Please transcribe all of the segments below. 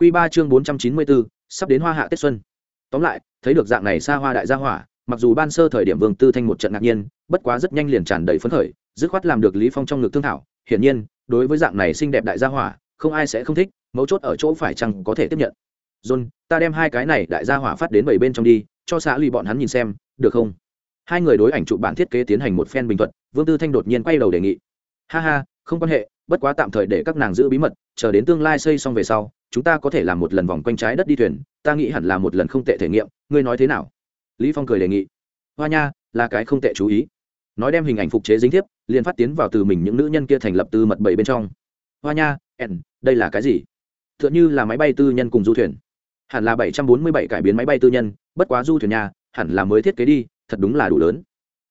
Quy 3 chương 494, sắp đến hoa hạ Tết xuân. Tóm lại, thấy được dạng này xa hoa đại gia hỏa, mặc dù ban sơ thời điểm Vương Tư Thanh một trận ngạc nhiên, bất quá rất nhanh liền tràn đầy phấn khởi, dứt khoát làm được Lý Phong trong ngực thương thảo, hiển nhiên, đối với dạng này xinh đẹp đại gia hỏa, không ai sẽ không thích, mấu chốt ở chỗ phải chăng có thể tiếp nhận. John, ta đem hai cái này đại gia hỏa phát đến bảy bên trong đi, cho xã lì bọn hắn nhìn xem, được không? Hai người đối ảnh chụp bản thiết kế tiến hành một phen bình thuận, Vương Tư Thanh đột nhiên quay đầu đề nghị. Ha ha, không quan hệ, bất quá tạm thời để các nàng giữ bí mật, chờ đến tương lai xây xong về sau, chúng ta có thể làm một lần vòng quanh trái đất đi thuyền, ta nghĩ hẳn là một lần không tệ thể nghiệm, ngươi nói thế nào? Lý phong cười đề nghị. Hoa nha, là cái không tệ chú ý. Nói đem hình ảnh phục chế dính tiếp, liền phát tiến vào từ mình những nữ nhân kia thành lập tư mật bảy bên trong. Hoa nha n đây là cái gì? Tựa như là máy bay tư nhân cùng du thuyền. Hẳn là 747 cải biến máy bay tư nhân, bất quá du thuyền nhà, hẳn là mới thiết kế đi, thật đúng là đủ lớn.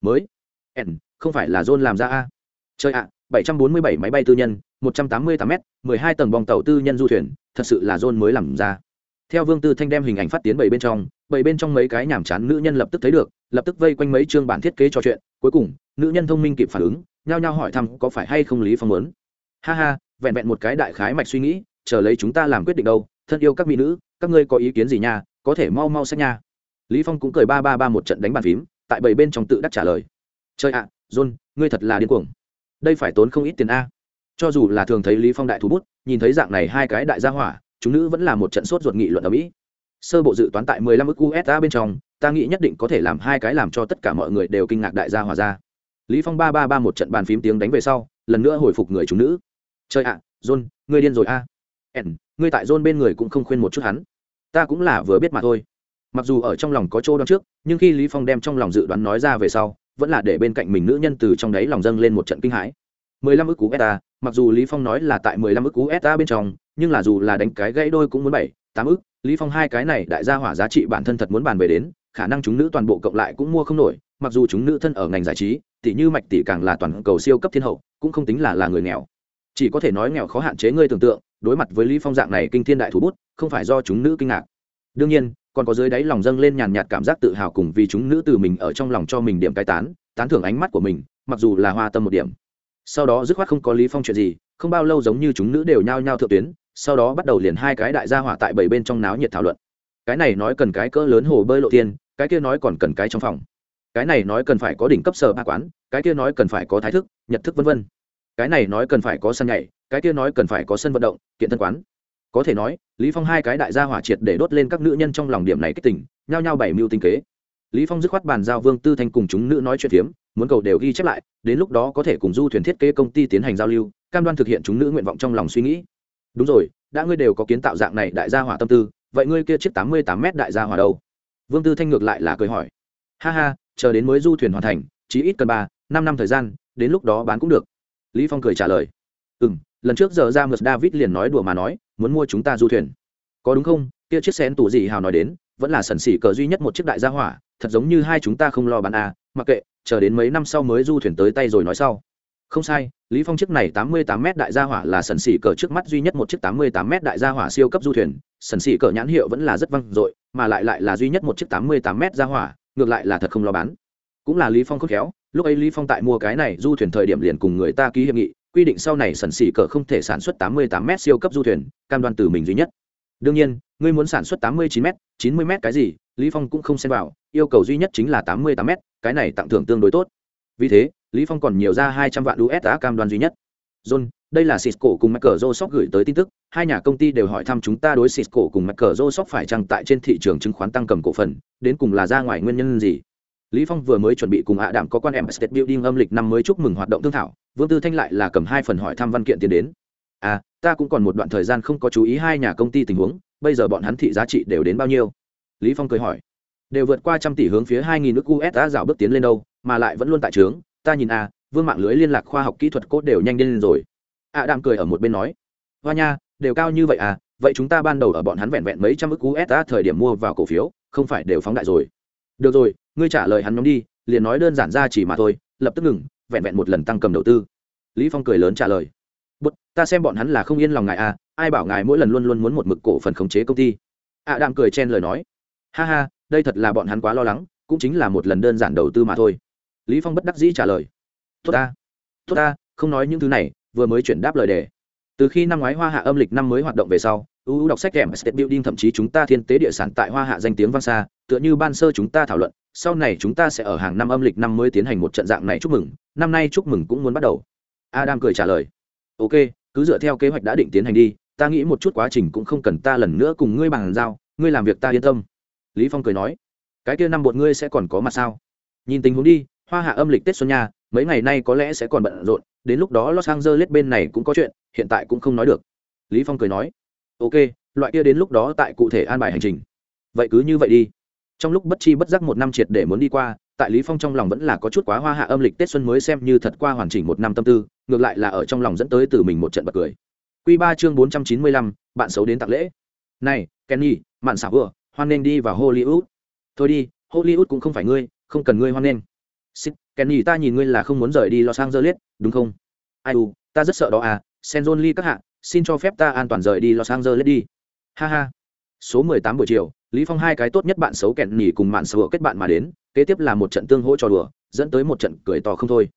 Mới? N không phải là john làm ra a? Chơi ạ 747 máy bay tư nhân, 188 m, 12 tầng bong tàu tư nhân du thuyền, thật sự là John mới làm ra. Theo Vương Tư Thanh đem hình ảnh phát tiến bảy bên trong, bảy bên trong mấy cái nhảm chán nữ nhân lập tức thấy được, lập tức vây quanh mấy chương bản thiết kế trò chuyện, cuối cùng, nữ nhân thông minh kịp phản ứng, nhao nhao hỏi thăm có phải hay không Lý Phong muốn. Ha ha, vẹn vẹn một cái đại khái mạch suy nghĩ, chờ lấy chúng ta làm quyết định đâu, thân yêu các mỹ nữ, các ngươi có ý kiến gì nha, có thể mau mau xét nha. Lý Phong cũng cười ba ba ba một trận đánh bàn phím, tại bảy bên trong tự đắc trả lời. Chơi ạ, à, John, ngươi thật là điên cuồng đây phải tốn không ít tiền a. Cho dù là thường thấy lý phong đại thủ bút, nhìn thấy dạng này hai cái đại gia hỏa, chúng nữ vẫn là một trận sốt ruột nghị luận ở mỹ. Sơ bộ dự toán tại 15 ức usd bên trong, ta nghĩ nhất định có thể làm hai cái làm cho tất cả mọi người đều kinh ngạc đại gia hỏa ra. Lý phong ba ba ba một trận bàn phím tiếng đánh về sau, lần nữa hồi phục người chúng nữ. Chơi ạ, john, ngươi điên rồi a. À. ngươi tại john bên người cũng không khuyên một chút hắn. Ta cũng là vừa biết mà thôi. Mặc dù ở trong lòng có chỗ đoán trước, nhưng khi lý phong đem trong lòng dự đoán nói ra về sau vẫn là để bên cạnh mình nữ nhân từ trong đấy lòng dâng lên một trận kinh hãi. 15 ức cú eta mặc dù lý phong nói là tại 15 ức cú eta bên trong, nhưng là dù là đánh cái gãy đôi cũng muốn bảy, tám ức, lý phong hai cái này đại gia hỏa giá trị bản thân thật muốn bàn về đến, khả năng chúng nữ toàn bộ cộng lại cũng mua không nổi, mặc dù chúng nữ thân ở ngành giải trí tỷ như mạch tỷ càng là toàn cầu siêu cấp thiên hậu, cũng không tính là là người nghèo. Chỉ có thể nói nghèo khó hạn chế ngươi tưởng tượng, đối mặt với lý phong dạng này kinh thiên đại thủ bút, không phải do chúng nữ kinh ngạc. Đương nhiên còn có dưới đáy lòng dâng lên nhàn nhạt cảm giác tự hào cùng vì chúng nữ từ mình ở trong lòng cho mình điểm cai tán tán thưởng ánh mắt của mình, mặc dù là hoa tâm một điểm. Sau đó dứt khoát không có lý phong chuyện gì, không bao lâu giống như chúng nữ đều nhao nhao thượng tuyến, sau đó bắt đầu liền hai cái đại gia hỏa tại bảy bên trong náo nhiệt thảo luận. Cái này nói cần cái cỡ lớn hồ bơi lộ tiên cái kia nói còn cần cái trong phòng. Cái này nói cần phải có đỉnh cấp sở ba quán, cái kia nói cần phải có thái thức, nhật thức vân vân. Cái này nói cần phải có sân nhảy, cái kia nói cần phải có sân vận động, kiện thân quán có thể nói, lý phong hai cái đại gia hỏa triệt để đốt lên các nữ nhân trong lòng điểm này kích tỉnh nhao nhao bảy mưu tinh kế. Lý phong dứt khoát bàn giao vương tư thanh cùng chúng nữ nói chuyện phiếm, muốn cầu đều ghi chép lại, đến lúc đó có thể cùng du thuyền thiết kế công ty tiến hành giao lưu, cam đoan thực hiện chúng nữ nguyện vọng trong lòng suy nghĩ. Đúng rồi, đã ngươi đều có kiến tạo dạng này đại gia hỏa tâm tư, vậy ngươi kia chiếc tám mươi tám m đại gia hỏa đâu? Vương tư thanh ngược lại là cười hỏi. Ha ha, chờ đến mới du thuyền hoàn thành chỉ ít cần ba, năm năm thời gian, đến lúc đó bán cũng được. Lý phong cười trả lời. Ừ lần trước giờ ra mượt david liền nói đùa mà nói muốn mua chúng ta du thuyền. Có đúng không? Kia chiếc xén tủ gì hào nói đến vẫn là sần xỉ cờ duy nhất một chiếc đại gia hỏa thật giống như hai chúng ta không lo bán à, mặc kệ chờ đến mấy năm sau mới du thuyền tới tay rồi nói sau. Không sai lý phong chiếc này tám mươi tám m đại gia hỏa là sần xỉ cờ trước mắt duy nhất một chiếc tám mươi tám m đại gia hỏa siêu cấp du thuyền sần xỉ cờ nhãn hiệu vẫn là rất vang dội mà lại lại là duy nhất một chiếc tám mươi tám m gia hỏa ngược lại là thật không lo bán. Cũng là lý phong khôn khéo lúc ấy lý phong tại mua cái này du thuyền thời điểm liền cùng người ta ký hiệp nghị quy định sau này sần xỉ cờ không thể sản xuất tám mươi tám m siêu cấp du thuyền, cam đoan từ mình duy nhất. Đương nhiên, ngươi muốn sản xuất tám mươi chín m chín mươi m cái gì, lý phong cũng không xem vào, yêu cầu duy nhất chính là tám mươi tám m cái này tặng thưởng tương đối tốt. Vì thế, lý phong còn nhiều ra hai trăm vạn usd cam đoan duy nhất. John, đây là cisco cùng microsoft gửi tới tin tức, hai nhà công ty đều hỏi thăm chúng ta đối cisco cùng microsoft phải chăng tại trên thị trường chứng khoán tăng cầm cổ phần, đến cùng là ra ngoài nguyên nhân gì? Lý phong vừa mới chuẩn bị cùng hạ đảm có quan em state building âm lịch năm mới chúc mừng hoạt động thương thảo vương tư thanh lại là cầm hai phần hỏi thăm văn kiện tiến đến. À ta cũng còn một đoạn thời gian không có chú ý hai nhà công ty tình huống bây giờ bọn hắn thị giá trị đều đến bao nhiêu? Lý phong cười hỏi. Đều vượt qua trăm tỷ hướng phía hai nghìn nước usd dạo bước tiến lên đâu mà lại vẫn luôn tại trướng. Ta nhìn à, vương mạng lưới liên lạc khoa học kỹ thuật cốt đều nhanh lên rồi. Ạ à, cười ở một bên nói. Hoa nha đều cao như vậy à vậy chúng ta ban đầu ở bọn hắn vẹn vẹn mấy trăm ức usd thời điểm mua vào cổ phiếu không phải đều phóng đại rồi. Được rồi ngươi trả lời hắn nhóm đi liền nói đơn giản ra chỉ mà thôi lập tức ngừng vẹn vẹn một lần tăng cầm đầu tư. Lý phong cười lớn trả lời. Bút ta xem bọn hắn là không yên lòng ngài à ai bảo ngài mỗi lần luôn luôn muốn một mực cổ phần khống chế công ty. Ạ à, đang cười chen lời nói. Ha ha đây thật là bọn hắn quá lo lắng cũng chính là một lần đơn giản đầu tư mà thôi. Lý phong bất đắc dĩ trả lời. Tốt ta tốt ta không nói những thứ này vừa mới chuyển đáp lời đề. Từ khi năm ngoái hoa hạ âm lịch năm mới hoạt động về sau ưu đọc sách kèm state building thậm chí chúng ta thiên tế địa sản tại hoa hạ danh tiếng vang xa tựa như ban sơ chúng ta thảo luận, sau này chúng ta sẽ ở hàng năm âm lịch năm mới tiến hành một trận dạng này chúc mừng, năm nay chúc mừng cũng muốn bắt đầu. Adam cười trả lời. Ok, cứ dựa theo kế hoạch đã định tiến hành đi, ta nghĩ một chút quá trình cũng không cần ta lần nữa cùng ngươi bàn giao, ngươi làm việc ta yên tâm. Lý phong cười nói. Cái kia năm bột ngươi sẽ còn có mặt sao? Nhìn tình huống đi, hoa hạ âm lịch tết xuân nha, mấy ngày nay có lẽ sẽ còn bận rộn, đến lúc đó los angeles bên này cũng có chuyện, hiện tại cũng không nói được. Lý phong cười nói. Ok, loại kia đến lúc đó tại cụ thể an bài hành trình. Vậy cứ như vậy đi trong lúc bất chi bất giác một năm triệt để muốn đi qua tại lý phong trong lòng vẫn là có chút quá hoa hạ âm lịch tết xuân mới xem như thật qua hoàn chỉnh một năm tâm tư ngược lại là ở trong lòng dẫn tới từ mình một trận bật cười. Quy ba chương bốn trăm chín mươi lăm, bạn xấu đến tặng lễ. Này kenny mạn xảo vừa hoan nên đi vào hollywood. Thôi đi hollywood cũng không phải ngươi không cần ngươi hoan nên Xích, kenny ta nhìn ngươi là không muốn rời đi los angeles đúng không? Ai u ta rất sợ đó à senjon lee các hạ xin cho phép ta an toàn rời đi los angeles đi. Ha ha. Số mười tám buổi chiều lý phong hai cái tốt nhất bạn xấu kẹn nhỉ cùng mạn xảo kết bạn mà đến kế tiếp là một trận tương hỗ trò đùa dẫn tới một trận cười to không thôi.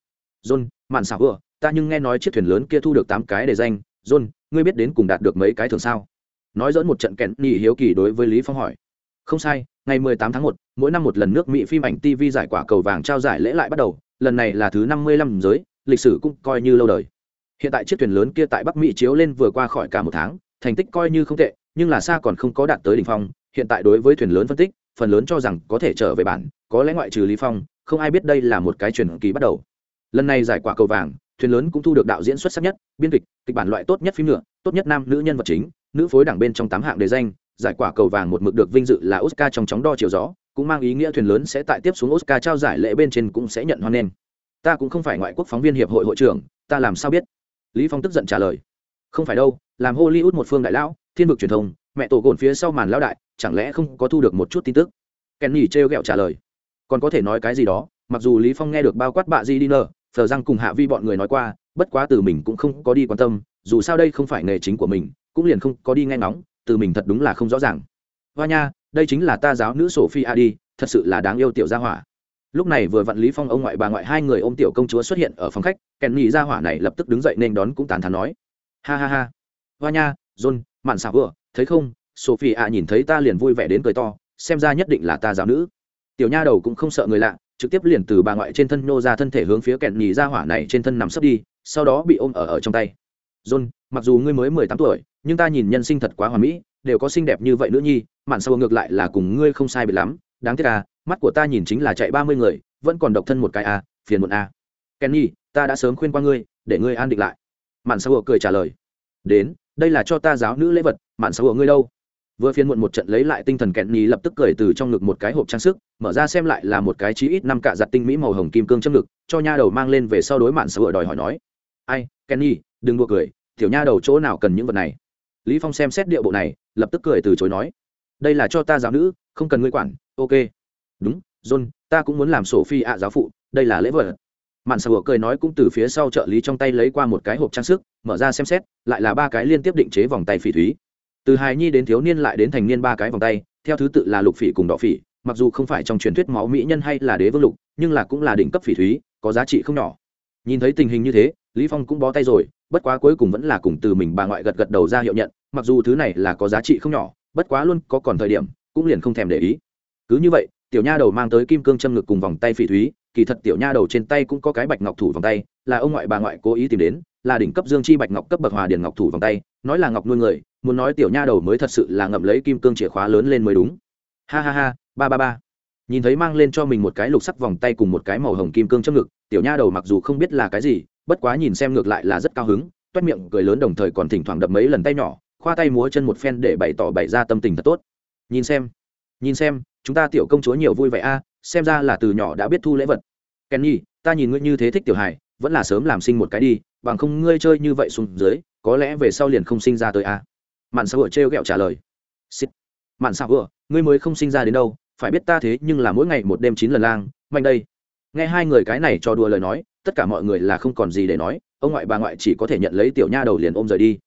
John mạn xảo vừa ta nhưng nghe nói chiếc thuyền lớn kia thu được tám cái để danh. John ngươi biết đến cùng đạt được mấy cái thường sao? Nói dẫn một trận kẹn nhỉ hiếu kỳ đối với lý phong hỏi. Không sai ngày 18 tháng 1, mỗi năm một lần nước mỹ phim ảnh tv giải quả cầu vàng trao giải lễ lại bắt đầu lần này là thứ 55 giới lịch sử cũng coi như lâu đời. Hiện tại chiếc thuyền lớn kia tại bắc mỹ chiếu lên vừa qua khỏi cả một tháng thành tích coi như không tệ nhưng là xa còn không có đạt tới đỉnh phong hiện tại đối với thuyền lớn phân tích, phần lớn cho rằng có thể trở về bản, có lẽ ngoại trừ lý phong, không ai biết đây là một cái truyền kỳ bắt đầu. Lần này giải quả cầu vàng, thuyền lớn cũng thu được đạo diễn xuất sắc nhất, biên kịch kịch bản loại tốt nhất phim nữa, tốt nhất nam nữ nhân vật chính, nữ phối đảng bên trong tám hạng đề danh, giải quả cầu vàng một mực được vinh dự là oscar trong chóng đo chiều gió, cũng mang ý nghĩa thuyền lớn sẽ tại tiếp xuống oscar trao giải lễ bên trên cũng sẽ nhận hoan nghênh. Ta cũng không phải ngoại quốc phóng viên hiệp hội hội trưởng, ta làm sao biết? Lý phong tức giận trả lời. Không phải đâu, làm hollywood một phương đại lão, thiên vực truyền thông mẹ tổ gồn phía sau màn lão đại, chẳng lẽ không có thu được một chút tin tức? Kenny trêu ghẹo trả lời. Còn có thể nói cái gì đó, mặc dù lý phong nghe được bao quát bạ di dinner phờ răng cùng hạ vi bọn người nói qua, bất quá từ mình cũng không có đi quan tâm, dù sao đây không phải nghề chính của mình, cũng liền không có đi nghe ngóng, từ mình thật đúng là không rõ ràng. Hoa nha, đây chính là ta giáo nữ sophie a đi, thật sự là đáng yêu tiểu gia hỏa. Lúc này vừa vặn lý phong ông ngoại bà ngoại hai người ôm tiểu công chúa xuất hiện ở phòng khách kèn nhì gia hỏa này lập tức đứng dậy nên đón cũng tán thán nói. Ha ha ha. Hoa nha john, mạn xảo vừa, thấy không? Sophie a nhìn thấy ta liền vui vẻ đến cười to, xem ra nhất định là ta giáo nữ. Tiểu nha đầu cũng không sợ người lạ, trực tiếp liền từ bà ngoại trên thân nô ra thân thể hướng phía kẹn nhì ra hỏa này trên thân nằm sấp đi, sau đó bị ôm ở ở trong tay. John, mặc dù ngươi mới mười tám tuổi, nhưng ta nhìn nhân sinh thật quá hoàn mỹ, đều có xinh đẹp như vậy nữa nhi, mạn sâu ngược lại là cùng ngươi không sai biệt lắm. Đáng tiếc à mắt của ta nhìn chính là chạy ba mươi người, vẫn còn độc thân một cái à phiền muộn à. Kenny, ta đã sớm khuyên qua ngươi, để ngươi an định lại. Mạn sâu cười trả lời. Đến đây là cho ta giáo nữ lễ vật, mạn của ngươi đâu? Vừa phiên muộn một trận lấy lại tinh thần kẹn nhì lập tức cười từ trong ngực một cái hộp trang sức, mở ra xem lại là một cái chí ít năm cạ giặt tinh mỹ màu hồng kim cương trong ngực, cho nha đầu mang lên về sau đối mạn ở đòi hỏi nói. Ai, kenny, đừng đùa cười, tiểu nha đầu chỗ nào cần những vật này? Lý phong xem xét địa bộ này, lập tức cười từ chối nói. Đây là cho ta giáo nữ, không cần ngươi quản, ok. Đúng, john, ta cũng muốn làm sổ phi ạ giáo phụ, đây là lễ vật mạn sợ cười nói cũng từ phía sau trợ lý trong tay lấy qua một cái hộp trang sức, mở ra xem xét, lại là ba cái liên tiếp định chế vòng tay phỉ thúy. Từ hài nhi đến thiếu niên lại đến thành niên ba cái vòng tay, theo thứ tự là lục phỉ cùng đỏ phỉ, mặc dù không phải trong truyền thuyết máu mỹ nhân hay là đế vương lục, nhưng là cũng là đỉnh cấp phỉ thúy, có giá trị không nhỏ. Nhìn thấy tình hình như thế, lý phong cũng bó tay rồi, bất quá cuối cùng vẫn là cùng từ mình bà ngoại gật gật đầu ra hiệu nhận, mặc dù thứ này là có giá trị không nhỏ, bất quá luôn có còn thời điểm, cũng liền không thèm để ý. Cứ như vậy, tiểu nha đầu mang tới kim cương châm ngực cùng vòng tay phỉ thúy kỳ thật tiểu nha đầu trên tay cũng có cái bạch ngọc thủ vòng tay, là ông ngoại bà ngoại cố ý tìm đến, là đỉnh cấp dương chi bạch ngọc cấp bậc hòa điền ngọc thủ vòng tay, nói là ngọc nuôi người, muốn nói tiểu nha đầu mới thật sự là ngậm lấy kim cương chìa khóa lớn lên mới đúng. Ha ha ha, ba ba ba. Nhìn thấy mang lên cho mình một cái lục sắc vòng tay cùng một cái màu hồng kim cương trong ngực, tiểu nha đầu mặc dù không biết là cái gì, bất quá nhìn xem ngược lại là rất cao hứng, toét miệng cười lớn đồng thời còn thỉnh thoảng đập mấy lần tay nhỏ, khoa tay múa chân một phen để bày tỏ bày ra tâm tình thật tốt. Nhìn xem nhìn xem, chúng ta tiểu công chúa nhiều vui vẻ a xem ra là từ nhỏ đã biết thu lễ vật. Kenny ta nhìn ngươi như thế thích tiểu hài, vẫn là sớm làm sinh một cái đi, bằng không ngươi chơi như vậy xuống dưới, có lẽ về sau liền không sinh ra tới a. Mạn xã hội trêu ghẹo trả lời. Xịt. mạn xã hội ngươi mới không sinh ra đến đâu, phải biết ta thế nhưng là mỗi ngày một đêm chín lần lang mạnh đây. Nghe hai người cái này cho đùa lời nói, tất cả mọi người là không còn gì để nói, ông ngoại bà ngoại chỉ có thể nhận lấy tiểu nha đầu liền ôm rời đi.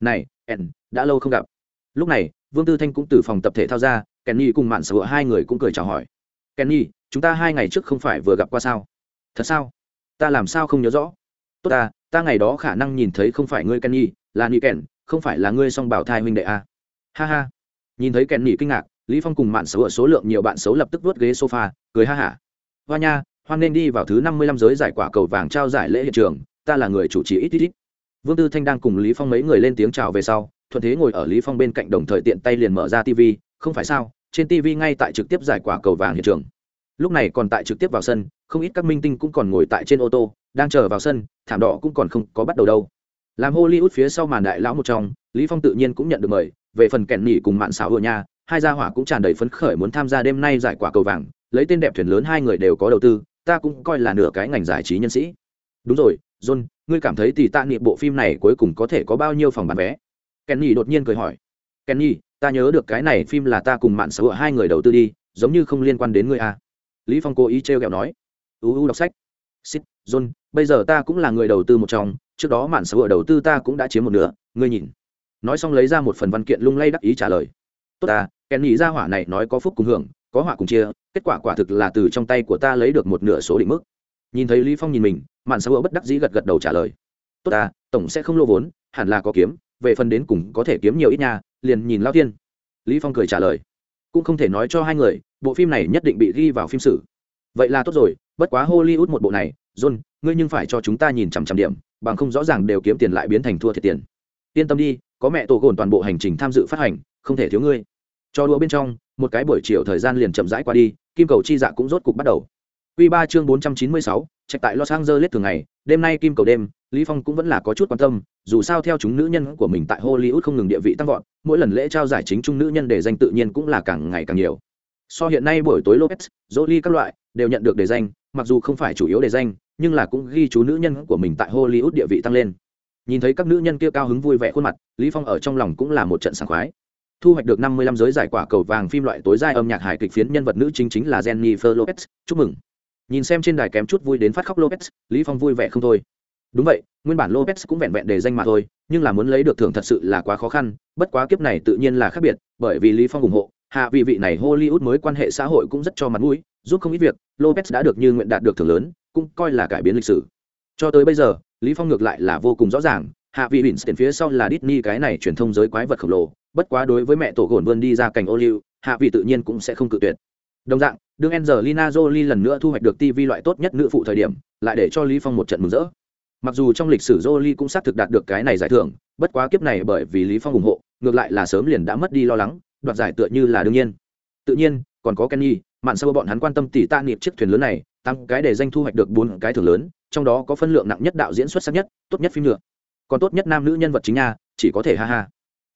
Này ẻn đã lâu không gặp. Lúc này, vương tư thanh cũng từ phòng tập thể thao ra kenny cùng mạn xã hội hai người cũng cười chào hỏi kenny, chúng ta hai ngày trước không phải vừa gặp qua sao? Thật sao? Ta làm sao không nhớ rõ? Tốt ta ta ngày đó khả năng nhìn thấy không phải ngươi, kenny, là ni kèn, không phải là ngươi song bảo thai huynh đệ a ha ha. Nhìn thấy kèn nỉ kinh ngạc, lý phong cùng mạn xấu ở số lượng nhiều bạn xấu lập tức vuốt ghế sofa, cười ha hả. Hoa nha, hoan nên đi vào thứ năm mươi lăm giới giải quả cầu vàng trao giải lễ hiện trường, ta là người chủ trì ít ít ít. Vương tư thanh đang cùng lý phong mấy người lên tiếng chào về sau, thuận thế ngồi ở lý phong bên cạnh đồng thời tiện tay liền mở ra tv không phải sao? Trên tv ngay tại trực tiếp giải quả cầu vàng hiện trường. Lúc này còn tại trực tiếp vào sân, không ít các minh tinh cũng còn ngồi tại trên ô tô, đang chờ vào sân, thảm đỏ cũng còn không có bắt đầu đâu. Làm hollywood phía sau màn đại lão một trong, lý phong tự nhiên cũng nhận được mời, về phần kẹn nhỉ cùng mạn xảo ở nhà, hai gia hỏa cũng tràn đầy phấn khởi muốn tham gia đêm nay giải quả cầu vàng, lấy tên đẹp thuyền lớn hai người đều có đầu tư, ta cũng coi là nửa cái ngành giải trí nhân sĩ. Đúng rồi, john, ngươi cảm thấy thì tạ niệm bộ phim này cuối cùng có thể có bao nhiêu phòng bán vé? Kenny đột nhiên cười hỏi. Kenny ta nhớ được cái này phim là ta cùng mạn sở hữu hai người đầu tư đi giống như không liên quan đến ngươi à. lý phong cố ý trêu ghẹo nói uu đọc sách Sít, John, bây giờ ta cũng là người đầu tư một trong, trước đó mạn sở hữu đầu tư ta cũng đã chiếm một nửa, ngươi nhìn. Nói xong lấy ra một phần văn kiện lung lay đắc ý trả lời. Tốt ta, nghĩ ra hỏa này nói có phúc cùng hưởng, có họa cùng chia, kết quả quả thực là từ trong tay của ta lấy được một nửa số định mức. Nhìn thấy Lý Phong nhìn mình, mạn sở hữu bất đắc dĩ gật gật đầu trả lời. Tốt ta, tổng sẽ không lô vốn, hẳn là có kiếm, về phần đến cùng có thể kiếm nhiều ít nha, liền nhìn lao tiên. Lý Phong cười trả lời. Cũng không thể nói cho hai người, bộ phim này nhất định bị ghi vào phim sử. Vậy là tốt rồi, bất quá hollywood một bộ này john ngươi nhưng phải cho chúng ta nhìn chằm chằm điểm bằng không rõ ràng đều kiếm tiền lại biến thành thua thiệt tiền yên tâm đi có mẹ tổ gồn toàn bộ hành trình tham dự phát hành không thể thiếu ngươi cho đũa bên trong một cái buổi chiều thời gian liền chậm rãi qua đi kim cầu chi dạ cũng rốt cục bắt đầu Quy 3 chương 496, trạch tại Los Angeles thường ngày, đêm nay kim cầu đêm, Lý Phong cũng vẫn là có chút quan tâm, dù sao theo chúng nữ nhân của mình tại Hollywood không ngừng địa vị tăng vọt, mỗi lần lễ trao giải chính trung nữ nhân để danh tự nhiên cũng là càng ngày càng nhiều. So hiện nay buổi tối Lopez, Jolie các loại đều nhận được đề danh, mặc dù không phải chủ yếu đề danh nhưng là cũng ghi chú nữ nhân của mình tại hollywood địa vị tăng lên. Nhìn thấy các nữ nhân kia cao hứng vui vẻ khuôn mặt lý phong ở trong lòng cũng là một trận sảng khoái. Thu hoạch được 55 giới giải quả cầu vàng phim loại tối giai âm nhạc hài kịch phiến nhân vật nữ chính chính là Jennifer Lopez chúc mừng nhìn xem trên đài kém chút vui đến phát khóc Lopez, lý phong vui vẻ không thôi. Đúng vậy, nguyên bản Lopez cũng vẹn vẹn để danh mà thôi, nhưng là muốn lấy được thưởng thật sự là quá khó khăn, bất quá kiếp này tự nhiên là khác biệt, bởi vì lý phong ủng hộ, hạ vị vị này hollywood mới quan hệ xã hội cũng rất cho mặt mũi, giúp không ít việc, lopez đã được như nguyện đạt được thưởng lớn, cũng coi là cải biến lịch sử. Cho tới bây giờ, lý phong ngược lại là vô cùng rõ ràng, hạ vị bỉn tiền phía sau là Disney cái này truyền thông giới quái vật khổng lồ, bất quá đối với mẹ tổ gồn vươn đi ra cảnh ô liu hạ vị tự nhiên cũng sẽ không cự tuyệt đồng dạng, đương Angelina Jolie lần nữa thu hoạch được TV loại tốt nhất nữ phụ thời điểm, lại để cho lý phong một trận mừng rỡ. Mặc dù trong lịch sử Jolie cũng xác thực đạt được cái này giải thưởng, bất quá kiếp này bởi vì lý phong ủng hộ, ngược lại là sớm liền đã mất đi lo lắng, đoạt giải tựa như là đương nhiên. Tự nhiên, còn có kenny mạn sâu bọn hắn quan tâm tỷ ta niệm chiếc thuyền lớn này, tăng cái để danh thu hoạch được bốn cái thưởng lớn, trong đó có phân lượng nặng nhất đạo diễn xuất sắc nhất, tốt nhất phim nữa. Còn tốt nhất nam nữ nhân vật chính nha chỉ có thể ha ha.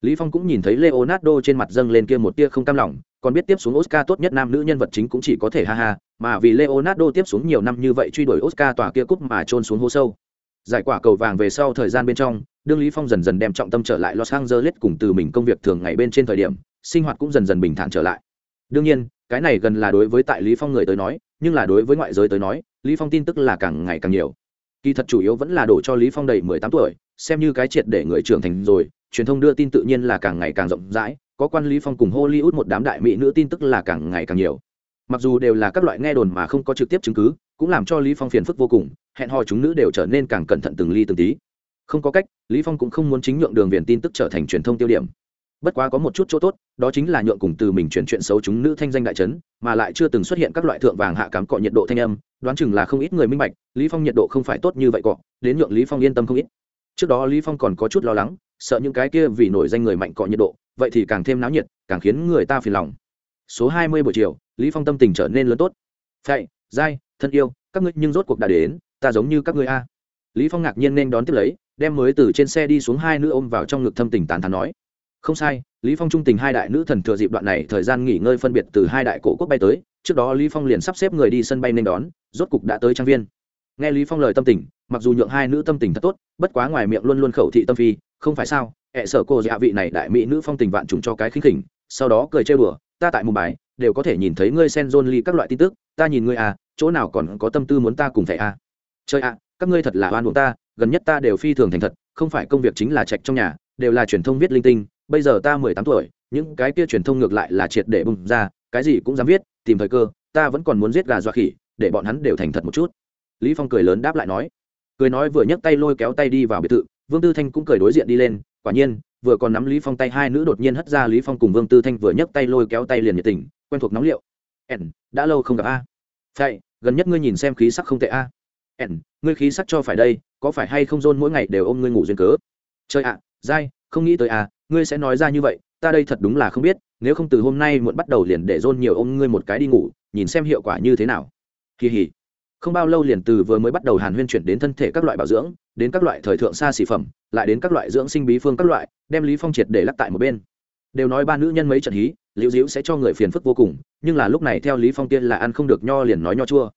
Lý phong cũng nhìn thấy leonardo trên mặt dâng lên kia một tia không cam lòng còn biết tiếp xuống oscar tốt nhất nam nữ nhân vật chính cũng chỉ có thể ha ha, mà vì leonardo tiếp xuống nhiều năm như vậy truy đuổi oscar tòa kia cúp mà trôn xuống hố sâu. Giải quả cầu vàng về sau thời gian bên trong, đương lý phong dần dần đem trọng tâm trở lại los angeles cùng từ mình công việc thường ngày bên trên thời điểm, sinh hoạt cũng dần dần bình thản trở lại. Đương nhiên, cái này gần là đối với tại lý phong người tới nói, nhưng là đối với ngoại giới tới nói, lý phong tin tức là càng ngày càng nhiều. Kỳ thật chủ yếu vẫn là đổ cho lý phong đầy 18 tuổi, xem như cái triệt để người trưởng thành rồi, truyền thông đưa tin tự nhiên là càng ngày càng rộng rãi có quan lý phong cùng hollywood một đám đại mỹ nữ tin tức là càng ngày càng nhiều. Mặc dù đều là các loại nghe đồn mà không có trực tiếp chứng cứ cũng làm cho lý phong phiền phức vô cùng hẹn hò chúng nữ đều trở nên càng cẩn thận từng ly từng tí. Không có cách lý phong cũng không muốn chính nhượng đường viền tin tức trở thành truyền thông tiêu điểm. Bất quá có một chút chỗ tốt đó chính là nhượng cùng từ mình chuyển chuyện xấu chúng nữ thanh danh đại chấn, mà lại chưa từng xuất hiện các loại thượng vàng hạ cám cọ nhiệt độ thanh âm đoán chừng là không ít người minh bạch lý phong nhiệt độ không phải tốt như vậy cọ đến nhượng lý phong yên tâm không ít. Trước đó lý phong còn có chút lo lắng sợ những cái kia vì nổi danh người mạnh cọ nhiệt độ vậy thì càng thêm náo nhiệt, càng khiến người ta phiền lòng. Số 20 buổi chiều, lý phong tâm tình trở nên lớn tốt. Phệ, giai, thân yêu, các ngươi nhưng rốt cuộc đã đến, ta giống như các ngươi a. Lý phong ngạc nhiên nên đón tiếp lấy, đem mới từ trên xe đi xuống hai nữ ôm vào trong ngực thâm tình tàn thán nói. Không sai, lý phong trung tình hai đại nữ thần thừa dịp đoạn này thời gian nghỉ ngơi phân biệt từ hai đại cổ quốc bay tới, trước đó lý phong liền sắp xếp người đi sân bay nên đón, rốt cục đã tới trang viên. Nghe lý phong lời tâm tình, mặc dù nhượng hai nữ tâm tình thật tốt, bất quá ngoài miệng luôn luôn khẩu thị tâm phi không phải sao hệ sở cô dạ vị này đại mỹ nữ phong tình vạn trùng cho cái khinh khỉnh, sau đó cười trêu đùa, ta tại một bài, đều có thể nhìn thấy ngươi sen john ly các loại tin tức, ta nhìn ngươi à chỗ nào còn có tâm tư muốn ta cùng thẻ à. Chơi à các ngươi thật là oan uổng ta, gần nhất ta đều phi thường thành thật, không phải công việc chính là trạch trong nhà, đều là truyền thông viết linh tinh, bây giờ ta mười tám tuổi, những cái kia truyền thông ngược lại là triệt để bùng ra, cái gì cũng dám viết, tìm thời cơ, ta vẫn còn muốn giết gà dọa khỉ, để bọn hắn đều thành thật một chút. Lý phong cười lớn đáp lại nói, cười nói vừa nhấc tay lôi kéo tay đi vào biệt thự vương tư thanh cũng cười đối diện đi lên, quả nhiên, vừa còn nắm lý phong tay, hai nữ đột nhiên hất ra lý phong cùng vương tư thanh vừa nhấc tay lôi kéo tay liền nhiệt tình, quen thuộc nóng liệu. Ẻn đã lâu không gặp a. Vậy gần nhất ngươi nhìn xem khí sắc không tệ a. Ẻn ngươi khí sắc cho phải đây, có phải hay không dôn mỗi ngày đều ôm ngươi ngủ duyên cớ? Chơi ạ, dai, không nghĩ tới à ngươi sẽ nói ra như vậy, ta đây thật đúng là không biết, nếu không từ hôm nay muộn bắt đầu liền để dôn nhiều ôm ngươi một cái đi ngủ, nhìn xem hiệu quả như thế nào. Kỳ hỉ không bao lâu liền từ vừa mới bắt đầu hàn huyên chuyển đến thân thể các loại bảo dưỡng, đến các loại thời thượng xa xỉ phẩm, lại đến các loại dưỡng sinh bí phương các loại, đem lý phong triệt để lắc tại một bên. Đều nói ba nữ nhân mấy trận hí, liễu diễu sẽ cho người phiền phức vô cùng, nhưng là lúc này theo lý phong tiên là ăn không được nho liền nói nho chua.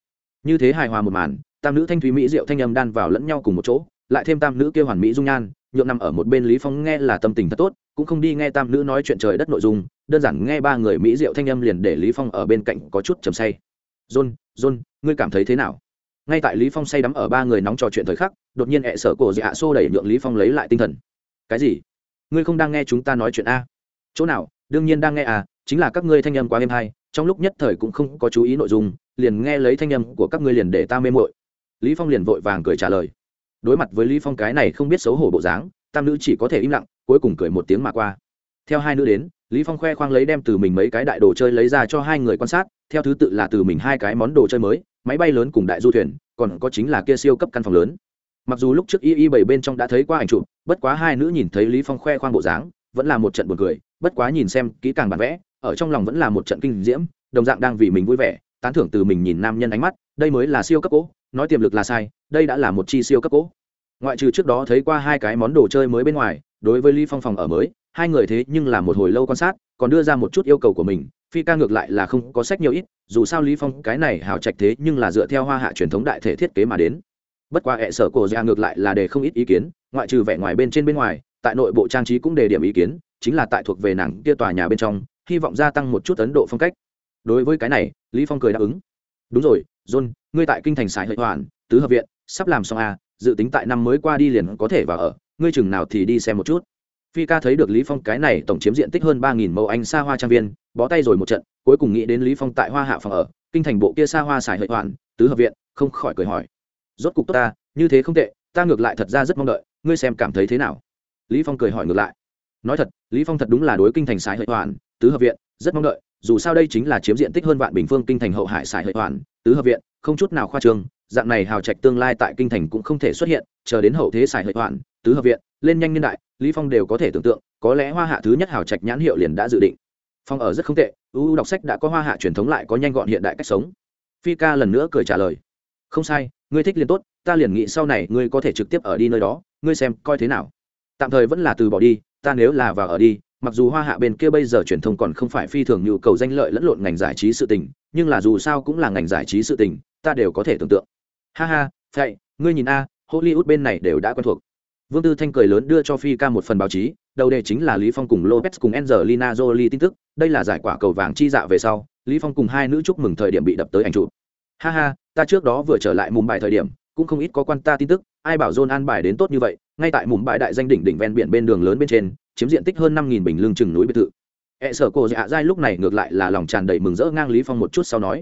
Như thế hài hòa một màn, tam nữ thanh thúy mỹ diệu thanh âm đan vào lẫn nhau cùng một chỗ, lại thêm tam nữ kia hoàn mỹ dung nhan, nhượng nằm ở một bên lý phong nghe là tâm tình thật tốt, cũng không đi nghe tam nữ nói chuyện trời đất nội dung, đơn giản nghe ba người mỹ diệu thanh âm liền để lý phong ở bên cạnh có chút trầm say john john, ngươi cảm thấy thế nào? Ngay tại lý phong say đắm ở ba người nóng trò chuyện thời khắc, đột nhiên ẹ sở cổ dạ xô đẩy nhượng lý phong lấy lại tinh thần. Cái gì? Ngươi không đang nghe chúng ta nói chuyện a? Chỗ nào? Đương nhiên đang nghe à chính là các ngươi thanh âm quá êm hay, trong lúc nhất thời cũng không có chú ý nội dung, liền nghe lấy thanh âm của các ngươi liền để ta mê mội lý phong liền vội vàng cười trả lời. Đối mặt với lý phong cái này không biết xấu hổ bộ dáng, tam nữ chỉ có thể im lặng, cuối cùng cười một tiếng mà qua. Theo hai nữ đến, lý phong khoe khoang lấy đem từ mình mấy cái đại đồ chơi lấy ra cho hai người quan sát theo thứ tự là từ mình hai cái món đồ chơi mới, máy bay lớn cùng đại du thuyền, còn có chính là kia siêu cấp căn phòng lớn. Mặc dù lúc trước y y bảy bên trong đã thấy qua ảnh chụp, bất quá hai nữ nhìn thấy lý phong khoe khoang bộ dáng, vẫn là một trận buồn cười, bất quá nhìn xem kỹ càng bản vẽ, ở trong lòng vẫn là một trận kinh diễm, đồng dạng đang vì mình vui vẻ, tán thưởng từ mình nhìn nam nhân ánh mắt, đây mới là siêu cấp cố, nói tiềm lực là sai, đây đã là một chi siêu cấp cố. Ngoại trừ trước đó thấy qua hai cái món đồ chơi mới bên ngoài, đối với lý phong phòng ở mới, hai người thế nhưng là một hồi lâu quan sát, còn đưa ra một chút yêu cầu của mình phi ca ngược lại là không có sách nhiều ít, dù sao lý phong cái này hào trạch thế nhưng là dựa theo hoa hạ truyền thống đại thể thiết kế mà đến. Bất qua hệ sở cổ ra ngược lại là để không ít ý kiến, ngoại trừ vẻ ngoài bên trên bên ngoài, tại nội bộ trang trí cũng đề điểm ý kiến, chính là tại thuộc về nàng kia tòa nhà bên trong, hy vọng gia tăng một chút ấn độ phong cách. Đối với cái này, lý phong cười đáp ứng. Đúng rồi, john, ngươi tại kinh thành sài hợi hoàn, tứ hợp viện, sắp làm xong à dự tính tại năm mới qua đi liền có thể vào ở, ngươi chừng nào thì đi xem một chút. Phi ca thấy được lý phong cái này tổng chiếm diện tích hơn ba nghìn mẫu anh xa hoa trang viên bó tay rồi một trận, cuối cùng nghĩ đến lý phong tại hoa hạ phòng ở, kinh thành bộ kia xa hoa xài hợi hoàn tứ hợp viện, không khỏi cười hỏi. Rốt cục tốt ta, như thế không tệ, ta ngược lại thật ra rất mong đợi, ngươi xem cảm thấy thế nào? Lý phong cười hỏi ngược lại. Nói thật, lý phong thật đúng là đối kinh thành xài hợi hoàn tứ hợp viện, rất mong đợi, dù sao đây chính là chiếm diện tích hơn vạn bình phương kinh thành hậu hải xài hợi hoàn tứ hợp viện, không chút nào khoa trương, dạng này hào trạch tương lai tại kinh thành cũng không thể xuất hiện, chờ đến hậu thế xài hợi hoàn tứ hợp viện, lên nhanh niên đại, lý phong đều có thể tưởng tượng, có lẽ hoa hạ thứ nhất hào trạch nhãn hiệu liền đã dự định phong ở rất không tệ uu đọc sách đã có hoa hạ truyền thống lại có nhanh gọn hiện đại cách sống. Phi ca lần nữa cười trả lời. Không sai, ngươi thích liền tốt, ta liền nghĩ sau này ngươi có thể trực tiếp ở đi nơi đó, ngươi xem coi thế nào. Tạm thời vẫn là từ bỏ đi, ta nếu là vào ở đi, mặc dù hoa hạ bên kia bây giờ truyền thông còn không phải phi thường nhu cầu danh lợi lẫn lộn ngành giải trí sự tình, nhưng là dù sao cũng là ngành giải trí sự tình, ta đều có thể tưởng tượng. Ha ha vậy ngươi nhìn a, hollywood bên này đều đã quen thuộc vương tư thanh cười lớn đưa cho phi ca một phần báo chí đầu đề chính là lý phong cùng lopez cùng angelina jolie tin tức đây là giải quả cầu vàng chi dạ về sau lý phong cùng hai nữ chúc mừng thời điểm bị đập tới ảnh chụp. Ha ha ta trước đó vừa trở lại mùng bài thời điểm cũng không ít có quan ta tin tức ai bảo john an bài đến tốt như vậy ngay tại mùng bài đại danh đỉnh đỉnh ven biển bên đường lớn bên trên chiếm diện tích hơn năm nghìn bình lương chừng núi biệt thự. E sở cô dạ giai lúc này ngược lại là lòng tràn đầy mừng rỡ ngang lý phong một chút sau nói.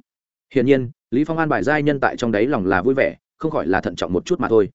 Hiển nhiên lý phong an bài giai nhân tại trong đấy lòng là vui vẻ không khỏi là thận trọng một chút mà thôi.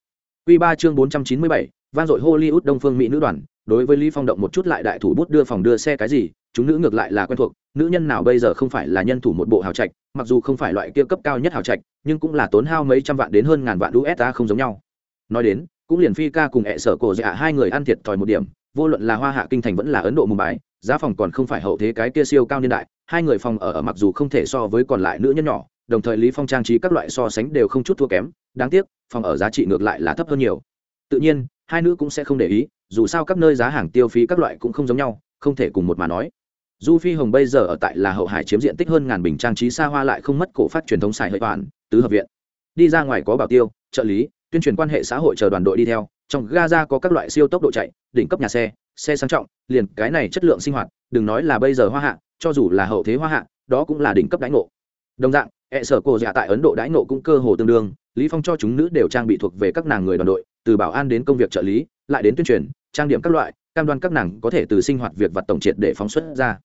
Quy 3 chương 497, vang dội Hollywood Đông phương mỹ nữ đoàn, đối với Lý Phong động một chút lại đại thủ bút đưa phòng đưa xe cái gì, chúng nữ ngược lại là quen thuộc, nữ nhân nào bây giờ không phải là nhân thủ một bộ hào trạch, mặc dù không phải loại kia cấp cao nhất hào trạch, nhưng cũng là tốn hao mấy trăm vạn đến hơn ngàn vạn USD không giống nhau. Nói đến, cũng liền phi ca cùng ẹ sở cổ dạ hai người ăn thiệt thòi một điểm vô luận là hoa hạ kinh thành vẫn là ấn độ mùng bái giá phòng còn không phải hậu thế cái kia siêu cao niên đại hai người phòng ở, ở mặc dù không thể so với còn lại nữ nhân nhỏ đồng thời lý phong trang trí các loại so sánh đều không chút thua kém đáng tiếc phòng ở giá trị ngược lại là thấp hơn nhiều tự nhiên hai nữ cũng sẽ không để ý, dù sao các nơi giá hàng tiêu phí các loại cũng không giống nhau, không thể cùng một mà nói. Du phi hồng bây giờ ở tại là hậu hải chiếm diện tích hơn ngàn bình trang trí xa hoa lại không mất cổ phát truyền thống xài hơi toàn, tứ hợp viện. Đi ra ngoài có bảo tiêu, trợ lý, tuyên truyền quan hệ xã hội chờ đoàn đội đi theo, trong gaza có các loại siêu tốc độ chạy, đỉnh cấp nhà xe xe sang trọng, liền cái này chất lượng sinh hoạt, đừng nói là bây giờ hoa hạ, cho dù là hậu thế hoa hạ, đó cũng là đỉnh cấp đãi ngộ. Đồng dạng hệ sở cổ dạ tại ấn độ đãi ngộ cũng cơ hồ tương đương, lý phong cho chúng nữ đều trang bị thuộc về các nàng người đoàn đội từ bảo an đến công việc trợ lý, lại đến tuyên truyền, trang điểm các loại, cam đoan các nàng có thể từ sinh hoạt việc vật tổng triệt để phóng xuất ra.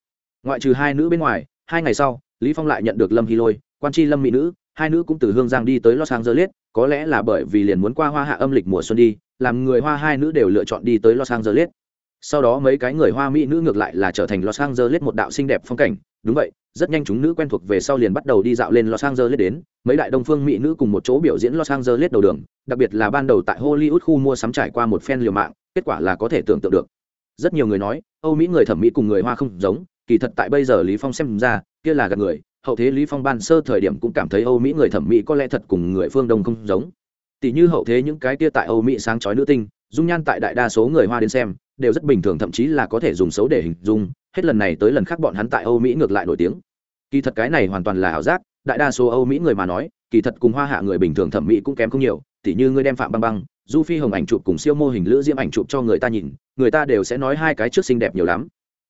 Ngoại trừ hai nữ bên ngoài, hai ngày sau, lý phong lại nhận được lâm hy lôi, quan tri lâm mỹ nữ. Hai nữ cũng từ hương giang đi tới los angeles, có lẽ là bởi vì liền muốn qua hoa hạ âm lịch mùa xuân đi, làm người hoa hai nữ đều lựa chọn đi tới los angeles sau đó mấy cái người hoa mỹ nữ ngược lại là trở thành los angeles một đạo xinh đẹp phong cảnh. Đúng vậy, rất nhanh chúng nữ quen thuộc về sau liền bắt đầu đi dạo lên los angeles đến. Mấy đại đông phương mỹ nữ cùng một chỗ biểu diễn los angeles đầu đường, đặc biệt là ban đầu tại hollywood khu mua sắm trải qua một phen liều mạng, kết quả là có thể tưởng tượng được. Rất nhiều người nói, âu mỹ người thẩm mỹ cùng người hoa không giống, kỳ thật tại bây giờ lý phong xem ra, kia là gạt người. Hậu thế lý phong ban sơ thời điểm cũng cảm thấy âu mỹ người thẩm mỹ có lẽ thật cùng người phương đông không giống. Tỷ như hậu thế những cái kia tại âu mỹ sáng chói nữ tinh, dung nhan tại đại đa số người hoa đến xem đều rất bình thường, thậm chí là có thể dùng xấu để hình dung. Hết lần này tới lần khác bọn hắn tại âu mỹ ngược lại nổi tiếng. Kỳ thật cái này hoàn toàn là ảo giác. Đại đa số âu mỹ người mà nói, kỳ thật cùng hoa hạ người bình thường thẩm mỹ cũng kém không nhiều. Tỉ như ngươi đem phạm băng băng, du phi hồng ảnh chụp cùng siêu mô hình lữ diễm ảnh chụp cho người ta nhìn, người ta đều sẽ nói hai cái trước xinh đẹp nhiều lắm.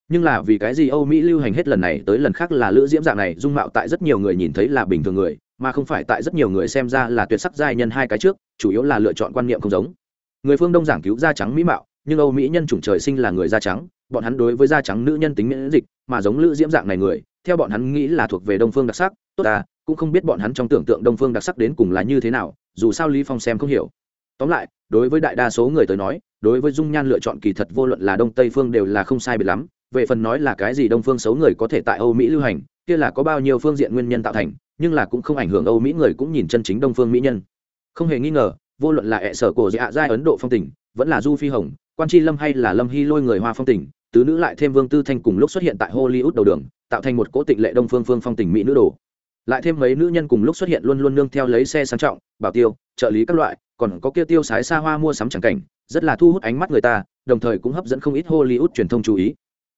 Nhưng là vì cái gì âu mỹ lưu hành hết lần này tới lần khác là lữ diễm dạng này, dung mạo tại rất nhiều người nhìn thấy là bình thường người, mà không phải tại rất nhiều người xem ra là tuyệt sắc giai nhân hai cái trước, chủ yếu là lựa chọn quan niệm không giống. Người phương đông giảng cứu da trắng mỹ mạo nhưng âu mỹ nhân chủng trời sinh là người da trắng, bọn hắn đối với da trắng nữ nhân tính miễn dịch, mà giống lữ diễm dạng này người, theo bọn hắn nghĩ là thuộc về đông phương đặc sắc, tốt ta, cũng không biết bọn hắn trong tưởng tượng đông phương đặc sắc đến cùng là như thế nào, dù sao lý phong xem không hiểu. Tóm lại, đối với đại đa số người tới nói, đối với dung nhan lựa chọn kỳ thật vô luận là đông tây phương đều là không sai biệt lắm, về phần nói là cái gì đông phương xấu người có thể tại âu mỹ lưu hành, kia là có bao nhiêu phương diện nguyên nhân tạo thành, nhưng là cũng không ảnh hưởng âu mỹ người cũng nhìn chân chính đông phương mỹ nhân. Không hề nghi ngờ, vô luận là hệ sở của dạ giai ấn độ phong tình, vẫn là du phi hồng quan tri lâm hay là lâm hy lôi người hoa phong tình, tứ nữ lại thêm vương tư thanh cùng lúc xuất hiện tại hollywood đầu đường, tạo thành một cố tịnh lệ đông phương phương phong tình mỹ nữ đồ. Lại thêm mấy nữ nhân cùng lúc xuất hiện luôn luôn nương theo lấy xe sang trọng, bảo tiêu, trợ lý các loại, còn có kia tiêu sái xa hoa mua sắm chẳng cảnh, rất là thu hút ánh mắt người ta, đồng thời cũng hấp dẫn không ít hollywood truyền thông chú ý.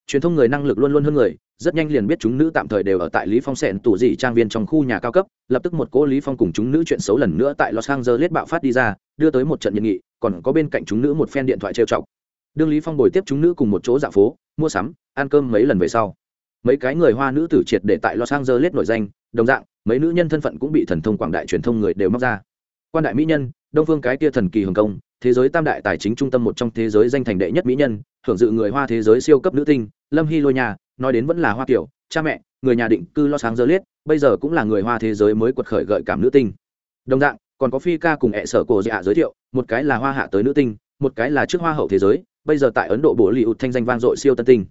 Truyền thông người năng lực luôn luôn hơn người, rất nhanh liền biết chúng nữ tạm thời đều ở tại lý phong sẹn tủ dị trang viên trong khu nhà cao cấp, lập tức một cô lý phong cùng chúng nữ chuyện xấu lần nữa tại los angeles bạo phát đi ra, đưa tới một trận nhiệt nghị còn có bên cạnh chúng nữ một phen điện thoại trêu chọc. Đương lý phong bồi tiếp chúng nữ cùng một chỗ dạo phố, mua sắm, ăn cơm mấy lần về sau. Mấy cái người hoa nữ tử triệt để tại los angeles nổi danh, đồng dạng, mấy nữ nhân thân phận cũng bị thần thông quảng đại truyền thông người đều móc ra. Quan đại mỹ nhân, đông phương cái kia thần kỳ hồng công, thế giới tam đại tài chính trung tâm một trong thế giới danh thành đệ nhất mỹ nhân, hưởng dự người hoa thế giới siêu cấp nữ tinh, lâm hy lôi nhà nói đến vẫn là hoa kiểu cha mẹ, người nhà định cư lo sáng giờ liết bây giờ cũng là người hoa thế giới mới quật khởi gợi cảm nữ tinh. Đồng dạng, còn có phi ca cùng hẹ sở cổ dạ giới thiệu một cái là hoa hạ tới nữ tinh, một cái là trước hoa hậu thế giới, bây giờ tại ấn độ bộ li thanh danh vang dội siêu tân tinh.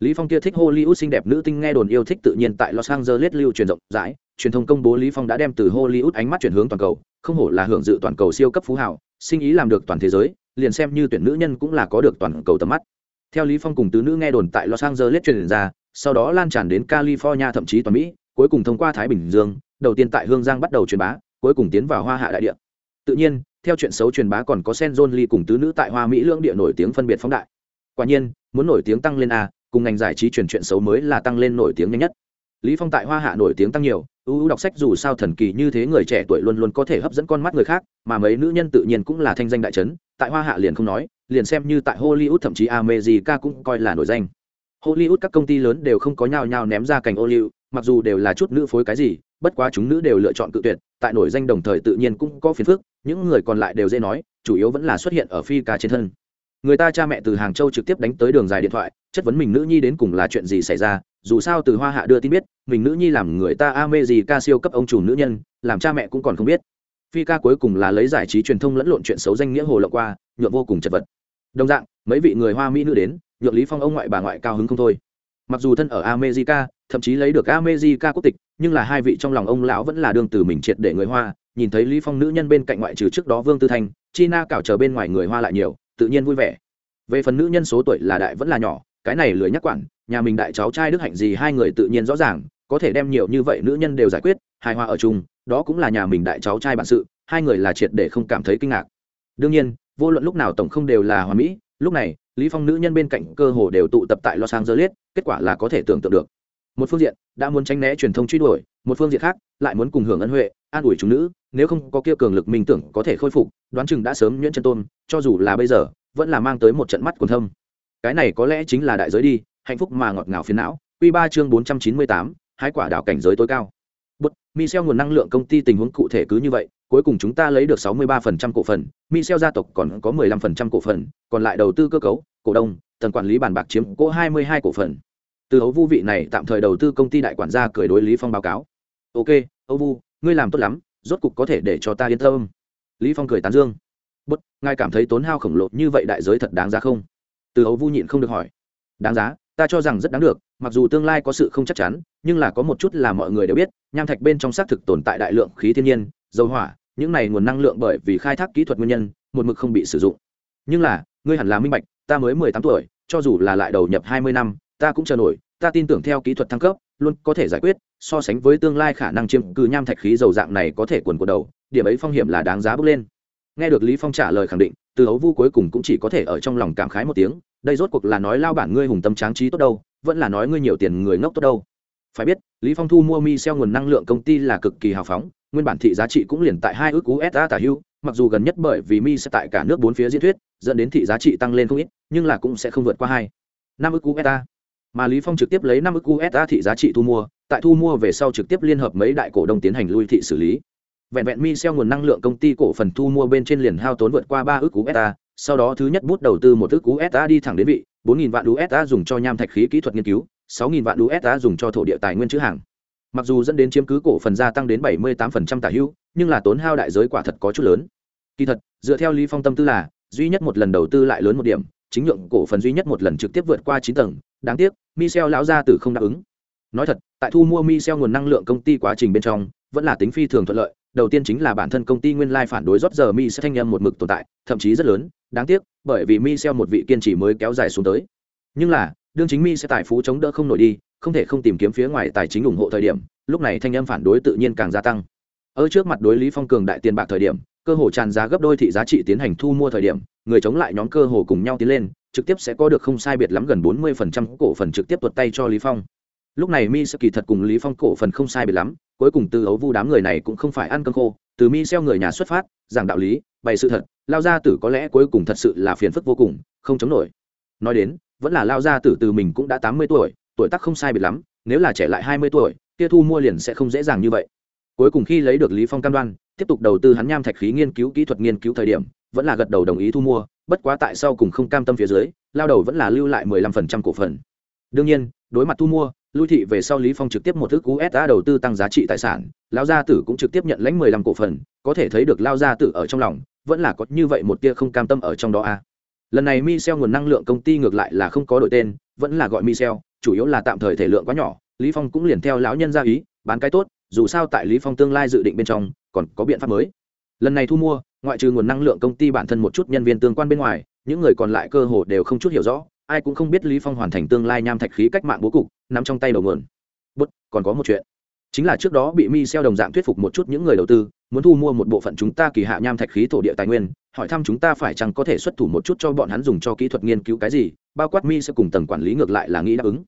Lý phong kia thích hollywood xinh đẹp nữ tinh nghe đồn yêu thích tự nhiên tại los angeles lưu truyền rộng rãi, truyền thông công bố lý phong đã đem từ hollywood ánh mắt chuyển hướng toàn cầu, không hổ là hưởng dự toàn cầu siêu cấp phú hào, sinh ý làm được toàn thế giới, liền xem như tuyển nữ nhân cũng là có được toàn cầu tầm mắt. Theo lý phong cùng tứ nữ nghe đồn tại los angeles truyền ra, sau đó lan tràn đến california thậm chí toàn mỹ, cuối cùng thông qua thái bình dương, đầu tiên tại hương giang bắt đầu truyền bá, cuối cùng tiến vào hoa hạ đại địa tự nhiên, theo chuyện xấu truyền bá còn có sen john lee cùng tứ nữ tại hoa mỹ lưỡng địa nổi tiếng phân biệt phóng đại. Quả nhiên, muốn nổi tiếng tăng lên a, cùng ngành giải trí truyền chuyện xấu mới là tăng lên nổi tiếng nhanh nhất. Lý phong tại hoa hạ nổi tiếng tăng nhiều ưu đọc sách dù sao thần kỳ như thế người trẻ tuổi luôn luôn có thể hấp dẫn con mắt người khác, mà mấy nữ nhân tự nhiên cũng là thanh danh đại chấn, tại hoa hạ liền không nói, liền xem như tại hollywood thậm chí america cũng coi là nổi danh. Hollywood các công ty lớn đều không có nhào nhào ném ra cành ô liu, mặc dù đều là chút nữ phối cái gì bất quá chúng nữ đều lựa chọn tự tuyệt, tại nổi danh đồng thời tự nhiên cũng có phiền phức, những người còn lại đều dễ nói, chủ yếu vẫn là xuất hiện ở phi ca trên thân. Người ta cha mẹ từ hàng châu trực tiếp đánh tới đường dài điện thoại, chất vấn mình nữ nhi đến cùng là chuyện gì xảy ra, dù sao từ hoa hạ đưa tin biết, mình nữ nhi làm người ta a mê gì ca siêu cấp ông chủ nữ nhân, làm cha mẹ cũng còn không biết. Phi ca cuối cùng là lấy giải trí truyền thông lẫn lộn chuyện xấu danh nghĩa hồ lộng qua, nhuộm vô cùng chật vật. Đồng dạng, mấy vị người hoa mỹ nữ đến, nhượng lý phong ông ngoại bà ngoại cao hứng không thôi. Mặc dù thân ở america thậm chí lấy được america quốc tịch nhưng là hai vị trong lòng ông lão vẫn là đương từ mình triệt để người hoa, nhìn thấy lý phong nữ nhân bên cạnh ngoại trừ trước đó vương tư thanh, china cảo chờ bên ngoài người hoa lại nhiều, tự nhiên vui vẻ. Về phần nữ nhân số tuổi là đại vẫn là nhỏ, cái này lười nhắc quản, nhà mình đại cháu trai đức hạnh gì hai người tự nhiên rõ ràng, có thể đem nhiều như vậy nữ nhân đều giải quyết, hài hòa ở chung, đó cũng là nhà mình đại cháu trai bản sự, hai người là triệt để không cảm thấy kinh ngạc. Đương nhiên, vô luận lúc nào tổng không đều là hòa mỹ, lúc này, lý phong nữ nhân bên cạnh cơ hồ đều tụ tập tại los angeles, kết quả là có thể tưởng tượng được một phương diện đã muốn tránh né truyền thông truy đuổi một phương diện khác lại muốn cùng hưởng ân huệ an ủi chúng nữ nếu không có kia cường lực minh tưởng có thể khôi phục đoán chừng đã sớm nhuyễn chân tôn cho dù là bây giờ vẫn là mang tới một trận mắt quần thâm. Cái này có lẽ chính là đại giới đi hạnh phúc mà ngọt ngào phiền não. Q ba chương bốn trăm chín mươi tám hai quả đảo cảnh giới tối cao. Bút, Michel nguồn năng lượng công ty tình huống cụ thể cứ như vậy, cuối cùng chúng ta lấy được 63% cổ phần, Michel gia tộc còn có 15% cổ phần, còn lại đầu tư cơ cấu, cổ đông, tầng quản lý bàn bạc chiếm cố 22 cổ phần. Từ Âu Vu vị này tạm thời đầu tư công ty đại quản gia cười đối Lý Phong báo cáo. "Ok, Âu Vu, ngươi làm tốt lắm, rốt cục có thể để cho ta yên tâm." Lý Phong cười tán dương. Bất, ngài cảm thấy tốn hao khổng lồ như vậy đại giới thật đáng giá không?" từ ấu vu nhịn không được hỏi đáng giá ta cho rằng rất đáng được mặc dù tương lai có sự không chắc chắn nhưng là có một chút là mọi người đều biết nham thạch bên trong xác thực tồn tại đại lượng khí thiên nhiên dầu hỏa những này nguồn năng lượng bởi vì khai thác kỹ thuật nguyên nhân một mực không bị sử dụng nhưng là ngươi hẳn là minh bạch ta mới mười tám tuổi cho dù là lại đầu nhập hai mươi năm ta cũng chờ nổi, ta tin tưởng theo kỹ thuật thăng cấp, luôn có thể giải quyết, so sánh với tương lai khả năng chiếm cứ nham thạch khí dầu dạng này có thể quần của đầu, điểm ấy phong hiểm là đáng giá bước lên. Nghe được lý phong trả lời khẳng định, từ ấu vu cuối cùng cũng chỉ có thể ở trong lòng cảm khái một tiếng, đây rốt cuộc là nói lao bản ngươi hùng tâm tráng trí tốt đâu, vẫn là nói ngươi nhiều tiền người ngốc tốt đâu. Phải biết, lý phong thu mua mi xeo nguồn năng lượng công ty là cực kỳ hào phóng, nguyên bản thị giá trị cũng liền tại hai ước cú sa tả hưu, mặc dù gần nhất bởi vì mi sẽ tại cả nước bốn phía diễn thuyết, dẫn đến thị giá trị tăng lên không ít, nhưng là cũng sẽ không vượt qua hai. Năm ước cú sa mà lý phong trực tiếp lấy năm ước usd thị giá trị thu mua, tại thu mua về sau trực tiếp liên hợp mấy đại cổ đông tiến hành lui thị xử lý. Vẹn vẹn mi xeo nguồn năng lượng công ty cổ phần thu mua bên trên liền hao tốn vượt qua ba ước usd sau đó thứ nhất bút đầu tư một ước usd đi thẳng đến vị, bốn nghìn vạn usd dùng cho nham thạch khí kỹ thuật nghiên cứu, sáu nghìn vạn usd dùng cho thổ địa tài nguyên chữ hàng. Mặc dù dẫn đến chiếm cứ cổ phần gia tăng đến 78% tả hữu, nhưng là tốn hao đại giới quả thật có chút lớn. Kỳ thật, dựa theo lý phong tâm tư là, duy nhất một lần đầu tư lại lớn một điểm, chính nhượng cổ phần duy nhất một lần trực tiếp vượt qua chín tầng đáng tiếc, michel lão gia tử không đáp ứng. Nói thật, tại thu mua michel nguồn năng lượng công ty quá trình bên trong, vẫn là tính phi thường thuận lợi. Đầu tiên chính là bản thân công ty nguyên lai phản đối rót giờ mi sẽ thanh nhâm một mực tồn tại, thậm chí rất lớn. Đáng tiếc, bởi vì mi xeo một vị kiên trì mới kéo dài xuống tới. Nhưng là, đương chính mi sẽ tài phú chống đỡ không nổi đi, không thể không tìm kiếm phía ngoài tài chính ủng hộ thời điểm, lúc này thanh âm phản đối tự nhiên càng gia tăng. Ở trước mặt đối lý phong cường đại tiền bạc thời điểm, cơ hồ tràn giá gấp đôi thị giá trị tiến hành thu mua thời điểm, người chống lại nhóm cơ hồ cùng nhau tiến lên trực tiếp sẽ có được không sai biệt lắm gần 40% cổ phần trực tiếp tuột tay cho lý phong. Lúc này mi sẽ kỳ thật cùng lý phong cổ phần không sai biệt lắm, cuối cùng từ ấu vu đám người này cũng không phải ăn cơm khô, từ mi xeo người nhà xuất phát, giảng đạo lý, bày sự thật, lao gia tử có lẽ cuối cùng thật sự là phiền phức vô cùng, không chống nổi. Nói đến, vẫn là lao gia tử từ mình cũng đã tám mươi tuổi tuổi tác không sai biệt lắm, nếu là trẻ lại hai mươi tuổi, kia thu mua liền sẽ không dễ dàng như vậy. Cuối cùng khi lấy được lý phong cam đoan, tiếp tục đầu tư hắn nham thạch khí nghiên cứu kỹ thuật nghiên cứu thời điểm vẫn là gật đầu đồng ý thu mua bất quá tại sao cùng không cam tâm phía dưới lao đầu vẫn là lưu lại mười lăm phần trăm cổ phần đương nhiên đối mặt thu mua lưu thị về sau lý phong trực tiếp một thức cú đầu tư tăng giá trị tài sản lao gia tử cũng trực tiếp nhận lãnh mười lăm cổ phần có thể thấy được lao gia tử ở trong lòng vẫn là có như vậy một tia không cam tâm ở trong đó a à. lần này Michel nguồn năng lượng công ty ngược lại là không có đổi tên vẫn là gọi Michel, chủ yếu là tạm thời thể lượng quá nhỏ lý phong cũng liền theo lão nhân ra ý bán cái tốt dù sao tại lý phong tương lai dự định bên trong còn có biện pháp mới lần này thu mua ngoại trừ nguồn năng lượng công ty bản thân một chút nhân viên tương quan bên ngoài, những người còn lại cơ hồ đều không chút hiểu rõ, ai cũng không biết lý phong hoàn thành tương lai nham thạch khí cách mạng bố cục nằm trong tay đầu nguồn. Bút còn có một chuyện. Chính là trước đó bị mi xeo đồng dạng thuyết phục một chút những người đầu tư, muốn thu mua một bộ phận chúng ta kỳ hạ nham thạch khí thổ địa tài nguyên, hỏi thăm chúng ta phải chăng có thể xuất thủ một chút cho bọn hắn dùng cho kỹ thuật nghiên cứu cái gì, bao quát mi sẽ cùng tầng quản lý ngược lại là nghĩ đáp ứng.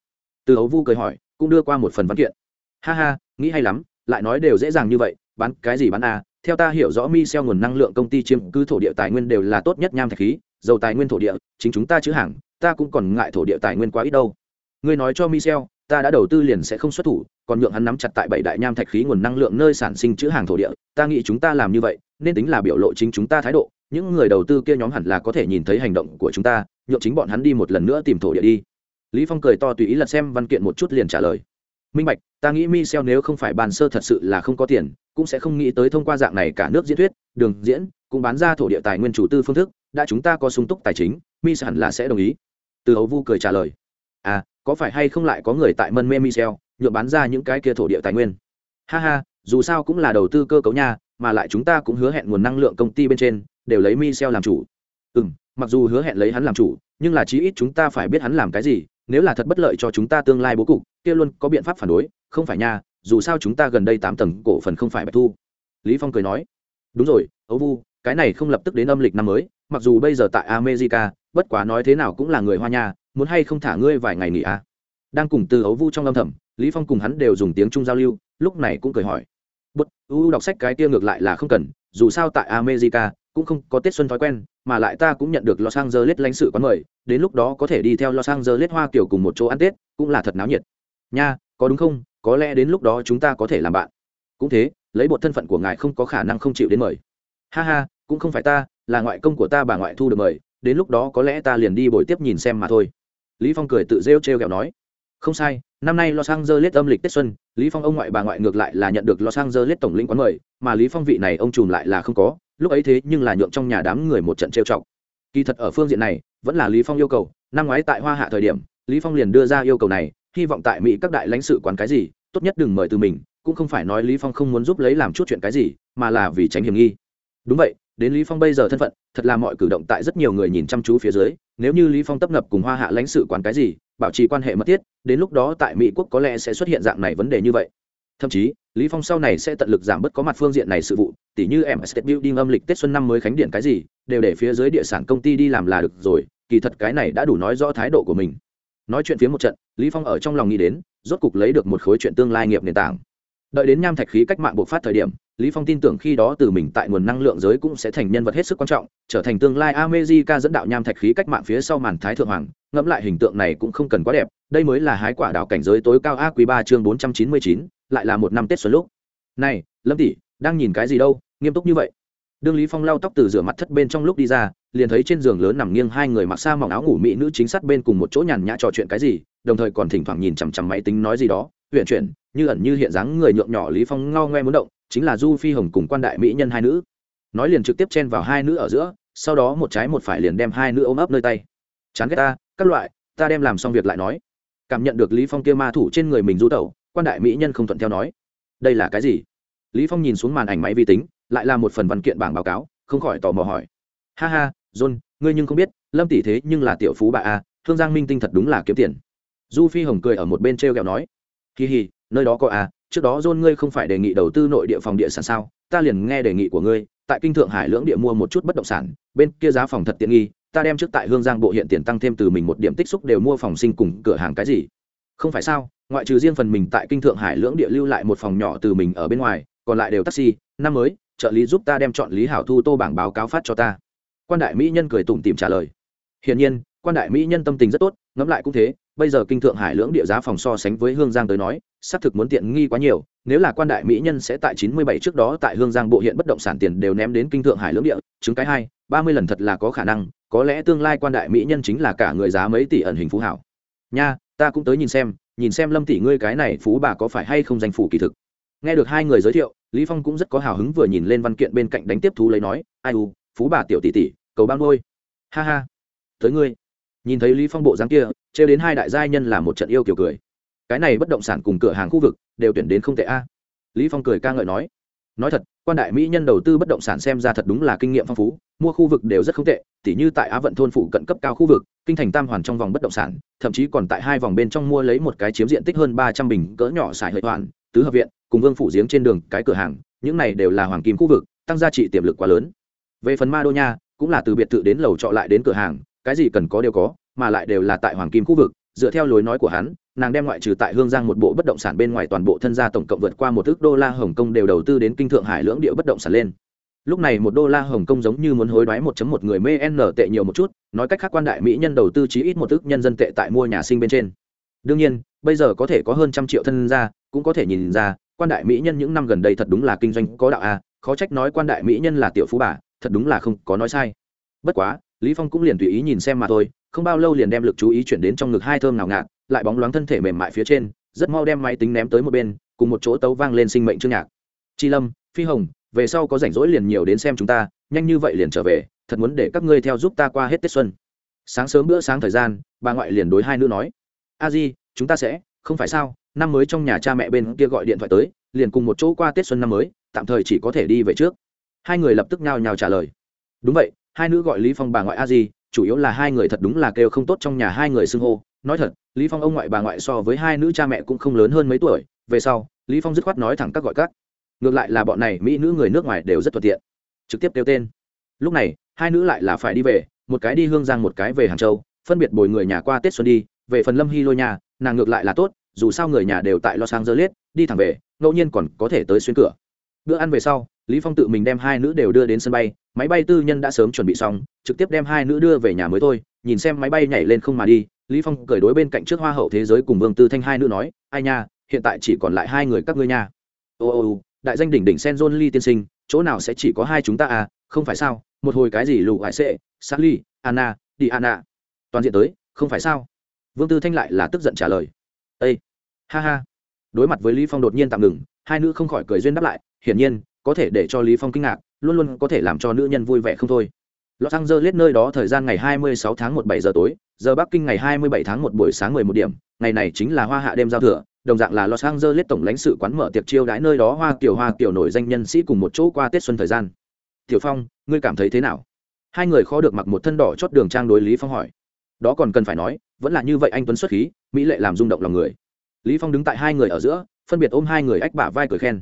Từ ấu vu cười hỏi, cũng đưa qua một phần văn kiện. Ha ha, nghĩ hay lắm, lại nói đều dễ dàng như vậy, bán cái gì bán a à? Theo ta hiểu rõ mi xeo nguồn năng lượng công ty chiếm cứ thổ địa tài nguyên đều là tốt nhất nham thạch khí, dầu tài nguyên thổ địa, chính chúng ta chữ hàng, ta cũng còn ngại thổ địa tài nguyên quá ít đâu. Ngươi nói cho michel, ta đã đầu tư liền sẽ không xuất thủ, còn nhượng hắn nắm chặt tại bảy đại nham thạch khí nguồn năng lượng nơi sản sinh chữ hàng thổ địa, ta nghĩ chúng ta làm như vậy, nên tính là biểu lộ chính chúng ta thái độ, những người đầu tư kia nhóm hẳn là có thể nhìn thấy hành động của chúng ta, nhượng chính bọn hắn đi một lần nữa tìm thổ địa đi. Lý phong cười to tùy ý lật xem văn kiện một chút liền trả lời minh bạch, ta nghĩ Mi Xeo nếu không phải bàn sơ thật sự là không có tiền, cũng sẽ không nghĩ tới thông qua dạng này cả nước diễn thuyết, đường diễn, cũng bán ra thổ địa tài nguyên chủ tư phương thức, đã chúng ta có sung túc tài chính mi hẳn là sẽ đồng ý. Từ hầu vu cười trả lời. À có phải hay không lại có người tại mân mê Xeo nhượng bán ra những cái kia thổ địa tài nguyên? Ha ha, dù sao cũng là đầu tư cơ cấu nha mà lại chúng ta cũng hứa hẹn nguồn năng lượng công ty bên trên, đều lấy Mi Xeo làm chủ. Ừ m mặc dù hứa hẹn lấy hắn làm chủ, nhưng là chí ít chúng ta phải biết hắn làm cái gì nếu là thật bất lợi cho chúng ta tương lai bố cục, kia luôn có biện pháp phản đối, không phải nha, dù sao chúng ta gần đây tám tầng cổ phần không phải bạch thu. Lý phong cười nói, đúng rồi ấu vu, cái này không lập tức đến âm lịch năm mới, mặc dù bây giờ tại america, bất quá nói thế nào cũng là người hoa nha, muốn hay không thả ngươi vài ngày nghỉ à? Đang cùng từ ấu vu trong âm thầm, lý phong cùng hắn đều dùng tiếng trung giao lưu, lúc này cũng cười hỏi bút u đọc sách cái kia ngược lại là không cần, dù sao tại america cũng không có tết xuân thói quen, mà lại ta cũng nhận được los angeles lãnh sự quán mời, đến lúc đó có thể đi theo los angeles hoa kiểu cùng một chỗ ăn tết, cũng là thật náo nhiệt. Nha, có đúng không? Có lẽ đến lúc đó chúng ta có thể làm bạn. Cũng thế, lấy bộ thân phận của ngài không có khả năng không chịu đến mời. Ha ha, cũng không phải ta, là ngoại công của ta bà ngoại thu được mời, đến lúc đó có lẽ ta liền đi buổi tiếp nhìn xem mà thôi. Lý phong cười tự rêu trêu ghẹo nói. Không sai, năm nay los angeles âm lịch tết xuân, lý phong ông ngoại bà ngoại ngược lại là nhận được los angeles tổng lĩnh quán mời, mà lý phong vị này ông trùm lại là không có lúc ấy thế nhưng là nhượng trong nhà đám người một trận trêu chọc. Kỳ thật ở phương diện này, vẫn là lý phong yêu cầu, năm ngoái tại hoa hạ thời điểm, lý phong liền đưa ra yêu cầu này, hy vọng tại mỹ các đại lãnh sự quán cái gì, tốt nhất đừng mời từ mình, cũng không phải nói lý phong không muốn giúp lấy làm chút chuyện cái gì, mà là vì tránh hiểm nghi. Đúng vậy, đến lý phong bây giờ thân phận, thật là mọi cử động tại rất nhiều người nhìn chăm chú phía dưới, nếu như lý phong tấp nập cùng hoa hạ lãnh sự quán cái gì, bảo trì quan hệ mật thiết, đến lúc đó tại mỹ quốc có lẽ sẽ xuất hiện dạng này vấn đề như vậy thậm chí, lý phong sau này sẽ tận lực giảm bớt có mặt phương diện này sự vụ, tỉ như em state building âm lịch tết xuân năm mới khánh điện cái gì, đều để phía dưới địa sản công ty đi làm là được rồi, kỳ thật cái này đã đủ nói rõ thái độ của mình. Nói chuyện phía một trận, lý phong ở trong lòng nghĩ đến, rốt cục lấy được một khối chuyện tương lai nghiệp nền tảng. Đợi đến nham thạch khí cách mạng bộc phát thời điểm, lý phong tin tưởng khi đó từ mình tại nguồn năng lượng giới cũng sẽ thành nhân vật hết sức quan trọng, trở thành tương lai america dẫn đạo nham thạch khí cách mạng phía sau màn thái thượng hoàng ngẫm lại hình tượng này cũng không cần quá đẹp, đây mới là hái quả đào cảnh giới tối cao a quý ba chương bốn trăm chín mươi chín, lại là một năm tết xuân lúc. Này, lâm tỷ, đang nhìn cái gì đâu, nghiêm túc như vậy? Đương lý phong lau tóc từ rửa mặt thất bên trong lúc đi ra, liền thấy trên giường lớn nằm nghiêng hai người mặc xa mỏng áo ngủ mỹ nữ chính sát bên cùng một chỗ nhàn nhã trò chuyện cái gì, đồng thời còn thỉnh thoảng nhìn chằm chằm máy tính nói gì đó huyện chuyển, như ẩn như hiện dáng người nhượng nhỏ lý phong ngao ngoe muốn động, chính là du phi hồng cùng quan đại mỹ nhân hai nữ. Nói liền trực tiếp chen vào hai nữ ở giữa, sau đó một trái một phải liền đem hai nữ ôm ấp nơi tay. Chán ghét ta các loại, ta đem làm xong việc lại nói. Cảm nhận được lý phong kia ma thủ trên người mình du tẩu, quan đại mỹ nhân không thuận theo nói. Đây là cái gì? Lý phong nhìn xuống màn ảnh máy vi tính, lại là một phần văn kiện bảng báo cáo, không khỏi tò mò hỏi. Ha ha, john, ngươi nhưng không biết, lâm tỷ thế nhưng là tiểu phú bà a, thương giang minh tinh thật đúng là kiếm tiền. Du phi hồng cười ở một bên treo kẹo nói. Kỳ hì, nơi đó có a, trước đó john ngươi không phải đề nghị đầu tư nội địa phòng địa sản sao? Ta liền nghe đề nghị của ngươi, tại kinh thượng hải lưỡng địa mua một chút bất động sản, bên kia giá phòng thật tiện nghi ta đem trước tại hương giang bộ hiện tiền tăng thêm từ mình một điểm tích xúc đều mua phòng sinh cùng cửa hàng cái gì? Không phải sao, ngoại trừ riêng phần mình tại kinh thượng hải lưỡng địa lưu lại một phòng nhỏ từ mình ở bên ngoài, còn lại đều taxi, năm mới, trợ lý giúp ta đem chọn lý hảo thu tô bảng báo cáo phát cho ta. Quan đại mỹ nhân cười tủm tìm trả lời. Hiển nhiên, quan đại mỹ nhân tâm tình rất tốt, ngẫm lại cũng thế, bây giờ kinh thượng hải lưỡng địa giá phòng so sánh với hương giang tới nói, xác thực muốn tiện nghi quá nhiều, nếu là quan đại mỹ nhân sẽ tại chín mươi bảy trước đó tại hương giang bộ hiện bất động sản tiền đều ném đến kinh thượng hải lưỡng địa, chứng cái hai, ba mươi lần thật là có khả năng có lẽ tương lai quan đại mỹ nhân chính là cả người giá mấy tỷ ẩn hình phú hảo. Nha, ta cũng tới nhìn xem nhìn xem lâm tỷ ngươi cái này phú bà có phải hay không danh phủ kỳ thực. Nghe được hai người giới thiệu, lý phong cũng rất có hào hứng vừa nhìn lên văn kiện bên cạnh đánh tiếp thú lấy nói, ai u, phú bà tiểu tỷ tỷ, cầu ban ngôi ha ha, tới ngươi. Nhìn thấy lý phong bộ dáng kia, trêu đến hai đại giai nhân là một trận yêu kiểu cười. Cái này bất động sản cùng cửa hàng khu vực đều tuyển đến không tệ a. Lý phong cười ca ngợi nói nói thật, quan đại mỹ nhân đầu tư bất động sản xem ra thật đúng là kinh nghiệm phong phú, mua khu vực đều rất không tệ, tỉ như tại á vận thôn phụ cận cấp cao khu vực, kinh thành tam hoàn trong vòng bất động sản, thậm chí còn tại hai vòng bên trong mua lấy một cái chiếm diện tích hơn ba trăm bình cỡ nhỏ xài hợi hoàn, tứ hợp viện, cùng vương phủ giếng trên đường, cái cửa hàng, những này đều là hoàng kim khu vực, tăng giá trị tiềm lực quá lớn. Về phần ma đô nha cũng là từ biệt thự đến lầu trọ lại đến cửa hàng, cái gì cần có đều có, mà lại đều là tại hoàng kim khu vực dựa theo lối nói của hắn, nàng đem ngoại trừ tại hương giang một bộ bất động sản bên ngoài toàn bộ thân gia tổng cộng vượt qua một ước đô la hồng kông đều đầu tư đến kinh thượng hải lưỡng địa bất động sản lên. Lúc này một đô la hồng kông giống như muốn hối đoái một một người mê n tệ nhiều một chút, nói cách khác quan đại mỹ nhân đầu tư chí ít một ước nhân dân tệ tại mua nhà sinh bên trên. Đương nhiên, bây giờ có thể có hơn trăm triệu thân gia, cũng có thể nhìn ra, quan đại mỹ nhân những năm gần đây thật đúng là kinh doanh có đạo a, khó trách nói quan đại mỹ nhân là tiểu phú bà, thật đúng là không có nói sai. Bất quá, lý phong cũng liền tùy ý nhìn xem mà thôi không bao lâu liền đem lực chú ý chuyển đến trong ngực hai thơm nào ngạt, lại bóng loáng thân thể mềm mại phía trên, rất mau đem máy tính ném tới một bên, cùng một chỗ tấu vang lên sinh mệnh chương nhạc. Chi lâm, phi hồng, về sau có rảnh rỗi liền nhiều đến xem chúng ta, nhanh như vậy liền trở về, thật muốn để các ngươi theo giúp ta qua hết tết xuân. Sáng sớm bữa sáng thời gian, bà ngoại liền đối hai nữ nói, a di, chúng ta sẽ, không phải sao, năm mới trong nhà cha mẹ bên kia gọi điện thoại tới, liền cùng một chỗ qua tết xuân năm mới, tạm thời chỉ có thể đi về trước. Hai người lập tức nhao nhao trả lời, đúng vậy, hai nữ gọi lý phong bà ngoại a di chủ yếu là hai người thật đúng là kêu không tốt trong nhà hai người xưng hô. Nói thật, lý phong ông ngoại bà ngoại so với hai nữ cha mẹ cũng không lớn hơn mấy tuổi, về sau, lý phong dứt khoát nói thẳng các gọi các. Ngược lại là bọn này mỹ nữ người nước ngoài đều rất thuận tiện. Trực tiếp kêu tên. Lúc này, hai nữ lại là phải đi về, một cái đi hương giang một cái về hàng châu, phân biệt bồi người nhà qua tết xuân đi, về phần lâm hy lôi nhà, nàng ngược lại là tốt, dù sao người nhà đều tại lo sang dơ liết đi thẳng về, ngẫu nhiên còn có thể tới xuyên cửa. Bữa ăn về sau lý phong tự mình đem hai nữ đều đưa đến sân bay, máy bay tư nhân đã sớm chuẩn bị xong, trực tiếp đem hai nữ đưa về nhà mới thôi, nhìn xem máy bay nhảy lên không mà đi, lý phong cởi đối bên cạnh trước hoa hậu thế giới cùng vương tư thanh hai nữ nói, ai nha, hiện tại chỉ còn lại hai người các ngươi nha. Ô ô đại danh đỉnh đỉnh sen john lee tiên sinh, chỗ nào sẽ chỉ có hai chúng ta à không phải sao? Một hồi cái gì lù hải sệ, sally, anna, đi anna. Toàn diện tới, không phải sao? Vương tư thanh lại là tức giận trả lời ây ha ha. Đối mặt với lý phong đột nhiên tạm ngừng, hai nữ không khỏi cười duyên đáp lại, hiển nhiên có thể để cho lý phong kinh ngạc, luôn luôn có thể làm cho nữ nhân vui vẻ không thôi. Los angeles nơi đó thời gian ngày 26 tháng 1 7 giờ tối, giờ bắc kinh ngày 27 tháng 1 buổi sáng 11 điểm, ngày này chính là hoa hạ đêm giao thừa, đồng dạng là los angeles tổng lãnh sự quán mở tiệc chiêu đãi nơi đó hoa tiểu hoa tiểu nổi danh nhân sĩ cùng một chỗ qua tết xuân thời gian. Tiểu phong, ngươi cảm thấy thế nào? Hai người khó được mặc một thân đỏ chót đường trang đối lý phong hỏi. Đó còn cần phải nói, vẫn là như vậy anh tuấn xuất khí, mỹ lệ làm rung động lòng người. Lý phong đứng tại hai người ở giữa, phân biệt ôm hai người ách bả vai cười khen.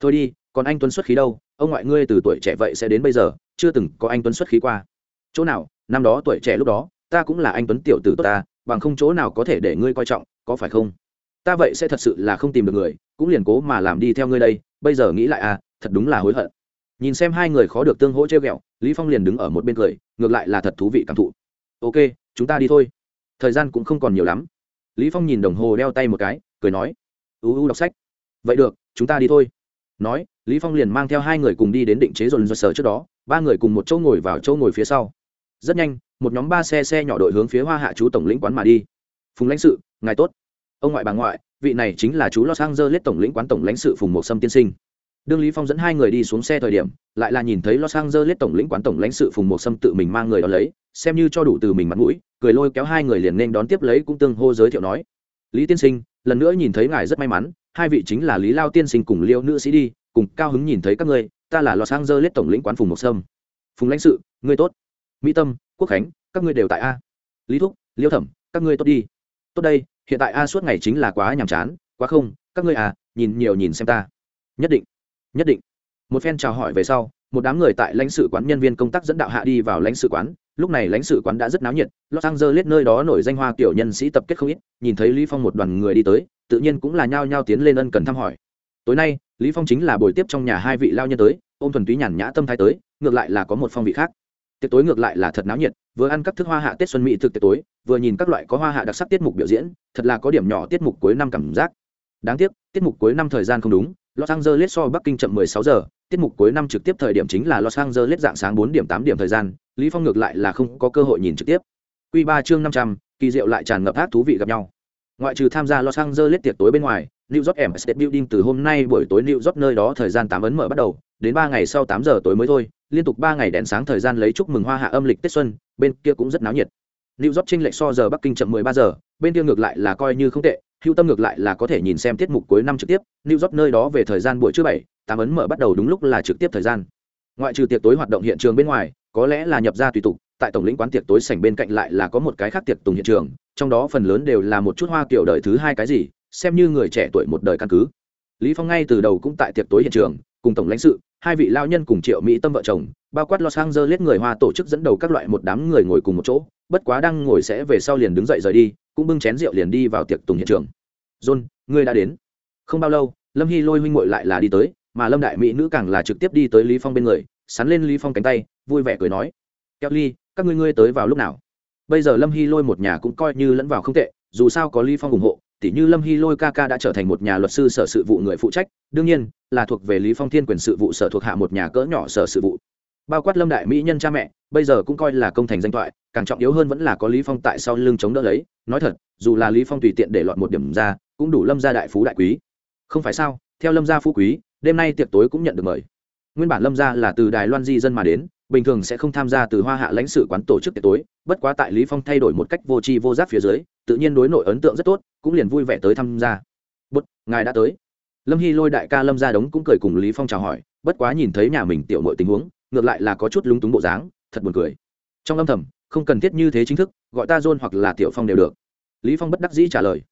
Thôi đi còn anh tuấn xuất khí đâu? Ông ngoại ngươi từ tuổi trẻ vậy sẽ đến bây giờ, chưa từng có anh tuấn xuất khí qua. Chỗ nào, năm đó tuổi trẻ lúc đó, ta cũng là anh tuấn tiểu tử tốt ta, bằng không chỗ nào có thể để ngươi coi trọng, có phải không? Ta vậy sẽ thật sự là không tìm được người, cũng liền cố mà làm đi theo ngươi đây, bây giờ nghĩ lại à thật đúng là hối hận. Nhìn xem hai người khó được tương hỗ treo ghẹo, lý phong liền đứng ở một bên cười, ngược lại là thật thú vị cảm thụ. Ok, chúng ta đi thôi. Thời gian cũng không còn nhiều lắm. Lý phong nhìn đồng hồ đeo tay một cái, cười nói, u u đọc sách. Vậy được, chúng ta đi thôi. Nói lý phong liền mang theo hai người cùng đi đến định chế dồn dồn sở trước đó, ba người cùng một chỗ ngồi vào chỗ ngồi phía sau. Rất nhanh, một nhóm ba xe xe nhỏ đội hướng phía hoa hạ chú tổng lĩnh quán mà đi. Phùng lãnh sự, ngài tốt. Ông ngoại bà ngoại, vị này chính là chú los angeles tổng lĩnh quán tổng lãnh sự phùng một sâm tiên sinh. Đương lý phong dẫn hai người đi xuống xe thời điểm, lại là nhìn thấy los angeles tổng lĩnh quán tổng lãnh sự phùng một sâm tự mình mang người đó lấy, xem như cho đủ từ mình mặt mũi, cười lôi kéo hai người liền nên đón tiếp lấy cũng tương hô giới thiệu nói, lý tiên sinh, lần nữa nhìn thấy ngài rất may mắn, hai vị chính là lý lao tiên sinh cùng liêu nữ sĩ đi cùng cao hứng nhìn thấy các ngươi, ta là los angeles tổng lĩnh quán phùng một sâm. Phùng lãnh sự, ngươi tốt. Mỹ tâm, quốc khánh, các ngươi đều tại a. Lý thúc, liêu thẩm, các ngươi tốt đi. Tốt đây, hiện tại a suốt ngày chính là quá nhàm chán, quá không, các ngươi à nhìn nhiều nhìn xem ta. Nhất định nhất định. Một phen chào hỏi về sau, một đám người tại lãnh sự quán nhân viên công tác dẫn đạo hạ đi vào lãnh sự quán. Lúc này lãnh sự quán đã rất náo nhiệt, los angeles nơi đó nổi danh hoa kiểu nhân sĩ tập kết không ít, nhìn thấy lý phong một đoàn người đi tới, tự nhiên cũng là nhao nhao tiến lên ân cần thăm hỏi tối nay lý phong chính là buổi tiếp trong nhà hai vị lao nhân tới ôm thuần túy nhàn nhã tâm thái tới ngược lại là có một phong vị khác. Tiệc tối ngược lại là thật náo nhiệt vừa ăn các thức hoa hạ tết xuân mỹ thực tiệc tối vừa nhìn các loại có hoa hạ đặc sắc tiết mục biểu diễn thật là có điểm nhỏ tiết mục cuối năm cảm giác. Đáng tiếc tiết mục cuối năm thời gian không đúng los angeles so bắc kinh chậm 16 giờ tiết mục cuối năm trực tiếp thời điểm chính là los angeles dạng sáng 4 điểm 8 điểm thời gian lý phong ngược lại là không có cơ hội nhìn trực tiếp. Quy 3 chương 500, kỳ diệu lại tràn ngập ác thú vị gặp nhau. Ngoại trừ tham gia los angeles tiệc tối bên ngoài New York Empire State Building từ hôm nay buổi tối New York nơi đó thời gian 8 ấn mở bắt đầu, đến 3 ngày sau 8 giờ tối mới thôi, liên tục 3 ngày đèn sáng thời gian lấy chúc mừng hoa hạ âm lịch Tết xuân, bên kia cũng rất náo nhiệt. New York chênh lệch so giờ Bắc Kinh chậm 13 giờ, bên kia ngược lại là coi như không tệ, hưu tâm ngược lại là có thể nhìn xem tiết mục cuối năm trực tiếp, New York nơi đó về thời gian buổi trưa 7, 8 ấn mở bắt đầu đúng lúc là trực tiếp thời gian. Ngoại trừ tiệc tối hoạt động hiện trường bên ngoài, có lẽ là nhập ra tùy tục, tại tổng lĩnh quán tiệc tối sảnh bên cạnh lại là có một cái khác tiệc tùng hiện trường, trong đó phần lớn đều là một chút hoa kiểu đời thứ hai cái gì, xem như người trẻ tuổi một đời căn cứ. Lý phong ngay từ đầu cũng tại tiệc tối hiện trường, cùng tổng lãnh sự, hai vị lao nhân cùng triệu mỹ tâm vợ chồng, bao quát los angeles người hoa tổ chức dẫn đầu các loại một đám người ngồi cùng một chỗ, bất quá đang ngồi sẽ về sau liền đứng dậy rời đi, cũng bưng chén rượu liền đi vào tiệc tùng hiện trường. John, ngươi đã đến. Không bao lâu, lâm hy lôi huynh muội lại là đi tới, mà lâm đại mỹ nữ càng là trực tiếp đi tới lý phong bên người, sắn lên lý phong cánh tay, vui vẻ cười nói kelly các ngươi ngươi tới vào lúc nào? Bây giờ lâm hy lôi một nhà cũng coi như lẫn vào không tệ, dù sao có lý phong ủng hộ tỷ như lâm hy lôi ca ca đã trở thành một nhà luật sư sở sự vụ người phụ trách, đương nhiên, là thuộc về lý phong thiên quyền sự vụ sở thuộc hạ một nhà cỡ nhỏ sở sự vụ. Bao quát lâm đại mỹ nhân cha mẹ, bây giờ cũng coi là công thành danh thoại, càng trọng yếu hơn vẫn là có lý phong tại sau lưng chống đỡ lấy. Nói thật, dù là lý phong tùy tiện để lọt một điểm ra, cũng đủ lâm gia đại phú đại quý. Không phải sao, theo lâm gia phú quý, đêm nay tiệc tối cũng nhận được mời. Nguyên bản lâm gia là từ đài loan di dân mà đến bình thường sẽ không tham gia từ hoa hạ lãnh sự quán tổ chức tiệc tối, bất quá tại lý phong thay đổi một cách vô tri vô giác phía dưới, tự nhiên đối nội ấn tượng rất tốt, cũng liền vui vẻ tới tham gia. Bút ngài đã tới. Lâm hy lôi đại ca lâm gia đống cũng cười cùng lý phong chào hỏi, bất quá nhìn thấy nhà mình tiểu mọi tình huống, ngược lại là có chút lúng túng bộ dáng, thật buồn cười. Trong âm thầm, không cần thiết như thế chính thức, gọi ta john hoặc là tiểu phong đều được. Lý phong bất đắc dĩ trả lời.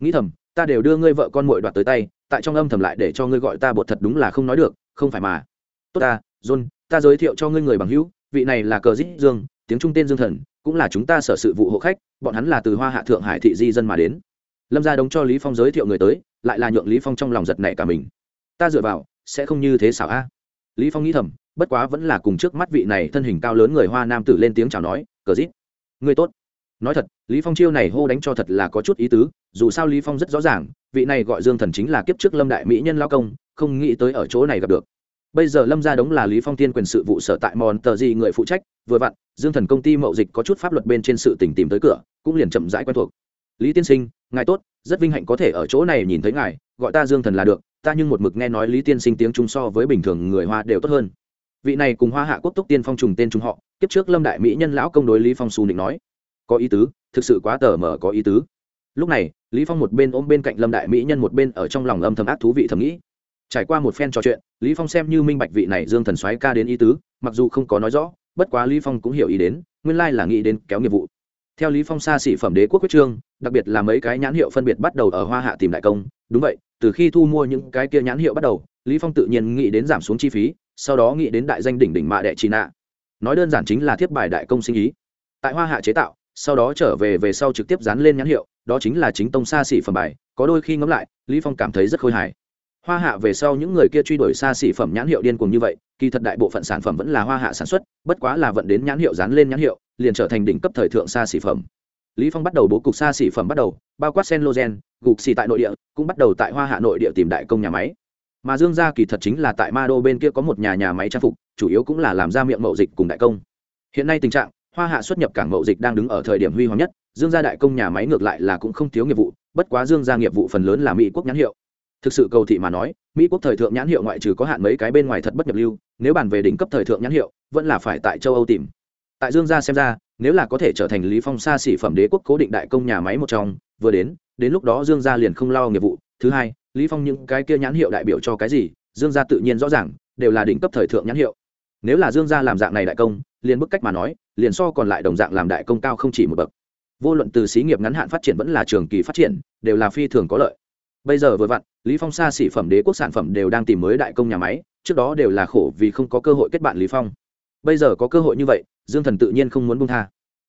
Nghĩ thầm, ta đều đưa ngươi vợ con muội đoạt tới tay, tại trong âm thầm lại để cho ngươi gọi ta bột thật đúng là không nói được, không phải mà. Tốt ta, john ta giới thiệu cho ngươi người bằng hữu, vị này là cờ dít dương, tiếng trung tên dương thần, cũng là chúng ta sở sự vụ hộ khách, bọn hắn là từ hoa hạ thượng hải thị di dân mà đến. Lâm gia đống cho lý phong giới thiệu người tới, lại là nhượng lý phong trong lòng giật nảy cả mình. Ta dựa vào, sẽ không như thế xảo a. Lý phong nghĩ thầm, bất quá vẫn là cùng trước mắt vị này thân hình cao lớn người hoa nam tử lên tiếng chào nói, cờ dít, người tốt. Nói thật, lý phong chiêu này hô đánh cho thật là có chút ý tứ, dù sao lý phong rất rõ ràng, vị này gọi dương thần chính là kiếp trước lâm đại mỹ nhân lao công, không nghĩ tới ở chỗ này gặp được bây giờ lâm gia đống là lý phong tiên quyền sự vụ sở tại mòn tờ gì người phụ trách, vừa vặn, dương thần công ty mậu dịch có chút pháp luật bên trên sự tình tìm tới cửa, cũng liền chậm rãi quen thuộc. Lý tiên sinh, ngài tốt, rất vinh hạnh có thể ở chỗ này nhìn thấy ngài, gọi ta dương thần là được, ta nhưng một mực nghe nói lý tiên sinh tiếng trung so với bình thường người hoa đều tốt hơn. Vị này cùng hoa hạ quốc túc tiên phong trùng tên trung họ, kiếp trước lâm đại mỹ nhân lão công đối lý phong xu định nói. Có ý tứ, thực sự quá tờ mở có ý tứ. Lúc này, lý phong một bên ôm bên cạnh lâm đại mỹ nhân một bên ở trong lòng âm thầm ác thú vị thầm nghĩ trải qua một phen trò chuyện, lý phong xem như minh bạch vị này dương thần soái ca đến ý tứ, mặc dù không có nói rõ, bất quá lý phong cũng hiểu ý đến, nguyên lai là nghĩ đến kéo nghiệp vụ. Theo lý phong xa xỉ phẩm đế quốc quyết trương, đặc biệt là mấy cái nhãn hiệu phân biệt bắt đầu ở hoa hạ tìm đại công, đúng vậy, từ khi thu mua những cái kia nhãn hiệu bắt đầu, lý phong tự nhiên nghĩ đến giảm xuống chi phí, sau đó nghĩ đến đại danh đỉnh đỉnh mạ đệ chi nạ. Nói đơn giản chính là thiếp bài đại công sinh ý. Tại hoa hạ chế tạo, sau đó trở về về sau trực tiếp dán lên nhãn hiệu, đó chính là chính tông xa xỉ phẩm bài, có đôi khi ngẫm lại, lý phong cảm thấy rất khôi hài hoa hạ về sau những người kia truy đuổi xa xỉ phẩm nhãn hiệu điên cuồng như vậy, kỳ thật đại bộ phận sản phẩm vẫn là hoa hạ sản xuất, bất quá là vận đến nhãn hiệu dán lên nhãn hiệu, liền trở thành đỉnh cấp thời thượng xa xỉ phẩm. Lý phong bắt đầu bố cục xa xỉ phẩm bắt đầu, bao quát sen logen gục xì tại nội địa, cũng bắt đầu tại hoa hạ nội địa tìm đại công nhà máy. Mà dương gia kỳ thật chính là tại ma đô bên kia có một nhà nhà máy trang phục, chủ yếu cũng là làm ra miệng mậu dịch cùng đại công. Hiện nay tình trạng, hoa hạ xuất nhập cảng mậu dịch đang đứng ở thời điểm huy hoàng nhất, dương gia đại công nhà máy ngược lại là cũng không thiếu nghiệp vụ, bất quá dương gia nghiệp vụ phần lớn là mỹ quốc nhãn hiệu thực sự cầu thị mà nói, mỹ quốc thời thượng nhãn hiệu ngoại trừ có hạn mấy cái bên ngoài thật bất nhập lưu, nếu bàn về đỉnh cấp thời thượng nhãn hiệu, vẫn là phải tại châu âu tìm. Tại dương gia xem ra, nếu là có thể trở thành lý phong xa xỉ phẩm đế quốc cố định đại công nhà máy một trong, vừa đến đến lúc đó dương gia liền không lo nghiệp vụ. Thứ hai, lý phong những cái kia nhãn hiệu đại biểu cho cái gì, dương gia tự nhiên rõ ràng, đều là đỉnh cấp thời thượng nhãn hiệu. Nếu là dương gia làm dạng này đại công, liền bức cách mà nói, liền so còn lại đồng dạng làm đại công cao không chỉ một bậc. Vô luận từ xí nghiệp ngắn hạn phát triển vẫn là trường kỳ phát triển, đều là phi thường có lợi bây giờ vừa vặn, lý phong xa xỉ phẩm đế quốc sản phẩm đều đang tìm mới đại công nhà máy, trước đó đều là khổ vì không có cơ hội kết bạn lý phong. Bây giờ có cơ hội như vậy, dương thần tự nhiên không muốn buông tha.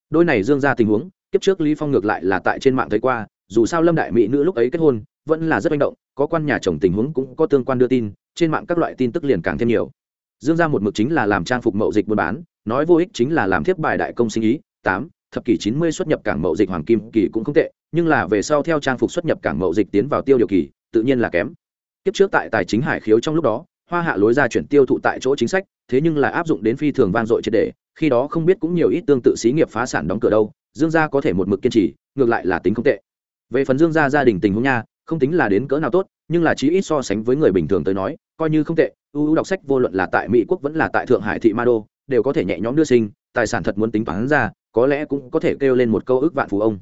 Đôi này dương ra tình huống, kiếp trước lý phong ngược lại là tại trên mạng thấy qua, dù sao lâm đại mỹ nữ lúc ấy kết hôn, vẫn là rất manh động, có quan nhà chồng tình huống cũng có tương quan đưa tin, trên mạng các loại tin tức liền càng thêm nhiều. Dương ra một mực chính là làm trang phục mậu dịch buôn bán, nói vô ích chính là làm thiếp bài đại công sinh ý, tám, thập kỷ chín mươi xuất nhập cảng mậu dịch hoàng kim kỳ cũng không tệ nhưng là về sau theo trang phục xuất nhập cảng mậu dịch tiến vào tiêu điều kỳ, tự nhiên là kém. Kiếp trước tại tài chính hải khiếu trong lúc đó, hoa hạ lối ra chuyển tiêu thụ tại chỗ chính sách, thế nhưng là áp dụng đến phi thường vang dội triệt đề khi đó không biết cũng nhiều ít tương tự xí nghiệp phá sản đóng cửa đâu, dương gia có thể một mực kiên trì, ngược lại là tính không tệ. Về phần dương gia gia đình tình huống nha, không tính là đến cỡ nào tốt, nhưng là chí ít so sánh với người bình thường tới nói, coi như không tệ ưu đọc sách vô luận là tại mỹ quốc vẫn là tại thượng hải thị ma đô, đều có thể nhẹ nhõm đưa sinh, tài sản thật muốn tính toán ra, có lẽ cũng có thể kêu lên một câu ước vạn phú ông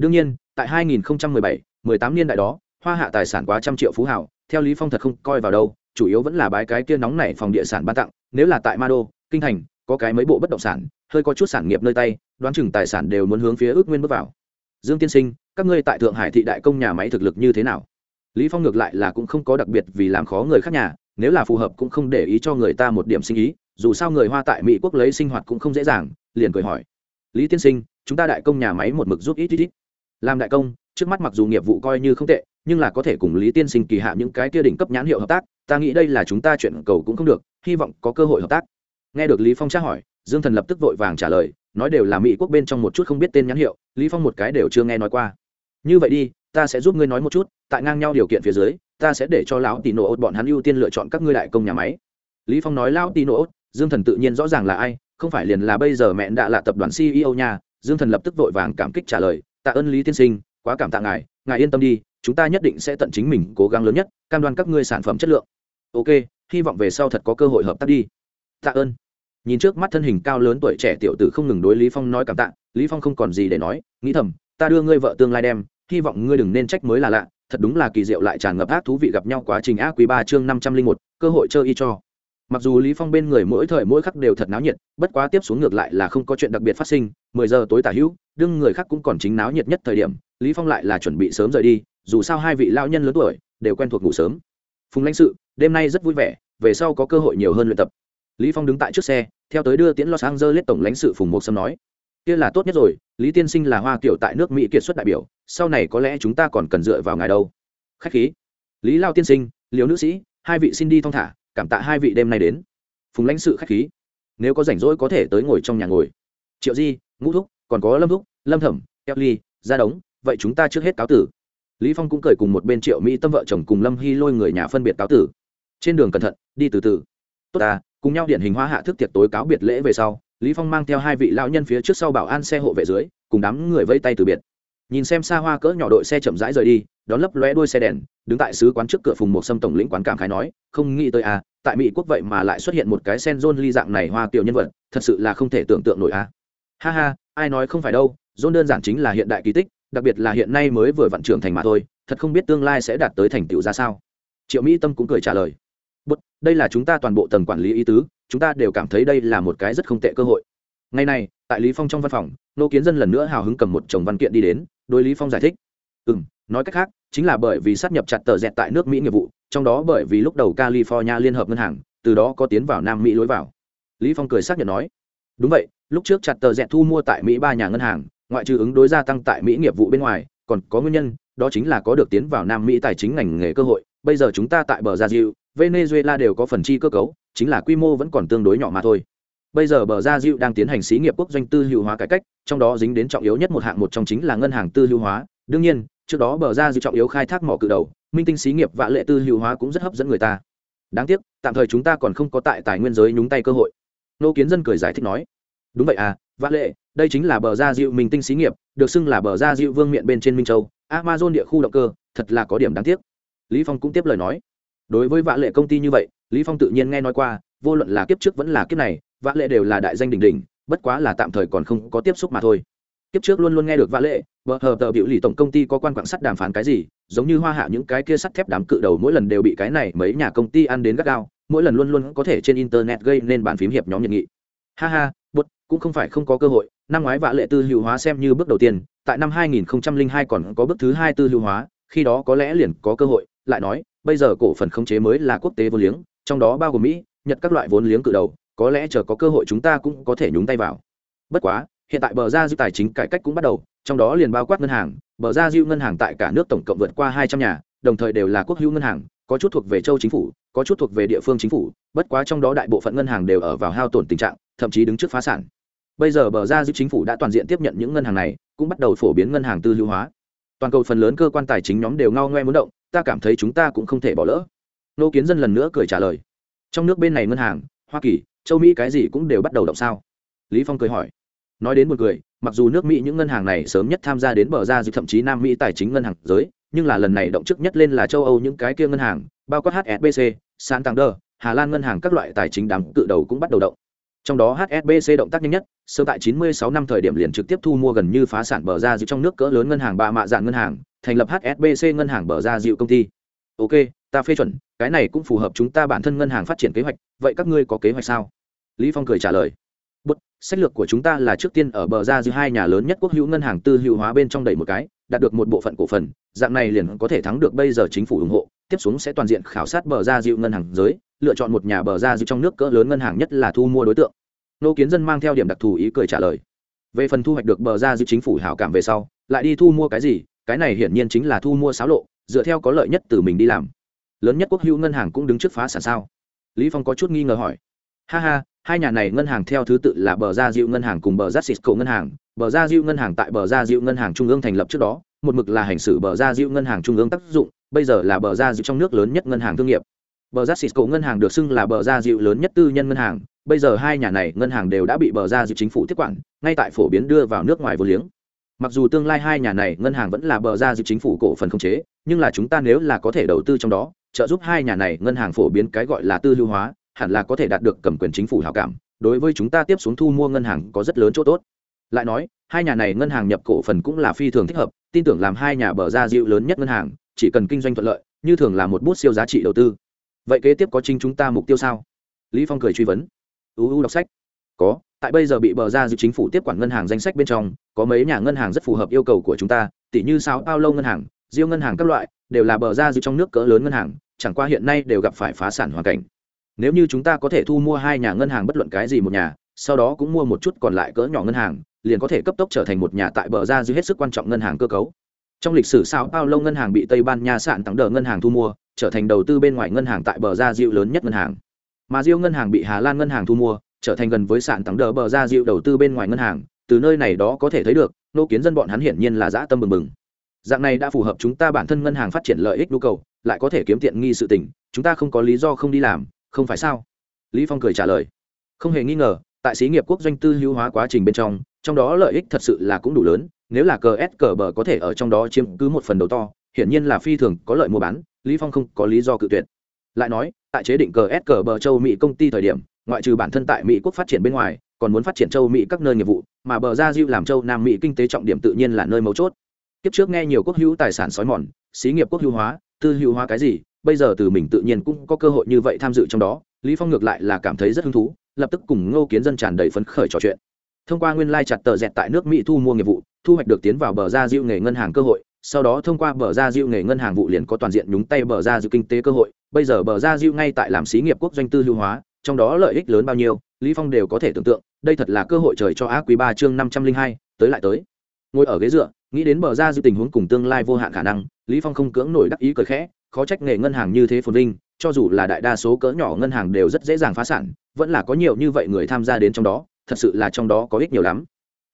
đương nhiên, tại 2017 18 niên đại đó, hoa hạ tài sản quá trăm triệu phú hảo theo lý phong thật không coi vào đâu, chủ yếu vẫn là bái cái kia nóng này phòng địa sản ban tặng, nếu là tại ma đô, kinh thành, có cái mấy bộ bất động sản, hơi có chút sản nghiệp nơi tay, đoán chừng tài sản đều muốn hướng phía ước nguyên bước vào. Dương tiên sinh, các ngươi tại thượng hải thị đại công nhà máy thực lực như thế nào? Lý phong ngược lại là cũng không có đặc biệt vì làm khó người khác nhà, nếu là phù hợp cũng không để ý cho người ta một điểm sinh ý, dù sao người hoa tại mỹ quốc lấy sinh hoạt cũng không dễ dàng, liền cười hỏi. Lý tiên sinh, chúng ta đại công nhà máy một mực giúp ít ít ít làm đại công, trước mắt mặc dù nghiệp vụ coi như không tệ, nhưng là có thể cùng lý tiên sinh kỳ hạ những cái kia đỉnh cấp nhãn hiệu hợp tác, ta nghĩ đây là chúng ta chuyện cầu cũng không được, hy vọng có cơ hội hợp tác. Nghe được lý phong tra hỏi, dương thần lập tức vội vàng trả lời, nói đều là mỹ quốc bên trong một chút không biết tên nhãn hiệu, lý phong một cái đều chưa nghe nói qua. Như vậy đi, ta sẽ giúp ngươi nói một chút, tại ngang nhau điều kiện phía dưới, ta sẽ để cho lão Tỷ nổ ốt bọn hắn ưu tiên lựa chọn các ngươi đại công nhà máy. Lý phong nói lão Tỷ nổ ốt, dương thần tự nhiên rõ ràng là ai, không phải liền là bây giờ mẹ đã là tập đoàn ceo nhà dương thần lập tức vội vàng cảm kích trả lời tạ ơn lý tiên sinh, quá cảm tạ ngài ngài yên tâm đi, chúng ta nhất định sẽ tận chính mình cố gắng lớn nhất, cam đoan các ngươi sản phẩm chất lượng. Ok, hy vọng về sau thật có cơ hội hợp tác đi. Tạ ơn. Nhìn trước mắt thân hình cao lớn tuổi trẻ tiểu tử không ngừng đối lý phong nói cảm tạ, lý phong không còn gì để nói, nghĩ thầm, ta đưa ngươi vợ tương lai đem, hy vọng ngươi đừng nên trách mới là lạ, thật đúng là kỳ diệu lại tràn ngập ác thú vị gặp nhau quá trình ác quý ba chương năm trăm linh một, cơ hội chơi y cho. Mặc dù lý phong bên người mỗi thời mỗi khắc đều thật náo nhiệt, bất quá tiếp xuống ngược lại là không có chuyện đặc biệt phát sinh, mười giờ tối tả hữu đương người khác cũng còn chính náo nhiệt nhất thời điểm, lý phong lại là chuẩn bị sớm rời đi, dù sao hai vị lão nhân lớn tuổi đều quen thuộc ngủ sớm. Phùng lãnh sự, đêm nay rất vui vẻ, về sau có cơ hội nhiều hơn luyện tập. Lý phong đứng tại trước xe, theo tới đưa tiễn los angeles tổng lãnh sự phùng mộc sâm nói, kia là tốt nhất rồi, lý tiên sinh là hoa kiểu tại nước mỹ kiệt xuất đại biểu, sau này có lẽ chúng ta còn cần dựa vào ngài đâu. Khách khí. Lý lao tiên sinh liều nữ sĩ, hai vị xin đi thong thả, cảm tạ hai vị đêm nay đến. Phùng lãnh sự khách khí. Nếu có rảnh rỗi có thể tới ngồi trong nhà ngồi. Triệu di, ngũ thúc, còn có lâm thúc lâm thẩm kelly ra đống, vậy chúng ta trước hết cáo tử. Lý phong cũng cười cùng một bên triệu mỹ tâm vợ chồng cùng lâm hy lôi người nhà phân biệt cáo tử. Trên đường cẩn thận, đi từ từ. Tốt ta, cùng nhau điển hình hóa hạ thức tiệc tối cáo biệt lễ về sau, lý phong mang theo hai vị lão nhân phía trước sau bảo an xe hộ vệ dưới, cùng đám người vây tay từ biệt. Nhìn xem xa hoa cỡ nhỏ đội xe chậm rãi rời đi, đón lấp lóe đuôi xe đèn, đứng tại sứ quán trước cửa phùng một sâm tổng lĩnh quán cảm khái nói, không nghĩ tới à tại mỹ quốc vậy mà lại xuất hiện một cái sen john ly dạng này hoa tiểu nhân vật, thật sự là không thể tưởng tượng nổi à. ha ha, ai nói không phải đâu john đơn giản chính là hiện đại kỳ tích đặc biệt là hiện nay mới vừa vận trưởng thành mà thôi thật không biết tương lai sẽ đạt tới thành tựu ra sao. Triệu mỹ tâm cũng cười trả lời. Bất, đây là chúng ta toàn bộ tầng quản lý ý tứ chúng ta đều cảm thấy đây là một cái rất không tệ cơ hội. Ngày này tại lý phong trong văn phòng nô kiến dân lần nữa hào hứng cầm một chồng văn kiện đi đến đối lý phong giải thích. Ừm, nói cách khác chính là bởi vì sát nhập chặt tờ dẹt tại nước mỹ nghiệp vụ trong đó bởi vì lúc đầu california liên hợp ngân hàng từ đó có tiến vào nam mỹ lối vào. Lý phong cười xác nhận nói. Đúng vậy lúc trước chặt tờ dẹt thu mua tại mỹ ba nhà ngân hàng ngoại trừ ứng đối gia tăng tại mỹ nghiệp vụ bên ngoài, còn có nguyên nhân, đó chính là có được tiến vào nam mỹ tài chính ngành nghề cơ hội. Bây giờ chúng ta tại bờ gia diệu venezuela đều có phần chi cơ cấu, chính là quy mô vẫn còn tương đối nhỏ mà thôi. Bây giờ bờ gia diệu đang tiến hành xí nghiệp quốc doanh tư hữu hóa cải cách, trong đó dính đến trọng yếu nhất một hạng một trong chính là ngân hàng tư hữu hóa. Đương nhiên, trước đó bờ gia diệu trọng yếu khai thác mỏ cự đầu, minh tinh xí nghiệp và lệ tư hữu hóa cũng rất hấp dẫn người ta. Đáng tiếc, tạm thời chúng ta còn không có tại tài nguyên giới nhúng tay cơ hội. Nô kiến dân cười giải thích nói, đúng vậy à vã lệ đây chính là bờ gia diệu minh tinh xí nghiệp, được xưng là bờ gia diệu vương miện bên trên minh châu, amazon địa khu động cơ, thật là có điểm đáng tiếc. Lý phong cũng tiếp lời nói. Đối với Vạn lệ công ty như vậy, lý phong tự nhiên nghe nói qua, vô luận là kiếp trước vẫn là kiếp này Vạn lệ đều là đại danh đỉnh đỉnh, bất quá là tạm thời còn không có tiếp xúc mà thôi. Kiếp trước luôn luôn nghe được Vạn lệ vợ hờ tờ biểu lì tổng công ty có quan quảng sắt đàm phán cái gì, giống như hoa hạ những cái kia sắt thép đám cự đầu mỗi lần đều bị cái này mấy nhà công ty ăn đến gắt gao, mỗi lần luôn luôn có thể trên internet gây nên bàn phím hiệp nhóm nhiệt nghị. Ha ha cũng không phải không có cơ hội, năm ngoái vạ lệ tư hữu hóa xem như bước đầu tiên, tại năm 2002 còn có bước thứ hai tư hữu hóa, khi đó có lẽ liền có cơ hội, lại nói, bây giờ cổ phần khống chế mới là quốc tế vốn liếng, trong đó bao gồm mỹ, nhật các loại vốn liếng cự đầu, có lẽ chờ có cơ hội chúng ta cũng có thể nhúng tay vào. Bất quá, hiện tại bờ ra dư tài chính cải cách cũng bắt đầu, trong đó liền bao quát ngân hàng, bờ ra dư ngân hàng tại cả nước tổng cộng vượt qua hai trăm nhà, đồng thời đều là quốc hữu ngân hàng, có chút thuộc về châu chính phủ, có chút thuộc về địa phương chính phủ, bất quá trong đó đại bộ phận ngân hàng đều ở vào hao tổn tình trạng, thậm chí đứng trước phá sản bây giờ bờ ra giúp chính phủ đã toàn diện tiếp nhận những ngân hàng này, cũng bắt đầu phổ biến ngân hàng tư hữu hóa. Toàn cầu phần lớn cơ quan tài chính nhóm đều ngao ngoe muốn động, ta cảm thấy chúng ta cũng không thể bỏ lỡ. Nô kiến dân lần nữa cười trả lời. Trong nước bên này ngân hàng, hoa kỳ, châu mỹ cái gì cũng đều bắt đầu động sao? Lý phong cười hỏi. Nói đến một cười mặc dù nước mỹ những ngân hàng này sớm nhất tham gia đến bờ ra dư thậm chí nam mỹ tài chính ngân hàng giới, nhưng là lần này động chức nhất lên là châu âu những cái kia ngân hàng, bao quát hsbc santander, hà lan ngân hàng các loại tài chính đám cự đầu cũng bắt đầu động. Trong đó hsbc động tác nhanh nhất sớm tại 96 năm thời điểm liền trực tiếp thu mua gần như phá sản bờ ra dịu trong nước cỡ lớn ngân hàng ba mạ dạng ngân hàng thành lập hsbc ngân hàng bờ ra dịu công ty. Ok ta phê chuẩn cái này cũng phù hợp chúng ta bản thân ngân hàng phát triển kế hoạch vậy các ngươi có kế hoạch sao? Lý phong cười trả lời. Bút, sách lược của chúng ta là trước tiên ở bờ ra dư hai nhà lớn nhất quốc hữu ngân hàng tư hữu hóa bên trong đẩy một cái, đạt được một bộ phận cổ phần, dạng này liền có thể thắng được bây giờ chính phủ ủng hộ, tiếp xuống sẽ toàn diện khảo sát bờ ra dịu ngân hàng giới, lựa chọn một nhà bờ ra dịu trong nước cỡ lớn ngân hàng nhất là thu mua đối tượng. Nô Kiến Dân mang theo điểm đặc thù ý cười trả lời. Về phần thu hoạch được bờ ra dịu chính phủ hảo cảm về sau, lại đi thu mua cái gì, cái này hiển nhiên chính là thu mua xáo lộ, dựa theo có lợi nhất từ mình đi làm. Lớn nhất quốc hữu ngân hàng cũng đứng trước phá sản sao? Lý Phong có chút nghi ngờ hỏi. Ha ha, hai nhà này ngân hàng theo thứ tự là bờ ra diệu ngân hàng cùng bờ ra cisco ngân hàng bờ ra diệu ngân hàng tại bờ ra diệu ngân hàng trung ương thành lập trước đó một mực là hành xử bờ ra diệu ngân hàng trung ương tác dụng bây giờ là bờ ra diệu trong nước lớn nhất ngân hàng thương nghiệp bờ ra cisco ngân hàng được xưng là bờ ra diệu lớn nhất tư nhân ngân hàng bây giờ hai nhà này ngân hàng đều đã bị bờ ra diệu chính phủ tiếp quản, ngay tại phổ biến đưa vào nước ngoài vô liếng. Mặc dù tương lai hai nhà này ngân hàng vẫn là bờ ra diệu chính phủ cổ phần không chế, nhưng là chúng ta nếu là có thể đầu tư trong đó, trợ giúp hai nhà này ngân hàng phổ biến cái gọi là tư lưu hóa, hẳn là có thể đạt được cầm quyền chính phủ hảo cảm, đối với chúng ta tiếp xuống thu mua ngân hàng có rất lớn chỗ tốt. Lại nói, hai nhà này ngân hàng nhập cổ phần cũng là phi thường thích hợp, tin tưởng làm hai nhà bờ ra dịu lớn nhất ngân hàng, chỉ cần kinh doanh thuận lợi, như thường là một bút siêu giá trị đầu tư. Vậy kế tiếp có chính chúng ta mục tiêu sao? Lý phong cười truy vấn uu đọc sách. Có, tại bây giờ bị bờ ra dự chính phủ tiếp quản ngân hàng danh sách bên trong, có mấy nhà ngân hàng rất phù hợp yêu cầu của chúng ta tỷ như sao paulo ngân hàng, diêu ngân hàng các loại, đều là bờ ra dự trong nước cỡ lớn ngân hàng, chẳng qua hiện nay đều gặp phải phá sản hoàn cảnh. Nếu như chúng ta có thể thu mua hai nhà ngân hàng bất luận cái gì một nhà, sau đó cũng mua một chút còn lại cỡ nhỏ ngân hàng, liền có thể cấp tốc trở thành một nhà tại bờ ra dư hết sức quan trọng ngân hàng cơ cấu. Trong lịch sử, sao bao lâu ngân hàng bị tây ban nha sạn tặng đờ ngân hàng thu mua, trở thành đầu tư bên ngoài ngân hàng tại bờ ra dịu lớn nhất ngân hàng mà diêu ngân hàng bị hà lan ngân hàng thu mua, trở thành gần với sạn tặng đờ bờ ra diêu đầu tư bên ngoài ngân hàng, từ nơi này đó có thể thấy được, nô kiến dân bọn hắn hiển nhiên là dã tâm bừng bừng. Dạng này đã phù hợp chúng ta bản thân ngân hàng phát triển lợi ích nhu cầu, lại có thể kiếm tiện nghi sự tỉnh chúng ta không có lý do không đi làm, không phải sao? Lý phong cười trả lời. Không hề nghi ngờ, tại xí nghiệp quốc doanh tư hữu hóa quá trình bên trong trong đó lợi ích thật sự là cũng đủ lớn, nếu là cờ s cờ bờ có thể ở trong đó chiếm cứ một phần đầu to, hiển nhiên là phi thường có lợi mua bán, lý phong không có lý do cự tuyệt lại nói, tại chế định cờ s cờ bờ châu mỹ công ty thời điểm, ngoại trừ bản thân tại mỹ quốc phát triển bên ngoài, còn muốn phát triển châu mỹ các nơi nghiệp vụ, mà bờ ra diệu làm châu nam mỹ kinh tế trọng điểm tự nhiên là nơi mấu chốt. Kiếp trước nghe nhiều quốc hữu tài sản sói mòn, xí nghiệp quốc hữu hóa, tư hữu hóa cái gì, bây giờ từ mình tự nhiên cũng có cơ hội như vậy tham dự trong đó, lý phong ngược lại là cảm thấy rất hứng thú, lập tức cùng ngô kiến dân tràn đầy phấn khởi trò chuyện. Thông qua nguyên lai chặt tờ dẹt tại nước mỹ thu mua nghiệp vụ, thu hoạch được tiến vào bờ ra diệu nghề ngân hàng cơ hội, sau đó thông qua bờ ra diệu nghề ngân hàng vụ liền có toàn diện nhúng tay bờ ra diệu kinh tế cơ hội bây giờ bờ ra diệu ngay tại làm xí nghiệp quốc doanh tư lưu hóa, trong đó lợi ích lớn bao nhiêu, lý phong đều có thể tưởng tượng, đây thật là cơ hội trời cho á quý ba chương năm trăm linh hai, tới lại tới. Ngồi ở ghế dựa, nghĩ đến bờ ra diệu tình huống cùng tương lai vô hạn khả năng, lý phong không cưỡng nổi đắc ý cười khẽ, khó trách nghề ngân hàng như thế phồn vinh, cho dù là đại đa số cỡ nhỏ ngân hàng đều rất dễ dàng phá sản, vẫn là có nhiều như vậy người tham gia đến trong đó, thật sự là trong đó có ích nhiều lắm.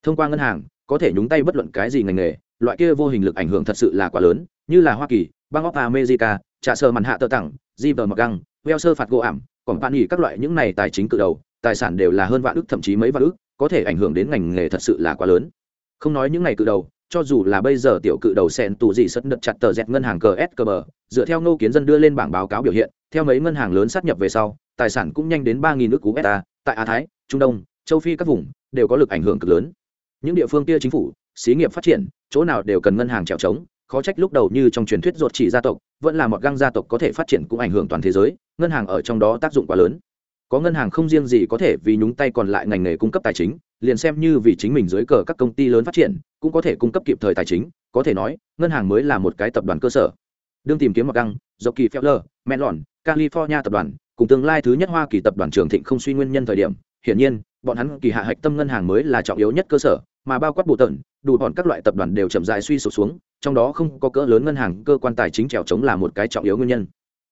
Thông qua ngân hàng, có thể nhúng tay bất luận cái gì ngành nghề, loại kia vô hình lực ảnh hưởng thật sự là quá lớn, như là hoa kỳ bang óc america trả sờ màn hạ tơ tặng di vờ mặc găng veo sơ phạt gỗ ảm còn bạn nghỉ các loại những này tài chính cự đầu tài sản đều là hơn vạn ức thậm chí mấy vạn ức, có thể ảnh hưởng đến ngành nghề thật sự là quá lớn. Không nói những này cự đầu cho dù là bây giờ tiểu cự đầu sen tù gì sất đợt chặt tờ dẹt ngân hàng cờ dựa theo ngô kiến dân đưa lên bảng báo cáo biểu hiện theo mấy ngân hàng lớn sát nhập về sau tài sản cũng nhanh đến ba nghìn nước cú beta tại á thái trung đông châu phi các vùng đều có lực ảnh hưởng cực lớn. Những địa phương kia chính phủ xí nghiệp phát triển chỗ nào đều cần ngân hàng trèo trống khó trách lúc đầu như trong truyền thuyết ruột chỉ gia tộc vẫn là một găng gia tộc có thể phát triển cũng ảnh hưởng toàn thế giới ngân hàng ở trong đó tác dụng quá lớn. Có ngân hàng không riêng gì có thể vì nhúng tay còn lại ngành nghề cung cấp tài chính liền xem như vì chính mình dưới cờ các công ty lớn phát triển cũng có thể cung cấp kịp thời tài chính có thể nói ngân hàng mới là một cái tập đoàn cơ sở. Đương tìm kiếm mặc găng dọc kỳ Feller, Melon, California tập đoàn, cùng tương lai thứ nhất Hoa Kỳ tập đoàn Trường Thịnh không suy nguyên nhân thời điểm, hiển nhiên, bọn hắn kỳ hạ hạch tâm ngân hàng mới là trọng yếu nhất cơ sở, mà bao quát bộ tận, đủ bọn các loại tập đoàn đều chậm rãi suy sụp xuống, trong đó không có cỡ lớn ngân hàng cơ quan tài chính trèo chống là một cái trọng yếu nguyên nhân.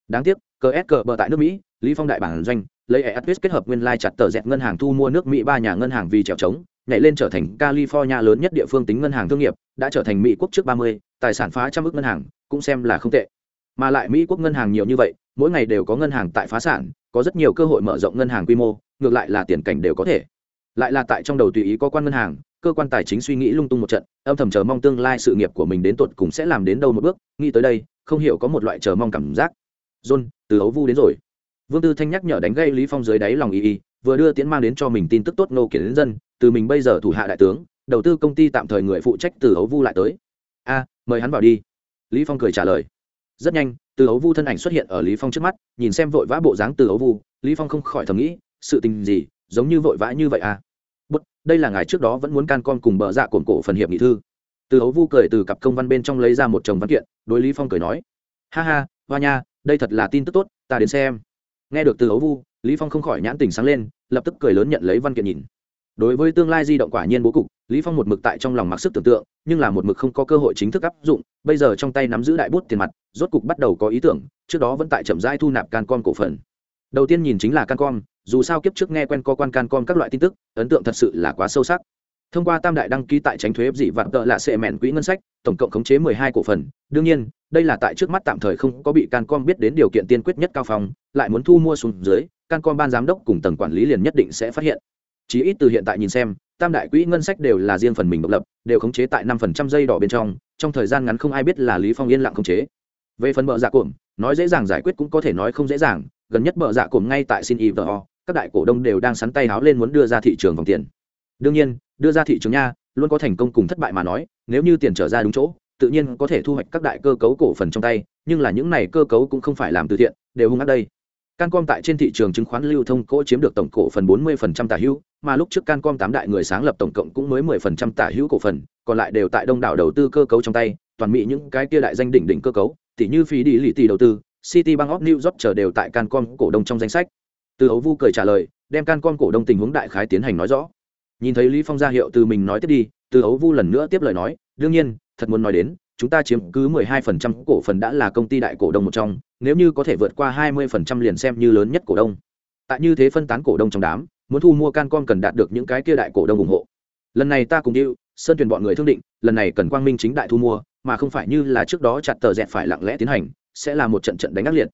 Đáng tiếc, CSK bờ tại nước Mỹ, Lý Phong đại bản doanh, lấy EATWIS kết hợp nguyên lai chặt tờ dẹp ngân hàng thu mua nước Mỹ ba nhà ngân hàng vì trèo chống, nhảy lên trở thành California lớn nhất địa phương tính ngân hàng thương nghiệp, đã trở thành Mỹ quốc trước 30, tài sản phá trăm ức ngân hàng, cũng xem là không tệ. Mà lại Mỹ quốc ngân hàng nhiều như vậy, mỗi ngày đều có ngân hàng tại phá sản, có rất nhiều cơ hội mở rộng ngân hàng quy mô, ngược lại là tiền cảnh đều có thể. Lại là tại trong đầu tùy ý có quan ngân hàng, cơ quan tài chính suy nghĩ lung tung một trận, âm thầm chờ mong tương lai sự nghiệp của mình đến tột cùng sẽ làm đến đâu một bước, nghĩ tới đây, không hiểu có một loại chờ mong cảm giác. John, từ ấu vu đến rồi. Vương tư thanh nhắc nhở đánh gây lý phong dưới đáy lòng y y vừa đưa tiễn mang đến cho mình tin tức tốt nô kiến dân từ mình bây giờ thủ hạ đại tướng đầu tư công ty tạm thời người phụ trách từ ấu vu lại tới. A mời hắn vào đi. Lý phong cười trả lời. Rất nhanh từ ấu vu thân ảnh xuất hiện ở lý phong trước mắt nhìn xem vội vã bộ dáng từ ấu vu lý phong không khỏi thầm nghĩ sự tình gì giống như vội vã như vậy à? Đây là ngài trước đó vẫn muốn can con cùng bờ dạ cồn cổ phần hiệp nghị thư. Từ hấu vu cười từ cặp công văn bên trong lấy ra một chồng văn kiện, đối lý phong cười nói, ha ha, hoa nha, đây thật là tin tức tốt, ta đến xem. Nghe được từ hấu vu, lý phong không khỏi nhãn tình sáng lên, lập tức cười lớn nhận lấy văn kiện nhìn. Đối với tương lai di động quả nhiên bố cục, lý phong một mực tại trong lòng mặc sức tưởng tượng, nhưng là một mực không có cơ hội chính thức áp dụng, bây giờ trong tay nắm giữ đại bút tiền mặt, rốt cục bắt đầu có ý tưởng, trước đó vẫn tại chậm rãi thu nạp can con cổ phần đầu tiên nhìn chính là cancom, dù sao kiếp trước nghe quen có quan cancom các loại tin tức, ấn tượng thật sự là quá sâu sắc. Thông qua tam đại đăng ký tại tránh thuế dị vạn tợ là sệ mẹn quỹ ngân sách, tổng cộng khống chế 12 cổ phần. Đương nhiên, đây là tại trước mắt tạm thời không có bị cancom biết đến điều kiện tiên quyết nhất cao phòng lại muốn thu mua xuống dưới, cancom ban giám đốc cùng tầng quản lý liền nhất định sẽ phát hiện. Chí ít từ hiện tại nhìn xem, tam đại quỹ ngân sách đều là riêng phần mình độc lập, đều khống chế tại năm phần trăm dây đỏ bên trong trong thời gian ngắn không ai biết là lý phong yên lặng khống chế. Về phần bợ dạ cuộn, nói dễ dàng giải quyết cũng có thể nói không dễ dàng gần nhất bợ dạ cổm ngay tại sin ivo các đại cổ đông đều đang sắn tay háo lên muốn đưa ra thị trường vòng tiền. Đương nhiên, đưa ra thị trường nha, luôn có thành công cùng thất bại mà nói, nếu như tiền trở ra đúng chỗ, tự nhiên có thể thu hoạch các đại cơ cấu cổ phần trong tay, nhưng là những này cơ cấu cũng không phải làm từ thiện, đều hung ác đây. Cancom tại trên thị trường chứng khoán lưu thông cỗ chiếm được tổng cổ phần 40% tả hữu, mà lúc trước cancom tám đại người sáng lập tổng cộng cũng mới 10% tả hữu cổ phần, còn lại đều tại đông đảo đầu tư cơ cấu trong tay, toàn mỹ những cái kia đại danh đỉnh đỉnh cơ cấu tỷ như phí đi lì tỷ đầu tư city bank of new york chờ đều tại cancom cổ đông trong danh sách. Từ Hấu vu cười trả lời, đem cancom cổ đông tình huống đại khái tiến hành nói rõ. Nhìn thấy lý phong ra hiệu từ mình nói tiếp đi, từ Hấu vu lần nữa tiếp lời nói, đương nhiên, thật muốn nói đến, chúng ta chiếm cứ 12% cổ phần đã là công ty đại cổ đông một trong, nếu như có thể vượt qua 20% liền xem như lớn nhất cổ đông. Tại như thế phân tán cổ đông trong đám, muốn thu mua cancom cần đạt được những cái kia đại cổ đông ủng hộ. Lần này ta cùng điệu sơn Tuyền bọn người thương định, lần này cần quang minh chính đại thu mua, mà không phải như là trước đó chặt tờ dẹt phải lặng lẽ tiến hành sẽ là một trận trận đánh ác liệt.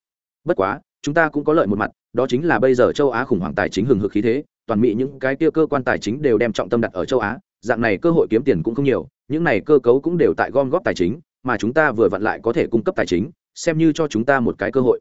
Bất quá chúng ta cũng có lợi một mặt đó chính là bây giờ châu á khủng hoảng tài chính hừng hực khí thế toàn mỹ những cái kia cơ quan tài chính đều đem trọng tâm đặt ở châu á dạng này cơ hội kiếm tiền cũng không nhiều những này cơ cấu cũng đều tại gom góp tài chính mà chúng ta vừa vặn lại có thể cung cấp tài chính xem như cho chúng ta một cái cơ hội.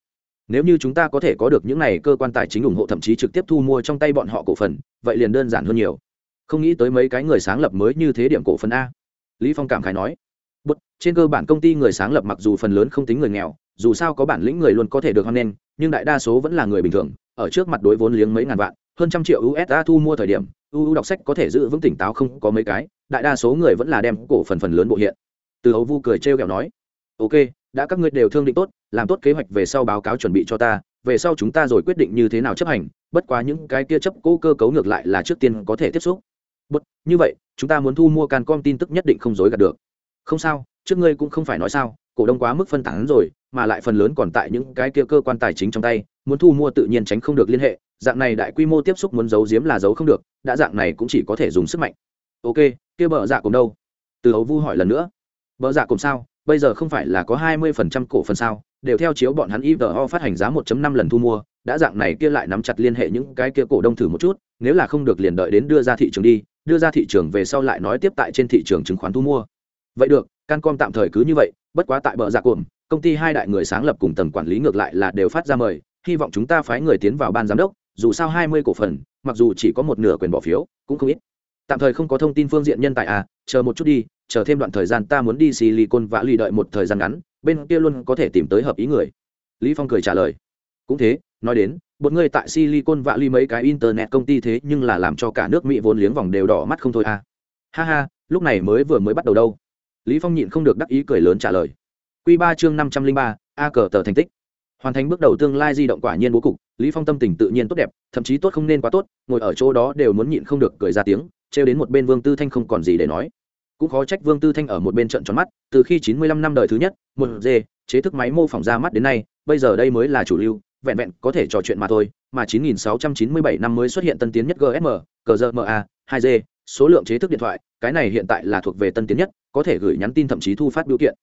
Nếu như chúng ta có thể có được những này cơ quan tài chính ủng hộ thậm chí trực tiếp thu mua trong tay bọn họ cổ phần vậy liền đơn giản hơn nhiều. Không nghĩ tới mấy cái người sáng lập mới như thế điểm cổ phần a. Lý phong cảm khái nói Bút, trên cơ bản công ty người sáng lập mặc dù phần lớn không tính người nghèo dù sao có bản lĩnh người luôn có thể được hoan nghênh, nhưng đại đa số vẫn là người bình thường, ở trước mặt đối vốn liếng mấy ngàn vạn, hơn trăm triệu usd thu mua thời điểm uu đọc sách có thể giữ vững tỉnh táo không có mấy cái, đại đa số người vẫn là đem cổ phần phần lớn bộ hiện. Từ hầu vu cười trêu ghẹo nói, ok, đã các ngươi đều thương định tốt, làm tốt kế hoạch về sau báo cáo chuẩn bị cho ta, về sau chúng ta rồi quyết định như thế nào chấp hành, bất quá những cái kia chấp cố cơ cấu ngược lại là trước tiên có thể tiếp xúc. Bất, như vậy, chúng ta muốn thu mua cancom tin tức nhất định không dối gạt được. Không sao, trước ngươi cũng không phải nói sao cổ đông quá mức phân tán rồi, mà lại phần lớn còn tại những cái kia cơ quan tài chính trong tay, muốn thu mua tự nhiên tránh không được liên hệ, dạng này đại quy mô tiếp xúc muốn giấu giếm là giấu không được, đã dạng này cũng chỉ có thể dùng sức mạnh. Ok, kia bờ dạ cùng đâu? Từ hầu vu hỏi lần nữa. Bờ dạ cùng sao? Bây giờ không phải là có hai mươi phần trăm cổ phần sao? Đều theo chiếu bọn hắn ivo phát hành giá 1 năm lần thu mua, đã dạng này kia lại nắm chặt liên hệ những cái kia cổ đông thử một chút, nếu là không được liền đợi đến đưa ra thị trường đi, đưa ra thị trường về sau lại nói tiếp tại trên thị trường chứng khoán thu mua. Vậy được, cancom tạm thời cứ như vậy bất quá tại bờ dạ cồn công ty hai đại người sáng lập cùng tầng quản lý ngược lại là đều phát ra mời, hy vọng chúng ta phái người tiến vào ban giám đốc, dù sao hai mươi cổ phần, mặc dù chỉ có một nửa quyền bỏ phiếu, cũng không ít. Tạm thời không có thông tin phương diện nhân tài à chờ một chút đi, chờ thêm đoạn thời gian ta muốn đi silicon và lì đợi một thời gian ngắn, bên kia luôn có thể tìm tới hợp ý người. Lý phong cười trả lời. Cũng thế, nói đến, một người tại silicon và ly mấy cái internet công ty thế nhưng là làm cho cả nước mỹ vốn liếng vòng đều đỏ mắt không thôi à. Ha ha, lúc này mới vừa mới bắt đầu đâu lý phong nhịn không được đắc ý cười lớn trả lời. Quy ba chương năm trăm linh ba, a cờ tờ thành tích. Hoàn thành bước đầu tương lai di động quả nhiên bố cục, lý phong tâm tình tự nhiên tốt đẹp, thậm chí tốt không nên quá tốt, ngồi ở chỗ đó đều muốn nhịn không được cười ra tiếng, trêu đến một bên vương tư thanh không còn gì để nói. Cũng khó trách vương tư thanh ở một bên trận tròn mắt, từ khi chín mươi lăm năm đời thứ nhất, một dê, chế thức máy mô phỏng ra mắt đến nay, bây giờ đây mới là chủ lưu, vẹn vẹn có thể trò chuyện mà thôi, mà 9697 năm mới xuất hiện tân tiến nhất gsm gzma 2 g, số lượng chế thức điện thoại, cái này hiện tại là thuộc về tân tiến nhất, có thể gửi nhắn tin thậm chí thu phát biểu kiện.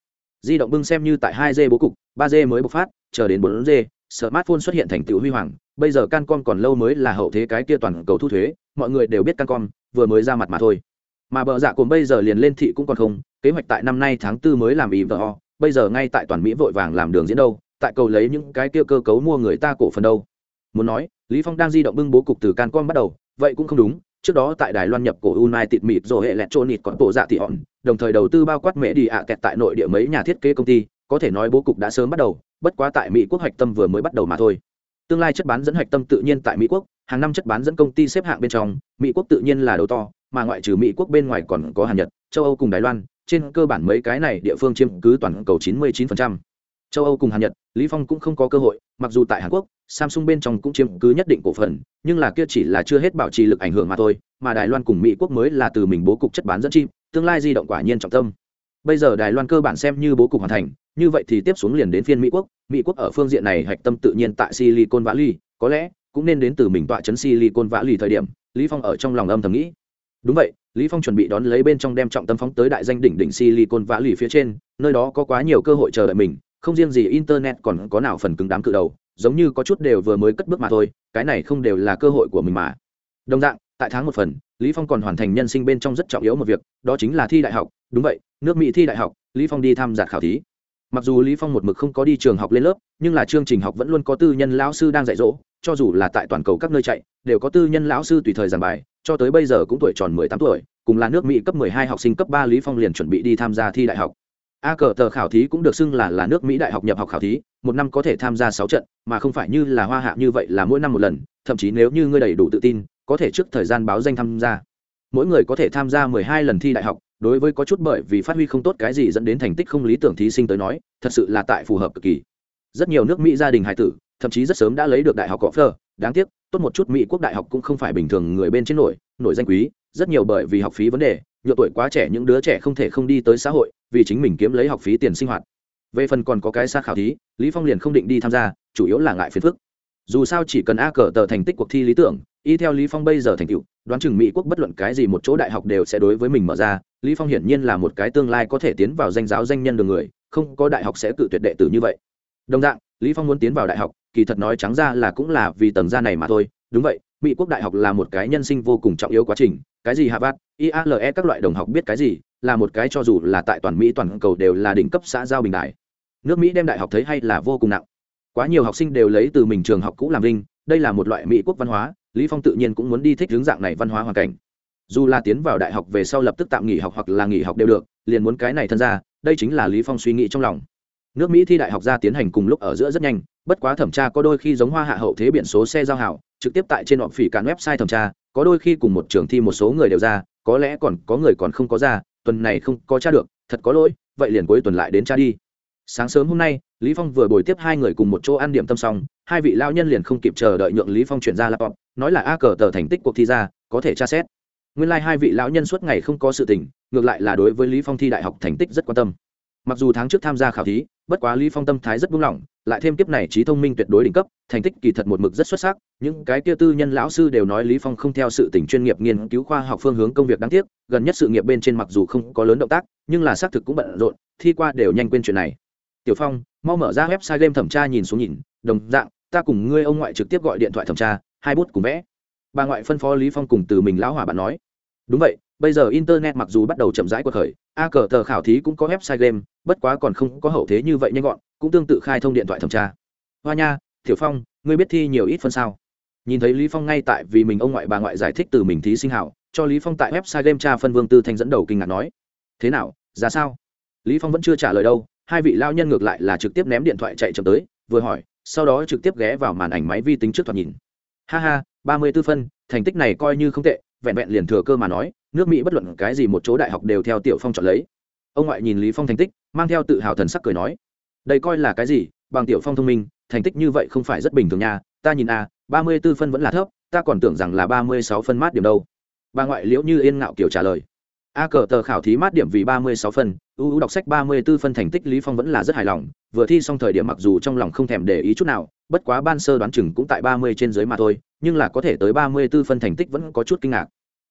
Di động bưng xem như tại 2 g bố cục 3 g mới bộc phát, chờ đến 4 g, smartphone xuất hiện thành tựu huy hoàng, bây giờ cancom còn lâu mới là hậu thế cái kia toàn cầu thu thuế, mọi người đều biết cancom, vừa mới ra mặt mà thôi. Mà bờ dạ cồn bây giờ liền lên thị cũng còn không, kế hoạch tại năm nay tháng tư mới làm ivo bây giờ ngay tại toàn mỹ vội vàng làm đường diễn đâu, tại cầu lấy những cái kia cơ cấu mua người ta cổ phần đâu. Muốn nói, lý phong đang di động bưng bố cục từ cancom bắt đầu, vậy cũng không đúng trước đó tại đài loan nhập cổ united mịt rồi hệ lẹt chôn còn bộ dạ tỷ hòn, đồng thời đầu tư bao quát mẹ đi ạ kẹt tại nội địa mấy nhà thiết kế công ty, có thể nói bố cục đã sớm bắt đầu, bất quá tại mỹ quốc hoạch tâm vừa mới bắt đầu mà thôi tương lai chất bán dẫn hoạch tâm tự nhiên tại mỹ quốc, hàng năm chất bán dẫn công ty xếp hạng bên trong, mỹ quốc tự nhiên là đầu to, mà ngoại trừ mỹ quốc bên ngoài còn có hàn nhật, châu âu cùng đài loan, trên cơ bản mấy cái này địa phương chiếm cứ toàn cầu 99% châu âu cùng hàn nhật, lý phong cũng không có cơ hội, mặc dù tại hàn quốc, samsung bên trong cũng chiếm cứ nhất định cổ phần, nhưng là kia chỉ là chưa hết bảo trì lực ảnh hưởng mà thôi, mà đài loan cùng mỹ quốc mới là từ mình bố cục chất bán dẫn chim, tương lai di động quả nhiên trọng tâm. Bây giờ đài loan cơ bản xem như bố cục hoàn thành, như vậy thì tiếp xuống liền đến phiên mỹ quốc. Mỹ quốc ở phương diện này hạch tâm tự nhiên tại silicon valley, có lẽ cũng nên đến từ mình tọa chấn silicon valley thời điểm, lý phong ở trong lòng âm thầm nghĩ. Đúng vậy, lý phong chuẩn bị đón lấy bên trong đem trọng tâm phóng tới đại danh đỉnh đỉnh silicon valley phía trên, nơi đó có quá nhiều cơ hội chờ đợi mình không riêng gì internet còn có nào phần cứng đám cự đầu, giống như có chút đều vừa mới cất bước mà thôi, cái này không đều là cơ hội của mình mà. Đồng dạng, tại tháng một phần, lý phong còn hoàn thành nhân sinh bên trong rất trọng yếu một việc, đó chính là thi đại học. Đúng vậy, nước mỹ thi đại học, lý phong đi tham gia khảo thí. Mặc dù lý phong một mực không có đi trường học lên lớp, nhưng là chương trình học vẫn luôn có tư nhân lão sư đang dạy dỗ, cho dù là tại toàn cầu các nơi chạy, đều có tư nhân lão sư tùy thời giảng bài, cho tới bây giờ cũng tuổi tròn 18 tuổi, cùng là nước mỹ cấp 12 học sinh cấp 3 lý phong liền chuẩn bị đi tham gia thi đại học a cờ tờ khảo thí cũng được xưng là là nước mỹ đại học nhập học khảo thí, một năm có thể tham gia sáu trận, mà không phải như là hoa hạ như vậy là mỗi năm một lần, thậm chí nếu như ngươi đầy đủ tự tin, có thể trước thời gian báo danh tham gia. Mỗi người có thể tham gia mười hai lần thi đại học, đối với có chút bởi vì phát huy không tốt cái gì dẫn đến thành tích không lý tưởng thí sinh tới nói, thật sự là tại phù hợp cực kỳ. Rất nhiều nước mỹ gia đình hải tử, thậm chí rất sớm đã lấy được đại học cọ phơ đáng tiếc, tốt một chút mỹ quốc đại học cũng không phải bình thường người bên trên nổi nổi danh quý, rất nhiều bởi vì học phí vấn đề nhựa tuổi quá trẻ những đứa trẻ không thể không đi tới xã hội vì chính mình kiếm lấy học phí tiền sinh hoạt. Về phần còn có cái sát khảo thí, lý phong liền không định đi tham gia, chủ yếu là ngại phiền phức. Dù sao chỉ cần a cờ tờ thành tích cuộc thi lý tưởng, y theo lý phong bây giờ thành tựu, đoán chừng mỹ quốc bất luận cái gì một chỗ đại học đều sẽ đối với mình mở ra, lý phong hiển nhiên là một cái tương lai có thể tiến vào danh giáo danh nhân đường người, không có đại học sẽ cự tuyệt đệ tử như vậy. Đồng dạng, lý phong muốn tiến vào đại học, kỳ thật nói trắng ra là cũng là vì tầng gia này mà thôi, đúng vậy mỹ quốc đại học là một cái nhân sinh vô cùng trọng yếu quá trình, cái gì hạ vát iale các loại đồng học biết cái gì, là một cái cho dù là tại toàn mỹ toàn cầu đều là đỉnh cấp xã giao bình đại. Nước mỹ đem đại học thấy hay là vô cùng nặng. Quá nhiều học sinh đều lấy từ mình trường học cũ làm linh đây là một loại mỹ quốc văn hóa, lý phong tự nhiên cũng muốn đi thích hướng dạng này văn hóa hoàn cảnh. Dù là tiến vào đại học về sau lập tức tạm nghỉ học hoặc là nghỉ học đều được, liền muốn cái này thân ra, đây chính là lý phong suy nghĩ trong lòng nước mỹ thi đại học ra tiến hành cùng lúc ở giữa rất nhanh, bất quá thẩm tra có đôi khi giống hoa hạ hậu thế biển số xe giao hảo, trực tiếp tại trên họ phỉ cản website thẩm tra, có đôi khi cùng một trường thi một số người đều ra, có lẽ còn có người còn không có ra, tuần này không có tra được, thật có lỗi, vậy liền cuối tuần lại đến tra đi. Sáng sớm hôm nay, lý phong vừa bồi tiếp hai người cùng một chỗ ăn điểm tâm xong, hai vị lao nhân liền không kịp chờ đợi nhượng lý phong chuyển ra laptop, nói là a cờ tờ thành tích cuộc thi ra, có thể tra xét. Nguyên lai like hai vị lão nhân suốt ngày không có sự tình, ngược lại là đối với lý phong thi đại học thành tích rất quan tâm mặc dù tháng trước tham gia khảo thí, bất quá lý phong tâm thái rất buông lỏng, lại thêm kiếp này trí thông minh tuyệt đối đỉnh cấp, thành tích kỳ thật một mực rất xuất sắc, những cái kia tư nhân lão sư đều nói lý phong không theo sự tỉnh chuyên nghiệp nghiên cứu khoa học phương hướng công việc đáng tiếc, gần nhất sự nghiệp bên trên mặc dù không có lớn động tác, nhưng là xác thực cũng bận rộn, thi qua đều nhanh quên chuyện này. Tiểu phong, mau mở ra website game thẩm tra nhìn xuống nhìn, đồng dạng, ta cùng ngươi ông ngoại trực tiếp gọi điện thoại thẩm tra, hai bút cùng vẽ. Bà ngoại phân phó lý phong cùng từ mình lão hỏa bạn nói. Đúng vậy, bây giờ internet mặc dù bắt đầu chậm rãi cuộc khởi a cờ tờ khảo thí cũng có website game, bất quá còn không có hậu thế như vậy nhanh gọn, cũng tương tự khai thông điện thoại thẩm tra. Hoa nha, tiểu phong, ngươi biết thi nhiều ít phân sao? Nhìn thấy lý phong ngay tại vì mình ông ngoại bà ngoại giải thích từ mình thí sinh hảo, cho lý phong tại website game tra phân vương tư thanh dẫn đầu kinh ngạc nói, thế nào, ra sao? Lý phong vẫn chưa trả lời đâu, hai vị lao nhân ngược lại là trực tiếp ném điện thoại chạy chậm tới, vừa hỏi, sau đó trực tiếp ghé vào màn ảnh máy vi tính trước thoạt nhìn. Ha ha, ba mươi 34 phân, thành tích này coi như không tệ, vẹn vẹn liền thừa cơ mà nói nước mỹ bất luận cái gì một chỗ đại học đều theo tiểu phong chọn lấy. Ông ngoại nhìn lý phong thành tích, mang theo tự hào thần sắc cười nói, đây coi là cái gì? Bằng tiểu phong thông minh, thành tích như vậy không phải rất bình thường nha. Ta nhìn a ba mươi 34 phân vẫn là thấp, ta còn tưởng rằng là ba mươi sáu phân mát điểm đâu. Bà ngoại liễu như yên ngạo kiểu trả lời. A cờ tờ khảo thí mát điểm vì ba mươi sáu phân ưu đọc sách ba mươi 34 phân thành tích lý phong vẫn là rất hài lòng. Vừa thi xong thời điểm mặc dù trong lòng không thèm để ý chút nào, bất quá ban sơ đoán chừng cũng tại ba mươi trên dưới mà thôi, nhưng là có thể tới ba mươi 34 phân thành tích vẫn có chút kinh ngạc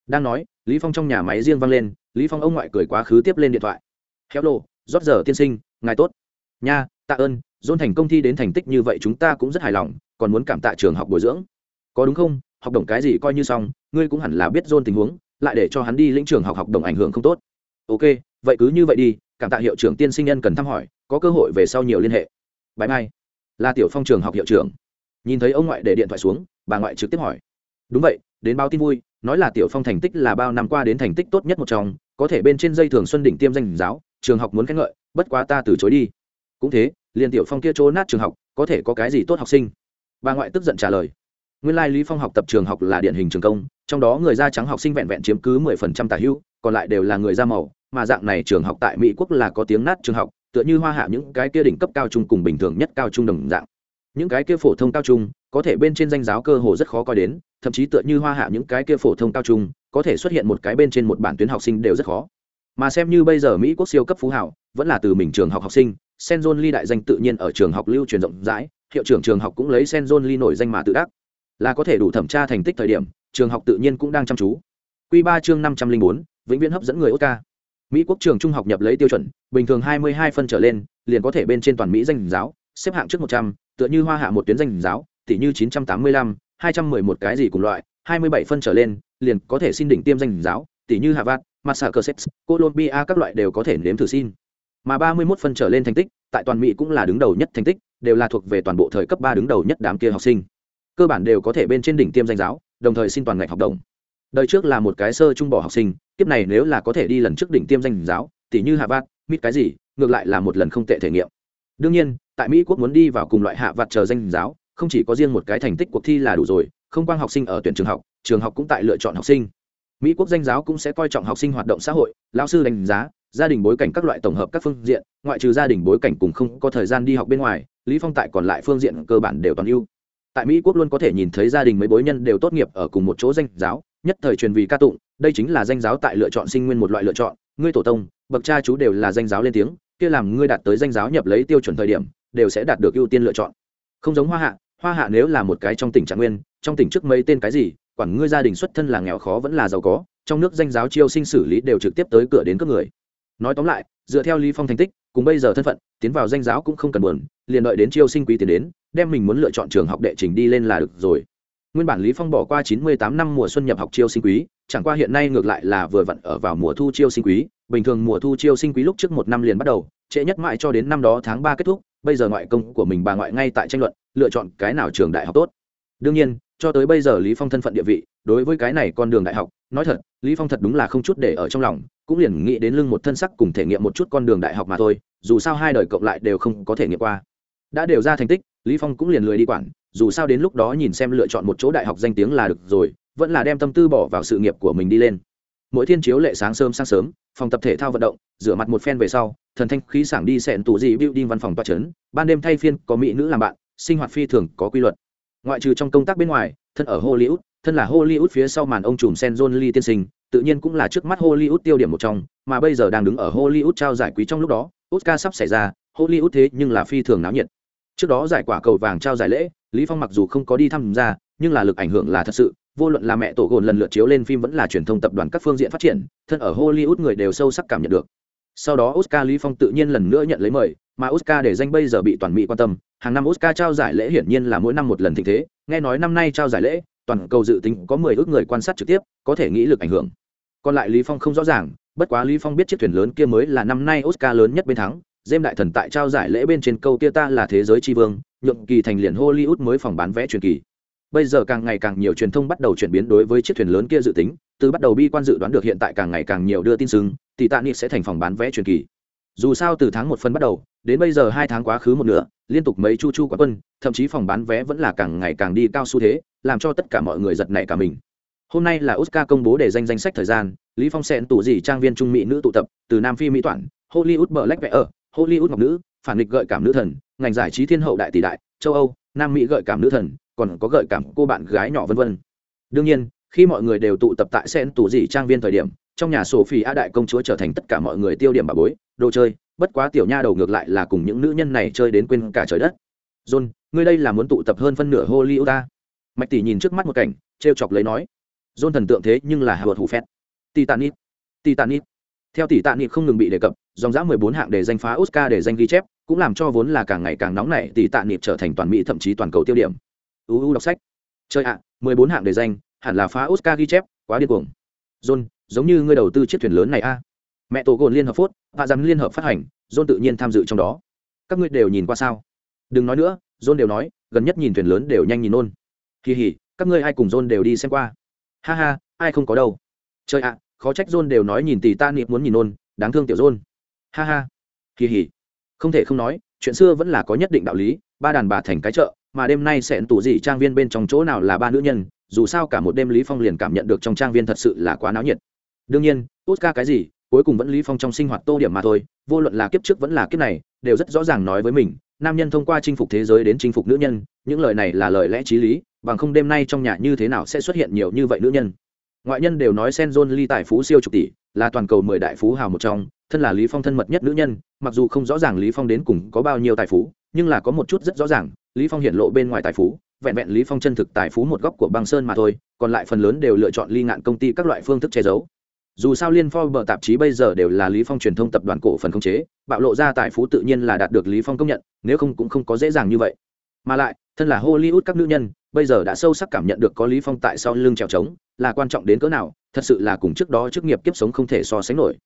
đang nói, lý phong trong nhà máy riêng vang lên, lý phong ông ngoại cười quá khứ tiếp lên điện thoại. Khéo lộ rót giờ tiên sinh, ngài tốt. Nha, tạ ơn, dôn thành công thi đến thành tích như vậy chúng ta cũng rất hài lòng, còn muốn cảm tạ trường học bồi dưỡng. Có đúng không? Học đồng cái gì coi như xong, ngươi cũng hẳn là biết dôn tình huống, lại để cho hắn đi lĩnh trường học học đồng ảnh hưởng không tốt. Ok, vậy cứ như vậy đi, cảm tạ hiệu trưởng tiên sinh nhân cần thăm hỏi, có cơ hội về sau nhiều liên hệ. Bãi mai. Là tiểu phong trường học hiệu trưởng. Nhìn thấy ông ngoại để điện thoại xuống, bà ngoại trực tiếp hỏi. Đúng vậy đến báo tin vui, nói là tiểu phong thành tích là bao năm qua đến thành tích tốt nhất một trong, có thể bên trên dây thường xuân đỉnh tiêm danh giáo, trường học muốn khen ngợi, bất quá ta từ chối đi. Cũng thế, liền tiểu phong kia chỗ nát trường học, có thể có cái gì tốt học sinh? Bà ngoại tức giận trả lời. Nguyên lai lý phong học tập trường học là điển hình trường công, trong đó người da trắng học sinh vẹn vẹn chiếm cứ mười phần trăm tả hữu còn lại đều là người da màu, mà dạng này trường học tại mỹ quốc là có tiếng nát trường học, tựa như hoa hạ những cái kia đỉnh cấp cao trung cùng bình thường nhất cao trung đồng dạng những cái kia phổ thông cao trung có thể bên trên danh giáo cơ hồ rất khó coi đến thậm chí tựa như hoa hạ những cái kia phổ thông cao trung có thể xuất hiện một cái bên trên một bản tuyến học sinh đều rất khó mà xem như bây giờ mỹ quốc siêu cấp phú hảo vẫn là từ mình trường học học sinh Senzon Lee đại danh tự nhiên ở trường học lưu truyền rộng rãi, hiệu trưởng trường học cũng lấy Senzon Lee nổi danh mà tự đắc. Là có thể đủ thẩm tra thành tích thời điểm, trường học tự nhiên cũng đang chăm chú. Quy ba chương 504, vĩnh viễn hấp dẫn người Oscar. Mỹ quốc trường trung học nhập lấy tiêu chuẩn, bình thường 22 phân trở lên, liền có thể bên trên toàn Mỹ danh giáo, xếp hạng trước 100, tựa như hoa hạ một tuyến danh giáo, tỷ như 985, 211 cái gì cùng loại, 27 phân trở lên, liền có thể xin đỉnh tiêm danh giáo, tỷ như Harvard, Massachusetts, Columbia các loại đều có thể nếm thử xin. Mà 31 phân trở lên thành tích, tại toàn Mỹ cũng là đứng đầu nhất thành tích, đều là thuộc về toàn bộ thời cấp 3 đứng đầu nhất đám kia học sinh. Cơ bản đều có thể bên trên đỉnh tiêm danh giáo, đồng thời xin toàn ngạch học đồng. Đời trước là một cái sơ trung bỏ học sinh, kiếp này nếu là có thể đi lần trước đỉnh tiêm danh giáo, tỷ như Harvard, mít cái gì, ngược lại là một lần không tệ thể nghiệm. Đương nhiên, tại Mỹ quốc muốn đi vào cùng loại hạ vặt chờ danh giáo, không chỉ có riêng một cái thành tích cuộc thi là đủ rồi, không quang học sinh ở tuyển trường học, trường học cũng tại lựa chọn học sinh. Mỹ quốc danh giáo cũng sẽ coi trọng học sinh hoạt động xã hội, lão sư đánh giá, gia đình bối cảnh các loại tổng hợp các phương diện, ngoại trừ gia đình bối cảnh cùng không có thời gian đi học bên ngoài, Lý Phong tại còn lại phương diện cơ bản đều toàn ưu. Tại Mỹ quốc luôn có thể nhìn thấy gia đình mấy bối nhân đều tốt nghiệp ở cùng một chỗ danh giáo, nhất thời truyền vì ca tụng, đây chính là danh giáo tại lựa chọn sinh nguyên một loại lựa chọn, ngươi tổ tông, bậc cha chú đều là danh giáo lên tiếng, kia làm ngươi đạt tới danh giáo nhập lấy tiêu chuẩn thời điểm, đều sẽ đạt được ưu tiên lựa chọn. Không giống Hoa Hạ, Hoa Hạ nếu là một cái trong tỉnh trạng nguyên, trong tỉnh trước mấy tên cái gì, quản ngươi gia đình xuất thân là nghèo khó vẫn là giàu có, trong nước danh giáo chiêu sinh xử lý đều trực tiếp tới cửa đến các người. Nói tóm lại, dựa theo Lý Phong thành tích, cùng bây giờ thân phận, tiến vào danh giáo cũng không cần buồn, liền đợi đến chiêu sinh quý tiền đến, đem mình muốn lựa chọn trường học đệ trình đi lên là được rồi nguyên bản lý phong bỏ qua chín mươi tám năm mùa xuân nhập học chiêu sinh quý chẳng qua hiện nay ngược lại là vừa vặn ở vào mùa thu chiêu sinh quý bình thường mùa thu chiêu sinh quý lúc trước một năm liền bắt đầu trễ nhất mãi cho đến năm đó tháng ba kết thúc bây giờ ngoại công của mình bà ngoại ngay tại tranh luận, lựa chọn cái nào trường đại học tốt. Đương nhiên, cho tới bây giờ lý phong thân phận địa vị, đối với cái này con đường đại học, nói thật, lý phong thật đúng là không chút để ở trong lòng, cũng liền nghĩ đến lưng một thân sắc cùng thể nghiệm một chút con đường đại học mà thôi, dù sao hai đời cộng lại đều không có thể nghiệm qua. Đã đều ra thành tích, lý phong cũng liền lười đi quản, dù sao đến lúc đó nhìn xem lựa chọn một chỗ đại học danh tiếng là được rồi, vẫn là đem tâm tư bỏ vào sự nghiệp của mình đi lên mỗi thiên chiếu lệ sáng sớm sáng sớm, phòng tập thể thao vận động, rửa mặt một phen về sau, thần thanh khí sảng đi xẹn tủ gì building văn phòng toa chấn, ban đêm thay phiên có mỹ nữ làm bạn, sinh hoạt phi thường có quy luật. Ngoại trừ trong công tác bên ngoài, thân ở hollywood, thân là hollywood phía sau màn ông trùm sen john lee tiên sinh, tự nhiên cũng là trước mắt hollywood tiêu điểm một trong, mà bây giờ đang đứng ở hollywood trao giải quý trong lúc đó, oscar sắp xảy ra, hollywood thế nhưng là phi thường náo nhiệt. Trước đó giải quả cầu vàng trao giải lễ, lý phong mặc dù không có đi tham gia, nhưng là lực ảnh hưởng là thật sự vô luận là mẹ tổ gồn lần lượt chiếu lên phim vẫn là truyền thông tập đoàn các phương diện phát triển, thân ở hollywood người đều sâu sắc cảm nhận được. Sau đó oscar lý phong tự nhiên lần nữa nhận lấy mời, mà oscar để danh bây giờ bị toàn mỹ quan tâm, hàng năm oscar trao giải lễ hiển nhiên là mỗi năm một lần thịnh thế, nghe nói năm nay trao giải lễ, toàn cầu dự tính có mười ước người quan sát trực tiếp, có thể nghĩ lực ảnh hưởng. Còn lại lý phong không rõ ràng, bất quá lý phong biết chiếc thuyền lớn kia mới là năm nay oscar lớn nhất bên thắng dêm đại thần tại trao giải lễ bên trên câu kia ta là thế giới tri vương, nhượng kỳ thành liền hollywood mới phòng bán vé truyền kỳ bây giờ càng ngày càng nhiều truyền thông bắt đầu chuyển biến đối với chiếc thuyền lớn kia dự tính, từ bắt đầu bi quan dự đoán được hiện tại càng ngày càng nhiều đưa tin xứng thì tạ nịp sẽ thành phòng bán vé truyền kỳ. Dù sao từ tháng một phân bắt đầu, đến bây giờ hai tháng quá khứ một nửa, liên tục mấy chu chu quá quân, thậm chí phòng bán vé vẫn là càng ngày càng đi cao xu thế, làm cho tất cả mọi người giật nảy cả mình. Hôm nay là oscar công bố để danh danh sách thời gian, lý phong xẹn tủ gì trang viên trung mỹ nữ tụ tập, từ nam phi mỹ toản, hollywood bờ lách vẽ ở hollywood ngọc nữ, phản nghịch gợi cảm nữ thần, ngành giải trí thiên hậu đại tỷ đại, châu âu, nam mỹ gợi cảm nữ thần còn có gợi cảm cô bạn gái nhỏ vân vân. Đương nhiên, khi mọi người đều tụ tập tại sen tủ gì trang viên thời điểm, trong nhà sổ phi a đại công chúa trở thành tất cả mọi người tiêu điểm bà bối, đồ chơi, bất quá tiểu nha đầu ngược lại là cùng những nữ nhân này chơi đến quên cả trời đất. John, ngươi đây là muốn tụ tập hơn phân nửa hollywood ta? Mạch tỷ nhìn trước mắt một cảnh, trêu chọc lấy nói. John thần tượng thế nhưng là hạ vật hủ phét. Titanic titanic. Theo tỷ tạ nịp không ngừng bị đề cập, dòng dã mười bốn hạng để danh phá oscar để danh ghi chép, cũng làm cho vốn là càng ngày càng nóng nảy tỷ tạ nịp trở thành toàn mỹ thậm chí toàn cầu tiêu điểm uu đọc sách. Chơi ạ, mười bốn hạng đề danh, hẳn là phá oscar ghi chép, quá điên cuồng. John, giống như ngươi đầu tư chiếc thuyền lớn này a. Mẹ tổ gồn liên hợp phốt và dám liên hợp phát hành, john tự nhiên tham dự trong đó. Các ngươi đều nhìn qua sao? Đừng nói nữa, john đều nói, gần nhất nhìn thuyền lớn đều nhanh nhìn ôn kỳ hỉ, các ngươi ai cùng john đều đi xem qua? Ha ha, ai không có đâu. Chơi ạ, khó trách john đều nói nhìn tì ta niệm muốn nhìn ôn đáng thương tiểu john. Ha ha. Kỳ hỉ. Không thể không nói, chuyện xưa vẫn là có nhất định đạo lý, ba đàn bà thành cái chợ mà đêm nay sẽ tủ gì trang viên bên trong chỗ nào là ba nữ nhân, dù sao cả một đêm lý phong liền cảm nhận được trong trang viên thật sự là quá náo nhiệt. Đương nhiên, oscar cái gì, cuối cùng vẫn lý phong trong sinh hoạt tô điểm mà thôi, vô luận là kiếp trước vẫn là kiếp này, đều rất rõ ràng nói với mình, nam nhân thông qua chinh phục thế giới đến chinh phục nữ nhân, những lời này là lời lẽ trí lý, bằng không đêm nay trong nhà như thế nào sẽ xuất hiện nhiều như vậy nữ nhân. Ngoại nhân đều nói sen john ly tài phú siêu chục tỷ, là toàn cầu mười đại phú hào một trong, thân là lý phong thân mật nhất nữ nhân, mặc dù không rõ ràng lý phong đến cùng có bao nhiêu tài phú, nhưng là có một chút rất rõ ràng lý phong hiện lộ bên ngoài tài phú, vẹn vẹn lý phong chân thực tài phú một góc của băng sơn mà thôi, còn lại phần lớn đều lựa chọn ly ngạn công ty các loại phương thức che giấu. Dù sao liên bờ tạp chí bây giờ đều là lý phong truyền thông tập đoàn cổ phần khống chế, bạo lộ ra tài phú tự nhiên là đạt được lý phong công nhận, nếu không cũng không có dễ dàng như vậy. Mà lại, thân là hollywood các nữ nhân, bây giờ đã sâu sắc cảm nhận được có lý phong tại sau lưng trèo trống, là quan trọng đến cỡ nào, thật sự là cùng trước đó chức nghiệp kiếp sống không thể so sánh nổi.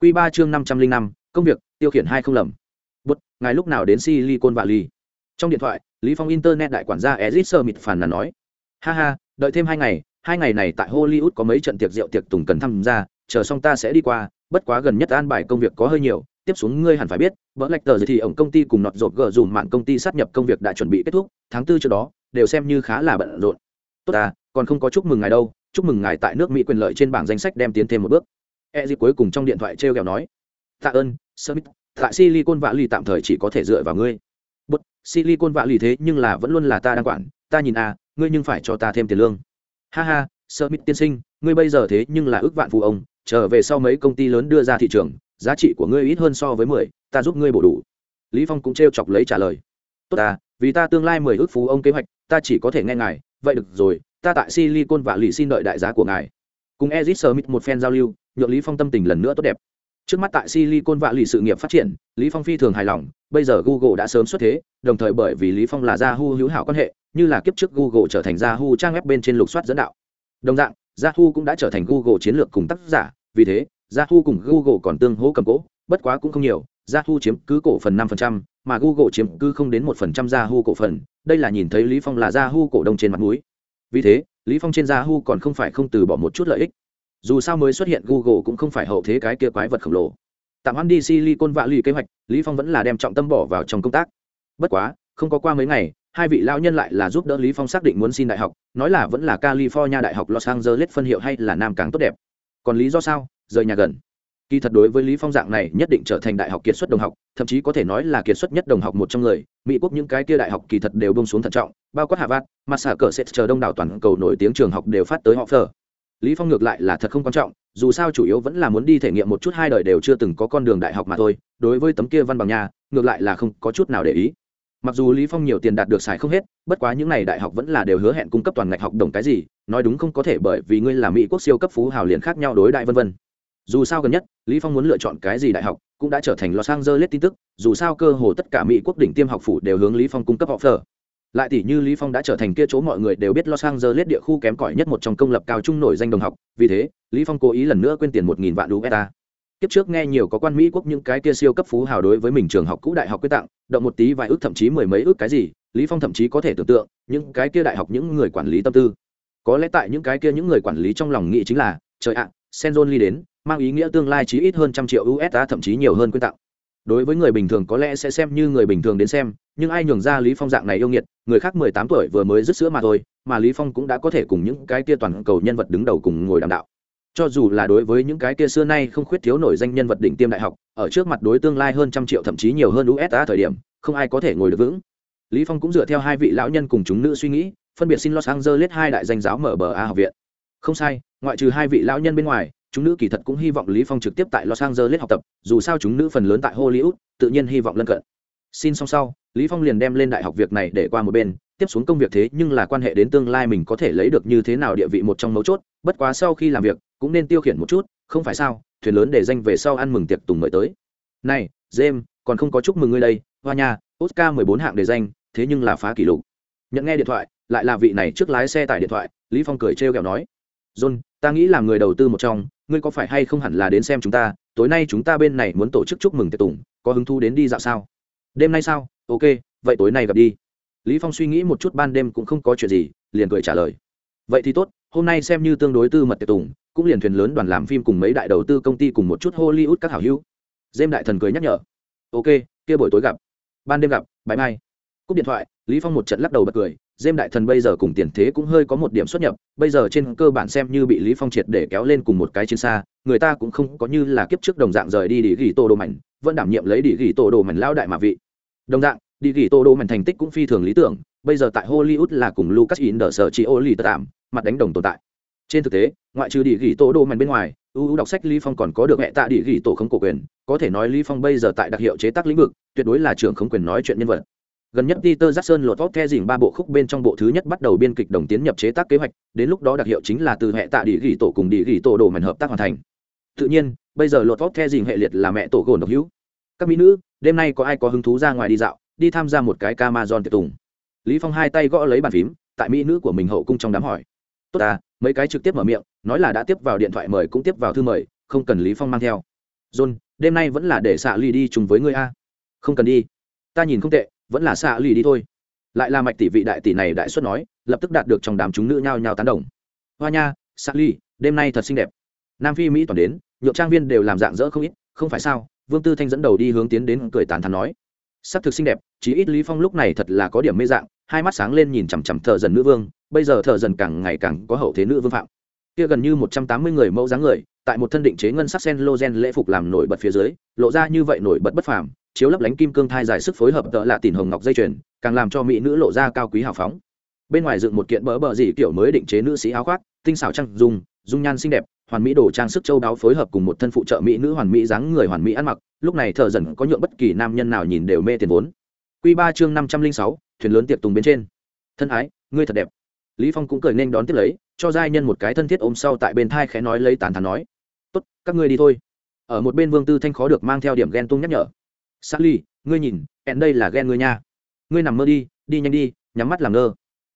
Quy ba chương năm trăm linh năm, công việc, tiêu khiển hai không lầm. Bút ngài lúc nào đến silicon valley? Trong điện thoại, lý phong internet đại quản gia ezit mịt phàn nàn nói, ha ha, đợi thêm hai ngày hai ngày này tại hollywood có mấy trận tiệc rượu tiệc tùng cần tham gia, chờ xong ta sẽ đi qua, bất quá gần nhất an bài công việc có hơi nhiều, tiếp xuống ngươi hẳn phải biết vỡ lạch tờ thì ổng công ty cùng nọt rột gờ dùm mạng công ty sát nhập công việc đã chuẩn bị kết thúc, tháng tư trước đó, đều xem như khá là bận rộn. Tốt à còn không có chúc mừng ngài đâu, chúc mừng ngài tại nước mỹ quyền lợi trên bảng danh sách đem tiến thêm một bước. E dịp cuối cùng trong điện thoại t r e o kẹo nói, tạ ơn smith tại silicon vạ lì tạm thời chỉ có thể dựa vào ngươi bút, silicon vạ lì thế nhưng là vẫn luôn là ta đang quản, ta nhìn à ngươi nhưng phải cho ta thêm tiền lương. Ha ha smith tiên sinh, ngươi bây giờ thế nhưng là ước vạn phụ ông, trở về sau mấy công ty lớn đưa ra thị trường, giá trị của ngươi ít hơn so với mười, ta giúp ngươi bổ đủ. Lý phong cũng trêu chọc lấy trả lời. Tốt ta vì ta tương lai mười ước phú ông kế hoạch, ta chỉ có thể nghe ngài, vậy được rồi, ta tại silicon vạ lì xin đợi đại giá của ngài. Cùng ezit smith một phen giao lưu, nhượng lý phong tâm tình lần nữa tốt đẹp. Trước mắt tại silicon vạ lì sự nghiệp phát triển, lý phong phi thường hài lòng bây giờ google đã sớm xuất thế đồng thời bởi vì lý phong là yahoo hữu hảo quan hệ như là kiếp trước google trở thành yahoo trang web bên trên lục soát dẫn đạo. Đồng dạng yahoo cũng đã trở thành google chiến lược cùng tác giả vì thế yahoo cùng google còn tương hỗ cầm cố bất quá cũng không nhiều yahoo chiếm cứ cổ phần 5%, mà google chiếm cứ không đến 1% yahoo cổ phần đây là nhìn thấy lý phong là yahoo cổ đông trên mặt mũi. Vì thế lý phong trên yahoo còn không phải không từ bỏ một chút lợi ích. Dù sao mới xuất hiện google cũng không phải hậu thế cái kia quái vật khổng lồ tạm hoãn đi silicon valley kế hoạch, lý phong vẫn là đem trọng tâm bỏ vào trong công tác. Bất quá, không có qua mấy ngày, hai vị lão nhân lại là giúp đỡ lý phong xác định muốn xin đại học, nói là vẫn là california đại học los angeles phân hiệu hay là nam càng tốt đẹp. Còn lý do sao? Rời nhà gần. Kỳ thật đối với lý phong dạng này, nhất định trở thành đại học kiệt xuất đồng học, thậm chí có thể nói là kiệt xuất nhất đồng học một trong người. Mỹ quốc những cái kia đại học kỳ thật đều bông xuống thận trọng, bao quát harvard mà xả cờ sẽ chờ đông đảo toàn cầu nổi tiếng trường học đều phát tới họ phở lý phong ngược lại là thật không quan trọng, dù sao chủ yếu vẫn là muốn đi thể nghiệm một chút hai đời đều chưa từng có con đường đại học mà thôi, đối với tấm kia văn bằng nhà ngược lại là không có chút nào để ý. Mặc dù lý phong nhiều tiền đạt được xài không hết, bất quá những n à y đại học vẫn là đều hứa hẹn cung cấp toàn ngạch học đồng cái gì, nói đúng không có thể bởi vì ngươi là mỹ quốc siêu cấp phú hào liền khác nhau đối đại vân vân. Dù sao gần nhất, lý phong muốn lựa chọn cái gì đại học, cũng đã trở thành lọ sang dơ lết tin tức, dù sao cơ hồ tất cả mỹ quốc đỉnh tiêm học phủ đều hướng lý phong cung cấp học phở lại tỷ như lý phong đã trở thành kia chỗ mọi người đều biết los angeles địa khu kém cỏi nhất một trong công lập cao trung nổi danh đồng học, vì thế, lý phong cố ý lần nữa quên tiền một nghìn vạn usd kiếp trước nghe nhiều có quan mỹ quốc những cái kia siêu cấp phú hào đối với mình trường học cũ đại học quyết tặng, động một tí vài ước thậm chí mười mấy ước cái gì, lý phong thậm chí có thể tưởng tượng, những cái kia đại học những người quản lý tâm tư. Có lẽ tại những cái kia những người quản lý trong lòng nghĩ chính là, trời ạ Senzon ly đến, mang ý nghĩa tương lai chí ít hơn trăm triệu usd thậm chí nhiều hơn quyết tặng đối với người bình thường có lẽ sẽ xem như người bình thường đến xem, nhưng ai nhường ra lý phong dạng này yêu nghiệt, người khác mười tám tuổi vừa mới dứt sữa mà thôi, mà lý phong cũng đã có thể cùng những cái kia toàn cầu nhân vật đứng đầu cùng ngồi đàm đạo. Cho dù là đối với những cái kia xưa nay không khuyết thiếu nổi danh nhân vật đỉnh tiêm đại học, ở trước mặt đối tương lai hơn trăm triệu thậm chí nhiều hơn usd thời điểm, không ai có thể ngồi được vững. Lý phong cũng dựa theo hai vị lão nhân cùng chúng nữ suy nghĩ, phân biệt xin los angeles hai đại danh giáo mở bờ a học viện. Không sai, ngoại trừ hai vị lão nhân bên ngoài chúng nữ kỳ thật cũng hy vọng lý phong trực tiếp tại los angeles học tập, dù sao chúng nữ phần lớn tại hollywood, tự nhiên hy vọng lân cận. Xin xong sau, lý phong liền đem lên đại học việc này để qua một bên, tiếp xuống công việc thế nhưng là quan hệ đến tương lai mình có thể lấy được như thế nào địa vị một trong mấu chốt, bất quá sau khi làm việc, cũng nên tiêu khiển một chút, không phải sao, thuyền lớn để danh về sau ăn mừng tiệc tùng mời tới. Này, james, còn không có chúc mừng ngươi đây, hoa nha, oscar mười bốn hạng đề danh, thế nhưng là phá kỷ lục. Nhận nghe điện thoại, lại là vị này trước lái xe tải điện thoại, lý phong cười trêu ghẹo nói, john, ta nghĩ là người đầu tư một trong ngươi có phải hay không hẳn là đến xem chúng ta, tối nay chúng ta bên này muốn tổ chức chúc mừng tiệc tùng, có hứng thú đến đi dạo sao? Đêm nay sao? Ok, vậy tối nay gặp đi. Lý phong suy nghĩ một chút ban đêm cũng không có chuyện gì, liền cười trả lời. Vậy thì tốt, hôm nay xem như tương đối tư mật tiệc tùng, cũng liền thuyền lớn đoàn làm phim cùng mấy đại đầu tư công ty cùng một chút hollywood các hảo hữu. Dêm đại thần cười nhắc nhở. Ok, kia buổi tối gặp. Ban đêm gặp bãi mai cúp điện thoại, lý phong một trận lắc đầu bật cười, dêm đại thần bây giờ cùng tiền thế cũng hơi có một điểm xuất nhập, bây giờ trên cơ bản xem như bị lý phong triệt để kéo lên cùng một cái chiến xa, người ta cũng không có như là kiếp trước đồng dạng rời đi đi ghi tô đồ mảnh, vẫn đảm nhiệm lấy đi ghi tô đồ mảnh lao đại mà vị. Đồng dạng đi ghi tô đồ mảnh thành tích cũng phi thường lý tưởng, bây giờ tại hollywood là cùng lucas in đỡ sở chỉ ô lì tạm, mặt đánh đồng tồn tại. Trên thực tế, ngoại trừ đi ghi tô đồ mảnh bên ngoài, ưu đọc sách lý phong còn có được hệ tạ đi ghi tổ không cổ quyền, có thể nói lý phong bây giờ tại đặc hiệu chế tác lĩnh vực, tuyệt đối là trưởng không quyền nói chuyện nhân vật gần nhất Peter Jackson lột vóc the dỉnh ba bộ khúc bên trong bộ thứ nhất bắt đầu biên kịch đồng tiến nhập chế tác kế hoạch, đến lúc đó đặc hiệu chính là từ hệ tạ địa gỉ tổ cùng địa gỉ tổ đồ mảnh hợp tác hoàn thành. Tự nhiên, bây giờ lột vóc the dỉnh hệ liệt là mẹ tổ gồn độc hữu. Các mỹ nữ, đêm nay có ai có hứng thú ra ngoài đi dạo, đi tham gia một cái Amazon tiệc tùng. Lý Phong hai tay gõ lấy bàn phím, tại mỹ nữ của mình hậu cung trong đám hỏi. Tốt à, mấy cái trực tiếp mở miệng, nói là đã tiếp vào điện thoại mời cũng tiếp vào thư mời, không cần Lý Phong mang theo. John, đêm nay vẫn là để xạ ly đi chung với ngươi a. Không cần đi. Ta nhìn không tệ, vẫn là xạ lì đi thôi. Lại là mạch tỷ vị đại tỷ này đại xuất nói, lập tức đạt được trong đám chúng nữ nhao nhao tán đồng. Hoa nha, xạ lì, đêm nay thật xinh đẹp. Nam phi mỹ toàn đến nhộn trang viên đều làm dạng dỡ không ít, không phải sao? Vương tư thanh dẫn đầu đi hướng tiến đến cười tán thắn nói. Sắc thực xinh đẹp, chí ít lý phong lúc này thật là có điểm mê dạng, hai mắt sáng lên nhìn chằm chằm thợ dần nữ vương, bây giờ thợ dần càng ngày càng có hậu thế nữ vương phạm. Kia gần như một trăm tám mươi người mẫu dáng người, tại một thân định chế ngân sắc sen lô gen lễ phục làm nổi bật phía dưới, lộ ra như vậy nổi bật bất phàm chiếu lấp lánh kim cương thai dài sức phối hợp tợ lạ tỉn hồng ngọc dây chuyền, càng làm cho mỹ nữ lộ ra cao quý hào phóng. Bên ngoài dựng một kiện bỡ bờ dị kiểu mới định chế nữ sĩ áo khoác, tinh xảo trăng dung dung nhan xinh đẹp, hoàn mỹ đồ trang sức châu đáo phối hợp cùng một thân phụ trợ mỹ nữ hoàn mỹ dáng người hoàn mỹ ăn mặc, lúc này thợ dần có nhượng bất kỳ nam nhân nào nhìn đều mê tiền vốn. Q ba chương năm trăm linh sáu, thuyền lớn tiệc tùng bên trên. Thân ái, ngươi thật đẹp. Lý phong cũng cười nên đón tiếp lấy, cho giai nhân một cái thân thiết ôm sau tại bên thai khẽ nói lấy tàn thắn nói, tốt, các ngươi đi thôi. Ở một bên vương tư thanh khó được mang theo điểm ghen tung nhắc nhở. Sally, ngươi nhìn, ẹn đây là ghen ngươi nha. Ngươi nằm mơ đi, đi nhanh đi, nhắm mắt làm ngơ.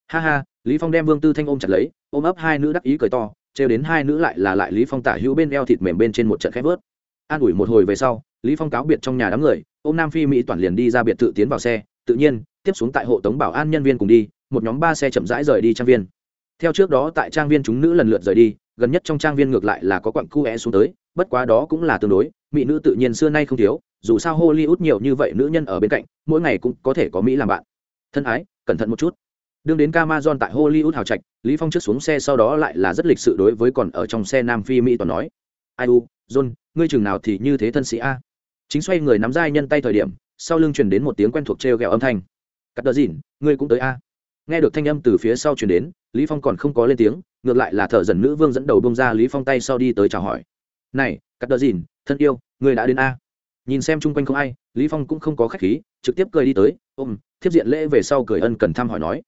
Ha ha, Lý Phong đem Vương Tư Thanh ôm chặt lấy, ôm ấp hai nữ đắc ý cười to, trêu đến hai nữ lại là lại Lý Phong tả hữu bên eo thịt mềm bên trên một trận khép vớt. an ủi một hồi về sau lý phong cáo biệt trong nhà đám người ôm nam phi mỹ toàn liền đi ra biệt thự tiến vào xe tự nhiên tiếp xuống tại hộ tống bảo an nhân viên cùng đi một nhóm ba xe chậm rãi rời đi trang viên theo trước đó tại trang viên chúng nữ lần lượt rời đi gần nhất trong trang viên ngược lại là có quặng cu é xuống tới bất quá đó cũng là tương đối mỹ nữ tự nhiên xưa nay không thiếu dù sao hollywood nhiều như vậy nữ nhân ở bên cạnh, mỗi ngày cũng có thể có mỹ làm bạn. Thân ái, cẩn thận một chút. Đương đến camason tại hollywood hào trạch, lý phong trước xuống xe sau đó lại là rất lịch sự đối với còn ở trong xe nam phi mỹ toàn nói, ai u, john, ngươi chừng nào thì như thế thân sĩ a? Chính xoay người nắm dai nhân tay thời điểm, sau lưng truyền đến một tiếng quen thuộc treo gẹo âm thanh. Cắt đờ dìn, ngươi cũng tới a? Nghe được thanh âm từ phía sau truyền đến, lý phong còn không có lên tiếng, ngược lại là thợ dần nữ vương dẫn đầu bông ra lý phong tay sau đi tới chào hỏi. Này, cắt đờ dìn, thân yêu, ngươi đã đến a? Nhìn xem chung quanh không ai, lý phong cũng không có khách khí, trực tiếp cười đi tới, ôm, thiếp diện lễ về sau cười ân cần thăm hỏi nói,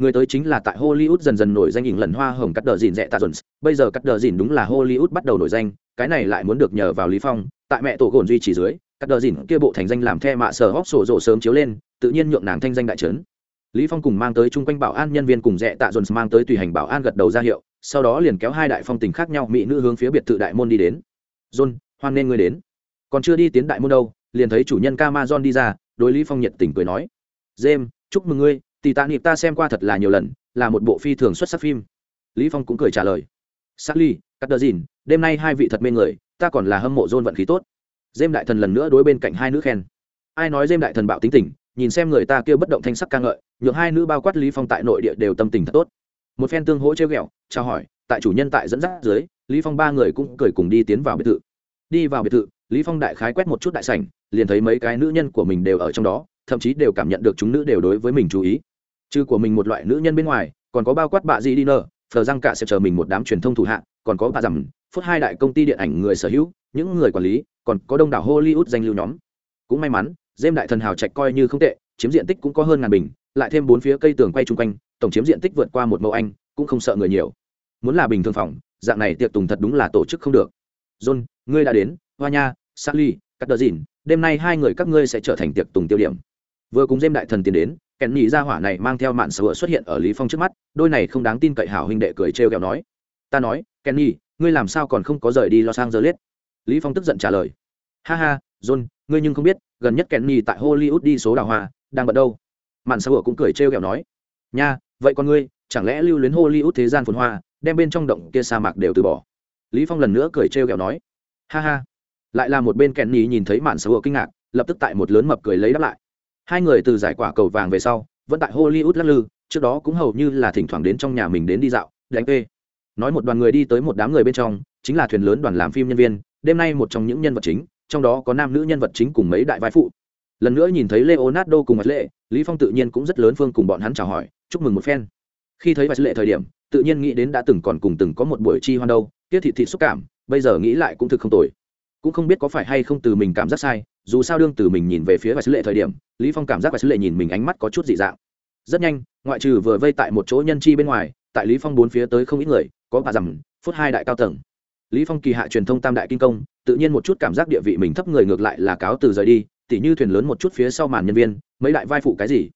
người tới chính là tại hollywood dần dần nổi danh hình lần hoa hồng cắt đờ dìn rẽ tạ dồn bây giờ cắt đờ dìn đúng là hollywood bắt đầu nổi danh, cái này lại muốn được nhờ vào lý phong, tại mẹ tổ gồn duy trì dưới, cắt đờ dìn kia bộ thành danh làm the mạ sở hóc sổ rộ sớm chiếu lên, tự nhiên nhượng nàng thanh danh đại trấn. Lý phong cùng mang tới chung quanh bảo an nhân viên cùng rẻ tạ dồn mang tới tùy hành bảo an gật đầu ra hiệu, sau đó liền kéo hai đại phong tình khác nhau mỹ nữ hướng phía biệt thự đại môn đi đến. John, hoan nên ngươi đến còn chưa đi tiến đại môn đâu liền thấy chủ nhân Camazon đi ra đối lý phong nhiệt tình cười nói james chúc mừng ngươi tỷ tạ niệm ta xem qua thật là nhiều lần là một bộ phi thường xuất sắc phim. Lý phong cũng cười trả lời Sally, cắt đờ dìn đêm nay hai vị thật mê người ta còn là hâm mộ dôn vận khí tốt. James đại thần lần nữa đối bên cạnh hai nữ khen. Ai nói james đại thần bạo tính tình nhìn xem người ta kêu bất động thanh sắc ca ngợi nhượng hai nữ bao quát lý phong tại nội địa đều tâm tình thật tốt. Một phen tương hỗ treo ghẹo chào hỏi tại chủ nhân tại dẫn dắt dưới lý phong ba người cũng cười cùng đi tiến vào biệt thự. Đi vào biệt thự lý phong đại khái quét một chút đại sảnh, liền thấy mấy cái nữ nhân của mình đều ở trong đó, thậm chí đều cảm nhận được chúng nữ đều đối với mình chú ý. Trừ của mình một loại nữ nhân bên ngoài, còn có bao quát bạ gì đi nơ, phờ răng cả sẽ chờ mình một đám truyền thông thủ hạ, còn có bà rằm phút hai đại công ty điện ảnh người sở hữu, những người quản lý, còn có đông đảo hollywood danh lưu nhóm. Cũng may mắn dêm đại thần hào trạch coi như không tệ, chiếm diện tích cũng có hơn ngàn bình, lại thêm bốn phía cây tường quay chung quanh, tổng chiếm diện tích vượt qua một mẫu anh, cũng không sợ người nhiều. Muốn là bình thường phòng, dạng này tiệc tùng thật đúng là tổ chức không được. John, ngươi đã đến, hoa nha sally cắt đờ dìn, đêm nay hai người các ngươi sẽ trở thành tiệc tùng tiêu điểm. Vừa cùng dêm đại thần tiến đến, kèn nhị ra hỏa này mang theo mạn sở xuất hiện ở lý phong trước mắt, đôi này không đáng tin cậy hảo huynh đệ cười trêu ghẹo nói. Ta nói, kèn nhị, ngươi làm sao còn không có rời đi lo sang giờ liết lý phong tức giận trả lời. Ha ha, john, ngươi nhưng không biết, gần nhất kèn nhị tại hollywood đi số đào hoa, đang bận đâu? Mạn sở cũng cười trêu ghẹo nói. Nha, vậy con ngươi, chẳng lẽ lưu luyến hollywood thế gian phồn hoa, đem bên trong động kia sa mạc đều từ bỏ? Lý phong lần nữa cười trêu ghẹo nói. Ha ha lại là một bên kèn nhì nhìn thấy mạn sở kinh ngạc, lập tức tại một lớn mập cười lấy đáp lại. Hai người từ giải quả cầu vàng về sau, vẫn tại hollywood lắc lư, trước đó cũng hầu như là thỉnh thoảng đến trong nhà mình đến đi dạo đánh p. Nói một đoàn người đi tới một đám người bên trong, chính là thuyền lớn đoàn làm phim nhân viên, đêm nay một trong những nhân vật chính, trong đó có nam nữ nhân vật chính cùng mấy đại vai phụ. Lần nữa nhìn thấy leonardo cùng mặt lệ, lý phong tự nhiên cũng rất lớn phương cùng bọn hắn chào hỏi, chúc mừng một phen. Khi thấy mặt lệ thời điểm, tự nhiên nghĩ đến đã từng còn cùng từng có một buổi chi hoan đâu, tiết thị thị xúc cảm, bây giờ nghĩ lại cũng thực không tồi cũng không biết có phải hay không từ mình cảm giác sai, dù sao đương từ mình nhìn về phía và sứ lệ thời điểm, lý phong cảm giác và sứ lệ nhìn mình ánh mắt có chút dị dạng. Rất nhanh, ngoại trừ vừa vây tại một chỗ nhân chi bên ngoài, tại lý phong bốn phía tới không ít người, có bà rằm, phút hai đại cao tầng. Lý phong kỳ hạ truyền thông tam đại kinh công, tự nhiên một chút cảm giác địa vị mình thấp người ngược lại là cáo từ rời đi, tỉ như thuyền lớn một chút phía sau màn nhân viên, mấy đại vai phụ cái gì.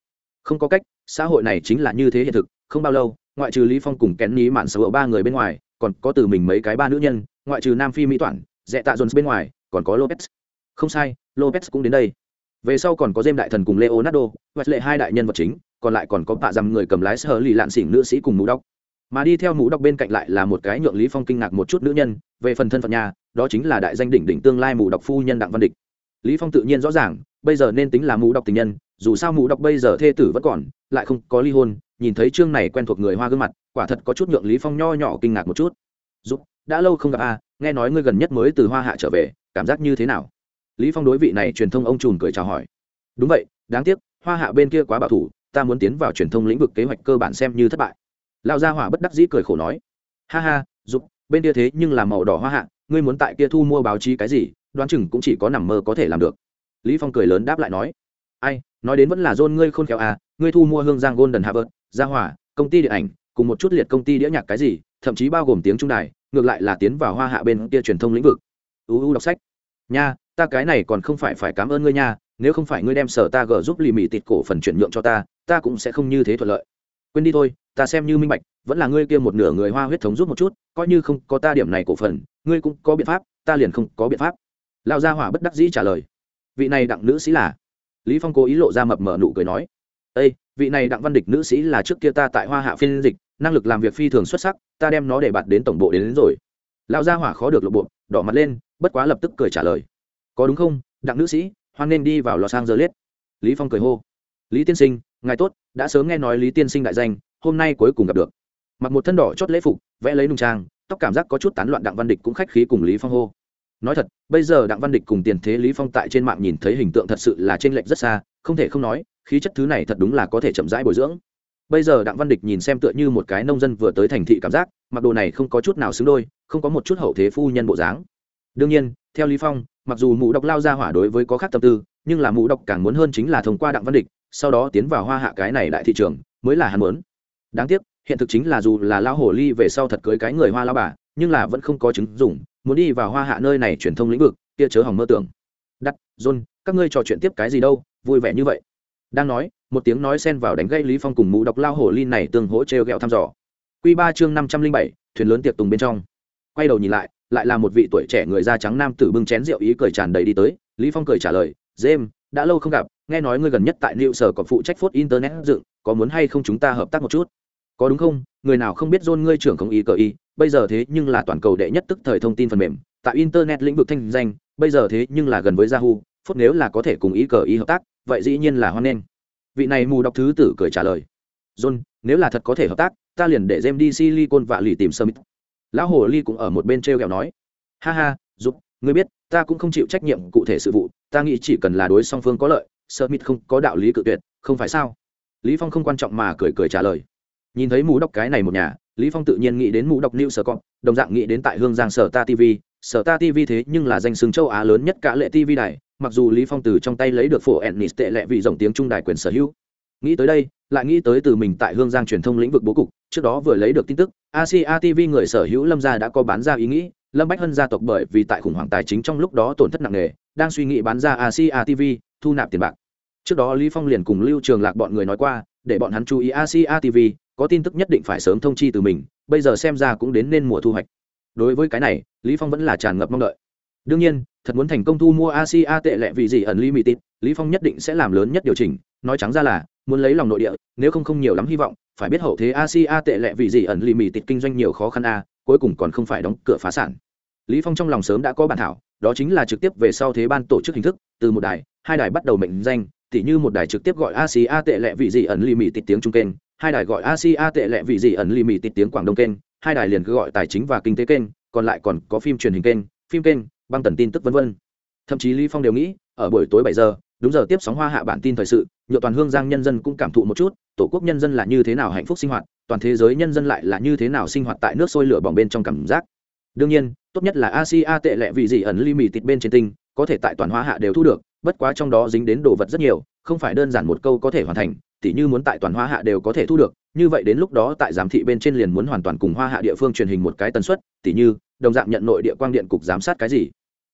Không có cách, xã hội này chính là như thế hiện thực, không bao lâu, ngoại trừ lý phong cùng kén ní mạn sở ba người bên ngoài, còn có từ mình mấy cái ba nữ nhân, ngoại trừ nam phi mỹ toản dẹ tạ jones bên ngoài, còn có lopez. Không sai, lopez cũng đến đây. Về sau còn có dêm đại thần cùng leonardo và lệ hai đại nhân vật chính, còn lại còn có Tạ dằm người cầm lái sở lì lạn xỉn nữ sĩ cùng mũ đọc mà đi theo mũ đọc bên cạnh lại là một cái nhượng lý phong kinh ngạc một chút nữ nhân, về phần thân phận nhà, đó chính là đại danh đỉnh đỉnh tương lai mũ đọc phu nhân đặng văn địch. Lý phong tự nhiên rõ ràng, bây giờ nên tính là mũ đọc tình nhân, dù sao mũ đọc bây giờ thê tử vẫn còn, lại không có ly hôn, nhìn thấy chương này quen thuộc người hoa gương mặt, quả thật có chút nhượng lý phong nho nhỏ kinh ngạc một chút. Giúp đã lâu không gặp a nghe nói ngươi gần nhất mới từ hoa hạ trở về, cảm giác như thế nào? Lý phong đối vị này truyền thông ông trùn cười chào hỏi. Đúng vậy, đáng tiếc, hoa hạ bên kia quá bảo thủ, ta muốn tiến vào truyền thông lĩnh vực kế hoạch cơ bản xem như thất bại. Lão gia hỏa bất đắc dĩ cười khổ nói. Ha ha giúp bên kia thế nhưng là màu đỏ hoa hạ, ngươi muốn tại kia thu mua báo chí cái gì, đoán chừng cũng chỉ có nằm mơ có thể làm được. Lý phong cười lớn đáp lại nói. Ai, nói đến vẫn là dôn ngươi khôn khéo à ngươi thu mua hương giang golden harvard, gia hỏa, công ty điện ảnh, cùng một chút liệt công ty đĩa nhạc cái gì, thậm chí bao gồm tiếng trung đài ngược lại là tiến vào hoa hạ bên kia truyền thông lĩnh vực. Uu đọc sách. Nha, ta cái này còn không phải phải cảm ơn ngươi nha, nếu không phải ngươi đem sở ta gờ giúp lì mì tịt cổ phần chuyển nhượng cho ta ta cũng sẽ không như thế thuận lợi. Quên đi thôi, ta xem như minh bạch, vẫn là ngươi kia một nửa người hoa huyết thống giúp một chút, coi như không có ta điểm này cổ phần, ngươi cũng có biện pháp, ta liền không có biện pháp. Lao gia hỏa bất đắc dĩ trả lời. Vị này đặng nữ sĩ là. Lý phong cố ý lộ ra mập mờ nụ cười nói ây vị này đặng văn địch nữ sĩ là trước kia ta tại hoa hạ phiên dịch năng lực làm việc phi thường xuất sắc ta đem nó để bạt đến tổng bộ đến, đến rồi. Lão gia hỏa khó được lộ bộ đỏ mặt lên bất quá lập tức cười trả lời. Có đúng không đặng nữ sĩ hoan nên đi vào lò sang giờ liết lý phong cười hô. Lý tiên sinh ngài tốt đã sớm nghe nói lý tiên sinh đại danh hôm nay cuối cùng gặp được. Mặc một thân đỏ chót lễ phục vẽ lấy nung trang tóc cảm giác có chút tán loạn đặng văn địch cũng khách khí cùng lý phong hô. Nói thật bây giờ đặng văn địch cùng tiền thế lý phong tại trên mạng nhìn thấy hình tượng thật sự là trên lệch rất xa không thể không nói khí chất thứ này thật đúng là có thể chậm rãi bồi dưỡng. Bây giờ đặng văn địch nhìn xem tựa như một cái nông dân vừa tới thành thị cảm giác, mặc đồ này không có chút nào xứng đôi, không có một chút hậu thế phu nhân bộ dáng. Đương nhiên, theo lý phong, mặc dù mụ độc lao ra hỏa đối với có khác tâm tư, nhưng là mụ độc càng muốn hơn chính là thông qua đặng văn địch, sau đó tiến vào hoa hạ cái này đại thị trường, mới là hắn muốn. Đáng tiếc, hiện thực chính là dù là lao hồ ly về sau thật cưới cái người hoa lao bà, nhưng là vẫn không có chứng dùng muốn đi vào hoa hạ nơi này truyền thông lĩnh vực, kia chớ hỏng mơ tưởng. Đắt, john, các ngươi trò chuyện tiếp cái gì đâu, vui vẻ như vậy đang nói, một tiếng nói xen vào đánh gây lý phong cùng mũ độc lao hổ ly này tương hỗ treo gẹo thăm dò. Quy ba chương năm trăm linh bảy, thuyền lớn tiệc tùng bên trong. Quay đầu nhìn lại lại là một vị tuổi trẻ người da trắng nam tử bưng chén rượu ý cười tràn đầy đi tới. Lý phong cười trả lời, james, đã lâu không gặp, nghe nói ngươi gần nhất tại liệu sở có phụ trách phốt internet dựng, có muốn hay không chúng ta hợp tác một chút? Có đúng không? Người nào không biết john ngươi trưởng không ý cờ y, bây giờ thế nhưng là toàn cầu đệ nhất tức thời thông tin phần mềm, tại internet lĩnh vực thanh danh, bây giờ thế nhưng là gần với yahoo phốt nếu là có thể cùng ý cờ ý hợp tác, vậy dĩ nhiên là hoan nghênh. Vị này mù đọc thứ tử cười trả lời. John, nếu là thật có thể hợp tác, ta liền để jem đi silicon và lì tìm summit. Lão hồ ly cũng ở một bên t r e o kẹo nói. Ha ha giúp ngươi biết, ta cũng không chịu trách nhiệm cụ thể sự vụ, ta nghĩ chỉ cần là đối song phương có lợi, summit không có đạo lý cự tuyệt, không phải sao? Lý phong không quan trọng mà cười cười trả lời. Nhìn thấy mù đọc cái này một nhà, lý phong tự nhiên nghĩ đến mù đọc new sở cọp đồng dạng nghĩ đến tại hương giang sở ta tv sở ta tv thế nhưng là danh xứng châu á lớn nhất cả lệ tv đài mặc dù lý phong từ trong tay lấy được phổ ennis tệ lệ vì dòng tiếng trung đài quyền sở hữu. Nghĩ tới đây, lại nghĩ tới từ mình tại hương giang truyền thông lĩnh vực bố cục, trước đó vừa lấy được tin tức asia tv người sở hữu lâm gia đã có bán ra ý nghĩ, lâm bách hân gia tộc bởi vì tại khủng hoảng tài chính trong lúc đó tổn thất nặng nề, đang suy nghĩ bán ra asia tv thu nạp tiền bạc. Trước đó lý phong liền cùng lưu trường lạc bọn người nói qua, để bọn hắn chú ý asia tv có tin tức nhất định phải sớm thông chi từ mình, bây giờ xem ra cũng đến nên mùa thu hoạch. Đối với cái này, lý phong vẫn là tràn ngập mong đợi. Đương nhiên thật muốn thành công thu mua asia tệ lệ vì gì ẩn limited, lý phong nhất định sẽ làm lớn nhất điều chỉnh, nói trắng ra là, muốn lấy lòng nội địa, nếu không không nhiều lắm hy vọng, phải biết hậu thế asia tệ lệ vì gì ẩn limited kinh doanh nhiều khó khăn a, cuối cùng còn không phải đóng cửa phá sản. Lý phong trong lòng sớm đã có bản thảo, đó chính là trực tiếp về sau thế ban tổ chức hình thức, từ một đài, hai đài bắt đầu mệnh danh, tỉ như một đài trực tiếp gọi asia tệ lệ vì gì ẩn limited tiếng trung kênh, hai đài gọi asia tệ lệ vì gì ẩn limited tiếng quảng đông kênh, hai đài liền cứ gọi tài chính và kinh tế kênh, còn lại còn có phim truyền hình kênh, phim kênh băng tần tin tức vân vân. Thậm chí lý phong đều nghĩ, ở buổi tối bảy giờ, đúng giờ tiếp sóng hoa hạ bản tin thời sự, nhựa toàn hương giang nhân dân cũng cảm thụ một chút, tổ quốc nhân dân là như thế nào hạnh phúc sinh hoạt, toàn thế giới nhân dân lại là như thế nào sinh hoạt tại nước sôi lửa bỏng bên trong cảm giác. Đương nhiên, tốt nhất là asia tệ lệ vì gì ẩn limited bên trên tinh, có thể tại toàn hoa hạ đều thu được, bất quá trong đó dính đến đồ vật rất nhiều, không phải đơn giản một câu có thể hoàn thành, tỉ như muốn tại toàn hoa hạ đều có thể thu được, như vậy đến lúc đó tại giám thị bên trên liền muốn hoàn toàn cùng hoa hạ địa phương truyền hình một cái tần suất, tỉ như đồng dạng nhận nội địa quang điện cục giám sát cái gì.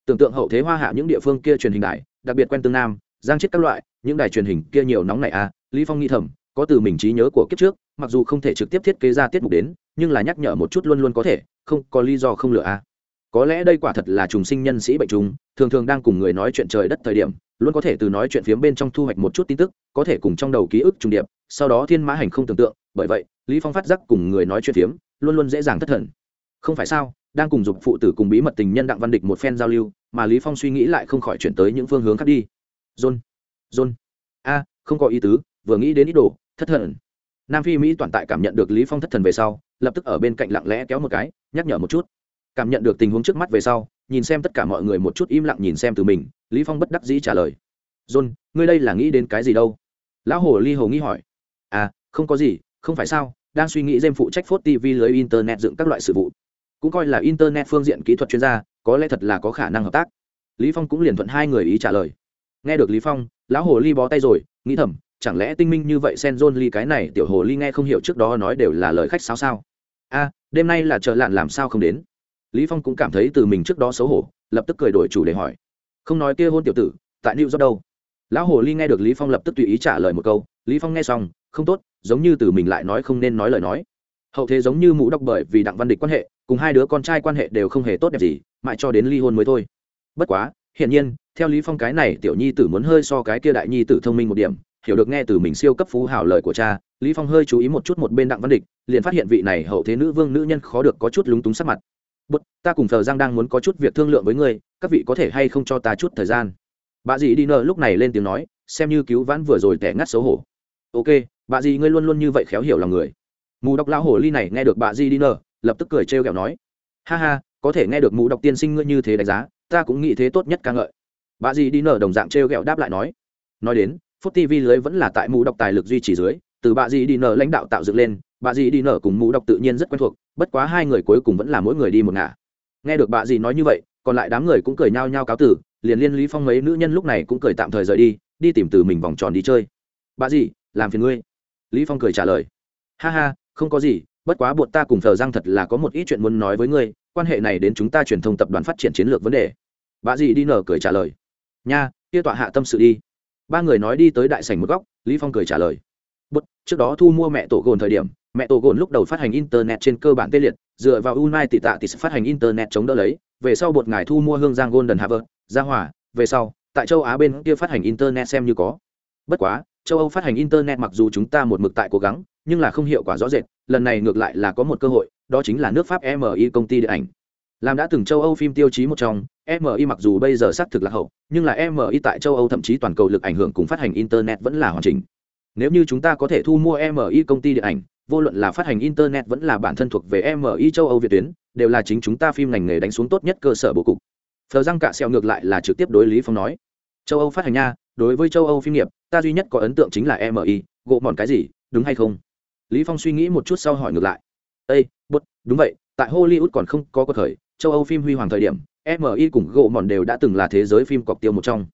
Tưởng tượng hậu thế hoa hạ những địa phương kia truyền hình đài, đặc biệt quen tương nam, giang chết các loại, những đài truyền hình kia nhiều nóng này à lý phong nghĩ thầm, có từ mình trí nhớ của kiếp trước, mặc dù không thể trực tiếp thiết kế ra tiết mục đến, nhưng là nhắc nhở một chút luôn luôn có thể, không có lý do không lựa à. Có lẽ đây quả thật là trùng sinh nhân sĩ bệnh trùng, thường thường đang cùng người nói chuyện trời đất thời điểm, luôn có thể từ nói chuyện phiếm bên trong thu hoạch một chút tin tức, có thể cùng trong đầu ký ức trùng điệp, sau đó thiên mã hành không tưởng tượng, bởi vậy, lý phong phát giác cùng người nói chuyện phiếm, luôn luôn dễ dàng thất thần. Không phải sao? Đang cùng dục phụ tử cùng bí mật tình nhân đặng văn địch một phen giao lưu, mà lý phong suy nghĩ lại không khỏi chuyển tới những phương hướng khác đi. John john. A, không có ý tứ, vừa nghĩ đến ý đồ, thất thần. Nam phi mỹ toàn tại cảm nhận được lý phong thất thần về sau, lập tức ở bên cạnh lặng lẽ kéo một cái, nhắc nhở một chút. Cảm nhận được tình huống trước mắt về sau, nhìn xem tất cả mọi người một chút im lặng nhìn xem từ mình, lý phong bất đắc dĩ trả lời. John, ngươi đây là nghĩ đến cái gì đâu? Lão hồ ly hồ nghĩ hỏi. À không có gì, không phải sao, đang suy nghĩ dêm phụ trách phốt tv lưới internet dựng các loại sự vụ cũng coi là internet phương diện kỹ thuật chuyên gia, có lẽ thật là có khả năng hợp tác. Lý phong cũng liền thuận hai người ý trả lời. Nghe được lý phong, lão hồ ly bó tay rồi, nghĩ thầm, chẳng lẽ tinh minh như vậy sen john ly cái này tiểu hồ ly nghe không hiểu trước đó nói đều là lời khách sao sao? A, đêm nay là chờ lạn làm sao không đến? Lý phong cũng cảm thấy từ mình trước đó xấu hổ, lập tức cười đổi chủ để hỏi. Không nói kia hôn tiểu tử, tại new york đâu? Lão hồ ly nghe được lý phong lập tức tùy ý trả lời một câu, lý phong nghe xong, không tốt, giống như từ mình lại nói không nên nói lời nói hậu thế giống như mũ đọc bởi vì đặng văn địch quan hệ, cùng hai đứa con trai quan hệ đều không hề tốt đẹp gì, mãi cho đến ly hôn mới thôi. Bất quá, hiển nhiên, theo lý phong cái này tiểu nhi tử muốn hơi so cái kia đại nhi tử thông minh một điểm, hiểu được nghe từ mình siêu cấp phú hảo lời của cha, lý phong hơi chú ý một chút một bên đặng văn địch, liền phát hiện vị này hậu thế nữ vương nữ nhân khó được có chút lúng túng sắc mặt. Bất ta cùng thờ giang đang muốn có chút việc thương lượng với ngươi, các vị có thể hay không cho ta chút thời gian? Bà dì đi nợ lúc này lên tiếng nói, xem như cứu vãn vừa rồi tẻ ngắt xấu hổ. Ok, bà dì ngươi luôn luôn như vậy khéo hiểu lòng người mù đọc lão hổ ly này nghe được bà Di đi nở, lập tức cười trêu ghẹo nói ha ha có thể nghe được mù đọc tiên sinh ngươi như thế đánh giá ta cũng nghĩ thế tốt nhất ca ngợi. Bà Di đi nở đồng dạng trêu ghẹo đáp lại nói nói đến phút tv lưới vẫn là tại mù đọc tài lực duy trì dưới từ bà Di đi nở lãnh đạo tạo dựng lên bà Di đi nở cùng mù đọc tự nhiên rất quen thuộc bất quá hai người cuối cùng vẫn là mỗi người đi một ngả. Nghe được bà Di nói như vậy còn lại đám người cũng cười nhao nhao cáo tử liền liên lý phong mấy nữ nhân lúc này cũng cười tạm thời rời đi đi tìm từ mình vòng tròn đi chơi. Bà Di, làm phiền ngươi. Lý phong cười trả lời ha ha không có gì bất quá buộc ta cùng thờ giang thật là có một ít chuyện muốn nói với ngươi quan hệ này đến chúng ta truyền thông tập đoàn phát triển chiến lược vấn đề. Bà dì đi nở cười trả lời. Nha kia tọa hạ tâm sự đi. Ba người nói đi tới đại sảnh một góc lý phong cười trả lời. Bút, trước đó thu mua mẹ tổ gồn thời điểm mẹ tổ gồn lúc đầu phát hành internet trên cơ bản tê liệt dựa vào unai tỷ tạ tỷ phát hành internet chống đỡ lấy về sau bột ngài thu mua hương giang golden harvard gia hỏa về sau tại châu á bên kia phát hành internet xem như có. Bất quá châu âu phát hành internet mặc dù chúng ta một mực tại cố gắng nhưng là không hiệu quả rõ rệt, lần này ngược lại là có một cơ hội, đó chính là nước pháp mi công ty điện ảnh. Làm đã từng châu âu phim tiêu chí một trong mi mặc dù bây giờ xác thực là hậu, nhưng là mi tại châu âu thậm chí toàn cầu lực ảnh hưởng cùng phát hành internet vẫn là hoàn chỉnh. Nếu như chúng ta có thể thu mua mi công ty điện ảnh, vô luận là phát hành internet vẫn là bản thân thuộc về mi châu âu việt tuyến, đều là chính chúng ta phim ngành nghề đánh xuống tốt nhất cơ sở bố cục. Phờ răng cạ xẹo ngược lại là trực tiếp đối lý phong nói. Châu âu phát hành nha, đối với châu âu phim nghiệp, ta duy nhất có ấn tượng chính là mi gộ mòn cái gì, đúng hay không? Lý phong suy nghĩ một chút sau hỏi ngược lại. Ây bút, đúng vậy, tại hollywood còn không có cơ thời châu âu phim huy hoàng thời điểm mi cùng gỗ mòn đều đã từng là thế giới phim cọc tiêu một trong.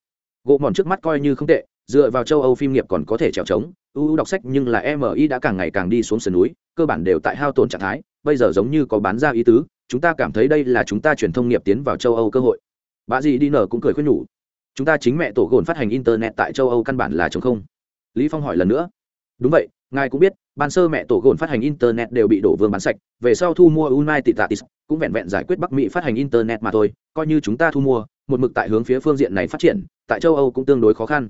Gỗ mòn trước mắt coi như không tệ, dựa vào châu âu phim nghiệp còn có thể trèo trống ưu đọc sách nhưng là mi đã càng ngày càng đi xuống sườn núi, cơ bản đều tại hao tổn trạng thái, bây giờ giống như có bán ra ý tứ, chúng ta cảm thấy đây là chúng ta truyền thông nghiệp tiến vào châu âu cơ hội. Bà dì đi nở cũng cười khuyên nhủ. Chúng ta chính mẹ tổ gồn phát hành internet tại châu âu căn bản là chống không. Lý phong hỏi lần nữa. Đúng vậy ngài cũng biết, ban sơ mẹ tổ gồn phát hành internet đều bị đổ vương bán sạch, về sau thu mua united tatis cũng vẹn vẹn giải quyết bắc mỹ phát hành internet mà thôi, coi như chúng ta thu mua, một mực tại hướng phía phương diện này phát triển, tại châu âu cũng tương đối khó khăn.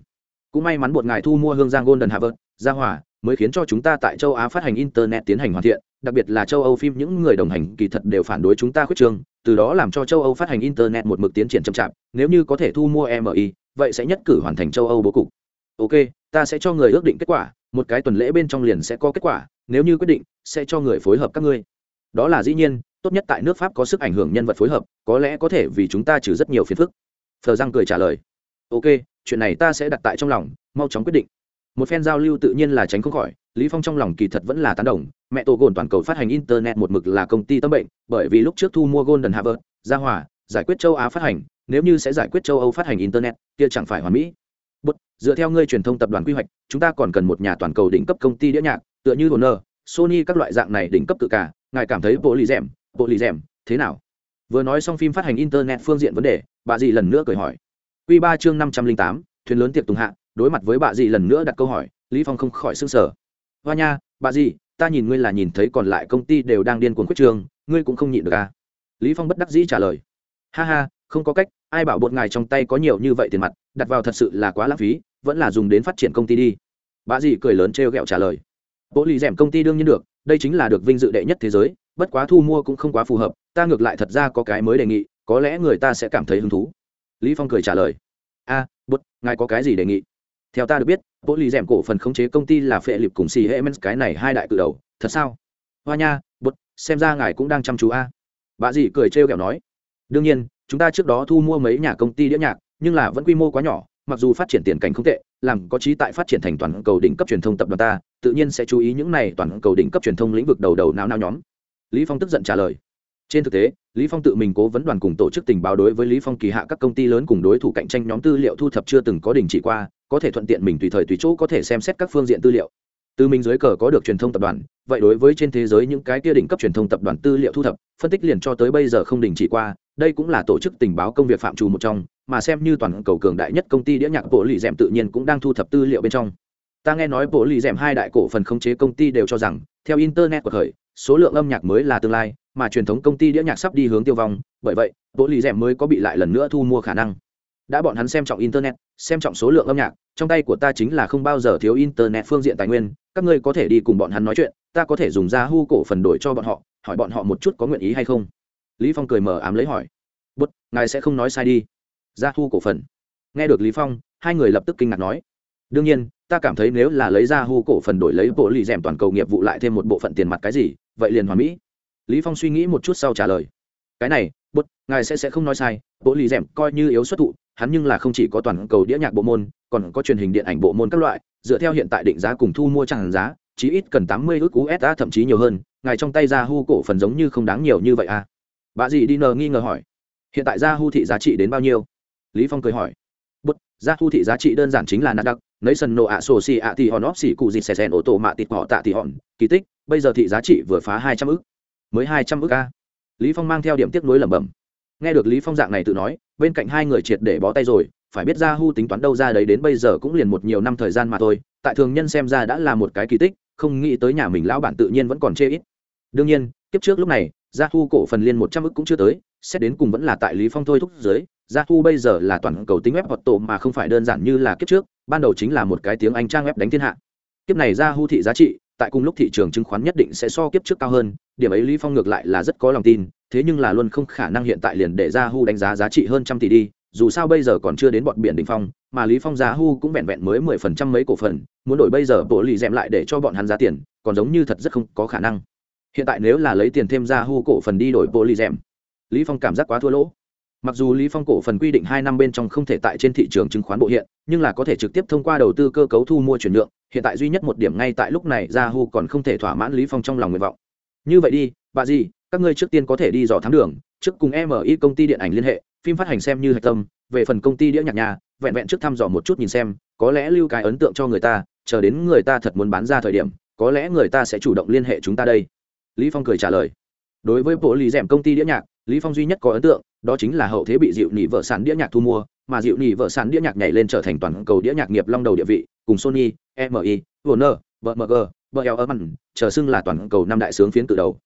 Cũng may mắn một ngài thu mua hương giang golden harvard gia hỏa mới khiến cho chúng ta tại châu á phát hành internet tiến hành hoàn thiện, đặc biệt là châu âu phim những người đồng hành kỳ thật đều phản đối chúng ta khuyết trương, từ đó làm cho châu âu phát hành internet một mực tiến triển chậm chạp, nếu như có thể thu mua mi vậy sẽ nhất cử hoàn thành châu âu bố cục. Ok, ta sẽ cho người ước định kết quả một cái tuần lễ bên trong liền sẽ có kết quả, nếu như quyết định, sẽ cho người phối hợp các ngươi. Đó là dĩ nhiên, tốt nhất tại nước pháp có sức ảnh hưởng nhân vật phối hợp, có lẽ có thể vì chúng ta trừ rất nhiều phiền phức. Thờ răng cười trả lời. Ok, chuyện này ta sẽ đặt tại trong lòng, mau chóng quyết định. Một phen giao lưu tự nhiên là tránh không khỏi, lý phong trong lòng kỳ thật vẫn là tán đồng, mẹ tổ gồn toàn cầu phát hành internet một mực là công ty tâm bệnh, bởi vì lúc trước thu mua golden harvard, gia hòa, giải quyết châu á phát hành, nếu như sẽ giải quyết châu âu phát hành internet, kia chẳng phải hoàn mỹ. Bút, dựa theo ngươi truyền thông tập đoàn quy hoạch chúng ta còn cần một nhà toàn cầu đỉnh cấp công ty đĩa nhạc tựa như Warner, Sony các loại dạng này đỉnh cấp tự cả. Ngài cảm thấy bộ lì rèm bộ lì rèm thế nào? Vừa nói xong phim phát hành internet phương diện vấn đề bà dì lần nữa cười hỏi. Quy ba chương năm trăm linh tám thuyền lớn tiệc tùng hạ đối mặt với bà dì lần nữa đặt câu hỏi lý phong không khỏi sưng sở hoa nha bà dì ta nhìn ngươi là nhìn thấy còn lại công ty đều đang điên cuồng quyết trường ngươi cũng không nhịn được à? Lý phong bất đắc dĩ trả lời. Ha ha không có cách ai bảo bột ngài trong tay có nhiều như vậy tiền mặt đặt vào thật sự là quá lãng phí vẫn là dùng đến phát triển công ty đi. Bà dì cười lớn trêu ghẹo trả lời. Bộ lì rèm công ty đương nhiên được đây chính là được vinh dự đệ nhất thế giới bất quá thu mua cũng không quá phù hợp ta ngược lại thật ra có cái mới đề nghị có lẽ người ta sẽ cảm thấy hứng thú. Lý phong cười trả lời. A à, ngài có cái gì đề nghị? Theo ta được biết bộ lì rèm cổ phần khống chế công ty là phệ lịp cùng xì hệ cái này hai đại cự đầu thật sao? Hoa nha bột, xem ra ngài cũng đang chăm chú a. Bà dì cười trêu ghẹo nói. Đương nhiên chúng ta trước đó thu mua mấy nhà công ty đĩa nhạc, nhưng là vẫn quy mô quá nhỏ, mặc dù phát triển tiền cảnh không tệ, làm có trí tại phát triển thành toàn cầu đỉnh cấp truyền thông tập đoàn ta, tự nhiên sẽ chú ý những này toàn cầu đỉnh cấp truyền thông lĩnh vực đầu đầu não não nhóm. Lý phong tức giận trả lời. Trên thực tế, lý phong tự mình cố vấn đoàn cùng tổ chức tình báo đối với lý phong kỳ hạ các công ty lớn cùng đối thủ cạnh tranh nhóm tư liệu thu thập chưa từng có đình chỉ qua, có thể thuận tiện mình tùy thời tùy chỗ có thể xem xét các phương diện tư liệu từ mình dưới cờ có được truyền thông tập đoàn, vậy đối với trên thế giới những cái kia đỉnh cấp truyền thông tập đoàn tư liệu thu thập, phân tích liền cho tới bây giờ không đình chỉ qua, đây cũng là tổ chức tình báo công việc phạm trù một trong, mà xem như toàn cầu cường đại nhất công ty đĩa nhạc bộ lì dẻm tự nhiên cũng đang thu thập tư liệu bên trong. Ta nghe nói bộ lì dẻm hai đại cổ phần khống chế công ty đều cho rằng, theo internet của thời, số lượng âm nhạc mới là tương lai, mà truyền thống công ty đĩa nhạc sắp đi hướng tiêu vong, bởi vậy, bộ lì dẻm mới có bị lại lần nữa thu mua khả năng. Đã bọn hắn xem trọng internet, xem trọng số lượng âm nhạc, trong tay của ta chính là không bao giờ thiếu internet phương diện tài nguyên các ngươi có thể đi cùng bọn hắn nói chuyện, ta có thể dùng ra hu cổ phần đổi cho bọn họ, hỏi bọn họ một chút có nguyện ý hay không. Lý phong cười mờ ám lấy hỏi. Bút ngài sẽ không nói sai đi. Ra hu cổ phần. Nghe được lý phong, hai người lập tức kinh ngạc nói. Đương nhiên, ta cảm thấy nếu là lấy ra hu cổ phần đổi lấy bộ lì rèm toàn cầu nghiệp vụ lại thêm một bộ phận tiền mặt cái gì, vậy liền hoàn mỹ. Lý phong suy nghĩ một chút sau trả lời. Cái này bút ngài sẽ sẽ không nói sai, bộ lì rèm coi như yếu xuất thụ, hắn nhưng là không chỉ có toàn cầu đĩa nhạc bộ môn còn có truyền hình điện ảnh bộ môn các loại, dựa theo hiện tại định giá cùng thu mua tràn giá, chí ít cần tám mươi ước usd thậm chí nhiều hơn, ngài trong tay ra hu cổ phần giống như không đáng nhiều như vậy à? Bà dì đi nờ nghi ngờ hỏi. Hiện tại ra hu thị giá trị đến bao nhiêu? Lý phong cười hỏi. Bút ra hu thị giá trị đơn giản chính là nát đặc nấy sần nộ ạ sổ xì ạ thì hòn óp xì cụ dịt xè xèn ô tô mạ tịt họ tạ thì hòn, kỳ tích, bây giờ thị giá trị vừa phá hai trăm ức. Mới hai trăm ức a. Lý phong mang theo điểm tiếc nuối lẩm bẩm. Nghe được lý phong dạng này tự nói, bên cạnh hai người triệt để bó tay rồi phải biết ra hu tính toán đâu ra đấy đến bây giờ cũng liền một nhiều năm thời gian mà thôi, tại thường nhân xem ra đã là một cái kỳ tích, không nghĩ tới nhà mình lão bản tự nhiên vẫn còn chê ít. Đương nhiên, kiếp trước lúc này, gia hu cổ phần liên một trăm ức cũng chưa tới, xét đến cùng vẫn là tại lý phong thôi thúc dưới, gia hu bây giờ là toàn cầu tính web hoạt tổ mà không phải đơn giản như là kiếp trước, ban đầu chính là một cái tiếng anh trang web đánh thiên hạ. Kiếp này gia hu thị giá trị, tại cùng lúc thị trường chứng khoán nhất định sẽ so kiếp trước cao hơn, điểm ấy lý phong ngược lại là rất có lòng tin, thế nhưng là luôn không khả năng hiện tại liền để gia hu đánh giá giá trị hơn trăm tỷ đi dù sao bây giờ còn chưa đến bọn biển đỉnh phong, mà lý phong giá hu cũng vẹn vẹn mới mười phần trăm mấy cổ phần, muốn đổi bây giờ bộ lì dẹm lại để cho bọn hắn giá tiền, còn giống như thật rất không có khả năng. Hiện tại nếu là lấy tiền thêm ra hu cổ phần đi đổi bộ lì dẹm, lý phong cảm giác quá thua lỗ. Mặc dù lý phong cổ phần quy định hai năm bên trong không thể tại trên thị trường chứng khoán bộ hiện, nhưng là có thể trực tiếp thông qua đầu tư cơ cấu thu mua chuyển nhượng, hiện tại duy nhất một điểm ngay tại lúc này ra hu còn không thể thỏa mãn lý phong trong lòng nguyện vọng. Như vậy đi, bà gì các ngươi trước tiên có thể đi dò thám đường, trước cùng mi công ty điện ảnh liên hệ phim phát hành xem như hạch tâm, về phần công ty đĩa nhạc nhà, vẹn vẹn trước thăm dò một chút nhìn xem, có lẽ lưu cái ấn tượng cho người ta, chờ đến người ta thật muốn bán ra thời điểm, có lẽ người ta sẽ chủ động liên hệ chúng ta đây. Lý phong cười trả lời. Đối với bộ lý rèm công ty đĩa nhạc, lý phong duy nhất có ấn tượng, đó chính là hậu thế bị dịu nỉ vợ sản đĩa nhạc thu mua, mà dịu nỉ vợ sản đĩa nhạc nhảy lên trở thành toàn cầu đĩa nhạc nghiệp long đầu địa vị, cùng sony mi warner bmg blm chờ xưng là toàn cầu năm đại sướng phiến từ đầu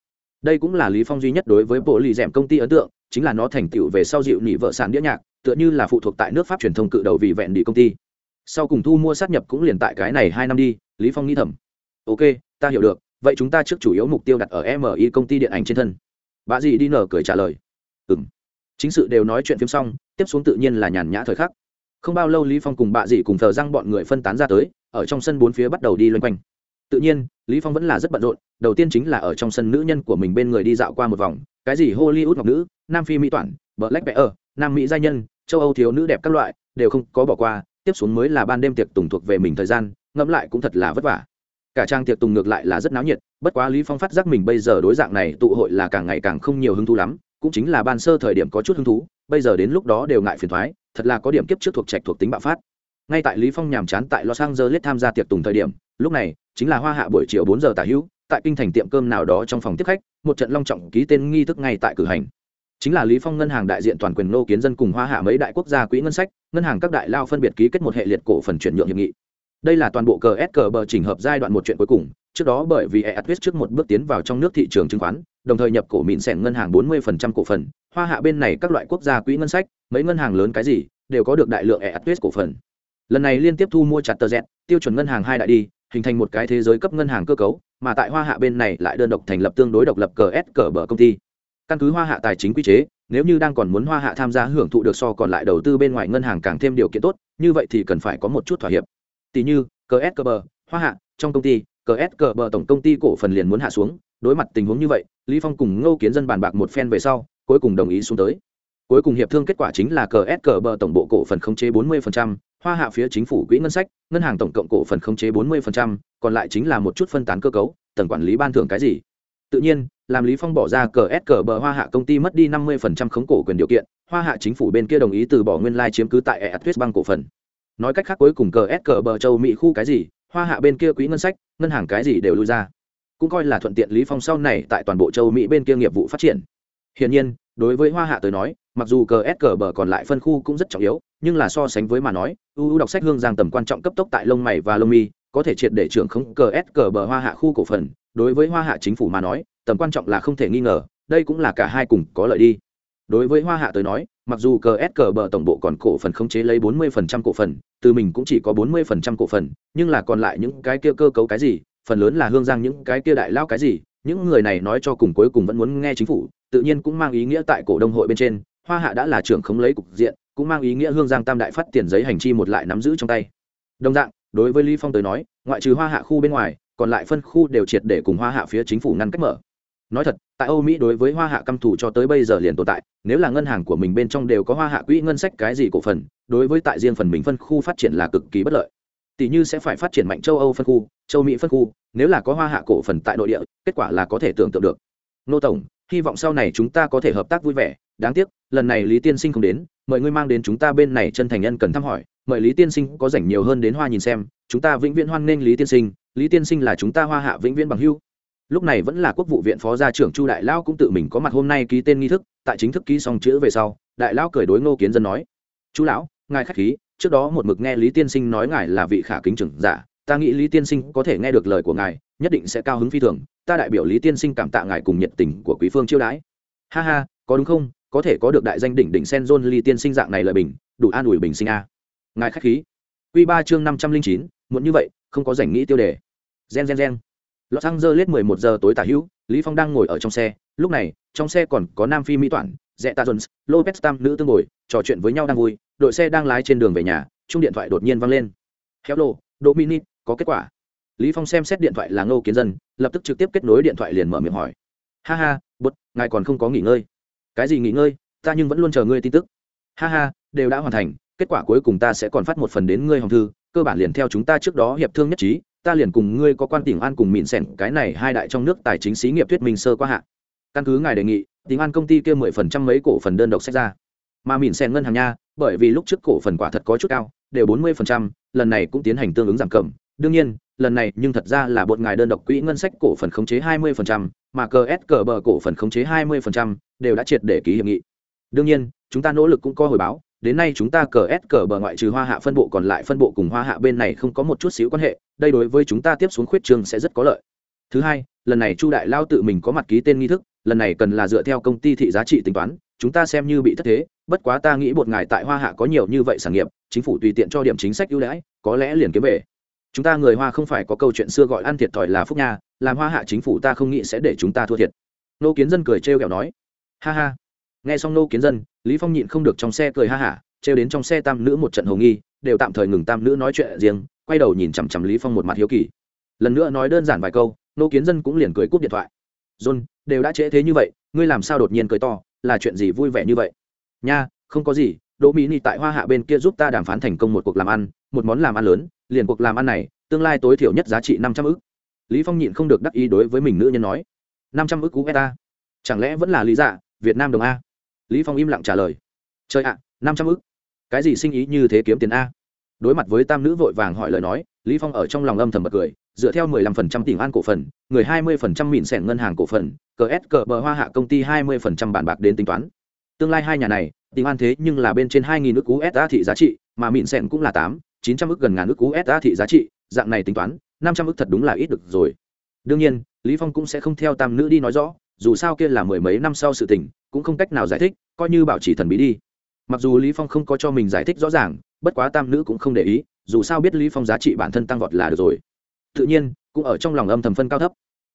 đây cũng là lý phong duy nhất đối với bộ lì rèm công ty ấn tượng, chính là nó thành tựu về sau dịu nỉ vợ sản đĩa nhạc, tựa như là phụ thuộc tại nước pháp truyền thông cự đầu vì vẹn đi công ty. Sau cùng thu mua sát nhập cũng liền tại cái này hai năm đi, lý phong nghĩ thầm. Ok, ta hiểu được, vậy chúng ta trước chủ yếu mục tiêu đặt ở mi công ty điện ảnh trên thân. Bà dì đi nở cười trả lời. Ừm. Chính sự đều nói chuyện phim xong, tiếp xuống tự nhiên là nhàn nhã thời khắc. Không bao lâu lý phong cùng bà dì cùng thờ răng bọn người phân tán ra tới, ở trong sân bốn phía bắt đầu đi loanh quanh tự nhiên, lý phong vẫn là rất bận rộn, đầu tiên chính là ở trong sân nữ nhân của mình bên người đi dạo qua một vòng, cái gì hollywood ngọc nữ, nam phi mỹ toản, black bear nam mỹ giai nhân, châu âu thiếu nữ đẹp các loại, đều không có bỏ qua, tiếp xuống mới là ban đêm tiệc tùng thuộc về mình thời gian, ngẫm lại cũng thật là vất vả. Cả trang tiệc tùng ngược lại là rất náo nhiệt, bất quá lý phong phát giác mình bây giờ đối dạng này tụ hội là càng ngày càng không nhiều hứng thú lắm, cũng chính là ban sơ thời điểm có chút hứng thú, bây giờ đến lúc đó đều ngại phiền thoái, thật là có điểm kiếp trước thuộc trạch thuộc tính bạo phát. Ngay tại lý phong nhàm chán tại los angeles tham gia tiệc tùng thời điểm lúc này, chính là hoa hạ buổi chiều bốn giờ tả hữu, tại kinh thành tiệm cơm nào đó trong phòng tiếp khách, một trận long trọng ký tên nghi thức ngay tại cử hành. Chính là lý phong ngân hàng đại diện toàn quyền nô kiến dân cùng hoa hạ mấy đại quốc gia quỹ ngân sách, ngân hàng các đại lao phân biệt ký kết một hệ liệt cổ phần chuyển nhượng hiệp nghị. Đây là toàn bộ cờ s cờ bờ chỉnh hợp giai đoạn một chuyện cuối cùng, trước đó bởi vì eatwest trước một bước tiến vào trong nước thị trường chứng khoán, đồng thời nhập cổ mịn sẻn ngân hàng 40% cổ phần. Hoa hạ bên này các loại quốc gia quỹ ngân sách, mấy ngân hàng lớn cái gì, đều có được đại lượng eatwest cổ phần. Lần này liên tiếp thu mua chặt tờ rẹt tiêu chuẩn ngân hàng hai đại đi hình thành một cái thế giới cấp ngân hàng cơ cấu mà tại hoa hạ bên này lại đơn độc thành lập tương đối độc lập cờ s cờ bờ công ty. Căn cứ hoa hạ tài chính quy chế nếu như đang còn muốn hoa hạ tham gia hưởng thụ được so còn lại đầu tư bên ngoài ngân hàng càng thêm điều kiện tốt như vậy thì cần phải có một chút thỏa hiệp. Tỷ như cờ s cờ bờ hoa hạ trong công ty cờ s cờ bờ tổng công ty cổ phần liền muốn hạ xuống đối mặt tình huống như vậy lý phong cùng ngô kiến dân bàn bạc một phen về sau cuối cùng đồng ý xuống tới. Cuối cùng hiệp thương kết quả chính là cờ s cờ bờ tổng bộ cổ phần khống chế 40%, hoa hạ phía chính phủ quỹ ngân sách ngân hàng tổng cộng cổ phần khống chế 40%, còn lại chính là một chút phân tán cơ cấu tầng quản lý ban thưởng cái gì? Tự nhiên làm lý phong bỏ ra cờ s cờ bờ hoa hạ công ty mất đi 50% khống cổ quyền điều kiện hoa hạ chính phủ bên kia đồng ý từ bỏ nguyên lai chiếm cứ tại eatwest băng cổ phần. Nói cách khác cuối cùng cờ s cờ bờ châu mỹ khu cái gì hoa hạ bên kia quỹ ngân sách ngân hàng cái gì đều lui ra. Cũng coi là thuận tiện lý phong sau này tại toàn bộ châu mỹ bên kia nghiệp vụ phát triển. Hiển nhiên đối với hoa hạ tới nói mặc dù cờ s cờ bờ còn lại phân khu cũng rất trọng yếu, nhưng là so sánh với mà nói ưu đọc sách hương giang tầm quan trọng cấp tốc tại lông mày và lông mi, có thể triệt để trưởng không cờ s cờ bờ hoa hạ khu cổ phần. Đối với hoa hạ chính phủ mà nói, tầm quan trọng là không thể nghi ngờ, đây cũng là cả hai cùng có lợi đi. Đối với hoa hạ tới nói, mặc dù cờ s cờ bờ tổng bộ còn cổ phần khống chế lấy bốn mươi phần trăm cổ phần, từ mình cũng chỉ có bốn mươi phần trăm cổ phần, nhưng là còn lại những cái kia cơ cấu cái gì, phần lớn là hương giang những cái kia đại lao cái gì, những người này nói cho cùng cuối cùng vẫn muốn nghe chính phủ, tự nhiên cũng mang ý nghĩa tại cổ đông hội bên trên hoa hạ đã là trưởng khống lấy cục diện, cũng mang ý nghĩa hương giang tam đại phát tiền giấy hành chi một lại nắm giữ trong tay. Đồng dạng, đối với lý phong tới nói, ngoại trừ hoa hạ khu bên ngoài, còn lại phân khu đều triệt để cùng hoa hạ phía chính phủ ngăn cách mở. Nói thật, tại âu mỹ đối với hoa hạ căm thủ cho tới bây giờ liền tồn tại, nếu là ngân hàng của mình bên trong đều có hoa hạ quỹ ngân sách cái gì cổ phần, đối với tại riêng phần mình phân khu phát triển là cực kỳ bất lợi. Tỷ như sẽ phải phát triển mạnh châu âu phân khu, châu mỹ phân khu, nếu là có hoa hạ cổ phần tại nội địa, kết quả là có thể tưởng tượng được. Nô tổng, hy vọng sau này chúng ta có thể hợp tác vui vẻ đáng tiếc, lần này lý tiên sinh không đến, mời ngươi mang đến chúng ta bên này chân thành nhân cần thăm hỏi, mời lý tiên sinh có rảnh nhiều hơn đến hoa nhìn xem, chúng ta vĩnh viễn hoan nghênh lý tiên sinh, lý tiên sinh là chúng ta hoa hạ vĩnh viễn bằng hưu lúc này vẫn là quốc vụ viện phó gia trưởng chu đại lao cũng tự mình có mặt hôm nay ký tên nghi thức, tại chính thức ký xong chữ về sau, đại lao cười đối ngô kiến dân nói chú lão, ngài khách khí, trước đó một mực nghe lý tiên sinh nói ngài là vị khả kính trưởng giả, ta nghĩ lý tiên sinh có thể nghe được lời của ngài, nhất định sẽ cao hứng phi thường, ta đại biểu lý tiên sinh cảm tạ ngài cùng nhiệt tình của quý phương chiêu đãi. Ha ha, có đúng không? Có thể có được đại danh đỉnh đỉnh sen john ly tiên sinh dạng này lời bình đủ an ủi bình sinh a ngài khách khí Quy ba chương năm trăm linh chín muốn như vậy không có rảnh nghĩ tiêu đề gen gen gen Los Angeles 11 giờ tối tả hữu, Lý Phong đang ngồi ở trong xe, lúc này, trong xe còn có Nam Phi Mỹ Toản, Zeta Jones, Lopez Tam nữ tương ngồi, trò chuyện với nhau đang vui, đội xe đang lái trên đường về nhà, chuông điện thoại đột nhiên vang lên. Hello, Dominic, có kết quả. Lý Phong xem xét điện thoại là Ngô Kiến Dân, lập tức trực tiếp kết nối điện thoại liền mở miệng hỏi. Ha ha, bút, ngài còn không có nghỉ ngơi. Cái gì nghỉ ngơi, ta nhưng vẫn luôn chờ ngươi tin tức. Ha ha, đều đã hoàn thành, kết quả cuối cùng ta sẽ còn phát một phần đến ngươi hồng thư, cơ bản liền theo chúng ta trước đó hiệp thương nhất trí, ta liền cùng ngươi có quan tỉnh an cùng mịn sẻn cái này hai đại trong nước tài chính xí nghiệp thuyết minh sơ qua hạ. Căn cứ ngài đề nghị tỉnh an công ty kia mười phần trăm mấy cổ phần đơn độc sách ra. Mà mịn sẻn ngân hàng nha bởi vì lúc trước cổ phần quả thật có chút cao đều bốn mươi phần trăm lần này cũng tiến hành tương ứng giảm cầm. Đương nhiên lần này nhưng thật ra là bột ngài đơn độc quỹ ngân sách cổ phần khống chế hai mươi phần trăm, mà cờ s cờ bờ cổ phần khống chế hai mươi phần trăm đều đã triệt để ký hiệp nghị. Đương nhiên, chúng ta nỗ lực cũng có hồi báo, đến nay chúng ta cờ s cờ bờ ngoại trừ hoa hạ phân bộ còn lại phân bộ cùng hoa hạ bên này không có một chút xíu quan hệ, đây đối với chúng ta tiếp xuống khuyết trường sẽ rất có lợi. Thứ hai, lần này chu đại lao tự mình có mặt ký tên nghi thức, lần này cần là dựa theo công ty thị giá trị tính toán, chúng ta xem như bị thất thế, bất quá ta nghĩ bột ngài tại hoa hạ có nhiều như vậy sản nghiệp, chính phủ tùy tiện cho điểm chính sách ưu đãi, có lẽ liền kiếm về chúng ta người hoa không phải có câu chuyện xưa gọi ăn thiệt thòi là phúc nha, làm hoa hạ chính phủ ta không nghĩ sẽ để chúng ta thua thiệt. Nô kiến dân cười trêu ghẹo nói. Ha ha. Nghe xong nô kiến dân, lý phong nhịn không được trong xe cười ha hả, trêu đến trong xe tam nữ một trận hồ nghi, đều tạm thời ngừng tam nữ nói chuyện riêng, quay đầu nhìn chằm chằm lý phong một mặt hiếu kỳ. Lần nữa nói đơn giản vài câu, nô kiến dân cũng liền cười cúp điện thoại. John, đều đã trễ thế như vậy, ngươi làm sao đột nhiên cười to, là chuyện gì vui vẻ như vậy? Nha, không có gì, đỗ mỹ ni tại hoa hạ bên kia giúp ta đàm phán thành công một cuộc làm ăn một món làm ăn lớn, liền cuộc làm ăn này, tương lai tối thiểu nhất giá trị năm trăm ức. Lý phong nhịn không được đắc ý đối với mình nữ nhân nói. Năm trăm ức cú beta. Chẳng lẽ vẫn là lý dạ việt nam đồng a? Lý phong im lặng trả lời. Trời ạ, năm trăm ức. Cái gì sinh ý như thế kiếm tiền a? Đối mặt với tam nữ vội vàng hỏi lời nói, lý phong ở trong lòng âm thầm bật cười, dựa theo 15% tiền an cổ phần, người 20% mịn sẻn ngân hàng cổ phần, cờ s cờ bờ hoa hạ công ty 20% bản bạc đến tính toán. Tương lai hai nhà này, tiền an thế nhưng là bên trên 2.000 nước cú sa thị giá trị, mà mịn sẻn cũng là tám. 900 ức gần ngàn ước cú A thị giá trị, dạng này tính toán 500 ức thật đúng là ít được rồi. Đương nhiên, lý phong cũng sẽ không theo tam nữ đi nói rõ, dù sao kia là mười mấy năm sau sự tình, cũng không cách nào giải thích, coi như bảo trì thần bí đi. Mặc dù lý phong không có cho mình giải thích rõ ràng, bất quá tam nữ cũng không để ý, dù sao biết lý phong giá trị bản thân tăng vọt là được rồi. Tự nhiên, cũng ở trong lòng âm thầm phân cao thấp.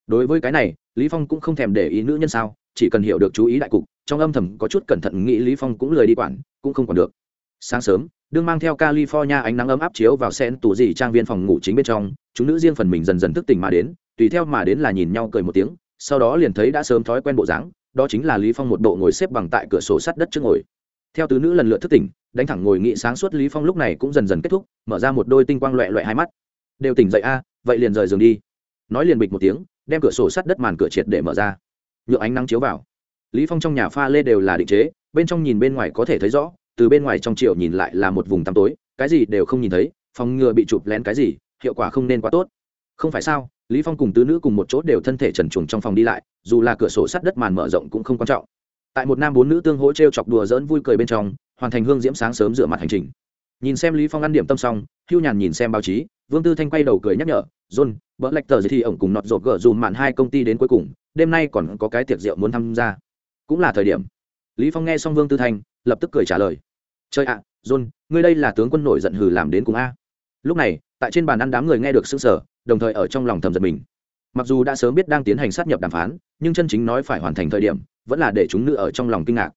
Đối với cái này, lý phong cũng không thèm để ý nữ nhân sao, chỉ cần hiểu được chú ý đại cục, trong âm thầm có chút cẩn thận nghĩ lý phong cũng lười đi quản, cũng không còn được. Sáng sớm đương mang theo california ánh nắng ấm áp chiếu vào sen tủ gì trang viên phòng ngủ chính bên trong, chúng nữ riêng phần mình dần dần thức tỉnh mà đến, tùy theo mà đến là nhìn nhau cười một tiếng, sau đó liền thấy đã sớm thói quen bộ dáng, đó chính là lý phong một bộ ngồi xếp bằng tại cửa sổ sắt đất trước ngồi. Theo tứ nữ lần lượt thức tỉnh, đánh thẳng ngồi nghị sáng suốt lý phong lúc này cũng dần dần kết thúc, mở ra một đôi tinh quang loẹ loẹ hai mắt. Đều tỉnh dậy a, vậy liền rời giường đi. Nói liền bịch một tiếng, đem cửa sổ sắt đất màn cửa triệt để mở ra. Nhựa ánh nắng chiếu vào. Lý phong trong nhà pha lê đều là định chế, bên trong nhìn bên ngoài có thể thấy rõ từ bên ngoài trong chiều nhìn lại là một vùng tăm tối, cái gì đều không nhìn thấy, phòng ngừa bị chụp lén cái gì, hiệu quả không nên quá tốt. Không phải sao, lý phong cùng tứ nữ cùng một chỗ đều thân thể trần truồng trong phòng đi lại, dù là cửa sổ sắt đất màn mở rộng cũng không quan trọng. Tại một nam bốn nữ tương hỗ trêu chọc đùa giỡn vui cười bên trong, hoàn thành hương diễm sáng sớm dựa mặt hành trình. Nhìn xem lý phong ăn điểm tâm xong, hưu nhàn nhìn xem báo chí, vương tư thanh quay đầu cười nhắc nhở, john bỡ lệch tờ gì thì ổng cùng nọt rột gỡ dùm mạn hai công ty đến cuối cùng, đêm nay còn có cái tiệc rượu muốn tham gia. Cũng là thời điểm. Lý phong nghe xong vương tư thanh, lập tức cười trả lời chơi ạ, john, ngươi đây là tướng quân nổi giận hừ làm đến cùng a. Lúc này, tại trên bàn ăn đám người nghe được xưng sở đồng thời ở trong lòng thầm giật mình. Mặc dù đã sớm biết đang tiến hành sát nhập đàm phán, nhưng chân chính nói phải hoàn thành thời điểm, vẫn là để chúng nữ ở trong lòng kinh ngạc.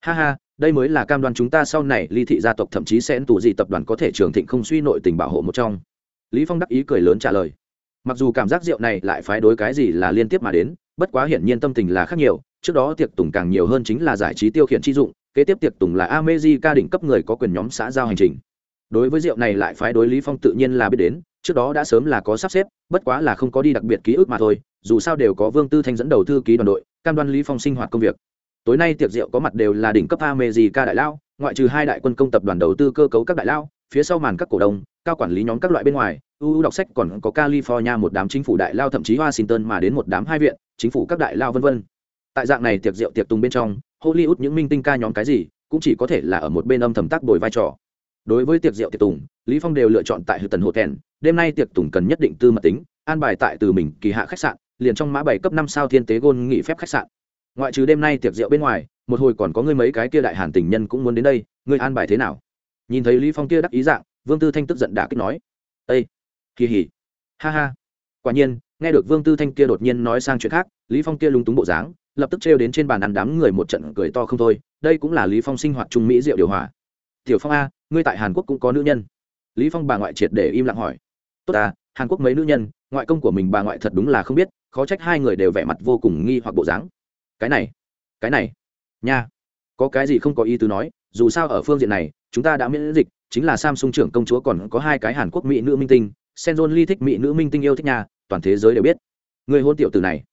Ha ha, đây mới là cam đoan chúng ta sau này ly thị gia tộc thậm chí sẽ tù gì tập đoàn có thể trường thịnh không suy nội tình bảo hộ một trong. Lý phong đắc ý cười lớn trả lời. Mặc dù cảm giác rượu này lại phái đối cái gì là liên tiếp mà đến, bất quá hiển nhiên tâm tình là khác nhiều, trước đó tiệc tùng càng nhiều hơn chính là giải trí tiêu khiển chi dụng kế tiếp tiệc tùng là America đỉnh cấp người có quyền nhóm xã giao hành trình. Đối với rượu này lại phái đối lý phong tự nhiên là biết đến, trước đó đã sớm là có sắp xếp, bất quá là không có đi đặc biệt ký ức mà thôi, dù sao đều có vương tư thanh dẫn đầu thư ký đoàn đội, cam đoan lý phong sinh hoạt công việc. Tối nay tiệc rượu có mặt đều là đỉnh cấp America đại lao, ngoại trừ hai đại quân công tập đoàn đầu tư cơ cấu các đại lao, phía sau màn các cổ đông, cao quản lý nhóm các loại bên ngoài uu đọc sách còn có california một đám chính phủ đại lao thậm chí washington mà đến một đám hai viện, chính phủ các đại lao vân vân. Tại dạng này tiệc rượu tiệc tùng bên trong hollywood những minh tinh ca nhóm cái gì, cũng chỉ có thể là ở một bên âm thầm tác bồi vai trò. Đối với tiệc rượu tiệc tùng, lý phong đều lựa chọn tại hư tần hồ thèn đêm nay tiệc tùng cần nhất định tư mật tính, an bài tại từ mình kỳ hạ khách sạn, liền trong mã bảy cấp năm sao thiên tế gôn nghỉ phép khách sạn. Ngoại trừ đêm nay tiệc rượu bên ngoài, một hồi còn có ngươi mấy cái kia đại hàn tình nhân cũng muốn đến đây, ngươi an bài thế nào? Nhìn thấy lý phong kia đắc ý dạng, vương tư thanh tức giận đã kích nói. Ây kỳ hỉ. Ha ha. Quả nhiên, nghe được vương tư thanh kia đột nhiên nói sang chuyện khác, lý phong kia lúng túng bộ dáng lập tức trêu đến trên bàn ăn đám người một trận cười to không thôi, đây cũng là lý phong sinh hoạt trung mỹ rượu điều hòa. Tiểu phong a, ngươi tại hàn quốc cũng có nữ nhân. Lý phong bà ngoại triệt để im lặng hỏi. Tốt à hàn quốc mấy nữ nhân, ngoại công của mình bà ngoại thật đúng là không biết, khó trách hai người đều vẻ mặt vô cùng nghi hoặc bộ dáng. Cái này cái này, nha, có cái gì không có ý tứ nói, dù sao ở phương diện này, chúng ta đã miễn dịch, chính là samsung trưởng công chúa còn có hai cái hàn quốc mỹ nữ minh tinh senjon ly thích mỹ nữ minh tinh yêu thích nhà toàn thế giới đều biết. Người hôn tiểu tử này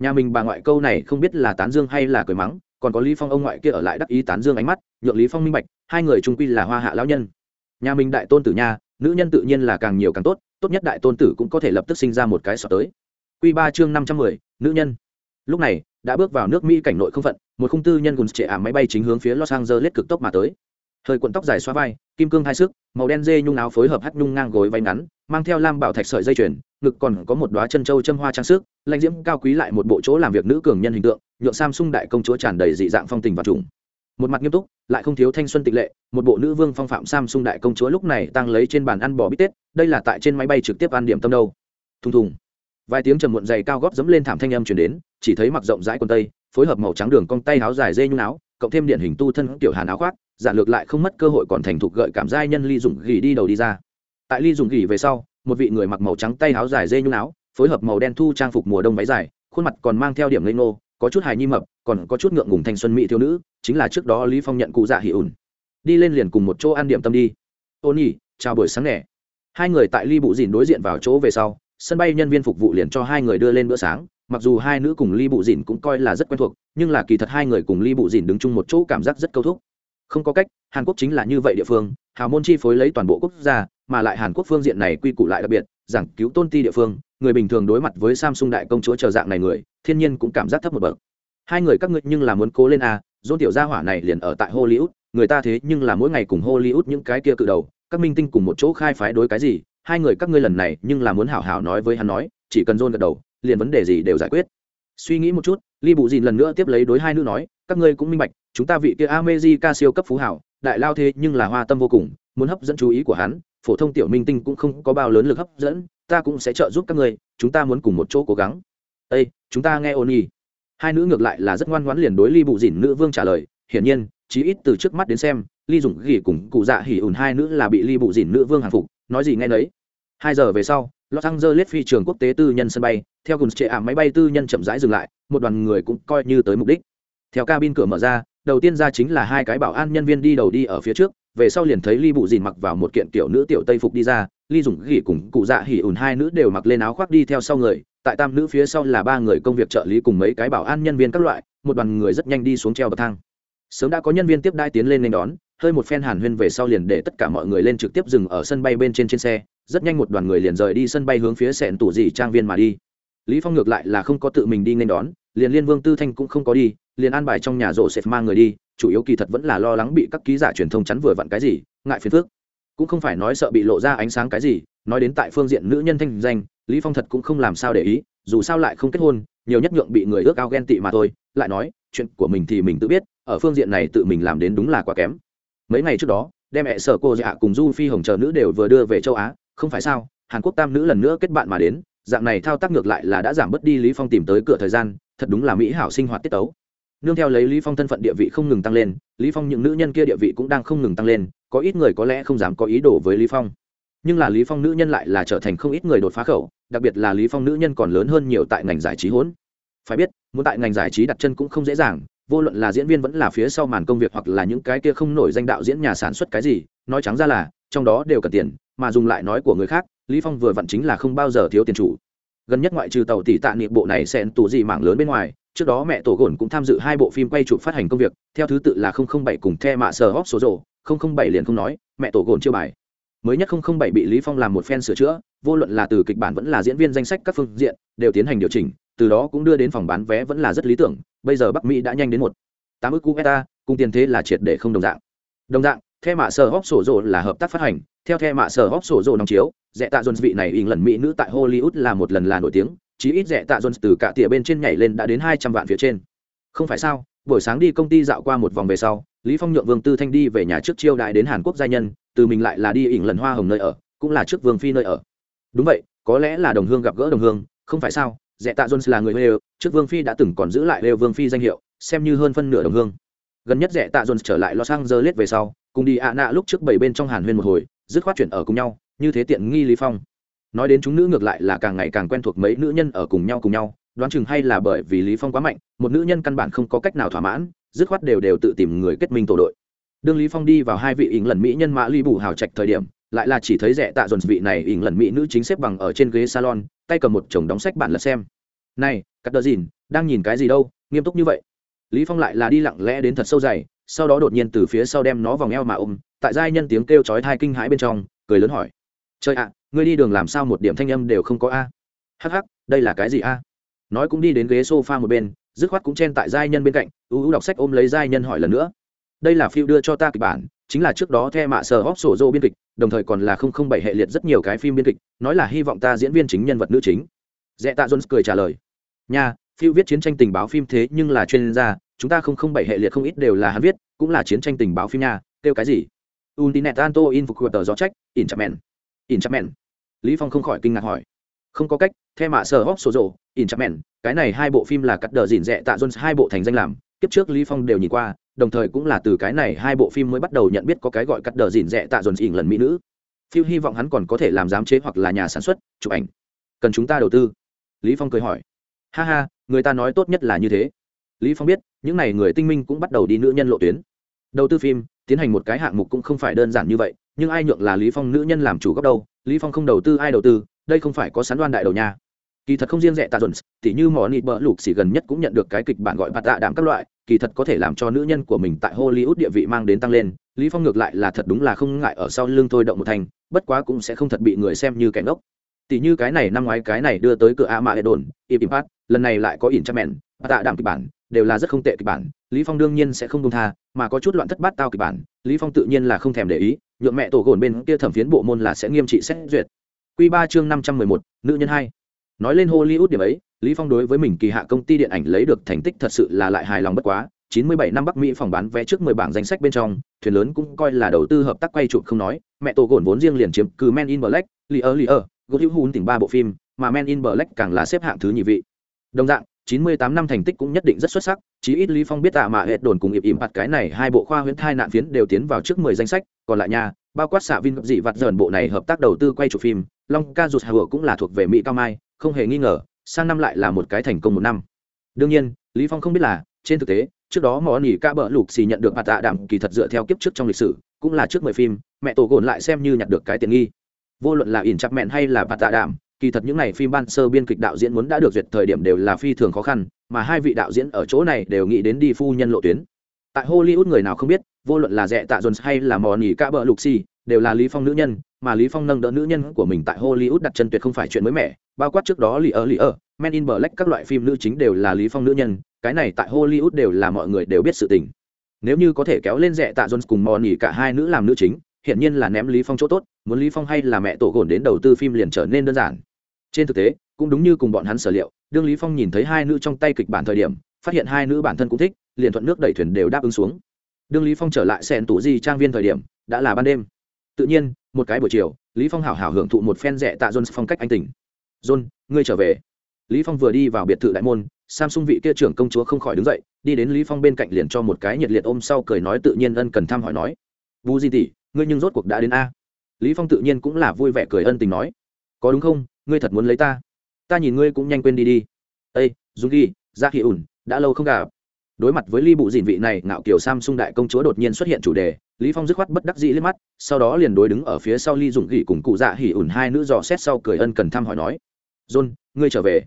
nhà mình bà ngoại câu này không biết là tán dương hay là cười mắng, còn có lý phong ông ngoại kia ở lại đắc ý tán dương ánh mắt, nhượng lý phong minh bạch, hai người trung quy là hoa hạ lão nhân. Nhà mình đại tôn tử nha, nữ nhân tự nhiên là càng nhiều càng tốt tốt nhất đại tôn tử cũng có thể lập tức sinh ra một cái sọ tới. Quy ba chương năm trăm mười, nữ nhân. Lúc này, đã bước vào nước mỹ cảnh nội không phận, một khung tư nhân gùn trệ ảm máy bay chính hướng phía los angeles cực tốc mà tới. Hơi cuộn tóc dài xoa vai, kim cương hai sức, màu đen dê nhung áo phối hợp hắt nhung ngang gối váy ngắn mang theo lam bảo thạch sợi dây chuyền, ngực còn có một đoá chân trâu châm hoa trang sức, lãnh diễm cao quý lại một bộ chỗ làm việc nữ cường nhân hình tượng, nhượng samsung đại công chúa tràn đầy dị dạng phong tình và trùng. Một mặt nghiêm túc, lại không thiếu thanh xuân tịch lệ, một bộ nữ vương phong phạm samsung đại công chúa lúc này tăng lấy trên bàn ăn bò bít tết, đây là tại trên máy bay trực tiếp ăn điểm tâm đâu. Thùng thùng. Vài tiếng trầm muộn dày cao góp dẫm lên thảm thanh âm chuyển đến, chỉ thấy mặc rộng rãi quần tây, phối hợp màu trắng đường cong tay áo dài dê nhung áo, cộng thêm điện hình tu thân tiểu hàn áo khoác, giản lược lại không mất cơ hội còn thành thục gợi cảm giai nhân ly dụng gỉ đi đầu đi ra tại ly dùng gỉ về sau, một vị người mặc màu trắng tay áo dài dê nhung áo, phối hợp màu đen thu trang phục mùa đông váy dài, khuôn mặt còn mang theo điểm lây nô có chút hài nhi mập, còn có chút ngượng ngùng thanh xuân mỹ thiếu nữ, chính là trước đó lý phong nhận cụ dạ hỉ ủn. Đi lên liền cùng một chỗ ăn điểm tâm đi. Ôn nhỉ chào buổi sáng nè. Hai người tại ly bụ dìn đối diện vào chỗ về sau, sân bay nhân viên phục vụ liền cho hai người đưa lên bữa sáng, mặc dù hai nữ cùng ly bụ dìn cũng coi là rất quen thuộc, nhưng là kỳ thật hai người cùng ly bụ dìn đứng chung một chỗ cảm giác rất câu thúc. Không có cách, hàn quốc chính là như vậy địa phương, hào môn chi phối lấy toàn bộ quốc gia mà lại hàn quốc phương diện này quy củ lại đặc biệt, giảng cứu tôn ti địa phương, người bình thường đối mặt với samsung đại công chúa chờ dạng này người, thiên nhiên cũng cảm giác thấp một bậc. Hai người các ngươi nhưng là muốn cố lên à dôn tiểu gia hỏa này liền ở tại hollywood, người ta thế nhưng là mỗi ngày cùng hollywood những cái kia cự đầu, các minh tinh cùng một chỗ khai phái đối cái gì, hai người các ngươi lần này nhưng là muốn hảo hảo nói với hắn nói, chỉ cần dôn gật đầu, liền vấn đề gì đều giải quyết. Suy nghĩ một chút ly bụ dìn lần nữa tiếp lấy đối hai nữ nói, các ngươi cũng minh bạch, chúng ta vị kia amezi ca siêu cấp phú hảo, đại lao thế nhưng là hoa tâm vô cùng, muốn hấp dẫn chú ý của hắn phổ thông tiểu minh tinh cũng không có bao lớn lực hấp dẫn, ta cũng sẽ trợ giúp các người chúng ta muốn cùng một chỗ cố gắng. Ây chúng ta nghe ôn nhi hai nữ ngược lại là rất ngoan ngoãn liền đối ly bụ dìn nữ vương trả lời, hiển nhiên, chí ít từ trước mắt đến xem, ly dùng gỉ cùng cụ dạ hỉ ủn hai nữ là bị ly bụ dìn nữ vương hàng phục, nói gì nghe nấy. Hai giờ về sau, los angeles phi trường quốc tế tư nhân sân bay, theo cùng trệ ảm máy bay tư nhân chậm rãi dừng lại, một đoàn người cũng coi như tới mục đích. Theo cabin cửa mở ra, đầu tiên ra chính là hai cái bảo an nhân viên đi đầu đi ở phía trước về sau liền thấy ly bụ dìn mặc vào một kiện kiểu nữ tiểu tây phục đi ra, ly dùng gỉ cùng cụ dạ hỉ ủn hai nữ đều mặc lên áo khoác đi theo sau người, tại tam nữ phía sau là ba người công việc trợ lý cùng mấy cái bảo an nhân viên các loại, một đoàn người rất nhanh đi xuống treo bậc thang. Sớm đã có nhân viên tiếp đai tiến lên nên đón, hơi một phen hàn huyên về sau liền để tất cả mọi người lên trực tiếp dừng ở sân bay bên trên trên xe, rất nhanh một đoàn người liền rời đi sân bay hướng phía sẹn tủ dị trang viên mà đi. Lý phong ngược lại là không có tự mình đi nên đón, liền liên vương tư thanh cũng không có đi, liền an bài trong nhà rộ sẽ mang người đi chủ yếu kỳ thật vẫn là lo lắng bị các ký giả truyền thông chắn vừa vặn cái gì, ngại phiền phức. Cũng không phải nói sợ bị lộ ra ánh sáng cái gì, nói đến tại phương diện nữ nhân thanh danh, lý phong thật cũng không làm sao để ý, dù sao lại không kết hôn, nhiều nhất nhượng bị người ước ao ghen tị mà thôi, lại nói, chuyện của mình thì mình tự biết, ở phương diện này tự mình làm đến đúng là quá kém. Mấy ngày trước đó, đem mẹ sở cô dạ cùng du phi hồng chờ nữ đều vừa đưa về châu á, không phải sao, hàn quốc tam nữ lần nữa kết bạn mà đến, dạng này thao tác ngược lại là đã giảm bớt đi lý phong tìm tới cửa thời gian, thật đúng là mỹ hảo sinh hoạt tiết tấu nương theo lấy lý phong thân phận địa vị không ngừng tăng lên, lý phong những nữ nhân kia địa vị cũng đang không ngừng tăng lên, có ít người có lẽ không dám có ý đồ với lý phong. Nhưng là lý phong nữ nhân lại là trở thành không ít người đột phá khẩu, đặc biệt là lý phong nữ nhân còn lớn hơn nhiều tại ngành giải trí hỗn. Phải biết, muốn tại ngành giải trí đặt chân cũng không dễ dàng, vô luận là diễn viên vẫn là phía sau màn công việc hoặc là những cái kia không nổi danh đạo diễn nhà sản xuất cái gì, nói trắng ra là, trong đó đều cần tiền, mà dùng lại nói của người khác, lý phong vừa vặn chính là không bao giờ thiếu tiền chủ. Gần nhất ngoại trừ tàu tỷ tạ niệm bộ này sẽ tủ gì mảng lớn bên ngoài trước đó mẹ tổ gồn cũng tham dự hai bộ phim quay chụp phát hành công việc, theo thứ tự là 007 cùng the mạ sờ hóc số rồ. 007 liền không nói, mẹ tổ gồn chưa bài. Mới nhất 007 bị lý phong làm một fan sửa chữa, vô luận là từ kịch bản vẫn là diễn viên danh sách các phương diện, đều tiến hành điều chỉnh, từ đó cũng đưa đến phòng bán vé vẫn là rất lý tưởng, bây giờ bắc mỹ đã nhanh đến một. Tám ước Cuba cùng tiền thế là triệt để không đồng dạng. Đồng dạng, the mạ sờ hóc sổ rồ là hợp tác phát hành, theo the mạ sờ hóc sổ rồ nóng chiếu rẽ tạ dồn vị này ỉn lần mỹ nữ tại hollywood là một lần là nổi tiếng chí ít rẻ tạ dồn từ cả tỉa bên trên nhảy lên đã đến hai trăm vạn phía trên. Không phải sao, buổi sáng đi công ty dạo qua một vòng về sau, lý phong nhượng vương tư thanh đi về nhà trước chiêu đại đến hàn quốc gia nhân, từ mình lại là đi ỉn lần hoa hồng nơi ở, cũng là trước vương phi nơi ở. Đúng vậy, có lẽ là đồng hương gặp gỡ đồng hương, không phải sao, rẻ tạ jones là người huê trước vương phi đã từng còn giữ lại huê vương phi danh hiệu, xem như hơn phân nửa đồng hương. Gần nhất rẻ tạ jones trở lại los angeles về sau, cùng đi ạ nạ lúc trước bảy bên trong hàn huyên một hồi, dứt khoát chuyển ở cùng nhau, như thế tiện nghi lý phong nói đến chúng nữ ngược lại là càng ngày càng quen thuộc mấy nữ nhân ở cùng nhau cùng nhau, đoán chừng hay là bởi vì lý phong quá mạnh, một nữ nhân căn bản không có cách nào thỏa mãn, dứt khoát đều đều tự tìm người kết minh tổ đội. Đương lý phong đi vào hai vị ỉng lần mỹ nhân mã ly bù hào trạch thời điểm, lại là chỉ thấy rẻ tạ dồn vị này ỉng lần mỹ nữ chính xếp bằng ở trên ghế salon, tay cầm một chồng đóng sách bản lật xem. Này, cắt đờ dìn, đang nhìn cái gì đâu, nghiêm túc như vậy. Lý phong lại là đi lặng lẽ đến thật sâu dày, sau đó đột nhiên từ phía sau đem nó vòng eo mà ôm, tại giai nhân tiếng kêu chói tai kinh hãi bên trong, cười lớn hỏi trời ạ ngươi đi đường làm sao một điểm thanh âm đều không có a? Hắc hắc đây là cái gì a? Nói cũng đi đến ghế sofa một bên dứt khoát cũng chen tại giai nhân bên cạnh u u đọc sách ôm lấy giai nhân hỏi lần nữa. Đây là phiêu đưa cho ta kịch bản chính là trước đó the mạ sờ hóc sổ dô biên kịch đồng thời còn là không không bảy hệ liệt rất nhiều cái phim biên kịch nói là hy vọng ta diễn viên chính nhân vật nữ chính. Dẹ tạ jones cười trả lời. Nha phiêu viết chiến tranh tình báo phim thế nhưng là chuyên gia chúng ta không không bảy hệ liệt không ít đều là hắn viết cũng là chiến tranh tình báo phim nha kêu cái gì? Untinet Anto tờ gió trách, in chapman Lý Phong không khỏi kinh ngạc hỏi. Không có cách, theo mạ sở hốc số rộ in chapman cái này hai bộ phim là cắt đờ dỉn rẻ tạ Jones hai bộ thành danh làm, kiếp trước Lý Phong đều nhìn qua, đồng thời cũng là từ cái này hai bộ phim mới bắt đầu nhận biết có cái gọi cắt đờ dỉn rẻ tạ Jones ỉn lần mỹ nữ. Phiêu hy vọng hắn còn có thể làm giám chế hoặc là nhà sản xuất, chụp ảnh. Cần chúng ta đầu tư. Lý Phong cười hỏi. Ha ha, người ta nói tốt nhất là như thế. Lý Phong biết, những này người tinh minh cũng bắt đầu đi nữ nhân lộ tuyến. Đầu tư phim, tiến hành một cái hạng mục cũng không phải đơn giản như vậy, nhưng ai nhượng là lý phong nữ nhân làm chủ góc đâu, lý phong không đầu tư, ai đầu tư, đây không phải có sán đoan đại đầu nha. Kỳ thật không riêng rẻ tạ dồn, tỉ như mỏ nịt bỡ lục xỉ gần nhất cũng nhận được cái kịch bản gọi bạt tạ đảm các loại, kỳ thật có thể làm cho nữ nhân của mình tại hollywood địa vị mang đến tăng lên, lý phong ngược lại là thật đúng là không ngại ở sau lưng thôi động một thành, bất quá cũng sẽ không thật bị người xem như kẻ ngốc. Tỉ như cái này năm ngoái cái này đưa tới cửa a mạ đồn impact lần này lại có ỉn cha mẹn, bạt tạ đảm kịch bản đều là rất không tệ kịch bản lý phong đương nhiên sẽ không công tha mà có chút loạn thất bát tao kịch bản lý phong tự nhiên là không thèm để ý nhượng mẹ tổ gồn bên kia thẩm phiến bộ môn là sẽ nghiêm trị xét duyệt quy ba chương năm trăm mười một, nữ nhân hai nói lên hollywood điểm ấy lý phong đối với mình kỳ hạ công ty điện ảnh lấy được thành tích thật sự là lại hài lòng bất quá 97 năm Bắc Mỹ phòng bán vé trước 10 bảng danh sách bên trong, thuyền lớn cũng coi là đầu tư hợp tác quay chụp không nói, mẹ tổ gồn vốn riêng liền chiếm cứ Men in Black, Liar Liar, God Hữu Hun tỉnh ba bộ phim, mà Men in Black càng là xếp hạng thứ nhì vị. Đồng dạng, 98 năm thành tích cũng nhất định rất xuất sắc, chí ít Lý Phong biết tạ mà hết đồn cùng ịp ỉm phạt cái này hai bộ khoa huyễn thai nạn phiến đều tiến vào trước 10 danh sách, còn lại nha, bao quát xạ Vin dị vặt dởn bộ này hợp tác đầu tư quay chụp phim, Long ca rụt hở cũng là thuộc về Mỹ cao mai, không hề nghi ngờ, sang năm lại là một cái thành công một năm. Đương nhiên, Lý Phong không biết là, trên thực tế, trước đó mỏ nỉ ca bợ lục xì nhận được bạt tạ đảm kỳ thật dựa theo kiếp trước trong lịch sử, cũng là trước 10 phim, mẹ tổ gồn lại xem như nhặt được cái tiền nghi. Vô luận là ỉn chặt mẹn hay là bạt tạ đảm kỳ thật những n à y phim ban sơ biên kịch đạo diễn muốn đã được duyệt thời điểm đều là phi thường khó khăn, mà hai vị đạo diễn ở chỗ này đều nghĩ đến đi phu nhân lộ tuyến. Tại hollywood người nào không biết, vô luận là rẻ tạ jones hay là mò nỉ ca bờ lục xì, đều là lý phong nữ nhân, mà lý phong nâng đỡ nữ nhân của mình tại hollywood đặt chân tuyệt không phải chuyện mới mẻ, bao quát trước đó lì ở lì ở men in black, các loại phim nữ chính đều là lý phong nữ nhân, cái này tại hollywood đều là mọi người đều biết sự tình. Nếu như có thể kéo lên rẻ tạ jones cùng mò nỉ cả hai nữ làm nữ chính hiện nhiên là ném lý phong chỗ tốt, muốn lý phong hay là mẹ tổ gồn đến đầu tư phim liền trở nên đơn giản trên thực tế, cũng đúng như cùng bọn hắn sở liệu, đương lý phong nhìn thấy hai nữ trong tay kịch bản thời điểm, phát hiện hai nữ bản thân cũng thích, liền thuận nước đẩy thuyền đều đáp ứng xuống. Đương lý phong trở lại sen tủ di trang viên thời điểm, đã là ban đêm. Tự nhiên, một cái buổi chiều, lý phong hảo hảo hưởng thụ một phen rẻ tạ john phong cách anh tỉnh john ngươi trở về. Lý phong vừa đi vào biệt thự đại môn, samsung vị kia trưởng công chúa không khỏi đứng dậy, đi đến lý phong bên cạnh liền cho một cái nhiệt liệt ôm sau cười nói tự nhiên ân cần thăm hỏi nói vu di tỷ ngươi nhưng rốt cuộc đã đến a? Lý phong tự nhiên cũng là vui vẻ cười ân tình nói, có đúng không? Ngươi thật muốn lấy ta? Ta nhìn ngươi cũng nhanh quên đi đi. Ây dung ghi dạ ra khi ủn, đã lâu không gặp. Đối mặt với ly bụ dìn vị này, ngạo kiểu samsung đại công chúa đột nhiên xuất hiện chủ đề, lý phong dứt khoát bất đắc dĩ liếc mắt, sau đó liền đối đứng ở phía sau ly dùng gỉ cùng cụ dạ hỉ ủn hai nữ dò xét sau cười ân cần thăm hỏi nói, john, ngươi trở về?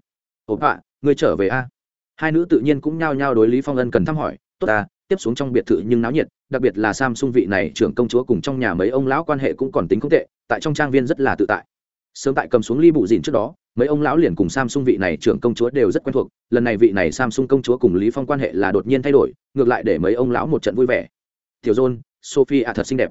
Ồ, ạ, ngươi trở về a? Hai nữ tự nhiên cũng nhao nhao đối lý phong ân cần thăm hỏi, tốt ta, tiếp xuống trong biệt thự nhưng náo nhiệt, đặc biệt là samsung vị này trưởng công chúa cùng trong nhà mấy ông lão quan hệ cũng còn tính không tệ, tại trong trang viên rất là tự tại sớm tại cầm xuống ly bụ dìn trước đó, mấy ông lão liền cùng samsung vị này trưởng công chúa đều rất quen thuộc, lần này vị này samsung công chúa cùng lý phong quan hệ là đột nhiên thay đổi, ngược lại để mấy ông lão một trận vui vẻ. Tiểu john sophie à thật xinh đẹp.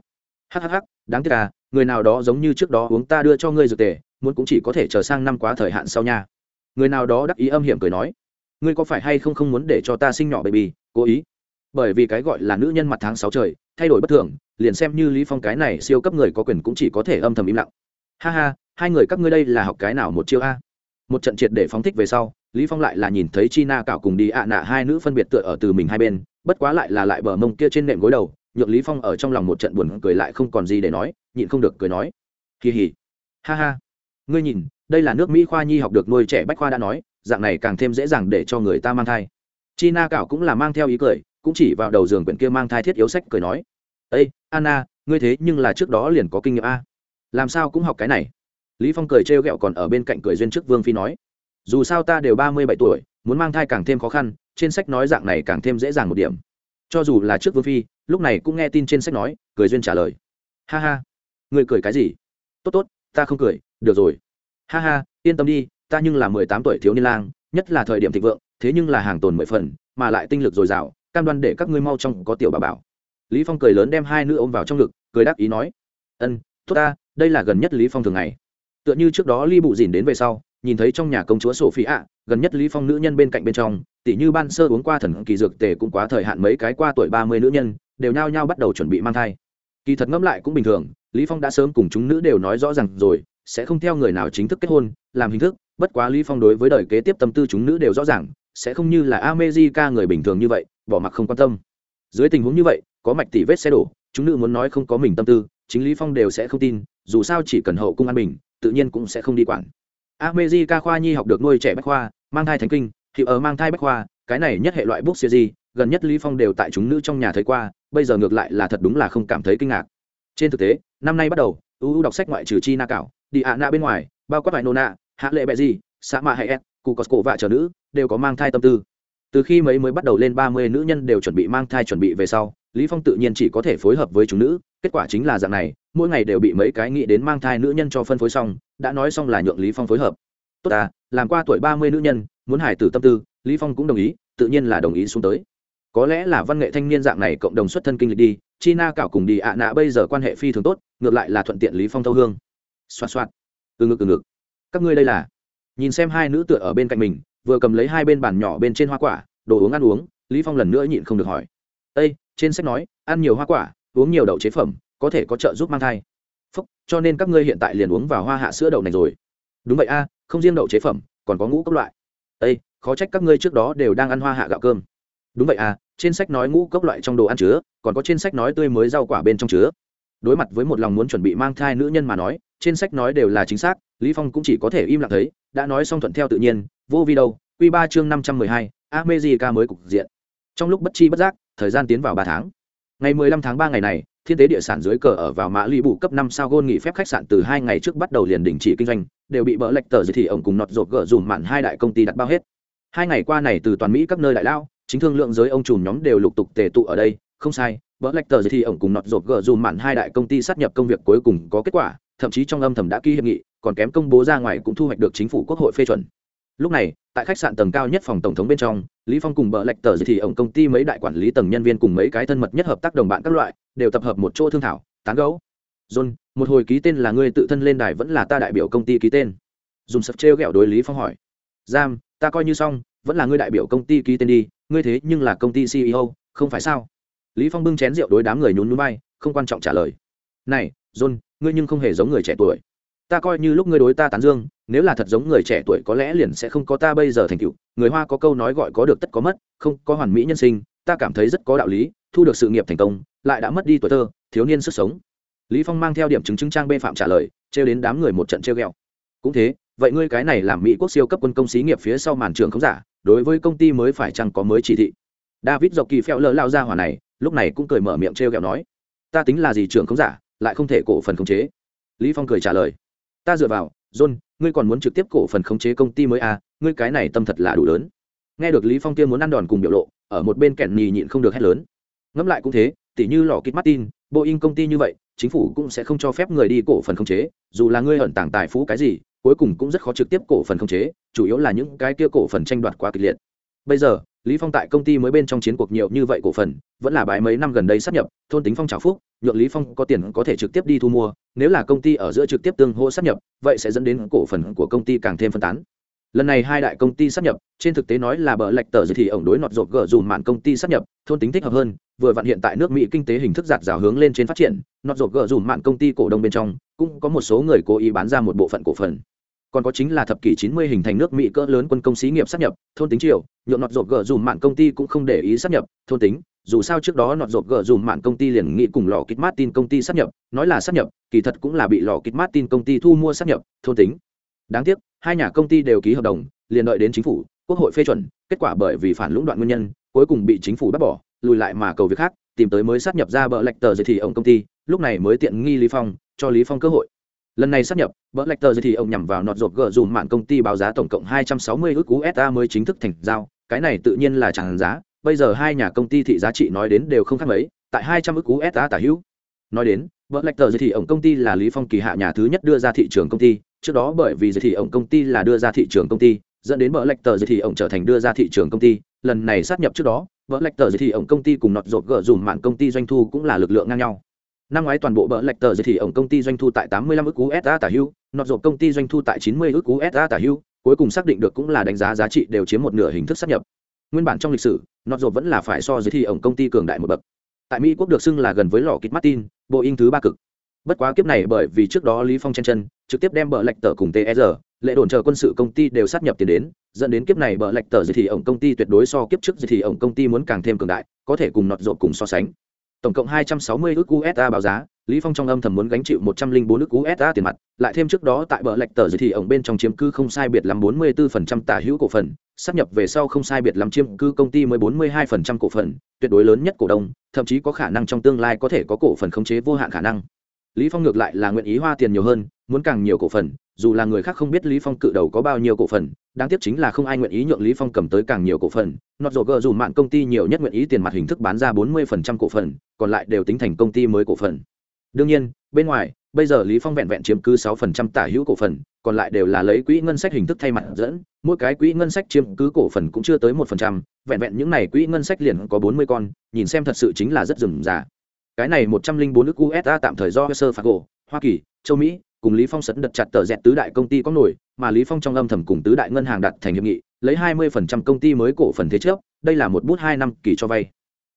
Hhh đáng tiếc à người nào đó giống như trước đó uống ta đưa cho ngươi dược tề, muốn cũng chỉ có thể chờ sang năm quá thời hạn sau nha. Người nào đó đắc ý âm hiểm cười nói. Ngươi có phải hay không không muốn để cho ta sinh nhỏ baby, cố ý? Bởi vì cái gọi là nữ nhân mặt tháng sáu trời, thay đổi bất thường, liền xem như lý phong cái này siêu cấp người có quyền cũng chỉ có thể âm thầm im lặng. Ha ha hai người các ngươi đây là học cái nào một chiêu a? Một trận triệt để phóng thích về sau, lý phong lại là nhìn thấy chi na cảo cùng đi ạ nạ hai nữ phân biệt tựa ở từ mình hai bên, bất quá lại là lại bờ mông kia trên nệm gối đầu, nhượng lý phong ở trong lòng một trận buồn cười lại không còn gì để nói, nhịn không được cười nói. Kỳ hỉ. Ha ha. Ngươi nhìn, đây là nước mỹ khoa nhi học được nuôi trẻ bách khoa đã nói, dạng này càng thêm dễ dàng để cho người ta mang thai. Chi na cảo cũng là mang theo ý cười, cũng chỉ vào đầu giường quyển kia mang thai thiết yếu sách cười nói. Ây anna, ngươi thế nhưng là trước đó liền có kinh nghiệm a. Làm sao cũng học cái này lý phong cười trêu ghẹo còn ở bên cạnh cười duyên trước vương phi nói, dù sao ta đều ba mươi bảy tuổi, muốn mang thai càng thêm khó khăn, trên sách nói dạng này càng thêm dễ dàng một điểm. Cho dù là trước vương phi, lúc này cũng nghe tin trên sách nói, cười duyên trả lời. Ha ha, người cười cái gì? Tốt tốt, ta không cười, được rồi. Ha ha, yên tâm đi, ta nhưng là mười tám tuổi thiếu niên lang, nhất là thời điểm thịnh vượng, thế nhưng là hàng tồn mười phần, mà lại tinh lực dồi dào, cam đoan để các ngươi mau trong có tiểu bà bảo. Lý phong cười lớn đem hai nữ ôm vào trong ngực, cười đáp ý nói, ân, tốt ta, đây là gần nhất lý phong thường ngày tựa như trước đó ly bụ dìn đến về sau, nhìn thấy trong nhà công chúa sổ phi ạ gần nhất lý phong nữ nhân bên cạnh bên trong tỷ như ban sơ uống qua thần kỳ dược tề cũng quá thời hạn mấy cái qua tuổi ba mươi nữ nhân, đều nhao nhao bắt đầu chuẩn bị mang thai. Kỳ thật ngẫm lại cũng bình thường, lý phong đã sớm cùng chúng nữ đều nói rõ ràng rồi, sẽ không theo người nào chính thức kết hôn, làm hình thức, bất quá lý phong đối với đời kế tiếp tâm tư chúng nữ đều rõ ràng, sẽ không như là America người bình thường như vậy, bỏ mặc không quan tâm. Dưới tình huống như vậy, có mạch tỷ vết xe đổ, chúng nữ muốn nói không có mình tâm tư, chính lý phong đều sẽ không tin, dù sao chỉ cần hậu cung an bình tự nhiên cũng sẽ không đi quản. Amejica khoa nhi học được nuôi trẻ bách khoa, mang thai thánh kinh, thì ở mang thai bách khoa, cái này nhất hệ loại book series, gần nhất lý phong đều tại chúng nữ trong nhà thấy qua, bây giờ ngược lại là thật đúng là không cảm thấy kinh ngạc. Trên thực tế, năm nay bắt đầu uu đọc sách ngoại trừ chi na cảo, đi ạ na bên ngoài, bao quát vài nô nạ hạ lệ bẹ gì xã mạ hay s cụ có cổ vạ chờ nữ, đều có mang thai tâm tư. Từ khi mấy mới bắt đầu lên ba mươi nữ nhân đều chuẩn bị mang thai chuẩn bị về sau lý phong tự nhiên chỉ có thể phối hợp với chúng nữ, kết quả chính là dạng này, mỗi ngày đều bị mấy cái nghĩ đến mang thai nữ nhân cho phân phối xong, đã nói xong là nhượng lý phong phối hợp. Tốt à làm qua tuổi ba mươi nữ nhân, muốn hải tử tâm tư, lý phong cũng đồng ý, tự nhiên là đồng ý xuống tới. Có lẽ là văn nghệ thanh niên dạng này cộng đồng xuất thân kinh lịch đi, china cảo cùng đi ạ nạ bây giờ quan hệ phi thường tốt, ngược lại là thuận tiện lý phong thâu hương. Xoa xoa từ ngực từ ngực. Các ngươi đây là? Nhìn xem hai nữ tựa ở bên cạnh mình, vừa cầm lấy hai bên bàn nhỏ bên trên hoa quả, đồ uống ăn uống, lý phong lần nữa nhịn không được hỏi. Ây trên sách nói, ăn nhiều hoa quả, uống nhiều đậu chế phẩm, có thể có trợ giúp mang thai. Phúc, cho nên các ngươi hiện tại liền uống vào hoa hạ sữa đậu này rồi. Đúng vậy a, không riêng đậu chế phẩm, còn có ngũ cốc loại. Ây khó trách các ngươi trước đó đều đang ăn hoa hạ gạo cơm. Đúng vậy à trên sách nói ngũ cốc loại trong đồ ăn chứa, còn có trên sách nói tươi mới rau quả bên trong chứa. Đối mặt với một lòng muốn chuẩn bị mang thai nữ nhân mà nói, trên sách nói đều là chính xác, lý phong cũng chỉ có thể im lặng thấy, đã nói xong thuận theo tự nhiên, vô vi đâu, quy ba chương năm trăm mười hai, America mới cục diện. Trong lúc bất chi bất giác thời gian tiến vào ba tháng. Ngày mười lăm tháng ba ngày này, thiên tế địa sản dưới cờ ở vào mã lì bù cấp năm sao gôn nghỉ phép khách sạn từ hai ngày trước bắt đầu liền đình chỉ kinh doanh, đều bị bỡ lệch tờ dưới thì ổng cùng nọt rột gỡ dùm mạn hai đại công ty đặt bao hết. Hai ngày qua này từ toàn mỹ các nơi đại lao, chính thương lượng giới ông trùm nhóm đều lục tục tề tụ ở đây, không sai, bỡ lệch tờ dưới thì ổng cùng nọt rột gỡ dùm mạn hai đại công ty sát nhập công việc cuối cùng có kết quả, thậm chí trong âm thầm đã ký hiệp nghị, còn kém công bố ra ngoài cũng thu hoạch được chính phủ quốc hội phê chuẩn lúc này, tại khách sạn tầng cao nhất phòng tổng thống bên trong, lý phong cùng bờ lệch tờ thì ông công ty mấy đại quản lý tầng nhân viên cùng mấy cái thân mật nhất hợp tác đồng bạn các loại, đều tập hợp một chỗ thương thảo, tán gẫu. John, một hồi ký tên là ngươi tự thân lên đài vẫn là ta đại biểu công ty ký tên. Dùng sập treo gẹo đối lý phong hỏi. Giam, ta coi như xong, vẫn là ngươi đại biểu công ty ký tên đi, ngươi thế nhưng là công ty ceo không phải sao? Lý phong bưng chén rượu đối đám người nhún núi bay không quan trọng trả lời. Này, john, ngươi nhưng không hề giống người trẻ tuổi ta coi như lúc ngươi đối ta tán dương, nếu là thật giống người trẻ tuổi có lẽ liền sẽ không có ta bây giờ thành tựu. Người hoa có câu nói gọi có được tất có mất, không có hoàn mỹ nhân sinh, ta cảm thấy rất có đạo lý, thu được sự nghiệp thành công, lại đã mất đi tuổi thơ, thiếu niên sức sống. Lý phong mang theo điểm chứng chứng trang bê phạm trả lời, trêu đến đám người một trận trêu ghẹo. Cũng thế, vậy ngươi cái này làm mỹ quốc siêu cấp quân công xí nghiệp phía sau màn trường không giả, đối với công ty mới phải chăng có mới chỉ thị? David dọc kỳ phèo lỡ lao ra hỏa này, lúc này cũng cười mở miệng trêu ghẹo nói, ta tính là gì trường không giả, lại không thể cổ phần khống chế. Lý phong cười trả lời ta dựa vào, john, ngươi còn muốn trực tiếp cổ phần khống chế công ty mới à ngươi cái này tâm thật là đủ lớn. Nghe được lý phong kia muốn ăn đòn cùng biểu lộ, ở một bên kẹn nhì nhịn không được hét lớn. Ngẫm lại cũng thế, tỉ như lò kít martin, boeing công ty như vậy, chính phủ cũng sẽ không cho phép người đi cổ phần khống chế, dù là ngươi ẩn tàng tài phú cái gì, cuối cùng cũng rất khó trực tiếp cổ phần khống chế, chủ yếu là những cái kia cổ phần tranh đoạt quá kịch liệt. Bây giờ lý phong tại công ty mới bên trong chiến cuộc nhiều như vậy cổ phần, vẫn là bài mấy năm gần đây sắp nhập, thôn tính phong trào phúc, nhượng lý phong có tiền có thể trực tiếp đi thu mua, nếu là công ty ở giữa trực tiếp tương hỗ sắp nhập, vậy sẽ dẫn đến cổ phần của công ty càng thêm phân tán. Lần này hai đại công ty sắp nhập, trên thực tế nói là bờ lệch tờ gì thì ổng đối nọt rột gỡ dùm mạn công ty sắp nhập, thôn tính thích hợp hơn, vừa vặn hiện tại nước mỹ kinh tế hình thức giạt rào hướng lên trên phát triển, nọt rột gỡ dùm mạn công ty cổ đông bên trong, cũng có một số người cố ý bán ra một bộ phận cổ phần còn có chính là thập kỷ 90 hình thành nước mỹ cỡ lớn quân công xí nghiệp sắp nhập, thôn tính triều, nhượng nọt rộp gờ dùm mạng công ty cũng không để ý sắp nhập, thôn tính, dù sao trước đó nọt rộp gờ dùm mạng công ty liền nghĩ cùng lò kít martin công ty sắp nhập, nói là sắp nhập, kỳ thật cũng là bị lò kít martin công ty thu mua sắp nhập, thôn tính. Đáng tiếc, hai nhà công ty đều ký hợp đồng, liền đợi đến chính phủ, quốc hội phê chuẩn, kết quả bởi vì phản lũng đoạn nguyên nhân, cuối cùng bị chính phủ bắt bỏ, lùi lại mà cầu việc khác, tìm tới mới sát nhập ra bờ lệch tờ giấy thì ông công ty, lúc này mới tiện nghi lý phong, cho lý phong cơ hội lần này sát nhập, vợ lệch tờ dây thì ông nhằm vào nọt rột gờ dùm mạng công ty báo giá tổng cộng 260 ước cú sa mới chính thức thành giao. Cái này tự nhiên là chẳng giá. Bây giờ hai nhà công ty thị giá trị nói đến đều không khác mấy. Tại 200 ước cú sa tả hữu. Nói đến, vợ lệch tờ dây thì ông công ty là lý phong kỳ hạ nhà thứ nhất đưa ra thị trường công ty. Trước đó bởi vì dây thì ông công ty là đưa ra thị trường công ty, dẫn đến vợ lệch tờ dây thì ông trở thành đưa ra thị trường công ty. Lần này sát nhập trước đó, vợ lệch tờ dây thì ông công ty cùng nọt rột gỡ dùm mạng công ty doanh thu cũng là lực lượng ngang nhau năm ngoái toàn bộ bỡ lệch tờ giới thì ổng công ty doanh thu tại 85 ức USD tả hưu, nọt rộp công ty doanh thu tại 90 ức USD tả hưu, cuối cùng xác định được cũng là đánh giá giá trị đều chiếm một nửa hình thức sát nhập. Nguyên bản trong lịch sử, nọt rộp vẫn là phải so giới thì ổng công ty cường đại một bậc. Tại mỹ quốc được xưng là gần với lò kịch martin boeing thứ ba cực. Bất quá kiếp này bởi vì trước đó lý phong chen chân, trực tiếp đem bờ lệch tờ cùng tsr lệ đồn chờ quân sự công ty đều sát nhập tiền đến, dẫn đến kiếp này bờ lệch tờ giới thì ổng công ty tuyệt đối so kiếp trước giới thì ổng công ty muốn càng thêm cường đại, có thể cùng nọt rộp cùng so sánh tổng cộng 260 ức USD báo giá, lý phong trong âm thầm muốn gánh chịu 104 ức USD tiền mặt, lại thêm trước đó tại bờ lệch tờ gì thì ổng bên trong chiếm cư không sai biệt lắm 44% tả hữu cổ phần, sắp nhập về sau không sai biệt lắm chiếm cư công ty mới 42% cổ phần, tuyệt đối lớn nhất cổ đông, thậm chí có khả năng trong tương lai có thể có cổ phần khống chế vô hạn khả năng. Lý phong ngược lại là nguyện ý hoa tiền nhiều hơn, muốn càng nhiều cổ phần dù là người khác không biết lý phong cự đầu có bao nhiêu cổ phần đáng tiếc chính là không ai nguyện ý nhượng lý phong cầm tới càng nhiều cổ phần. Nọt rổ gờ dù mạng công ty nhiều nhất nguyện ý tiền mặt hình thức bán ra 40% cổ phần còn lại đều tính thành công ty mới cổ phần. Đương nhiên bên ngoài bây giờ lý phong vẹn vẹn chiếm cứ 6% tả hữu cổ phần còn lại đều là lấy quỹ ngân sách hình thức thay mặt dẫn. Mỗi cái quỹ ngân sách chiếm cứ cổ phần cũng chưa tới 1%, vẹn vẹn những này quỹ ngân sách liền có 40 con nhìn xem thật sự chính là rất rườm rà. Cái này 104 nước USA tạm thời do sơ phạt gỗ Hoa Kỳ châu Mỹ cùng lý phong sấn đật chặt tờ dẹt tứ đại công ty có nổi, mà lý phong trong âm thầm cùng tứ đại ngân hàng đặt thành hiệp nghị, lấy 20% công ty mới cổ phần thế trước, đây là một bút hai năm kỳ cho vay.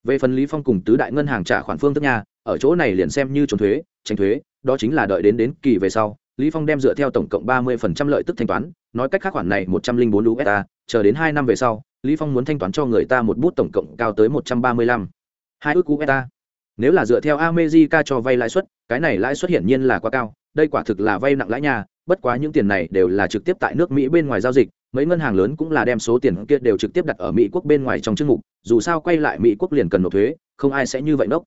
Về phần lý phong cùng tứ đại ngân hàng trả khoản phương thức nhà ở chỗ này liền xem như trốn thuế, tránh thuế, đó chính là đợi đến đến kỳ về sau, lý phong đem dựa theo tổng cộng 30% lợi tức thanh toán, nói cách khác khoản này 104 USD chờ đến hai năm về sau, lý phong muốn thanh toán cho người ta một bút tổng cộng cao tới 135 hai ước USD nếu là dựa theo America cho vay lãi suất, cái này lãi suất hiển nhiên là quá cao đây quả thực là vay nặng lãi nhà bất quá những tiền này đều là trực tiếp tại nước mỹ bên ngoài giao dịch, mấy ngân hàng lớn cũng là đem số tiền kia đều trực tiếp đặt ở mỹ quốc bên ngoài trong chương mục, dù sao quay lại mỹ quốc liền cần nộp thuế, không ai sẽ như vậy nốc.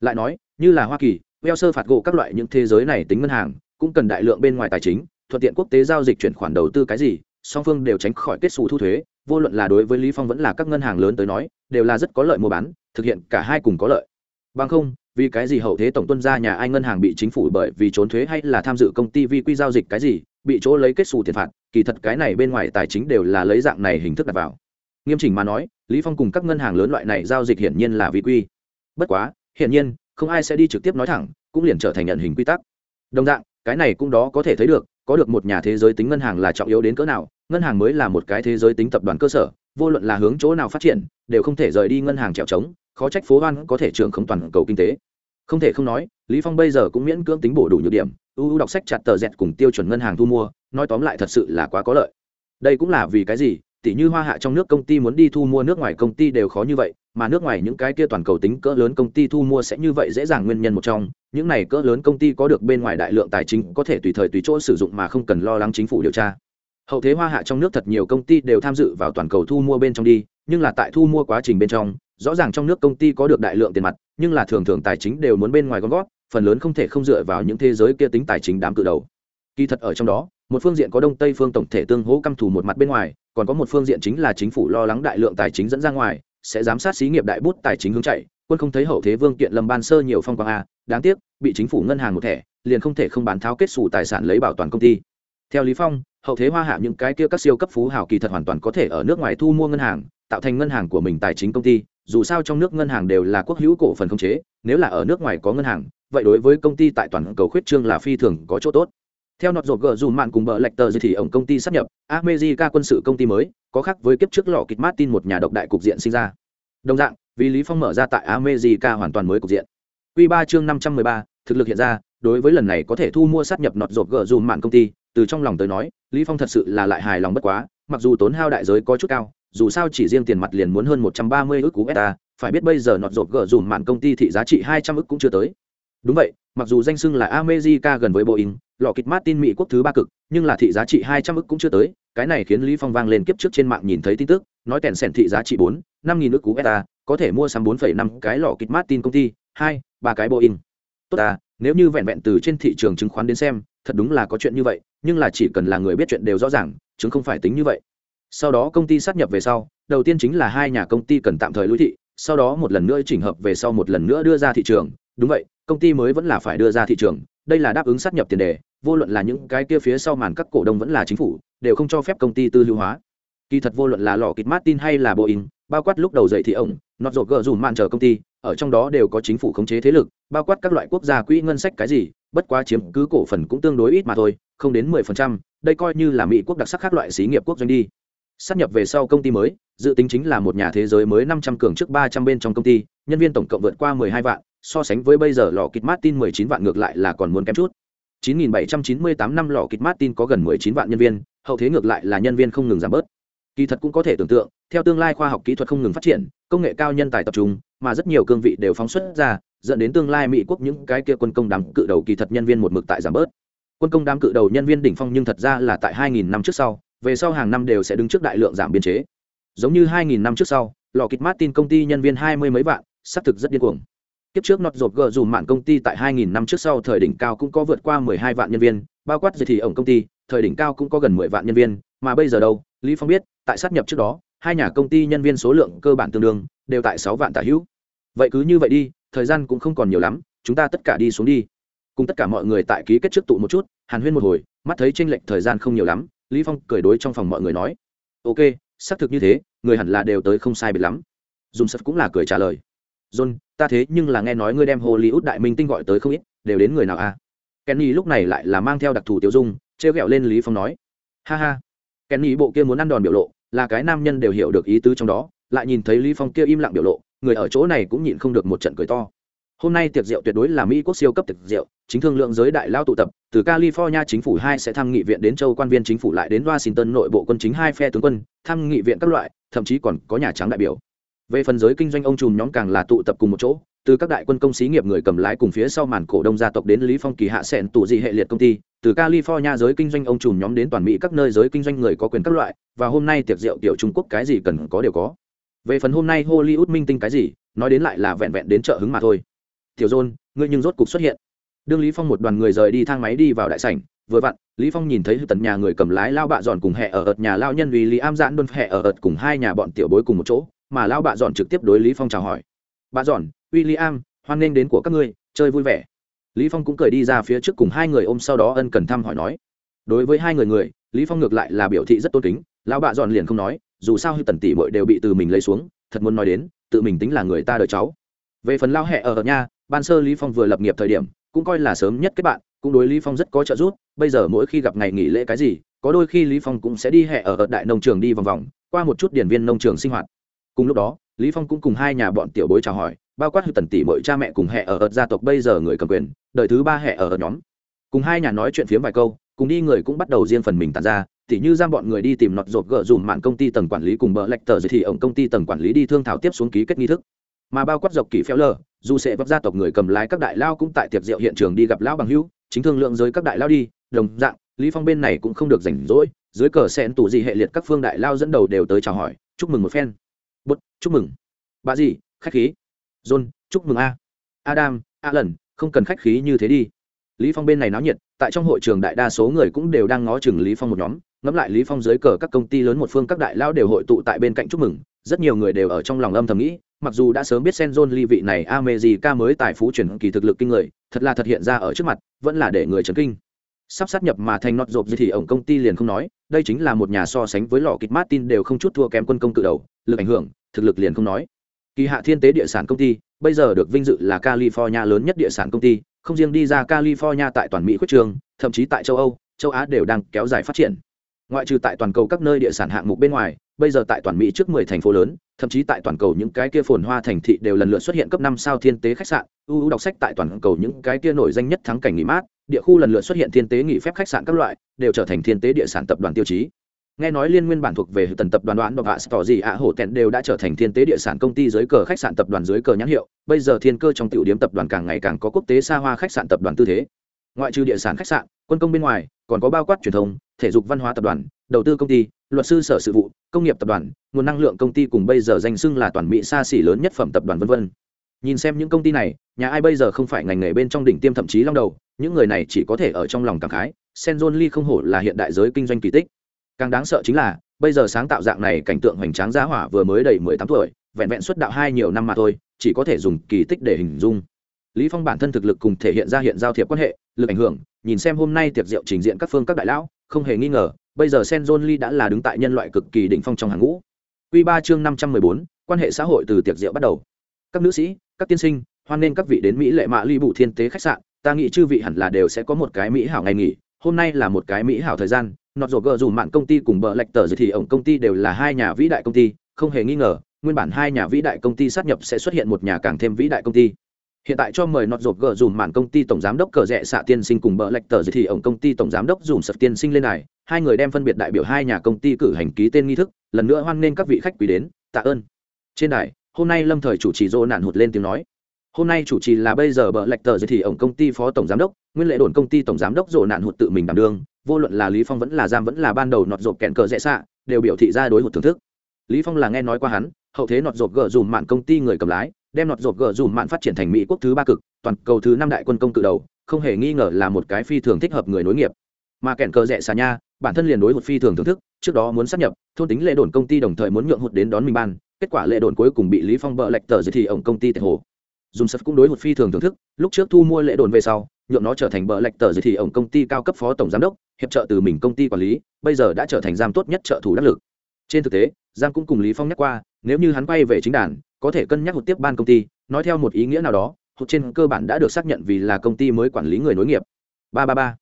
Lại nói, như là hoa kỳ veo sơ phạt gỗ các loại những thế giới này tính ngân hàng, cũng cần đại lượng bên ngoài tài chính, thuận tiện quốc tế giao dịch chuyển khoản đầu tư cái gì, song phương đều tránh khỏi kết xù thu thuế, vô luận là đối với lý phong vẫn là các ngân hàng lớn tới nói, đều là rất có lợi mua bán, thực hiện cả hai cùng có lợi. Bằng không vì cái gì hậu thế tổng tuân gia nhà ai ngân hàng bị chính phủ bởi vì trốn thuế hay là tham dự công ty vi quy giao dịch cái gì, bị chỗ lấy kết xù tiền phạt, kỳ thật cái này bên ngoài tài chính đều là lấy dạng này hình thức đặt vào. Nghiêm chỉnh mà nói, lý phong cùng các ngân hàng lớn loại này giao dịch hiển nhiên là vi quy. Bất quá, hiển nhiên, không ai sẽ đi trực tiếp nói thẳng, cũng liền trở thành nhận hình quy tắc. Đồng dạng, cái này cũng đó có thể thấy được, có được một nhà thế giới tính ngân hàng là trọng yếu đến cỡ nào, ngân hàng mới là một cái thế giới tính tập đoàn cơ sở vô luận là hướng chỗ nào phát triển, đều không thể rời đi ngân hàng trèo trống, khó trách phố hoan có thể trưởng không toàn cầu kinh tế. Không thể không nói, lý phong bây giờ cũng miễn cưỡng tính bổ đủ nhược điểm ưu đọc sách chặt tờ dẹt cùng tiêu chuẩn ngân hàng thu mua, nói tóm lại thật sự là quá có lợi. Đây cũng là vì cái gì tỷ như hoa hạ trong nước công ty muốn đi thu mua nước ngoài công ty đều khó như vậy, mà nước ngoài những cái kia toàn cầu tính cỡ lớn công ty thu mua sẽ như vậy dễ dàng nguyên nhân một trong, những này cỡ lớn công ty có được bên ngoài đại lượng tài chính có thể tùy thời tùy chỗ sử dụng mà không cần lo lắng chính phủ điều tra hậu thế hoa hạ trong nước thật nhiều công ty đều tham dự vào toàn cầu thu mua bên trong đi, nhưng là tại thu mua quá trình bên trong, rõ ràng trong nước công ty có được đại lượng tiền mặt, nhưng là thường thường tài chính đều muốn bên ngoài gom gót phần lớn không thể không dựa vào những thế giới kia tính tài chính đám cự đầu. Kỳ thật ở trong đó, một phương diện có đông tây phương tổng thể tương hỗ căm thù một mặt bên ngoài, còn có một phương diện chính là chính phủ lo lắng đại lượng tài chính dẫn ra ngoài, sẽ giám sát xí nghiệp đại bút tài chính hướng chạy, quân không thấy hậu thế vương kiện lâm ban sơ nhiều phong quang a, đáng tiếc, bị chính phủ ngân hàng một thẻ, liền không thể không bán tháo kết xù tài sản lấy bảo toàn công ty. Theo lý phong hậu thế hoa hạ những cái kia các siêu cấp phú hào kỳ thật hoàn toàn có thể ở nước ngoài thu mua ngân hàng tạo thành ngân hàng của mình tài chính công ty dù sao trong nước ngân hàng đều là quốc hữu cổ phần không chế nếu là ở nước ngoài có ngân hàng vậy đối với công ty tại toàn cầu khuyết trương là phi thường có chỗ tốt. Theo nọt rột gờ dùm mạn cùng bờ lệch tờ thì ổng công ty sắp nhập America quân sự công ty mới có khác với kiếp trước lọ kịch Martin một nhà độc đại cục diện sinh ra. Đồng dạng vì lý phong mở ra tại America hoàn toàn mới cục diện. Quy 3 chương 513, thực lực hiện ra đối với lần này có thể thu mua sát nhập nọt rột gờ dùm mạn công ty từ trong lòng tới nói lý phong thật sự là lại hài lòng bất quá mặc dù tốn hao đại giới có chút cao dù sao chỉ riêng tiền mặt liền muốn hơn 130 ức cú beta phải biết bây giờ nọt rột gỡ dùm mạn công ty thị giá trị 200 ức cũng chưa tới đúng vậy mặc dù danh xưng là America gần với Boeing lọ kịch Martin Mỹ quốc thứ ba cực, nhưng là thị giá trị hai trăm ức cũng chưa tới, cái này khiến Lý Phong vang lên kiếp trước trên mạng nhìn thấy tin tức, nói tèn sèn thị giá trị bốn, năm nghìn ức cú beta, có thể mua sắm bốn phẩy năm cái lọ kịch Martin công ty, hai, ba cái Boeing. Tốt à, nếu như vẹn vẹn từ trên thị trường chứng khoán đến xem, thật đúng là có chuyện như vậy, nhưng là chỉ cần là người biết chuyện đều rõ ràng, chứng không phải tính như vậy. Sau đó công ty sát nhập về sau, đầu tiên chính là hai nhà công ty cần tạm thời lũy thị, sau đó một lần nữa chỉnh hợp về sau một lần nữa đưa ra thị trường, đúng vậy, công ty mới vẫn là phải đưa ra thị trường, đây là đáp ứng sát nhập tiền đề, vô luận là những cái kia phía sau màn các cổ đông vẫn là chính phủ đều không cho phép công ty tư lưu hóa kỳ thật vô luận là lò kịch martin hay là boeing bao quát lúc đầu dậy thì ổng nọt rột gờ dùm màn chờ công ty ở trong đó đều có chính phủ khống chế thế lực bao quát các loại quốc gia quỹ ngân sách cái gì bất quá chiếm cứ cổ phần cũng tương đối ít mà thôi không đến mười phần trăm đây coi như là mỹ quốc đặc sắc khác loại xí nghiệp quốc doanh đi sắp nhập về sau công ty mới dự tính chính là một nhà thế giới mới năm trăm cường trước ba trăm bên trong công ty nhân viên tổng cộng vượt qua mười hai vạn so sánh với bây giờ lò kịch martin mười chín vạn ngược lại là còn muốn kém chút 9798 năm lò kịch Martin có gần 19 vạn nhân viên, hậu thế ngược lại là nhân viên không ngừng giảm bớt. Kỳ thật cũng có thể tưởng tượng, theo tương lai khoa học kỹ thuật không ngừng phát triển, công nghệ cao nhân tài tập trung, mà rất nhiều cương vị đều phóng xuất ra, dẫn đến tương lai Mỹ quốc những cái kia quân công đám cự đầu kỳ thật nhân viên một mực tại giảm bớt. Quân công đám cự đầu nhân viên đỉnh phong nhưng thật ra là tại 2000 năm trước sau, về sau hàng năm đều sẽ đứng trước đại lượng giảm biên chế. Giống như 2000 năm trước sau, lò kịch Martin công ty nhân viên hai mươi mấy vạn, sắp thực rất điên cuồng kiếp trước nọt rột gờ dùm mạng công ty tại 2000 năm trước sau thời đỉnh cao cũng có vượt qua 12 vạn nhân viên bao quát dây thì ổng công ty thời đỉnh cao cũng có gần 10 vạn nhân viên mà bây giờ đâu, lý phong biết, tại sát nhập trước đó, hai nhà công ty nhân viên số lượng cơ bản tương đương, đều tại 6 vạn tả hữu. Vậy cứ như vậy đi, thời gian cũng không còn nhiều lắm, chúng ta tất cả đi xuống đi. Cùng tất cả mọi người tại ký kết trước tụ một chút, hàn huyên một hồi, mắt thấy tranh lệch thời gian không nhiều lắm, lý phong cười đối trong phòng mọi người nói. Ok, xác thực như thế, người hẳn là đều tới không sai biệt lắm. Dùng sật cũng là cười trả lời. John, ta thế nhưng là nghe nói ngươi đem hollywood đại minh tinh gọi tới không ít, đều đến người nào à? Kenny lúc này lại là mang theo đặc thù tiêu dung treo gẹo lên lý phong nói. Ha ha kenny bộ kia muốn ăn đòn biểu lộ, là cái nam nhân đều hiểu được ý tứ trong đó, lại nhìn thấy lý phong kia im lặng biểu lộ, người ở chỗ này cũng nhịn không được một trận cười to. Hôm nay tiệc rượu tuyệt đối là mỹ quốc siêu cấp tiệc rượu, chính thương lượng giới đại lao tụ tập, từ california chính phủ hai sẽ thăm nghị viện đến châu quan viên chính phủ lại đến washington nội bộ quân chính hai phe tướng quân, thăm nghị viện các loại, thậm chí còn có nhà trắng đại biểu. Về phần giới kinh doanh, ông trùm nhóm càng là tụ tập cùng một chỗ, từ các đại quân công xí nghiệp người cầm lái cùng phía sau màn cổ đông gia tộc đến lý phong kỳ hạ sẹn tụ dị hệ liệt công ty từ california giới kinh doanh ông trùm nhóm đến toàn mỹ các nơi giới kinh doanh người có quyền các loại và hôm nay tiệc rượu tiểu trung quốc cái gì cần có đều có. Về phần hôm nay hollywood minh tinh cái gì nói đến lại là vẹn vẹn đến chợ hứng mà thôi. Tiểu dôn ngươi nhưng rốt cục xuất hiện. Đương lý phong một đoàn người rời đi thang máy đi vào đại sảnh vừa vặn lý phong nhìn thấy tận nhà người cầm lái lao bạ dọn cùng hẹ ở ợt nhà lao nhân vì lý am giãn đôn hẹ ở ợt cùng hai nhà bọn tiểu bối cùng một chỗ mà lao bạ dọn trực tiếp đối lý phong chào hỏi. Bà dọn William, am hoan nghênh đến của các ngươi chơi vui vẻ lý phong cũng cười đi ra phía trước cùng hai người ôm sau đó ân cần thăm hỏi nói, đối với hai người người, lý phong ngược lại là biểu thị rất tôn kính, lão bạ dọn liền không nói, dù sao hư tần tỷ muội đều bị từ mình lấy xuống, thật muốn nói đến, tự mình tính là người ta đợi cháu. Về phần lao hẹ ở nhà ban sơ lý phong vừa lập nghiệp thời điểm, cũng coi là sớm nhất kết bạn, cũng đối lý phong rất có trợ giúp, bây giờ mỗi khi gặp ngày nghỉ lễ cái gì, có đôi khi lý phong cũng sẽ đi hẹ ở đại nông trường đi vòng vòng, qua một chút điển viên nông trường sinh hoạt. Cùng lúc đó, lý phong cũng cùng hai nhà bọn tiểu bối chào hỏi bao quát hư tần tỷ mọi cha mẹ cùng hệ ở ợt gia tộc bây giờ người cầm quyền, đời thứ ba hệ ở ợt nhóm. Cùng hai nhà nói chuyện phiếm vài câu, cùng đi người cũng bắt đầu riêng phần mình tàn ra, tỉ như giam bọn người đi tìm nọt rột gỡ dùm mạn công ty tầng quản lý cùng bờ lệch tờ giới thì ông công ty tầng quản lý đi thương thảo tiếp xuống ký kết nghi thức. Mà bao quát dọc kỳ phéo lờ, dù sẽ vấp gia tộc người cầm lái các đại lao cũng tại tiệc rượu hiện trường đi gặp lão bằng hữu, chính thương lượng giới các đại lao đi, đồng dạng, lý phong bên này cũng không được rảnh rỗi, dưới cờ sen tủ gì hệ liệt các phương đại lao dẫn đầu đều tới chào hỏi, chúc mừng một phen. Bút, chúc mừng. Bà gì khách khí john, chúc mừng a. Adam a lần không cần khách khí như thế đi. Lý phong bên này náo nhiệt, tại trong hội trường đại đa số người cũng đều đang ngó chừng lý phong một nhóm. Ngẫm lại lý phong dưới cờ các công ty lớn một phương các đại lao đều hội tụ tại bên cạnh chúc mừng. Rất nhiều người đều ở trong lòng âm thầm nghĩ, mặc dù đã sớm biết Senzon ly vị này America mới tài phú chuyển kỳ thực lực kinh người, thật là thật hiện ra ở trước mặt, vẫn là để người chấn kinh. Sắp sát nhập mà thành nọt rộp gì thì ổng công ty liền không nói, đây chính là một nhà so sánh với lò kịch martin đều không chút thua kém quân công tự đầu, lực ảnh hưởng, thực lực liền không nói kỳ hạ thiên tế địa sản công ty, bây giờ được vinh dự là california lớn nhất địa sản công ty, không riêng đi ra california tại toàn mỹ quyết trường, thậm chí tại châu âu, châu á đều đang kéo dài phát triển. Ngoại trừ tại toàn cầu các nơi địa sản hạng mục bên ngoài, bây giờ tại toàn mỹ trước 10 thành phố lớn, thậm chí tại toàn cầu những cái kia phồn hoa thành thị đều lần lượt xuất hiện cấp năm sao thiên tế khách sạn. Ưu đọc sách tại toàn cầu những cái kia nổi danh nhất thắng cảnh nghỉ mát, địa khu lần lượt xuất hiện thiên tế nghỉ phép khách sạn các loại, đều trở thành thiên tế địa sản tập đoàn tiêu chí nghe nói liên nguyên bản thuộc về tần tập đoàn đoán độc hạ tỏ gì ạ, hổ tẹn đều đã trở thành thiên tế địa sản công ty dưới cờ khách sạn tập đoàn dưới cờ nhãn hiệu. Bây giờ thiên cơ trong tiểu điểm tập đoàn càng ngày càng có quốc tế xa hoa khách sạn tập đoàn tư thế. Ngoại trừ địa sản khách sạn, quân công bên ngoài, còn có bao quát truyền thông, thể dục văn hóa tập đoàn, đầu tư công ty, luật sư sở sự vụ, công nghiệp tập đoàn, nguồn năng lượng công ty cùng bây giờ danh xưng là toàn mỹ xa xỉ lớn nhất phẩm tập đoàn vân v nhìn xem những công ty này, nhà ai bây giờ không phải ngành nghề bên trong đỉnh tiêm thậm chí long đầu, những người này chỉ có thể ở trong lòng cảm khái, senzon lee không hổ là hiện đại giới kinh doanh kỳ tích càng đáng sợ chính là bây giờ sáng tạo dạng này cảnh tượng hoành tráng giá hỏa vừa mới đầy mười tám tuổi vẹn vẹn xuất đạo hai nhiều năm mà thôi chỉ có thể dùng kỳ tích để hình dung. Lý phong bản thân thực lực cùng thể hiện ra hiện giao thiệp quan hệ lực ảnh hưởng nhìn xem hôm nay tiệc rượu trình diện các phương các đại lão không hề nghi ngờ bây giờ Sen John Lee đã là đứng tại nhân loại cực kỳ đỉnh phong trong hàng ngũ. Quy 3 chương 514, quan hệ xã hội từ tiệc rượu bắt đầu. Các nữ sĩ các tiên sinh hoan nên các vị đến mỹ lệ mạ ly bụ thiên tế khách sạn ta nghĩ chư vị hẳn là đều sẽ có một cái mỹ hảo ngày nghỉ hôm nay là một cái mỹ hảo thời gian nọt rổ gờ dù mạn công ty cùng bờ lạch tờ thì ổng công ty đều là hai nhà vĩ đại công ty, không hề nghi ngờ, nguyên bản hai nhà vĩ đại công ty sát nhập sẽ xuất hiện một nhà càng thêm vĩ đại công ty. Hiện tại cho mời nọt rột gờ dùm mạn công ty tổng giám đốc cờ rẽ xạ tiên sinh cùng bờ lạch tờ thì ổng công ty tổng giám đốc dùm sập tiên sinh lên này, hai người đem phân biệt đại biểu hai nhà công ty cử hành ký tên nghi thức, lần nữa hoan nghênh các vị khách quý đến, tạ ơn. Trên đài, hôm nay lâm thời chủ trì dô nạn hụt lên tiếng nói. Hôm nay chủ trì là bây giờ bờ lạch tờ thì ổng công ty phó tổng giám đốc, nguyên lệ đồn công ty tổng giám đốc dô nạn hụt tự mình đảm đương vô luận là lý phong vẫn là giam vẫn là ban đầu nọt rộp kẹn cờ rẽ xạ, đều biểu thị ra đối hụt thưởng thức. Lý phong là nghe nói qua hắn, hậu thế nọt rộp gờ dùm mạn công ty người cầm lái, đem nọt rộp gờ dùm mạn phát triển thành mỹ quốc thứ ba cực, toàn cầu thứ năm đại quân công cự đầu, không hề nghi ngờ là một cái phi thường thích hợp người nối nghiệp. Mà kẹn cờ rẽ xạ nha, bản thân liền đối hụt phi thường thưởng thức, trước đó muốn sát nhập, thôn tính lệ đồn công ty đồng thời muốn nhượng hụt đến đón mình ban, kết quả lệ đồn cuối cùng bị lý phong bợ lệch tờ giới thì ổng công ty tệ hồ. Dùng sập cũng đối hụt phi thường thưởng thức, lúc trước thu mua lệ đồn về sau nhượng nó trở thành bờ lệch tờ giới thì ổng công ty cao cấp phó tổng giám đốc, hiệp trợ từ mình công ty quản lý, bây giờ đã trở thành giam tốt nhất trợ thủ đắc lực. Trên thực tế giang cũng cùng lý phong nhắc qua, nếu như hắn quay về chính đàn, có thể cân nhắc hụt tiếp ban công ty, nói theo một ý nghĩa nào đó, hụt trên cơ bản đã được xác nhận vì là công ty mới quản lý người nối nghiệp. Ba ba ba.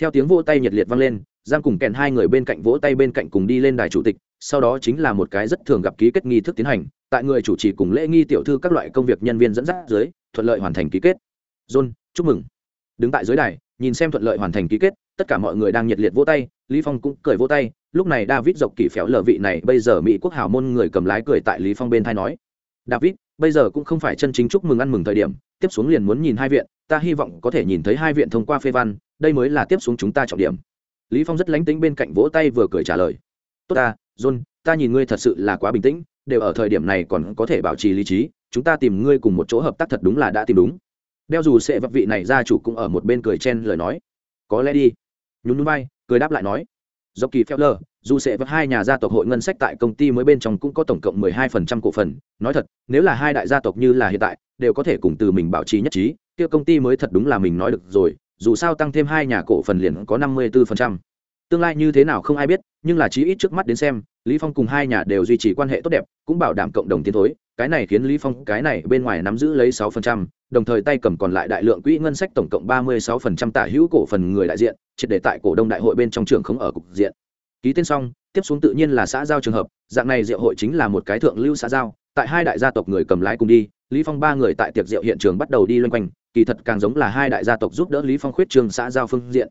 Theo tiếng vỗ tay nhiệt liệt vang lên giang cùng kèn hai người bên cạnh vỗ tay bên cạnh cùng đi lên đài chủ tịch, sau đó chính là một cái rất thường gặp ký kết nghi thức tiến hành, tại người chủ trì cùng lễ nghi tiểu thư các loại công việc nhân viên dẫn dắt dưới, thuận lợi hoàn thành ký kết. John, chúc mừng đứng tại dưới đài, nhìn xem thuận lợi hoàn thành ký kết, tất cả mọi người đang nhiệt liệt vỗ tay, lý phong cũng cười vỗ tay, lúc này david dọc kỳ phéo lờ vị này, bây giờ mỹ quốc hào môn người cầm lái cười tại lý phong bên thay nói, david, bây giờ cũng không phải chân chính chúc mừng ăn mừng thời điểm, tiếp xuống liền muốn nhìn hai viện, ta hy vọng có thể nhìn thấy hai viện thông qua phê văn, đây mới là tiếp xuống chúng ta trọng điểm. Lý phong rất lánh tính bên cạnh vỗ tay vừa cười trả lời, tốt ta, john, ta nhìn ngươi thật sự là quá bình tĩnh, đều ở thời điểm này còn có thể bảo trì lý trí, chúng ta tìm ngươi cùng một chỗ hợp tác thật đúng là đã tìm đúng đeo dù sệ vấp vị này gia chủ cũng ở một bên cười chen lời nói. Có lẽ đi. Nhún núi bay cười đáp lại nói. Do kỳ phèo lờ dù sẽ vấp hai nhà gia tộc hội ngân sách tại công ty mới bên trong cũng có tổng cộng mười hai phần trăm cổ phần. Nói thật, nếu là hai đại gia tộc như là hiện tại, đều có thể cùng từ mình bảo trì nhất trí, kia công ty mới thật đúng là mình nói được rồi, dù sao tăng thêm hai nhà cổ phần liền có năm mươi bốn phần trăm. Tương lai như thế nào không ai biết, nhưng là chí ít trước mắt đến xem, lý phong cùng hai nhà đều duy trì quan hệ tốt đẹp, cũng bảo đảm cộng đồng tiến thối cái này khiến lý phong cái này bên ngoài nắm giữ lấy 6%, đồng thời tay cầm còn lại đại lượng quỹ ngân sách tổng cộng 36% tả hữu cổ phần người đại diện triệt để tại cổ đông đại hội bên trong trường không ở cục diện. Ký tên xong tiếp xuống tự nhiên là xã giao trường hợp dạng này diệu hội chính là một cái thượng lưu xã giao tại hai đại gia tộc người cầm lái cùng đi lý phong ba người tại tiệc rượu hiện trường bắt đầu đi loanh quanh kỳ thật càng giống là hai đại gia tộc giúp đỡ lý phong khuyết trường xã giao phương diện.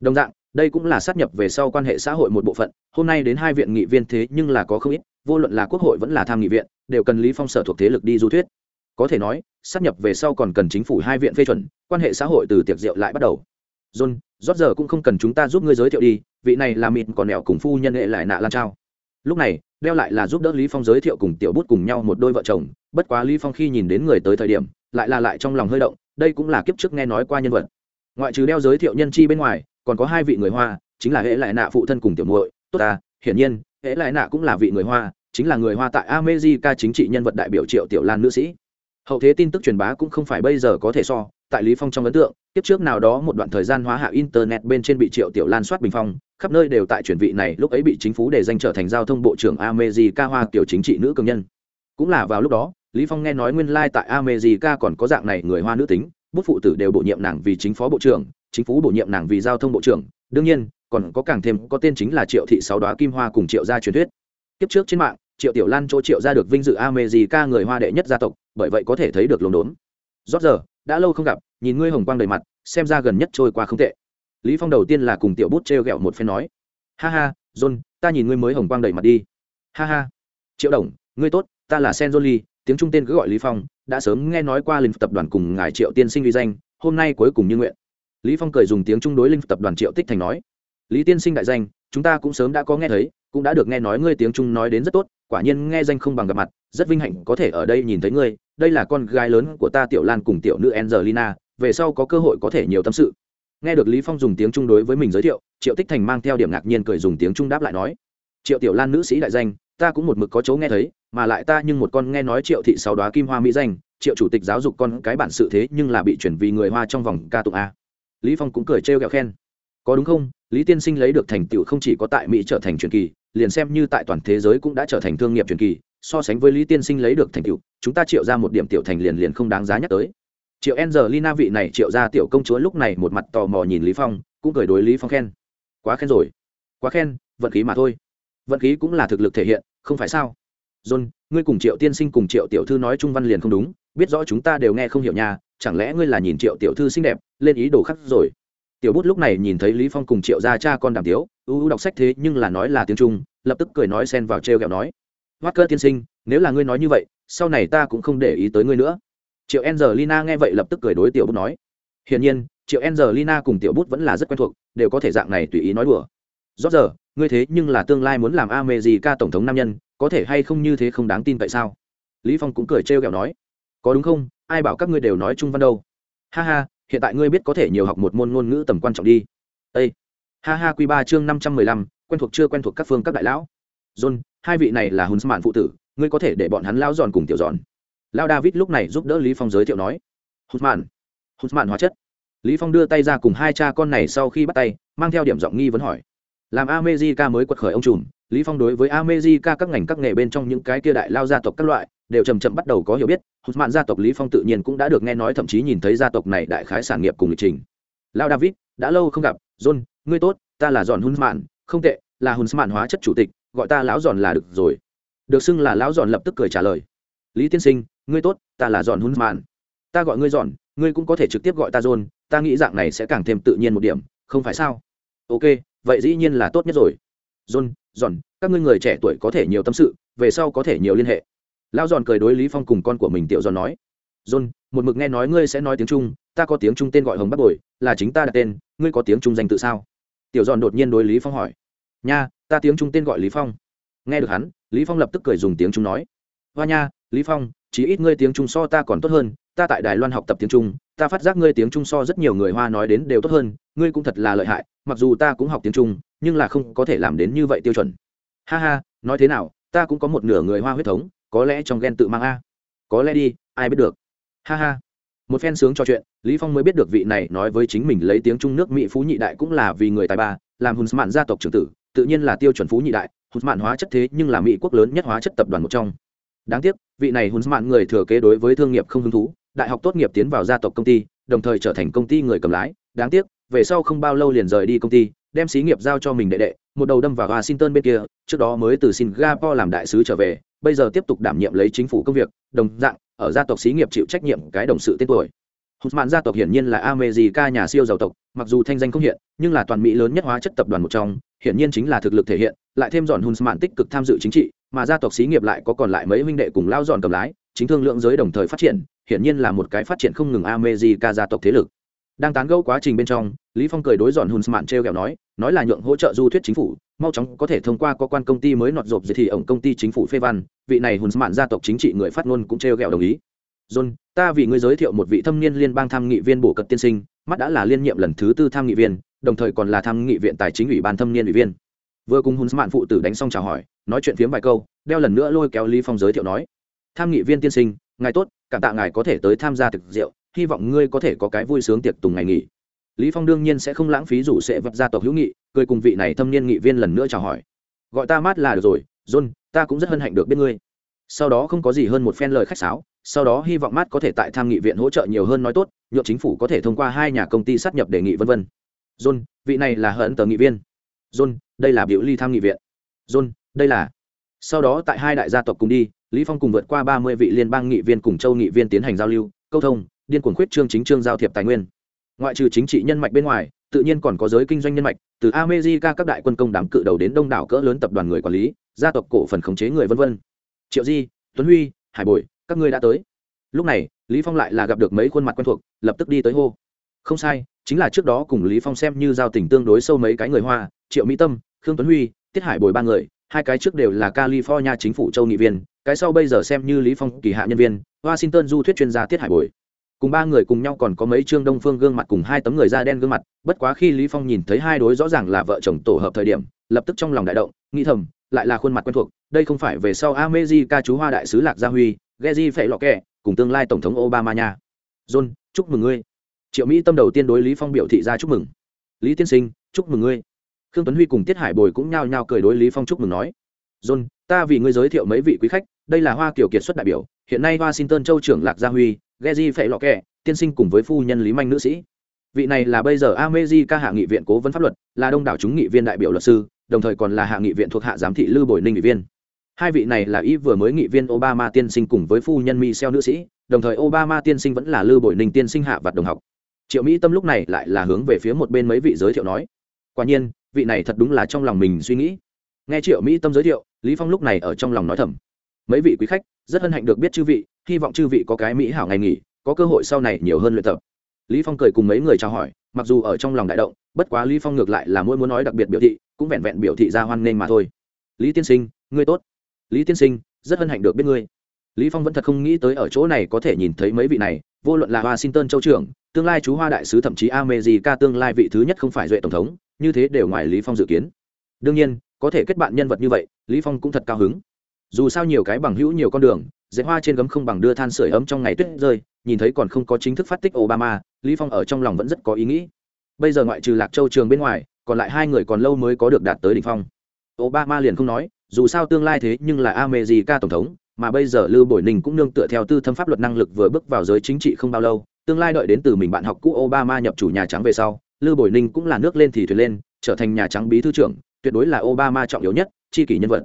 Đồng dạng đây cũng là sát nhập về sau quan hệ xã hội một bộ phận hôm nay đến hai viện nghị viên thế nhưng là có không ít vô luận là quốc hội vẫn là tham nghị viện, đều cần lý phong sở thuộc thế lực đi du thuyết. Có thể nói sát nhập về sau còn cần chính phủ hai viện phê chuẩn, quan hệ xã hội từ tiệc rượu lại bắt đầu. John, rót giờ cũng không cần chúng ta giúp ngươi giới thiệu đi, vị này là mịt còn nẹo cùng phu nhân hệ lại nạ lan trao. Lúc này, đeo lại là giúp đỡ lý phong giới thiệu cùng tiểu bút cùng nhau một đôi vợ chồng, bất quá lý phong khi nhìn đến người tới thời điểm, lại là lại trong lòng hơi động, đây cũng là kiếp trước nghe nói qua nhân vật. Ngoại trừ đeo giới thiệu nhân chi bên ngoài, còn có hai vị người hoa, chính là hệ lại nạ phụ thân cùng tiểu muội. Tốt ta, hiển nhiên hễ lại nạ cũng là vị người hoa, chính là người hoa tại america chính trị nhân vật đại biểu triệu tiểu lan nữ sĩ. Hậu thế tin tức truyền bá cũng không phải bây giờ có thể so, tại lý phong trong ấn tượng tiếp trước nào đó một đoạn thời gian hóa hạ internet bên trên bị triệu tiểu lan soát bình phong, khắp nơi đều tại chuyển vị này, lúc ấy bị chính phủ để danh trở thành giao thông bộ trưởng america hoa tiểu chính trị nữ cường nhân. Cũng là vào lúc đó, lý phong nghe nói nguyên lai like tại america còn có dạng này người hoa nữ tính, bút phụ tử đều bổ nhiệm nàng vì chính phó bộ trưởng, chính phủ bổ nhiệm nàng vì giao thông bộ trưởng. Đương nhiên còn có càng thêm có tên chính là triệu thị sáu đoá kim hoa cùng triệu gia truyền thuyết. Tiếp trước trên mạng, triệu tiểu lan chỗ triệu ra được vinh dự ame gì ca người hoa đệ nhất gia tộc, bởi vậy có thể thấy được lồn đốn. Rót giờ, đã lâu không gặp, nhìn ngươi hồng quang đầy mặt, xem ra gần nhất trôi qua không tệ. Lý phong đầu tiên là cùng tiểu bút treo gẹo một phen nói, ha ha, john, ta nhìn ngươi mới hồng quang đầy mặt đi. Ha ha. Triệu đồng, ngươi tốt, ta là sen jolie tiếng trung tên cứ gọi lý phong, đã sớm nghe nói qua linh tập đoàn cùng ngài triệu tiên sinh uy danh, hôm nay cuối cùng như nguyện. Lý phong cười dùng tiếng trung đối linh tập đoàn triệu tích thành nói lý tiên sinh đại danh, chúng ta cũng sớm đã có nghe thấy, cũng đã được nghe nói ngươi tiếng trung nói đến rất tốt, quả nhiên nghe danh không bằng gặp mặt, rất vinh hạnh có thể ở đây nhìn thấy ngươi, đây là con gái lớn của ta tiểu lan cùng tiểu nữ angelina, về sau có cơ hội có thể nhiều tâm sự. Nghe được lý phong dùng tiếng trung đối với mình giới thiệu, triệu tích thành mang theo điểm ngạc nhiên cười dùng tiếng trung đáp lại nói, triệu tiểu lan nữ sĩ đại danh, ta cũng một mực có chỗ nghe thấy, mà lại ta nhưng một con nghe nói triệu thị sáu đoá kim hoa mỹ danh, triệu chủ tịch giáo dục con cái bản sự thế nhưng là bị chuyển vì người hoa trong vòng ca tụng a. Lý phong cũng cười trêu ghẹo khen, có đúng không? Lý tiên sinh lấy được thành tựu không chỉ có tại mỹ trở thành truyền kỳ, liền xem như tại toàn thế giới cũng đã trở thành thương nghiệp truyền kỳ, so sánh với lý tiên sinh lấy được thành tựu, chúng ta triệu ra một điểm tiểu thành liền liền không đáng giá nhắc tới. Triệu Lina vị này triệu ra tiểu công chúa lúc này một mặt tò mò nhìn lý phong, cũng cười đối lý phong khen. Quá khen rồi. Quá khen, vận khí mà thôi. Vận khí cũng là thực lực thể hiện, không phải sao? John, ngươi cùng triệu tiên sinh cùng triệu tiểu thư nói trung văn liền không đúng, biết rõ chúng ta đều nghe không hiểu nha, chẳng lẽ ngươi là nhìn triệu tiểu thư xinh đẹp, lên ý đồ khắc rồi? Tiểu bút lúc này nhìn thấy lý phong cùng triệu gia cha con đàm tiếu u u đọc sách thế nhưng là nói là tiếng trung, lập tức cười nói xen vào treo kẹo nói, hoắc cơ tiên sinh, nếu là ngươi nói như vậy, sau này ta cũng không để ý tới ngươi nữa. Triệu angelina nghe vậy lập tức cười đối tiểu bút nói, hiển nhiên, triệu angelina cùng tiểu bút vẫn là rất quen thuộc, đều có thể dạng này tùy ý nói đùa. Rõ giờ, ngươi thế nhưng là tương lai muốn làm America tổng thống nam nhân, có thể hay không như thế không đáng tin tại sao? Lý phong cũng cười trêu ghẹo nói, có đúng không? Ai bảo các ngươi đều nói trung văn đâu? Ha ha hiện tại ngươi biết có thể nhiều học một môn ngôn ngữ tầm quan trọng đi. Ê! ha ha q ba chương năm trăm mười lăm, quen thuộc chưa quen thuộc các phương các đại lão. John, hai vị này là hùn mạn phụ tử, ngươi có thể để bọn hắn lão giòn cùng tiểu giòn. Lão david lúc này giúp đỡ lý phong giới thiệu nói. Hùn mạn hùn mạn hóa chất. Lý phong đưa tay ra cùng hai cha con này sau khi bắt tay, mang theo điểm giọng nghi vấn hỏi. Làm amejica mới quật khởi ông trùm lý phong đối với amejica các ngành các nghề bên trong những cái kia đại lao gia tộc các loại, đều chậm chậm bắt đầu có hiểu biết. Hụt mạn gia tộc lý phong tự nhiên cũng đã được nghe nói, thậm chí nhìn thấy gia tộc này đại khái sản nghiệp cùng lịch trình. Lao david, đã lâu không gặp. John, ngươi tốt, ta là giòn hùn mạn không tệ, là hùn mạn hóa chất chủ tịch, gọi ta lão giòn là được rồi. Được xưng là lão giòn lập tức cười trả lời. Lý tiên sinh, ngươi tốt, ta là giòn hùn mạn ta gọi ngươi giòn ngươi cũng có thể trực tiếp gọi ta john. Ta nghĩ dạng này sẽ càng thêm tự nhiên một điểm, không phải sao? Ok, vậy dĩ nhiên là tốt nhất rồi john giòn các ngươi người trẻ tuổi có thể nhiều tâm sự, về sau có thể nhiều liên hệ. Lao giòn cười đối lý phong cùng con của mình tiểu giòn nói. John, một mực nghe nói ngươi sẽ nói tiếng trung, ta có tiếng trung tên gọi hồng bắc bồi, là chính ta đặt tên, ngươi có tiếng trung danh tự sao? Tiểu giòn đột nhiên đối lý phong hỏi. Nha, ta tiếng trung tên gọi lý phong. Nghe được hắn, lý phong lập tức cười dùng tiếng trung nói. Hoa nha, lý phong chỉ ít ngươi tiếng trung so ta còn tốt hơn, ta tại đài loan học tập tiếng trung ta phát giác ngươi tiếng trung so rất nhiều người hoa nói đến đều tốt hơn, ngươi cũng thật là lợi hại, mặc dù ta cũng học tiếng trung, nhưng là không có thể làm đến như vậy tiêu chuẩn. Ha ha, nói thế nào, ta cũng có một nửa người hoa huyết thống, có lẽ trong ghen tự mang a. Có lẽ đi, ai biết được. Ha ha. Một phen sướng trò chuyện, lý phong mới biết được vị này nói với chính mình lấy tiếng trung nước mỹ phú nhị đại cũng là vì người tài ba, làm hùn mạn gia tộc trưởng tử, tự nhiên là tiêu chuẩn phú nhị đại hùn mạn hóa chất thế nhưng là mỹ quốc lớn nhất hóa chất tập đoàn một trong. Đáng tiếc, vị này hùn mạn người thừa kế đối với thương nghiệp không hứng thú đại học tốt nghiệp tiến vào gia tộc công ty, đồng thời trở thành công ty người cầm lái. Đáng tiếc, về sau không bao lâu liền rời đi công ty, đem xí nghiệp giao cho mình đệ đệ, một đầu đâm vào washington bên kia, trước đó mới từ singapore làm đại sứ trở về, bây giờ tiếp tục đảm nhiệm lấy chính phủ công việc, đồng dạng, ở gia tộc xí nghiệp chịu trách nhiệm cái đồng sự tên tuổi. Hụt mạn gia tộc hiển nhiên là america nhà siêu giàu tộc, mặc dù thanh danh không hiện, nhưng là toàn mỹ lớn nhất hóa chất tập đoàn một trong, hiển nhiên chính là thực lực thể hiện, lại thêm dọn hùn mạn tích cực tham dự chính trị, mà gia tộc xí nghiệp lại có còn lại mấy huynh đệ cùng lao dọn cầm lái chính thương lượng giới đồng thời phát triển, hiển nhiên là một cái phát triển không ngừng america gia tộc thế lực. Đang tán gẫu quá trình bên trong, lý phong cười đối giòn hùn mạn treo kẹo nói nói là nhượng hỗ trợ du thuyết chính phủ, mau chóng có thể thông qua có quan công ty mới nọt rộp gì thì ổng công ty chính phủ phê văn, vị này hùn mạn gia tộc chính trị người phát ngôn cũng treo kẹo đồng ý. John, ta vì ngươi giới thiệu một vị thâm niên liên bang tham nghị viên bổ cật tiên sinh, mắt đã là liên nhiệm lần thứ tư tham nghị viên, đồng thời còn là tham nghị viện tài chính ủy ban thâm niên ủy viên. Vừa cùng hùn mạn phụ tử đánh xong chào hỏi, nói chuyện phiếm vài câu, đeo lần nữa lôi kéo lý phong giới thiệu nói tham nghị viên tiên sinh, ngài tốt, cảm tạ ngài có thể tới tham gia thực rượu, hy vọng ngươi có thể có cái vui sướng tiệc tùng ngày nghỉ. Lý phong đương nhiên sẽ không lãng phí rủ sẽ vật gia tộc hữu nghị, cười cùng vị này thâm niên nghị viên lần nữa chào hỏi. Gọi ta mát là được rồi, john, ta cũng rất hân hạnh được biết ngươi. Sau đó không có gì hơn một phen lời khách sáo, sau đó hy vọng mát có thể tại tham nghị viện hỗ trợ nhiều hơn nói tốt, nhượng chính phủ có thể thông qua hai nhà công ty sát nhập đề nghị vân vân. John, vị này là hận tờ nghị viên. John, đây là biểu ly tham nghị viện. John, đây là. Sau đó tại hai đại gia tộc cùng đi lý phong cùng vượt qua ba mươi vị liên bang nghị viên cùng châu nghị viên tiến hành giao lưu, câu thông, điên cuồng khuyết trương chính trương giao thiệp tài nguyên. Ngoại trừ chính trị nhân mạch bên ngoài, tự nhiên còn có giới kinh doanh nhân mạch, từ america các đại quân công đám cự đầu đến đông đảo cỡ lớn tập đoàn người quản lý, gia tộc cổ phần khống chế người vân vân. Triệu di, tuấn huy, hải bồi, các ngươi đã tới. Lúc này, lý phong lại là gặp được mấy khuôn mặt quen thuộc, lập tức đi tới hô. Không sai, chính là trước đó cùng lý phong xem như giao tình tương đối sâu mấy cái người hoa, triệu mỹ tâm, khương tuấn huy, tiết hải bồi ba người hai cái trước đều là california chính phủ châu nghị viên, cái sau bây giờ xem như lý phong kỳ hạ nhân viên, washington du thuyết chuyên gia tiết hải bồi. Cùng ba người cùng nhau còn có mấy trương đông phương gương mặt cùng hai tấm người da đen gương mặt, bất quá khi lý phong nhìn thấy hai đối rõ ràng là vợ chồng tổ hợp thời điểm, lập tức trong lòng đại động, nghĩ thầm, lại là khuôn mặt quen thuộc, đây không phải về sau America chú hoa đại sứ lạc gia huy, Gezi phải lọ kẹ cùng tương lai tổng thống Obama nha. John, chúc mừng ngươi. Triệu mỹ tâm đầu tiên đối lý phong biểu thị ra chúc mừng. Lý tiên sinh, chúc mừng ngươi khương tuấn huy cùng tiết hải bồi cũng nhao nhao cười đối lý phong chúc mừng nói, john, ta vì ngươi giới thiệu mấy vị quý khách, đây là hoa kiều kiệt xuất đại biểu, hiện nay washington châu trưởng lạc gia huy, Gezi phệ lọ kẹ tiên sinh cùng với phu nhân lý manh nữ sĩ. Vị này là bây giờ America hạ nghị viện cố vấn pháp luật, là đông đảo chúng nghị viên đại biểu luật sư, đồng thời còn là hạ nghị viện thuộc hạ giám thị lư bồi ninh nghị viên. Hai vị này là Y vừa mới nghị viên obama tiên sinh cùng với phu nhân michelle nữ sĩ, đồng thời obama tiên sinh vẫn là lư bồi ninh tiên sinh hạ vặt đồng học. Triệu mỹ tâm lúc này lại là hướng về phía một bên mấy vị giới thiệu nói, quả nhiên vị này thật đúng là trong lòng mình suy nghĩ. Nghe triệu mỹ tâm giới thiệu, lý phong lúc này ở trong lòng nói thầm. Mấy vị quý khách, rất hân hạnh được biết chư vị, hy vọng chư vị có cái mỹ hảo ngày nghỉ, có cơ hội sau này nhiều hơn luyện tập. Lý phong cười cùng mấy người chào hỏi, mặc dù ở trong lòng đại động, bất quá lý phong ngược lại là mỗi muốn nói đặc biệt biểu thị, cũng vẹn vẹn biểu thị ra hoan nghênh mà thôi. Lý tiên sinh, ngươi tốt. Lý tiên sinh, rất hân hạnh được biết ngươi. Lý phong vẫn thật không nghĩ tới ở chỗ này có thể nhìn thấy mấy vị này, vô luận là washington châu trưởng, tương lai chú hoa đại sứ thậm chí america tương lai vị thứ nhất không phải duệ tổng thống như thế đều ngoài lý phong dự kiến. Đương nhiên, có thể kết bạn nhân vật như vậy, lý phong cũng thật cao hứng. Dù sao nhiều cái bằng hữu, nhiều con đường dễ hoa trên gấm không bằng đưa than sưởi ấm trong ngày tuyết rơi, nhìn thấy còn không có chính thức phát tích obama, lý phong ở trong lòng vẫn rất có ý nghĩ. Bây giờ ngoại trừ lạc châu trường bên ngoài, còn lại hai người còn lâu mới có được đạt tới đỉnh phong. Obama liền không nói, dù sao tương lai thế nhưng là america tổng thống, mà bây giờ lưu bồi ninh cũng nương tựa theo tư thâm pháp luật năng lực vừa bước vào giới chính trị không bao lâu, tương lai đợi đến từ mình bạn học cũ obama nhập chủ nhà trắng về sau lưu bồi ninh cũng là nước lên thì thuyền lên, trở thành nhà trắng bí thư trưởng, tuyệt đối là obama trọng yếu nhất, chi kỷ nhân vật.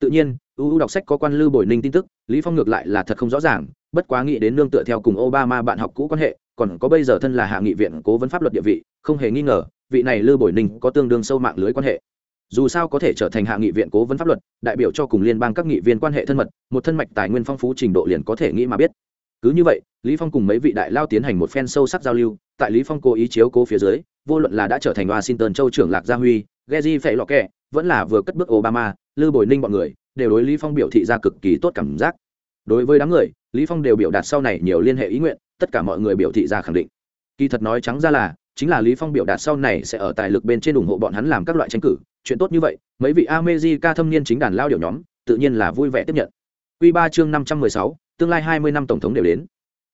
Tự nhiên uu đọc sách có quan lưu bồi ninh tin tức, lý phong ngược lại là thật không rõ ràng, bất quá nghĩ đến nương tựa theo cùng obama bạn học cũ quan hệ, còn có bây giờ thân là hạ nghị viện cố vấn pháp luật địa vị, không hề nghi ngờ, vị này lưu bồi ninh có tương đương sâu mạng lưới quan hệ. Dù sao có thể trở thành hạ nghị viện cố vấn pháp luật, đại biểu cho cùng liên bang các nghị viên quan hệ thân mật, một thân mạch tài nguyên phong phú trình độ liền có thể nghĩ mà biết cứ như vậy, lý phong cùng mấy vị đại lao tiến hành một phen sâu sắc giao lưu, tại lý phong cố ý chiếu cố phía dưới, vô luận là đã trở thành washington châu trưởng lạc gia huy geji phệ lọ kẹ, vẫn là vừa cất bước obama lư bồi ninh bọn người, đều đối lý phong biểu thị ra cực kỳ tốt cảm giác. Đối với đám người, lý phong đều biểu đạt sau này nhiều liên hệ ý nguyện, tất cả mọi người biểu thị ra khẳng định. Kỳ thật nói trắng ra là, chính là lý phong biểu đạt sau này sẽ ở tài lực bên trên ủng hộ bọn hắn làm các loại tranh cử. Chuyện tốt như vậy, mấy vị amejica thâm niên chính đàn lao điều nhóm, tự nhiên là vui vẻ tiếp nhận. Quy ba chương năm trăm mười sáu tương lai hai mươi năm tổng thống đều đến.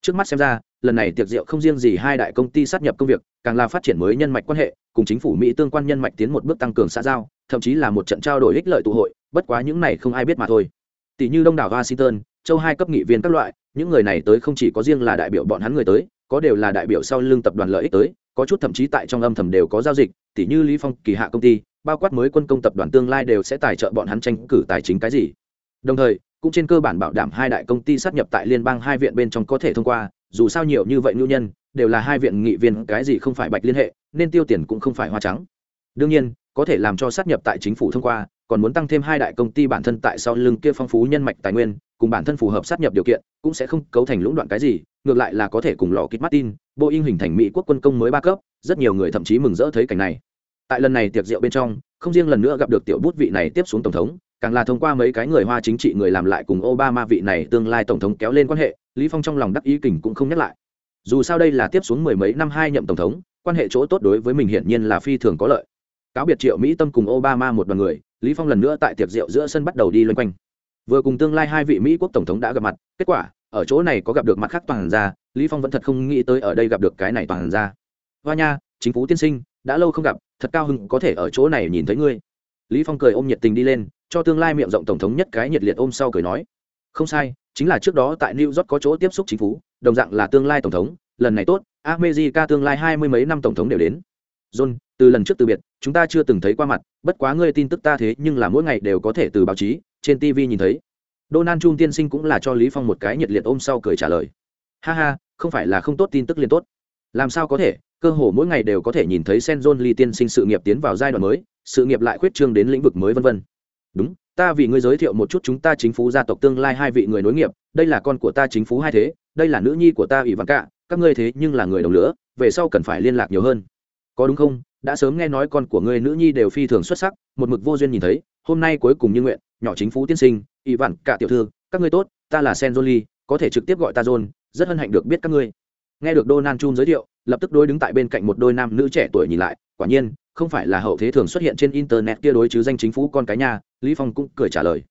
Trước mắt xem ra, lần này tiệc rượu không riêng gì hai đại công ty sát nhập công việc, càng là phát triển mới nhân mạch quan hệ, cùng chính phủ mỹ tương quan nhân mạch tiến một bước tăng cường xã giao, thậm chí là một trận trao đổi ích lợi tụ hội, bất quá những này không ai biết mà thôi. Tỷ như đông đảo washington, châu hai cấp nghị viên các loại, những người này tới không chỉ có riêng là đại biểu bọn hắn người tới, có đều là đại biểu sau lưng tập đoàn lợi ích tới, có chút thậm chí tại trong âm thầm đều có giao dịch, tỷ như lý phong, kỳ hạ công ty, bao quát mới quân công tập đoàn tương lai đều sẽ tài trợ bọn hắn tranh cử tài chính cái gì. Đồng thời cũng trên cơ bản bảo đảm hai đại công ty sát nhập tại liên bang hai viện bên trong có thể thông qua, dù sao nhiều như vậy ngưu nhân, đều là hai viện nghị viên, cái gì không phải bạch liên hệ, nên tiêu tiền cũng không phải hoa trắng. Đương nhiên, có thể làm cho sát nhập tại chính phủ thông qua, còn muốn tăng thêm hai đại công ty bản thân tại sau lưng kia phong phú nhân mạch tài nguyên, cùng bản thân phù hợp sát nhập điều kiện, cũng sẽ không cấu thành lũng đoạn cái gì, ngược lại là có thể cùng lò kít martin, boeing hình thành mỹ quốc quân công mới ba cấp, rất nhiều người thậm chí mừng rỡ thấy cảnh này. Tại lần này tiệc rượu bên trong, không riêng lần nữa gặp được tiểu bút vị này tiếp xuống tổng thống càng là thông qua mấy cái người hoa chính trị người làm lại cùng obama vị này tương lai tổng thống kéo lên quan hệ, lý phong trong lòng đắc ý kình cũng không nhắc lại. Dù sao đây là tiếp xuống mười mấy năm hai nhậm tổng thống, quan hệ chỗ tốt đối với mình hiển nhiên là phi thường có lợi. Cáo biệt triệu mỹ tâm cùng obama một đoàn người, lý phong lần nữa tại tiệc rượu giữa sân bắt đầu đi loanh quanh. Vừa cùng tương lai hai vị mỹ quốc tổng thống đã gặp mặt, kết quả, ở chỗ này có gặp được mặt khác toàn ra lý phong vẫn thật không nghĩ tới ở đây gặp được cái này toàn ra hoa nha, chính phủ tiên sinh, đã lâu không gặp, thật cao hưng có thể ở chỗ này nhìn thấy ngươi lý phong cười ôm nhiệt tình đi lên, cho tương lai miệng rộng tổng thống nhất cái nhiệt liệt ôm sau cười nói, không sai, chính là trước đó tại new york có chỗ tiếp xúc chính phủ, đồng dạng là tương lai tổng thống, lần này tốt, america tương lai hai mươi mấy năm tổng thống đều đến. John, từ lần trước từ biệt, chúng ta chưa từng thấy qua mặt, bất quá ngươi tin tức ta thế nhưng là mỗi ngày đều có thể từ báo chí, trên tv nhìn thấy. Donald trump tiên sinh cũng là cho lý phong một cái nhiệt liệt ôm sau cười trả lời. Ha ha, không phải là không tốt tin tức liên tốt làm sao có thể? Cơ hồ mỗi ngày đều có thể nhìn thấy sen john lee tiên sinh sự nghiệp tiến vào giai đoạn mới, sự nghiệp lại khuyết trương đến lĩnh vực mới vân vân. Đúng, ta vì ngươi giới thiệu một chút chúng ta chính phủ gia tộc tương lai hai vị người nối nghiệp, đây là con của ta chính phủ hai thế, đây là nữ nhi của ta ủy văn cạ, các ngươi thế nhưng là người đồng lửa, về sau cần phải liên lạc nhiều hơn. Có đúng không? Đã sớm nghe nói con của ngươi nữ nhi đều phi thường xuất sắc, một mực vô duyên nhìn thấy, hôm nay cuối cùng như nguyện, nhỏ chính phủ tiên sinh, ủy văn cạ tiểu thư, các ngươi tốt, ta là sen jolie có thể trực tiếp gọi ta john rất hân hạnh được biết các ngươi nghe được donald trump giới thiệu, lập tức đôi đứng tại bên cạnh một đôi nam nữ trẻ tuổi nhìn lại, quả nhiên, không phải là hậu thế thường xuất hiện trên internet kia đối chứ danh chính phủ con cái nhà lý phong cũng cười trả lời.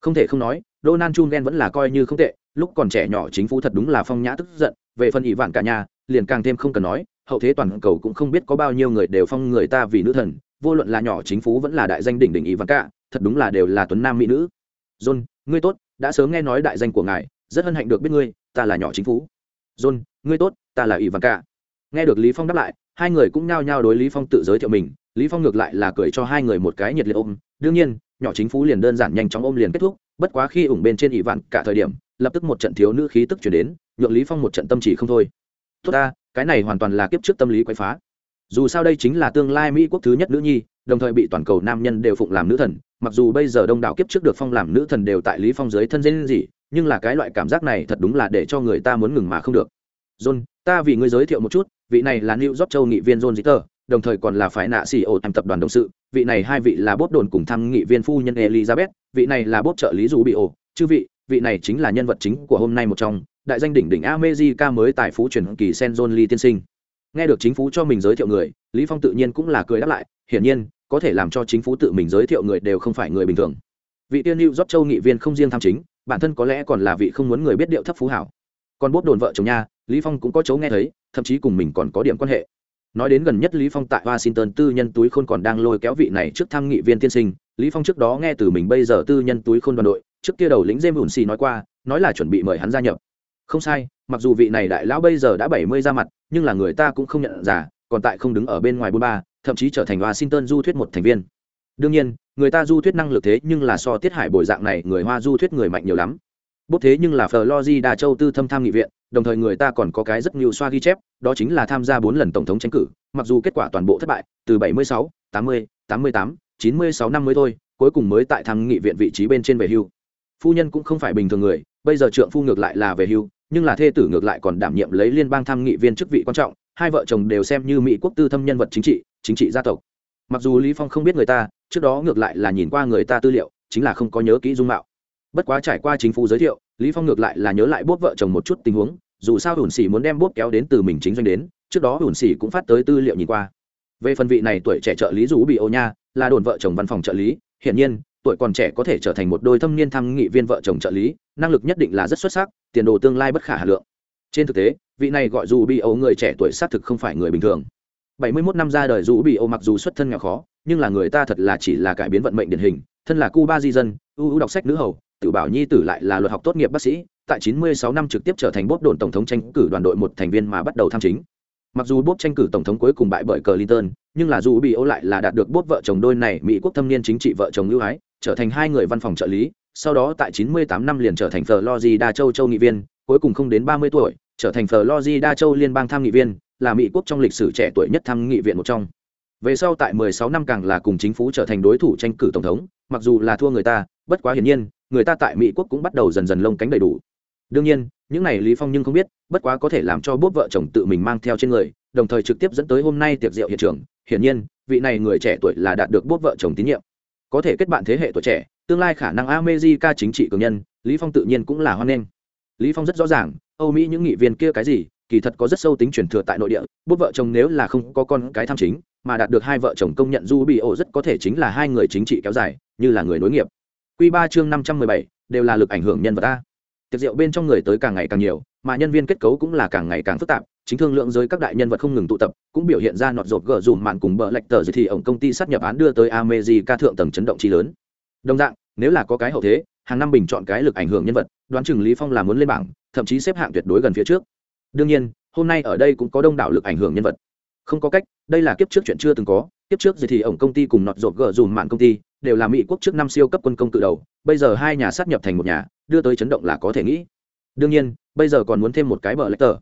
Không thể không nói, donald trump ghen vẫn là coi như không tệ, lúc còn trẻ nhỏ chính phủ thật đúng là phong nhã tức giận, về phần ỷ vạn cả nhà, liền càng thêm không cần nói, hậu thế toàn cầu cũng không biết có bao nhiêu người đều phong người ta vì nữ thần, vô luận là nhỏ chính phủ vẫn là đại danh đỉnh đỉnh ỷ vạn cả, thật đúng là đều là tuấn nam mỹ nữ. John, ngươi tốt, đã sớm nghe nói đại danh của ngài, rất hân hạnh được biết ngươi, ta là nhỏ chính phủ. John ngươi tốt, ta là ỷ vạn cả nghe được lý phong đáp lại, hai người cũng nhao nhao đối lý phong tự giới thiệu mình. Lý phong ngược lại là cười cho hai người một cái nhiệt liệt ôm. Đương nhiên, nhỏ chính phú liền đơn giản nhanh chóng ôm liền kết thúc, bất quá khi ủng bên trên ỷ vạn cả thời điểm, lập tức một trận thiếu nữ khí tức chuyển đến, nhượng lý phong một trận tâm chỉ không thôi. Tốt ta, cái này hoàn toàn là kiếp trước tâm lý quấy phá. Dù sao đây chính là tương lai mỹ quốc thứ nhất nữ nhi, đồng thời bị toàn cầu nam nhân đều phụng làm nữ thần. Mặc dù bây giờ đông đảo kiếp trước được phong làm nữ thần đều tại lý phong dưới thân dên gì nhưng là cái loại cảm giác này thật đúng là để cho người ta muốn ngừng mà không được john ta vì ngươi giới thiệu một chút vị này là new york châu nghị viên john zitter đồng thời còn là phái nạ xì ổ tham tập đoàn đồng sự vị này hai vị là bốt đồn cùng thăm nghị viên phu nhân elizabeth vị này là bốt trợ lý dù bị ổ chư vị vị này chính là nhân vật chính của hôm nay một trong đại danh đỉnh đỉnh America mới tài phú truyền kỳ Sen John Lee tiên sinh. Nghe được chính phủ cho mình giới thiệu người, Lý Phong tự nhiên cũng là cười đáp lại, hiển nhiên, có thể làm cho chính phủ tự mình giới thiệu người đều không phải người bình thường. Vị tiên New York châu nghị viên không riêng tham chính, bản thân có lẽ còn là vị không muốn người biết điệu thấp phú hảo. Còn bốt đồn vợ chồng nha, Lý Phong cũng có chấu nghe thấy, thậm chí cùng mình còn có điểm quan hệ. Nói đến gần nhất lý phong tại washington tư nhân túi khôn còn đang lôi kéo vị này trước tham nghị viên tiên sinh lý phong trước đó nghe từ mình bây giờ tư nhân túi khôn đoàn đội trước kia đầu lĩnh james ủn xì nói qua nói là chuẩn bị mời hắn gia nhập. Không sai mặc dù vị này đại lão bây giờ đã bảy mươi ra mặt nhưng là người ta cũng không nhận giả còn tại không đứng ở bên ngoài bôn ba thậm chí trở thành washington du thuyết một thành viên. Đương nhiên người ta du thuyết năng lực thế nhưng là so tiết hải bồi dạng này người hoa du thuyết người mạnh nhiều lắm bút thế nhưng là Florida châu tư thâm tham nghị viện, đồng thời người ta còn có cái rất nhiều xoa ghi chép, đó chính là tham gia bốn lần tổng thống tranh cử, mặc dù kết quả toàn bộ thất bại, từ 76, 80, 88, 96 năm mới thôi, cuối cùng mới tại tham nghị viện vị trí bên trên về hưu. Phu nhân cũng không phải bình thường người, bây giờ trượng phu ngược lại là về hưu, nhưng là thê tử ngược lại còn đảm nhiệm lấy liên bang tham nghị viên chức vị quan trọng, hai vợ chồng đều xem như mỹ quốc tư thâm nhân vật chính trị, chính trị gia tộc. Mặc dù Lý Phong không biết người ta, trước đó ngược lại là nhìn qua người ta tư liệu, chính là không có nhớ kỹ dung mạo bất quá trải qua chính phủ giới thiệu, lý phong ngược lại là nhớ lại bốp vợ chồng một chút tình huống, dù sao hủn xỉ muốn đem bốp kéo đến từ mình chính doanh đến, trước đó hủn xỉ cũng phát tới tư liệu nhìn qua. Về phần vị này tuổi trẻ trợ lý rủ bị ô nha, là đồn vợ chồng văn phòng trợ lý hiện nhiên, tuổi còn trẻ có thể trở thành một đôi thâm niên thăng nghị viên vợ chồng trợ lý, năng lực nhất định là rất xuất sắc, tiền đồ tương lai bất khả hà lượng. Trên thực tế, vị này gọi dù bị ô người trẻ tuổi xác thực không phải người bình thường. 71 năm ra đời dù bị ô mặc dù xuất thân nghèo khó, nhưng là người ta thật là chỉ là cải biến vận mệnh điển hình, thân là cuba di dân, ưu ưu đọc sách nữ hầu Tiểu Bảo Nhi tử lại là luật học tốt nghiệp bác sĩ, tại 96 năm trực tiếp trở thành bốp đồn tổng thống tranh cử đoàn đội một thành viên mà bắt đầu tham chính. mặc dù bốp tranh cử tổng thống cuối cùng bại bởi clinton nhưng là dù bị ô lại là đạt được bốp vợ chồng đôi này mỹ quốc thâm niên chính trị vợ chồng ưu ái trở thành hai người văn phòng trợ lý sau đó tại 98 năm liền trở thành Florida châu châu nghị viên cuối cùng không đến 30 tuổi trở thành Florida châu liên bang tham nghị viên là mỹ quốc trong lịch sử trẻ tuổi nhất tham nghị viện một trong về sau tại 16 năm càng là cùng chính phủ trở thành đối thủ tranh cử tổng thống mặc dù là thua người ta bất quá hiển nhiên người ta tại mỹ quốc cũng bắt đầu dần dần lông cánh đầy đủ đương nhiên những này lý phong nhưng không biết bất quá có thể làm cho bốp vợ chồng tự mình mang theo trên người đồng thời trực tiếp dẫn tới hôm nay tiệc rượu hiện trường hiển nhiên vị này người trẻ tuổi là đạt được bốp vợ chồng tín nhiệm có thể kết bạn thế hệ tuổi trẻ tương lai khả năng America chính trị cường nhân, lý phong tự nhiên cũng là hoan nghênh. Lý phong rất rõ ràng, âu mỹ những nghị viên kia cái gì, kỳ thật có rất sâu tính truyền thừa tại nội địa bố vợ chồng nếu là không có con cái tham chính, mà đạt được hai vợ chồng công nhận du bị ổ rất có thể chính là hai người chính trị kéo dài, như là người nối nghiệp. Quy ba chương năm trăm mười bảy, đều là lực ảnh hưởng nhân vật a. tiệc rượu bên trong người tới càng ngày càng nhiều, mà nhân viên kết cấu cũng là càng ngày càng phức tạp, chính thương lượng giới các đại nhân vật không ngừng tụ tập, cũng biểu hiện ra nọt rột gờ dùm mạn cùng bờ lệch tờ thì ổng công ty sát nhập án đưa tới America thượng tầng chấn động chi lớn. Đồng dạng, nếu là có cái hậu thế, hàng năm bình chọn cái lực ảnh hưởng nhân vật, đoán chừng lý phong là muốn lên bảng, thậm chí xếp hạng tuyệt đối gần phía trước. Đương nhiên, hôm nay ở đây cũng có đông đảo lực ảnh hưởng nhân vật. Không có cách, đây là kiếp trước chuyện chưa từng có, kiếp trước gì thì ổng công ty cùng nọt rột gờ dùm mạn công ty đều là mỹ quốc trước năm siêu cấp quân công tự đầu, bây giờ hai nhà sát nhập thành một nhà, đưa tới chấn động là có thể nghĩ. Đương nhiên, bây giờ còn muốn thêm một cái bờ lệch tờ.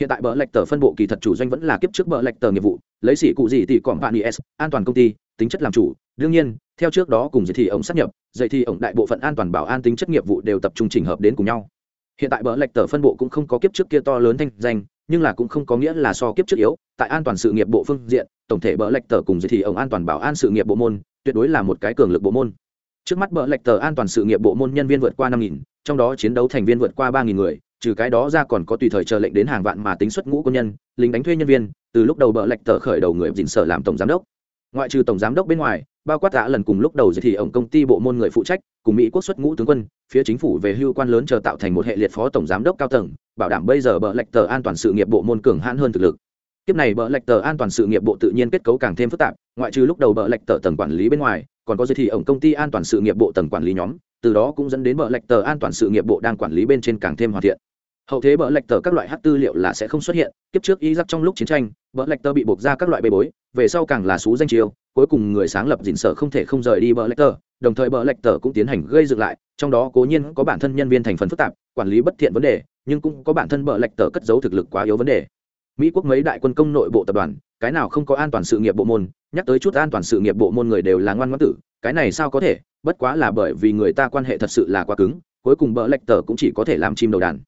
Hiện tại bờ lệch tờ phân bộ kỳ thật chủ doanh vẫn là kiếp trước bờ lệch tờ nghiệp vụ, lấy xỉ cụ gì thì còn bạn is an toàn công ty, tính chất làm chủ. Đương nhiên, theo trước đó cùng dạy thì ổng sát nhập, dạy thì ổng đại bộ phận an toàn bảo an tính chất nghiệp vụ đều tập trung trình hợp đến cùng nhau. Hiện tại bờ lệch tờ phân bộ cũng không có kiếp trước kia to lớn thanh danh, nhưng là cũng không có nghĩa là so kiếp trước yếu. Tại an toàn sự nghiệp bộ phương diện, tổng thể bờ lệch tờ cùng dạy thì ổng an toàn bảo an sự nghiệp bộ môn tuyệt đối là một cái cường lực bộ môn. Trước mắt bờ lệch tờ an toàn sự nghiệp bộ môn nhân viên vượt qua năm nghìn, trong đó chiến đấu thành viên vượt qua ba nghìn người, trừ cái đó ra còn có tùy thời chờ lệnh đến hàng vạn mà tính xuất ngũ quân nhân, lính đánh thuê nhân viên, từ lúc đầu bờ lệch tờ khởi đầu người dình sở làm tổng giám đốc. Ngoại trừ tổng giám đốc bên ngoài, bao quát đã lần cùng lúc đầu thì ổng công ty bộ môn người phụ trách, cùng mỹ quốc xuất ngũ tướng quân, phía chính phủ về hưu quan lớn chờ tạo thành một hệ liệt phó tổng giám đốc cao tầng, bảo đảm bây giờ bờ lệch tờ an toàn sự nghiệp bộ môn cường hãn hơn thực lực kiếp này bờ lệch tờ an toàn sự nghiệp bộ tự nhiên kết cấu càng thêm phức tạp, ngoại trừ lúc đầu bờ lệch tờ tầng quản lý bên ngoài, còn có giới thì ổng công ty an toàn sự nghiệp bộ tầng quản lý nhóm, từ đó cũng dẫn đến bờ lệch tờ an toàn sự nghiệp bộ đang quản lý bên trên càng thêm hoàn thiện. Hậu thế bờ lệch tờ các loại hát tư liệu là sẽ không xuất hiện, kiếp trước y giặc trong lúc chiến tranh bờ lệch tờ bị buộc ra các loại bê bối, về sau càng là xú danh chiêu cuối cùng người sáng lập dình sở không thể không rời đi bờ lệch tờ, đồng thời bờ lệch tờ cũng tiến hành gây dựng lại, trong đó cố nhiên có bản thân nhân viên thành phần phức tạp, quản lý bất thiện vấn đề, nhưng cũng có bản thân bờ lệch tờ cất giấu thực lực quá yếu vấn đề mỹ quốc mấy đại quân công nội bộ tập đoàn, cái nào không có an toàn sự nghiệp bộ môn, nhắc tới chút an toàn sự nghiệp bộ môn người đều là ngoan ngoãn tử, cái này sao có thể? Bất quá là bởi vì người ta quan hệ thật sự là quá cứng, cuối cùng bợ lệch tờ cũng chỉ có thể làm chim đầu đàn.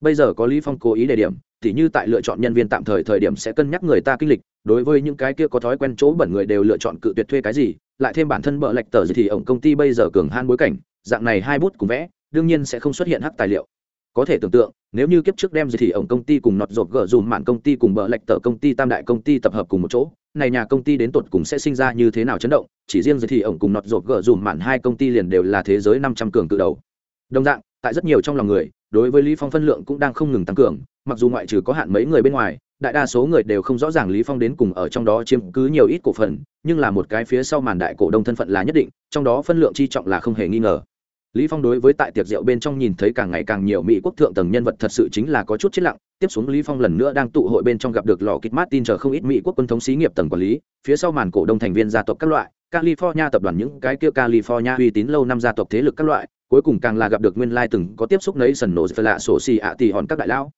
Bây giờ có lý phong cố ý đề điểm, thì như tại lựa chọn nhân viên tạm thời thời điểm sẽ cân nhắc người ta kinh lịch, đối với những cái kia có thói quen chỗ bẩn người đều lựa chọn cự tuyệt thuê cái gì, lại thêm bản thân bợ lệch tờ gì thì ổng công ty bây giờ cường han bối cảnh, dạng này hai bút cùng vẽ, đương nhiên sẽ không xuất hiện hắc tài liệu có thể tưởng tượng, nếu như kiếp trước đem gì thì ổng công ty cùng nọt rột gỡ dùm mạn công ty cùng bờ lệch tờ công ty tam đại công ty tập hợp cùng một chỗ, này nhà công ty đến tột cùng sẽ sinh ra như thế nào chấn động, chỉ riêng gì thì ổng cùng nọt rột gỡ dùm mạn hai công ty liền đều là thế giới năm trăm cường cự đầu. Đồng dạng, tại rất nhiều trong lòng người, đối với lý phong phân lượng cũng đang không ngừng tăng cường, mặc dù ngoại trừ có hạn mấy người bên ngoài, đại đa số người đều không rõ ràng lý phong đến cùng ở trong đó chiếm cứ nhiều ít cổ phần, nhưng là một cái phía sau màn đại cổ đông thân phận là nhất định, trong đó phân lượng chi trọng là không hề nghi ngờ lý phong đối với tại tiệc rượu bên trong nhìn thấy càng ngày càng nhiều mỹ quốc thượng tầng nhân vật thật sự chính là có chút chết lặng. Tiếp xuống lý phong lần nữa đang tụ hội bên trong gặp được lò kịch martin chờ không ít mỹ quốc quân thống xí nghiệp tầng quản lý. Phía sau màn cổ đông thành viên gia tộc các loại, california tập đoàn những cái kia california uy tín lâu năm gia tộc thế lực các loại, cuối cùng càng là gặp được nguyên lai từng có tiếp xúc nấy sần nổ lạ sổ xì ạ tỷ hòn các đại lao.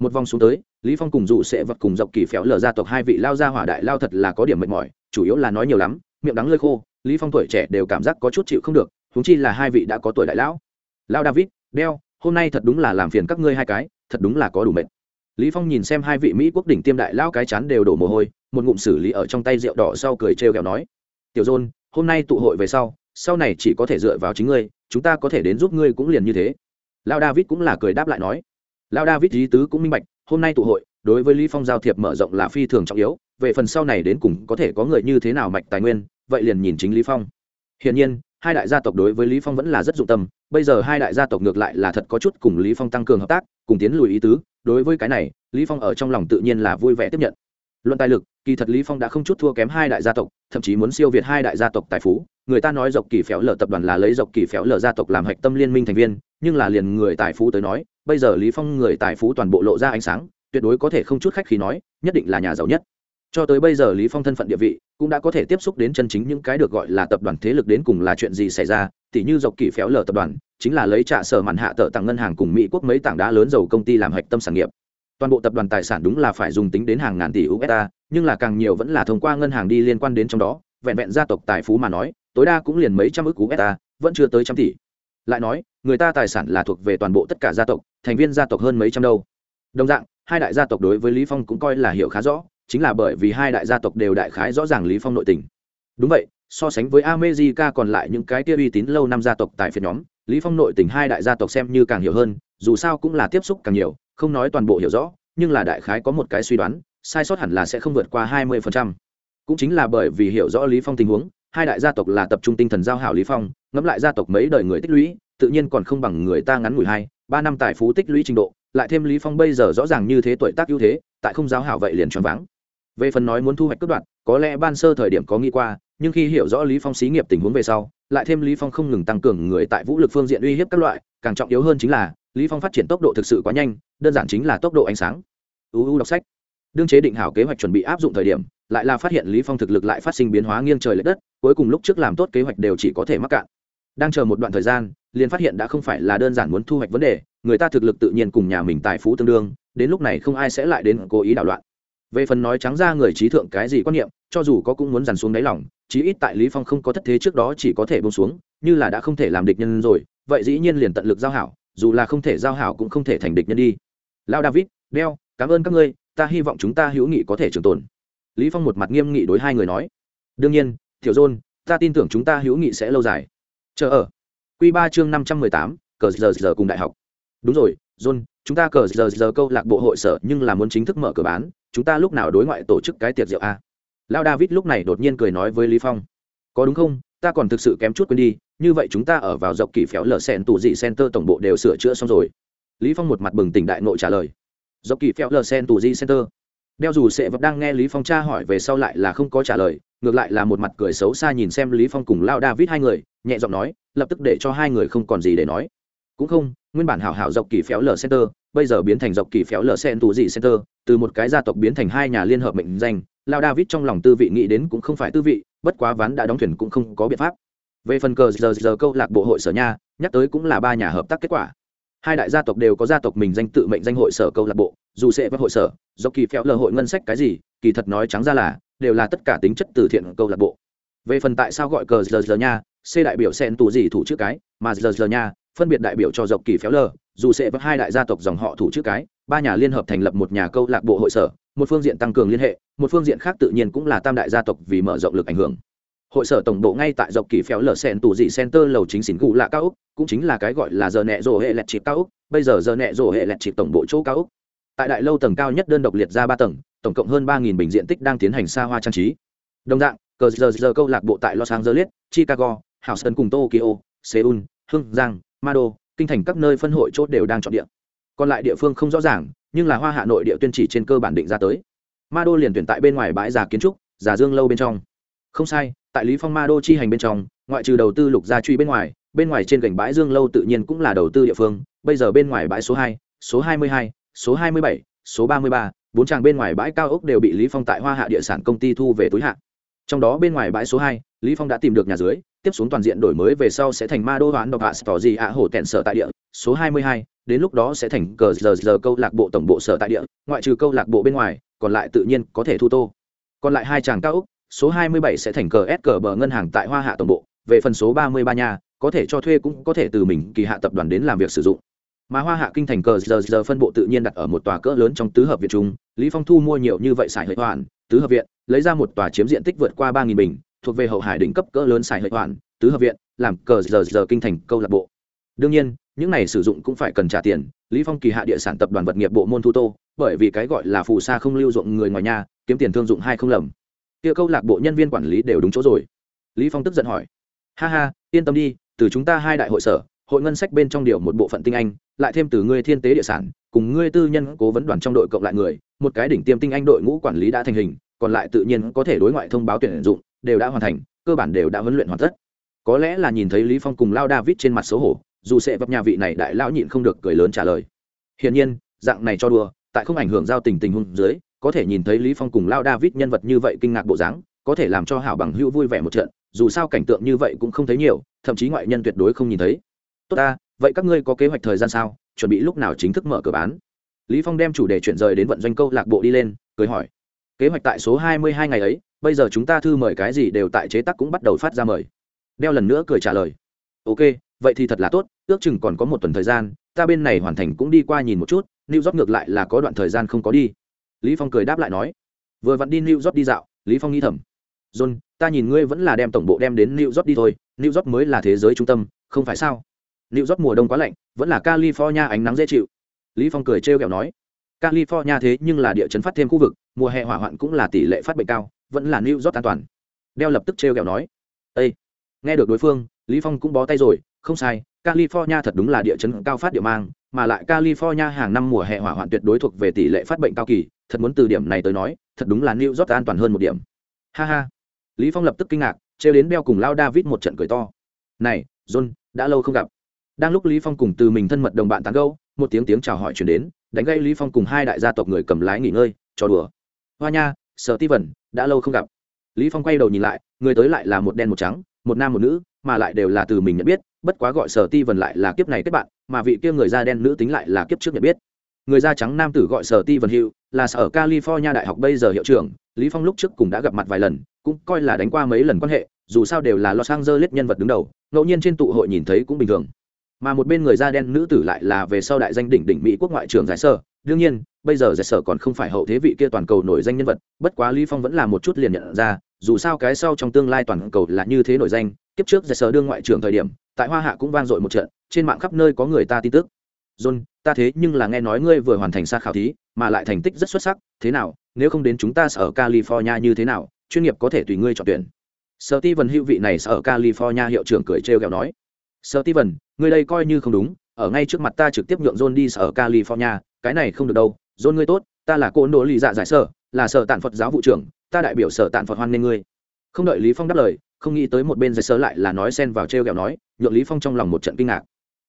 Một vòng xuống tới, lý phong cùng dụ sẽ vật cùng dọc kỳ phéo lở gia tộc hai vị lao gia hỏa đại lao thật là có điểm mệt mỏi, chủ yếu là nói nhiều lắm, miệng đắng lơi khô. Lý phong tuổi trẻ đều cảm giác có chút chịu không được huống chi là hai vị đã có tuổi đại lão. Lao david, đeo, hôm nay thật đúng là làm phiền các ngươi hai cái, thật đúng là có đủ mệt. Lý phong nhìn xem hai vị mỹ quốc đỉnh tiêm đại lão cái chán đều đổ mồ hôi, một ngụm xử lý ở trong tay rượu đỏ sau cười trêu ghẹo nói, tiểu dôn, hôm nay tụ hội về sau sau này chỉ có thể dựa vào chính ngươi, chúng ta có thể đến giúp ngươi cũng liền như thế. Lao david cũng là cười đáp lại nói lao david ý tứ cũng minh bạch, hôm nay tụ hội, đối với lý phong giao thiệp mở rộng là phi thường trọng yếu, về phần sau này đến cùng có thể có người như thế nào mạch tài nguyên, vậy liền nhìn chính lý phong. Hiển nhiên hai đại gia tộc đối với lý phong vẫn là rất dụng tâm, bây giờ hai đại gia tộc ngược lại là thật có chút cùng lý phong tăng cường hợp tác, cùng tiến lùi ý tứ, đối với cái này, lý phong ở trong lòng tự nhiên là vui vẻ tiếp nhận. Luận tài lực, kỳ thật lý phong đã không chút thua kém hai đại gia tộc, thậm chí muốn siêu việt hai đại gia tộc tài phú. Người ta nói dọc kỳ phéo lở tập đoàn là lấy dọc kỳ phéo lở gia tộc làm hạch tâm liên minh thành viên, nhưng là liền người tài phú tới nói, bây giờ lý phong người tài phú toàn bộ lộ ra ánh sáng, tuyệt đối có thể không chút khách khí nói, nhất định là nhà giàu nhất cho tới bây giờ lý phong thân phận địa vị cũng đã có thể tiếp xúc đến chân chính những cái được gọi là tập đoàn thế lực đến cùng là chuyện gì xảy ra. Tỉ như dọc kỳ phéo Lở tập đoàn, chính là lấy trả sở màn hạ tợ tặng ngân hàng cùng mỹ quốc mấy tảng đá lớn dầu công ty làm hạch tâm sản nghiệp. Toàn bộ tập đoàn tài sản đúng là phải dùng tính đến hàng ngàn tỷ usd nhưng là càng nhiều vẫn là thông qua ngân hàng đi liên quan đến trong đó. Vẹn vẹn gia tộc tài phú mà nói, tối đa cũng liền mấy trăm ức usd vẫn chưa tới trăm tỷ. Lại nói, người ta tài sản là thuộc về toàn bộ tất cả gia tộc, thành viên gia tộc hơn mấy trăm đâu. Đồng dạng, hai đại gia tộc đối với lý phong cũng coi là hiểu khá rõ chính là bởi vì hai đại gia tộc đều đại khái rõ ràng lý phong nội tình đúng vậy, so sánh với america còn lại những cái kia uy tín lâu năm gia tộc tại phiên nhóm, lý phong nội tình hai đại gia tộc xem như càng hiểu hơn, dù sao cũng là tiếp xúc càng nhiều, không nói toàn bộ hiểu rõ, nhưng là đại khái có một cái suy đoán, sai sót hẳn là sẽ không vượt qua 20%. cũng chính là bởi vì hiểu rõ lý phong tình huống, hai đại gia tộc là tập trung tinh thần giao hảo lý phong, ngẫm lại gia tộc mấy đời người tích lũy, tự nhiên còn không bằng người ta ngắn ngủi hai, ba năm tài phú tích lũy trình độ, lại thêm lý phong bây giờ rõ ràng như thế tuổi tác ưu thế, tại không giáo hảo vậy liền choáng váng về phần nói muốn thu hoạch cướp đoạn có lẽ ban sơ thời điểm có nghĩ qua, nhưng khi hiểu rõ lý phong xí nghiệp tình huống về sau, lại thêm lý phong không ngừng tăng cường người tại vũ lực phương diện uy hiếp các loại, càng trọng yếu hơn chính là, lý phong phát triển tốc độ thực sự quá nhanh, đơn giản chính là tốc độ ánh sáng. Uu đọc sách. Đương chế định hảo kế hoạch chuẩn bị áp dụng thời điểm, lại là phát hiện lý phong thực lực lại phát sinh biến hóa nghiêng trời lệch đất, cuối cùng lúc trước làm tốt kế hoạch đều chỉ có thể mắc cạn. Đang chờ một đoạn thời gian, liền phát hiện đã không phải là đơn giản muốn thu hoạch vấn đề, người ta thực lực tự nhiên cùng nhà mình tài phú tương đương, đến lúc này không ai sẽ lại đến cố ý đảo loạn về phần nói trắng ra người trí thượng cái gì quan niệm, cho dù có cũng muốn dằn xuống đáy lòng, chí ít tại lý phong không có thất thế trước đó chỉ có thể buông xuống, như là đã không thể làm địch nhân rồi, vậy dĩ nhiên liền tận lực giao hảo, dù là không thể giao hảo cũng không thể thành địch nhân đi. Lao david, đeo, cảm ơn các ngươi, ta hy vọng chúng ta hữu nghị có thể trường tồn. Lý phong một mặt nghiêm nghị đối hai người nói. Đương nhiên, tiểu John ta tin tưởng chúng ta hữu nghị sẽ lâu dài. Chờ ở. Quy ba chương năm trăm mười tám, cờ giờ giờ cùng đại học. Đúng rồi john chúng ta cờ giờ giờ câu lạc bộ hội sở nhưng là muốn chính thức mở cửa bán, chúng ta lúc nào đối ngoại tổ chức cái tiệc rượu à? a lao david lúc này đột nhiên cười nói với lý phong. Có đúng không? Ta còn thực sự kém chút quên đi, như vậy chúng ta ở vào dọc kỳ phéo lở sen tù dị center tổng bộ đều sửa chữa xong rồi. Lý phong một mặt bừng tỉnh đại nội trả lời. Dọc kỳ phéo lở sen tù dị center. Đeo dù sẽ vẫn đang nghe lý phong tra hỏi về sau lại là không có trả lời, ngược lại là một mặt cười xấu xa nhìn xem lý phong cùng lao david hai người, nhẹ giọng nói, lập tức để cho hai người không còn gì để nói. Cũng không, nguyên bản hảo hảo dọc kỳ phéo lở center bây giờ biến thành dọc kỳ phéo lở sen tù dị center, từ một cái gia tộc biến thành hai nhà liên hợp mệnh danh, lao david trong lòng tư vị nghĩ đến cũng không phải tư vị, bất quá ván đã đóng thuyền cũng không có biện pháp. Về phần cờ giờ giờ câu lạc bộ hội sở nha, nhắc tới cũng là ba nhà hợp tác kết quả. Hai đại gia tộc đều có gia tộc mình danh tự mệnh danh hội sở câu lạc bộ, dù sẽ với hội sở do kỳ phéo lờ hội ngân sách cái gì, kỳ thật nói trắng ra là, đều là tất cả tính chất từ thiện câu lạc bộ. Về phần tại sao gọi cờ giờ giờ nha, c đại biểu sen tù gì thủ trước cái, mà giờ giờ nha, phân biệt đại biểu cho dọc kỳ phéo lờ dù sẽ với hai đại gia tộc dòng họ thủ chữ cái, ba nhà liên hợp thành lập một nhà câu lạc bộ hội sở, một phương diện tăng cường liên hệ, một phương diện khác tự nhiên cũng là tam đại gia tộc vì mở rộng lực ảnh hưởng. Hội sở tổng bộ ngay tại dọc kỳ phéo lở sen tù dị center lầu chính xỉn cụ lạ cao úc, cũng chính là cái gọi là giờ nẹ rổ hệ lẹt chịp cao úc, bây giờ giờ nẹ rổ hệ lẹt chịp tổng bộ chỗ cao úc. Tại đại lâu tầng cao nhất đơn độc liệt ra ba tầng, tổng cộng hơn ba bình diện tích đang tiến hành xa hoa trang trí. Đồng dạng, cờ giờ giờ câu lạc bộ tại los angeles, chicago, houston cùng tokyo, seoul hưng giang, mado kinh thành các nơi phân hội chốt đều đang chọn địa. Còn lại địa phương không rõ ràng, nhưng là hoa hạ nội địa tuyên chỉ trên cơ bản định ra tới. Mado liền tuyển tại bên ngoài bãi già kiến trúc, già dương lâu bên trong. Không sai, tại lý phong Mado chi hành bên trong, ngoại trừ đầu tư lục gia truy bên ngoài bên ngoài trên gành bãi dương lâu tự nhiên cũng là đầu tư địa phương. Bây giờ bên ngoài bãi số hai số hai mươi hai, số hai mươi bảy, số ba mươi ba, bốn tràng bên ngoài bãi cao ốc đều bị lý phong tại hoa hạ địa sản công ty thu về túi hạ. Trong đó bên ngoài bãi số hai, lý phong đã tìm được nhà dưới tiếp xuống toàn diện đổi mới về sau sẽ thành ma đô hoán độc hạ tỏ gì ạ hổ tẹn sở tại địa số 22, đến lúc đó sẽ thành cờ giờ giờ câu lạc bộ tổng bộ sở tại địa ngoại trừ câu lạc bộ bên ngoài còn lại tự nhiên có thể thu tô. Còn lại hai chàng cao úc số 27 sẽ thành cờ s cờ bờ ngân hàng tại hoa hạ tổng bộ về phần số 33 nhà có thể cho thuê cũng có thể từ mình kỳ hạ tập đoàn đến làm việc sử dụng. Mà hoa hạ kinh thành cờ giờ giờ phân bộ tự nhiên đặt ở một tòa cỡ lớn trong tứ hợp viện trung lý phong thu mua nhiều như vậy xài hơi hoàn tứ hợp viện lấy ra một tòa chiếm diện tích vượt qua ba nghìn bình thuộc về hậu hải đỉnh cấp cỡ lớn xài hệ hoàn, tứ hợp viện, làm cờ giờ giờ kinh thành câu lạc bộ. Đương nhiên, những này sử dụng cũng phải cần trả tiền, lý phong kỳ hạ địa sản tập đoàn vật nghiệp bộ môn thu tô, bởi vì cái gọi là phù sa không lưu dụng người ngoài nhà, kiếm tiền thương dụng hai không lầm. Kia câu lạc bộ nhân viên quản lý đều đúng chỗ rồi. Lý phong tức giận hỏi. Ha ha, yên tâm đi, từ chúng ta hai đại hội sở, hội ngân sách bên trong điều một bộ phận tinh anh, lại thêm từ ngươi thiên tế địa sản, cùng ngươi tư nhân cố vấn đoàn trong đội cộng lại người, một cái đỉnh tiêm tinh anh đội ngũ quản lý đã thành hình, còn lại tự nhiên có thể đối ngoại thông báo tuyển dụng đều đã hoàn thành, cơ bản đều đã huấn luyện hoàn tất. Có lẽ là nhìn thấy lý phong cùng lao david trên mặt xấu hổ, dù sẽ vấp nhà vị này đại lão nhịn không được cười lớn trả lời. Hiển nhiên, dạng này cho đùa, tại không ảnh hưởng giao tình tình huống dưới, có thể nhìn thấy lý phong cùng lao david nhân vật như vậy kinh ngạc bộ dáng, có thể làm cho hảo bằng hữu vui vẻ một trận, dù sao cảnh tượng như vậy cũng không thấy nhiều, thậm chí ngoại nhân tuyệt đối không nhìn thấy. Tốt ta, vậy các ngươi có kế hoạch thời gian sao? Chuẩn bị lúc nào chính thức mở cửa bán? Lý phong đem chủ đề chuyển rời đến vận doanh câu lạc bộ đi lên, cười hỏi. Kế hoạch tại số 22 ngày ấy bây giờ chúng ta thư mời cái gì đều tại chế tác cũng bắt đầu phát ra mời. Đeo lần nữa cười trả lời. Ok, vậy thì thật là tốt, ước chừng còn có một tuần thời gian, ta bên này hoàn thành cũng đi qua nhìn một chút, new job ngược lại là có đoạn thời gian không có đi. Lý phong cười đáp lại nói. Vừa vặn đi new job đi dạo, lý phong nghĩ thầm. John, ta nhìn ngươi vẫn là đem tổng bộ đem đến new job đi thôi, new job mới là thế giới trung tâm, không phải sao? New job mùa đông quá lạnh, vẫn là california ánh nắng dễ chịu. Lý phong cười trêu ghẹo nói. California thế nhưng là địa chấn phát thêm khu vực, mùa hè hỏa hoạn cũng là tỷ lệ phát bệnh cao vẫn là new york an toàn. Đeo lập tức trêu ghẹo nói, Ê! nghe được đối phương, lý phong cũng bó tay rồi, không sai, california thật đúng là địa chấn cao phát địa mang, mà lại california hàng năm mùa hè hỏa hoạn tuyệt đối thuộc về tỷ lệ phát bệnh cao kỳ, thật muốn từ điểm này tới nói, thật đúng là new york an toàn hơn một điểm. Ha ha. Lý phong lập tức kinh ngạc, trêu đến beo cùng lao david một trận cười to. Này, john, đã lâu không gặp. Đang lúc lý phong cùng từ mình thân mật đồng bạn tán gẫu, một tiếng tiếng chào hỏi truyền đến, đánh gây lý phong cùng hai đại gia tộc người cầm lái nghỉ ngơi, trò đùa. Hoa nha sở ti vẩn đã lâu không gặp. Lý phong quay đầu nhìn lại, người tới lại là một đen một trắng, một nam một nữ, mà lại đều là từ mình nhận biết, bất quá gọi sở ti vần lại là kiếp này kết bạn, mà vị kia người da đen nữ tính lại là kiếp trước nhận biết. Người da trắng nam tử gọi sở ti vần hiệu là sở california đại học bây giờ hiệu trưởng, lý phong lúc trước cùng đã gặp mặt vài lần, cũng coi là đánh qua mấy lần quan hệ, dù sao đều là los angeles nhân vật đứng đầu, ngẫu nhiên trên tụ hội nhìn thấy cũng bình thường mà một bên người da đen nữ tử lại là về sau đại danh đỉnh đỉnh mỹ quốc ngoại trưởng giải sở. Đương nhiên, bây giờ giải sở còn không phải hậu thế vị kia toàn cầu nổi danh nhân vật, bất quá lý phong vẫn là một chút liền nhận ra, dù sao cái sau trong tương lai toàn cầu là như thế nổi danh, kiếp trước giải sở đương ngoại trưởng thời điểm, tại hoa hạ cũng vang dội một trận, trên mạng khắp nơi có người ta tin tức. John, ta thế nhưng là nghe nói ngươi vừa hoàn thành xa khảo thí, mà lại thành tích rất xuất sắc, thế nào, nếu không đến chúng ta sở california như thế nào, chuyên nghiệp có thể tùy ngươi chọn tuyển. Sở ti vần hữu vị này sở california hiệu trưởng cười trêu ghẹo nói. Sở ti vần ngươi đây coi như không đúng, ở ngay trước mặt ta trực tiếp nhượng john đi sở california, cái này không được đâu, john ngươi tốt, ta là cô ấn độ lì dạ giải sở, là sở tản phật giáo vụ trưởng, ta đại biểu sở tản phật hoan nghênh ngươi. Không đợi lý phong đáp lời, không nghĩ tới một bên giải sở lại là nói xen vào treo gẹo nói, nhượng lý phong trong lòng một trận kinh ngạc.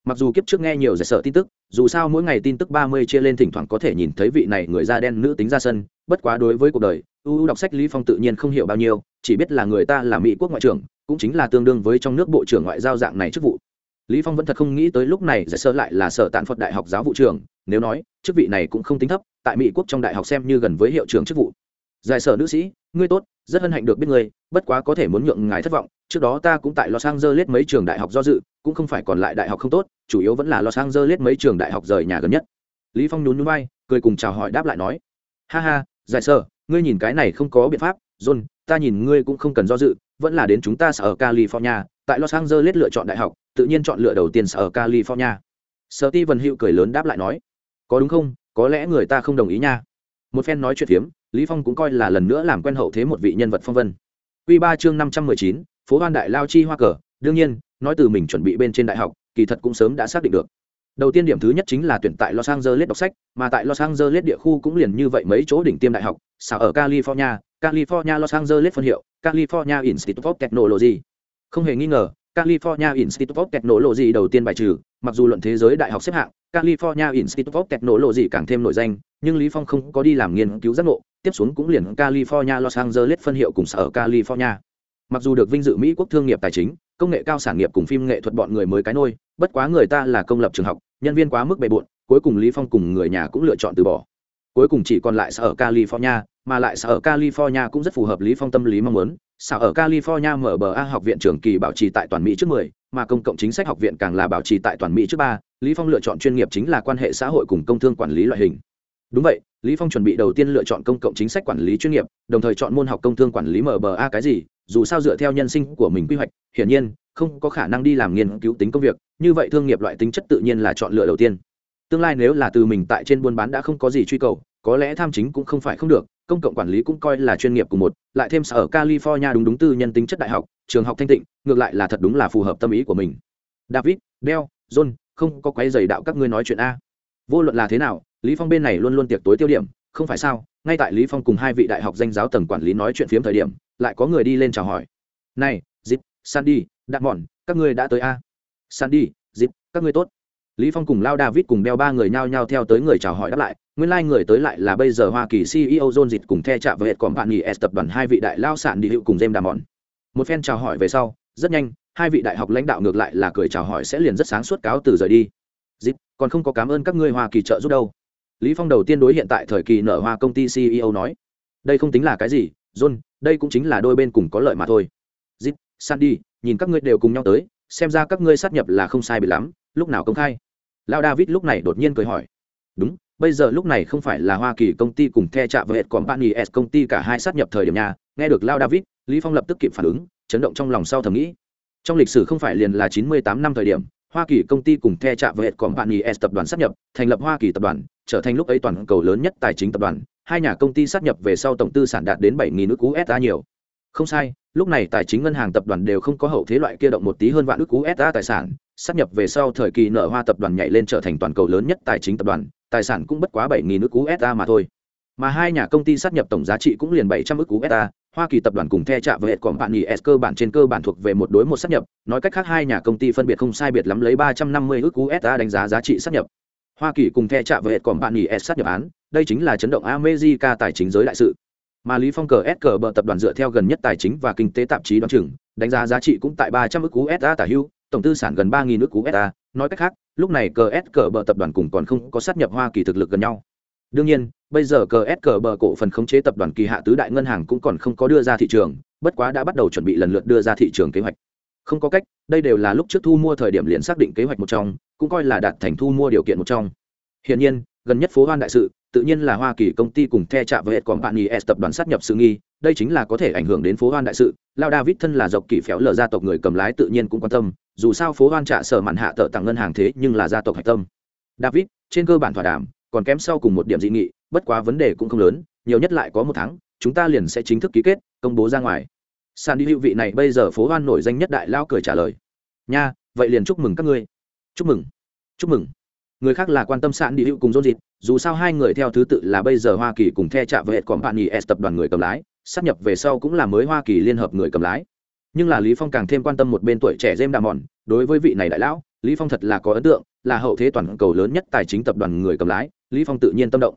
Mặc dù kiếp trước nghe nhiều giải sở tin tức, dù sao mỗi ngày tin tức ba mươi chia lên thỉnh thoảng có thể nhìn thấy vị này người da đen nữ tính ra sân, bất quá đối với cuộc đời ưu đọc sách lý phong tự nhiên không hiểu bao nhiêu, chỉ biết là người ta là mỹ quốc ngoại trưởng, cũng chính là tương đương với trong nước bộ trưởng ngoại giao dạng này chức vụ lý phong vẫn thật không nghĩ tới lúc này giải sơ lại là sở tạn phật đại học giáo vụ trưởng, nếu nói, chức vị này cũng không tính thấp, tại mỹ quốc trong đại học xem như gần với hiệu trưởng chức vụ. Giải sở nữ sĩ, ngươi tốt, rất hân hạnh được biết ngươi, bất quá có thể muốn nhượng ngài thất vọng, trước đó ta cũng tại los angeles mấy trường đại học do dự, cũng không phải còn lại đại học không tốt, chủ yếu vẫn là los angeles mấy trường đại học rời nhà gần nhất. Lý phong nhún nhún vai, cười cùng chào hỏi đáp lại nói, ha ha, giải sở ngươi nhìn cái này không có biện pháp, john ta nhìn ngươi cũng không cần do dự, vẫn là đến chúng ta sở california, tại los angeles lựa chọn đại học, tự nhiên chọn lựa đầu tiên sở california. Sở ti vần hữu cười lớn đáp lại nói, có đúng không? Có lẽ người ta không đồng ý nha. Một phen nói chuyện phiếm, lý phong cũng coi là lần nữa làm quen hậu thế một vị nhân vật phong vân. Quy ba chương năm trăm mười chín, phố hoan đại lao chi hoa cờ. Đương nhiên, nói từ mình chuẩn bị bên trên đại học, kỳ thật cũng sớm đã xác định được đầu tiên điểm thứ nhất chính là tuyển tại los angeles đọc sách, mà tại los angeles địa khu cũng liền như vậy mấy chỗ đỉnh tiêm đại học sao ở california california los angeles phân hiệu, california institute of technology. Không hề nghi ngờ, california institute of technology đầu tiên bài trừ, mặc dù luận thế giới đại học xếp hạng, california institute of technology càng thêm nổi danh, nhưng lý phong không có đi làm nghiên cứu giác ngộ, tiếp xuống cũng liền california los angeles phân hiệu cùng sở california. Mặc dù được vinh dự mỹ quốc thương nghiệp tài chính công nghệ cao sản nghiệp cùng phim nghệ thuật bọn người mới cái nôi bất quá người ta là công lập trường học nhân viên quá mức bề bộn cuối cùng lý phong cùng người nhà cũng lựa chọn từ bỏ. Cuối cùng chỉ còn lại sở california mà lại sở california cũng rất phù hợp lý phong tâm lý mong muốn. Sở ở california mở bờ a học viện trường kỳ bảo trì tại toàn mỹ trước 10, mà công cộng chính sách học viện càng là bảo trì tại toàn mỹ trước ba. Lý phong lựa chọn chuyên nghiệp chính là quan hệ xã hội cùng công thương quản lý loại hình. Đúng vậy lý phong chuẩn bị đầu tiên lựa chọn công cộng chính sách quản lý chuyên nghiệp đồng thời chọn môn học công thương quản lý mở bờ a cái gì dù sao dựa theo nhân sinh của mình quy hoạch, hiển nhiên, không có khả năng đi làm nghiên cứu tính công việc, như vậy thương nghiệp loại tính chất tự nhiên là chọn lựa đầu tiên. Tương lai nếu là từ mình tại trên buôn bán đã không có gì truy cầu, có lẽ tham chính cũng không phải không được, công cộng quản lý cũng coi là chuyên nghiệp của một, lại thêm sở california đúng đúng tư nhân tính chất đại học, trường học thanh tịnh, ngược lại là thật đúng là phù hợp tâm ý của mình. David bell john, không có quấy giày đạo các ngươi nói chuyện a. Vô luận là thế nào, lý phong bên này luôn luôn tiệc tối tiêu điểm, không phải sao, ngay tại lý phong cùng hai vị đại học danh giáo tầng quản lý nói chuyện phiếm thời điểm lại có người đi lên chào hỏi. Này, dịp, sandy, đạn mòn, các ngươi đã tới a? Sandy, dịp, các ngươi tốt. Lý phong cùng lao david cùng đeo ba người nhao nhao theo tới người chào hỏi đáp lại. Nguyên lai người tới lại là bây giờ hoa kỳ ceo john dịch cùng the chạm với hệ còn bạn nghỉ s tập đoàn hai vị đại lao sản đi hữu cùng James đàm mòn. Một phen chào hỏi về sau, rất nhanh, hai vị đại học lãnh đạo ngược lại là cười chào hỏi sẽ liền rất sáng suốt cáo từ rời đi. Dịp, còn không có cảm ơn các ngươi hoa kỳ trợ giúp đâu. Lý phong đầu tiên đối hiện tại thời kỳ nở hoa công ty ceo nói, đây không tính là cái gì john, đây cũng chính là đôi bên cùng có lợi mà thôi. Zip, sandy, nhìn các ngươi đều cùng nhau tới, xem ra các ngươi sát nhập là không sai bị lắm, lúc nào công khai? Lao david lúc này đột nhiên cười hỏi. Đúng, bây giờ lúc này không phải là hoa kỳ công ty cùng the chạm với company s công ty cả hai sát nhập thời điểm nhà nghe được lao david, lý phong lập tức kịp phản ứng, chấn động trong lòng sau thầm nghĩ. Trong lịch sử không phải liền là 98 năm thời điểm, hoa kỳ công ty cùng the chạm với company s tập đoàn sát nhập, thành lập hoa kỳ tập đoàn, trở thành lúc ấy toàn cầu lớn nhất tài chính tập đoàn hai nhà công ty sát nhập về sau tổng tư sản đạt đến 7.000 nước USD nhiều. Không sai lúc này tài chính ngân hàng tập đoàn đều không có hậu thế loại kia động một tí hơn vạn ước USD tài sản. Sát nhập về sau thời kỳ nợ hoa tập đoàn nhảy lên trở thành toàn cầu lớn nhất tài chính tập đoàn tài sản cũng bất quá 7.000 ước USD mà thôi. Mà hai nhà công ty sát nhập tổng giá trị cũng liền 700 ước USD Hoa Kỳ tập đoàn cùng The Trạ với của bạn S cơ bản trên cơ bản thuộc về một đối một sát nhập, nói cách khác hai nhà công ty phân biệt không sai biệt lắm lấy 350 ức USD đánh giá giá trị sát nhập. Hoa Kỳ cùng The chạm với còn bạn S sát nhập án, đây chính là chấn động America tài chính giới đại sự. Mà Lý Phong cờ S cờ bờ tập đoàn dựa theo gần nhất tài chính và kinh tế tạp chí đoán chừng, đánh giá giá trị cũng tại 300 ức USD tả hưu, tổng tư sản gần 3000 ức USD, nói cách khác, lúc này cờ S cờ bờ tập đoàn cùng còn không có sát nhập Hoa Kỳ thực lực gần nhau. Đương nhiên, bây giờ cờ S cờ bờ cổ phần khống chế tập đoàn kỳ hạ tứ đại ngân hàng cũng còn không có đưa ra thị trường, bất quá đã bắt đầu chuẩn bị lần lượt đưa ra thị trường kế hoạch. Không có cách, đây đều là lúc trước thu mua thời điểm liền xác định kế hoạch một trong, cũng coi là đạt thành thu mua điều kiện một trong. Hiển nhiên, gần nhất phố hoan đại sự, tự nhiên là Hoa Kỳ công ty cùng The chạm với còn bạn S tập đoàn sát nhập sự nghi, đây chính là có thể ảnh hưởng đến phố hoan đại sự. Lao David thân là dọc kỳ phéo lờ gia tộc người cầm lái tự nhiên cũng quan tâm, dù sao phố hoan trả sở mạn hạ tợ tặng ngân hàng thế nhưng là gia tộc hạch tâm. David, trên cơ bản thỏa đàm, còn kém sau cùng một điểm dị nghị, bất quá vấn đề cũng không lớn nhiều nhất lại có một tháng chúng ta liền sẽ chính thức ký kết công bố ra ngoài sàn đi hữu vị này bây giờ phố hoan nổi danh nhất đại lao cười trả lời nha vậy liền chúc mừng các ngươi chúc mừng. Chúc mừng. Người khác là quan tâm sạn đi hữu cùng dôn dịt dù sao hai người theo thứ tự là bây giờ hoa kỳ cùng the chạm với hệ còn bạn nghỉ s tập đoàn người cầm lái sắp nhập về sau cũng là mới hoa kỳ liên hợp người cầm lái. Nhưng là lý phong càng thêm quan tâm một bên tuổi trẻ jem đàm mòn đối với vị này đại lão, lý phong thật là có ấn tượng, là hậu thế toàn cầu lớn nhất tài chính tập đoàn người cầm lái, lý phong tự nhiên tâm động.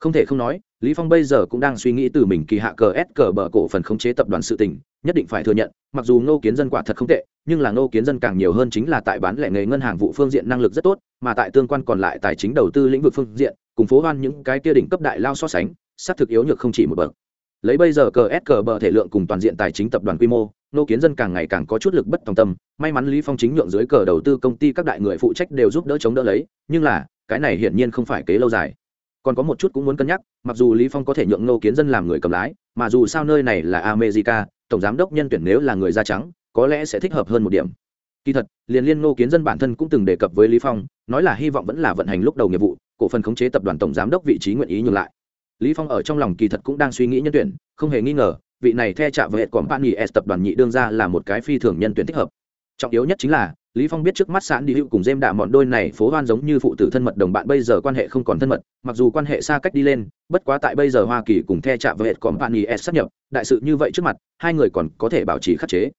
Không thể không nói lý phong bây giờ cũng đang suy nghĩ từ mình kỳ hạ cờ s cờ bờ cổ phần khống chế tập đoàn sự tình, nhất định phải thừa nhận, mặc dù ngô kiến dân quả thật không tệ, nhưng là ngô kiến dân càng nhiều hơn chính là tại bán lẻ nghề ngân hàng vụ phương diện năng lực rất tốt, mà tại tương quan còn lại tài chính đầu tư lĩnh vực phương diện, cùng phố hoan những cái kia đỉnh cấp đại lao so sánh, xác thực yếu nhược không chỉ một bậc. Lấy bây giờ cờ s cờ bờ thể lượng cùng toàn diện tài chính tập đoàn quy mô nô kiến dân càng ngày càng có chút lực bất tòng tâm, may mắn lý phong chính nhượng dưới cờ đầu tư công ty các đại người phụ trách đều giúp đỡ chống đỡ lấy, nhưng là, cái này hiển nhiên không phải kế lâu dài còn có một chút cũng muốn cân nhắc, mặc dù lý phong có thể nhượng ngô kiến dân làm người cầm lái, mà dù sao nơi này là america, tổng giám đốc nhân tuyển nếu là người da trắng, có lẽ sẽ thích hợp hơn một điểm. Kỳ thật, liền liên ngô kiến dân bản thân cũng từng đề cập với lý phong, nói là hy vọng vẫn là vận hành lúc đầu nghiệp vụ, cổ phần khống chế tập đoàn tổng giám đốc vị trí nguyện ý nhường lại. Lý phong ở trong lòng kỳ thật cũng đang suy nghĩ nhân tuyển, không hề nghi ngờ, vị này theo trạm với hệ company s tập đoàn nhị đương ra là một cái phi thường nhân tuyển thích hợp. Trọng yếu nhất chính là lý phong biết trước mắt sạn đi hữu cùng dêm đạ mọn đôi này phố hoan giống như phụ tử thân mật đồng bạn, bây giờ quan hệ không còn thân mật, mặc dù quan hệ xa cách đi lên, bất quá tại bây giờ hoa kỳ cùng the chạm với hệ bạn s sắp nhập, đại sự như vậy trước mặt, hai người còn có thể bảo trì khắc chế.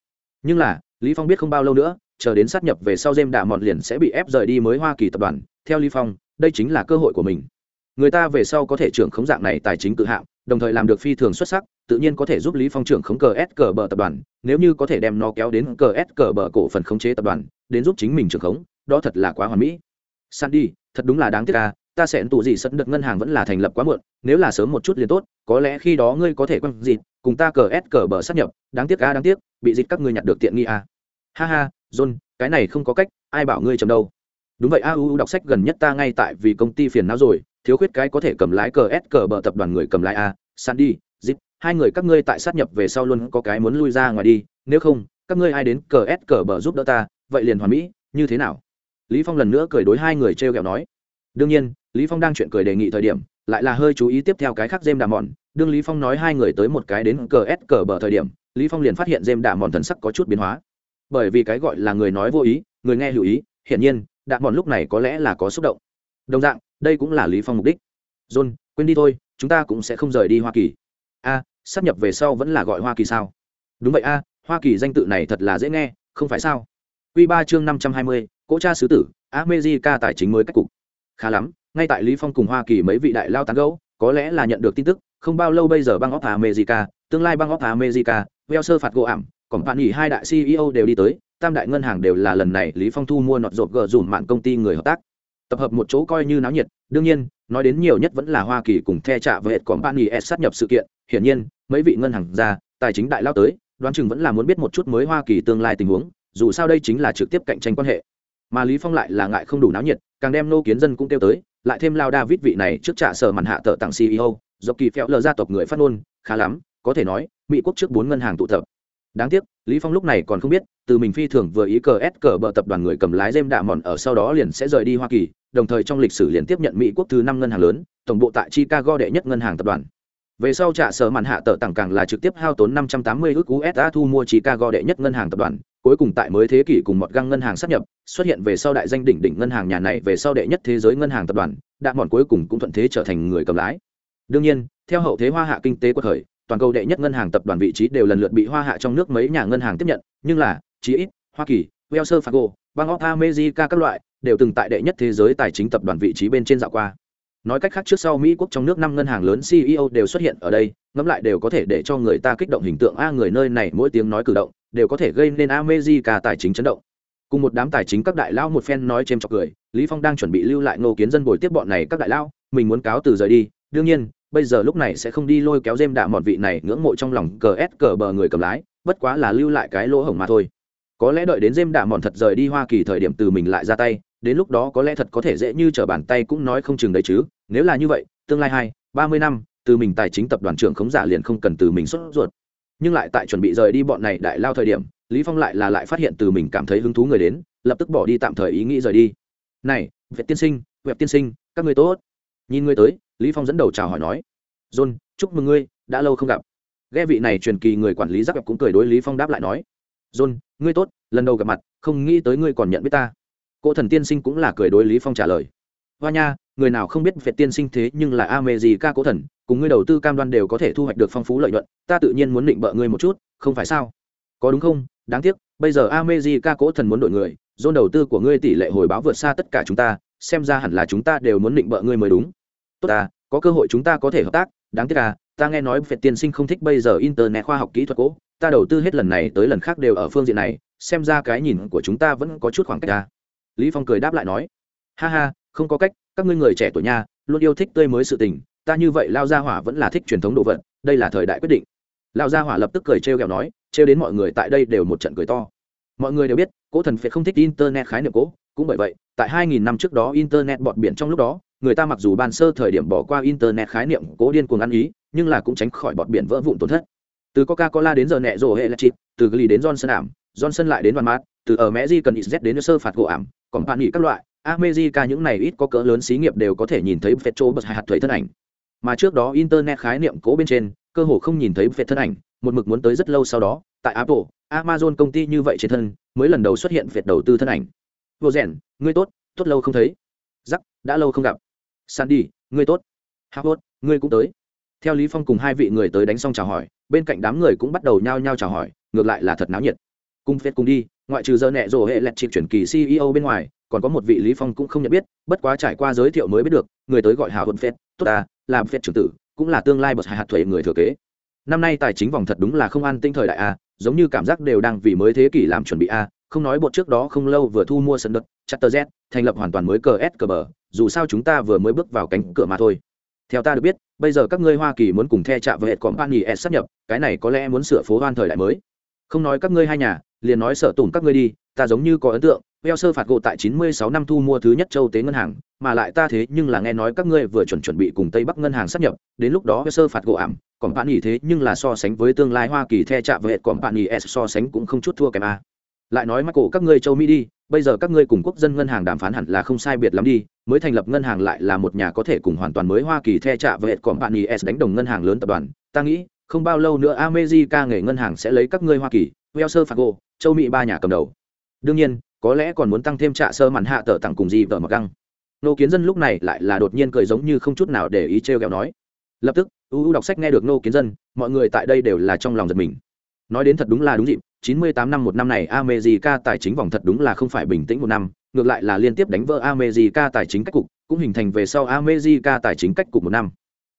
Nhưng là, lý phong biết không bao lâu nữa, chờ đến sát nhập về sau dêm đạ mọn liền sẽ bị ép rời đi mới hoa kỳ tập đoàn. Theo lý phong, đây chính là cơ hội của mình. Người ta về sau có thể trưởng khống dạng này tài chính tự hạng đồng thời làm được phi thường xuất sắc tự nhiên có thể giúp lý phong trưởng khống cờ s cờ bờ tập đoàn, nếu như có thể đem nó kéo đến cờ s cờ bờ cổ phần khống chế tập đoàn, đến giúp chính mình trưởng khống, đó thật là quá hoàn mỹ. Sandy, thật đúng là đáng tiếc ca ta sẽ tụ gì sẵn được ngân hàng vẫn là thành lập quá muộn, nếu là sớm một chút liền tốt, có lẽ khi đó ngươi có thể quăng dịt, cùng ta cờ s cờ bờ sát nhập, đáng tiếc ca đáng tiếc, bị dịch các ngươi nhặt được tiện nghi a ha ha, john, cái này không có cách, ai bảo ngươi chầm đâu. Đúng vậy, a u đọc sách gần nhất ta ngay tại vì công ty phiền não rồi, thiếu khuyết cái có thể cầm lái cờ s cờ bờ tập đoàn người cầm lái a sandy hai người các ngươi tại sát nhập về sau luôn có cái muốn lui ra ngoài đi, nếu không, các ngươi ai đến cờ s cờ bờ giúp đỡ ta, vậy liền hoàn mỹ, như thế nào? Lý phong lần nữa cười đối hai người treo kẹo nói. Đương nhiên, lý phong đang chuyện cười đề nghị thời điểm, lại là hơi chú ý tiếp theo cái khác dêm đà mòn đương lý phong nói hai người tới một cái đến cờ s cờ bờ thời điểm, lý phong liền phát hiện dêm đà mòn thần sắc có chút biến hóa. Bởi vì cái gọi là người nói vô ý, người nghe hữu ý, hiển nhiên đạ mòn lúc này có lẽ là có xúc động. Đồng dạng, đây cũng là lý phong mục đích. John, quên đi thôi, chúng ta cũng sẽ không rời đi hoa kỳ a à, sắp nhập về sau vẫn là gọi hoa kỳ sao? Đúng vậy a hoa kỳ danh tự này thật là dễ nghe không phải sao? Quy ba chương năm trăm hai mươi, cỗ cha sứ tử, America tài chính mới cách cục. Khá lắm, ngay tại lý phong cùng hoa kỳ mấy vị đại lao tán gẫu có lẽ là nhận được tin tức không bao lâu bây giờ băng óc america tương lai băng óc america veo sơ phạt gỗ ảm còn bạn nghỉ hai đại ceo đều đi tới tam đại ngân hàng đều là lần này lý phong thu mua nọt rột gờ dùm mạng công ty người hợp tác tập hợp một chỗ coi như náo nhiệt. Đương nhiên, nói đến nhiều nhất vẫn là hoa kỳ cùng the trạ với hệ còn ban nghỉ sát nhập sự kiện. Hiển nhiên, mấy vị ngân hàng ra tài chính đại lao tới, đoán chừng vẫn là muốn biết một chút mới hoa kỳ tương lai tình huống, dù sao đây chính là trực tiếp cạnh tranh quan hệ. Mà lý phong lại là ngại không đủ náo nhiệt, càng đem nô kiến dân cũng kêu tới, lại thêm lao david vị này trước trả sở màn hạ tờ tặng ceo do kỳ phèo lờ gia tộc người phát ngôn, khá lắm, có thể nói, mỹ quốc trước bốn ngân hàng tụ tập đáng tiếc lý phong lúc này còn không biết từ mình phi thường vừa ý cờ s cờ bờ tập đoàn người cầm lái dêm đạ mòn ở sau đó liền sẽ rời đi hoa kỳ đồng thời trong lịch sử liền tiếp nhận mỹ quốc thứ năm ngân hàng lớn tổng bộ tại chicago đệ nhất ngân hàng tập đoàn về sau trả sở màn hạ tờ tặng càng là trực tiếp hao tốn 580 ức USD thu mua Chicago đệ nhất ngân hàng tập đoàn, cuối cùng tại mới thế kỷ cùng một găng ngân hàng sáp nhập, xuất hiện về sau đại danh đỉnh đỉnh ngân hàng nhà này về sau đệ nhất thế giới ngân hàng tập đoàn, đã mòn cuối cùng cũng thuận thế trở thành người cầm lái. Đương nhiên, theo hậu thế hoa hạ kinh tế của thời, toàn cầu đệ nhất ngân hàng tập đoàn vị trí đều lần lượt bị hoa hạ trong nước mấy nhà ngân hàng tiếp nhận, nhưng là, chí ít, Hoa Kỳ, Wells Fargo, Bank of America các loại đều từng tại đệ nhất thế giới tài chính tập đoàn vị trí bên trên dạo qua. Nói cách khác trước sau mỹ quốc trong nước năm ngân hàng lớn ceo đều xuất hiện ở đây ngẫm lại đều có thể để cho người ta kích động hình tượng a người nơi này mỗi tiếng nói cử động đều có thể gây nên america tài chính chấn động. Cùng một đám tài chính các đại lao một phen nói chêm chọc cười lý phong đang chuẩn bị lưu lại ngô kiến dân bồi tiếp bọn này các đại lao mình muốn cáo từ rời đi đương nhiên bây giờ lúc này sẽ không đi lôi kéo dêm đạ mọn vị này ngưỡng mộ trong lòng cờ s cờ bờ người cầm lái, bất quá là lưu lại cái lỗ hổng mà thôi. Có lẽ đợi đến dêm đạ mọn thật rời đi hoa kỳ thời điểm từ mình lại ra tay, đến lúc đó có lẽ thật có thể dễ như trở bàn tay cũng nói không chừng đấy chứ. Nếu là như vậy, tương lai hai, ba mươi năm, từ mình tài chính tập đoàn trưởng khống giả liền không cần từ mình xuất ruột. Nhưng lại tại chuẩn bị rời đi bọn này đại lao thời điểm, lý phong lại là lại phát hiện từ mình cảm thấy hứng thú người đến, lập tức bỏ đi tạm thời ý nghĩ rời đi. Này, việt tiên sinh vẹt tiên sinh, các người tốt. Nhìn người tới lý phong dẫn đầu chào hỏi nói, john, chúc mừng ngươi, đã lâu không gặp. Ghe vị này truyền kỳ người quản lý giáp cũng cười đối lý phong đáp lại nói, john, ngươi tốt, lần đầu gặp mặt, không nghĩ tới ngươi còn nhận biết ta. Cô thần tiên sinh cũng là cười đối lý phong trả lời, hoa nha, người nào không biết về tiên sinh thế nhưng là a mê gì ca cố thần, cùng ngươi đầu tư cam đoan đều có thể thu hoạch được phong phú lợi nhuận, ta tự nhiên muốn định bợ ngươi một chút, không phải sao? Có đúng không? Đáng tiếc, bây giờ a mê gì ca cố thần muốn đổi người dôn đầu tư của ngươi tỷ lệ hồi báo vượt xa tất cả chúng ta, xem ra hẳn là chúng ta đều muốn định bợ ngươi mới đúng tốt à có cơ hội chúng ta có thể hợp tác, đáng tiếc à ta nghe nói phệt tiên sinh không thích bây giờ internet khoa học kỹ thuật cố, ta đầu tư hết lần này tới lần khác đều ở phương diện này, xem ra cái nhìn của chúng ta vẫn có chút khoảng cách à. Lý phong cười đáp lại nói, ha ha, không có cách, các ngươi người trẻ tuổi nha, luôn yêu thích tươi mới sự tình, ta như vậy lao gia hỏa vẫn là thích truyền thống đồ vật, đây là thời đại quyết định. Lao gia hỏa lập tức cười trêu ghẹo nói, trêu đến mọi người tại đây đều một trận cười to. Mọi người đều biết, cố thần phệt không thích internet khái niệm cố, cũng bởi vậy, tại 2000 năm trước đó internet bọt biển trong lúc đó người ta mặc dù ban sơ thời điểm bỏ qua internet khái niệm cố điên cuồng ăn ý nhưng là cũng tránh khỏi bọt biển vỡ vụn tổn thất từ coca cola đến giờ nẹ rổ hệ là chịp từ gly đến johnson ảm johnson lại đến đoàn mát từ ở mẹ di cần ít z đến sơ phạt gỗ ảm còn bạn nghỉ các loại America những này ít có cỡ lớn xí nghiệp đều có thể nhìn thấy Petro bật hạt thuế thân ảnh. Mà trước đó internet khái niệm cố bên trên, cơ hồ không nhìn thấy Pet thân ảnh, một mực muốn tới rất lâu sau đó, tại Apple, Amazon công ty như vậy trên thân, mới lần đầu xuất hiện Pet đầu tư thân ảnh. Vô rèn, ngươi tốt, tốt lâu không thấy. giắc đã lâu không gặp. Sandy, ngươi tốt. Howard, ngươi cũng tới. Theo Lý Phong cùng hai vị người tới đánh xong chào hỏi, bên cạnh đám người cũng bắt đầu nhao nhao chào hỏi, ngược lại là thật náo nhiệt. Cùng phết cùng đi, ngoại trừ giờ nẹ rồ hệ lẹt chịp chuyển kỳ CEO bên ngoài, còn có một vị lý phong cũng không nhận biết bất quá trải qua giới thiệu mới biết được người tới gọi hào hồn phết tốt à làm phết trưởng tử cũng là tương lai bậc hạt thuế người thừa kế năm nay tài chính vòng thật đúng là không an tinh thời đại a giống như cảm giác đều đang vì mới thế kỷ làm chuẩn bị a không nói bộ trước đó không lâu vừa thu mua sân đất chatter z thành lập hoàn toàn mới cờ s cờ bờ dù sao chúng ta vừa mới bước vào cánh cửa mà thôi theo ta được biết bây giờ các ngươi hoa kỳ muốn cùng the chạm với hệ company s sáp nhập cái này có lẽ muốn sửa phố hoan thời đại mới không nói các ngươi hai nhà liền nói sợ tùng các ngươi đi ta giống như có ấn tượng beo sơ phạt gỗ tại 96 năm thu mua thứ nhất châu tế ngân hàng, mà lại ta thế nhưng là nghe nói các ngươi vừa chuẩn chuẩn bị cùng Tây Bắc ngân hàng sáp nhập, đến lúc đó beo sơ phạt gỗ ảm, còn bạn nghỉ thế nhưng là so sánh với tương lai Hoa Kỳ the chạm với hệ company S so sánh cũng không chút thua kém a. Lại nói Michael các ngươi châu Mỹ đi, bây giờ các ngươi cùng quốc dân ngân hàng đàm phán hẳn là không sai biệt lắm đi, mới thành lập ngân hàng lại là một nhà có thể cùng hoàn toàn mới Hoa Kỳ the chạm với còn bạn nghỉ S đánh đồng ngân hàng lớn tập đoàn, ta nghĩ, không bao lâu nữa America nghề ngân hàng sẽ lấy các ngươi Hoa Kỳ, Weo sơ châu Mỹ ba nhà cầm đầu. Đương nhiên, có lẽ còn muốn tăng thêm trạ sơ mặn hạ tờ tặng cùng gì vợ mặc găng. Nô kiến dân lúc này lại là đột nhiên cười giống như không chút nào để ý trêu r o nói. Lập tức u u đọc sách nghe được nô kiến dân mọi người tại đây đều là trong lòng giật mình. Nói đến thật đúng là đúng dịp chín mươi tám năm một năm này America tài chính vòng thật đúng là không phải bình tĩnh một năm ngược lại là liên tiếp đánh vỡ America tài chính cách cục cũng hình thành về sau america tài chính cách cục một năm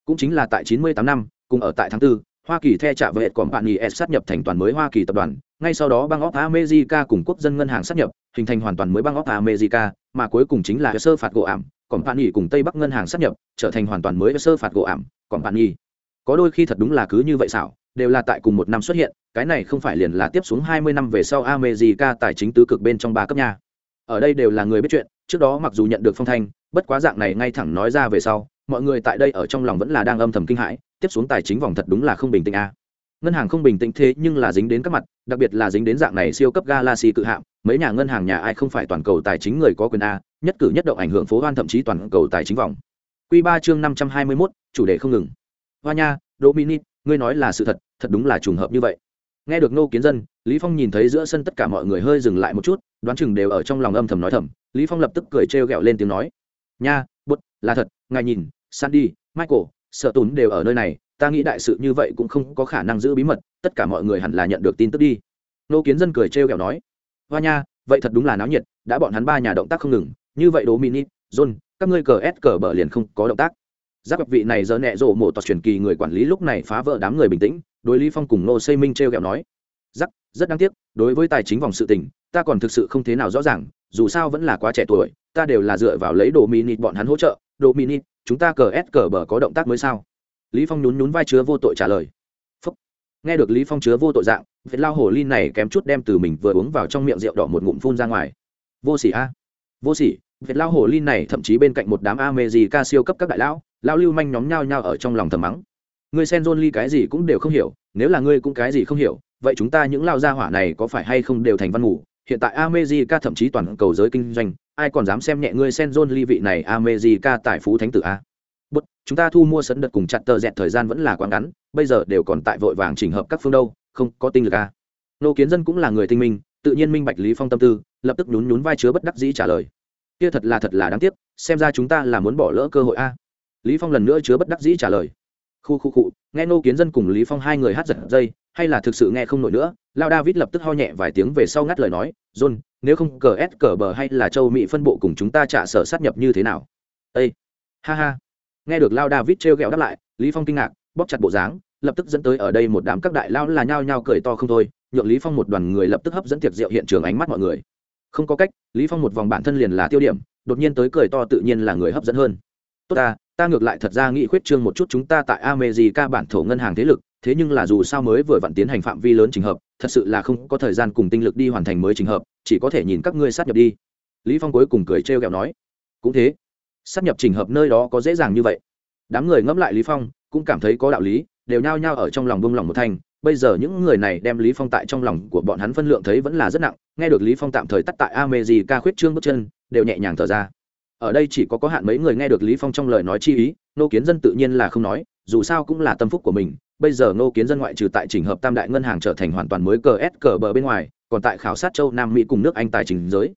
cũng chính là tại 98 năm cùng ở tại tháng 4, Hoa Kỳ the trả về còn bạn S sát nhập thành toàn mới Hoa Kỳ tập đoàn, ngay sau đó băng óc America cùng quốc dân ngân hàng sát nhập, hình thành hoàn toàn mới băng óc America, mà cuối cùng chính là sơ phạt gỗ ảm, còn bạn nghỉ cùng Tây Bắc ngân hàng sát nhập, trở thành hoàn toàn mới sơ phạt gỗ ảm, còn bạn nghỉ. Có đôi khi thật đúng là cứ như vậy xảo, đều là tại cùng một năm xuất hiện, cái này không phải liền là tiếp xuống 20 năm về sau America tài chính tứ cực bên trong ba cấp nhà. Ở đây đều là người biết chuyện, trước đó mặc dù nhận được phong thanh, bất quá dạng này ngay thẳng nói ra về sau, mọi người tại đây ở trong lòng vẫn là đang âm thầm kinh hãi, tiếp xuống tài chính vòng thật đúng là không bình tĩnh a. Ngân hàng không bình tĩnh thế nhưng là dính đến các mặt đặc biệt là dính đến dạng này siêu cấp galaxy cự hạm mấy nhà ngân hàng nhà ai không phải toàn cầu tài chính người có quyền a nhất cử nhất động ảnh hưởng phố hoan thậm chí toàn cầu tài chính vòng. Q ba chương năm trăm hai mươi mốt chủ đề không ngừng. Hoa nha dominic ngươi nói là sự thật thật đúng là trùng hợp như vậy. Nghe được nô kiến dân, lý phong nhìn thấy giữa sân tất cả mọi người hơi dừng lại một chút, đoán chừng đều ở trong lòng âm thầm nói thầm. Lý phong lập tức cười trêu ghẹo lên tiếng nói, nha, bút, là thật, ngài nhìn, sandy, michael sợ tún đều ở nơi này, ta nghĩ đại sự như vậy cũng không có khả năng giữ bí mật, tất cả mọi người hẳn là nhận được tin tức đi. Nô kiến dân cười trêu ghẹo nói, hoa nha, vậy thật đúng là náo nhiệt, đã bọn hắn ba nhà động tác không ngừng, như vậy đố mini john, các ngươi cờ s cờ bờ liền không có động tác giáp vị này giờ nẹ rộ mổ tọt truyền kỳ người quản lý lúc này phá vỡ đám người bình tĩnh, đối lý phong cùng nô xây minh treo kẹo nói, giáp, rất đáng tiếc, đối với tài chính vòng sự tình, ta còn thực sự không thế nào rõ ràng, dù sao vẫn là quá trẻ tuổi, ta đều là dựa vào lấy đồ mini bọn hắn hỗ trợ, đồ mini, chúng ta cờ s cờ bờ có động tác mới sao? Lý phong nhún nhún vai chứa vô tội trả lời. Phúc. nghe được lý phong chứa vô tội dạng, việt lao hồ ly này kém chút đem từ mình vừa uống vào trong miệng rượu đỏ một ngụm phun ra ngoài. Vô sỉ a. Vô sỉ. Việt lao hồ ly này thậm chí bên cạnh một đám a gì ca siêu cấp các đại lão lao lưu manh nhóm nhao nhao ở trong lòng thầm mắng ngươi sen john ly cái gì cũng đều không hiểu nếu là ngươi cũng cái gì không hiểu vậy chúng ta những lao gia hỏa này có phải hay không đều thành văn ngủ hiện tại America thậm chí toàn cầu giới kinh doanh, ai còn dám xem nhẹ ngươi Sen John ly vị này America tại phú thánh tử a. Bất, chúng ta thu mua sấn đợt cùng chặt tờ dẹt thời gian vẫn là quá ngắn, bây giờ đều còn tại vội vàng chỉnh hợp các phương đâu, không có tinh lực a. Nô Kiến Dân cũng là người tinh minh, tự nhiên minh bạch Lý Phong tâm tư, lập tức nhún nhún vai chứa bất đắc dĩ trả lời. Kia thật là thật là đáng tiếc, xem ra chúng ta là muốn bỏ lỡ cơ hội a. Lý Phong lần nữa chứa bất đắc dĩ trả lời. Khu khu khu, nghe Nô Kiến Dân cùng Lý Phong hai người hát giật dây, hay là thực sự nghe không nổi nữa, lao david lập tức ho nhẹ vài tiếng về sau ngắt lời nói john nếu không cờ s cờ bờ hay là châu mỹ phân bộ cùng chúng ta trả sở sát nhập như thế nào Ê! ha ha nghe được lao david trêu ghẹo đáp lại lý phong kinh ngạc bóp chặt bộ dáng lập tức dẫn tới ở đây một đám các đại lao là nhao nhao cười to không thôi nhượng lý phong một đoàn người lập tức hấp dẫn tiệc rượu hiện trường ánh mắt mọi người không có cách lý phong một vòng bản thân liền là tiêu điểm đột nhiên tới cười to tự nhiên là người hấp dẫn hơn tốt ta ta ngược lại thật ra nghĩ khuyết trương một chút chúng ta tại America bản thổ ngân hàng thế lực, thế nhưng là dù sao mới vừa vặn tiến hành phạm vi lớn trình hợp, thật sự là không có thời gian cùng tinh lực đi hoàn thành mới trình hợp, chỉ có thể nhìn các ngươi sát nhập đi. Lý phong cuối cùng cười trêu ghẹo nói. Cũng thế, sát nhập trình hợp nơi đó có dễ dàng như vậy. Đám người ngẫm lại lý phong, cũng cảm thấy có đạo lý, đều nhao nhao ở trong lòng buông lòng một thành. Bây giờ những người này đem lý phong tại trong lòng của bọn hắn phân lượng thấy vẫn là rất nặng, nghe được lý phong tạm thời tắt tại America khuyết trương bước chân, đều nhẹ nhàng thở ra ở đây chỉ có có hạn mấy người nghe được lý phong trong lời nói chi ý nô kiến dân tự nhiên là không nói, dù sao cũng là tâm phúc của mình. Bây giờ nô kiến dân ngoại trừ tại trình hợp tam đại ngân hàng trở thành hoàn toàn mới cờ s cờ bờ bên ngoài, còn tại khảo sát châu nam mỹ cùng nước anh tài chính giới.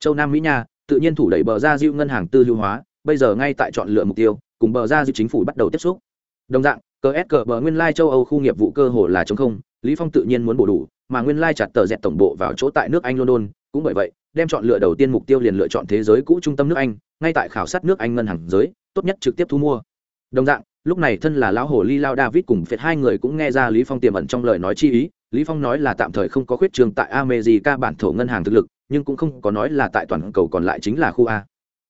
Châu nam mỹ nha, tự nhiên thủ đẩy bờ ra diệu ngân hàng tư lưu hóa, bây giờ ngay tại chọn lựa mục tiêu, cùng bờ ra diệu chính phủ bắt đầu tiếp xúc. Đồng dạng cờ s cờ bờ nguyên lai châu âu khu nghiệp vụ cơ hồ là chống không, lý phong tự nhiên muốn bổ đủ mà nguyên lai chặt tờ dẹt tổng bộ vào chỗ tại nước anh london, cũng bởi vậy, đem chọn lựa đầu tiên mục tiêu liền lựa chọn thế giới cũ trung tâm nước anh, ngay tại khảo sát nước anh ngân hàng giới, tốt nhất trực tiếp thu mua. Đồng dạng, lúc này thân là lão hồ ly lao david cùng phệt hai người cũng nghe ra lý phong tiềm ẩn trong lời nói chi ý. Lý phong nói là tạm thời không có khuyết trường tại america bản thổ ngân hàng thực lực, nhưng cũng không có nói là tại toàn cầu còn lại chính là khu a.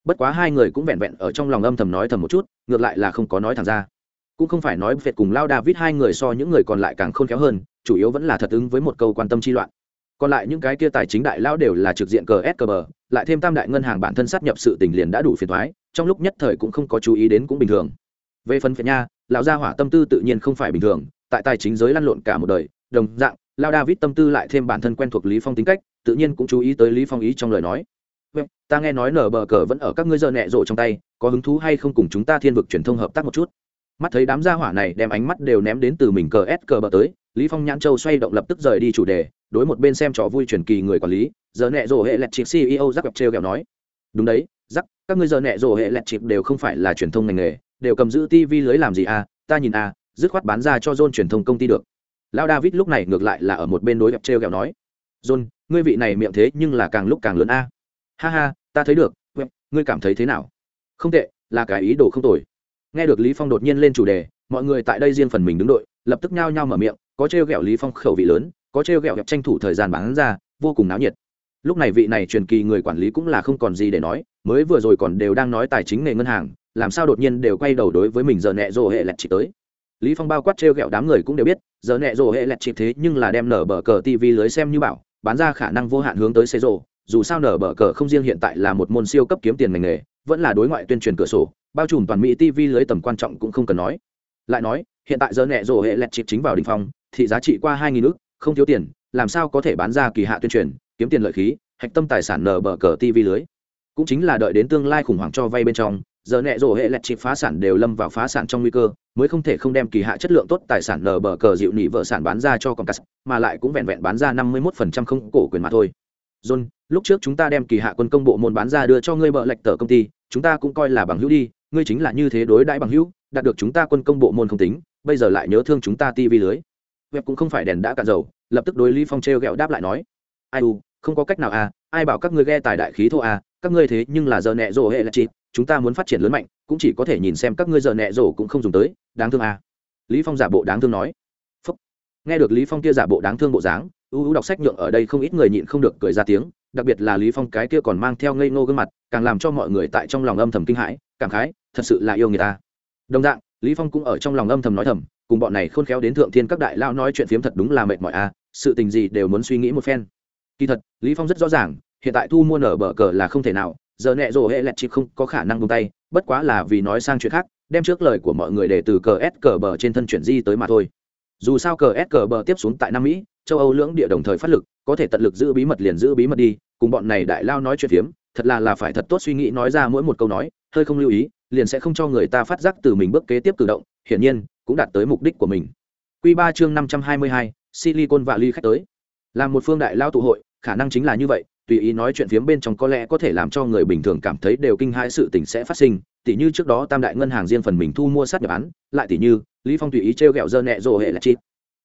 Bất quá hai người cũng vẹn vẹn ở trong lòng âm thầm nói thầm một chút, ngược lại là không có nói thẳng ra cũng không phải nói phệt cùng lao david hai người so những người còn lại càng khôn khéo hơn, chủ yếu vẫn là thật ứng với một câu quan tâm chi loạn. Còn lại những cái kia tài chính đại lao đều là trực diện cờ s cờ bờ, lại thêm tam đại ngân hàng bản thân sát nhập sự tình liền đã đủ phiền thoái trong lúc nhất thời cũng không có chú ý đến cũng bình thường. Về phần phiền nha, lão gia hỏa tâm tư tự nhiên không phải bình thường, tại tài chính giới lăn lộn cả một đời, đồng dạng, lao david tâm tư lại thêm bản thân quen thuộc lý phong tính cách, tự nhiên cũng chú ý tới lý phong ý trong lời nói. Ta nghe nói nở bờ cờ vẫn ở các ngươi giờ nẹ rộ trong tay, có hứng thú hay không cùng chúng ta thiên vực truyền thông hợp tác một chút? Mắt thấy đám gia hỏa này đem ánh mắt đều ném đến từ mình cờ s cờ bờ tới, lý phong nhãn châu xoay động lập tức rời đi chủ đề, đối một bên xem trò vui truyền kỳ người quản lý, giờ nẹ rổ hệ lẹt chịp ceo rắc gặp treo kẹo nói. Đúng đấy rắc các ngươi giờ nẹ rổ hệ lẹt chịp đều không phải là truyền thông ngành nghề, đều cầm giữ tv lưới làm gì à? Ta nhìn à dứt khoát bán ra cho john truyền thông công ty được. Lao david lúc này ngược lại là ở một bên đối gặp treo kẹo nói. John, ngươi vị này miệng thế nhưng là càng lúc càng lớn a. Ha ha, ta thấy được ngươi cảm thấy thế nào? Không tệ, là cái ý đồ không tồi nghe được lý phong đột nhiên lên chủ đề, mọi người tại đây riêng phần mình đứng đội, lập tức nhao nhao mở miệng, có trêu ghẹo lý phong khẩu vị lớn, có trêu ghẹo tranh thủ thời gian bán ra, vô cùng náo nhiệt. Lúc này vị này truyền kỳ người quản lý cũng là không còn gì để nói, mới vừa rồi còn đều đang nói tài chính nghề ngân hàng, làm sao đột nhiên đều quay đầu đối với mình giờ nẹ rồ hệ lẹt chỉ tới. Lý phong bao quát trêu ghẹo đám người cũng đều biết, giờ nẹ rồ hệ lẹt chỉ thế nhưng là đem nở bờ cờ tv lưới xem như bảo, bán ra khả năng vô hạn hướng tới xe rồ dù sao nở bờ cờ không riêng hiện tại là một môn siêu cấp kiếm tiền ngành nghề, vẫn là đối ngoại tuyên truyền cửa sổ bao trùm toàn mỹ tv lưới tầm quan trọng cũng không cần nói. Lại nói, hiện tại giờ nẹ rổ hệ lẹt chịp chính vào đỉnh phong thị giá trị qua hai nghìn ước không thiếu tiền, làm sao có thể bán ra kỳ hạ tuyên truyền, kiếm tiền lợi khí, hạch tâm tài sản nở bờ cờ tv lưới. Cũng chính là đợi đến tương lai khủng hoảng cho vay bên trong, giờ nẹ rổ hệ lẹt chịp phá sản đều lâm vào phá sản trong nguy cơ, mới không thể không đem kỳ hạ chất lượng tốt tài sản nở bờ cờ dịu nỉ vợ sản bán ra cho con cắt mà lại cũng vẹn vẹn bán ra năm mươi một phần trăm không cổ quyền mà thôi. John, lúc trước chúng ta đem kỳ hạ quân công bộ môn bán ra đưa cho ngươi bợ lệch tờ công ty, chúng ta cũng coi là bằng hữu đi ngươi chính là như thế đối đãi bằng hữu, đạt được chúng ta quân công bộ môn không tính, bây giờ lại nhớ thương chúng ta ti vi lưới. Web cũng không phải đèn đã cạn dầu, lập tức đối lý phong treo gẹo đáp lại nói, ai u, không có cách nào à ai bảo các ngươi ghe tài đại khí thô à các ngươi thế nhưng là giờ nẹ rổ hệ là chị, chúng ta muốn phát triển lớn mạnh, cũng chỉ có thể nhìn xem các ngươi giờ nẹ rổ cũng không dùng tới, đáng thương à. Lý phong giả bộ đáng thương nói. Phúc. nghe được lý phong kia giả bộ đáng thương bộ dáng, u u đọc sách nhượng ở đây không ít người nhịn không được cười ra tiếng, đặc biệt là lý phong cái kia còn mang theo ngây ngô gương mặt, càng làm cho mọi người tại trong lòng âm thầm kinh hãi, cảm khái thật sự là yêu người ta. Đồng dạng, lý phong cũng ở trong lòng âm thầm nói thầm, cùng bọn này khôn khéo đến thượng thiên các đại lao nói chuyện phiếm thật đúng là mệt mỏi à sự tình gì đều muốn suy nghĩ một phen. Kỳ thật, lý phong rất rõ ràng, hiện tại thu mua nở bờ cờ là không thể nào, giờ nẹ rổ hệ lẹt chỉ không có khả năng buông tay, bất quá là vì nói sang chuyện khác, đem trước lời của mọi người để từ cờ s cờ bờ trên thân chuyển di tới mà thôi. Dù sao cờ s cờ bờ tiếp xuống tại nam mỹ, châu âu lưỡng địa đồng thời phát lực, có thể tận lực giữ bí mật liền giữ bí mật đi, cùng bọn này đại lao nói chuyện phiếm, thật là là phải thật tốt suy nghĩ nói ra mỗi một câu nói, hơi không lưu ý liền sẽ không cho người ta phát giác từ mình bước kế tiếp cử động, hiển nhiên, cũng đạt tới mục đích của mình. Quy ba chương năm trăm hai mươi hai, silicon valley khách tới. Làm một phương đại lao tụ hội, khả năng chính là như vậy, tùy ý nói chuyện phiếm bên trong có lẽ có thể làm cho người bình thường cảm thấy đều kinh hãi sự tình sẽ phát sinh. Tỉ như trước đó tam đại ngân hàng riêng phần mình thu mua sát nhập án, lại tỉ như, lý phong tùy ý treo gẹo dơ nẹ rồ hệ lẹt chít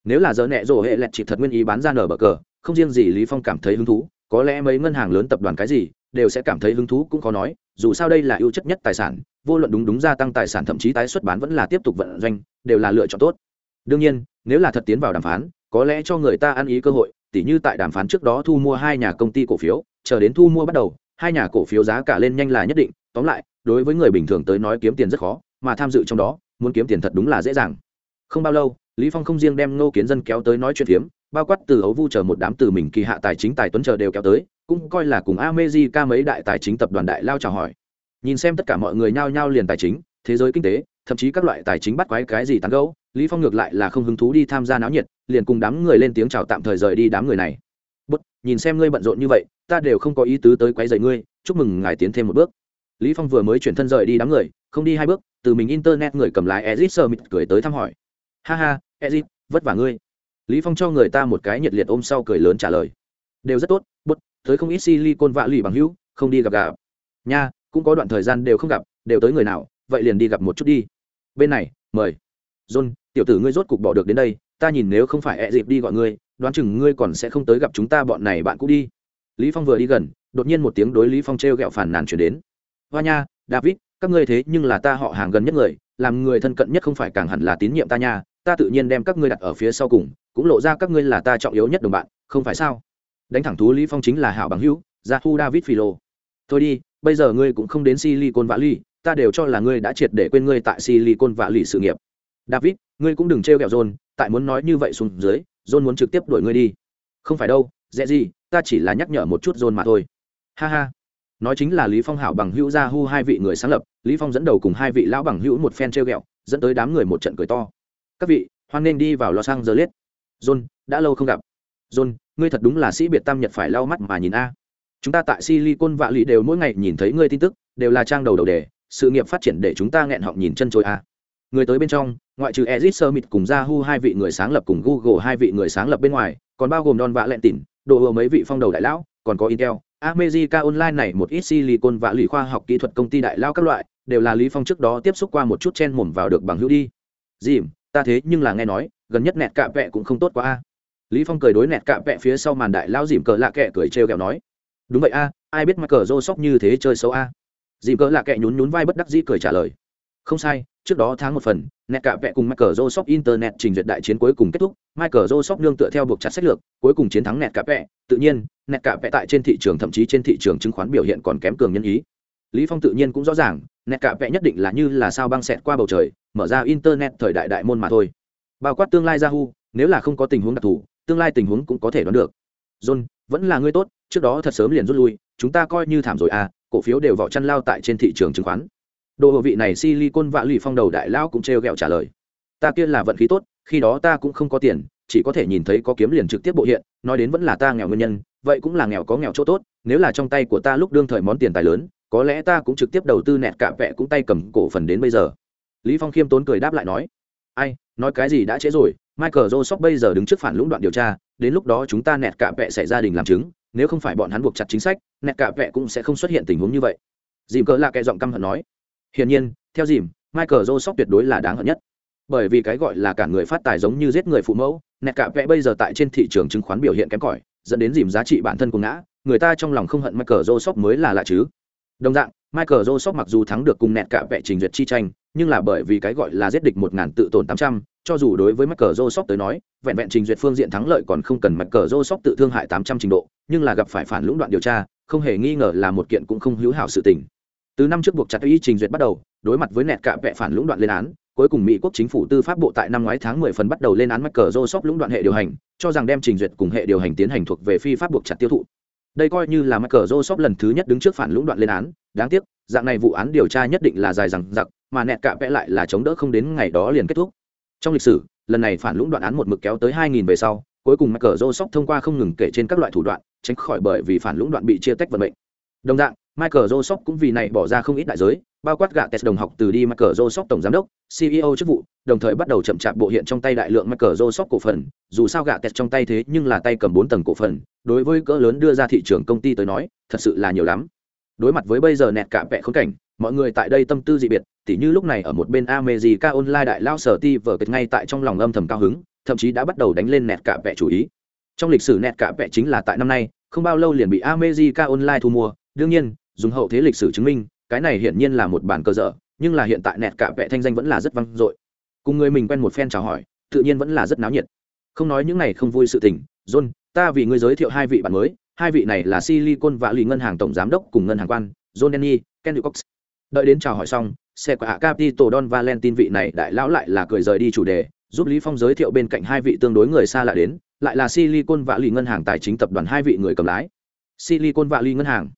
nếu là dơ nẹ rồ hệ lẹt chít thật nguyên ý bán ra nở bờ cờ, không riêng gì lý phong cảm thấy hứng thú, có lẽ mấy ngân hàng lớn tập đoàn cái gì, đều sẽ cảm thấy hứng thú cũng có nói dù sao đây là ưu chất nhất tài sản, vô luận đúng đúng gia tăng tài sản thậm chí tái xuất bán vẫn là tiếp tục vận doanh, đều là lựa chọn tốt. Đương nhiên, nếu là thật tiến vào đàm phán, có lẽ cho người ta ăn ý cơ hội, tỉ như tại đàm phán trước đó thu mua hai nhà công ty cổ phiếu, chờ đến thu mua bắt đầu, hai nhà cổ phiếu giá cả lên nhanh là nhất định, tóm lại, đối với người bình thường tới nói kiếm tiền rất khó, mà tham dự trong đó, muốn kiếm tiền thật đúng là dễ dàng. Không bao lâu, lý phong không riêng đem ngô kiến dân kéo tới nói chuyện phiếm bao quát từ ấu vu chờ một đám từ mình kỳ hạ tài chính tài tuấn chờ đều kéo tới, cũng coi là cùng America mấy đại tài chính tập đoàn đại lao chào hỏi. Nhìn xem tất cả mọi người nhao nhao liền tài chính, thế giới kinh tế, thậm chí các loại tài chính bắt quái cái gì tán gẫu, lý phong ngược lại là không hứng thú đi tham gia náo nhiệt, liền cùng đám người lên tiếng chào tạm thời rời đi đám người này. Bất nhìn xem ngươi bận rộn như vậy, ta đều không có ý tứ tới quấy rầy ngươi, chúc mừng ngài tiến thêm một bước. Lý phong vừa mới chuyển thân rời đi đám người, không đi hai bước, từ mình internet người cầm lái ezit sơ mịt cười tới thăm hỏi. Ha ha, ezit, vất vả ngươi lý phong cho người ta một cái nhiệt liệt ôm sau cười lớn trả lời. Đều rất tốt, bút, tới không ít silicon vạ lì bằng hữu, không đi gặp gặp nha, cũng có đoạn thời gian đều không gặp, đều tới người nào, vậy liền đi gặp một chút đi. Bên này, mời. John, tiểu tử ngươi rốt cục bỏ được đến đây, ta nhìn nếu không phải ẹ dịp đi gọi ngươi, đoán chừng ngươi còn sẽ không tới gặp chúng ta bọn này bạn cũ đi. Lý phong vừa đi gần, đột nhiên một tiếng đối lý phong treo gẹo phản nàn chuyển đến. Hoa nha, david, các ngươi thế nhưng là ta họ hàng gần nhất người, làm người thân cận nhất không phải càng hẳn là tín nhiệm ta nha ta tự nhiên đem các ngươi đặt ở phía sau cùng, cũng lộ ra các ngươi là ta trọng yếu nhất đồng bạn, không phải sao? Đánh thẳng thú lý phong chính là hảo bằng hữu Ra thu david philo. Thôi đi, bây giờ ngươi cũng không đến silicon valley, ta đều cho là ngươi đã triệt để quên ngươi tại silicon valley sự nghiệp. David, ngươi cũng đừng trêu ghẹo john, tại muốn nói như vậy xuống dưới, john muốn trực tiếp đuổi ngươi đi. Không phải đâu, dễ gì, ta chỉ là nhắc nhở một chút john mà thôi. Ha ha. Nói chính là lý phong hảo bằng hữu Ra hu hai vị người sáng lập, lý phong dẫn đầu cùng hai vị lão bằng hữu một phen trêu ghẹo, dẫn tới đám người một trận cười to các vị hoan nên đi vào los angeles. John đã lâu không gặp. John ngươi thật đúng là sĩ biệt tam nhật phải lau mắt mà nhìn a. Chúng ta tại silicon vạ lụy đều mỗi ngày nhìn thấy ngươi tin tức đều là trang đầu đầu đề sự nghiệp phát triển để chúng ta nghẹn họng nhìn chân trôi a. Người tới bên trong ngoại trừ ezit summit cùng yahoo hai vị người sáng lập cùng google hai vị người sáng lập bên ngoài còn bao gồm don vạ lẹn tỉn đồ ừa mấy vị phong đầu đại lão còn có intel America Online này một ít silicon và lì khoa học kỹ thuật công ty đại lao các loại, đều là Lý Phong trước đó tiếp xúc qua một chút chen mồm vào được bằng hữu đi. Dìm, ta thế nhưng là nghe nói, gần nhất nẹt cạ vẹ cũng không tốt quá a. Lý Phong cười đối nẹt cạ vẹ phía sau màn đại lao dìm cờ lạ kệ cười trêu ghẹo nói. Đúng vậy a, ai biết mặt cờ rô sóc như thế chơi xấu a. dìm cờ lạ kệ nhún nhún vai bất đắc dĩ cười trả lời không sai trước đó tháng một phần net cả vẹ cùng michael joseph internet trình duyệt đại chiến cuối cùng kết thúc michael joseph nương tựa theo buộc chặt sách lược cuối cùng chiến thắng net cả vẹ tự nhiên net cả vẹ tại trên thị trường thậm chí trên thị trường chứng khoán biểu hiện còn kém cường nhân ý lý phong tự nhiên cũng rõ ràng net cả vẽ nhất định là như là sao băng xẹt qua bầu trời, mở ra internet thời đại đại môn mà thôi. Bao quát tương lai yahoo, nếu là không có tình huống đặc thù, tương lai tình huống cũng có thể đoán được. John, vẫn là người tốt, trước đó thật sớm liền rút lui, chúng ta coi như thảm rồi à cổ phiếu đều vỏ chăn lao tại trên thị trường chứng khoán. Đồ hộ vị này silicon vạ lì phong đầu đại lão cũng trêu ghẹo trả lời. Ta kia là vận khí tốt, khi đó ta cũng không có tiền, chỉ có thể nhìn thấy có kiếm liền trực tiếp bộ hiện, nói đến vẫn là ta nghèo nguyên nhân, vậy cũng là nghèo có nghèo chỗ tốt, nếu là trong tay của ta lúc đương thời món tiền tài lớn có lẽ ta cũng trực tiếp đầu tư nẹt cả vẹ cũng tay cầm cổ phần đến bây giờ. Lý phong khiêm tốn cười đáp lại nói, ai, nói cái gì đã trễ rồi, michael joseph bây giờ đứng trước phản lũng đoạn điều tra, đến lúc đó chúng ta nẹt cả vẹ sẽ gia đình làm chứng, nếu không phải bọn hắn buộc chặt chính sách, nẹt cả vẹ cũng sẽ không xuất hiện tình huống như vậy. Dìm cỡ là kẻ giọng căm hận nói, hiển nhiên, theo dìm, michael joseph tuyệt đối là đáng hận nhất. Bởi vì cái gọi là cả người phát tài giống như giết người phụ mẫu, nẹt cả vẽ bây giờ tại trên thị trường chứng khoán biểu hiện kém cỏi, dẫn đến dìm giá trị bản thân của ngã, người ta trong lòng không hận michael joseph mới là lạ chứ đồng dạng michael joseph mặc dù thắng được cùng nẹt cả vẽ trình duyệt chi tranh nhưng là bởi vì cái gọi là giết địch một ngàn tự tổn tám trăm cho dù đối với Michael Joseph tới nói, vẹn vẹn trình duyệt phương diện thắng lợi còn không cần Michael Joseph tự thương hại 800 trình độ, nhưng là gặp phải phản lũng đoạn điều tra, không hề nghi ngờ là một kiện cũng không hữu hảo sự tình. Từ năm trước buộc chặt ý trình duyệt bắt đầu, đối mặt với nẹt cạ vẽ phản lũng đoạn lên án, cuối cùng Mỹ quốc chính phủ tư pháp bộ tại năm ngoái tháng 10 phần bắt đầu lên án Michael Joseph lũng đoạn hệ điều hành, cho rằng đem trình duyệt cùng hệ điều hành tiến hành thuộc về phi pháp buộc chặt tiêu thụ. Đây coi như là Michael Joseph lần thứ nhất đứng trước phản lũng đoạn lên án, đáng tiếc, dạng này vụ án điều tra nhất định là dài dằng dặc, mà nẹt cạ vẽ lại là chống đỡ không đến ngày đó liền kết thúc. Trong lịch sử, lần này phản lũng đoạn án một mực kéo tới 2.000 về sau, cuối cùng Michael Joseph thông qua không ngừng kể trên các loại thủ đoạn, tránh khỏi bởi vì phản lũng đoạn bị chia tách vận mệnh. Đồng dạng, Michael Joseph cũng vì này bỏ ra không ít đại giới, bao quát gạ test đồng học từ đi Michael Joseph tổng giám đốc, CEO chức vụ, đồng thời bắt đầu chậm chạp bộ hiện trong tay đại lượng Michael Joseph cổ phần, dù sao gạ test trong tay thế nhưng là tay cầm 4 tầng cổ phần, đối với cỡ lớn đưa ra thị trường công ty tới nói, thật sự là nhiều lắm. Đối mặt với bây giờ nẹt cả vẻ khốn cảnh, mọi người tại đây tâm tư dị biệt, tỉ như lúc này ở một bên America Online đại lao sở ti vở kịch ngay tại trong lòng âm thầm cao hứng, thậm chí đã bắt đầu đánh lên nẹt cả vẻ chủ ý. Trong lịch sử nẹt cả vẻ chính là tại năm nay, không bao lâu liền bị America Online thu mua, đương nhiên, dùng hậu thế lịch sử chứng minh cái này hiển nhiên là một bản cơ dở nhưng là hiện tại nẹt cả vẽ thanh danh vẫn là rất vang dội. Cùng người mình quen một phen chào hỏi tự nhiên vẫn là rất náo nhiệt. Không nói những này không vui sự tình john ta vì ngươi giới thiệu hai vị bạn mới hai vị này là silicon và lì ngân hàng tổng giám đốc cùng ngân hàng quan john denny kenny cox. Đợi đến chào hỏi xong xe của hạ capital don valentine vị này đại lão lại là cười rời đi chủ đề giúp lý phong giới thiệu bên cạnh hai vị tương đối người xa lạ đến lại là silicon và lì ngân hàng tài chính tập đoàn hai vị người cầm lái. Silicon và lì ngân hàng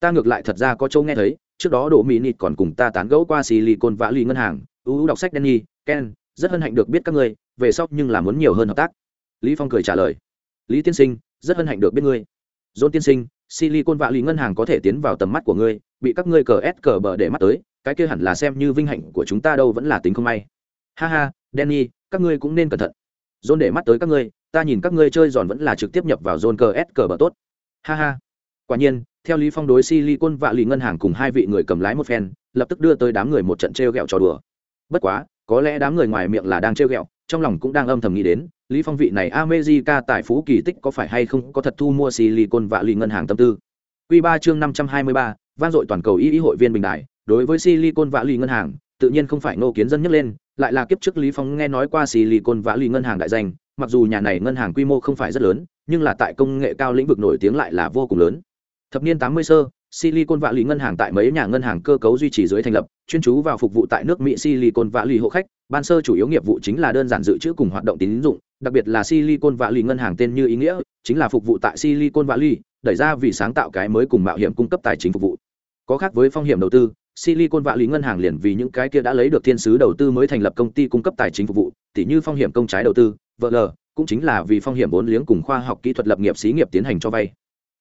ta ngược lại thật ra có châu nghe thấy, trước đó đỗ mỹ nịt còn cùng ta tán gẫu qua xì lì côn vã lì ngân hàng ưu đọc sách denny ken, rất hân hạnh được biết các ngươi, về sau nhưng là muốn nhiều hơn hợp tác. Lý phong cười trả lời. Lý tiên sinh, rất hân hạnh được biết ngươi. John tiên sinh, silicon vạ lì ngân hàng có thể tiến vào tầm mắt của ngươi, bị các ngươi cờ ép cờ bờ để mắt tới, cái kia hẳn là xem như vinh hạnh của chúng ta đâu vẫn là tính không may. Ha ha, danny, các ngươi cũng nên cẩn thận. John để mắt tới các ngươi, ta nhìn các ngươi chơi giòn vẫn là trực tiếp nhập vào John cờ ép cờ bờ tốt. Ha ha. Quả nhiên theo lý phong đối silicon vạ lì ngân hàng cùng hai vị người cầm lái một phen lập tức đưa tới đám người một trận treo gẹo trò đùa. Bất quá có lẽ đám người ngoài miệng là đang treo gẹo trong lòng cũng đang âm thầm nghĩ đến lý phong vị này america tài phú kỳ tích có phải hay không có thật thu mua silicon vạ lì ngân hàng tâm tư? Quy ba chương năm trăm hai mươi ba, vang dội toàn cầu y y hội viên bình đại đối với silicon vạ lì ngân hàng tự nhiên không phải ngô kiến dân nhắc lên lại là kiếp trước lý phong nghe nói qua silicon vạ lì ngân hàng đại danh mặc dù nhà này ngân hàng quy mô không phải rất lớn nhưng là tại công nghệ cao lĩnh vực nổi tiếng lại là vô cùng lớn. Thập niên 80 sơ, Silicon Valley ngân hàng tại mấy nhà ngân hàng cơ cấu duy trì dưới thành lập, chuyên chú vào phục vụ tại nước Mỹ Silicon Valley hộ khách, ban sơ chủ yếu nghiệp vụ chính là đơn giản dự trữ cùng hoạt động tín dụng, đặc biệt là Silicon Valley ngân hàng tên như ý nghĩa, chính là phục vụ tại Silicon Valley, đẩy ra vì sáng tạo cái mới cùng mạo hiểm cung cấp tài chính phục vụ. Có khác với phong hiểm đầu tư, Silicon Valley ngân hàng liền vì những cái kia đã lấy được thiên sứ đầu tư mới thành lập công ty cung cấp tài chính phục vụ, tỉ như phong hiểm công trái đầu tư, VL, cũng chính là vì phong hiểm vốn liếng cùng khoa học kỹ thuật lập nghiệp xí nghiệp tiến hành cho vay.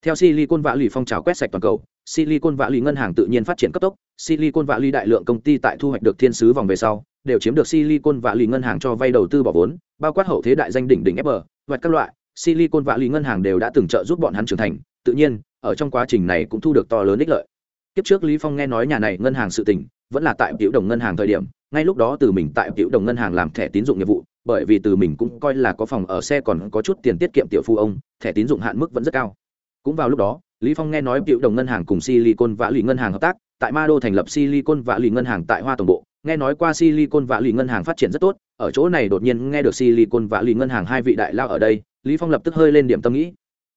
Theo Silicon Valley phong trào quét sạch toàn cầu, Silicon Valley ngân hàng tự nhiên phát triển cấp tốc, Silicon Valley đại lượng công ty tại thu hoạch được thiên sứ vòng về sau, đều chiếm được Silicon Valley ngân hàng cho vay đầu tư bỏ vốn, bao quát hậu thế đại danh đỉnh đỉnh FB, và các loại, Silicon Valley ngân hàng đều đã từng trợ giúp bọn hắn trưởng thành, tự nhiên, ở trong quá trình này cũng thu được to lớn ích lợi. Kiếp trước Lý Phong nghe nói nhà này ngân hàng sự tình, vẫn là tại Tiểu Đồng ngân hàng thời điểm, ngay lúc đó từ mình tại Tiểu Đồng ngân hàng làm thẻ tín dụng nghiệp vụ, bởi vì từ mình cũng coi là có phòng ở xe còn có chút tiền tiết kiệm tiểu phu ông, thẻ tín dụng hạn mức vẫn rất cao cũng vào lúc đó, lý phong nghe nói cựu đồng ngân hàng cùng silicon và lì ngân hàng hợp tác, tại ma đô thành lập silicon và lì ngân hàng tại hoa tổng bộ. Nghe nói qua silicon và lì ngân hàng phát triển rất tốt, ở chỗ này đột nhiên nghe được silicon và lì ngân hàng hai vị đại lao ở đây, lý phong lập tức hơi lên điểm tâm nghĩ.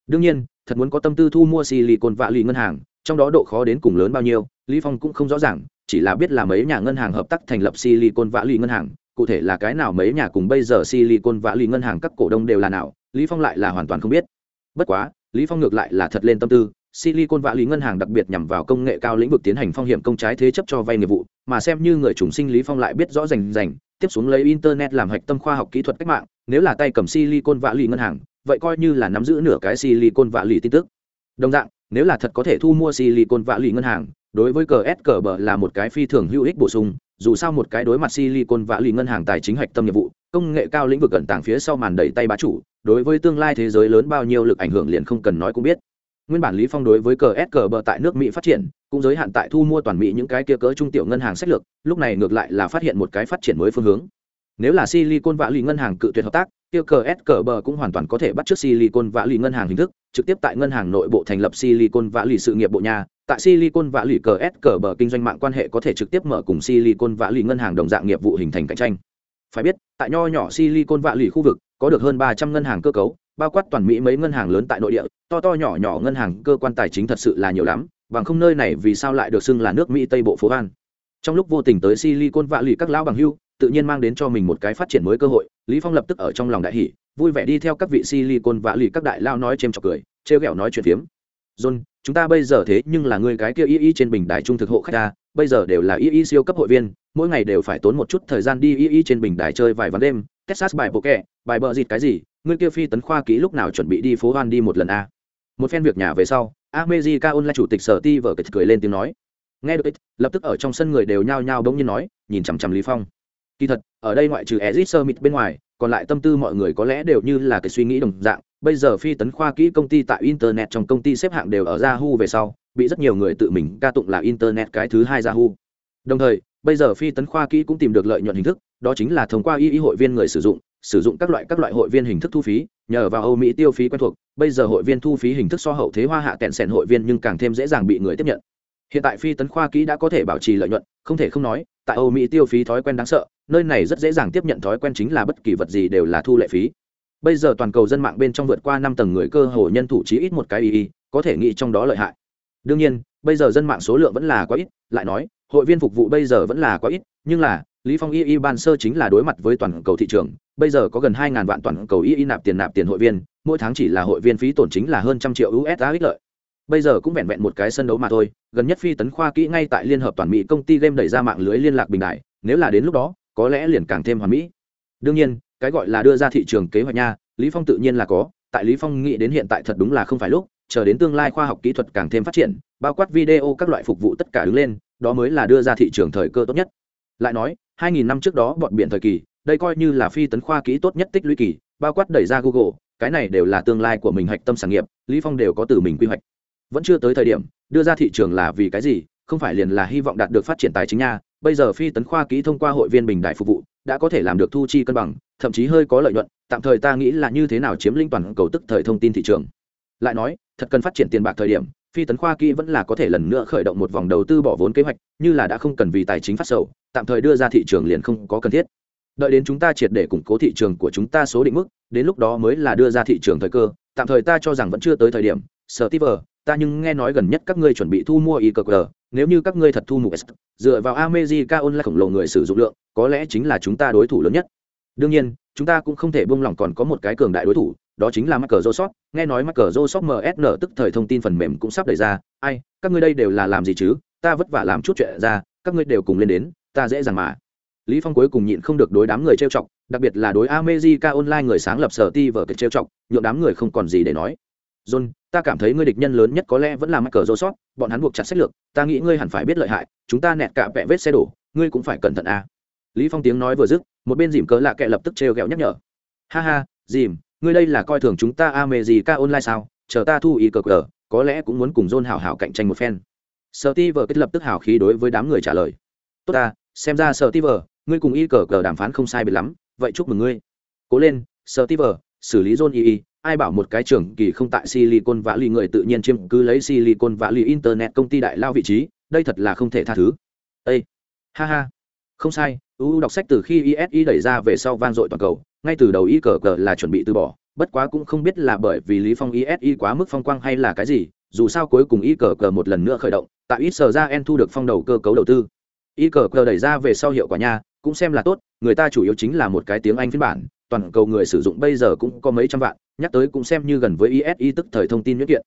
Đương nhiên, thật muốn có tâm tư thu mua silicon và lì ngân hàng, trong đó độ khó đến cùng lớn bao nhiêu, lý phong cũng không rõ ràng, chỉ là biết là mấy nhà ngân hàng hợp tác thành lập silicon và lì ngân hàng, cụ thể là cái nào mấy nhà cùng bây giờ silicon và lì ngân hàng các cổ đông đều là nào, lý phong lại là hoàn toàn không biết. Bất quá lý phong ngược lại là thật lên tâm tư Silicon vạ lý ngân hàng đặc biệt nhằm vào công nghệ cao lĩnh vực tiến hành phong hiểm công trái thế chấp cho vay nghiệp vụ, mà xem như người trùng sinh Lý Phong lại biết rõ rành rành, tiếp xuống lấy internet làm hạch tâm khoa học kỹ thuật cách mạng, nếu là tay cầm Silicon vạ lý ngân hàng, vậy coi như là nắm giữ nửa cái Silicon vạ lý tin tức. Đồng dạng, nếu là thật có thể thu mua Silicon vạ lý ngân hàng, đối với CSKB là một cái phi thường hữu ích bổ sung, dù sao một cái đối mặt Silicon Valley ngân hàng tài chính hạch tâm nhiệm vụ, công nghệ cao lĩnh vực gần tàng phía sau màn đẩy tay bá chủ, đối với tương lai thế giới lớn bao nhiêu lực ảnh hưởng liền không cần nói cũng biết. Nguyên bản lý phong đối với cờ s cờ bờ tại nước mỹ phát triển cũng giới hạn tại thu mua toàn mỹ những cái kia cỡ trung tiểu ngân hàng sách lược lúc này ngược lại là phát hiện một cái phát triển mới phương hướng. Nếu là silicon valley ngân hàng cự tuyệt hợp tác kia cờ s cờ bờ cũng hoàn toàn có thể bắt chước silicon valley ngân hàng hình thức, trực tiếp tại ngân hàng nội bộ thành lập silicon valley sự nghiệp bộ nhà. Tại silicon valley cờ s cờ bờ kinh doanh mạng quan hệ có thể trực tiếp mở cùng silicon valley ngân hàng đồng dạng nghiệp vụ hình thành cạnh tranh. Phải biết, tại nho nhỏ silicon valley khu vực, có được hơn ba trăm ngân hàng cơ cấu, bao quát toàn mỹ mấy ngân hàng lớn tại nội địa, to to nhỏ nhỏ ngân hàng cơ quan tài chính thật sự là nhiều lắm, bằng không nơi này vì sao lại được xưng là nước mỹ tây bộ phố an trong lúc vô tình tới silicon vạ lì các lão bằng hưu tự nhiên mang đến cho mình một cái phát triển mới cơ hội lý phong lập tức ở trong lòng đại hỉ, vui vẻ đi theo các vị silicon và lì các đại lao nói chêm chọc cười trêu ghẹo nói chuyện phiếm john chúng ta bây giờ thế nhưng là người cái kia y y trên bình đài trung thực hộ khách ta bây giờ đều là y y siêu cấp hội viên mỗi ngày đều phải tốn một chút thời gian đi y y trên bình đài chơi vài ván đêm texas bài bộ kẹ bài bờ dịt cái gì người kia phi tấn khoa kỹ lúc nào chuẩn bị đi phố hoan đi một lần a một phen việc nhà về sau America Online chủ tịch Sở Ti vở kịch cười lên tiếng nói. Nghe được ít, lập tức ở trong sân người đều nhao nhao bỗng nhiên nói, nhìn chằm chằm Lý Phong. Kỳ thật, ở đây ngoại trừ Ezit Summit bên ngoài, còn lại tâm tư mọi người có lẽ đều như là cái suy nghĩ đồng dạng. Bây giờ phi tấn khoa kỹ công ty tại internet trong công ty xếp hạng đều ở Yahoo về sau, bị rất nhiều người tự mình ca tụng là internet cái thứ hai Yahoo. Đồng thời, bây giờ phi tấn khoa kỹ cũng tìm được lợi nhuận hình thức, đó chính là thông qua y y hội viên người sử dụng, sử dụng các loại các loại hội viên hình thức thu phí nhờ vào âu mỹ tiêu phí quen thuộc bây giờ hội viên thu phí hình thức so hậu thế hoa hạ tẹn sẻn hội viên nhưng càng thêm dễ dàng bị người tiếp nhận hiện tại phi tấn khoa kỹ đã có thể bảo trì lợi nhuận không thể không nói tại âu mỹ tiêu phí thói quen đáng sợ nơi này rất dễ dàng tiếp nhận thói quen chính là bất kỳ vật gì đều là thu lệ phí. Bây giờ toàn cầu dân mạng bên trong vượt qua năm tầng người cơ hồ nhân thủ chí ít một cái y y, có thể nghĩ trong đó lợi hại. Đương nhiên, bây giờ dân mạng số lượng vẫn là quá ít, lại nói, hội viên phục vụ bây giờ vẫn là quá ít, nhưng là, lý phong y y ban sơ chính là đối mặt với toàn cầu thị trường, bây giờ có gần hai ngàn vạn toàn cầu y y nạp tiền nạp tiền hội viên, mỗi tháng chỉ là hội viên phí tổn chính là hơn trăm triệu usd ích lợi. Bây giờ cũng vẹn vẹn một cái sân đấu mà thôi, gần nhất phi tấn khoa kỹ ngay tại liên hợp toàn mỹ công ty game đẩy ra mạng lưới liên lạc bình đại, nếu là đến lúc đó có lẽ liền càng thêm hoàn mỹ. Đương nhiên, cái gọi là đưa ra thị trường kế hoạch nha, lý phong tự nhiên là có, tại lý phong nghĩ đến hiện tại thật đúng là không phải lúc, chờ đến tương lai khoa học kỹ thuật càng thêm phát triển, bao quát video các loại phục vụ tất cả đứng lên, đó mới là đưa ra thị trường thời cơ tốt nhất. Lại nói 2.000 năm trước đó bọn biển thời kỳ, đây coi như là phi tấn khoa kỹ tốt nhất tích lũy kỳ, bao quát đẩy ra google, cái này đều là tương lai của mình hạch tâm sản nghiệp, lý phong đều có từ mình quy hoạch. Vẫn chưa tới thời điểm, đưa ra thị trường là vì cái gì, không phải liền là hy vọng đạt được phát triển tài chính nha bây giờ phi tấn khoa kỹ thông qua hội viên bình đại phục vụ đã có thể làm được thu chi cân bằng thậm chí hơi có lợi nhuận tạm thời ta nghĩ là như thế nào chiếm lĩnh toàn cầu tức thời thông tin thị trường. Lại nói thật cần phát triển tiền bạc thời điểm phi tấn khoa kỹ vẫn là có thể lần nữa khởi động một vòng đầu tư bỏ vốn kế hoạch như là đã không cần vì tài chính phát sầu tạm thời đưa ra thị trường liền không có cần thiết. Đợi đến chúng ta triệt để củng cố thị trường của chúng ta số định mức đến lúc đó mới là đưa ra thị trường thời cơ tạm thời ta cho rằng vẫn chưa tới thời điểm. Sở ti vờ ta nhưng nghe nói gần nhất các ngươi chuẩn bị thu mua ICQ, nếu như các ngươi thật thu mua dựa vào America online khổng lồ người sử dụng lượng, có lẽ chính là chúng ta đối thủ lớn nhất. Đương nhiên, chúng ta cũng không thể buông lỏng còn có một cái cường đại đối thủ, đó chính là Microsoft, nghe nói Microsoft MSN tức thời thông tin phần mềm cũng sắp đẩy ra, ai, các ngươi đây đều là làm gì chứ, ta vất vả làm chút chuyện ra, các ngươi đều cùng lên đến, ta dễ dàng mà. Lý Phong cuối cùng nhịn không được đối đám người trêu chọc, đặc biệt là đối America Online người sáng lập sở ti vở kịch trêu chọc, nhượng đám người không còn gì để nói. John, ta cảm thấy ngươi địch nhân lớn nhất có lẽ vẫn là Microsoft, bọn hắn buộc chặt sách lược, ta nghĩ ngươi hẳn phải biết lợi hại, chúng ta nẹt cả vẹ vết xe đổ, ngươi cũng phải cẩn thận. À. Lý Phong tiếng nói vừa dứt, một bên dìm cớ lạ kệ lập tức trêu ghẹo nhắc nhở. Ha ha, dìm, ngươi đây là coi thường chúng ta America Online sao? Chờ ta thu ý cờ cờ, có lẽ cũng muốn cùng John hảo hảo cạnh tranh một phen. Steve kết lập tức hào khí đối với đám người trả lời. Tốt ta, xem ra Steve, ngươi cùng y cờ cờ đàm phán không sai biệt lắm, vậy chúc mừng ngươi. Cố lên, Steve, xử lý John y y, ai bảo một cái trường kỳ không tại silicon valley người tự nhiên chiếm cứ lấy silicon valley internet công ty đại lao vị trí, đây thật là không thể tha thứ. Ây ha ha. Không sai uu đọc sách từ khi isi đẩy ra về sau vang dội toàn cầu, ngay từ đầu y cờ cờ là chuẩn bị từ bỏ, bất quá cũng không biết là bởi vì lý phong isi quá mức phong quang hay là cái gì, dù sao cuối cùng y cờ cờ một lần nữa khởi động, tại ít sờ ra en thu được phong đầu cơ cấu đầu tư. Y cờ cờ đẩy ra về sau hiệu quả nha cũng xem là tốt, người ta chủ yếu chính là một cái tiếng anh phiên bản, toàn cầu người sử dụng bây giờ cũng có mấy trăm vạn, nhắc tới cũng xem như gần với isi tức thời thông tin nhuyễn kiện.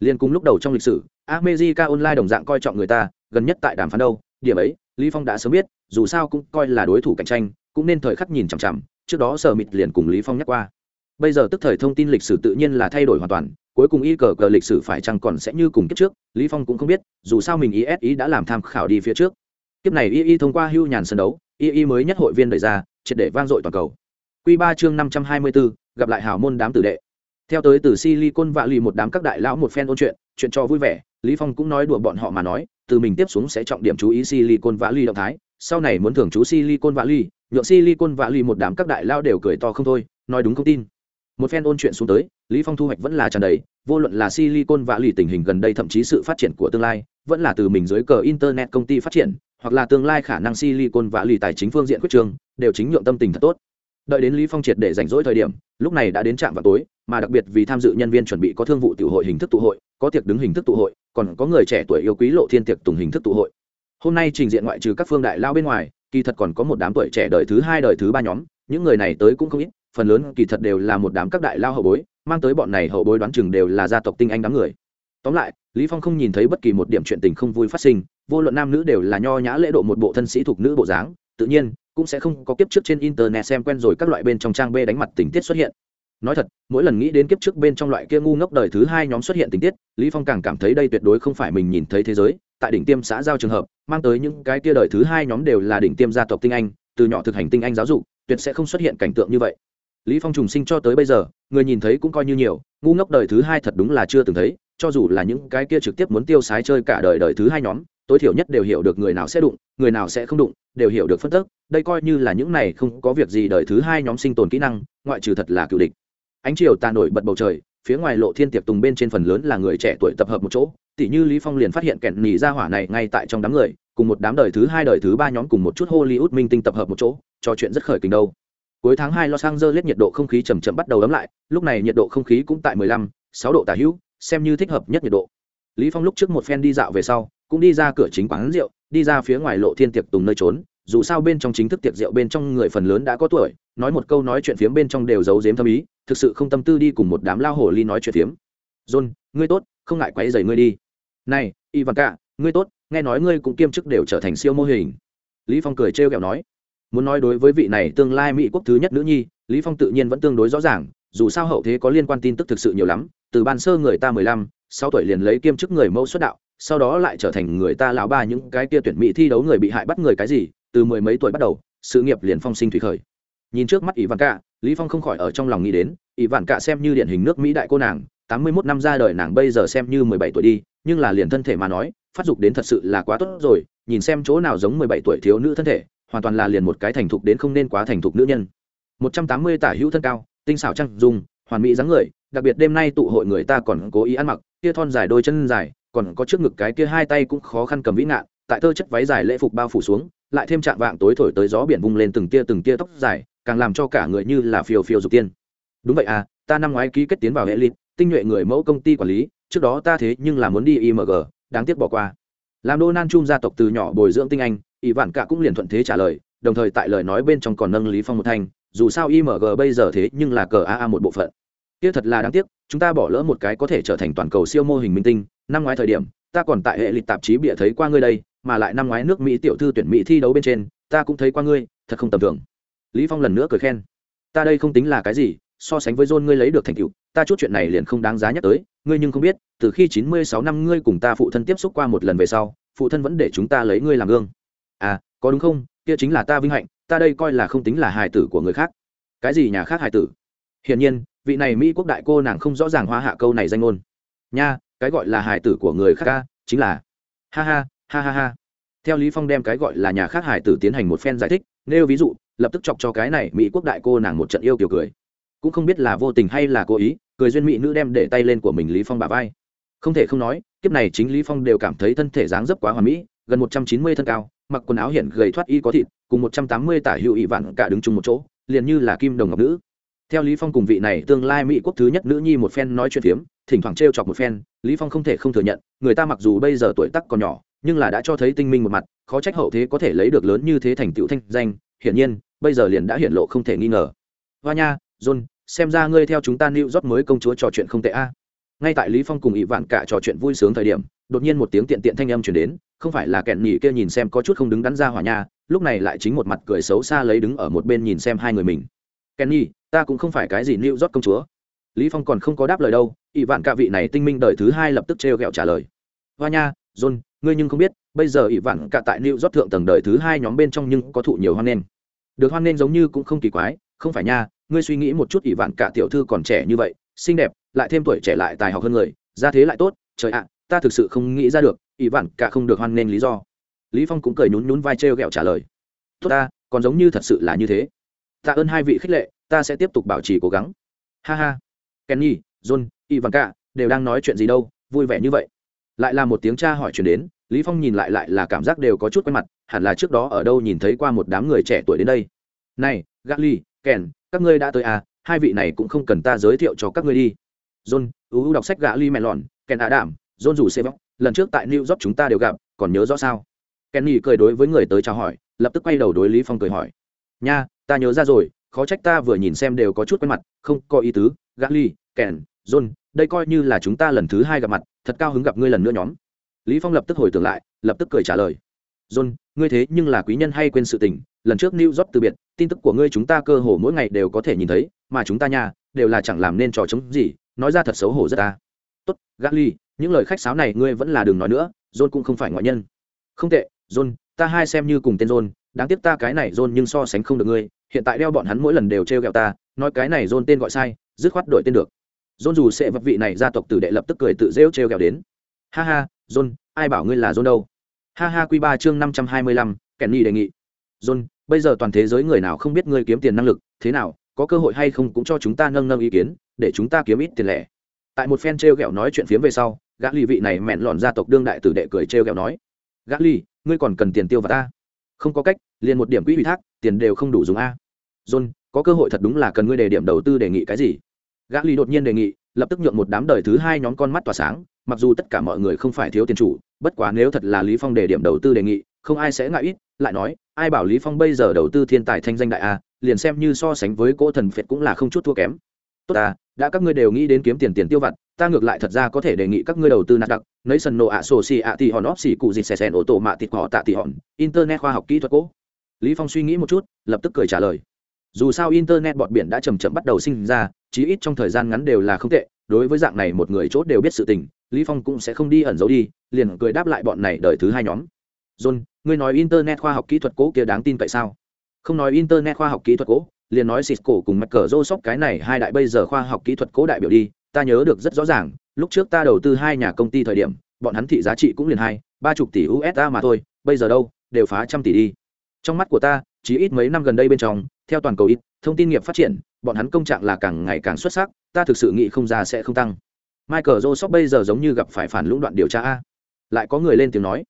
Liên cùng lúc đầu trong lịch sử, america online đồng dạng coi trọng người ta, gần nhất tại đàm phán đâu, điểm ấy, lý phong đã sớm biết, dù sao cũng coi là đối thủ cạnh tranh, cũng nên thời khắc nhìn chằm chằm, trước đó sở mịt liền cùng lý phong nhắc qua. Bây giờ tức thời thông tin lịch sử tự nhiên là thay đổi hoàn toàn, cuối cùng y cờ cờ lịch sử phải chăng còn sẽ như cùng kiếp trước, lý phong cũng không biết, dù sao mình ý đã làm tham khảo đi phía trước. Kiếp này y y thông qua hưu nhàn sân đấu y y mới nhất hội viên đẩy ra, triệt để vang dội toàn cầu. Quy ba chương năm trăm hai mươi bốn, gặp lại hào môn đám tử đệ. Theo tới từ silicon vạ lì một đám các đại lão một phen ôn chuyện chuyện cho vui vẻ, lý phong cũng nói đùa bọn họ mà nói, từ mình tiếp xuống sẽ trọng điểm chú ý silicon vạ lì động thái, sau này muốn thưởng chú silicon vạ lì nhượng silicon vạ lì một đám các đại lão đều cười to không thôi, nói đúng không tin. Một phen ôn chuyện xuống tới, lý phong thu hoạch vẫn là tràn đầy, vô luận là silicon vạ lì tình hình gần đây thậm chí sự phát triển của tương lai, vẫn là từ mình dưới cờ internet công ty phát triển hoặc là tương lai khả năng silicon và lì tài chính phương diện quyết trường đều chính nhượng tâm tình thật tốt. Đợi đến lý phong triệt để rảnh rỗi thời điểm, lúc này đã đến trạm vào tối, mà đặc biệt vì tham dự nhân viên chuẩn bị có thương vụ tiểu hội hình thức tụ hội, có tiệc đứng hình thức tụ hội, còn có người trẻ tuổi yêu quý lộ thiên tiệc tùng hình thức tụ hội. Hôm nay trình diện ngoại trừ các phương đại lao bên ngoài, kỳ thật còn có một đám tuổi trẻ đời thứ hai, đời thứ ba nhóm, những người này tới cũng không ít, phần lớn kỳ thật đều là một đám các đại lao hậu bối, mang tới bọn này hậu bối đoán chừng đều là gia tộc tinh anh đám người. Tóm lại, lý phong không nhìn thấy bất kỳ một điểm chuyện tình không vui phát sinh vô luận nam nữ đều là nho nhã lễ độ một bộ thân sĩ thuộc nữ bộ dáng, tự nhiên, cũng sẽ không có kiếp trước trên internet xem quen rồi các loại bên trong trang b đánh mặt tình tiết xuất hiện. Nói thật, mỗi lần nghĩ đến kiếp trước bên trong loại kia ngu ngốc đời thứ hai nhóm xuất hiện tình tiết, lý phong càng cảm thấy đây tuyệt đối không phải mình nhìn thấy thế giới, tại đỉnh tiêm xã giao trường hợp, mang tới những cái kia đời thứ hai nhóm đều là đỉnh tiêm gia tộc tinh anh, từ nhỏ thực hành tinh anh giáo dục, tuyệt sẽ không xuất hiện cảnh tượng như vậy. Lý phong trùng sinh cho tới bây giờ, người nhìn thấy cũng coi như nhiều, ngu ngốc đời thứ hai thật đúng là chưa từng thấy, cho dù là những cái kia trực tiếp muốn tiêu sái chơi cả đời đời thứ hai nhóm tối thiểu nhất đều hiểu được người nào sẽ đụng người nào sẽ không đụng đều hiểu được phân tích đây coi như là những này không có việc gì đời thứ hai nhóm sinh tồn kỹ năng ngoại trừ thật là cựu địch. Ánh chiều tàn nổi bật bầu trời phía ngoài lộ thiên tiệp tùng bên trên phần lớn là người trẻ tuổi tập hợp một chỗ. Tỉ như lý phong liền phát hiện kẹn nhì ra hỏa này ngay tại trong đám người cùng một đám đời thứ hai đời thứ ba nhóm cùng một chút hollywood minh tinh tập hợp một chỗ trò chuyện rất khởi kình đâu. Cuối tháng hai los angeles nhiệt độ không khí chầm chậm bắt đầu ấm lại lúc này nhiệt độ không khí cũng tại 15, 6 độ tả hữu xem như thích hợp nhất nhiệt độ lý phong lúc trước một phen đi dạo về sau cũng đi ra cửa chính quán rượu đi ra phía ngoài lộ thiên tiệc tùng nơi trốn. Dù sao bên trong chính thức tiệc rượu bên trong người phần lớn đã có tuổi nói một câu nói chuyện phiếm bên trong đều giấu giếm thâm ý thực sự không tâm tư đi cùng một đám lao hồ ly nói chuyện phiếm. John ngươi tốt không ngại quấy rầy ngươi đi. Này ivanka ngươi tốt nghe nói ngươi cũng kiêm chức đều trở thành siêu mô hình. Lý phong cười trêu ghẹo nói. Muốn nói đối với vị này tương lai mỹ quốc thứ nhất nữ nhi lý phong tự nhiên vẫn tương đối rõ ràng dù sao hậu thế có liên quan tin tức thực sự nhiều lắm từ ban sơ người ta mười lăm, sau tuổi liền lấy kiêm chức người mẫu xuất đạo, sau đó lại trở thành người ta lão ba những cái kia tuyển mỹ thi đấu người bị hại bắt người cái gì, từ mười mấy tuổi bắt đầu, sự nghiệp liền phong sinh thủy khởi. Nhìn trước mắt ỷ vạn cạ lý phong không khỏi ở trong lòng nghĩ đến ỷ vạn cạ xem như điển hình nước mỹ đại cô nàng, tám mươi 81 năm ra đời nàng bây giờ xem như mười bảy tuổi đi, nhưng là liền thân thể mà nói, phát dục đến thật sự là quá tốt rồi, nhìn xem chỗ nào giống mười bảy tuổi thiếu nữ thân thể, hoàn toàn là liền một cái thành thục đến không nên quá thành thục nữ nhân. Một trăm tám mươi tả hữu thân cao, tinh xảo trang dung hoàn mỹ dáng người, đặc biệt đêm nay tụ hội người ta còn cố ý ăn mặc, kia thon dài đôi chân dài, còn có trước ngực cái kia hai tay cũng khó khăn cầm vĩ ngạn, tại tơ chất váy dài lễ phục bao phủ xuống, lại thêm trạng vạng tối thổi tới gió biển vung lên từng tia từng tia tóc dài, càng làm cho cả người như là phiêu phiêu dục tiên. Đúng vậy à ta năm ngoái ký kết tiến vào hệ lịt tinh nhuệ người mẫu công ty quản lý, trước đó ta thế nhưng là muốn đi img đáng tiếc bỏ qua. Làm donald chum gia tộc từ nhỏ bồi dưỡng tinh anh, ỷ vạn cả cũng liền thuận thế trả lời, đồng thời tại lời nói bên trong còn nâng lý phong một thanh dù sao img bây giờ thế nhưng là cờ aa một bộ phận. Kia thật là đáng tiếc, chúng ta bỏ lỡ một cái có thể trở thành toàn cầu siêu mô hình minh tinh. Năm ngoái thời điểm, ta còn tại hệ lịch tạp chí bịa thấy qua ngươi đây, mà lại năm ngoái nước mỹ tiểu thư tuyển mỹ thi đấu bên trên, ta cũng thấy qua ngươi, thật không tầm thường. Lý phong lần nữa cười khen. Ta đây không tính là cái gì, so sánh với john ngươi lấy được thành tựu, ta chút chuyện này liền không đáng giá nhắc tới, ngươi nhưng không biết, từ khi chín mươi sáu năm ngươi cùng ta phụ thân tiếp xúc qua một lần về sau, phụ thân vẫn để chúng ta lấy ngươi làm gương. À có đúng không? Kia chính là ta vinh hạnh ta đây coi là không tính là hài tử của người khác. Cái gì nhà khác hài tử? Hiển nhiên, vị này mỹ quốc đại cô nàng không rõ ràng hoa hạ câu này danh ngôn. Nha, cái gọi là hài tử của người khác ca, chính là ha ha ha ha ha. Theo lý phong đem cái gọi là nhà khác hài tử tiến hành một phen giải thích, nêu ví dụ, lập tức chọc cho cái này mỹ quốc đại cô nàng một trận yêu kiểu cười. Cũng không biết là vô tình hay là cố ý, cười duyên mỹ nữ đem để tay lên của mình lý phong bả vai. Không thể không nói, kiếp này chính lý phong đều cảm thấy thân thể dáng dấp quá hoàn mỹ, gần một trăm chín mươi thân cao, mặc quần áo hiện gầy thoát y có thịt cùng một trăm tám mươi tả hữu ỵ vạn cả đứng chung một chỗ, liền như là kim đồng ngọc nữ. Theo lý phong cùng vị này tương lai mỹ quốc thứ nhất nữ nhi một phen nói chuyện phiếm, thỉnh thoảng trêu chọc một phen, lý phong không thể không thừa nhận, người ta mặc dù bây giờ tuổi tác còn nhỏ, nhưng là đã cho thấy tinh minh một mặt, khó trách hậu thế có thể lấy được lớn như thế thành tựu thanh danh, hiển nhiên, bây giờ liền đã hiển lộ không thể nghi ngờ. Hoa nha, john, xem ra ngươi theo chúng ta new york mới công chúa trò chuyện không tệ a. Ngay tại lý phong cùng ỵ vạn cả trò chuyện vui sướng thời điểm, đột nhiên một tiếng tiện tiện thanh âm truyền đến, không phải là kẹn nhỉ kia nhìn xem có chút không đứng đắn ra hỏa nha lúc này lại chính một mặt cười xấu xa lấy đứng ở một bên nhìn xem hai người mình. Kenny, ta cũng không phải cái gì new york công chúa. Lý phong còn không có đáp lời đâu ỵ vạn cả vị này tinh minh đời thứ hai lập tức trêu ghẹo trả lời. Hoa nha john ngươi nhưng không biết bây giờ ỵ vạn cả tại new york thượng tầng đời thứ hai nhóm bên trong nhưng có thụ nhiều hoan nghênh. Được hoan nghênh giống như cũng không kỳ quái không phải nha ngươi suy nghĩ một chút ỷ vạn cả tiểu thư còn trẻ như vậy xinh đẹp lại thêm tuổi trẻ lại tài học hơn người gia thế lại tốt trời ạ ta thực sự không nghĩ ra được ỷ vạn cả không được hoan nghênh lý do lý phong cũng cười nhún nhún vai trêu ghẹo trả lời. Tốt ta còn giống như thật sự là như thế. Tạ ơn hai vị khích lệ ta sẽ tiếp tục bảo trì cố gắng. Ha ha. Kenny john ivanka cả đều đang nói chuyện gì đâu vui vẻ như vậy. Lại là một tiếng cha hỏi chuyển đến lý phong nhìn lại lại là cảm giác đều có chút quen mặt hẳn là trước đó ở đâu nhìn thấy qua một đám người trẻ tuổi đến đây. Này Gatly, Ken, các ngươi đã tới à hai vị này cũng không cần ta giới thiệu cho các ngươi đi. John ưu đọc sách gã ly mẹ lòn ken adam john rủ xe vóc lần trước tại new york chúng ta đều gặp còn nhớ rõ sao? Kenny cười đối với người tới chào hỏi lập tức quay đầu đối lý phong cười hỏi. Nha ta nhớ ra rồi khó trách ta vừa nhìn xem đều có chút quen mặt không có ý tứ gã ly ken john đây coi như là chúng ta lần thứ hai gặp mặt thật cao hứng gặp ngươi lần nữa nhóm. Lý phong lập tức hồi tưởng lại lập tức cười trả lời. John ngươi thế nhưng là quý nhân hay quên sự tình lần trước new york từ biệt tin tức của ngươi chúng ta cơ hồ mỗi ngày đều có thể nhìn thấy mà chúng ta nha đều là chẳng làm nên trò chống gì nói ra thật xấu hổ rất ta. Tốt Gatly, những lời khách sáo này ngươi vẫn là đừng nói nữa john cũng không phải ngoại nhân. Không tệ john, ta hai xem như cùng tên john, đáng tiếc ta cái này john nhưng so sánh không được ngươi, hiện tại đeo bọn hắn mỗi lần đều trêu ghẹo ta, nói cái này john tên gọi sai, dứt khoát đổi tên được. John dù sẽ vật vị này gia tộc tử đệ lập tức cười tự rêu trêu ghẹo đến. Ha ha, john, ai bảo ngươi là john đâu? Ha ha, quy ba chương năm trăm hai mươi lăm kenny đề nghị. John, bây giờ toàn thế giới người nào không biết ngươi kiếm tiền năng lực, thế nào, có cơ hội hay không cũng cho chúng ta nâng nâng ý kiến, để chúng ta kiếm ít tiền lẻ. Tại một phen treo gẹo nói chuyện phiếm về sau, gã ly vị này mẹn lọn gia tộc đương đại tử đệ cười treo gẹo nói. Gã ly ngươi còn cần tiền tiêu vào ta. Không có cách, liền một điểm quỹ ủy thác, tiền đều không đủ dùng a. John, có cơ hội thật đúng là cần ngươi đề điểm đầu tư đề nghị cái gì? Gã ly đột nhiên đề nghị, lập tức nhượng một đám đời thứ hai nhóm con mắt tỏa sáng, mặc dù tất cả mọi người không phải thiếu tiền chủ, bất quá nếu thật là lý phong đề điểm đầu tư đề nghị, không ai sẽ ngại ít, lại nói, ai bảo lý phong bây giờ đầu tư thiên tài thanh danh đại a, liền xem như so sánh với cỗ thần phệt cũng là không chút thua kém. Tốt à đã các ngươi đều nghĩ đến kiếm tiền tiền tiêu vặt ta ngược lại thật ra có thể đề nghị các ngươi đầu tư nạt đặc nấy sân nộ ạ sổ xì ạ thì hòn óp xì cụ dịt xè xèn ô tô mạ thịt họ tạ thì hòn, internet khoa học kỹ thuật cỗ lý phong suy nghĩ một chút, lập tức cười trả lời. Dù sao internet bọt biển đã chầm chậm bắt đầu sinh ra, chí ít trong thời gian ngắn đều là không tệ, đối với dạng này một người chốt đều biết sự tình, lý phong cũng sẽ không đi ẩn giấu đi, liền cười đáp lại bọn này đời thứ hai nhóm. John, ngươi nói internet khoa học kỹ thuật cố kia đáng tin tại sao? Không nói internet khoa học kỹ thuật cố, liền nói cisco cùng mặt cờ Microsoft cái này hai đại bây giờ khoa học kỹ thuật cố đại biểu đi ta nhớ được rất rõ ràng, lúc trước ta đầu tư hai nhà công ty thời điểm, bọn hắn thị giá trị cũng liền hai, ba chục tỷ usd mà thôi, bây giờ đâu, đều phá trăm tỷ đi. Trong mắt của ta, chỉ ít mấy năm gần đây bên trong, theo toàn cầu ít, thông tin nghiệp phát triển, bọn hắn công trạng là càng ngày càng xuất sắc, ta thực sự nghĩ không ra sẽ không tăng. Michael joseph bây giờ giống như gặp phải phản lũng đoạn điều tra a. Lại có người lên tiếng nói,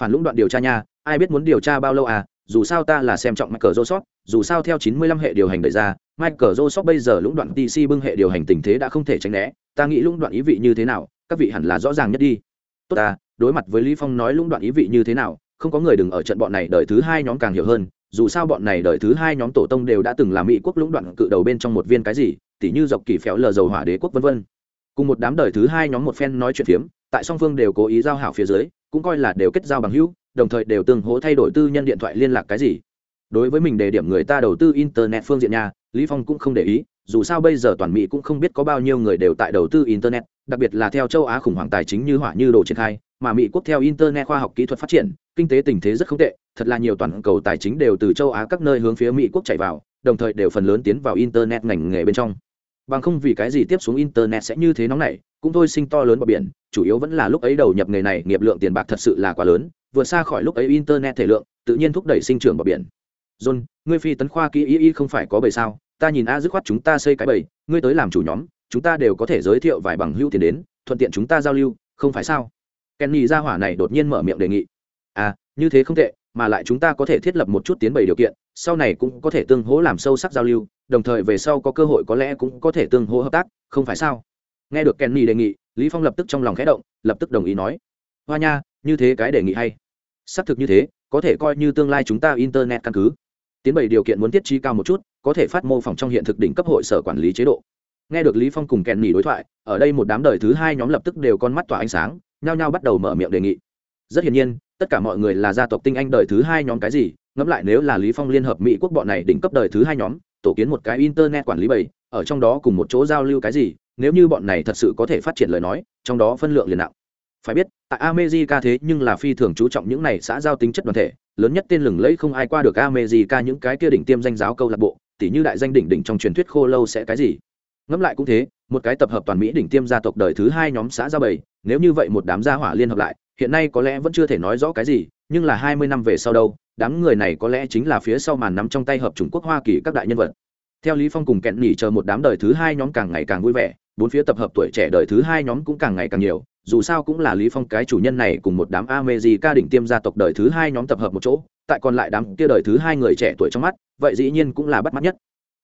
phản lũng đoạn điều tra nha, ai biết muốn điều tra bao lâu à dù sao ta là xem trọng Michael Joseph, dù sao theo 95 hệ điều hành đẩy ra, Michael Joseph bây giờ lũng đoạn TC bưng hệ điều hành tình thế đã không thể tránh né, ta nghĩ lũng đoạn ý vị như thế nào, các vị hẳn là rõ ràng nhất đi. Tốt ta, đối mặt với Lý Phong nói lũng đoạn ý vị như thế nào, không có người đừng ở trận bọn này đời thứ hai nhóm càng hiểu hơn, dù sao bọn này đời thứ hai nhóm tổ tông đều đã từng làm mỹ quốc lũng đoạn cự đầu bên trong một viên cái gì, tỉ như dọc kỳ phéo lờ dầu hỏa đế quốc vân vân. Cùng một đám đời thứ hai nhóm một phen nói chuyện phiếm, tại song phương đều cố ý giao hảo phía dưới, cũng coi là đều kết giao bằng hữu, đồng thời đều tương hỗ thay đổi tư nhân điện thoại liên lạc cái gì. Đối với mình đề điểm người ta đầu tư internet phương diện nhà lý phong cũng không để ý dù sao bây giờ toàn mỹ cũng không biết có bao nhiêu người đều tại đầu tư internet đặc biệt là theo châu á khủng hoảng tài chính như hỏa như đồ triển khai mà mỹ quốc theo internet khoa học kỹ thuật phát triển kinh tế tình thế rất không tệ thật là nhiều toàn cầu tài chính đều từ châu á các nơi hướng phía mỹ quốc chạy vào đồng thời đều phần lớn tiến vào internet ngành nghề bên trong bằng không vì cái gì tiếp xuống internet sẽ như thế nóng này, cũng thôi sinh to lớn bờ biển, chủ yếu vẫn là lúc ấy đầu nhập nghề này, nghiệp lượng tiền bạc thật sự là quá lớn, vượt xa khỏi lúc ấy internet thể lượng, tự nhiên thúc đẩy sinh trưởng bờ biển. John, ngươi phi tấn khoa kỹ y y không phải có bầy sao? Ta nhìn a dứt khoát chúng ta xây cái bầy, ngươi tới làm chủ nhóm, chúng ta đều có thể giới thiệu vài bằng hữu tiền đến, thuận tiện chúng ta giao lưu, không phải sao? Kenny ra hỏa này đột nhiên mở miệng đề nghị. À như thế không tệ, mà lại chúng ta có thể thiết lập một chút tiến bày điều kiện sau này cũng có thể tương hỗ làm sâu sắc giao lưu, đồng thời về sau có cơ hội có lẽ cũng có thể tương hỗ hợp tác, không phải sao? Nghe được kenny đề nghị, lý phong lập tức trong lòng khẽ động, lập tức đồng ý nói. Hoa nha, như thế cái đề nghị hay. Xác thực như thế, có thể coi như tương lai chúng ta internet căn cứ. Tiến bày điều kiện muốn tiết trí cao một chút, có thể phát mô phỏng trong hiện thực đỉnh cấp hội sở quản lý chế độ. Nghe được lý phong cùng kèn đối thoại, ở đây một đám đời thứ hai nhóm lập tức đều con mắt tỏa ánh sáng, nhao nhao bắt đầu mở miệng đề nghị. Rất hiển nhiên, tất cả mọi người là gia tộc tinh anh đời thứ hai nhóm cái gì ngẫm lại nếu là lý phong liên hợp mỹ quốc bọn này đỉnh cấp đời thứ hai nhóm, tổ kiến một cái internet quản lý bầy, ở trong đó cùng một chỗ giao lưu cái gì, nếu như bọn này thật sự có thể phát triển lời nói, trong đó phân lượng liền nặng. Phải biết, tại america thế nhưng là phi thường chú trọng những này xã giao tính chất đoàn thể, lớn nhất tên lừng lẫy không ai qua được america những cái kia đỉnh tiêm danh giáo câu lạc bộ, tỉ như đại danh đỉnh đỉnh trong truyền thuyết khô lâu sẽ cái gì. Ngẫm lại cũng thế, một cái tập hợp toàn mỹ đỉnh tiêm gia tộc đời thứ hai nhóm xã giao bầy, nếu như vậy một đám gia hỏa liên hợp lại, hiện nay có lẽ vẫn chưa thể nói rõ cái gì, nhưng là hai mươi năm về sau đâu đám người này có lẽ chính là phía sau màn nắm trong tay hợp Trung Quốc Hoa Kỳ các đại nhân vật. Theo Lý Phong cùng kẹn nhỉ chờ một đám đời thứ hai nhóm càng ngày càng vui vẻ, bốn phía tập hợp tuổi trẻ đời thứ hai nhóm cũng càng ngày càng nhiều, dù sao cũng là Lý Phong cái chủ nhân này cùng một đám America đỉnh tiêm gia tộc đời thứ hai nhóm tập hợp một chỗ, tại còn lại đám kia đời thứ hai người trẻ tuổi trong mắt, vậy dĩ nhiên cũng là bắt mắt nhất.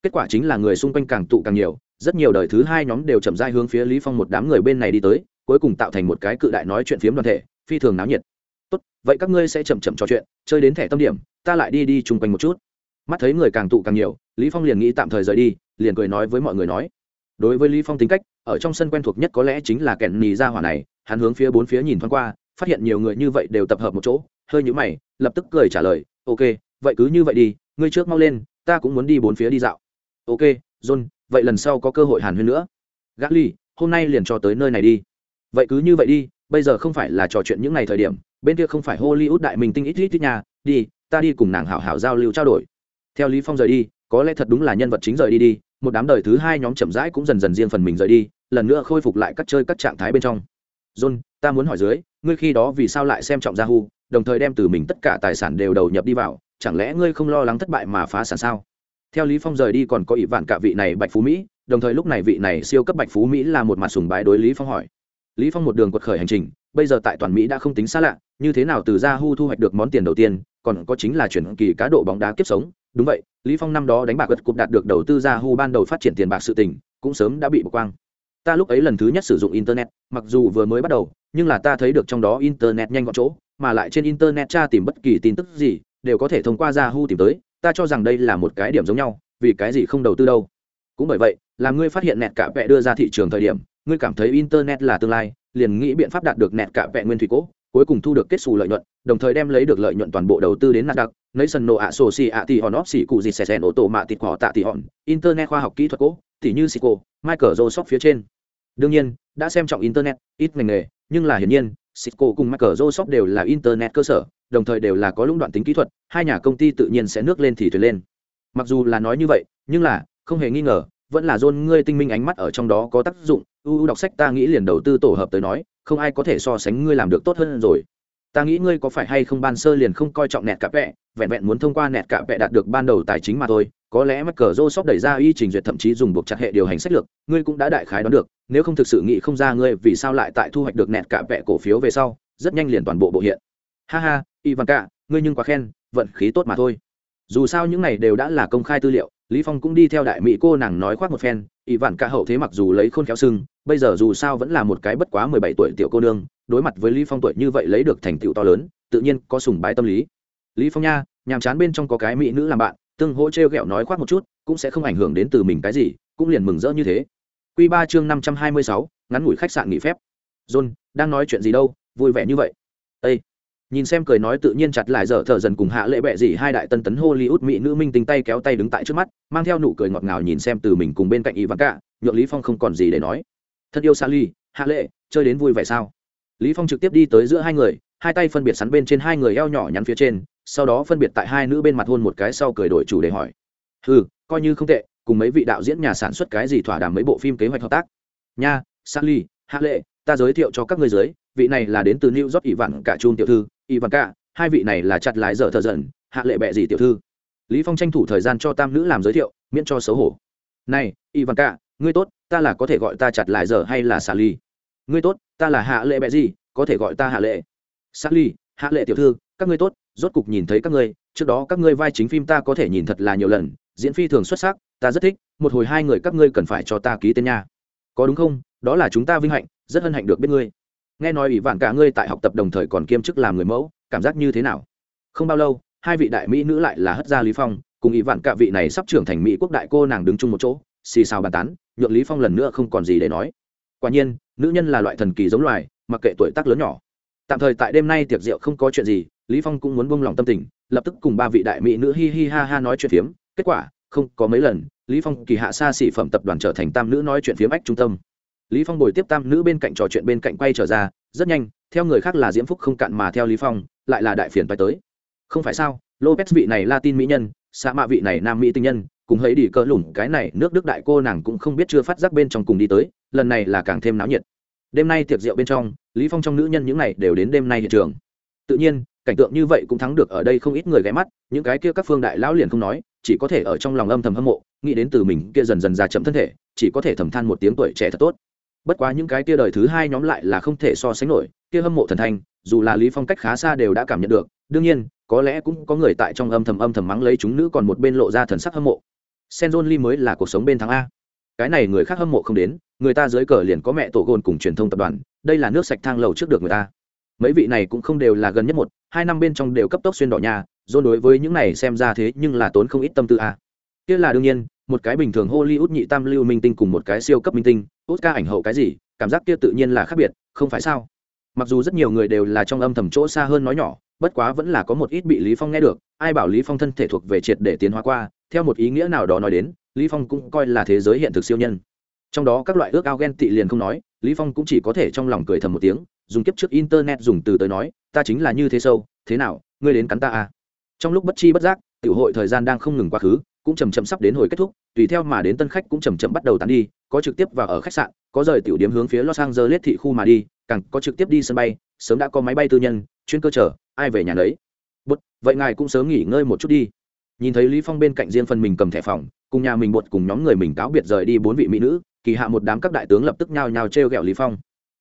Kết quả chính là người xung quanh càng tụ càng nhiều, rất nhiều đời thứ hai nhóm đều chậm rãi hướng phía Lý Phong một đám người bên này đi tới, cuối cùng tạo thành một cái cự đại nói chuyện phiếm đoàn thể, phi thường náo nhiệt. Tốt, vậy các ngươi sẽ chậm chậm trò chuyện, chơi đến thẻ tâm điểm, ta lại đi đi chung quanh một chút. Mắt thấy người càng tụ càng nhiều, Lý Phong liền nghĩ tạm thời rời đi, liền cười nói với mọi người nói. Đối với Lý Phong tính cách, ở trong sân quen thuộc nhất có lẽ chính là kẻn nhì ra hỏa này, hắn hướng phía bốn phía nhìn thoáng qua, phát hiện nhiều người như vậy đều tập hợp một chỗ, hơi như mày, lập tức cười trả lời, "Ok, vậy cứ như vậy đi, ngươi trước mau lên, ta cũng muốn đi bốn phía đi dạo." "Ok, John, vậy lần sau có cơ hội hàn huyên nữa." "Gã Ly, hôm nay liền cho tới nơi này đi." "Vậy cứ như vậy đi, bây giờ không phải là trò chuyện những ngày thời điểm, bên kia không phải Hollywood đại minh tinh ít ít ít nhà, đi, ta đi cùng nàng hảo hảo giao lưu trao đổi." Theo Lý Phong rời đi, có lẽ thật đúng là nhân vật chính rời đi đi, một đám đời thứ hai nhóm chậm rãi cũng dần dần riêng phần mình rời đi, lần nữa khôi phục lại các chơi các trạng thái bên trong. John, ta muốn hỏi dưới, ngươi khi đó vì sao lại xem trọng Yahoo, đồng thời đem từ mình tất cả tài sản đều đầu nhập đi vào, chẳng lẽ ngươi không lo lắng thất bại mà phá sản sao? Theo Lý Phong rời đi còn có ỷ vạn cả vị này Bạch Phú Mỹ, đồng thời lúc này vị này siêu cấp Bạch Phú Mỹ là một mặt sùng bái đối Lý Phong hỏi. Lý Phong một đường quật khởi hành trình, bây giờ tại toàn Mỹ đã không tính xa lạ, như thế nào từ Yahoo thu hoạch được món tiền đầu tiên, còn có chính là chuyển kỳ cá độ bóng đá kiếp sống, đúng vậy, Lý Phong năm đó đánh bạc gật cục đạt được đầu tư Yahoo ban đầu phát triển tiền bạc sự tình, cũng sớm đã bị bỏ quang. Ta lúc ấy lần thứ nhất sử dụng internet mặc dù vừa mới bắt đầu nhưng là ta thấy được trong đó internet nhanh gọn chỗ mà lại trên internet tra tìm bất kỳ tin tức gì đều có thể thông qua yahoo tìm tới. Ta cho rằng đây là một cái điểm giống nhau vì cái gì không đầu tư đâu? Cũng bởi vậy là ngươi phát hiện nẹt cả vẽ đưa ra thị trường thời điểm ngươi cảm thấy internet là tương lai liền nghĩ biện pháp đạt được nẹt cả vẹn nguyên thủy cố cuối cùng thu được kết xù lợi nhuận đồng thời đem lấy được lợi nhuận toàn bộ đầu tư đến nasdaq nấy sân nổ ạ sổ xì ạ tỉ hòn óp xỉ cụ gì xẻ xèn ô tô mạ tịt cỏ tạ tỉ hòn internet khoa học kỹ thuật cố tỉ như Cisco, Microsoft phía trên. Đương nhiên đã xem trọng internet ít ngành nghề nhưng là hiển nhiên cisco cùng microsoft đều là internet cơ sở đồng thời đều là có lũng đoạn tính kỹ thuật hai nhà công ty tự nhiên sẽ nước lên thì thuyền lên. Mặc dù là nói như vậy nhưng là không hề nghi ngờ vẫn là dôn ngươi tinh minh ánh mắt ở trong đó có tác dụng uu đọc sách ta nghĩ liền đầu tư tổ hợp tới nói, không ai có thể so sánh ngươi làm được tốt hơn rồi. Ta nghĩ ngươi có phải hay không ban sơ liền không coi trọng nẹt cả vẹ, vẹn vẹn muốn thông qua nẹt cả vẹ đạt được ban đầu tài chính mà thôi, có lẽ mắc cờ rô sóc đẩy ra y trình duyệt thậm chí dùng buộc chặt hệ điều hành sách lược, ngươi cũng đã đại khái đoán được, nếu không thực sự nghĩ không ra ngươi vì sao lại tại thu hoạch được nẹt cả vẹ cổ phiếu về sau, rất nhanh liền toàn bộ bộ hiện. Ha ha ivan cả ngươi nhưng quá khen, vận khí tốt mà thôi. Dù sao những này đều đã là công khai tư liệu, lý phong cũng đi theo đại mỹ cô nàng nói khoác một phen ivan cả hậu thế mặc dù lấy khôn khéo sưng bây giờ dù sao vẫn là một cái bất quá mười bảy tuổi tiểu cô nương đối mặt với lý phong tuổi như vậy lấy được thành tựu to lớn tự nhiên có sùng bái tâm lý. Lý phong nha nhàm chán bên trong có cái mỹ nữ làm bạn tương hỗ treo gẹo nói khoác một chút cũng sẽ không ảnh hưởng đến từ mình cái gì cũng liền mừng rỡ như thế. Quy ba chương năm trăm hai mươi sáu ngắn ngủi khách sạn nghỉ phép. John đang nói chuyện gì đâu vui vẻ như vậy. Ê! nhìn xem cười nói tự nhiên chặt lại dở thở dần cùng hạ lệ bệ gì hai đại tân tấn hollywood mỹ nữ minh tình tay kéo tay đứng tại trước mắt mang theo nụ cười ngọt ngào nhìn xem từ mình cùng bên cạnh Ivanka, nhượng lý phong không còn gì để nói thật yêu sally, hạ lệ, chơi đến vui vẻ sao? Lý phong trực tiếp đi tới giữa hai người, hai tay phân biệt sắn bên trên hai người eo nhỏ nhắn phía trên, sau đó phân biệt tại hai nữ bên mặt hôn một cái sau cười đổi chủ đề hỏi. Ừ coi như không tệ, cùng mấy vị đạo diễn nhà sản xuất cái gì thỏa đàm mấy bộ phim kế hoạch hợp tác? Nha, sally, hạ lệ, ta giới thiệu cho các ngươi giới vị này là đến từ new york ỷ vạn cả chun tiểu thư ỷ vạn cả, hai vị này là chặt lái dở thợ dần, hạ lệ bệ gì tiểu thư? Lý phong tranh thủ thời gian cho tam nữ làm giới thiệu, miễn cho xấu hổ. Này ỷ vạn cả ngươi tốt, ta là có thể gọi ta chặt lại giờ hay là xà ly ngươi tốt, ta là hạ lệ bẹ gì có thể gọi ta hạ lệ. Xà ly hạ lệ tiểu thư, các ngươi tốt, rốt cục nhìn thấy các ngươi, trước đó các ngươi vai chính phim ta có thể nhìn thật là nhiều lần, diễn phi thường xuất sắc, ta rất thích, một hồi hai người các ngươi cần phải cho ta ký tên nha. Có đúng không? Đó là chúng ta vinh hạnh, rất hân hạnh được biết ngươi. Nghe nói ủy vạn cả ngươi tại học tập đồng thời còn kiêm chức làm người mẫu, cảm giác như thế nào? Không bao lâu, hai vị đại mỹ nữ lại là hất gia lý phong, cùng ủy vạn cả vị này sắp trưởng thành mỹ quốc đại cô nàng đứng chung một chỗ xì xào bàn tán, nhượng lý phong lần nữa không còn gì để nói. Quả nhiên, nữ nhân là loại thần kỳ giống loài, mặc kệ tuổi tác lớn nhỏ. Tạm thời tại đêm nay tiệc rượu không có chuyện gì, lý phong cũng muốn buông lòng tâm tình, lập tức cùng ba vị đại mỹ nữ hi hi ha ha nói chuyện phiếm. Kết quả, không có mấy lần, lý phong kỳ hạ xa xỉ phẩm tập đoàn trở thành tam nữ nói chuyện phiếm ách trung tâm. Lý phong bồi tiếp tam nữ bên cạnh trò chuyện bên cạnh quay trở ra, rất nhanh, theo người khác là diễm phúc không cạn mà theo lý phong, lại là đại phiền phải tới. Không phải sao, lopez vị này latin mỹ nhân xã mạ vị này nam mỹ tinh nhân cùng thấy đi cỡ lủng, cái này nước đức đại cô nàng cũng không biết chưa phát giác bên trong cùng đi tới, lần này là càng thêm náo nhiệt. Đêm nay tiệc rượu bên trong, lý phong trong nữ nhân những này đều đến đêm nay hiện trường. Tự nhiên, cảnh tượng như vậy cũng thắng được ở đây không ít người ghé mắt, những cái kia các phương đại lão liền không nói, chỉ có thể ở trong lòng âm thầm hâm mộ, nghĩ đến từ mình kia dần dần già chậm thân thể, chỉ có thể thầm than một tiếng tuổi trẻ thật tốt. Bất quá những cái kia đời thứ hai nhóm lại là không thể so sánh nổi, kia hâm mộ thần thanh, dù là lý phong cách khá xa đều đã cảm nhận được, đương nhiên, có lẽ cũng có người tại trong âm thầm âm thầm mắng lấy chúng nữ còn một bên lộ ra thần sắc hâm mộ. Senzon Lee mới là cuộc sống bên thắng a. Cái này người khác hâm mộ không đến, người ta dưới cờ liền có mẹ tổ gồn cùng truyền thông tập đoàn, đây là nước sạch thang lầu trước được người ta. Mấy vị này cũng không đều là gần nhất một, hai năm bên trong đều cấp tốc xuyên đỏ nhà John đối với những này xem ra thế nhưng là tốn không ít tâm tư a. Kia là đương nhiên, một cái bình thường hollywood nhị tam lưu minh tinh cùng một cái siêu cấp minh tinh, oscar ảnh hậu cái gì, cảm giác kia tự nhiên là khác biệt, không phải sao? Mặc dù rất nhiều người đều là trong âm thầm chỗ xa hơn nói nhỏ, bất quá vẫn là có một ít bị lý phong nghe được, ai bảo lý phong thân thể thuộc về triệt để tiến hóa qua theo một ý nghĩa nào đó nói đến, lý phong cũng coi là thế giới hiện thực siêu nhân. Trong đó các loại ước ao ghen tị liền không nói, lý phong cũng chỉ có thể trong lòng cười thầm một tiếng, dùng kiếp trước internet dùng từ tới nói, ta chính là như thế sâu, thế nào, ngươi đến cắn ta à? Trong lúc bất chi bất giác, tiểu hội thời gian đang không ngừng quá khứ, cũng chầm chậm sắp đến hồi kết thúc, tùy theo mà đến tân khách cũng chầm chậm bắt đầu tán đi, có trực tiếp vào ở khách sạn, có rời tiểu điểm hướng phía los angeles thị khu mà đi, càng có trực tiếp đi sân bay, sớm đã có máy bay tư nhân, chuyên cơ chở, ai về nhà lấy bút vậy ngài cũng sớm nghỉ ngơi một chút đi nhìn thấy lý phong bên cạnh riêng phần mình cầm thẻ phòng, cùng nhà mình bột cùng nhóm người mình cáo biệt rời đi bốn vị mỹ nữ, kỳ hạ một đám các đại tướng lập tức nhao nhao treo gẹo lý phong.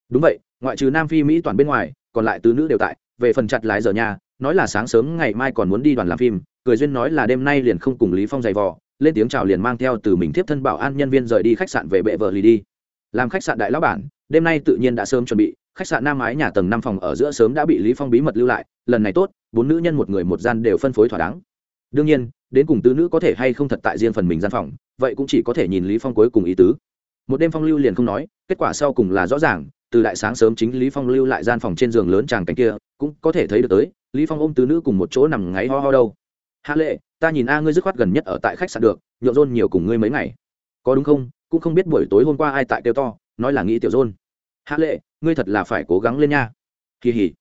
Đúng vậy, ngoại trừ nam phi mỹ toàn bên ngoài, còn lại tứ nữ đều tại, về phần chặt lái giờ nhà, nói là sáng sớm ngày mai còn muốn đi đoàn làm phim, cười duyên nói là đêm nay liền không cùng lý phong giày vò, lên tiếng chào liền mang theo từ mình tiếp thân bảo an nhân viên rời đi khách sạn về bệ vợ lì đi. Làm khách sạn đại lão bản, đêm nay tự nhiên đã sớm chuẩn bị, khách sạn nam ái nhà tầng năm phòng ở giữa sớm đã bị lý phong bí mật lưu lại, lần này tốt, bốn nữ nhân một người một gian đều phân phối thỏa đáng đương nhiên, đến cùng tứ nữ có thể hay không thật tại riêng phần mình gian phòng, vậy cũng chỉ có thể nhìn lý phong cuối cùng ý tứ. Một đêm phong lưu liền không nói, kết quả sau cùng là rõ ràng, từ đại sáng sớm chính lý phong lưu lại gian phòng trên giường lớn chàng cánh kia, cũng có thể thấy được tới, lý phong ôm tứ nữ cùng một chỗ nằm ngáy ho ho đâu. Hạ lệ, ta nhìn a ngươi dứt khoát gần nhất ở tại khách sạn được, nhộn rôn nhiều cùng ngươi mấy ngày. Có đúng không? Cũng không biết buổi tối hôm qua ai tại kêu to, nói là nghĩ tiểu rôn. Hạ lệ, ngươi thật là phải cố gắng lên nha. Kỳ hỉ.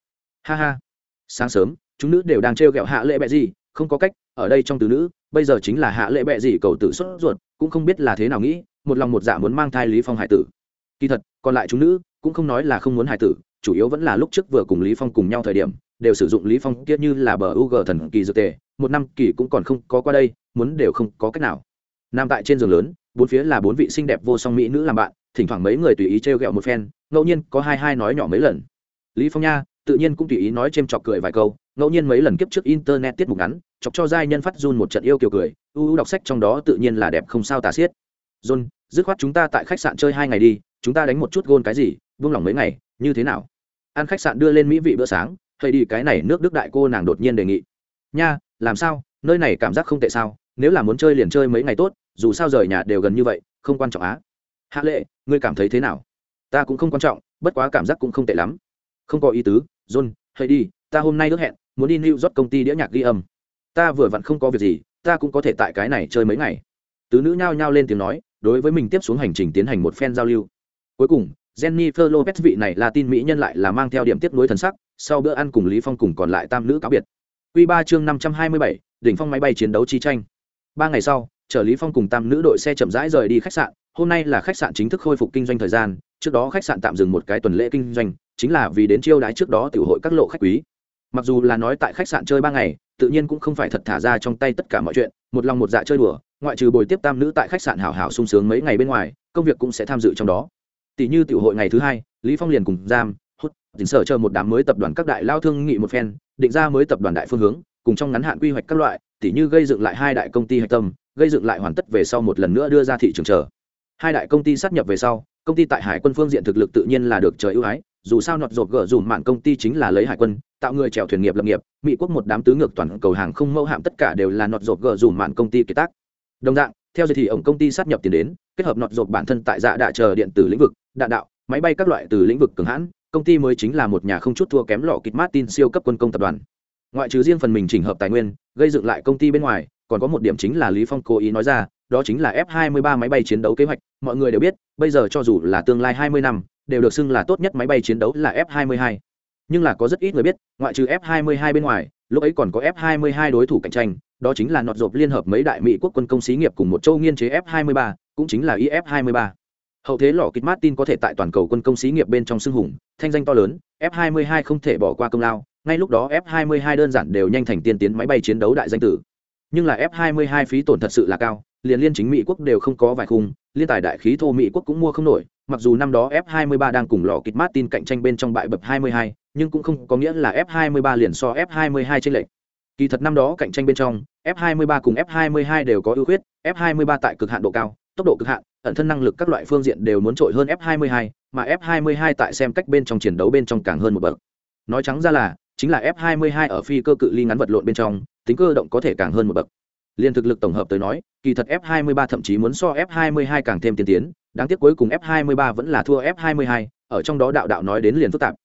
Ha ha. Sáng sớm, chúng nữ đều đang trêu ghẹo hạ lệ bẹ gì, không có cách ở đây trong từ nữ, bây giờ chính là hạ lệ bẹ gì cầu tử xuất ruột, cũng không biết là thế nào nghĩ, một lòng một dạ muốn mang thai lý phong hải tử. Kỳ thật, còn lại chúng nữ cũng không nói là không muốn hải tử, chủ yếu vẫn là lúc trước vừa cùng lý phong cùng nhau thời điểm, đều sử dụng lý phong kia như là bờ u g thần kỳ dược tề, một năm kỳ cũng còn không có qua đây, muốn đều không có cách nào. Nằm tại trên giường lớn, bốn phía là bốn vị xinh đẹp vô song mỹ nữ làm bạn, thỉnh thoảng mấy người tùy ý trêu ghẹo một phen, ngẫu nhiên có hai hai nói nhỏ mấy lần. Lý phong nha, tự nhiên cũng tùy ý nói chêm chọc cười vài câu, ngẫu nhiên mấy lần kiếp trước internet tiết mục ngắn chọc cho giai nhân phát run một trận yêu kiều cười, u u đọc sách trong đó tự nhiên là đẹp không sao tà xiết. John, dứt khoát chúng ta tại khách sạn chơi hai ngày đi, chúng ta đánh một chút gôn cái gì, buông lỏng mấy ngày, như thế nào? Ăn khách sạn đưa lên mỹ vị bữa sáng thầy đi, cái này nước đức đại cô nàng đột nhiên đề nghị. Nha, làm sao? Nơi này cảm giác không tệ sao? Nếu là muốn chơi liền chơi mấy ngày tốt, dù sao rời nhà đều gần như vậy, không quan trọng á. Hạ lệ, ngươi cảm thấy thế nào? Ta cũng không quan trọng, bất quá cảm giác cũng không tệ lắm. Không có ý tứ, john hãy đi, ta hôm nay ước hẹn, muốn đi new york công ty đĩa nhạc ghi âm ta vừa vặn không có việc gì ta cũng có thể tại cái này chơi mấy ngày tứ nữ nhao nhao lên tiếng nói đối với mình tiếp xuống hành trình tiến hành một phen giao lưu cuối cùng jennifer lopez vị này là tin mỹ nhân lại là mang theo điểm tiếp nối thần sắc sau bữa ăn cùng lý phong cùng còn lại tam nữ cáo biệt Quy ba chương 527, đỉnh phong máy bay chiến đấu chi tranh. Ba ngày sau, Trở Lý Phong cùng tam nữ đội xe chậm rãi rời đi khách sạn, hôm nay là khách sạn chính thức khôi phục kinh doanh thời gian, trước đó khách sạn tạm dừng một cái tuần lễ kinh doanh, chính là vì đến chiêu đái trước đó tiểu hội các lộ khách quý. Mặc dù là nói tại khách sạn chơi ba ngày, tự nhiên cũng không phải thật thả ra trong tay tất cả mọi chuyện, một lòng một dạ chơi đùa, ngoại trừ bồi tiếp tam nữ tại khách sạn hảo hảo sung sướng mấy ngày bên ngoài, công việc cũng sẽ tham dự trong đó. Tỷ như tiểu hội ngày thứ hai lý phong liền cùng giam hút tỉnh sở chờ một đám mới tập đoàn các đại lao thương nghị một phen định ra mới tập đoàn đại phương hướng cùng trong ngắn hạn quy hoạch các loại tỷ như gây dựng lại hai đại công ty hạch tâm gây dựng lại hoàn tất về sau một lần nữa đưa ra thị trường chờ. Hai đại công ty sát nhập về sau công ty tại hải quân phương diện thực lực tự nhiên là được trời ưu ái dù sao nọt rột gỡ dùm mạn công ty chính là lấy hải quân, tạo người chèo thuyền nghiệp lập nghiệp, mỹ quốc một đám tứ ngược toàn cầu hàng không mẫu hạm tất cả đều là nọt rột gỡ dùm mạn công ty kế tác. Đồng dạng, theo giới thì ổng công ty sát nhập tiền đến, kết hợp nọt rột bản thân tại dạ đạ chờ điện tử lĩnh vực, đạn đạo, máy bay các loại từ lĩnh vực cường hãn, công ty mới chính là một nhà không chút thua kém lọ kịch martin siêu cấp quân công tập đoàn. Ngoại trừ riêng phần mình chỉnh hợp tài nguyên, gây dựng lại công ty bên ngoài, còn có một điểm chính là lý phong cố ý nói ra, đó chính là f 23 máy bay chiến đấu kế hoạch, mọi người đều biết, bây giờ cho dù là tương lai 20 năm đều được xưng là tốt nhất máy bay chiến đấu là f 22 nhưng là có rất ít người biết, ngoại trừ f 22 bên ngoài, lúc ấy còn có f 22 đối thủ cạnh tranh, đó chính là nọt rộp liên hợp mấy đại mỹ quốc quân công xí nghiệp cùng một châu nghiên chế f 23 cũng chính là if 23 hậu thế lò kịch martin có thể tại toàn cầu quân công xí nghiệp bên trong xưng hùng, thanh danh to lớn, f 22 không thể bỏ qua công lao, ngay lúc đó f 22 đơn giản đều nhanh thành tiên tiến máy bay chiến đấu đại danh tử. Nhưng là f 22 phí tổn thật sự là cao, liền liên chính mỹ quốc đều không có vài khung, liên tài đại khí thô mỹ quốc cũng mua không nổi mặc dù năm đó f 23 đang cùng lò kịch martin cạnh tranh bên trong bại bập 22, nhưng cũng không có nghĩa là f 23 liền so f 22 trên lệch kỳ thật năm đó cạnh tranh bên trong f 23 cùng f 22 đều có ưu khuyết f 23 tại cực hạn độ cao tốc độ cực hạn ẩn thân năng lực các loại phương diện đều muốn trội hơn f 22 mà f 22 tại xem cách bên trong chiến đấu bên trong càng hơn một bậc nói trắng ra là chính là f 22 ở phi cơ cự ly ngắn vật lộn bên trong tính cơ động có thể càng hơn một bậc liên thực lực tổng hợp tới nói kỳ thật f 23 thậm chí muốn so f 22 càng thêm tiên tiến đáng tiếc cuối cùng f 23 vẫn là thua f 22 ở trong đó đạo đạo nói đến liền phức tạp.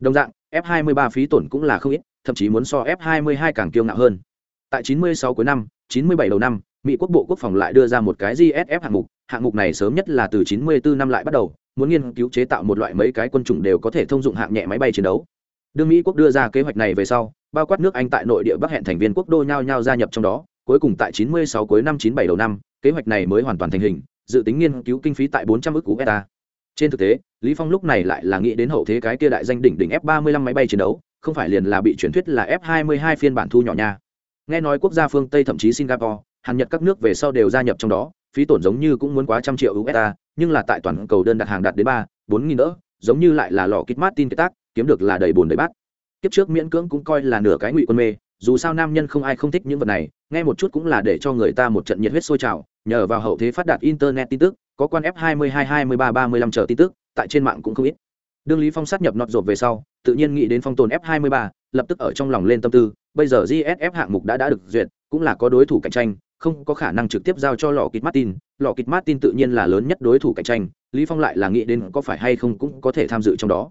Đồng dạng, f 23 phí tổn cũng là không ít, thậm chí muốn so f 22 càng kiêu ngạo hơn. Tại 96 cuối năm 97 đầu năm, mỹ quốc bộ quốc phòng lại đưa ra một cái gsf hạng mục hạng mục này sớm nhất là từ 94 năm lại bắt đầu, muốn nghiên cứu chế tạo một loại mấy cái quân chủng đều có thể thông dụng hạng nhẹ máy bay chiến đấu. Đương mỹ quốc đưa ra kế hoạch này về sau, bao quát nước anh tại nội địa bắc hẹn thành viên quốc đô nhau nhau gia nhập trong đó. Cuối cùng tại 96 cuối năm 97 đầu năm, kế hoạch này mới hoàn toàn thành hình dự tính nghiên cứu kinh phí tại 400 ức cú beta trên thực tế, lý phong lúc này lại là nghĩ đến hậu thế cái kia đại danh đỉnh đỉnh f 35 máy bay chiến đấu, không phải liền là bị truyền thuyết là f 22 phiên bản thu nhỏ nha. Nghe nói quốc gia phương tây thậm chí singapore, hàn nhật các nước về sau đều gia nhập trong đó, phí tổn giống như cũng muốn quá trăm triệu usd nhưng là tại toàn cầu đơn đặt hàng đạt đến ba, bốn nghìn đỡ, giống như lại là lò kit martin cái tác, kiếm được là đầy bồn đầy bát. Kiếp trước miễn cưỡng cũng coi là nửa cái ngụy quân mê, dù sao nam nhân không ai không thích những vật này nghe một chút cũng là để cho người ta một trận nhiệt huyết sôi trào, nhờ vào hậu thế phát đạt internet tin tức, có quan f 22 23 35 chờ tin tức, tại trên mạng cũng không ít. Đương lý phong sát nhập nọt rộp về sau, tự nhiên nghĩ đến phong tồn f 23 lập tức ở trong lòng lên tâm tư, bây giờ gsf hạng mục đã đã được duyệt, cũng là có đối thủ cạnh tranh, không có khả năng trực tiếp giao cho lò kịch martin. Lò kịch martin tự nhiên là lớn nhất đối thủ cạnh tranh, lý phong lại là nghĩ đến có phải hay không cũng có thể tham dự trong đó.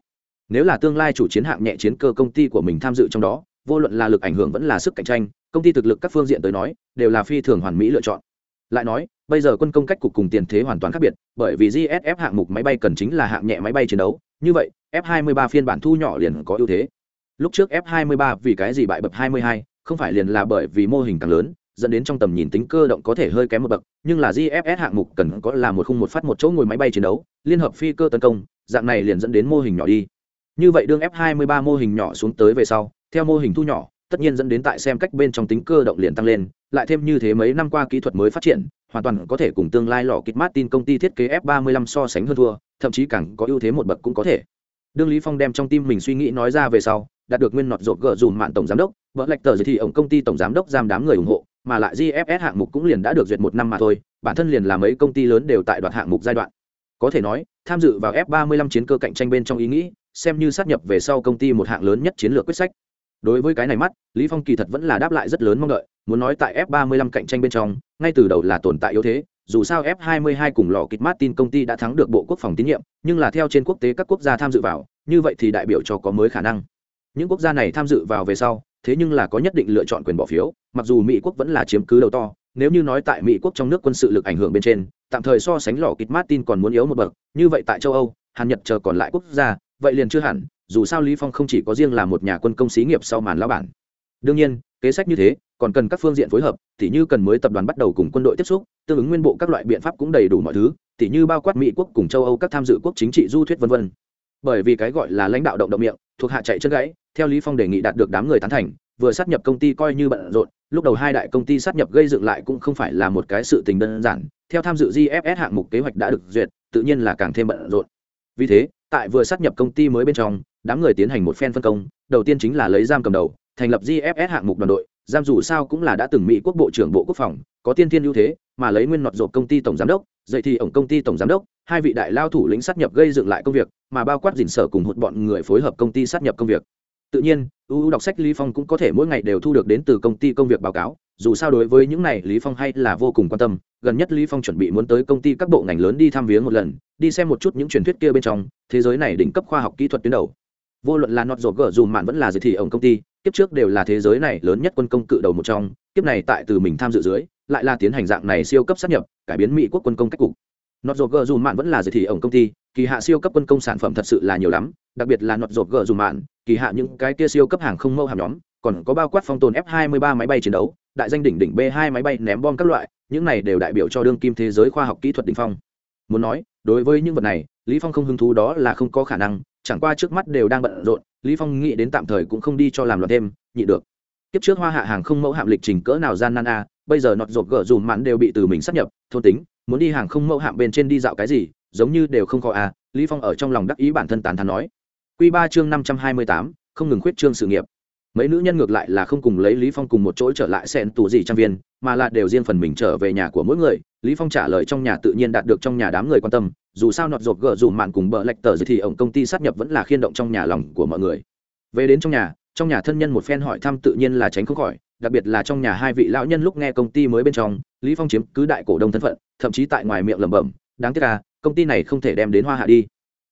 Nếu là tương lai chủ chiến hạng nhẹ chiến cơ công ty của mình tham dự trong đó vô luận là lực ảnh hưởng vẫn là sức cạnh tranh công ty thực lực các phương diện tới nói đều là phi thường hoàn mỹ lựa chọn. Lại nói bây giờ quân công cách cục cùng tiền thế hoàn toàn khác biệt bởi vì gsf hạng mục máy bay cần chính là hạng nhẹ máy bay chiến đấu như vậy f 23 phiên bản thu nhỏ liền có ưu thế. Lúc trước f 23 vì cái gì bại bập 22, không phải liền là bởi vì mô hình càng lớn dẫn đến trong tầm nhìn tính cơ động có thể hơi kém một bậc nhưng là gfs hạng mục cần có là một khung một phát một chỗ ngồi máy bay chiến đấu liên hợp phi cơ tấn công dạng này liền dẫn đến mô hình nhỏ đi. Như vậy đương f 23 mô hình nhỏ xuống tới về sau theo mô hình thu nhỏ, tất nhiên dẫn đến tại xem cách bên trong tính cơ động liền tăng lên, lại thêm như thế mấy năm qua kỹ thuật mới phát triển, hoàn toàn có thể cùng tương lai lò kịch martin công ty thiết kế f 35 so sánh hơn thua, thậm chí càng có ưu thế một bậc cũng có thể. Đương lý phong đem trong tim mình suy nghĩ nói ra về sau, đạt được nguyên nọt rột gỡ dùm mạn tổng giám đốc, vợ lệch tờ thì ổng công ty tổng giám đốc giam đám người ủng hộ, mà lại gfs hạng mục cũng liền đã được duyệt một năm mà thôi, bản thân liền là mấy công ty lớn đều tại đoạt hạng mục giai đoạn. Có thể nói, tham dự vào f 35 chiến cơ cạnh tranh bên trong ý nghĩ, xem như sát nhập về sau công ty một hạng lớn nhất chiến lược quyết sách đối với cái này mắt, lý phong kỳ thật vẫn là đáp lại rất lớn mong đợi, muốn nói tại f 35 cạnh tranh bên trong, ngay từ đầu là tồn tại yếu thế, dù sao f 22 cùng lò kịch martin công ty đã thắng được bộ quốc phòng tín nhiệm, nhưng là theo trên quốc tế các quốc gia tham dự vào, như vậy thì đại biểu cho có mới khả năng. Những quốc gia này tham dự vào về sau, thế nhưng là có nhất định lựa chọn quyền bỏ phiếu, mặc dù mỹ quốc vẫn là chiếm cứ đầu to, nếu như nói tại mỹ quốc trong nước quân sự lực ảnh hưởng bên trên, tạm thời so sánh lò kịch martin còn muốn yếu một bậc, như vậy tại châu âu, hàn nhật chờ còn lại quốc gia, vậy liền chưa hẳn dù sao lý phong không chỉ có riêng là một nhà quân công xí nghiệp sau màn lão bản. Đương nhiên, kế sách như thế, còn cần các phương diện phối hợp, tỉ như cần mới tập đoàn bắt đầu cùng quân đội tiếp xúc, tương ứng nguyên bộ các loại biện pháp cũng đầy đủ mọi thứ, tỉ như bao quát mỹ quốc cùng châu âu các tham dự quốc chính trị du thuyết vân vân. Bởi vì cái gọi là lãnh đạo động động miệng, thuộc hạ chạy chân gãy, theo lý phong đề nghị đạt được đám người tán thành, vừa sát nhập công ty coi như bận rộn, lúc đầu hai đại công ty sát nhập gây dựng lại cũng không phải là một cái sự tình đơn giản, theo tham dự gfs hạng mục kế hoạch đã được duyệt, tự nhiên là càng thêm bận rộn. Vì thế tại vừa sát nhập công ty mới bên trong, đám người tiến hành một phen phân công, đầu tiên chính là lấy giam cầm đầu, thành lập gfs hạng mục đoàn đội, giam dù sao cũng là đã từng mỹ quốc bộ trưởng bộ quốc phòng, có tiên thiên ưu thế, mà lấy nguyên nọt rộp công ty tổng giám đốc, dậy thì ổng công ty tổng giám đốc, hai vị đại lao thủ lĩnh sát nhập gây dựng lại công việc, mà bao quát dình sở cùng một bọn người phối hợp công ty sát nhập công việc tự nhiên ưu đọc sách lý phong cũng có thể mỗi ngày đều thu được đến từ công ty công việc báo cáo, dù sao đối với những này, lý phong hay là vô cùng quan tâm. Gần nhất lý phong chuẩn bị muốn tới công ty các bộ ngành lớn đi thăm viếng một lần, đi xem một chút những truyền thuyết kia bên trong, thế giới này đỉnh cấp khoa học kỹ thuật tuyến đầu. Vô luận là nọt rổ gở dùm mạn vẫn là giới thị ổng công ty, kiếp trước đều là thế giới này lớn nhất quân công cự đầu một trong, kiếp này tại từ mình tham dự dưới, lại là tiến hành dạng này siêu cấp sát nhập, cải biến mỹ quốc quân công cách cục nọt rột gờ dùm mạn vẫn là giới thị ổng công ty, kỳ hạ siêu cấp quân công sản phẩm thật sự là nhiều lắm, đặc biệt là nọt rột gờ dùm mạn, kỳ hạ những cái kia siêu cấp hàng không mâu hàm nhóm, còn có bao quát phong tồn f 23 máy bay chiến đấu, đại danh đỉnh đỉnh b 2 máy bay ném bom các loại, những này đều đại biểu cho đương kim thế giới khoa học kỹ thuật đỉnh phong. Muốn nói, đối với những vật này, lý phong không hứng thú đó là không có khả năng, chẳng qua trước mắt đều đang bận rộn, lý phong nghĩ đến tạm thời cũng không đi cho làm loạn thêm nhị được. Kiếp trước hoa hạ hàng không mẫu hạm lịch trình cỡ nào gian nan a bây giờ nọt rột gỡ dùm mặn đều bị từ mình sắp nhập, thôn tính, muốn đi hàng không mẫu hạm bên trên đi dạo cái gì, giống như đều không có à lý phong ở trong lòng đắc ý bản thân tán thán nói. Quy ba chương năm trăm hai mươi tám, không ngừng khuyết trương sự nghiệp. Mấy nữ nhân ngược lại là không cùng lấy lý phong cùng một chỗ trở lại xẹn tù gì trang viên, mà là đều riêng phần mình trở về nhà của mỗi người. Lý phong trả lời trong nhà tự nhiên đạt được trong nhà đám người quan tâm, dù sao nọt rột gỡ dùm mạn cùng bờ lệch tờ gì thì ổng công ty sát nhập vẫn là khiên động trong nhà lòng của mọi người. Về đến trong nhà trong nhà thân nhân một phen hỏi thăm tự nhiên là tránh không khỏi, đặc biệt là trong nhà hai vị lão nhân lúc nghe công ty mới bên trong, lý phong chiếm cứ đại cổ đông thân phận, thậm chí tại ngoài miệng lẩm bẩm, đáng tiếc là công ty này không thể đem đến hoa hạ đi.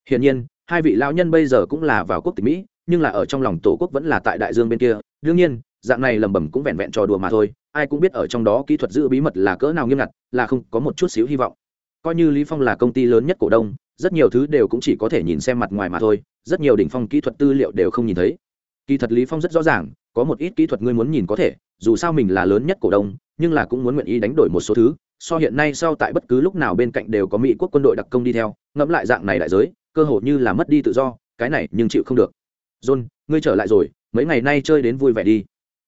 Hiển nhiên, hai vị lão nhân bây giờ cũng là vào quốc tịch mỹ, nhưng là ở trong lòng tổ quốc vẫn là tại đại dương bên kia. Đương nhiên, dạng này lẩm bẩm cũng vẹn vẹn trò đùa mà thôi, ai cũng biết ở trong đó kỹ thuật giữ bí mật là cỡ nào nghiêm ngặt, là không có một chút xíu hy vọng. Coi như lý phong là công ty lớn nhất cổ đông, rất nhiều thứ đều cũng chỉ có thể nhìn xem mặt ngoài mà thôi, rất nhiều đỉnh phong kỹ thuật tư liệu đều không nhìn thấy kỳ thật lý phong rất rõ ràng, có một ít kỹ thuật ngươi muốn nhìn có thể, dù sao mình là lớn nhất cổ đông, nhưng là cũng muốn nguyện ý đánh đổi một số thứ, so hiện nay sau tại bất cứ lúc nào bên cạnh đều có mỹ quốc quân đội đặc công đi theo, ngẫm lại dạng này đại giới, cơ hội như là mất đi tự do, cái này nhưng chịu không được. John, ngươi trở lại rồi, mấy ngày nay chơi đến vui vẻ đi.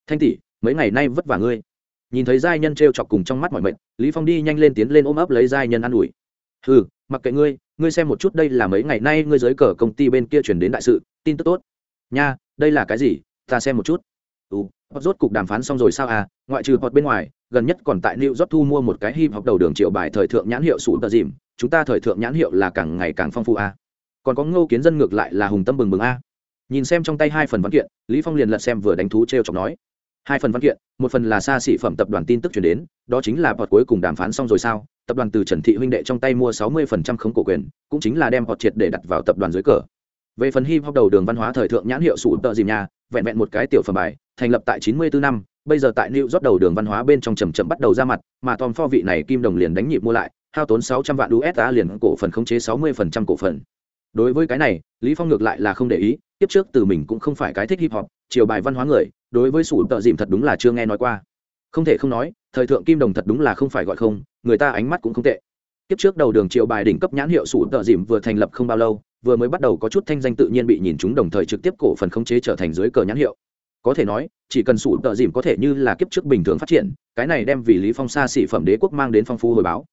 Thanh tỷ, mấy ngày nay vất vả ngươi. Nhìn thấy giai nhân t chọc cùng trong mắt mọi mệnh lý phong đi nhanh lên tiến lên ôm ấp lấy giai nhân ă n ủi. Ừ mặc kệ ngươi ngươi xem một chút đây là mấy ngày nay ngươi dưới cờ công ty bên kia chuyển đến đại sự, tin tức tốt nha, đây là cái gì? Ta xem một chút. Ừ rốt cục đàm phán xong rồi sao à? Ngoại trừ hoặc bên ngoài, gần nhất còn tại New York thu mua một cái hip học đầu đường triệu bài thời thượng nhãn hiệu sủ tờ dìm. Chúng ta thời thượng nhãn hiệu là càng ngày càng phong phú à. còn có ngô kiến dân ngược lại là hùng tâm bừng bừng à. nhìn xem trong tay hai phần văn kiện, lý phong liền lật xem vừa đánh thú t chọc nói. Hai phần văn kiện, một phần là xa xỉ phẩm tập đoàn tin tức chuyển đến, đó chính là bọt cuối cùng đàm phán xong rồi sao? Tập đoàn từ trần thị huynh đệ trong tay mua sáu mươi phần trăm khống cổ quyền, cũng chính là đem họ triệt để đặt vào tập đoàn dưới cờ về phần hip hop đầu đường văn hóa thời thượng nhãn hiệu sủ tợ dìm nhà, vẹn vẹn một cái tiểu phẩm bài, thành lập tại chín mươi bốn năm, bây giờ tại new rót đầu đường văn hóa bên trong chầm chậm bắt đầu ra mặt, mà tom pho vị này kim đồng liền đánh nhịp mua lại, hao tốn sáu trăm vạn usd liền cổ phần khống chế sáu mươi phần trăm cổ phần. Đối với cái này, lý phong ngược lại là không để ý, tiếp trước từ mình cũng không phải cái thích hip hop, chiều bài văn hóa người, đối với sủ tợ dìm thật đúng là chưa nghe nói qua. Không thể không nói, thời thượng kim đồng thật đúng là không phải gọi không, người ta ánh mắt cũng không tệ. Tiếp trước đầu đường triệu bài đỉnh cấp nhãn hiệu sủ tợ dìm vừa thành lập không bao lâu vừa mới bắt đầu có chút thanh danh tự nhiên bị nhìn chúng đồng thời trực tiếp cổ phần khống chế trở thành dưới cờ nhãn hiệu. Có thể nói, chỉ cần sủ tợ dìm có thể như là kiếp trước bình thường phát triển, cái này đem vì lý phong xa xỉ phẩm đế quốc mang đến phong phú hồi báo.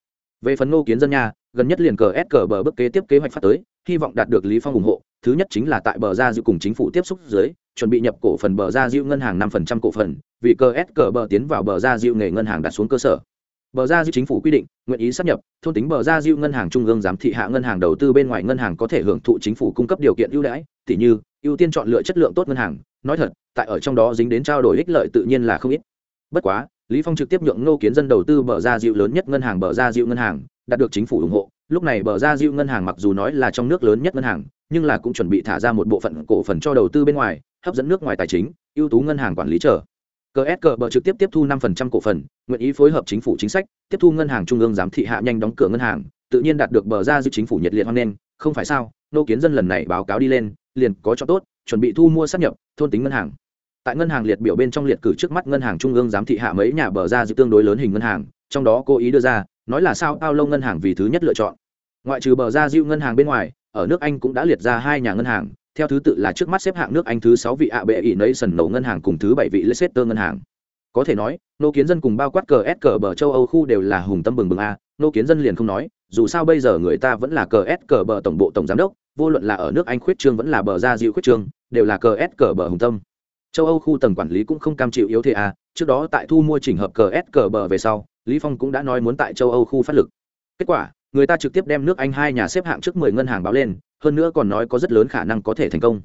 Về phần ngô kiến dân nha, gần nhất liền cờ s cờ bờ bước kế tiếp kế hoạch phát tới, hy vọng đạt được lý phong ủng hộ, thứ nhất chính là tại bờ ra diệu cùng chính phủ tiếp xúc dưới, chuẩn bị nhập cổ phần bờ ra diệu ngân hàng năm phần trăm cổ phần, vì cờ s cờ bờ tiến vào bờ ra diệu nghề ngân hàng đặt xuống cơ sở bờ ra diệu chính phủ quy định, nguyện ý sắp nhập, thôn tính bờ ra diệu ngân hàng trung ương giám thị hạ ngân hàng đầu tư bên ngoài ngân hàng có thể hưởng thụ chính phủ cung cấp điều kiện ưu đãi, tỉ như, ưu tiên chọn lựa chất lượng tốt ngân hàng. Nói thật, tại ở trong đó dính đến trao đổi ích lợi tự nhiên là không ít. Bất quá, lý phong trực tiếp nhượng ngô kiến dân đầu tư bờ ra diệu lớn nhất ngân hàng bờ ra diệu ngân hàng, đạt được chính phủ ủng hộ. Lúc này bờ ra diệu ngân hàng mặc dù nói là trong nước lớn nhất ngân hàng, nhưng là cũng chuẩn bị thả ra một bộ phận cổ phần cho đầu tư bên ngoài, hấp dẫn nước ngoài tài chính, ưu tú ngân hàng quản lý trở cờ bờ trực tiếp tiếp thu 5% cổ phần, nguyện ý phối hợp chính phủ chính sách, tiếp thu ngân hàng trung ương giám thị hạ nhanh đóng cửa ngân hàng, tự nhiên đạt được bờ ra dư chính phủ nhiệt liệt hoan nghênh, không phải sao, nô kiến dân lần này báo cáo đi lên, liền có cho tốt, chuẩn bị thu mua sát nhập, thôn tính ngân hàng. Tại ngân hàng liệt biểu bên trong liệt cử trước mắt ngân hàng trung ương giám thị hạ mấy nhà bờ ra dư tương đối lớn hình ngân hàng, trong đó cố ý đưa ra, nói là sao bao lâu ngân hàng vì thứ nhất lựa chọn. Ngoại trừ bờ ra dư ngân hàng bên ngoài, ở nước anh cũng đã liệt ra hai nhà ngân hàng theo thứ tự là trước mắt xếp hạng nước anh thứ sáu vị ạ bệ ỷ nấy sần nổ ngân hàng cùng thứ bảy vị leicester ngân hàng. Có thể nói, nô kiến dân cùng bao quát cờ s cờ bờ châu âu khu đều là hùng tâm bừng bừng a, nô kiến dân liền không nói, dù sao bây giờ người ta vẫn là cờ s cờ bờ tổng bộ tổng giám đốc, vô luận là ở nước anh khuyết trương vẫn là bờ ra diệu khuyết trương, đều là cờ s cờ bờ hùng tâm. Châu âu khu tầng quản lý cũng không cam chịu yếu thế a, trước đó tại thu mua chỉnh hợp cờ s cờ bờ về sau, lý phong cũng đã nói muốn tại châu âu khu phát lực. Kết quả, người ta trực tiếp đem nước anh hai nhà xếp hạng trước mười ngân hàng báo lên hơn nữa còn nói có rất lớn khả năng có thể thành công.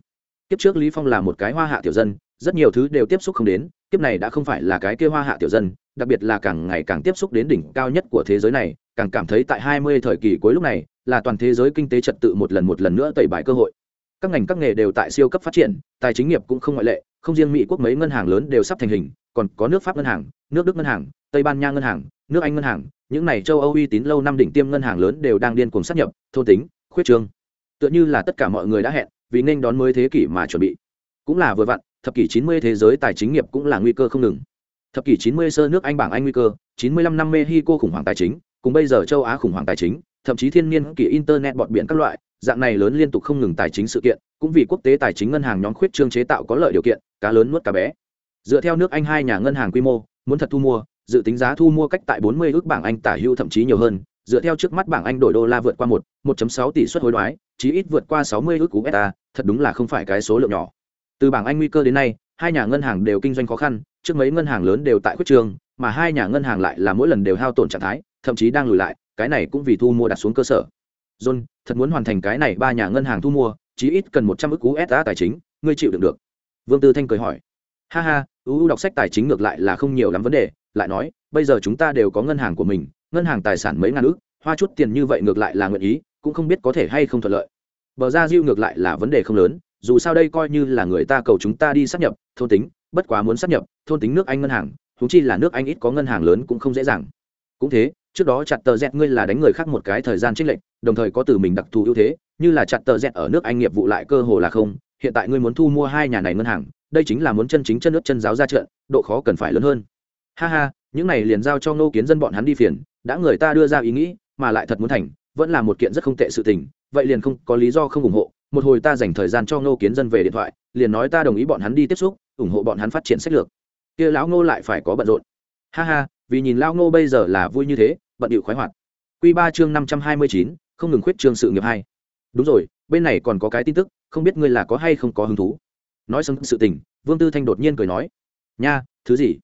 Kiếp trước lý phong là một cái hoa hạ tiểu dân, rất nhiều thứ đều tiếp xúc không đến, kiếp này đã không phải là cái kia hoa hạ tiểu dân, đặc biệt là càng ngày càng tiếp xúc đến đỉnh cao nhất của thế giới này, càng cảm thấy tại 20 thời kỳ cuối lúc này, là toàn thế giới kinh tế trật tự một lần một lần nữa tẩy bài cơ hội. Các ngành các nghề đều tại siêu cấp phát triển, tài chính nghiệp cũng không ngoại lệ, không riêng mỹ quốc mấy ngân hàng lớn đều sắp thành hình, còn có nước pháp ngân hàng, nước đức ngân hàng, tây ban nha ngân hàng, nước anh ngân hàng, những này châu âu uy tín lâu năm đỉnh tiêm ngân hàng lớn đều đang điên cuồng sát nhập, thôn tính, khuyết trương tựa như là tất cả mọi người đã hẹn, vì nên đón mới thế kỷ mà chuẩn bị. Cũng là vừa vặn, thập kỷ 90 thế giới tài chính nghiệp cũng là nguy cơ không ngừng. Thập kỷ 90 sơ nước anh bảng anh nguy cơ 95 năm mexico khủng hoảng tài chính, cùng bây giờ châu á khủng hoảng tài chính, thậm chí thiên niên kỷ internet bọt biển các loại, dạng này lớn liên tục không ngừng tài chính sự kiện, cũng vì quốc tế tài chính ngân hàng nhóm khuyết trương chế tạo có lợi điều kiện, cá lớn nuốt cá bé. Dựa theo nước anh hai nhà ngân hàng quy mô, muốn thật thu mua, dự tính giá thu mua cách tại 40 ước bảng anh tả hưu thậm chí nhiều hơn dựa theo trước mắt bảng anh đổi đô la vượt qua một 1.6 tỷ suất hối đoái, chí ít vượt qua 60 ức cú beta thật đúng là không phải cái số lượng nhỏ. Từ bảng anh nguy cơ đến nay, hai nhà ngân hàng đều kinh doanh khó khăn, trước mấy ngân hàng lớn đều tại khuyết trường, mà hai nhà ngân hàng lại là mỗi lần đều hao tổn trạng thái, thậm chí đang lùi lại, cái này cũng vì thu mua đặt xuống cơ sở. John, thật muốn hoàn thành cái này ba nhà ngân hàng thu mua, chí ít cần một trăm USD cú tài chính, ngươi chịu đựng được. Vương tư thanh cười hỏi. Ha ha ưu đọc sách tài chính ngược lại là không nhiều lắm vấn đề, lại nói, bây giờ chúng ta đều có ngân hàng của mình ngân hàng tài sản mấy ngàn ước hoa chút tiền như vậy ngược lại là nguyện ý, cũng không biết có thể hay không thuận lợi. Bờ ra diêu ngược lại là vấn đề không lớn, dù sao đây coi như là người ta cầu chúng ta đi sắp nhập, thôn tính, bất quá muốn sắp nhập, thôn tính nước anh ngân hàng thú chi là nước anh ít có ngân hàng lớn cũng không dễ dàng. Cũng thế, trước đó chặt tờ dẹt ngươi là đánh người khác một cái thời gian trích lệnh đồng thời có từ mình đặc thù ưu thế, như là chặt tờ dẹt ở nước anh nghiệp vụ lại cơ hồ là không, hiện tại ngươi muốn thu mua hai nhà này ngân hàng, đây chính là muốn chân chính chân nước chân giáo ra trận, độ khó cần phải lớn hơn. Ha ha, những này liền giao cho ngô kiến dân bọn hắn đi phiền đã người ta đưa ra ý nghĩ, mà lại thật muốn thành, vẫn là một kiện rất không tệ sự tình, vậy liền không có lý do không ủng hộ, một hồi ta dành thời gian cho ngô kiến dân về điện thoại, liền nói ta đồng ý bọn hắn đi tiếp xúc, ủng hộ bọn hắn phát triển sách lược. Kia lão ngô lại phải có bận rộn. Ha ha, vì nhìn lão ngô bây giờ là vui như thế, bận điệu khoái hoạt. Q ba chương năm trăm hai mươi chín, không ngừng khuyết trương sự nghiệp hai. Đúng rồi, bên này còn có cái tin tức, không biết ngươi là có hay không có hứng thú. Nói xong sự tình, vương tư thanh đột nhiên cười nói, nha, thứ gì?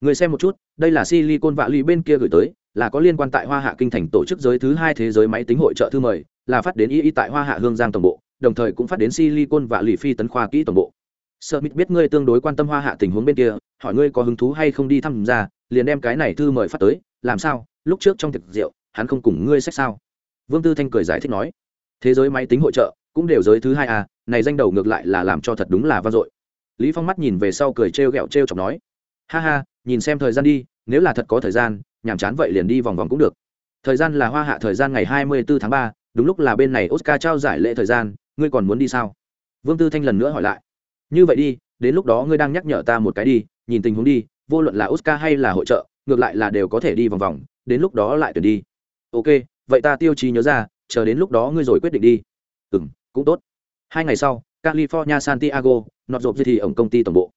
Người xem một chút, đây là silicon vạ lì bên kia gửi tới là có liên quan tại hoa hạ kinh thành tổ chức giới thứ hai thế giới máy tính hội trợ thư mời, là phát đến y y tại hoa hạ hương giang tổng bộ, đồng thời cũng phát đến silicon và lì phi tấn khoa kỹ tổng bộ. Sợ mít biết ngươi tương đối quan tâm hoa hạ tình huống bên kia, hỏi ngươi có hứng thú hay không đi thăm ra, liền đem cái này thư mời phát tới, làm sao, lúc trước trong thực rượu, hắn không cùng ngươi sách sao? Vương tư thanh cười giải thích nói, thế giới máy tính hội trợ, cũng đều giới thứ hai à này danh đầu ngược lại là làm cho thật đúng là vang dội. Lý phong mắt nhìn về sau cười trêu ghẹo trêu chọc nói, ha ha, nhìn xem thời gian đi, nếu là thật có thời gian nhàm chán vậy liền đi vòng vòng cũng được. Thời gian là hoa hạ thời gian ngày hai mươi 24 tháng ba, đúng lúc là bên này oscar trao giải lễ thời gian, ngươi còn muốn đi sao? Vương tư thanh lần nữa hỏi lại. Như vậy đi, đến lúc đó ngươi đang nhắc nhở ta một cái đi, nhìn tình huống đi, vô luận là oscar hay là hội trợ, ngược lại là đều có thể đi vòng vòng, đến lúc đó lại tuyển đi. Ok, vậy ta tiêu chí nhớ ra, chờ đến lúc đó ngươi rồi quyết định đi. Ừ m cũng tốt. Hai ngày sau, california santiago, nọt rộp dư thì ổng công ty tổng bộ.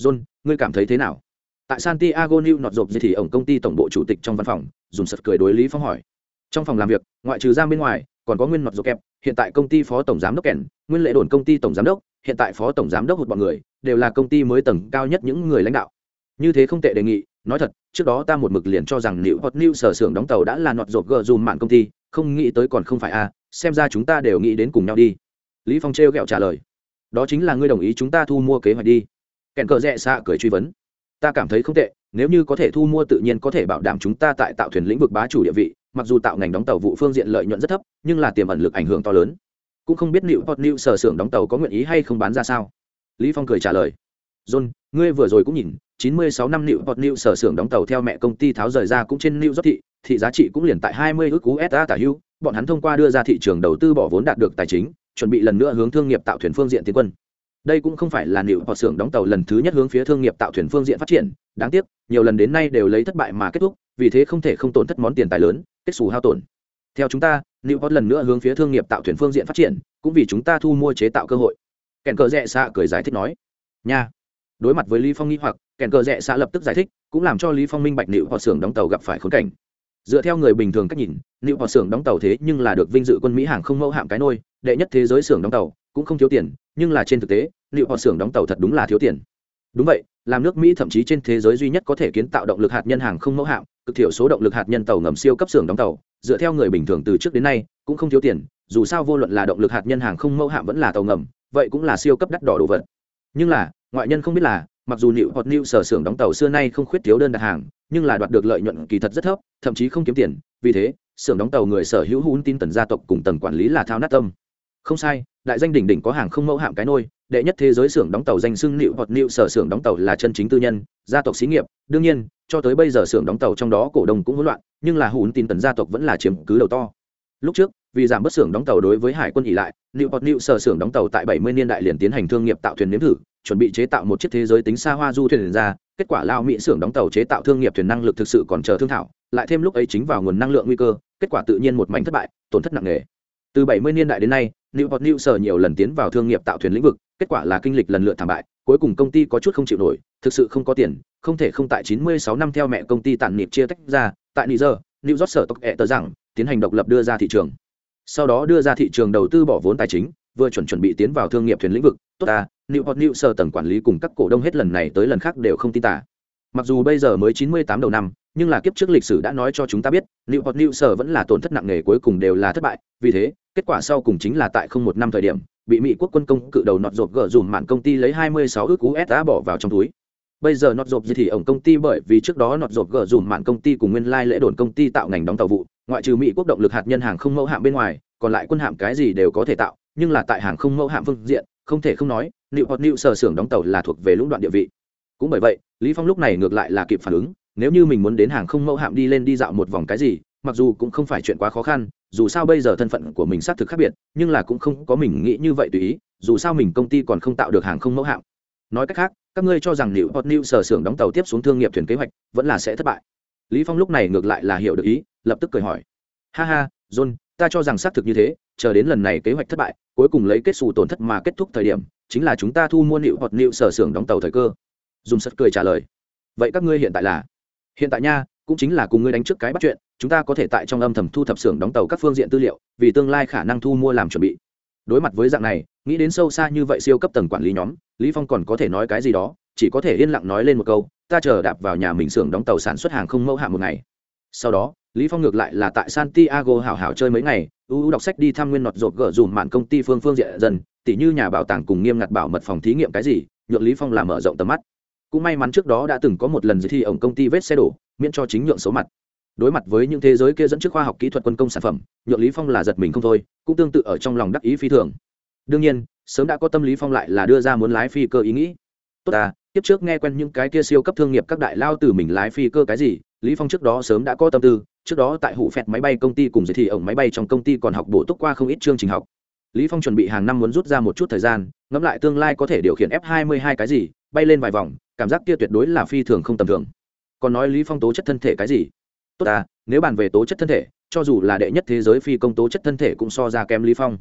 John, ngươi cảm thấy thế nào? Tại santiago, new nọt rộp gì thì ổng công ty tổng bộ chủ tịch trong văn phòng, dùng sật cười đối lý phong hỏi. Trong phòng làm việc, ngoại trừ giang bên ngoài, còn có nguyên nọt rộp kẹp, hiện tại công ty phó tổng giám đốc kèn, nguyên lệ đồn công ty tổng giám đốc, hiện tại phó tổng giám đốc một bọn người, đều là công ty mới tầng cao nhất những người lãnh đạo. Như thế không tệ đề nghị, nói thật, trước đó ta một mực liền cho rằng liệu hot new sở xưởng đóng tàu đã là nọt rộp gờ dùm mạng công ty, không nghĩ tới còn không phải a xem ra chúng ta đều nghĩ đến cùng nhau đi. Lý phong trêu ghẹo trả lời. Đó chính là ngươi đồng ý chúng ta thu mua kế hoạch đi. Kèn cờ rẽ xạ cười truy vấn ta cảm thấy không tệ, nếu như có thể thu mua tự nhiên có thể bảo đảm chúng ta tại tạo thuyền lĩnh vực bá chủ địa vị, mặc dù tạo ngành đóng tàu vụ phương diện lợi nhuận rất thấp, nhưng là tiềm ẩn lực ảnh hưởng to lớn. Cũng không biết liệu pot new sở xưởng đóng tàu có nguyện ý hay không bán ra sao. Lý phong cười trả lời. John, ngươi vừa rồi cũng nhìn 96 năm liệu pot new sở xưởng đóng tàu theo mẹ công ty tháo rời ra cũng trên new thị thị giá trị cũng liền tại 20 ước cú tả hưu, bọn hắn thông qua đưa ra thị trường đầu tư bỏ vốn đạt được tài chính, chuẩn bị lần nữa hướng thương nghiệp tạo thuyền phương diện tiến quân đây cũng không phải là liệu họ xưởng đóng tàu lần thứ nhất hướng phía thương nghiệp tạo thuyền phương diện phát triển, đáng tiếc, nhiều lần đến nay đều lấy thất bại mà kết thúc, vì thế không thể không tổn thất món tiền tài lớn, kết xù hao tổn. Theo chúng ta, liệu họ lần nữa hướng phía thương nghiệp tạo thuyền phương diện phát triển, cũng vì chúng ta thu mua chế tạo cơ hội. Kèn cờ rẽ xạ cười giải thích nói, nha. Đối mặt với lý phong nghĩ hoặc, kèn cờ rẽ xã lập tức giải thích, cũng làm cho lý phong minh bạch liệu họ xưởng đóng tàu gặp phải khốn cảnh dựa theo người bình thường cách nhìn liệu họ xưởng đóng tàu thế nhưng là được vinh dự quân mỹ hàng không mẫu hạm cái nôi, đệ nhất thế giới xưởng đóng tàu, cũng không thiếu tiền, nhưng là trên thực tế liệu họ xưởng đóng tàu thật đúng là thiếu tiền. Đúng vậy, làm nước mỹ thậm chí trên thế giới duy nhất có thể kiến tạo động lực hạt nhân hàng không mẫu hạm, cực thiểu số động lực hạt nhân tàu ngầm siêu cấp xưởng đóng tàu, dựa theo người bình thường từ trước đến nay, cũng không thiếu tiền, dù sao vô luận là động lực hạt nhân hàng không mẫu hạm vẫn là tàu ngầm, vậy cũng là siêu cấp đắt đỏ đồ vật. Nhưng là, ngoại nhân không biết là, mặc dù liệu hoặc nịu sở xưởng đóng tàu xưa nay không khuyết thiếu đơn đặt hàng nhưng là đoạt được lợi nhuận kỳ thật rất thấp thậm chí không kiếm tiền vì thế xưởng đóng tàu người sở hữu hún tin tần gia tộc cùng tầng quản lý là thao nát tâm. Không sai đại danh đỉnh đỉnh có hàng không mẫu hạm cái nôi đệ nhất thế giới xưởng đóng tàu danh xưng nịu hoặc nịu sở xưởng đóng tàu là chân chính tư nhân gia tộc xí nghiệp. Đương nhiên cho tới bây giờ xưởng đóng tàu trong đó cổ đông cũng hỗn loạn nhưng là hún tin tần gia tộc vẫn là chiếm cứ đầu to. Lúc trước vì giảm bớt xưởng đóng tàu đối với hải quân ỉ lại New hoặc New sở xưởng đóng tàu tại 70 niên đại liền tiến hành thương nghiệp tạo thuyền nếm thử, chuẩn bị chế tạo một chiếc thế giới tính xa hoa du thuyền ra, kết quả lao Mỹ xưởng đóng tàu chế tạo thương nghiệp thuyền năng lực thực sự còn chờ thương thảo, lại thêm lúc ấy chính vào nguồn năng lượng nguy cơ, kết quả tự nhiên một mảnh thất bại, tổn thất nặng nề. Từ 70 niên đại đến nay, New Port New sở nhiều lần tiến vào thương nghiệp tạo thuyền lĩnh vực, kết quả là kinh lịch lần lượt thảm bại, cuối cùng công ty có chút không chịu nổi, thực sự không có tiền, không thể không tại 96 năm theo mẹ công ty tản nghiệp chia tách ra, tại Niger, New York sở tộc ẹ tờ rằng, tiến hành độc lập đưa ra thị trường sau đó đưa ra thị trường đầu tư bỏ vốn tài chính vừa chuẩn chuẩn bị tiến vào thương nghiệp thuyền lĩnh vực, tốt ta, new hot new sơ tầng quản lý cùng các cổ đông hết lần này tới lần khác đều không tin tả. Mặc dù bây giờ mới chín mươi tám đầu năm, nhưng là kiếp trước lịch sử đã nói cho chúng ta biết, new hot new sơ vẫn là tổn thất nặng nề cuối cùng đều là thất bại. Vì thế, kết quả sau cùng chính là tại không một năm thời điểm, bị mỹ quốc quân công cự đầu nọt rộp gỡ dùm mạn công ty lấy hai mươi sáu ước usd bỏ vào trong túi. Bây giờ nọt rộp gì thì ổng công ty bởi vì trước đó nọt rộp gỡ dùm mạn công ty cùng nguyên lai lễ đồn công ty tạo ngành đóng tàu vụ, ngoại trừ mỹ quốc động lực hạt nhân hàng không mẫu hạm bên ngoài, còn lại quân hạm cái gì đều có thể tạo nhưng là tại hàng không mẫu hạm phương diện, không thể không nói liệu hoặc nịu sở xưởng đóng tàu là thuộc về lũng đoạn địa vị. Cũng bởi vậy, lý phong lúc này ngược lại là kịp phản ứng, nếu như mình muốn đến hàng không mẫu hạm đi lên đi dạo một vòng cái gì, mặc dù cũng không phải chuyện quá khó khăn, dù sao bây giờ thân phận của mình xác thực khác biệt, nhưng là cũng không có mình nghĩ như vậy tùy ý, dù sao mình công ty còn không tạo được hàng không mẫu hạm. Nói cách khác, các ngươi cho rằng liệu hot new sở xưởng đóng tàu tiếp xuống thương nghiệp thuyền kế hoạch vẫn là sẽ thất bại. Lý phong lúc này ngược lại là hiểu được ý, lập tức cười hỏi. Ha ha, john, ta cho rằng xác thực như thế chờ đến lần này kế hoạch thất bại, cuối cùng lấy kết xù tổn thất mà kết thúc thời điểm, chính là chúng ta thu mua liệu hoặc liệu sở xưởng đóng tàu thời cơ. Dùng sật cười trả lời. Vậy các ngươi hiện tại là? Hiện tại nha, cũng chính là cùng ngươi đánh trước cái bắt chuyện, chúng ta có thể tại trong âm thầm thu thập xưởng đóng tàu các phương diện tư liệu, vì tương lai khả năng thu mua làm chuẩn bị. Đối mặt với dạng này, nghĩ đến sâu xa như vậy siêu cấp tầng quản lý nhóm, lý phong còn có thể nói cái gì đó, chỉ có thể yên lặng nói lên một câu, ta chờ đạp vào nhà mình xưởng đóng tàu sản xuất hàng không mẫu hạ một ngày. Sau đó, lý phong ngược lại là tại santiago hảo hảo chơi mấy ngày ưu đọc sách đi thăm nguyên nọt rộp gỡ dùm mạn công ty phương phương diện dần, tỉ như nhà bảo tàng cùng nghiêm ngặt bảo mật phòng thí nghiệm cái gì, nhượng lý phong làm mở rộng tầm mắt. Cũng may mắn trước đó đã từng có một lần dự thi ổng công ty vết xe đổ, miễn cho chính nhượng số mặt. Đối mặt với những thế giới kia dẫn trước khoa học kỹ thuật quân công sản phẩm, nhượng lý phong là giật mình không thôi, cũng tương tự ở trong lòng đắc ý phi thường. Đương nhiên, sớm đã có tâm lý phong lại là đưa ra muốn lái phi cơ ý nghĩ. Tốt à tiếp trước nghe quen những cái kia siêu cấp thương nghiệp các đại lao từ mình lái phi cơ cái gì, lý phong trước đó sớm đã có tâm tư trước đó tại hủ phẹt máy bay công ty cùng giới thì ổng máy bay trong công ty còn học bổ túc qua không ít chương trình học. Lý phong chuẩn bị hàng năm muốn rút ra một chút thời gian, ngẫm lại tương lai có thể điều khiển f 22 cái gì, bay lên vài vòng, cảm giác kia tuyệt đối là phi thường không tầm thường. Còn nói lý phong tố chất thân thể cái gì? Tốt à nếu bàn về tố chất thân thể, cho dù là đệ nhất thế giới phi công tố chất thân thể cũng so ra kém lý phong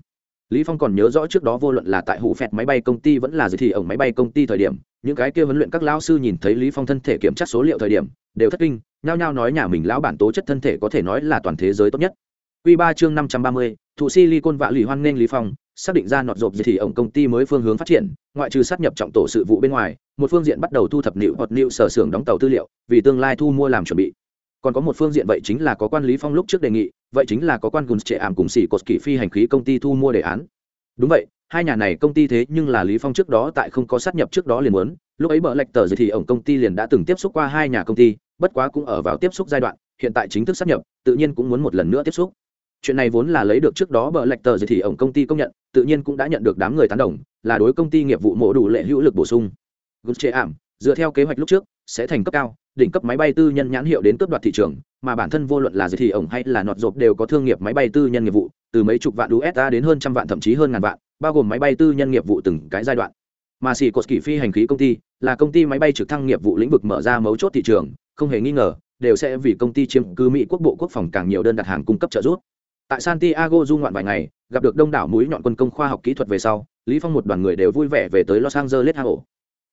lý phong còn nhớ rõ trước đó vô luận là tại hủ phẹt máy bay công ty vẫn là gì thì ổng máy bay công ty thời điểm những cái kia huấn luyện các lão sư nhìn thấy lý phong thân thể kiểm tra số liệu thời điểm đều thất kinh nhao nhao nói nhà mình lão bản tố chất thân thể có thể nói là toàn thế giới tốt nhất Quy 3 chương 530, thụ silicon vạ lì hoan nên Lý Phong, xác định ra nọt rộp gì thì ổng công ty mới phương hướng phát triển, ngoại trừ sát nhập trọng tổ sự vụ bên ngoài, một phương diện bắt đầu thu thập liệu hoặc liệu sở xưởng đóng tàu tư liệu, vì tương lai thu mua làm chuẩn bị. Còn có một phương diện vậy chính là có quan Lý Phong lúc trước đề nghị, vậy chính là có quan gùn trẻ ảm cùng xỉ cột kỷ phi hành khí công ty thu mua đề án. Đúng vậy, hai nhà này công ty thế nhưng là Lý Phong trước đó tại không có sát nhập trước đó liền muốn, lúc ấy bợ lệch tờ gì thì ổng công ty liền đã từng tiếp xúc qua hai nhà công ty, bất quá cũng ở vào tiếp xúc giai đoạn hiện tại chính thức sát nhập tự nhiên cũng muốn một lần nữa tiếp xúc chuyện này vốn là lấy được trước đó bỡ lệch tờ gì thì ổng công ty công nhận tự nhiên cũng đã nhận được đám người tán đồng là đối công ty nghiệp vụ mổ đủ lệ hữu lực bổ sung gục ảm dựa theo kế hoạch lúc trước sẽ thành cấp cao đỉnh cấp máy bay tư nhân nhãn hiệu đến cướp đoạt thị trường, mà bản thân vô luận là gì thì ổng hay là nọt rộp đều có thương nghiệp máy bay tư nhân nghiệp vụ, từ mấy chục vạn usd đến hơn trăm vạn thậm chí hơn ngàn vạn, bao gồm máy bay tư nhân nghiệp vụ từng cái giai đoạn. Mà xì cột kỳ phi hành khí công ty, là công ty máy bay trực thăng nghiệp vụ lĩnh vực mở ra mấu chốt thị trường, không hề nghi ngờ, đều sẽ vì công ty chiếm cứ mỹ quốc bộ quốc phòng càng nhiều đơn đặt hàng cung cấp trợ giúp. Tại santiago du ngoạn vài ngày, gặp được đông đảo mũi nhọn quân công khoa học kỹ thuật về sau, lý phong một đoàn người đều vui vẻ về tới los angeles ổ.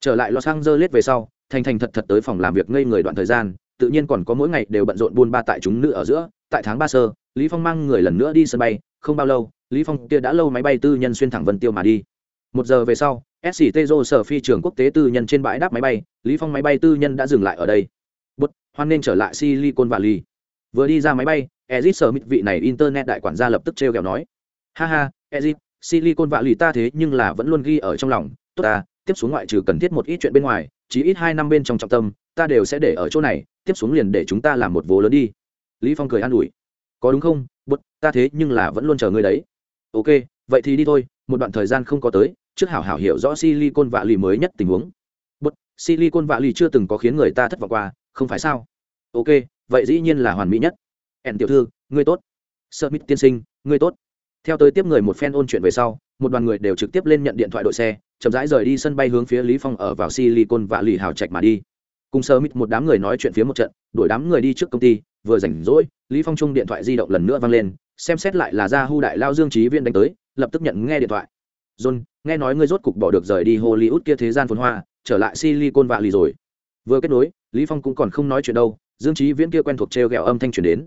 Trở lại los angeles về sau thành thành thật thật tới phòng làm việc ngây người đoạn thời gian, tự nhiên còn có mỗi ngày đều bận rộn buôn ba tại chúng nữ ở giữa, tại tháng ba sơ, lý phong mang người lần nữa đi sân bay, không bao lâu, lý phong kia đã lâu máy bay tư nhân xuyên thẳng vân tiêu mà đi. Một giờ về sau sct dô sở phi trường quốc tế tư nhân trên bãi đáp máy bay, lý phong máy bay tư nhân đã dừng lại ở đây. Bút, hoan nên trở lại silicon valley. Vừa đi ra máy bay, ezit sở mít vị này internet đại quản gia lập tức treo kẹo nói. Ha ha, ezit, silicon valley ta thế nhưng là vẫn luôn ghi ở trong lòng. Tốt ta tiếp xuống ngoại trừ cần thiết một ít chuyện bên ngoài chỉ ít hai năm bên trong trọng tâm, ta đều sẽ để ở chỗ này, tiếp xuống liền để chúng ta làm một vố lớn đi. Lý phong cười an ủi. Có đúng không? Bút ta thế nhưng là vẫn luôn chờ ngươi đấy. Ok, vậy thì đi thôi, một đoạn thời gian không có tới, trước hảo hảo hiểu rõ silicon vạ lì mới nhất tình huống. Bút silicon vạ lì chưa từng có khiến người ta thất vọng qua, không phải sao? Ok, vậy dĩ nhiên là hoàn mỹ nhất. Ẻn tiểu thư, ngươi tốt. Smith tiên sinh, ngươi tốt. Theo tới tiếp người một phen ôn chuyện về sau, một đoàn người đều trực tiếp lên nhận điện thoại đội xe chậm rãi rời đi sân bay hướng phía lý phong ở vào silicon và lì hào trạch mà đi. Cùng sơ mít một đám người nói chuyện phía một trận, đuổi đám người đi trước công ty, vừa rảnh rỗi, lý phong chung điện thoại di động lần nữa vang lên, xem xét lại là gia hu đại lao dương trí viên đánh tới, lập tức nhận nghe điện thoại. John, nghe nói ngươi rốt cục bỏ được rời đi hollywood kia thế gian phồn hoa, trở lại silicon valley rồi. Vừa kết nối, lý phong cũng còn không nói chuyện đâu, dương trí viễn kia quen thuộc treo gẹo âm thanh truyền đến.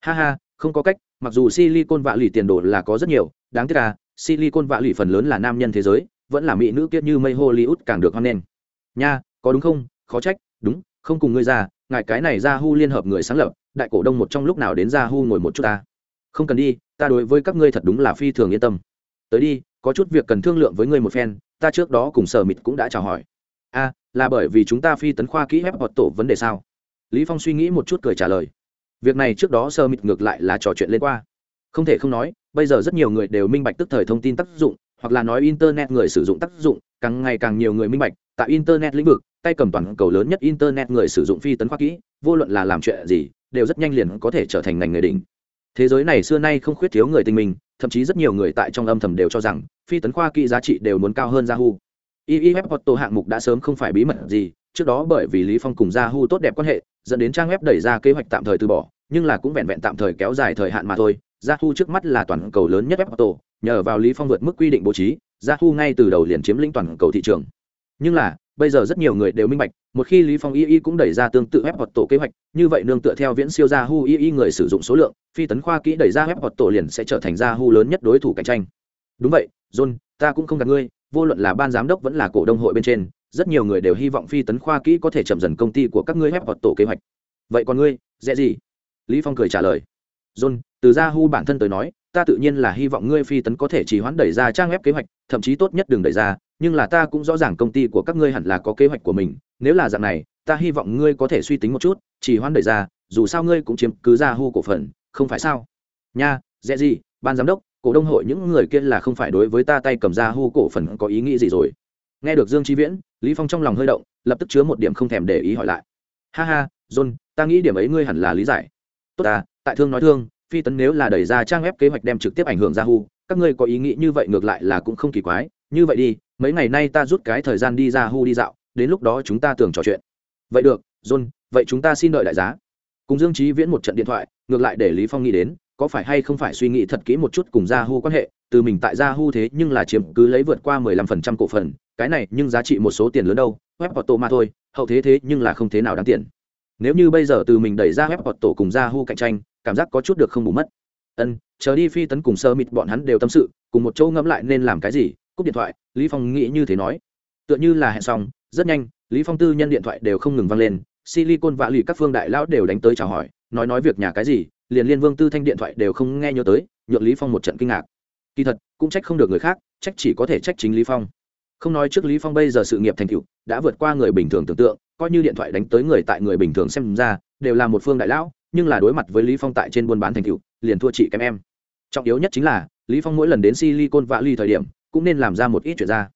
Ha ha, không có cách, mặc dù silicon valley tiền đồ là có rất nhiều, đáng tiếc là silicon valley phần lớn là nam nhân thế giới vẫn là mỹ nữ kiết như mây hollywood càng được hoan nghênh. Nha, có đúng không? Khó trách, đúng, không cùng ngươi ra, ngài cái này ra hu liên hợp người sáng lập, đại cổ đông một trong lúc nào đến ra hu ngồi một chút ta. Không cần đi, ta đối với các ngươi thật đúng là phi thường yên tâm. Tới đi, có chút việc cần thương lượng với ngươi một phen, ta trước đó cùng sở mịt cũng đã chào hỏi. A, là bởi vì chúng ta phi tấn khoa kỹ ép hoặc tổ vấn đề sao? Lý phong suy nghĩ một chút cười trả lời. Việc này trước đó sơ mịt ngược lại là trò chuyện lên qua. Không thể không nói, bây giờ rất nhiều người đều minh bạch tức thời thông tin tác dụng hoặc là nói internet người sử dụng tác dụng, càng ngày càng nhiều người minh bạch, tại internet lĩnh vực, tay cầm toàn cầu lớn nhất internet người sử dụng phi tấn khoa kỹ, vô luận là làm chuyện gì, đều rất nhanh liền có thể trở thành ngành người đỉnh thế giới này xưa nay không khuyết thiếu người tinh minh, thậm chí rất nhiều người tại trong âm thầm đều cho rằng, phi tấn khoa kỹ giá trị đều muốn cao hơn yahoo iif tổ hạng mục đã sớm không phải bí mật gì, trước đó bởi vì lý phong cùng yahoo tốt đẹp quan hệ, dẫn đến trang web đẩy ra kế hoạch tạm thời từ bỏ, nhưng là cũng vẹn vẹn tạm thời kéo dài thời hạn mà thôi yahoo trước mắt là toàn cầu lớn nhất web tổ nhờ vào lý phong vượt mức quy định bố trí, ra thu ngay từ đầu liền chiếm lĩnh toàn cầu thị trường. Nhưng là, bây giờ rất nhiều người đều minh bạch, một khi lý phong y y cũng đẩy ra tương tự web hoặc tổ kế hoạch, như vậy nương tựa theo viễn siêu ra hu y y người sử dụng số lượng, phi tấn khoa kỹ đẩy ra web hoặc tổ liền sẽ trở thành ra hu lớn nhất đối thủ cạnh tranh. Đúng vậy, john, ta cũng không gạt ngươi, vô luận là ban giám đốc vẫn là cổ đông hội bên trên, rất nhiều người đều hy vọng phi tấn khoa kỹ có thể chậm dần công ty của các ngươi web hoặc tổ kế hoạch. Vậy còn ngươi, dễ gì? Lý phong cười trả lời. John, từ ra hu bản thân tới nói ta tự nhiên là hy vọng ngươi phi tấn có thể chỉ hoãn đẩy ra trang web kế hoạch, thậm chí tốt nhất đừng đẩy ra, nhưng là ta cũng rõ ràng công ty của các ngươi hẳn là có kế hoạch của mình, nếu là dạng này, ta hy vọng ngươi có thể suy tính một chút chỉ hoãn đẩy ra, dù sao ngươi cũng chiếm cứ ra hu cổ phần, không phải sao? Nha, dễ gì, ban giám đốc, cổ đông hội những người kia là không phải đối với ta tay cầm ra hu cổ phần có ý nghĩ gì rồi. Nghe được dương chi viễn, lý phong trong lòng hơi động, lập tức chứa một điểm không thèm để ý hỏi lại. Ha ha, john, ta nghĩ điểm ấy ngươi hẳn là lý giải. Tốt ta, tại thương nói thương phi tấn nếu là đẩy ra trang web kế hoạch đem trực tiếp ảnh hưởng ra hu các ngươi có ý nghĩ như vậy ngược lại là cũng không kỳ quái. Như vậy đi, mấy ngày nay ta rút cái thời gian đi ra hu đi dạo, đến lúc đó chúng ta tưởng trò chuyện. Vậy được, john, vậy chúng ta xin đợi đại giá. Cùng dương trí viễn một trận điện thoại, ngược lại để lý phong nghĩ đến, có phải hay không phải suy nghĩ thật kỹ một chút cùng gia hu quan hệ, từ mình tại gia hu thế nhưng là chiếm cứ lấy vượt qua 15% cổ phần, cái này nhưng giá trị một số tiền lớn đâu, web auto mà thôi, hậu thế thế nhưng là không thế nào đáng tiền. Nếu như bây giờ từ mình đẩy ra web auto cùng gia hu cạnh tranh cảm giác có chút được không bù mất. Ân, chờ đi phi tấn cùng sơ mịt bọn hắn đều tâm sự, cùng một chỗ ngẫm lại nên làm cái gì, cúp điện thoại, lý phong nghĩ như thế nói. Tựa như là hẹn xong, rất nhanh, lý phong tư nhân điện thoại đều không ngừng vang lên, silicon vạ lì các phương đại lão đều đánh tới chào hỏi, nói nói việc nhà cái gì, liền liên vương tư thanh điện thoại đều không nghe nhớ tới, nhượng lý phong một trận kinh ngạc. Kỳ thật, cũng trách không được người khác, trách chỉ có thể trách chính lý phong. Không nói trước lý phong bây giờ sự nghiệp thành tựu, đã vượt qua người bình thường tưởng tượng, coi như điện thoại đánh tới người tại người bình thường xem ra, đều là một phương đại lão nhưng là đối mặt với lý phong tại trên buôn bán thành tựu, liền thua chị kém em. Trọng yếu nhất chính là, lý phong mỗi lần đến silicon valley thời điểm, cũng nên làm ra một ít chuyện ra.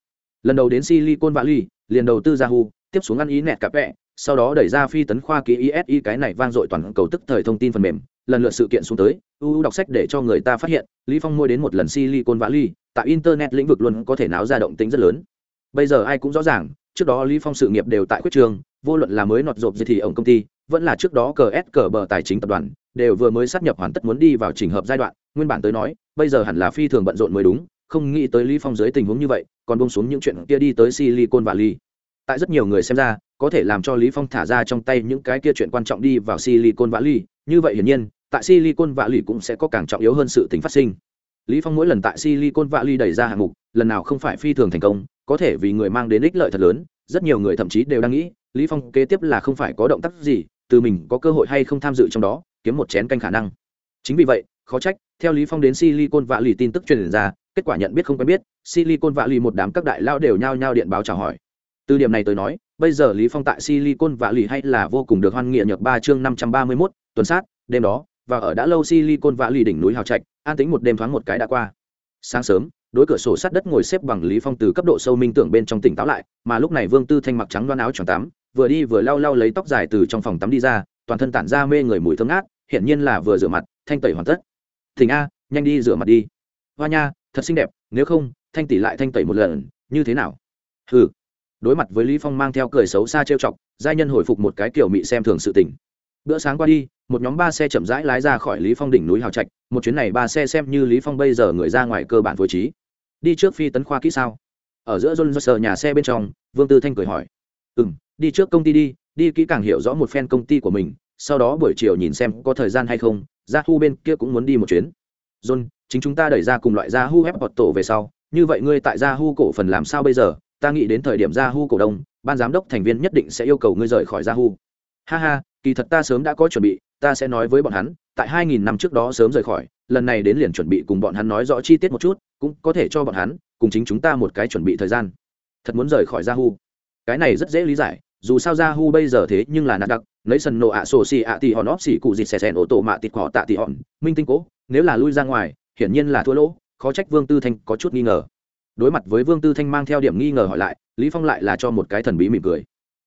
Lần đầu đến silicon valley, liền đầu tư yahoo, tiếp xuống ăn ý nẹt cặp vẹ sau đó đẩy ra phi tấn khoa ký isi cái này vang dội toàn cầu tức thời thông tin phần mềm. Lần lượt sự kiện xuống tới uu đọc sách để cho người ta phát hiện, lý phong mua đến một lần silicon valley, tại internet lĩnh vực luôn có thể náo ra động tính rất lớn. Bây giờ ai cũng rõ ràng trước đó lý phong sự nghiệp đều tại quyết trường, vô luận là mới nọt rộp gì thì ổng công ty, vẫn là trước đó cờ s, cờ bờ tài chính tập đoàn, đều vừa mới sát nhập hoàn tất muốn đi vào trình hợp giai đoạn. Nguyên bản tới nói, bây giờ hẳn là phi thường bận rộn mới đúng, không nghĩ tới lý phong dưới tình huống như vậy, còn bông xuống những chuyện kia đi tới silicon valley. Tại rất nhiều người xem ra, có thể làm cho lý phong thả ra trong tay những cái kia chuyện quan trọng đi vào silicon valley. Như vậy hiển nhiên, tại silicon valley cũng sẽ có càng trọng yếu hơn sự tình phát sinh. Lý phong mỗi lần tại silicon valley đẩy ra hạng mục, lần nào không phải phi thường thành công có thể vì người mang đến ích lợi thật lớn rất nhiều người thậm chí đều đang nghĩ lý phong kế tiếp là không phải có động tác gì từ mình có cơ hội hay không tham dự trong đó kiếm một chén canh khả năng. Chính vì vậy khó trách theo lý phong đến silicon valley tin tức truyền ra kết quả nhận biết không quen biết silicon valley một đám các đại lao đều nhao nhao điện báo chào hỏi. Từ điểm này tôi nói bây giờ lý phong tại silicon valley hay là vô cùng được hoan nghịa nhược ba chương năm trăm ba mươi 531, tuần sát đêm đó và ở đã lâu silicon valley đỉnh núi hào trạch an tĩnh một đêm thoáng một cái đã qua. Sáng sớm đối cửa sổ sát đất ngồi xếp bằng lý phong từ cấp độ sâu minh tưởng bên trong tỉnh táo lại, mà lúc này vương tư thanh mặc trắng đoan áo choàng tắm, vừa đi vừa lau lau lấy tóc dài từ trong phòng tắm đi ra, toàn thân tản ra mê người mùi thơm ngát, hiển nhiên là vừa rửa mặt, thanh tẩy hoàn tất. Thỉnh a, nhanh đi rửa mặt đi. Hoa nha, thật xinh đẹp, nếu không, thanh tỷ lại thanh tẩy một lần, như thế nào? Hừ. Đối mặt với lý phong mang theo cười xấu xa trêu chọc, giai nhân hồi phục một cái kiểu mị xem thường sự tình. Bữa sáng qua đi, một nhóm ba xe chậm rãi lái ra khỏi lý phong đỉnh núi hào trạch, một chuyến này ba xe xem như lý phong bây giờ người ra ngoài cơ bản phối trí đi trước phi tấn khoa kỹ sao? Ở giữa john sờ nhà xe bên trong, vương tư thanh cười hỏi. Ừ đi trước công ty đi đi kỹ càng hiểu rõ một phen công ty của mình, sau đó buổi chiều nhìn xem có thời gian hay không, ra thu bên kia cũng muốn đi một chuyến. John, chính chúng ta đẩy ra cùng loại ra hu ép hoặc tổ về sau. Như vậy ngươi tại Ra hu cổ phần làm sao bây giờ? Ta nghĩ đến thời điểm Ra hu cổ đông, ban giám đốc thành viên nhất định sẽ yêu cầu ngươi rời khỏi Ra hu. Ha ha, kỳ thật ta sớm đã có chuẩn bị, ta sẽ nói với bọn hắn, tại 2000 năm trước đó sớm rời khỏi, lần này đến liền chuẩn bị cùng bọn hắn nói rõ chi tiết một chút cũng có thể cho bọn hắn, cùng chính chúng ta một cái chuẩn bị thời gian. Thật muốn rời khỏi Yahoo. cái này rất dễ lý giải, dù sao Yahoo bây giờ thế nhưng là nạt đặc, lấy sân nộ ạ, sổ xì ạ, tì hòn óp xì cụ dịt xè xèn ô tô mạ tịt họ tạ tì hòn, minh tinh cố, nếu là lui ra ngoài, hiển nhiên là thua lỗ, khó trách vương tư thanh có chút nghi ngờ. Đối mặt với vương tư thanh mang theo điểm nghi ngờ hỏi lại, lý phong lại là cho một cái thần bí mỉm cười.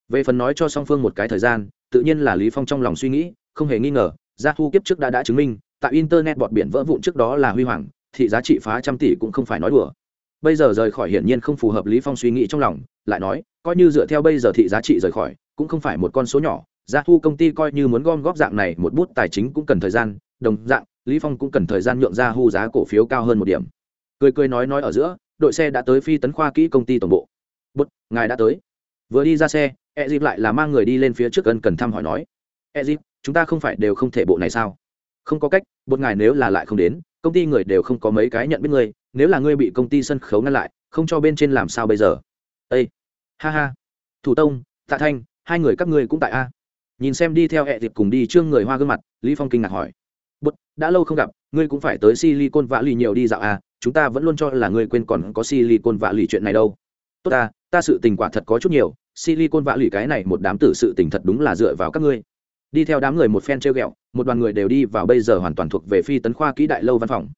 Về phần nói cho song phương một cái thời gian, tự nhiên là lý phong trong lòng suy nghĩ, không hề nghi ngờ, Yahoo kiếp trước đã đã chứng minh, tại internet bọt biển vỡ vụn trước đó là huy hoàng thị giá trị phá trăm tỷ cũng không phải nói đùa. Bây giờ rời khỏi hiển nhiên không phù hợp lý phong suy nghĩ trong lòng, lại nói, coi như dựa theo bây giờ thị giá trị rời khỏi, cũng không phải một con số nhỏ, gia thu công ty coi như muốn gom góp dạng này một bút tài chính cũng cần thời gian, đồng dạng, lý phong cũng cần thời gian nhượng ra hu giá cổ phiếu cao hơn một điểm. Cười cười nói nói ở giữa, đội xe đã tới phi tấn khoa kỹ công ty tổng bộ. Bút ngài đã tới. Vừa đi ra xe e dịp lại là mang người đi lên phía trước gần cần thăm hỏi nói e dịp chúng ta không phải đều không thể bộ này sao? Không có cách bột ngài nếu là lại không đến công ty người đều không có mấy cái nhận biết ngươi, nếu là ngươi bị công ty sân khấu ngăn lại, không cho bên trên làm sao bây giờ? Ây ha ha. Thủ tông, tạ thanh, hai người các ngươi cũng tại a. Nhìn xem đi theo hệ dịp cùng đi trương người hoa gương mặt, lý phong kinh ngạc hỏi. Bút đã lâu không gặp, ngươi cũng phải tới silicon vạ lì nhiều đi dạo a, chúng ta vẫn luôn cho là ngươi quên còn có silicon vạ lì chuyện này đâu. Tốt ta ta sự tình quả thật có chút nhiều, silicon vạ lì cái này một đám tử sự tình thật đúng là dựa vào các ngươi đi theo đám người một phen treo ghẹo, một đoàn người đều đi vào bây giờ hoàn toàn thuộc về phi tấn khoa kỹ đại lâu văn phòng.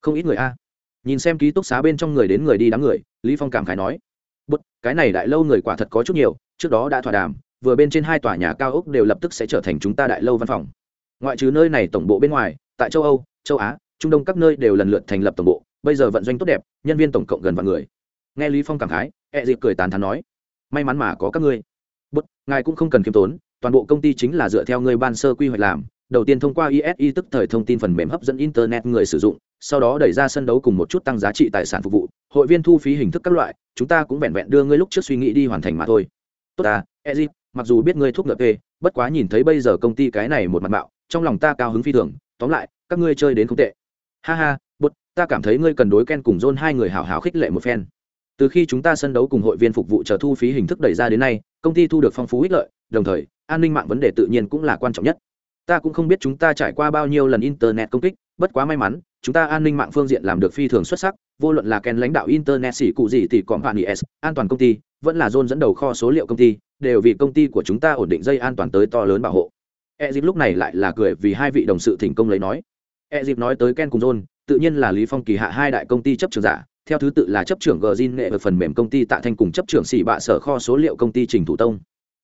Không ít người a. Nhìn xem ký túc xá bên trong người đến người đi đám người, lý phong cảm khái nói. Bút cái này đại lâu người quả thật có chút nhiều, trước đó đã thỏa đàm, vừa bên trên hai tòa nhà cao ốc đều lập tức sẽ trở thành chúng ta đại lâu văn phòng. Ngoại trừ nơi này tổng bộ bên ngoài, tại châu âu, châu á, trung đông các nơi đều lần lượt thành lập tổng bộ, bây giờ vận doanh tốt đẹp, nhân viên tổng cộng gần vạn người. Nghe lý phong cảm khái e dịp cười tán thán nói. May mắn mà có các ngươi. Bút ngài cũng không cần khiêm tốn toàn bộ công ty chính là dựa theo ngươi ban sơ quy hoạch làm, đầu tiên thông qua isi tức thời thông tin phần mềm hấp dẫn internet người sử dụng, sau đó đẩy ra sân đấu cùng một chút tăng giá trị tài sản phục vụ, hội viên thu phí hình thức các loại, chúng ta cũng vẹn vẹn đưa ngươi lúc trước suy nghĩ đi hoàn thành mà thôi. Tốt à ezip mặc dù biết ngươi thuốc ngợp ê bất quá nhìn thấy bây giờ công ty cái này một mặt mạo, trong lòng ta cao hứng phi thường, tóm lại, các ngươi chơi đến không tệ. Ha ha bút ta cảm thấy ngươi cần đối ken cùng john hai người hào hào khích lệ một phen từ khi chúng ta sân đấu cùng hội viên phục vụ chờ thu phí hình thức đẩy ra đến nay, công ty thu được phong phú ích lợi, đồng thời, an ninh mạng vấn đề tự nhiên cũng là quan trọng nhất. Ta cũng không biết chúng ta trải qua bao nhiêu lần internet công kích, bất quá may mắn, chúng ta an ninh mạng phương diện làm được phi thường xuất sắc, vô luận là ken lãnh đạo internet xỉ cụ gì thì còn bạn is an toàn công ty, vẫn là john dẫn đầu kho số liệu công ty, đều vì công ty của chúng ta ổn định dây an toàn tới to lớn bảo hộ. E dịp lúc này lại là cười vì hai vị đồng sự thỉnh công lấy nói. E dịp nói tới ken cùng john, tự nhiên là lý phong kỳ hạ hai đại công ty chấp trường giả theo thứ tự là chấp trưởng gzin nghệ vật phần mềm công ty tạ thanh cùng chấp trưởng xỉ bạ sở kho số liệu công ty trình thủ tông.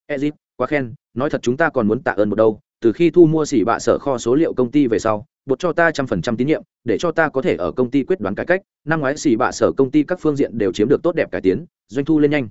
Ezip, quá khen, nói thật chúng ta còn muốn tạ ơn một đâu. Từ khi thu mua xỉ bạ sở kho số liệu công ty về sau, bột cho ta trăm phần trăm tín nhiệm, để cho ta có thể ở công ty quyết đoán cải cách. Năm ngoái xỉ bạ sở công ty các phương diện đều chiếm được tốt đẹp cải tiến, doanh thu lên nhanh.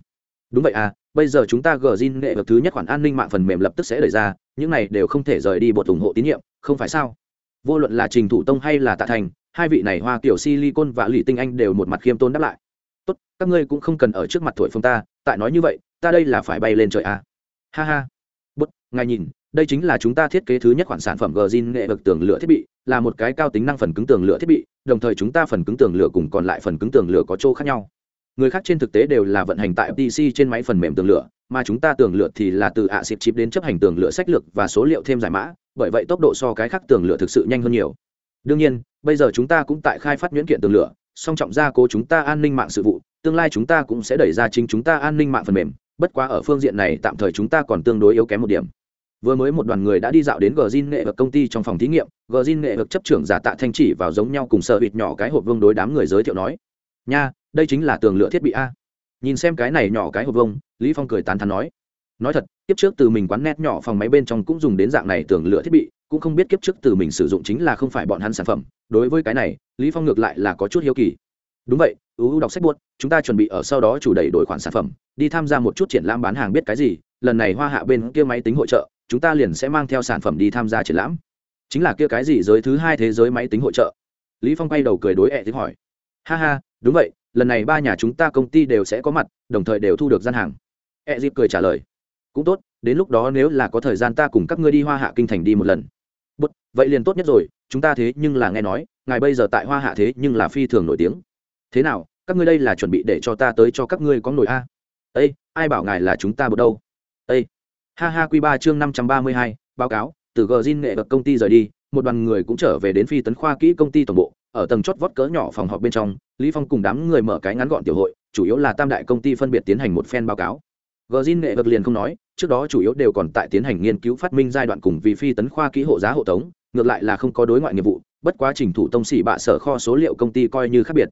Đúng vậy à bây giờ chúng ta gờ zin nghệ vật thứ nhất khoản an ninh mạng phần mềm lập tức sẽ đẩy ra, những này đều không thể rời đi bột ủng hộ tín nhiệm, không phải sao? Vô luận là trình thủ tông hay là tạ thành hai vị này hoa kiểu silicon và lì tinh anh đều một mặt khiêm tốn đáp lại. Tốt, các ngươi cũng không cần ở trước mặt thổi phồng ta, tại nói như vậy, ta đây là phải bay lên trời à? Ha ha. Bút, ngài nhìn, đây chính là chúng ta thiết kế thứ nhất khoản sản phẩm gzin nghệ vực tường lửa thiết bị, là một cái cao tính năng phần cứng tường lửa thiết bị, đồng thời chúng ta phần cứng tường lửa cùng còn lại phần cứng tường lửa có chỗ khác nhau. Người khác trên thực tế đều là vận hành tại pc trên máy phần mềm tường lửa, mà chúng ta tường lửa thì là từ ạ xịp chip đến chấp hành tường lửa sách lược và số liệu thêm giải mã, bởi vậy tốc độ so cái khác tường lửa thực sự nhanh hơn nhiều đương nhiên, bây giờ chúng ta cũng tại khai phát nhuyễn kiện tường lửa, song trọng gia cố chúng ta an ninh mạng sự vụ, tương lai chúng ta cũng sẽ đẩy ra chính chúng ta an ninh mạng phần mềm. Bất quá ở phương diện này tạm thời chúng ta còn tương đối yếu kém một điểm. Vừa mới một đoàn người đã đi dạo đến gờ zin nghệ vực công ty trong phòng thí nghiệm gờ zin nghệ vực chấp trưởng giả tạ thanh chỉ vào giống nhau cùng sợ hụt nhỏ cái hộp vương đối đám người giới thiệu nói, nha, đây chính là tường lửa thiết bị a. Nhìn xem cái này nhỏ cái hộp vông lý phong cười tán thán nói nói thật tiếp trước từ mình quán nét nhỏ phòng máy bên trong cũng dùng đến dạng này tường lửa thiết bị cũng không biết kiếp trước từ mình sử dụng chính là không phải bọn hắn sản phẩm, đối với cái này, lý phong ngược lại là có chút hiếu kỳ. Đúng vậy ưu đọc sách buốt, chúng ta chuẩn bị ở sau đó chủ đẩy đổi khoản sản phẩm, đi tham gia một chút triển lãm bán hàng biết cái gì, lần này hoa hạ bên kia máy tính hội trợ, chúng ta liền sẽ mang theo sản phẩm đi tham gia triển lãm. Chính là kia cái gì giới thứ hai thế giới máy tính hội trợ? Lý phong quay đầu cười đối ẹ tiếng hỏi. Ha ha, đúng vậy, lần này ba nhà chúng ta công ty đều sẽ có mặt, đồng thời đều thu được gian hàng. Ẹ dịp cười trả lời. Cũng tốt, đến lúc đó nếu là có thời gian ta cùng các ngươi đi hoa hạ kinh thành đi một lần vậy liền tốt nhất rồi, chúng ta thế nhưng là nghe nói, ngài bây giờ tại hoa hạ thế nhưng là phi thường nổi tiếng. Thế nào, các ngươi đây là chuẩn bị để cho ta tới cho các ngươi có nổi a? Ây ai bảo ngài là chúng ta bật đâu? Ây ha ha q ba chương năm trăm ba mươi hai, báo cáo, từ gờ zin nghệ vật công ty rời đi, một đoàn người cũng trở về đến phi tấn khoa kỹ công ty toàn bộ, ở tầng chót vót cỡ nhỏ phòng họp bên trong, lý phong cùng đám người mở cái ngắn gọn tiểu hội, chủ yếu là tam đại công ty phân biệt tiến hành một phen báo cáo. Gờ zin nghệ vật liền không nói, trước đó chủ yếu đều còn tại tiến hành nghiên cứu phát minh giai đoạn cùng vì phi tấn khoa kỹ hộ giá hộ tống ngược lại là không có đối ngoại nghiệp vụ bất quá trình thủ tông xỉ bạ sở kho số liệu công ty coi như khác biệt.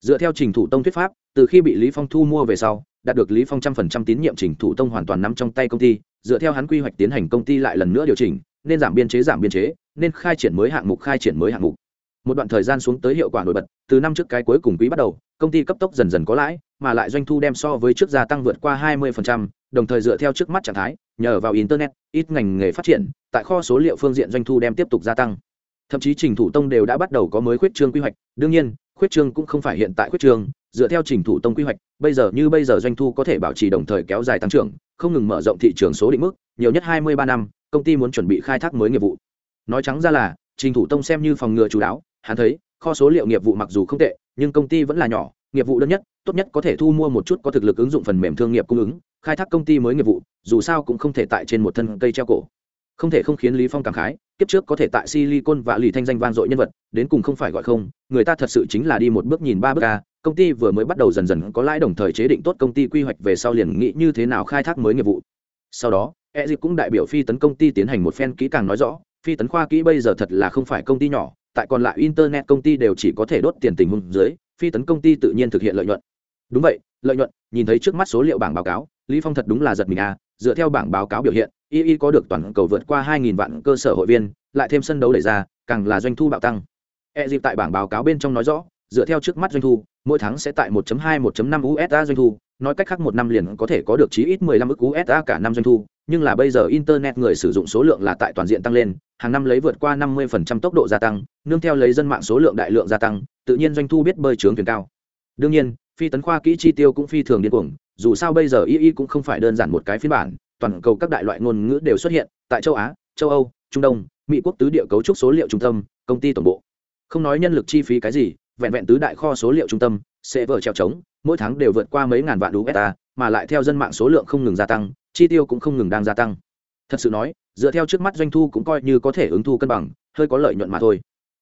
Dựa theo trình thủ tông thuyết pháp từ khi bị lý phong thu mua về sau đạt được lý phong trăm phần trăm tín nhiệm trình thủ tông hoàn toàn nắm trong tay công ty dựa theo hắn quy hoạch tiến hành công ty lại lần nữa điều chỉnh nên giảm biên chế giảm biên chế nên khai triển mới hạng mục khai triển mới hạng mục. Một đoạn thời gian xuống tới hiệu quả nổi bật từ năm trước cái cuối cùng quý bắt đầu công ty cấp tốc dần dần có lãi mà lại doanh thu đem so với trước gia tăng vượt qua 20%, đồng thời dựa theo trước mắt trạng thái nhờ vào internet, ít ngành nghề phát triển, tại kho số liệu phương diện doanh thu đem tiếp tục gia tăng. Thậm chí trình thủ tông đều đã bắt đầu có mới khuyết trương quy hoạch. Đương nhiên, khuyết trương cũng không phải hiện tại khuyết trương. Dựa theo trình thủ tông quy hoạch, bây giờ như bây giờ doanh thu có thể bảo trì đồng thời kéo dài tăng trưởng, không ngừng mở rộng thị trường số định mức, nhiều nhất 23 năm, công ty muốn chuẩn bị khai thác mới nghiệp vụ. Nói trắng ra là, trình thủ tông xem như phòng ngừa chú đáo hắn thấy, kho số liệu nghiệp vụ mặc dù không tệ, nhưng công ty vẫn là nhỏ, nghiệp vụ đơn nhất, tốt nhất có thể thu mua một chút có thực lực ứng dụng phần mềm thương nghiệp cung ứng khai thác công ty mới nghiệp vụ, dù sao cũng không thể tại trên một thân cây treo cổ. Không thể không khiến lý phong cảm khái, kiếp trước có thể tại silicon và lì thanh danh vang dội nhân vật, đến cùng không phải gọi không, người ta thật sự chính là đi một bước nhìn ba bước ca công ty vừa mới bắt đầu dần dần có lãi đồng thời chế định tốt công ty quy hoạch về sau liền nghĩ như thế nào khai thác mới nghiệp vụ. Sau đó e dịp cũng đại biểu phi tấn công ty tiến hành một phen kỹ càng nói rõ, phi tấn khoa kỹ bây giờ thật là không phải công ty nhỏ, tại còn lại internet công ty đều chỉ có thể đốt tiền tình huống dưới, phi tấn công ty tự nhiên thực hiện lợi nhuận. Đúng vậy, lợi nhuận, nhìn thấy trước mắt số liệu bảng báo cáo lý phong thật đúng là giật mình à dựa theo bảng báo cáo biểu hiện, y Y có được toàn cầu vượt qua 2.000 vạn cơ sở hội viên, lại thêm sân đấu đẩy ra, càng là doanh thu bạo tăng. E dịp tại bảng báo cáo bên trong nói rõ, dựa theo trước mắt doanh thu, mỗi tháng sẽ tại 1.2 1.5 USD doanh thu, nói cách khác một năm liền có thể có được chí ít 15 ức USD cả năm doanh thu, nhưng là bây giờ internet người sử dụng số lượng là tại toàn diện tăng lên, hàng năm lấy vượt qua 50% tốc độ gia tăng, nương theo lấy dân mạng số lượng đại lượng gia tăng, tự nhiên doanh thu biết bơi trướng thuyền cao. Đương nhiên, phi tấn khoa kỹ chi tiêu cũng phi thường điên cuồng dù sao bây giờ y y cũng không phải đơn giản một cái phiên bản, toàn cầu các đại loại ngôn ngữ đều xuất hiện tại châu á, châu âu, trung đông, mỹ quốc tứ địa cấu trúc số liệu trung tâm, công ty tổng bộ. Không nói nhân lực chi phí cái gì, vẹn vẹn tứ đại kho số liệu trung tâm, sẽ vỡ treo trống, mỗi tháng đều vượt qua mấy ngàn vạn usd mà lại theo dân mạng số lượng không ngừng gia tăng, chi tiêu cũng không ngừng đang gia tăng. Thật sự nói, dựa theo trước mắt doanh thu cũng coi như có thể ứng thu cân bằng, hơi có lợi nhuận mà thôi.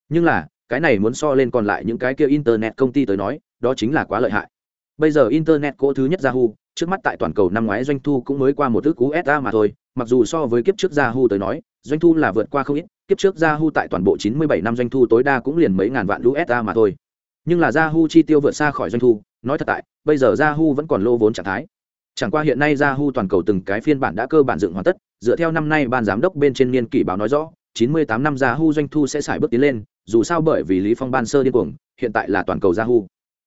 Nhưng là, cái này muốn so lên còn lại những cái kia internet công ty tới nói, đó chính là quá lợi hại bây giờ internet cỗ thứ nhất yahoo, trước mắt tại toàn cầu năm ngoái doanh thu cũng mới qua một ước usd mà thôi, mặc dù so với kiếp trước yahoo tới nói, doanh thu là vượt qua không ít, kiếp trước yahoo tại toàn bộ 97 năm doanh thu tối đa cũng liền mấy ngàn vạn usd mà thôi. Nhưng là yahoo chi tiêu vượt xa khỏi doanh thu, nói thật tại, bây giờ yahoo vẫn còn lô vốn trạng thái. Chẳng qua hiện nay yahoo toàn cầu từng cái phiên bản đã cơ bản dựng hoàn tất, dựa theo năm nay ban giám đốc bên trên niên kỷ báo nói rõ 98 năm yahoo doanh thu sẽ xài bước tiến lên, dù sao bởi vì lý phong ban sơ điên cuồng, hiện tại là toàn cầu yahoo.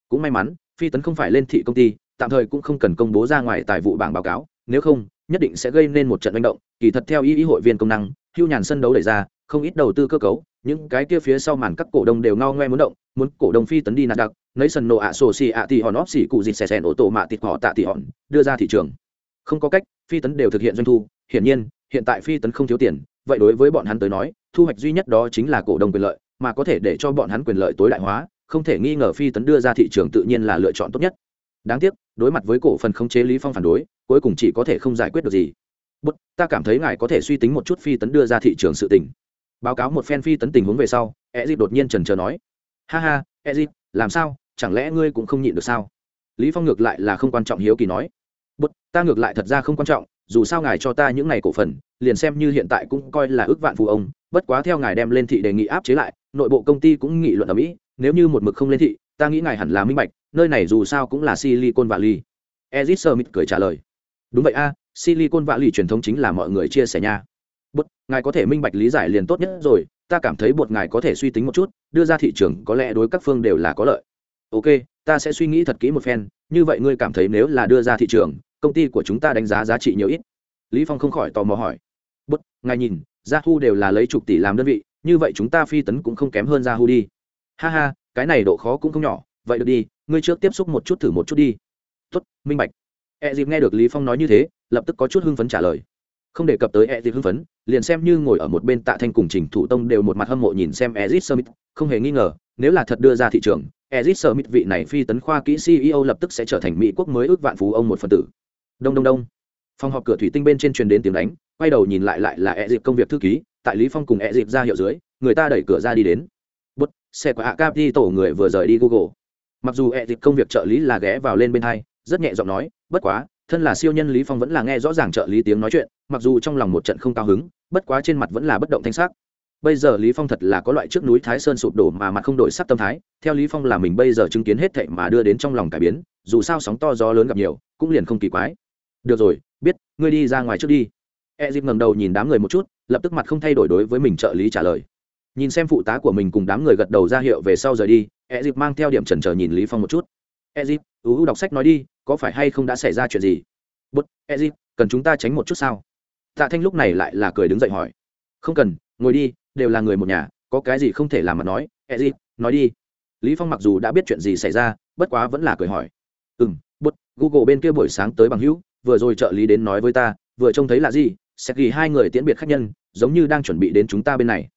Cũng may mắn phi tấn không phải lên thị công ty, tạm thời cũng không cần công bố ra ngoài tài vụ bảng báo cáo, nếu không, nhất định sẽ gây nên một trận manh động, kỳ thật theo ý ý hội viên công năng, hưu nhàn sân đấu đẩy ra, không ít đầu tư cơ cấu, những cái kia phía sau màn các cổ đông đều ngao ngoe muốn động, muốn cổ đông phi tấn đi nạt đặc nấy sân nổ ạ sổ xì ạ thì hòn óp xì cụ dịt xè xèn ô tô mạ tịt họ tạ tị hòn, đưa ra thị trường. Không có cách, phi tấn đều thực hiện doanh thu, hiển nhiên, hiện tại phi tấn không thiếu tiền, vậy đối với bọn hắn tới nói, thu hoạch duy nhất đó chính là cổ đông quyền lợi, mà có thể để cho bọn hắn quyền lợi tối đại hóa không thể nghi ngờ phi tấn đưa ra thị trường tự nhiên là lựa chọn tốt nhất. Đáng tiếc, đối mặt với cổ phần khống chế lý phong phản đối, cuối cùng chỉ có thể không giải quyết được gì. Bút ta cảm thấy ngài có thể suy tính một chút phi tấn đưa ra thị trường sự tình. Báo cáo một phen phi tấn tình huống về sau e đột nhiên trần trờ nói, ha ha e làm sao? Chẳng lẽ ngươi cũng không nhịn được sao? Lý phong ngược lại là không quan trọng hiếu kỳ nói bút ta ngược lại thật ra không quan trọng, dù sao ngài cho ta những ngày cổ phần, liền xem như hiện tại cũng coi là ước vạn phù ông, bất quá theo ngài đem lên thị đề nghị áp chế lại, nội bộ công ty cũng nghị luận ở mỹ nếu như một mực không lên thị, ta nghĩ ngài hẳn là minh bạch, nơi này dù sao cũng là silicon valley. Ezit smith cười trả lời. Đúng vậy a, silicon valley truyền thống chính là mọi người chia sẻ nha. Bút ngài có thể minh bạch lý giải liền tốt nhất rồi, ta cảm thấy bột ngài có thể suy tính một chút, đưa ra thị trường có lẽ đối các phương đều là có lợi. Ok, ta sẽ suy nghĩ thật kỹ một phen, như vậy ngươi cảm thấy nếu là đưa ra thị trường, công ty của chúng ta đánh giá giá trị nhiều ít? Lý phong không khỏi tò mò hỏi. Bút ngài nhìn gia thu đều là lấy chục tỷ làm đơn vị, như vậy chúng ta phi tấn cũng không kém hơn gia thu đi ha ha, cái này độ khó cũng không nhỏ, vậy được đi, ngươi trước tiếp xúc một chút thử một chút đi. Tuất minh bạch. E dịp nghe được lý phong nói như thế, lập tức có chút hưng phấn trả lời. Không đề cập tới e dịp hưng phấn, liền xem như ngồi ở một bên tạ thanh cùng trình thủ tông đều một mặt hâm mộ nhìn xem ezit summit, không hề nghi ngờ, nếu là thật đưa ra thị trường, ezit summit vị này phi tấn khoa kỹ ceo lập tức sẽ trở thành mỹ quốc mới ước vạn phú ông một phần tử. Đông đông đông. Phòng họp cửa thủy tinh bên trên truyền đến tiếng đánh, quay đầu nhìn lại lại là e dịp công việc thư ký, tại lý phong cùng e dịp ra hiệu dưới, người ta đẩy cửa ra đi đến xe của hạ tổ người vừa rời đi google. Mặc dù e dịp công việc trợ lý là ghé vào lên bên hai, rất nhẹ giọng nói, bất quá, thân là siêu nhân lý phong vẫn là nghe rõ ràng trợ lý tiếng nói chuyện, mặc dù trong lòng một trận không cao hứng, bất quá trên mặt vẫn là bất động thanh sắc. Bây giờ lý phong thật là có loại trước núi thái sơn sụp đổ mà mặt không đổi sắc tâm thái, theo lý phong là mình bây giờ chứng kiến hết thảy mà đưa đến trong lòng cải biến, dù sao sóng to gió lớn gặp nhiều, cũng liền không kỳ quái. Được rồi, biết, ngươi đi ra ngoài trước đi. e dịp ngẩng đầu nhìn đám người một chút, lập tức mặt không thay đổi đối với mình trợ lý trả lời nhìn xem phụ tá của mình cùng đám người gật đầu ra hiệu về sau rời đi e dịp mang theo điểm trần trờ nhìn lý phong một chút. E dịp ưu đọc sách nói đi, có phải hay không đã xảy ra chuyện gì? Bút e dịp cần chúng ta tránh một chút sao? Tạ thanh lúc này lại là cười đứng dậy hỏi. Không cần, ngồi đi, đều là người một nhà, có cái gì không thể làm mà nói e dịp nói đi. Lý phong mặc dù đã biết chuyện gì xảy ra, bất quá vẫn là cười hỏi. Ừ m bút, google bên kia buổi sáng tới bằng hữu, vừa rồi trợ lý đến nói với ta, vừa trông thấy là gì, sẽ ghi hai người tiễn biệt khách nhân, giống như đang chuẩn bị đến chúng ta bên này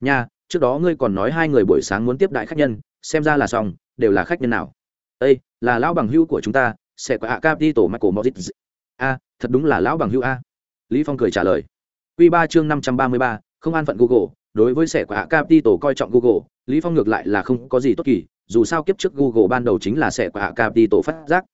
nha, trước đó ngươi còn nói hai người buổi sáng muốn tiếp đại khách nhân, xem ra là xong, đều là khách nhân nào. Ây là lão bằng hữu của chúng ta, sẽ có a tổ michael mozit a, thật đúng là lão bằng hữu a. Lý phong cười trả lời. Quy ba chương năm trăm ba mươi ba, không an phận google, đối với sẻ của a tổ coi trọng google, lý phong ngược lại là không có gì tốt kỳ, dù sao kiếp trước google ban đầu chính là sẻ của a tổ phát giác.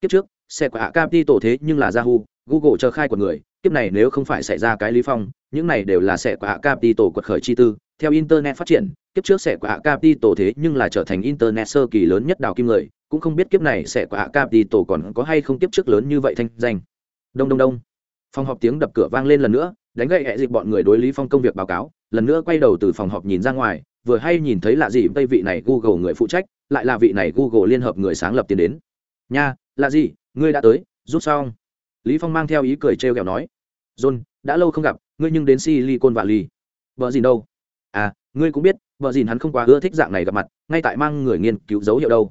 Kiếp trước sẻ của hạ tổ thế nhưng là yahoo, google chờ khai của người, kiếp này nếu không phải xảy ra cái lý phong, những này đều là sẻ của hạ tổ quật khởi chi tư theo internet phát triển, kiếp trước sẽ của hạ capital thế nhưng là trở thành internet sơ kỳ lớn nhất đào kim người, cũng không biết kiếp này sẽ của hạ capital còn có hay không kiếp trước lớn như vậy thanh danh. Đông đông đông. Phòng họp tiếng đập cửa vang lên lần nữa, đánh gậy hệ dịch bọn người đối lý phong công việc báo cáo, lần nữa quay đầu từ phòng họp nhìn ra ngoài, vừa hay nhìn thấy là gì tây vị này google người phụ trách, lại là vị này google liên hợp người sáng lập tiến đến. Nha là gì ngươi đã tới rút xong lý phong mang theo ý cười trêu ghẹo nói. John, đã lâu không gặp, ngươi nhưng đến silicon valley. Vợ gì đâu? À ngươi cũng biết, vợ dìn hắn không quá ưa thích dạng này gặp mặt, ngay tại mang người nghiên cứu dấu hiệu đâu.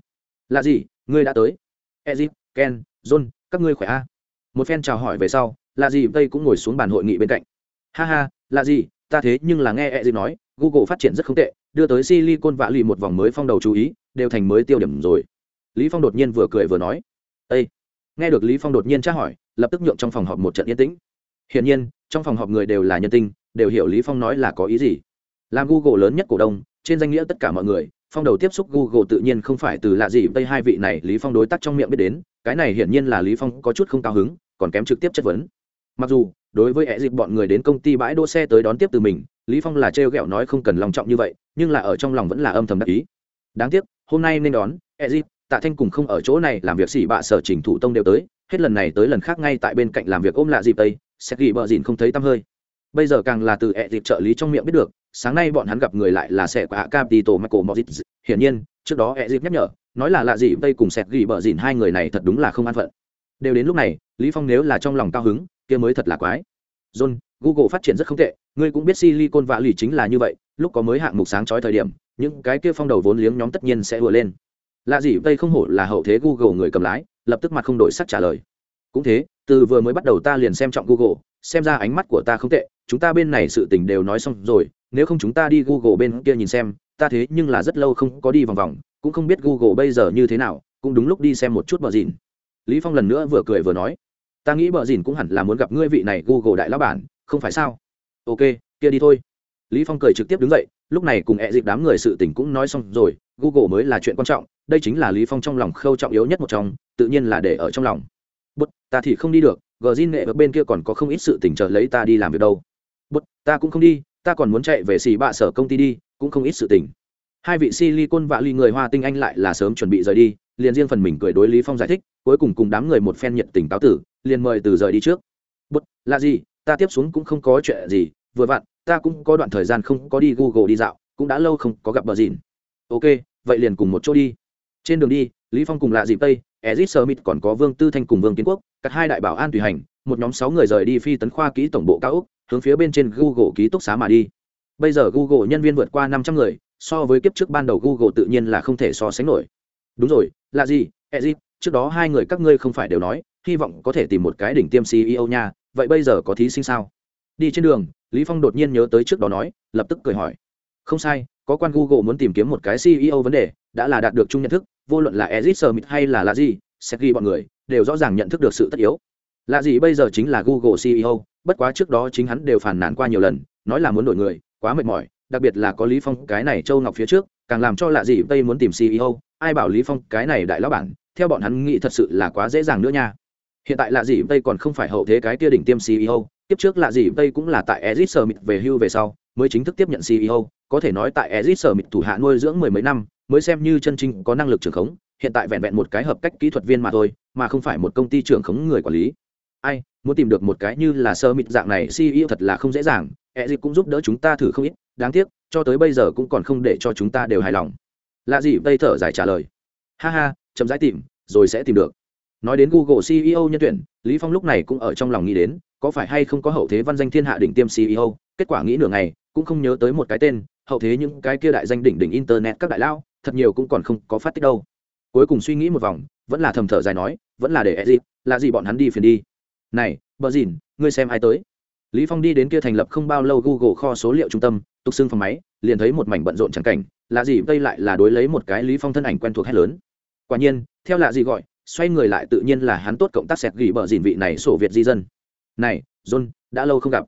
Là gì? Ngươi đã tới. Ezip, ken, john, các ngươi khỏe a? À? một phen chào hỏi về sau, là gì? Tây cũng ngồi xuống bàn hội nghị bên cạnh. Ha ha, là gì? Ta thế nhưng là nghe ezip nói, google phát triển rất không tệ, đưa tới silicon lì một vòng mới phong đầu chú ý, đều thành mới tiêu điểm rồi. Lý phong đột nhiên vừa cười vừa nói. Ê! nghe được lý phong đột nhiên tra hỏi, lập tức nhượng trong phòng họp một trận yên tĩnh. Hiển nhiên, trong phòng họp người đều là nhân tinh, đều hiểu lý phong nói là có ý gì làm google lớn nhất cổ đông, trên danh nghĩa tất cả mọi người, phong đầu tiếp xúc google tự nhiên không phải từ lạ gì tây hai vị này lý phong đối tác trong miệng biết đến, cái này hiển nhiên là lý phong có chút không cao hứng, còn kém trực tiếp chất vấn. Mặc dù, đối với ẹ dịp bọn người đến công ty bãi đỗ xe tới đón tiếp từ mình, lý phong là trêu ghẹo nói không cần lòng trọng như vậy, nhưng là ở trong lòng vẫn là âm thầm đắc ý. Đáng tiếc, hôm nay nên đón ẹ dịp, tạ thanh cùng không ở chỗ này làm việc xỉ bạ sở chỉnh thủ tông đều tới, hết lần này tới lần khác ngay tại bên cạnh làm việc ôm lạ dịp tây sẽ ghi bờ dìn không thấy tăm hơi bây giờ càng là từ ẹ dịp trợ lý trong miệng biết được, sáng nay bọn hắn gặp người lại là sẽ của hạ capito michael mozit hiển nhiên, trước đó ẹ dịp nhắc nhở, nói là lạ gì, đây cùng sẹt ghi bờ dìn hai người này thật đúng là không an phận. Đều đến lúc này, lý phong nếu là trong lòng cao hứng, kia mới thật là quái. John, google phát triển rất không tệ, ngươi cũng biết silicon lì chính là như vậy, lúc có mới hạng mục sáng chói thời điểm, những cái kia phong đầu vốn liếng nhóm tất nhiên sẽ vừa lên. Lạ gì, đây không hổ là hậu thế google người cầm lái, lập tức mặt không đổi sắc trả lời. Cũng thế từ vừa mới bắt đầu ta liền xem trọng google, xem ra ánh mắt của ta không tệ, chúng ta bên này sự tình đều nói xong rồi, nếu không chúng ta đi google bên kia nhìn xem, ta thế nhưng là rất lâu không có đi vòng vòng, cũng không biết google bây giờ như thế nào, cũng đúng lúc đi xem một chút bờ dìn. Lý phong lần nữa vừa cười vừa nói, ta nghĩ bờ dìn cũng hẳn là muốn gặp ngươi vị này google đại lão bản, không phải sao? Ok, kia đi thôi. Lý phong cười trực tiếp đứng dậy, lúc này cùng ẹ dịp đám người sự tình cũng nói xong rồi, google mới là chuyện quan trọng, đây chính là lý phong trong lòng khâu trọng yếu nhất một trong, tự nhiên là để ở trong lòng bút, ta thì không đi được, gờ zin nghệ ở bên kia còn có không ít sự tình chờ lấy ta đi làm việc đâu. Bút, ta cũng không đi, ta còn muốn chạy về xì bạ sở công ty đi, cũng không ít sự tình. Hai vị silicon vạ ly người hoa tinh anh lại là sớm chuẩn bị rời đi, liền riêng phần mình cười đối lý phong giải thích, cuối cùng cùng đám người một phen nhiệt tình táo tử, liền mời từ rời đi trước. Bút, là gì, ta tiếp xuống cũng không có chuyện gì, vừa vặn, ta cũng có đoạn thời gian không có đi google đi dạo, cũng đã lâu không có gặp bờ dìn ok, vậy liền cùng một chỗ đi. Trên đường đi, lý phong cùng lạ dịp tây ezit smith còn có vương tư thanh cùng vương kiến quốc các hai đại bảo an tùy hành một nhóm sáu người rời đi phi tấn khoa kỹ tổng bộ cao ốc, hướng phía bên trên google ký túc xá mà đi. Bây giờ google nhân viên vượt qua năm trăm người so với kiếp trước ban đầu google tự nhiên là không thể so sánh nổi. Đúng rồi là gì ezit? Trước đó hai người các ngươi không phải đều nói hy vọng có thể tìm một cái đỉnh tiêm ceo nha vậy bây giờ có thí sinh sao? Đi trên đường lý phong đột nhiên nhớ tới trước đó nói lập tức cười hỏi. Không sai có quan google muốn tìm kiếm một cái ceo vấn đề đã là đạt được chung nhận thức vô luận là ezit smith hay là là gì sẽ ghi bọn người đều rõ ràng nhận thức được sự tất yếu. Là gì bây giờ chính là google ceo bất quá trước đó chính hắn đều phản nàn qua nhiều lần, nói là muốn đổi người, quá mệt mỏi, đặc biệt là có lý phong cái này châu ngọc phía trước, càng làm cho lạ gì tây muốn tìm ceo ai bảo lý phong cái này đại lão bản, theo bọn hắn nghĩ thật sự là quá dễ dàng nữa nha. Hiện tại lạ gì tây còn không phải hậu thế cái kia đỉnh tiêm ceo tiếp trước lạ gì tây cũng là tại ezit smith về hưu về sau, mới chính thức tiếp nhận ceo có thể nói tại ezit smith thủ hạ nuôi dưỡng mười mấy năm mới xem như chân chính có năng lực trưởng khống, hiện tại vẹn vẹn một cái hợp cách kỹ thuật viên mà thôi, mà không phải một công ty trưởng khống người quản lý. Ai, muốn tìm được một cái như là sơ mịt dạng này ceo thật là không dễ dàng e dịp cũng giúp đỡ chúng ta thử không ít, đáng tiếc, cho tới bây giờ cũng còn không để cho chúng ta đều hài lòng. Lạ gì tây thở dài trả lời. Ha ha, chậm rãi tìm, rồi sẽ tìm được. Nói đến google ceo nhân tuyển, lý phong lúc này cũng ở trong lòng nghĩ đến, có phải hay không có hậu thế văn danh thiên hạ đỉnh tiêm ceo kết quả nghĩ nửa ngày cũng không nhớ tới một cái tên, hậu thế những cái kia đại danh đỉnh đỉnh internet các đại lao, thật nhiều cũng còn không có phát tích đâu. Cuối cùng suy nghĩ một vòng, vẫn là thầm thở dài nói, vẫn là để edit là gì bọn hắn đi phiền đi. Này, bờ dìn, ngươi xem ai tới. Lý phong đi đến kia thành lập không bao lâu google kho số liệu trung tâm, tục xưng phòng máy, liền thấy một mảnh bận rộn chẳng cảnh, là gì đây lại là đối lấy một cái lý phong thân ảnh quen thuộc hết lớn. Quả nhiên, theo lạ gì gọi, xoay người lại tự nhiên là hắn tốt cộng tác sẹt gỉ bờ dìn vị này sổ việt di dân. Này, john, đã lâu không gặp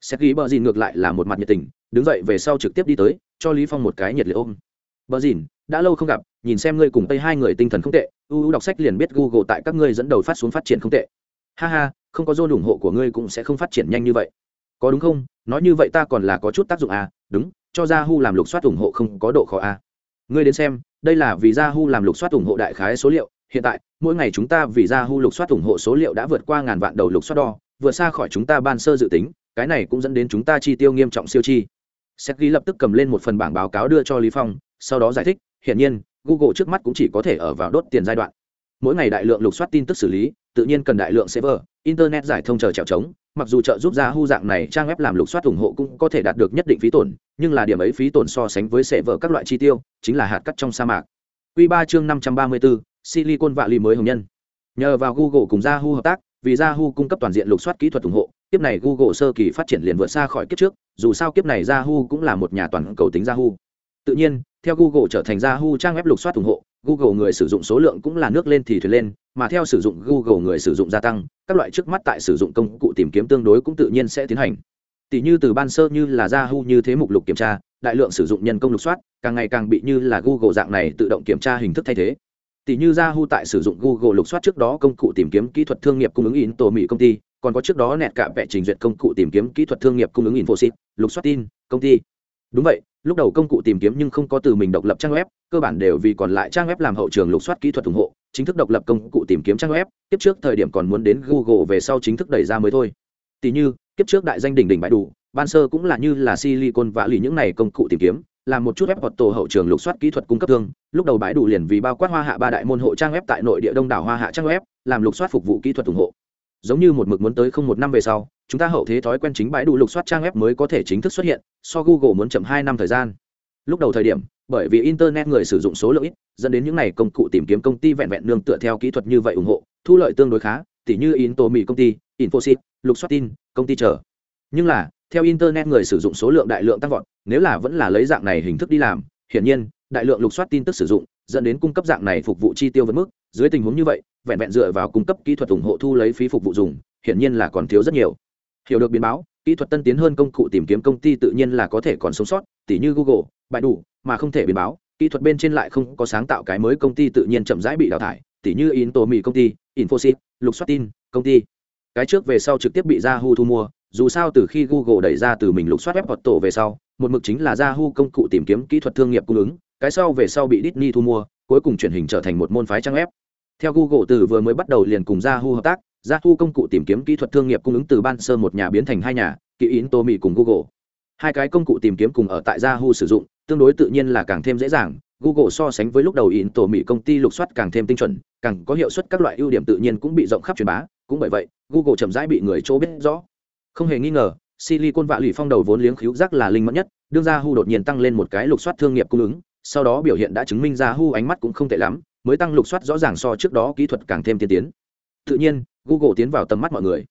sẹt ghi bờ dìn ngược lại là một mặt nhiệt tình, đứng dậy về sau trực tiếp đi tới, cho lý phong một cái nhiệt liệt ôm. Bờ dìn, đã lâu không gặp, nhìn xem ngươi cùng tây hai người tinh thần không tệ ưu đọc sách liền biết google tại các ngươi dẫn đầu phát xuống phát triển không tệ. Ha ha, không có dôn ủng hộ của ngươi cũng sẽ không phát triển nhanh như vậy. Có đúng không? Nói như vậy ta còn là có chút tác dụng à đúng, cho yahoo làm lục soát ủng hộ không có độ khó à. Ngươi đến xem, đây là vì yahoo làm lục soát ủng hộ đại khái số liệu, hiện tại, mỗi ngày chúng ta vì yahoo lục soát ủng hộ số liệu đã vượt qua ngàn vạn đầu lục soát đo, vượt xa khỏi chúng ta ban sơ dự tính cái này cũng dẫn đến chúng ta chi tiêu nghiêm trọng siêu chi Seth ghi lập tức cầm lên một phần bảng báo cáo đưa cho Lý Phong, sau đó giải thích, hiển nhiên, Google trước mắt cũng chỉ có thể ở vào đốt tiền giai đoạn. Mỗi ngày đại lượng lục soát tin tức xử lý, tự nhiên cần đại lượng server, internet giải thông chờ trèo trống, mặc dù trợ giúp ra hu dạng này trang web làm lục soát ủng hộ cũng có thể đạt được nhất định phí tổn, nhưng là điểm ấy phí tổn so sánh với server các loại chi tiêu, chính là hạt cát trong sa mạc. Quy 3 chương 534, Silicon Valley mới hồng nhân. Nhờ vào Google cùng Yahoo hợp tác, vì Yahoo cung cấp toàn diện lục soát kỹ thuật ủng hộ, kiếp này Google sơ kỳ phát triển liền vượt xa khỏi kiếp trước, dù sao kiếp này Yahoo cũng là một nhà toàn cầu tính Yahoo. Tự nhiên, theo Google trở thành Yahoo trang web lục soát ủng hộ, Google người sử dụng số lượng cũng là nước lên thì thuyền lên, mà theo sử dụng Google người sử dụng gia tăng, các loại trước mắt tại sử dụng công cụ tìm kiếm tương đối cũng tự nhiên sẽ tiến hành. Tỷ như từ ban sơ như là Yahoo như thế mục lục kiểm tra, đại lượng sử dụng nhân công lục soát, càng ngày càng bị như là Google dạng này tự động kiểm tra hình thức thay thế. Tỷ như Yahoo tại sử dụng Google lục soát trước đó công cụ tìm kiếm kỹ thuật thương nghiệp cung ứng in tổ mỹ công ty, còn có trước đó nẹt cả vẽ trình duyệt công cụ tìm kiếm kỹ thuật thương nghiệp cung ứng Infosys, lục soát tin, công ty. Đúng vậy, lúc đầu công cụ tìm kiếm nhưng không có từ mình độc lập trang web, cơ bản đều vì còn lại trang web làm hậu trường lục soát kỹ thuật ủng hộ, chính thức độc lập công cụ tìm kiếm trang web, tiếp trước thời điểm còn muốn đến Google về sau chính thức đẩy ra mới thôi. Tỷ như, tiếp trước đại danh đỉnh đỉnh bãi đủ, ban sơ cũng là như là Silicon và lì những này công cụ tìm kiếm, làm một chút web hoặc tổ hậu trường lục soát kỹ thuật cung cấp thương, lúc đầu bãi đủ liền vì bao quát hoa hạ ba đại môn hộ trang web tại nội địa đông đảo hoa hạ trang web, làm lục soát phục vụ kỹ thuật ủng hộ giống như một mực muốn tới không một năm về sau, chúng ta hậu thế thói quen chính bãi đủ lục soát trang web mới có thể chính thức xuất hiện, so google muốn chậm hai năm thời gian. Lúc đầu thời điểm, bởi vì internet người sử dụng số lượng ít, dẫn đến những n à y công cụ tìm kiếm công ty vẹn vẹn nương tựa theo kỹ thuật như vậy ủng hộ, thu lợi tương đối khá, tỉ như into mỹ công ty, infosys, lục soát tin, công ty chờ. Nhưng là, theo internet người sử dụng số lượng đại lượng tăng vọt, nếu là vẫn là lấy dạng này hình thức đi làm, hiển nhiên, đại lượng lục soát tin tức sử dụng, dẫn đến cung cấp dạng này phục vụ chi tiêu vượt mức. Dưới tình huống như vậy vẹn vẹn dựa vào cung cấp kỹ thuật ủng hộ thu lấy phí phục vụ dùng, hiển nhiên là còn thiếu rất nhiều. Hiểu được biến báo, kỹ thuật tân tiến hơn công cụ tìm kiếm công ty tự nhiên là có thể còn sống sót, tỉ như google bại đủ mà không thể biến báo, kỹ thuật bên trên lại không có sáng tạo cái mới công ty tự nhiên chậm rãi bị đào thải, tỉ như in tổ mỹ công ty, infosys lục soát tin công ty. Cái trước về sau trực tiếp bị yahoo thu mua, dù sao từ khi google đẩy ra từ mình lục soát web hoặc tổ về sau, một mực chính là yahoo công cụ tìm kiếm kỹ thuật thương nghiệp cung ứng, cái sau về sau bị disney thu mua, cuối cùng chuyển hình trở thành một môn phái trang web theo google từ vừa mới bắt đầu liền cùng yahoo hợp tác, yahoo công cụ tìm kiếm kỹ thuật thương nghiệp cung ứng từ ban sơ một nhà biến thành hai nhà kỹ in tô mỹ cùng google. Hai cái công cụ tìm kiếm cùng ở tại yahoo sử dụng, tương đối tự nhiên là càng thêm dễ dàng. Google so sánh với lúc đầu in tổ mỹ công ty lục soát càng thêm tinh chuẩn, càng có hiệu suất các loại ưu điểm tự nhiên cũng bị rộng khắp truyền bá. Cũng bởi vậy, google chậm rãi bị người chỗ biết rõ. Không hề nghi ngờ, silicon vạ lì phong đầu vốn liếng khíu giác là linh mẫn nhất, đương ra hu đột nhiên tăng lên một cái lục soát thương nghiệp cung ứng, sau đó biểu hiện đã chứng minh ra hu ánh mắt cũng không tệ lắm mới tăng lục soát rõ ràng so trước đó kỹ thuật càng thêm tiên tiến. Tự nhiên, google tiến vào tầm mắt mọi người.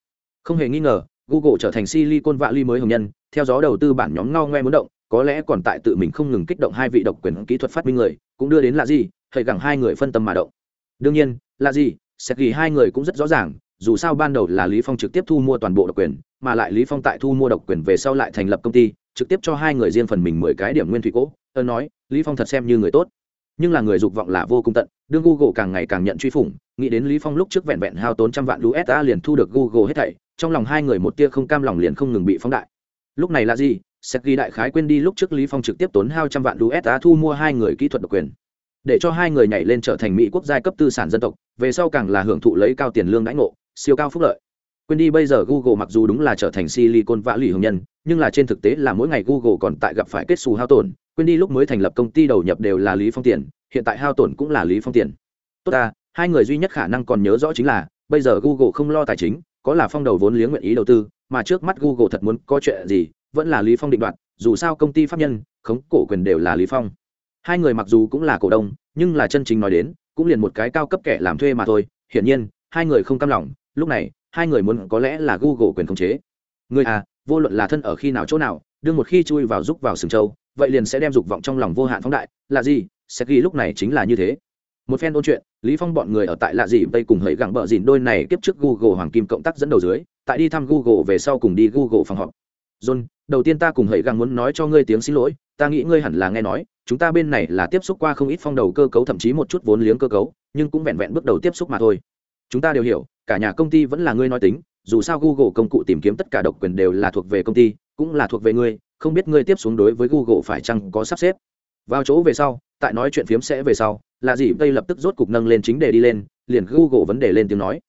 Không hề nghi ngờ, google trở thành silicon valley mới hồng nhân, theo gió đầu tư bản nhóm ngao ngoe muốn động, có lẽ còn tại tự mình không ngừng kích động hai vị độc quyền kỹ thuật phát minh người, cũng đưa đến là gì thầy gẳng hai người phân tâm mà động. Đương nhiên, là gì, sẽ ghi hai người cũng rất rõ ràng, dù sao ban đầu là lý phong trực tiếp thu mua toàn bộ độc quyền, mà lại lý phong tại thu mua độc quyền về sau lại thành lập công ty, trực tiếp cho hai người riêng phần mình mười cái điểm nguyên thủy cố. Ơn nói, lý phong thật xem như người tốt nhưng là người dục vọng là vô cùng tận, đương google càng ngày càng nhận truy phủng, nghĩ đến lý phong lúc trước vẹn vẹn hao tốn trăm vạn usd liền thu được google hết thảy, trong lòng hai người một tia không cam lòng liền không ngừng bị phóng đại. Lúc này là gì? Sẽ ghi đại khái quên đi lúc trước lý phong trực tiếp tốn hao trăm vạn usd thu mua hai người kỹ thuật độc quyền. Để cho hai người nhảy lên trở thành mỹ quốc giai cấp tư sản dân tộc, về sau càng là hưởng thụ lấy cao tiền lương đãi ngộ, siêu cao phúc lợi quên đi, bây giờ google mặc dù đúng là trở thành silicon vã lì hồng nhân, nhưng là trên thực tế là mỗi ngày google còn tại gặp phải kết xù hao tổn. Quên đi, lúc mới thành lập công ty đầu nhập đều là lý phong tiền, hiện tại hao tổn cũng là lý phong tiền. Tốt ta, hai người duy nhất khả năng còn nhớ rõ chính là, bây giờ google không lo tài chính, có là phong đầu vốn liếng nguyện ý đầu tư, mà trước mắt google thật muốn có chuyện gì, vẫn là lý phong định đoạt, dù sao công ty pháp nhân, khống cổ quyền đều là lý phong. Hai người mặc dù cũng là cổ đông, nhưng là chân chính nói đến, cũng liền một cái cao cấp kẻ làm thuê mà thôi. Hiển nhiên, hai người không cam lòng, lúc này hai người muốn có lẽ là google quyền khống chế. Người à vô luận là thân ở khi nào chỗ nào, đương một khi chui vào giúp vào sừng châu vậy liền sẽ đem dục vọng trong lòng vô hạn phóng đại. Là gì, sẽ ghi lúc này chính là như thế. Một phen ôn chuyện, lý phong bọn người ở tại lạ gì tây cùng hãy gặng bờ dìn đôi này kiếp trước google hoàng kim cộng tác dẫn đầu dưới, tại đi thăm google về sau cùng đi google phòng họp. John, đầu tiên ta cùng hãy gặng muốn nói cho ngươi tiếng xin lỗi, ta nghĩ ngươi hẳn là nghe nói, chúng ta bên này là tiếp xúc qua không ít phong đầu cơ cấu thậm chí một chút vốn liếng cơ cấu, nhưng cũng vẹn vẹn bước đầu tiếp xúc mà thôi. Chúng ta đều hiểu cả nhà công ty vẫn là ngươi nói tính dù sao google công cụ tìm kiếm tất cả độc quyền đều là thuộc về công ty cũng là thuộc về ngươi không biết ngươi tiếp xuống đối với google phải chăng có sắp xếp. Vào chỗ về sau tại nói chuyện phiếm sẽ về sau là gì đây lập tức rốt cục nâng lên chính đề đi lên liền google vấn đề lên tiếng nói.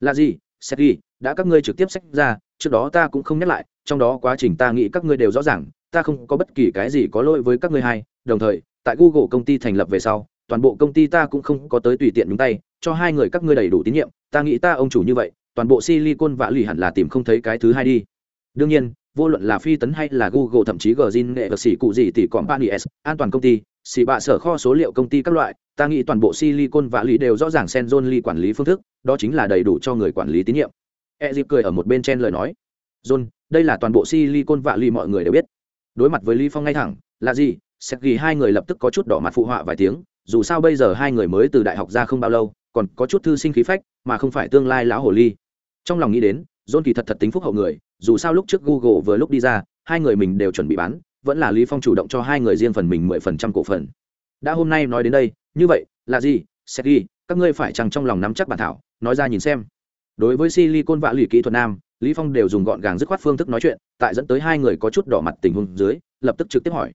Là gì Sergey, đã các ngươi trực tiếp sách ra trước đó ta cũng không nhắc lại trong đó quá trình ta nghĩ các ngươi đều rõ ràng ta không có bất kỳ cái gì có lỗi với các ngươi hai đồng thời tại google công ty thành lập về sau toàn bộ công ty ta cũng không có tới tùy tiện nhúng tay, cho hai người các ngươi đầy đủ tín nhiệm, ta nghĩ ta ông chủ như vậy, toàn bộ silicon vạ lì hẳn là tìm không thấy cái thứ hai đi. Đương nhiên, vô luận là phi tấn hay là google, thậm chí gzin nghệ vật xỉ cụ gì tỷ company s an toàn công ty xỉ bạ sở kho số liệu công ty các loại, ta nghĩ toàn bộ silicon vạ lì đều rõ ràng sen john lee quản lý phương thức, đó chính là đầy đủ cho người quản lý tín nhiệm. E dịp cười ở một bên chen lời nói. John, đây là toàn bộ silicon vạ lì mọi người đều biết. Đối mặt với lý phong ngay thẳng, là gì? Sẽ ghi hai người lập tức có chút đỏ mặt phụ họa vài tiếng dù sao bây giờ hai người mới từ đại học ra không bao lâu, còn có chút thư sinh khí phách, mà không phải tương lai lão hồ ly. Trong lòng nghĩ đến, john kỳ thật thật tính phúc hậu người, dù sao lúc trước google vừa lúc đi ra, hai người mình đều chuẩn bị bán, vẫn là lý phong chủ động cho hai người riêng phần mình mười phần trăm cổ phần. Đã hôm nay nói đến đây, như vậy, là gì? Sẽ các ngươi phải chăng trong lòng nắm chắc bản thảo, nói ra nhìn xem. Đối với silicon vạ lì kỹ thuật nam, lý phong đều dùng gọn gàng dứt khoát phương thức nói chuyện, tại dẫn tới hai người có chút đỏ mặt tình huống dưới, lập tức trực tiếp hỏi.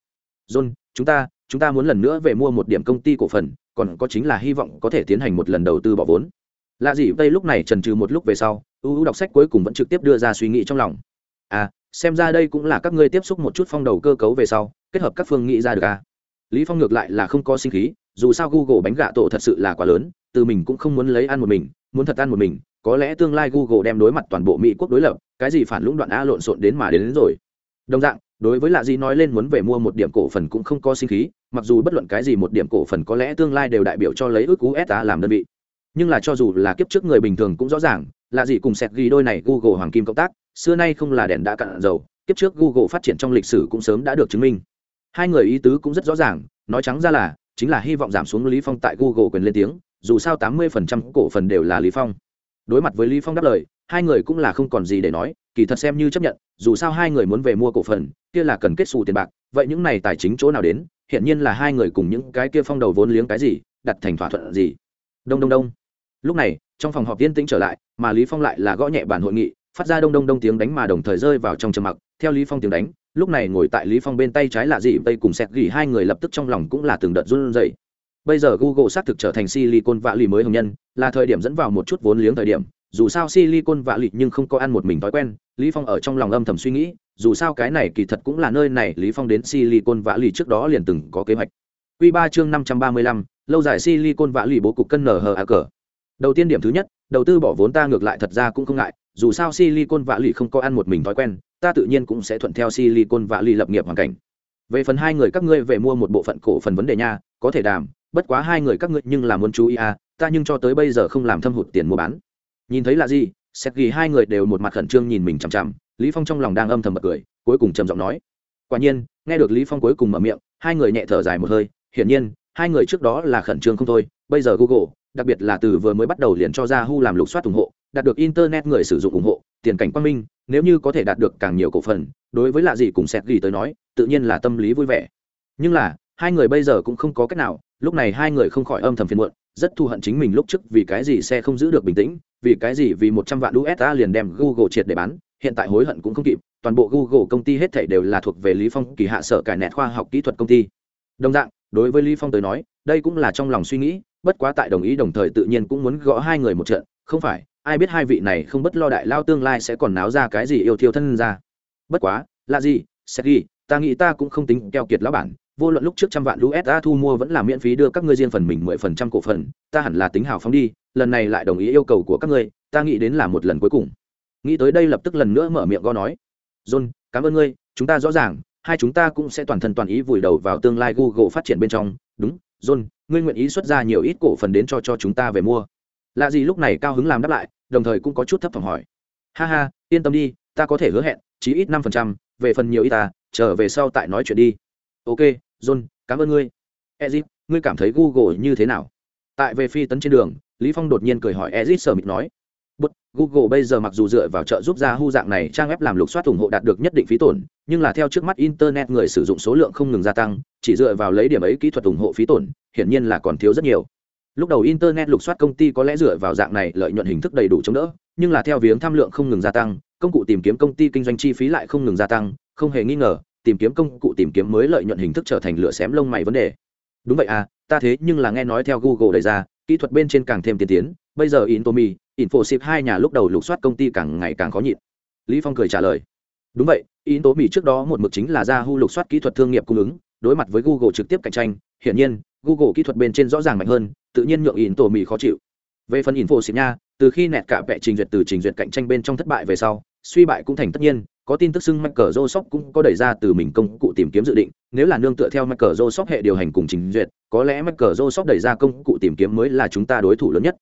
John, chúng ta chúng ta muốn lần nữa về mua một điểm công ty cổ phần còn có chính là hy vọng có thể tiến hành một lần đầu tư bỏ vốn. Lạ gì đây lúc này trần trừ một lúc về sau ưu đọc sách cuối cùng vẫn trực tiếp đưa ra suy nghĩ trong lòng. À xem ra đây cũng là các ngươi tiếp xúc một chút phong đầu cơ cấu về sau kết hợp các phương nghĩ ra được à? Lý phong ngược lại là không có sinh khí dù sao google bánh gạ tổ thật sự là quá lớn từ mình cũng không muốn lấy ăn một mình muốn thật ăn một mình có lẽ tương lai google đem đối mặt toàn bộ mỹ quốc đối lập cái gì phản lũng đoạn a lộn xộn đến mà đến, đến rồi. Đồng dạng đối với lạ gì nói lên muốn về mua một điểm cổ phần cũng không có sinh khí, mặc dù bất luận cái gì một điểm cổ phần có lẽ tương lai đều đại biểu cho lấy ước cú làm đơn vị. Nhưng là cho dù là kiếp trước người bình thường cũng rõ ràng, lạ gì cùng sẹt ghi đôi này google hoàng kim cộng tác, xưa nay không là đèn đã cạn dầu, kiếp trước google phát triển trong lịch sử cũng sớm đã được chứng minh. Hai người ý tứ cũng rất rõ ràng, nói trắng ra là, chính là hy vọng giảm xuống lý phong tại google quyền lên tiếng, dù sao 80% cổ phần đều là lý phong. Đối mặt với lý phong đáp lời, hai người cũng là không còn gì để nói kỳ thật xem như chấp nhận, dù sao hai người muốn về mua cổ phần, kia là cần kết xù tiền bạc, vậy những này tài chính chỗ nào đến hiện nhiên là hai người cùng những cái kia phong đầu vốn liếng cái gì, đặt thành thỏa thuận gì. Đông đông đông. Lúc này, trong phòng họp viên tĩnh trở lại, mà lý phong lại là gõ nhẹ bản hội nghị, phát ra đông đông đông tiếng đánh mà đồng thời rơi vào trong trầm mặc, theo lý phong tiếng đánh, lúc này ngồi tại lý phong bên tay trái là gì tây cùng sẹt gỉ, hai người lập tức trong lòng cũng là từng đợt run rẩy. Bây giờ google xác thực trở thành silicon vạ lì mới hồng nhân, là thời điểm dẫn vào một chút vốn liếng thời điểm dù sao silicon vạ lịt nhưng không có ăn một mình thói quen lý phong ở trong lòng âm thầm suy nghĩ dù sao cái này kỳ thật cũng là nơi này lý phong đến silicon vạ lì trước đó liền từng có kế hoạch. Quy ba chương năm trăm ba mươi lăm, lâu dài silicon vạ lì bố cục cân nở hờ a cờ. Đầu tiên điểm thứ nhất đầu tư bỏ vốn ta ngược lại thật ra cũng không ngại dù sao silicon vạ lì không có ăn một mình thói quen ta tự nhiên cũng sẽ thuận theo silicon vạ lì lập nghiệp hoàn cảnh. Về phần hai người các ngươi về mua một bộ phận cổ phần vấn đề nha có thể đàm bất quá hai người các ngươi nhưng là muốn chú ý à ta nhưng cho tới bây giờ không làm thâm hụt tiền mua bán nhìn thấy là gì xét ghi hai người đều một mặt khẩn trương nhìn mình chằm chằm. Lý phong trong lòng đang âm thầm bật cười, cuối cùng trầm giọng nói, quả nhiên, nghe được lý phong cuối cùng mở miệng, hai người nhẹ thở dài một hơi. Hiển nhiên, hai người trước đó là khẩn trương không thôi. Bây giờ google, đặc biệt là từ vừa mới bắt đầu liền cho ra hu làm lục soát ủng hộ, đạt được internet người sử dụng ủng hộ, tiền cảnh quang minh, nếu như có thể đạt được càng nhiều cổ phần. Đối với lạ gì cùng xét ghi tới nói, tự nhiên là tâm lý vui vẻ. Nhưng là, hai người bây giờ cũng không có cách nào. Lúc này hai người không khỏi âm thầm phiền muộn, rất thù hận chính mình lúc trước vì cái gì xe không giữ được bình tĩnh vì cái gì vì một trăm vạn usd liền đem google triệt để bán? Hiện tại hối hận cũng không kịp, toàn bộ google công ty hết thảy đều là thuộc về lý phong, kỳ hạ sở cải nẹt khoa học kỹ thuật công ty. Đồng dạng, đối với lý phong tới nói, đây cũng là trong lòng suy nghĩ, bất quá tại đồng ý đồng thời tự nhiên cũng muốn gõ hai người một trận, không phải, ai biết hai vị này không bất lo đại lao tương lai sẽ còn náo ra cái gì yêu thiêu thân ra. Bất quá, là gì sẽ ghi ta nghĩ ta cũng không tính keo kiệt lão bản vô luận lúc trước trăm vạn usd thu mua vẫn là miễn phí đưa các ngươi riêng phần mình mười phần trăm cổ phần, ta hẳn là tính hào phóng đi, lần này lại đồng ý yêu cầu của các ngươi, ta nghĩ đến là một lần cuối cùng. Nghĩ tới đây lập tức lần nữa mở miệng go nói, john, cảm ơn ngươi, chúng ta rõ ràng, hai chúng ta cũng sẽ toàn thân toàn ý vùi đầu vào tương lai google phát triển bên trong. Đúng, john, ngươi nguyện ý xuất ra nhiều ít cổ phần đến cho cho chúng ta về mua. Lạ gì lúc này cao hứng làm đáp lại, đồng thời cũng có chút thấp thỏm hỏi, ha ha, yên tâm đi, ta có thể hứa hẹn, chí ít năm phần trăm, về phần nhiều ít ta trở về sau tại nói chuyện đi. Ok john cảm ơn ngươi. Ezit ngươi cảm thấy google như thế nào? Tại về phi tấn trên đường lý phong đột nhiên cười hỏi ezit sở mịt nói. But, Google bây giờ mặc dù dựa vào trợ giúp ra hu dạng này trang web làm lục soát ủng hộ đạt được nhất định phí tổn, nhưng là theo trước mắt internet người sử dụng số lượng không ngừng gia tăng, chỉ dựa vào lấy điểm ấy kỹ thuật ủng hộ phí tổn, hiển nhiên là còn thiếu rất nhiều. Lúc đầu internet lục soát công ty có lẽ dựa vào dạng này lợi nhuận hình thức đầy đủ chống đỡ, nhưng là theo viếng tham lượng không ngừng gia tăng, công cụ tìm kiếm công ty kinh doanh chi phí lại không ngừng gia tăng, không hề nghi ngờ, tìm kiếm công cụ tìm kiếm mới lợi nhuận hình thức trở thành lửa xém lông mày vấn đề. Đúng vậy à ta thế nhưng là nghe nói theo google đề ra, kỹ thuật bên trên càng thêm tiên tiến. Bây giờ intomi infoship hai nhà lúc đầu lục soát công ty càng ngày càng khó nhịn. Lý phong cười trả lời. Đúng vậy, intomi trước đó một mực chính là ra hu lục soát kỹ thuật thương nghiệp cung ứng, đối mặt với google trực tiếp cạnh tranh, hiển nhiên, google kỹ thuật bên trên rõ ràng mạnh hơn, tự nhiên nhượng intomi khó chịu. Về phần infoship nha, từ khi nẹt cả vẽ trình duyệt từ trình duyệt cạnh tranh bên trong thất bại về sau suy bại cũng thành tất nhiên có tin tức xưng Microsoft cũng có đẩy ra từ mình công cụ tìm kiếm dự định, nếu là nương tựa theo Microsoft hệ điều hành cùng trình duyệt, có lẽ Microsoft đẩy ra công cụ tìm kiếm mới là chúng ta đối thủ lớn nhất.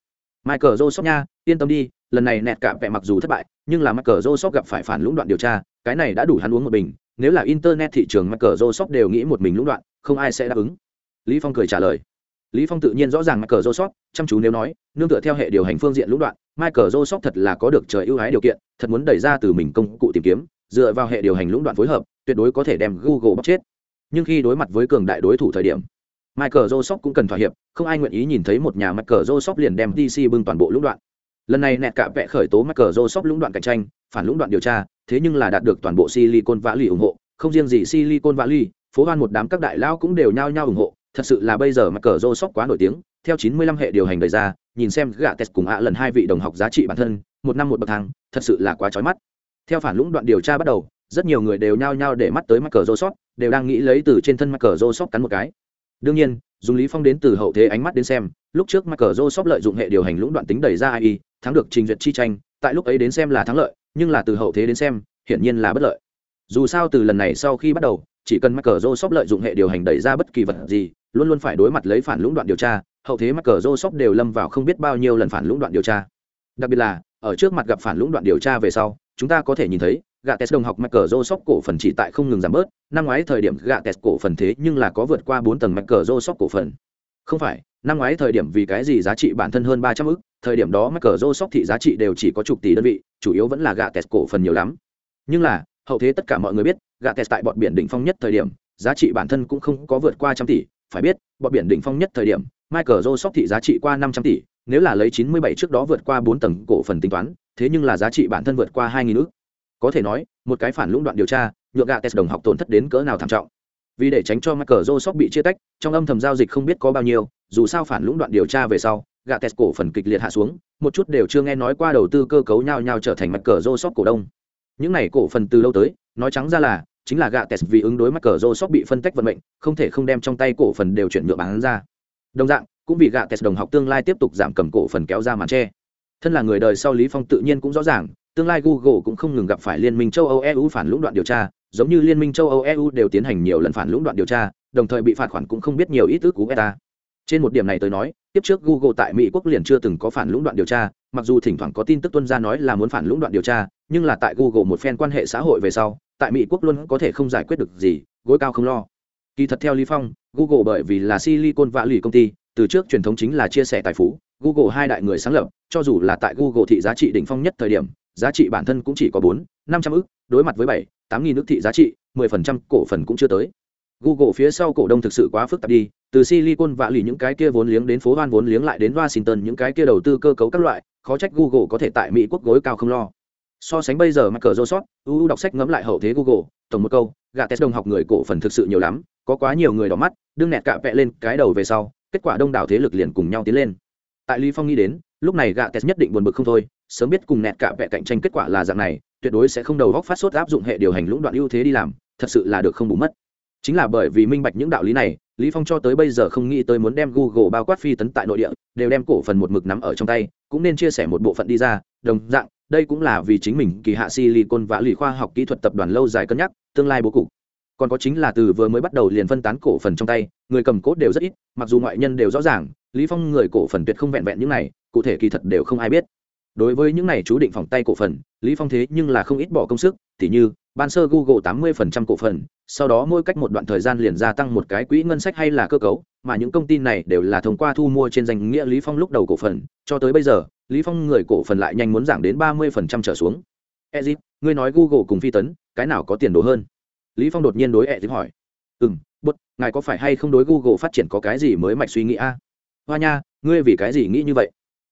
Microsoft nha, yên tâm đi, lần này nẹt cả vẻ mặc dù thất bại, nhưng là Microsoft gặp phải phản lũng đoạn điều tra, cái này đã đủ hắn uống một bình, nếu là internet thị trường Microsoft đều nghĩ một mình lũng đoạn, không ai sẽ đáp ứng. Lý Phong cười trả lời. Lý Phong tự nhiên rõ ràng Microsoft, chăm chú nếu nói, nương tựa theo hệ điều hành phương diện lũng đoạn, michael joseph thật là có được trời ưu ái điều kiện, thật muốn đẩy ra từ mình công cụ tìm kiếm, dựa vào hệ điều hành lũng đoạn phối hợp tuyệt đối có thể đem google bóc chết nhưng khi đối mặt với cường đại đối thủ thời điểm michael joseph cũng cần thỏa hiệp, không ai nguyện ý nhìn thấy một nhà Microsoft liền đem DC bưng toàn bộ lũng đoạn. Lần này nẹt cả vẽ khởi tố Microsoft lũng đoạn cạnh tranh, phản lũng đoạn điều tra, thế nhưng là đạt được toàn bộ Silicon Valley ủng hộ, không riêng gì Silicon Valley, phố hoan một đám các đại lao cũng đều nhao nhao ủng hộ, thật sự là bây giờ Microsoft quá nổi tiếng, theo 95 hệ điều hành đời ra, nhìn xem gạ test cùng ạ lần hai vị đồng học giá trị bản thân, một năm một bậc thang, thật sự là quá trói mắt theo phản lũng đoạn điều tra bắt đầu rất nhiều người đều nhao nhao để mắt tới Michael Joseph, đều đang nghĩ lấy từ trên thân Michael Joseph cắn một cái. Đương nhiên, dùng Lý Phong đến từ hậu thế ánh mắt đến xem, lúc trước Michael Joseph lợi dụng hệ điều hành lũng đoạn tính đẩy ra AI, thắng được trình duyệt chi tranh, tại lúc ấy đến xem là thắng lợi, nhưng là từ hậu thế đến xem, hiển nhiên là bất lợi. Dù sao từ lần này sau khi bắt đầu, chỉ cần Michael Joseph lợi dụng hệ điều hành đẩy ra bất kỳ vật gì, luôn luôn phải đối mặt lấy phản lũng đoạn điều tra, hậu thế Michael Joseph đều lâm vào không biết bao nhiêu lần phản lũng đoạn điều tra. Đặc biệt là, ở trước mặt gặp phản lũng đoạn điều tra về sau, chúng ta có thể nhìn thấy gạ tes đồng học Microsoft cổ phần chỉ tại không ngừng giảm bớt, năm ngoái thời điểm gạ tes cổ phần thế nhưng là có vượt qua bốn tầng Microsoft cổ phần. Không phải, năm ngoái thời điểm vì cái gì giá trị bản thân hơn ba trăm ức, thời điểm đó Microsoft thị giá trị đều chỉ có chục tỷ đơn vị, chủ yếu vẫn là gạ tes cổ phần nhiều lắm. Nhưng là, hậu thế tất cả mọi người biết, gã tes tại bọn biển đỉnh phong nhất thời điểm, giá trị bản thân cũng không có vượt qua trăm tỷ, phải biết, bọn biển đỉnh phong nhất thời điểm, michael joseph thị giá trị qua năm trăm tỷ, nếu là lấy chín mươi bảy trước đó vượt qua bốn tầng cổ phần tính toán, thế nhưng là giá trị bản thân vượt qua hai nghìn ức. Có thể nói một cái phản lũng đoạn điều tra nhượng gã tes đồng học tổn thất đến cỡ nào thảm trọng. Vì để tránh cho michael joseph bị chia tách trong âm thầm giao dịch không biết có bao nhiêu dù sao phản lũng đoạn điều tra về sau gã tes cổ phần kịch liệt hạ xuống một chút đều chưa nghe nói qua đầu tư cơ cấu nhau nhau trở thành michael joseph cổ đông những này cổ phần từ lâu tới? Nói trắng ra là chính là gạ tes vì ứng đối mắc cờ rô sóc bị phân tách vận mệnh không thể không đem trong tay cổ phần đều chuyển nhượng bán ra. Đồng dạng cũng vì gạ tes đồng học tương lai tiếp tục giảm cầm cổ phần kéo ra màn tre. Thân là người đời sau lý phong tự nhiên cũng rõ ràng tương lai Google cũng không ngừng gặp phải Liên minh châu Âu EU phản lũng đoạn điều tra, giống như Liên minh châu Âu EU đều tiến hành nhiều lần phản lũng đoạn điều tra, đồng thời bị phạt khoản cũng không biết nhiều ít ước cú beta. Trên một điểm này tôi nói, tiếp trước Google tại Mỹ quốc liền chưa từng có phản lũng đoạn điều tra, mặc dù thỉnh thoảng có tin tức tuân ra nói là muốn phản lũng đoạn điều tra, nhưng là tại Google một phen quan hệ xã hội về sau, tại Mỹ quốc luôn có thể không giải quyết được gì, gối cao không lo. Kỳ thật theo Lý Phong, Google bởi vì là Silicon Valley công ty, từ trước truyền thống chính là chia sẻ tài phú, Google hai đại người sáng lập, cho dù là tại Google thị giá trị đỉnh phong nhất thời điểm, giá trị bản thân cũng chỉ có bốn năm trăm ước đối mặt với bảy tám nghìn nước thị giá trị mười phần trăm cổ phần cũng chưa tới google phía sau cổ đông thực sự quá phức tạp đi từ silicon vạ lì những cái kia vốn liếng đến phố hoan vốn liếng lại đến washington những cái kia đầu tư cơ cấu các loại khó trách google có thể tại mỹ quốc gối cao không lo so sánh bây giờ michael joseph uu đọc sách ngẫm lại hậu thế google, tổng một câu gà test đồng học người cổ phần thực sự nhiều lắm, có quá nhiều người đỏ mắt, đương nẹt cạ vẹ lên cái đầu về sau, kết quả đông đảo thế lực liền cùng nhau tiến lên. Tại lý phong nghĩ đến, lúc này gạ test nhất định buồn bực không thôi, sớm biết cùng nẹt cả vẽ cạnh tranh kết quả là dạng này, tuyệt đối sẽ không đầu góc phát sốt áp dụng hệ điều hành lũng đoạn ưu thế đi làm, thật sự là được không bù mất. Chính là bởi vì minh bạch những đạo lý này lý phong cho tới bây giờ không nghĩ tới muốn đem google bao quát phi tấn tại nội địa, đều đem cổ phần một mực nắm ở trong tay, cũng nên chia sẻ một bộ phận đi ra, đồng dạng đây cũng là vì chính mình kỳ hạ silicon và lì khoa học kỹ thuật tập đoàn lâu dài cân nhắc, tương lai bố cục. Còn có chính là từ vừa mới bắt đầu liền phân tán cổ phần trong tay, người cầm cốt đều rất ít, mặc dù ngoại nhân đều rõ ràng, lý phong người cổ phần tuyệt không vẹn vẹn những này, cụ thể kỳ thật đều không ai biết. Đối với những này chú định phòng tay cổ phần, lý phong thế nhưng là không ít bỏ công sức, tỉ như, ban sơ google 80% cổ phần, sau đó mỗi cách một đoạn thời gian liền gia tăng một cái quỹ ngân sách hay là cơ cấu, mà những công ty này đều là thông qua thu mua trên danh nghĩa lý phong lúc đầu cổ phần, cho tới bây giờ lý phong người cổ phần lại nhanh muốn giảm đến 30% trở xuống ezip ngươi nói google cùng phi tấn cái nào có tiền đồ hơn lý phong đột nhiên đối ezip hỏi ừm bất ngài có phải hay không đối google phát triển có cái gì mới mạch suy nghĩ a hoa nha ngươi vì cái gì nghĩ như vậy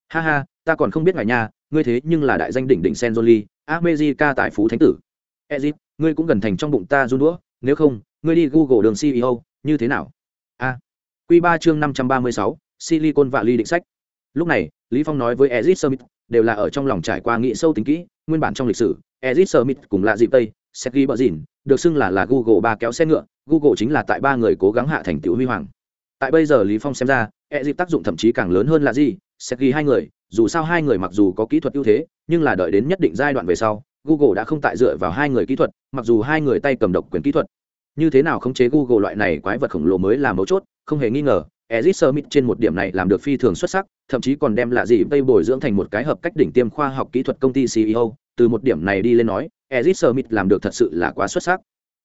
ha ha ta còn không biết ngài nha ngươi thế nhưng là đại danh đỉnh đỉnh Senzoli, America tại phú thánh tử. Ezip, ngươi cũng gần thành trong bụng ta run đũa, nếu không, ngươi đi Google đường CEO, như thế nào? A. Quy 3 chương 536, Silicon Valley định sách. Lúc này, Lý Phong nói với Ezip summit đều là ở trong lòng trải qua nghị sâu tính kỹ, nguyên bản trong lịch sử, Ezip summit cùng là dịp Tây, Sergey Brin, được xưng là là Google ba kéo xe ngựa, Google chính là tại ba người cố gắng hạ thành tiểu huy hoàng. Tại bây giờ Lý Phong xem ra, Ezip tác dụng thậm chí càng lớn hơn là gì? Seki hai người, dù sao hai người mặc dù có kỹ thuật ưu thế nhưng là đợi đến nhất định giai đoạn về sau google đã không tại dựa vào hai người kỹ thuật mặc dù hai người tay cầm độc quyền kỹ thuật như thế nào khống chế google loại này quái vật khổng lồ mới là mấu chốt không hề nghi ngờ Ezit Smith trên một điểm này làm được phi thường xuất sắc, thậm chí còn đem là gì Tây bồi dưỡng thành một cái hợp cách đỉnh tiêm khoa học kỹ thuật công ty CEO, từ một điểm này đi lên nói, Ezit Smith làm được thật sự là quá xuất sắc.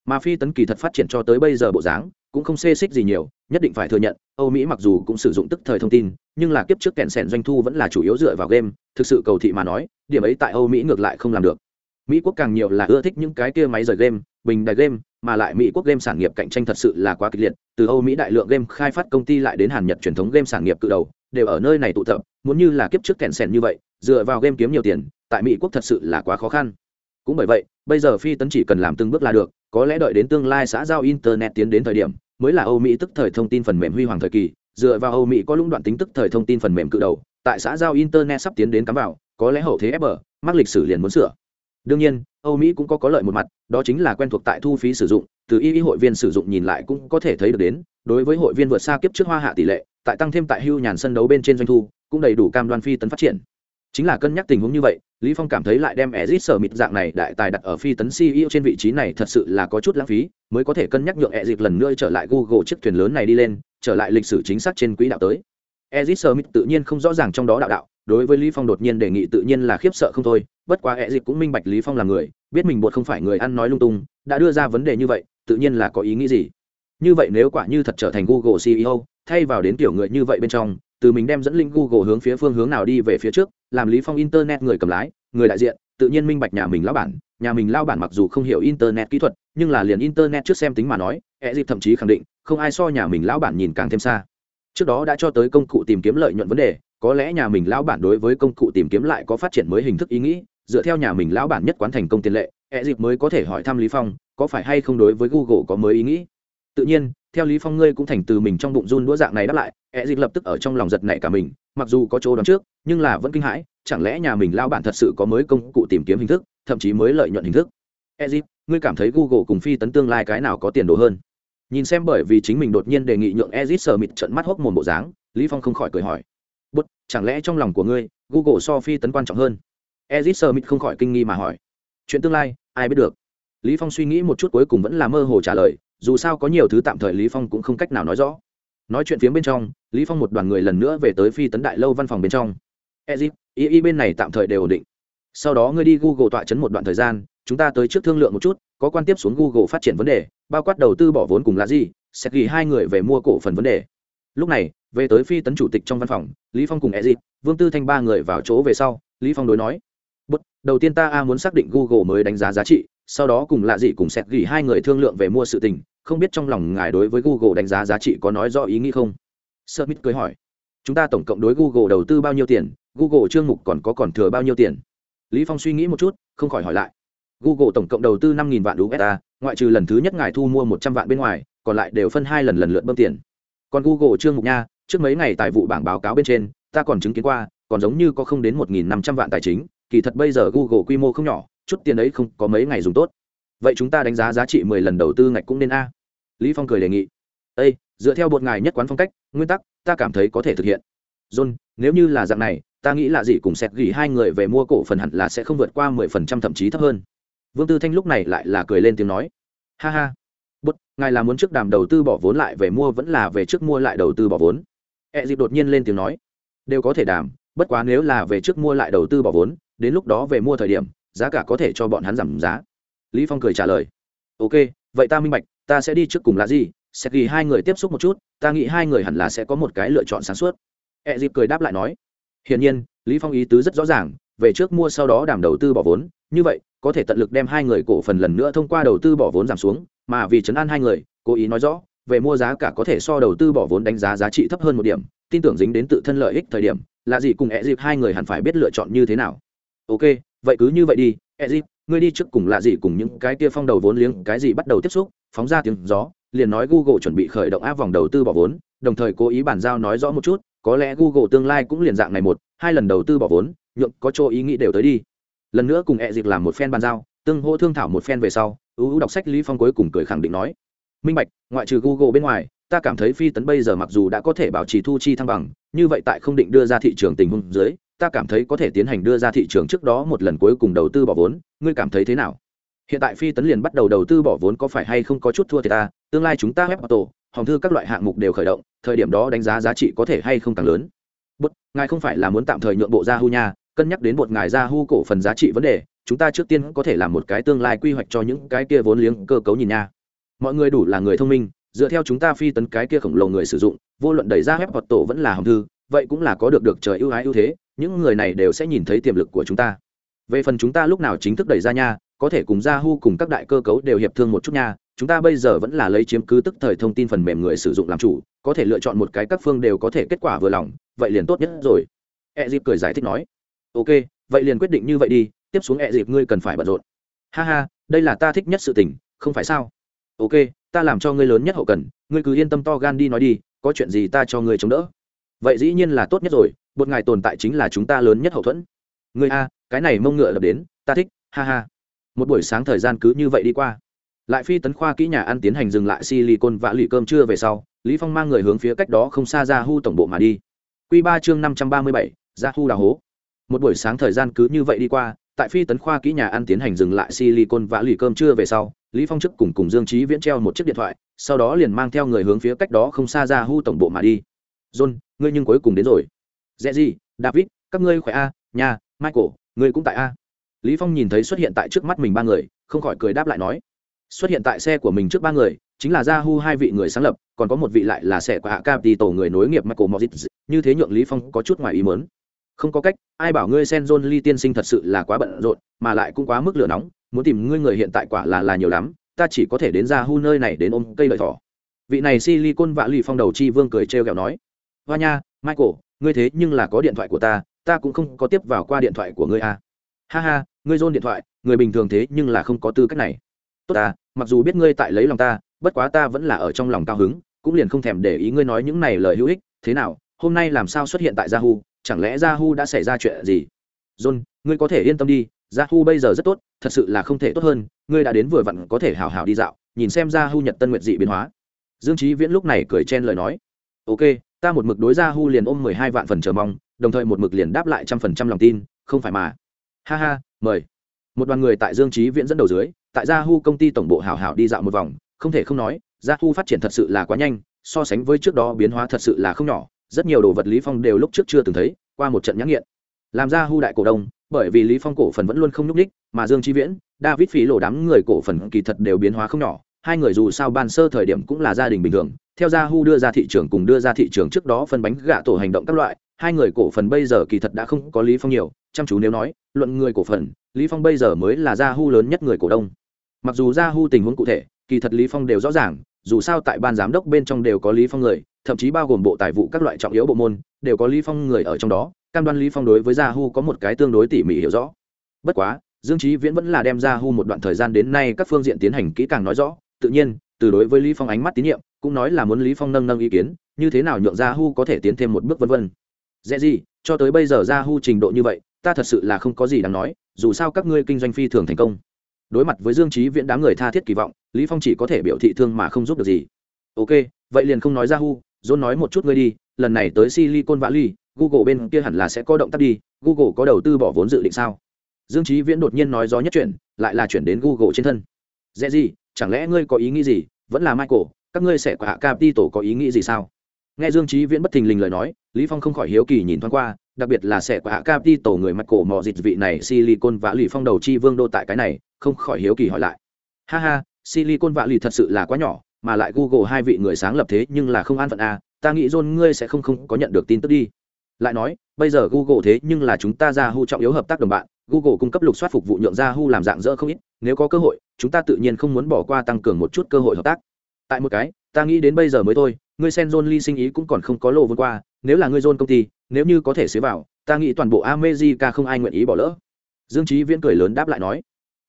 Mà phi tấn kỳ thật phát triển cho tới bây giờ bộ dáng, cũng không xê xích gì nhiều, nhất định phải thừa nhận, Âu Mỹ mặc dù cũng sử dụng tức thời thông tin, nhưng là kiếp trước kẹn sẻn doanh thu vẫn là chủ yếu dựa vào game thực sự cầu thị mà nói điểm ấy tại âu mỹ ngược lại không làm được mỹ quốc càng nhiều là ưa thích những cái kia máy rời game bình đài game mà lại mỹ quốc game sản nghiệp cạnh tranh thật sự là quá kịch liệt. Từ âu mỹ đại lượng game khai phát công ty lại đến hàn nhật truyền thống game sản nghiệp cự đầu đều ở nơi này tụ tập muốn như là kiếp trước kẹn sẻn như vậy dựa vào game kiếm nhiều tiền tại mỹ quốc thật sự là quá khó khăn. Cũng bởi vậy bây giờ phi tấn chỉ cần làm từng bước là được có lẽ đợi đến tương lai xã giao internet tiến đến thời điểm mới là âu mỹ tức thời thông tin phần mềm huy hoàng thời kỳ. Dựa vào Âu Mỹ có lũng đoạn tính tức thời thông tin phần mềm cự đầu, tại xã giao internet sắp tiến đến cắm vào, có lẽ hậu thế FB, mắc lịch sử liền muốn sửa. Đương nhiên, Âu Mỹ cũng có có lợi một mặt, đó chính là quen thuộc tại thu phí sử dụng, từ y hội viên sử dụng nhìn lại cũng có thể thấy được đến, đối với hội viên vượt xa kiếp trước hoa hạ tỷ lệ, tại tăng thêm tại hưu nhàn sân đấu bên trên doanh thu, cũng đầy đủ cam đoan phi tấn phát triển. Chính là cân nhắc tình huống như vậy, Lý Phong cảm thấy lại đem Ezic sở mịt dạng này đại tài đặt ở phi tấn CEO trên vị trí này thật sự là có chút lãng phí, mới có thể cân nhắc nhượng Ezic lần nữa trở lại Google chiếc thuyền lớn này đi lên, trở lại lịch sử chính xác trên quỹ đạo tới ezit smith tự nhiên không rõ ràng trong đó đạo đạo, đối với lý phong đột nhiên đề nghị tự nhiên là khiếp sợ không thôi, bất quá ezit cũng minh bạch lý phong là người, biết mình bột không phải người ăn nói lung tung, đã đưa ra vấn đề như vậy, tự nhiên là có ý nghĩ gì. Như vậy nếu quả như thật trở thành google ceo thay vào đến kiểu người như vậy bên trong, từ mình đem dẫn linh google hướng phía phương hướng nào đi về phía trước, làm lý phong internet người cầm lái, người đại diện, tự nhiên minh bạch nhà mình lão bản, nhà mình lao bản mặc dù không hiểu internet kỹ thuật, nhưng là liền internet trước xem tính mà nói e dịp thậm chí khẳng định, không ai so nhà mình lão bản nhìn càng thêm xa trước đó đã cho tới công cụ tìm kiếm lợi nhuận vấn đề, có lẽ nhà mình lão bản đối với công cụ tìm kiếm lại có phát triển mới hình thức ý nghĩ, dựa theo nhà mình lão bản nhất quán thành công tiền lệ e dịp mới có thể hỏi thăm lý phong, có phải hay không đối với google có mới ý nghĩ. Tự nhiên, theo lý phong ngươi cũng thành từ mình trong bụng run đũa dạng này đáp lại e dịp lập tức ở trong lòng giật nảy cả mình, mặc dù có chỗ đoán trước, nhưng là vẫn kinh hãi, chẳng lẽ nhà mình lão bản thật sự có mới công cụ tìm kiếm hình thức, thậm chí mới lợi nhuận hình thức. e dịp, ngươi cảm thấy google cùng phi tấn tương lai cái nào có tiền đồ hơn? Nhìn xem bởi vì chính mình đột nhiên đề nghị nhượng ezit sờ mịt trận mắt hốc mồm bộ dáng, lý phong không khỏi cười hỏi. Bút, chẳng lẽ trong lòng của ngươi, google so phi tấn quan trọng hơn? Ezit sờ mịt không khỏi kinh nghi mà hỏi. Chuyện tương lai, ai biết được? Lý phong suy nghĩ một chút cuối cùng vẫn là mơ hồ trả lời, dù sao có nhiều thứ tạm thời lý phong cũng không cách nào nói rõ. Nói chuyện phía bên trong, lý phong một đoàn người lần nữa về tới phi tấn đại lâu văn phòng bên trong. Ezit y y bên này tạm thời đều ổn định. Sau đó ngươi đi google tọa chấn một đoạn thời gian chúng ta tới trước thương lượng một chút, có quan tiếp xuống google phát triển vấn đề, bao quát đầu tư bỏ vốn cùng là gì, sẽ ghi hai người về mua cổ phần vấn đề. Lúc này, về tới phi tấn chủ tịch trong văn phòng, lý phong cùng ezit vương tư thanh ba người vào chỗ về sau, lý phong đối nói, bất, đầu tiên ta, a, muốn xác định google mới đánh giá giá trị, sau đó cùng lạ gì cùng sẽ ghi hai người thương lượng về mua sự tình, không biết trong lòng ngài đối với google đánh giá giá trị có nói rõ ý nghĩ không? Smith cười hỏi, chúng ta tổng cộng đối google đầu tư bao nhiêu tiền, google chương mục còn có còn thừa bao nhiêu tiền? Lý phong suy nghĩ một chút, không khỏi hỏi lại google tổng cộng đầu tư năm vạn usd ngoại trừ lần thứ nhất ngài thu mua một trăm vạn bên ngoài, còn lại đều phân hai lần lần lượt bơm tiền. Còn google trương mục nha, trước mấy ngày tại vụ bảng báo cáo bên trên, ta còn chứng kiến qua, còn giống như có không đến một năm trăm vạn tài chính, kỳ thật bây giờ google quy mô không nhỏ, chút tiền ấy không có mấy ngày dùng tốt. Vậy chúng ta đánh giá giá trị mười lần đầu tư ngạch cũng nên a. Lý phong cười đề nghị. Ây dựa theo bột ngài nhất quán phong cách, nguyên tắc, ta cảm thấy có thể thực hiện. John, nếu như là dạng này, ta nghĩ là gì cùng xét gỉ hai người về mua cổ phần hẳn là sẽ không vượt qua mười phần trăm, thậm chí thấp hơn vương tư thanh lúc này lại là cười lên tiếng nói, ha ha, bút, ngài là muốn trước đàm đầu tư bỏ vốn lại về mua vẫn là về trước mua lại đầu tư bỏ vốn? E dịp đột nhiên lên tiếng nói, đều có thể đàm, bất quá nếu là về trước mua lại đầu tư bỏ vốn, đến lúc đó về mua thời điểm, giá cả có thể cho bọn hắn giảm giá. Lý phong cười trả lời, ok, vậy ta minh bạch, ta sẽ đi trước cùng là gì, sẽ ghi hai người tiếp xúc một chút, ta nghĩ hai người hẳn là sẽ có một cái lựa chọn sáng suốt. E dịp cười đáp lại nói, hiển nhiên, lý phong ý tứ rất rõ ràng, về trước mua sau đó đảm đầu tư bỏ vốn, như vậy có thể tận lực đem hai người cổ phần lần nữa thông qua đầu tư bỏ vốn giảm xuống, mà vì chấn an hai người, cố ý nói rõ, về mua giá cả có thể so đầu tư bỏ vốn đánh giá giá trị thấp hơn một điểm, tin tưởng dính đến tự thân lợi ích thời điểm, là gì cùng e dịp hai người hẳn phải biết lựa chọn như thế nào. Ok, vậy cứ như vậy đi e dịp ngươi đi trước cùng là gì cùng những cái kia phong đầu vốn liếng, cái gì bắt đầu tiếp xúc, phóng ra tiếng gió, liền nói google chuẩn bị khởi động áp vòng đầu tư bỏ vốn, đồng thời cố ý bàn giao nói rõ một chút, có lẽ google tương lai cũng liền dạng này một, hai lần đầu tư bỏ vốn, nhượng có chỗ ý nghĩ đều tới đi lần nữa cùng ẹ dịp làm một phen bàn giao, tương hỗ thương thảo một phen về sau, ưu đọc sách lý phong cuối cùng cười khẳng định nói, minh bạch, ngoại trừ google bên ngoài, ta cảm thấy phi tấn bây giờ mặc dù đã có thể bảo trì thu chi thăng bằng, như vậy tại không định đưa ra thị trường tình huống dưới, ta cảm thấy có thể tiến hành đưa ra thị trường trước đó một lần cuối cùng đầu tư bỏ vốn, ngươi cảm thấy thế nào? Hiện tại phi tấn liền bắt đầu đầu tư bỏ vốn có phải hay không có chút thua thì ta, tương lai chúng ta web auto hòng thư các loại hạng mục đều khởi động, thời điểm đó đánh giá giá trị có thể hay không càng lớn. Bất, ngài không phải là muốn tạm thời nhượng bộ ra hu nha cân nhắc đến một ngài ra hu cổ phần giá trị vấn đề, chúng ta trước tiên có thể làm một cái tương lai quy hoạch cho những cái kia vốn liếng cơ cấu nhìn nha. Mọi người đủ là người thông minh, dựa theo chúng ta phi tấn cái kia khổng lồ người sử dụng, vô luận đẩy ra web hoặc tổ vẫn là hồng thư, vậy cũng là có được được trời ưu ái ưu thế, những người này đều sẽ nhìn thấy tiềm lực của chúng ta. Về phần chúng ta lúc nào chính thức đẩy ra nha, có thể cùng ra hu cùng các đại cơ cấu đều hiệp thương một chút nha, chúng ta bây giờ vẫn là lấy chiếm cứ tức thời thông tin phần mềm người sử dụng làm chủ, có thể lựa chọn một cái các phương đều có thể kết quả vừa lòng, vậy liền tốt nhất rồi. E dịp cười giải thích nói ok vậy liền quyết định như vậy đi tiếp xuống e dịp ngươi cần phải bận rộn. Ha ha đây là ta thích nhất sự tình không phải sao? Ok ta làm cho ngươi lớn nhất hậu cần ngươi cứ yên tâm to gan đi nói đi có chuyện gì ta cho ngươi chống đỡ. Vậy dĩ nhiên là tốt nhất rồi một ngày tồn tại chính là chúng ta lớn nhất hậu thuẫn. Ngươi a cái này mông ngựa lập đến ta thích ha ha. Một buổi sáng thời gian cứ như vậy đi qua. Lại phi tấn khoa kỹ nhà ăn tiến hành dừng lại silicon và lụy cơm trưa về sau lý phong mang người hướng phía cách đó không xa ra hu tổng bộ mà đi. Quy ba chương năm trăm ba mươi bảy, ra hu đào hố một buổi sáng thời gian cứ như vậy đi qua tại phi tấn khoa kỹ nhà ăn tiến hành dừng lại silicon và lì cơm trưa về sau lý phong chức cùng cùng dương trí viễn treo một chiếc điện thoại sau đó liền mang theo người hướng phía cách đó không xa ra hu tổng bộ mà đi. John ngươi nhưng cuối cùng đến rồi. Dễ gì david các ngươi khỏe a? Nhà michael ngươi cũng tại a? Lý phong nhìn thấy xuất hiện tại trước mắt mình ba người không khỏi cười đáp lại nói. Xuất hiện tại xe của mình trước ba người chính là Ra Hu hai vị người sáng lập, còn có một vị lại là sẻ của hạ Capital người nối nghiệp Michael Mozit, như thế nhượng Lý Phong có chút ngoài ý muốn. Không có cách, ai bảo ngươi Senzon Lee tiên sinh thật sự là quá bận rộn, mà lại cũng quá mức lửa nóng, muốn tìm ngươi người hiện tại quả là là nhiều lắm, ta chỉ có thể đến Ra Hu nơi này đến ôm cây lợi thỏ. Vị này Silicon vạ lì phong đầu chi vương cười trêu ghẹo nói: "Hoa nha, Michael, ngươi thế nhưng là có điện thoại của ta, ta cũng không có tiếp vào qua điện thoại của ngươi à? Ha ha, ngươi dôn điện thoại, người bình thường thế nhưng là không có tư cách này. Tốt ta, mặc dù biết ngươi tại lấy lòng ta, bất quá ta vẫn là ở trong lòng cao hứng cũng liền không thèm để ý ngươi nói những này lời hữu ích thế nào hôm nay làm sao xuất hiện tại yahoo chẳng lẽ yahoo đã xảy ra chuyện gì? John, ngươi có thể yên tâm đi yahoo bây giờ rất tốt, thật sự là không thể tốt hơn, ngươi đã đến vừa vặn có thể hào hào đi dạo, nhìn xem yahoo nhật tân nguyệt dị biến hóa. Dương trí viễn lúc này cười chen lời nói. Ok, ta một mực đối yahoo liền ôm mười hai vạn phần chờ mong, đồng thời một mực liền đáp lại trăm phần trăm lòng tin, không phải mà. Ha ha, mời. Một đoàn người tại dương trí viễn dẫn đầu dưới, tại yahoo công ty tổng bộ hào hào đi dạo một vòng, không thể không nói, gia Hu phát triển thật sự là quá nhanh, so sánh với trước đó biến hóa thật sự là không nhỏ rất nhiều đồ vật lý phong đều lúc trước chưa từng thấy, qua một trận nhãn nghiện. Làm ra hu đại cổ đông, bởi vì lý phong cổ phần vẫn luôn không nhúc ních mà dương chi viễn, david phí lộ đám người cổ phần kỳ thật đều biến hóa không nhỏ, hai người dù sao ban sơ thời điểm cũng là gia đình bình thường, theo gia hu đưa ra thị trường cùng đưa ra thị trường trước đó phân bánh gạ tổ hành động các loại, hai người cổ phần bây giờ kỳ thật đã không có lý phong nhiều, chăm chú nếu nói, luận người cổ phần, lý phong bây giờ mới là gia hu lớn nhất người cổ đông. Mặc dù gia hu tình huống cụ thể, kỳ thật lý phong đều rõ ràng dù sao tại ban giám đốc bên trong đều có lý phong người, thậm chí bao gồm bộ tài vụ các loại trọng yếu bộ môn, đều có lý phong người ở trong đó, cam đoan lý phong đối với gia hu có một cái tương đối tỉ mỉ hiểu rõ. Bất quá, dương trí viễn vẫn là đem gia hu một đoạn thời gian đến nay các phương diện tiến hành kỹ càng nói rõ, tự nhiên, từ đối với lý phong ánh mắt tín nhiệm, cũng nói là muốn lý phong nâng nâng ý kiến, như thế nào nhượng gia hu có thể tiến thêm một bước vân vân. Dễ gì, cho tới bây giờ gia hu trình độ như vậy, ta thật sự là không có gì đáng nói, dù sao các ngươi kinh doanh phi thường thành công đối mặt với dương trí viễn đám người tha thiết kỳ vọng, lý phong chỉ có thể biểu thị thương mà không giúp được gì. Ok, vậy liền không nói ra hu john nói một chút ngươi đi, lần này tới silicon valley, google bên kia hẳn là sẽ có động tác đi, google có đầu tư bỏ vốn dự định sao? Dương trí viễn đột nhiên nói gió nhất chuyển, lại là chuyển đến google trên thân. Dễ gì, chẳng lẽ ngươi có ý nghĩ gì? Vẫn là michael, các ngươi sẽ quả capital có ý nghĩ gì sao? Nghe dương trí viễn bất thình lình lời nói, lý phong không khỏi hiếu kỳ nhìn thoáng qua đặc biệt là sẽ quả tổ người mặt cổ mò dịch vị này silicon và lì phong đầu chi vương đô tại cái này không khỏi hiếu kỳ hỏi lại. Ha ha silicon valley thật sự là quá nhỏ mà lại google hai vị người sáng lập thế nhưng là không an phận à, ta nghĩ john ngươi sẽ không không có nhận được tin tức đi. Lại nói bây giờ google thế nhưng là chúng ta ra hu trọng yếu hợp tác đồng bạn google cung cấp lục soát phục vụ nhượng ra hu làm dạng dỡ không ít nếu có cơ hội chúng ta tự nhiên không muốn bỏ qua tăng cường một chút cơ hội hợp tác. Tại một cái ta nghĩ đến bây giờ mới thôi ngươi sen john ly sinh ý cũng còn không có lộ vượt qua nếu là ngươi john công ty nếu như có thể xế vào, ta nghĩ toàn bộ america không ai nguyện ý bỏ lỡ dương trí viễn cười lớn đáp lại nói,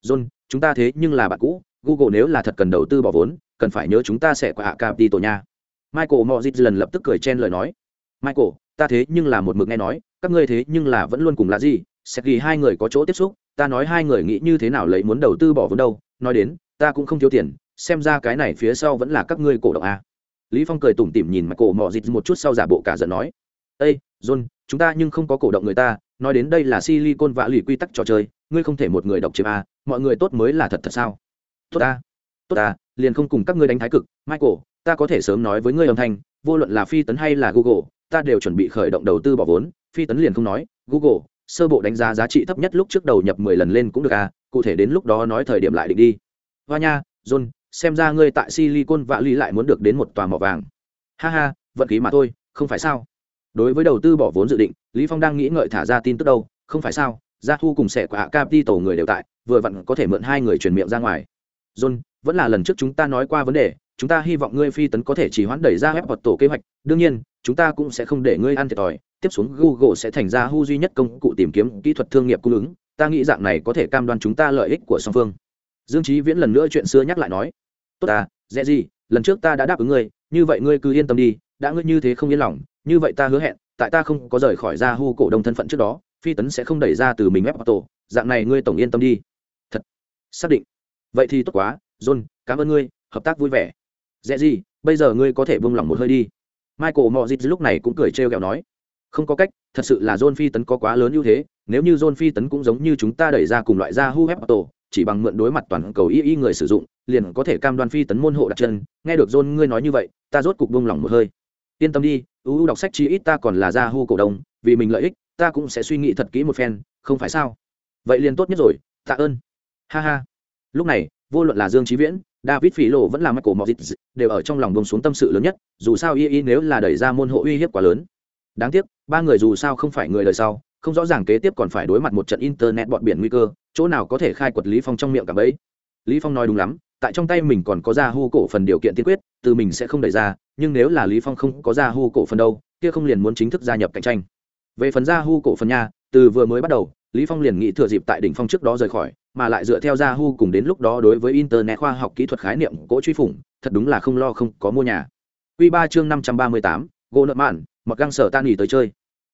john, chúng ta thế nhưng là bạn cũ, google nếu là thật cần đầu tư bỏ vốn, cần phải nhớ chúng ta sẽ qua hạ capital nha michael mozit lần lập tức cười chen lời nói, michael, ta thế nhưng là một mực nghe nói, các ngươi thế nhưng là vẫn luôn cùng là gì, sẽ ghi hai người có chỗ tiếp xúc, ta nói hai người nghĩ như thế nào lấy muốn đầu tư bỏ vốn đâu, nói đến, ta cũng không thiếu tiền, xem ra cái này phía sau vẫn là các ngươi cổ động à? lý phong cười tủm tỉm nhìn michael mozit một chút sau giả bộ cả giận nói ây john, chúng ta nhưng không có cổ động người ta, nói đến đây là silicon vạ lì quy tắc trò chơi, ngươi không thể một người độc chiếm a, mọi người tốt mới là thật thật sao? Tốt ta tốt ta, liền không cùng các ngươi đánh thái cực. Michael, ta có thể sớm nói với ngươi âm thanh, vô luận là phi tấn hay là google, ta đều chuẩn bị khởi động đầu tư bỏ vốn. Phi tấn liền không nói. Google, sơ bộ đánh giá giá trị thấp nhất lúc trước đầu nhập mười lần lên cũng được à cụ thể đến lúc đó nói thời điểm lại định đi. Hoa nha, john, xem ra ngươi tại silicon vạ lì lại muốn được đến một tòa mỏ vàng. Ha ha, vận khí mà thôi, không phải sao? Đối với đầu tư bỏ vốn dự định, lý phong đang nghĩ ngợi thả ra tin tức đâu, không phải sao, gia thu cùng sẽ của hạ capital người đều tại, vừa vặn có thể mượn hai người truyền miệng ra ngoài. John, vẫn là lần trước chúng ta nói qua vấn đề, chúng ta hy vọng ngươi phi tấn có thể chỉ hoãn đẩy ra web hoặc tổ kế hoạch, đương nhiên, chúng ta cũng sẽ không để ngươi ăn thiệt thòi, tiếp xuống google sẽ thành ra hu duy nhất công cụ tìm kiếm kỹ thuật thương nghiệp cung ứng, ta nghĩ dạng này có thể cam đoan chúng ta lợi ích của song phương. Dương trí viễn lần nữa chuyện xưa nhắc lại nói, tốt ta, dễ gì, lần trước ta đã đáp ứng ngươi, như vậy ngươi cứ yên tâm đi, đã ngươi như thế không yên lòng như vậy ta hứa hẹn, tại ta không có rời khỏi ra hu cổ đông thân phận trước đó, phi tấn sẽ không đẩy ra từ mình ép auto dạng này ngươi tổng yên tâm đi. Thật. Xác định. Vậy thì tốt quá, john, cảm ơn ngươi, hợp tác vui vẻ. Dễ gì, bây giờ ngươi có thể buông lỏng một hơi đi. Michael mò dịp lúc này cũng cười trêu ghẹo nói. Không có cách, thật sự là john phi tấn có quá lớn ưu thế, nếu như john phi tấn cũng giống như chúng ta đẩy ra cùng loại ra hu ép auto chỉ bằng mượn đối mặt toàn cầu y y người sử dụng, liền có thể cam đoan phi tấn môn hộ đặt chân. Nghe được john ngươi nói như vậy, ta rốt cục buông lỏng một hơi. Yên tâm đi uu đọc sách chi ít ta còn là Yahoo cổ đông, vì mình lợi ích, ta cũng sẽ suy nghĩ thật kỹ một phen, không phải sao? Vậy liền tốt nhất rồi, tạ ơn. Ha ha. Lúc này, vô luận là dương trí viễn, david phỉ lộ vẫn là michael mozit đều ở trong lòng bông xuống tâm sự lớn nhất, dù sao y y nếu là đẩy ra môn hộ uy hiếp quá lớn. Đáng tiếc, ba người dù sao không phải người đời sau, không rõ ràng kế tiếp còn phải đối mặt một trận internet bọn biển nguy cơ, chỗ nào có thể khai quật lý phong trong miệng cả bấy. Lý phong nói đúng lắm, tại trong tay mình còn có ra hu cổ phần điều kiện tiên quyết, từ mình sẽ không đẩy ra nhưng nếu là lý phong không có ra hu cổ phần đâu, kia không liền muốn chính thức gia nhập cạnh tranh. Về phần ra hu cổ phần nha, từ vừa mới bắt đầu, lý phong liền nghĩ thừa dịp tại đỉnh phong trước đó rời khỏi, mà lại dựa theo ra hu cùng đến lúc đó đối với internet khoa học kỹ thuật khái niệm cỗ truy phủng, thật đúng là không lo không có mua nhà. Quy ba chương năm trăm ba mươi tám, gỗ nợ mạn, mặc găng sở tan nghỉ tới chơi.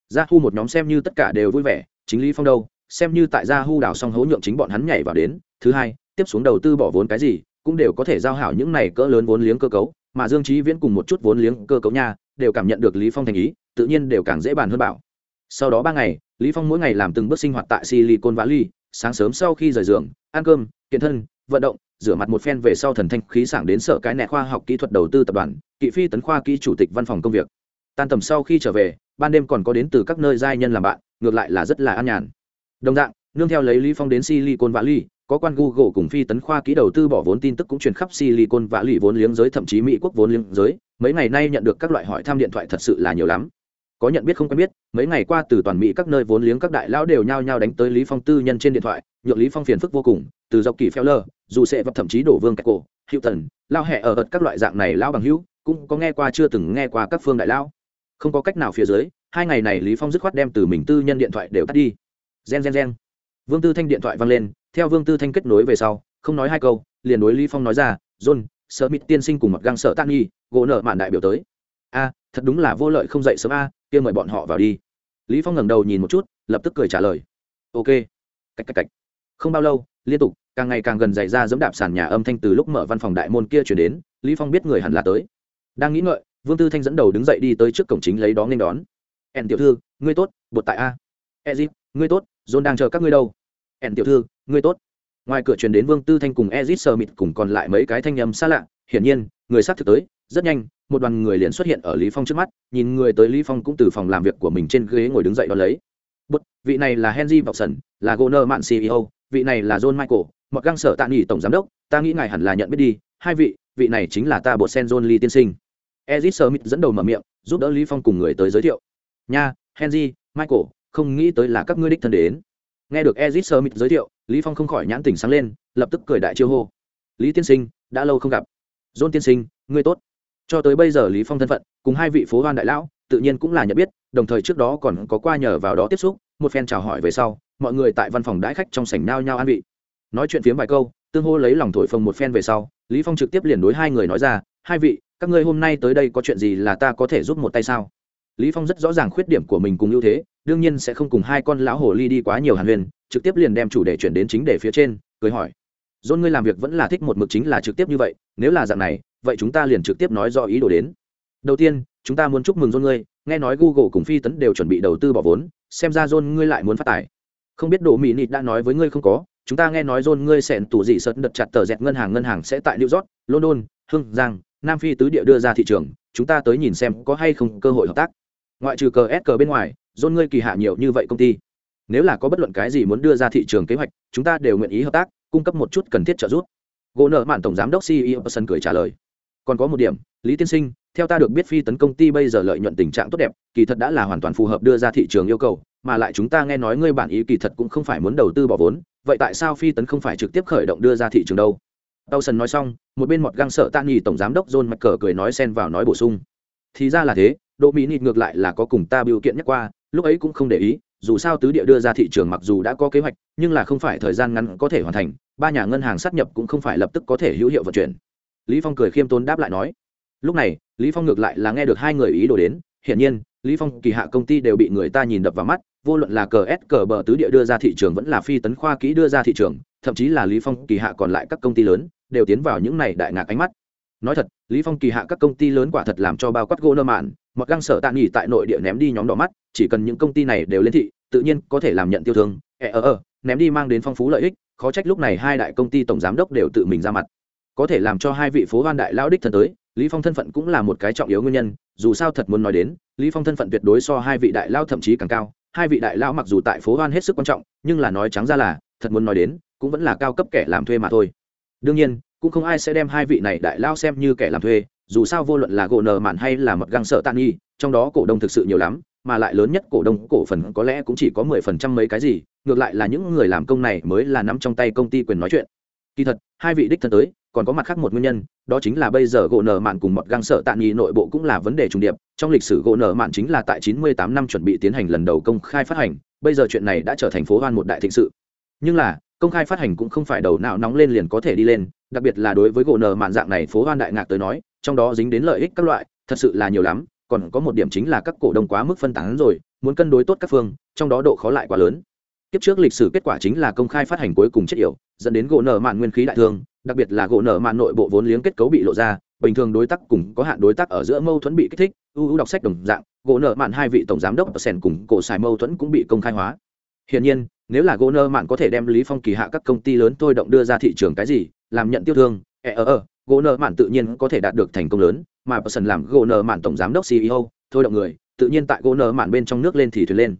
Ra hu một nhóm xem như tất cả đều vui vẻ, chính lý phong đâu, xem như tại ra hu đảo xong hố nhượng chính bọn hắn nhảy vào đến. Thứ hai, tiếp xuống đầu tư bỏ vốn cái gì, cũng đều có thể giao hảo những này cỡ lớn vốn liếng cơ cấu mà dương trí viễn cùng một chút vốn liếng cơ cấu nha, đều cảm nhận được lý phong thành ý, tự nhiên đều càng dễ bàn hơn bảo. Sau đó ba ngày, lý phong mỗi ngày làm từng bước sinh hoạt tại silicon valley, sáng sớm sau khi rời giường, ăn cơm, kiện thân, vận động, rửa mặt một phen về sau thần thanh khí sảng đến sở cái nẹ khoa học kỹ thuật đầu tư tập đoàn, kỵ phi tấn khoa kỹ chủ tịch văn phòng công việc. Tan tầm sau khi trở về, ban đêm còn có đến từ các nơi giai nhân làm bạn, ngược lại là rất là an nhàn. Đồng dạng, nương theo lấy lý phong đến silicon valley có quan google cùng phi tấn khoa kỹ đầu tư bỏ vốn tin tức cũng truyền khắp silicon valley vốn liếng giới thậm chí mỹ quốc vốn liếng giới. Mấy ngày nay nhận được các loại hỏi thăm điện thoại thật sự là nhiều lắm. Có nhận biết không quen biết mấy ngày qua từ toàn mỹ các nơi vốn liếng các đại lão đều nhao nhao đánh tới lý phong tư nhân trên điện thoại nhượng lý phong phiền phức vô cùng từ dọc kỳ Feller, lơ dù sẽ vật thậm chí đổ vương cái cổ Hilton, tần lao hẹ ở ợt các loại dạng này lão bằng hữu cũng có nghe qua chưa từng nghe qua các phương đại lão. Không có cách nào phía dưới hai ngày này lý phong dứt khoát đem từ mình tư nhân điện thoại đều tắt đi. Gen gen gen. Vương tư thanh điện thoại vang lên theo vương tư thanh kết nối về sau, không nói hai câu, liền đối lý phong nói ra, john, sợ mít tiên sinh cùng mặt găng sợ tan nghi, gỗ nợ mạn đại biểu tới. A, thật đúng là vô lợi không dậy sớm a, kia mời bọn họ vào đi. Lý phong ngẩng đầu nhìn một chút, lập tức cười trả lời. Ok. Cách cách cách. Không bao lâu, liên tục, càng ngày càng gần dày ra dẫm đạp sàn nhà âm thanh từ lúc mở văn phòng đại môn kia chuyển đến, lý phong biết người hẳn là tới. Đang nghĩ ngợi, vương tư thanh dẫn đầu đứng dậy đi tới trước cổng chính lấy đó nên đón. En tiểu thư, ngươi tốt, bột tại a. Ezip ngươi tốt, john đang chờ các ngươi đâu? Ẻn tiểu thư, ngươi tốt. Ngoài cửa truyền đến vương tư thanh cùng ezit sơ mịt cùng còn lại mấy cái thanh nhầm xa lạ. Hiển nhiên, người sắp thực tới, rất nhanh, một đoàn người liền xuất hiện ở lý phong trước mắt, nhìn người tới lý phong cũng từ phòng làm việc của mình trên ghế ngồi đứng dậy đón lấy. Bút vị này là henry vọng là goner mạn ceo vị này là john michael, một găng sở tạ nghỉ tổng giám đốc, ta nghĩ ngài hẳn là nhận biết đi, hai vị vị này chính là ta bột sen john lee tiên sinh. Ezit Mịt dẫn đầu mở miệng, giúp đỡ lý phong cùng người tới giới thiệu. Nha, henry, michael, không nghĩ tới là các ngươi đích thân đến nghe được ezit mịt giới thiệu, lý phong không khỏi nhãn tỉnh sáng lên, lập tức cười đại chiêu hô. Lý tiên sinh, đã lâu không gặp. John tiên sinh, ngươi tốt. Cho tới bây giờ lý phong thân phận, cùng hai vị phố hoan đại lão, tự nhiên cũng là nhận biết, đồng thời trước đó còn có qua nhờ vào đó tiếp xúc, một phen chào hỏi về sau, mọi người tại văn phòng đãi khách trong sảnh nao nhau an vị. Nói chuyện phiếm vài câu, tương hô lấy lòng thổi phồng một phen về sau, lý phong trực tiếp liền đối hai người nói ra, hai vị, các ngươi hôm nay tới đây có chuyện gì là ta có thể giúp một tay sao? Lý phong rất rõ ràng khuyết điểm của mình cùng ưu thế đương nhiên sẽ không cùng hai con lão hồ ly đi quá nhiều hàn huyền, trực tiếp liền đem chủ đề chuyển đến chính đề phía trên, cười hỏi. Dôn ngươi làm việc vẫn là thích một mực chính là trực tiếp như vậy, nếu là dạng này, vậy chúng ta liền trực tiếp nói do ý đồ đến. Đầu tiên, chúng ta muốn chúc mừng dôn ngươi, nghe nói google cùng phi tấn đều chuẩn bị đầu tư bỏ vốn, xem ra dôn ngươi lại muốn phát tài. Không biết đồ mỹ nịt đã nói với ngươi không có, chúng ta nghe nói dôn ngươi sẽ tủ dị sợt đợt chặt tờ dẹt ngân hàng ngân hàng sẽ tại new york, london hưng giang, nam phi tứ địa đưa ra thị trường, chúng ta tới nhìn xem có hay không cơ hội hợp tác. Ngoại trừ cờ s cờ bên ngoài dôn ngươi kỳ hạ nhiều như vậy công ty. Nếu là có bất luận cái gì muốn đưa ra thị trường kế hoạch, chúng ta đều nguyện ý hợp tác, cung cấp một chút cần thiết trợ giúp. Gỗ nợ mạn tổng giám đốc ceo person cười trả lời. Còn có một điểm, lý tiên sinh, theo ta được biết phi tấn công ty bây giờ lợi nhuận tình trạng tốt đẹp, kỳ thật đã là hoàn toàn phù hợp đưa ra thị trường yêu cầu, mà lại chúng ta nghe nói ngươi bản ý kỳ thật cũng không phải muốn đầu tư bỏ vốn, vậy tại sao phi tấn không phải trực tiếp khởi động đưa ra thị trường đâu? Tàu sần nói xong, một bên mọt găng sợ tạ nghỉ tổng giám đốc john mặt cờ cười nói xen vào nói bổ sung. Thì ra là thế độ mỹ nịt ngược lại là có cùng ta biểu kiện nhắc qua lúc ấy cũng không để ý, dù sao tứ địa đưa ra thị trường mặc dù đã có kế hoạch, nhưng là không phải thời gian ngắn có thể hoàn thành, ba nhà ngân hàng sát nhập cũng không phải lập tức có thể hữu hiệu vận chuyển. Lý phong cười khiêm tốn đáp lại nói, lúc này, lý phong ngược lại là nghe được hai người ý đồ đến, hiển nhiên, lý phong kỳ hạ công ty đều bị người ta nhìn đập vào mắt, vô luận là cờ s, cờ bờ tứ địa đưa ra thị trường vẫn là phi tấn khoa kỹ đưa ra thị trường, thậm chí là lý phong kỳ hạ còn lại các công ty lớn, đều tiến vào những này đại ngạc ánh mắt nói thật, lý phong kỳ hạ các công ty lớn quả thật làm cho bao quát gỗ nơ mạn, mặc găng sở tạ nghỉ tại nội địa ném đi nhóm đỏ mắt, chỉ cần những công ty này đều lên thị, tự nhiên có thể làm nhận tiêu thương. Ẹ ờ ờ ném đi mang đến phong phú lợi ích, khó trách lúc này hai đại công ty tổng giám đốc đều tự mình ra mặt. Có thể làm cho hai vị phố hoan đại lão đích thân tới, lý phong thân phận cũng là một cái trọng yếu nguyên nhân, dù sao thật muốn nói đến, lý phong thân phận tuyệt đối so hai vị đại lao thậm chí càng cao. Hai vị đại lao mặc dù tại phố hoan hết sức quan trọng, nhưng là nói trắng ra là, thật muốn nói đến, cũng vẫn là cao cấp kẻ làm thuê mà thôi. Đương nhiên cũng không ai sẽ đem hai vị này đại lao xem như kẻ làm thuê, dù sao vô luận là gỗ nờ mạn hay là mật găng sợ tàn nghi trong đó cổ đông thực sự nhiều lắm, mà lại lớn nhất cổ đông cổ phần có lẽ cũng chỉ có mười phần trăm mấy cái gì, ngược lại là những người làm công này mới là nắm trong tay công ty quyền nói chuyện. Kỳ thật, hai vị đích thân tới, còn có mặt khác một nguyên nhân, đó chính là bây giờ gỗ nở mạn cùng mọt găng sợ tạ nghi nội bộ cũng là vấn đề trùng điệp, trong lịch sử gỗ nở mạn chính là tại 98 năm chuẩn bị tiến hành lần đầu công khai phát hành, bây giờ chuyện này đã trở thành phố hoan một đại thịnh sự. Nhưng là công khai phát hành cũng không phải đầu não nóng lên liền có thể đi lên, đặc biệt là đối với gỗ nờ mạn dạng này phố hoan đại ngạc tới nói, trong đó dính đến lợi ích các loại, thật sự là nhiều lắm, còn có một điểm chính là các cổ đông quá mức phân tán rồi, muốn cân đối tốt các phương, trong đó độ khó lại quá lớn. Kiếp trước lịch sử kết quả chính là công khai phát hành cuối cùng chết yểu, dẫn đến gỗ nở mạn nguyên khí đại thương, đặc biệt là gỗ nở mạn nội bộ vốn liếng kết cấu bị lộ ra, bình thường đối tác cùng có hạn đối tác ở giữa mâu thuẫn bị kích thích ưu ưu đọc sách đồng dạng, gỗ nở mạn hai vị tổng giám đốc ở sèn cùng cổ xài mâu thuẫn cũng bị công khai hóa. Hiển nhiên nếu là gỗ nơ mạn có thể đem lý phong kỳ hạ các công ty lớn thôi động đưa ra thị trường cái gì, làm nhận tiêu thương e ờ ờ gỗ nở mạn tự nhiên có thể đạt được thành công lớn, mà person làm gỗ nở mạn tổng giám đốc ceo thôi động người, tự nhiên tại gỗ nở mạn bên trong nước lên thì thuyền lên.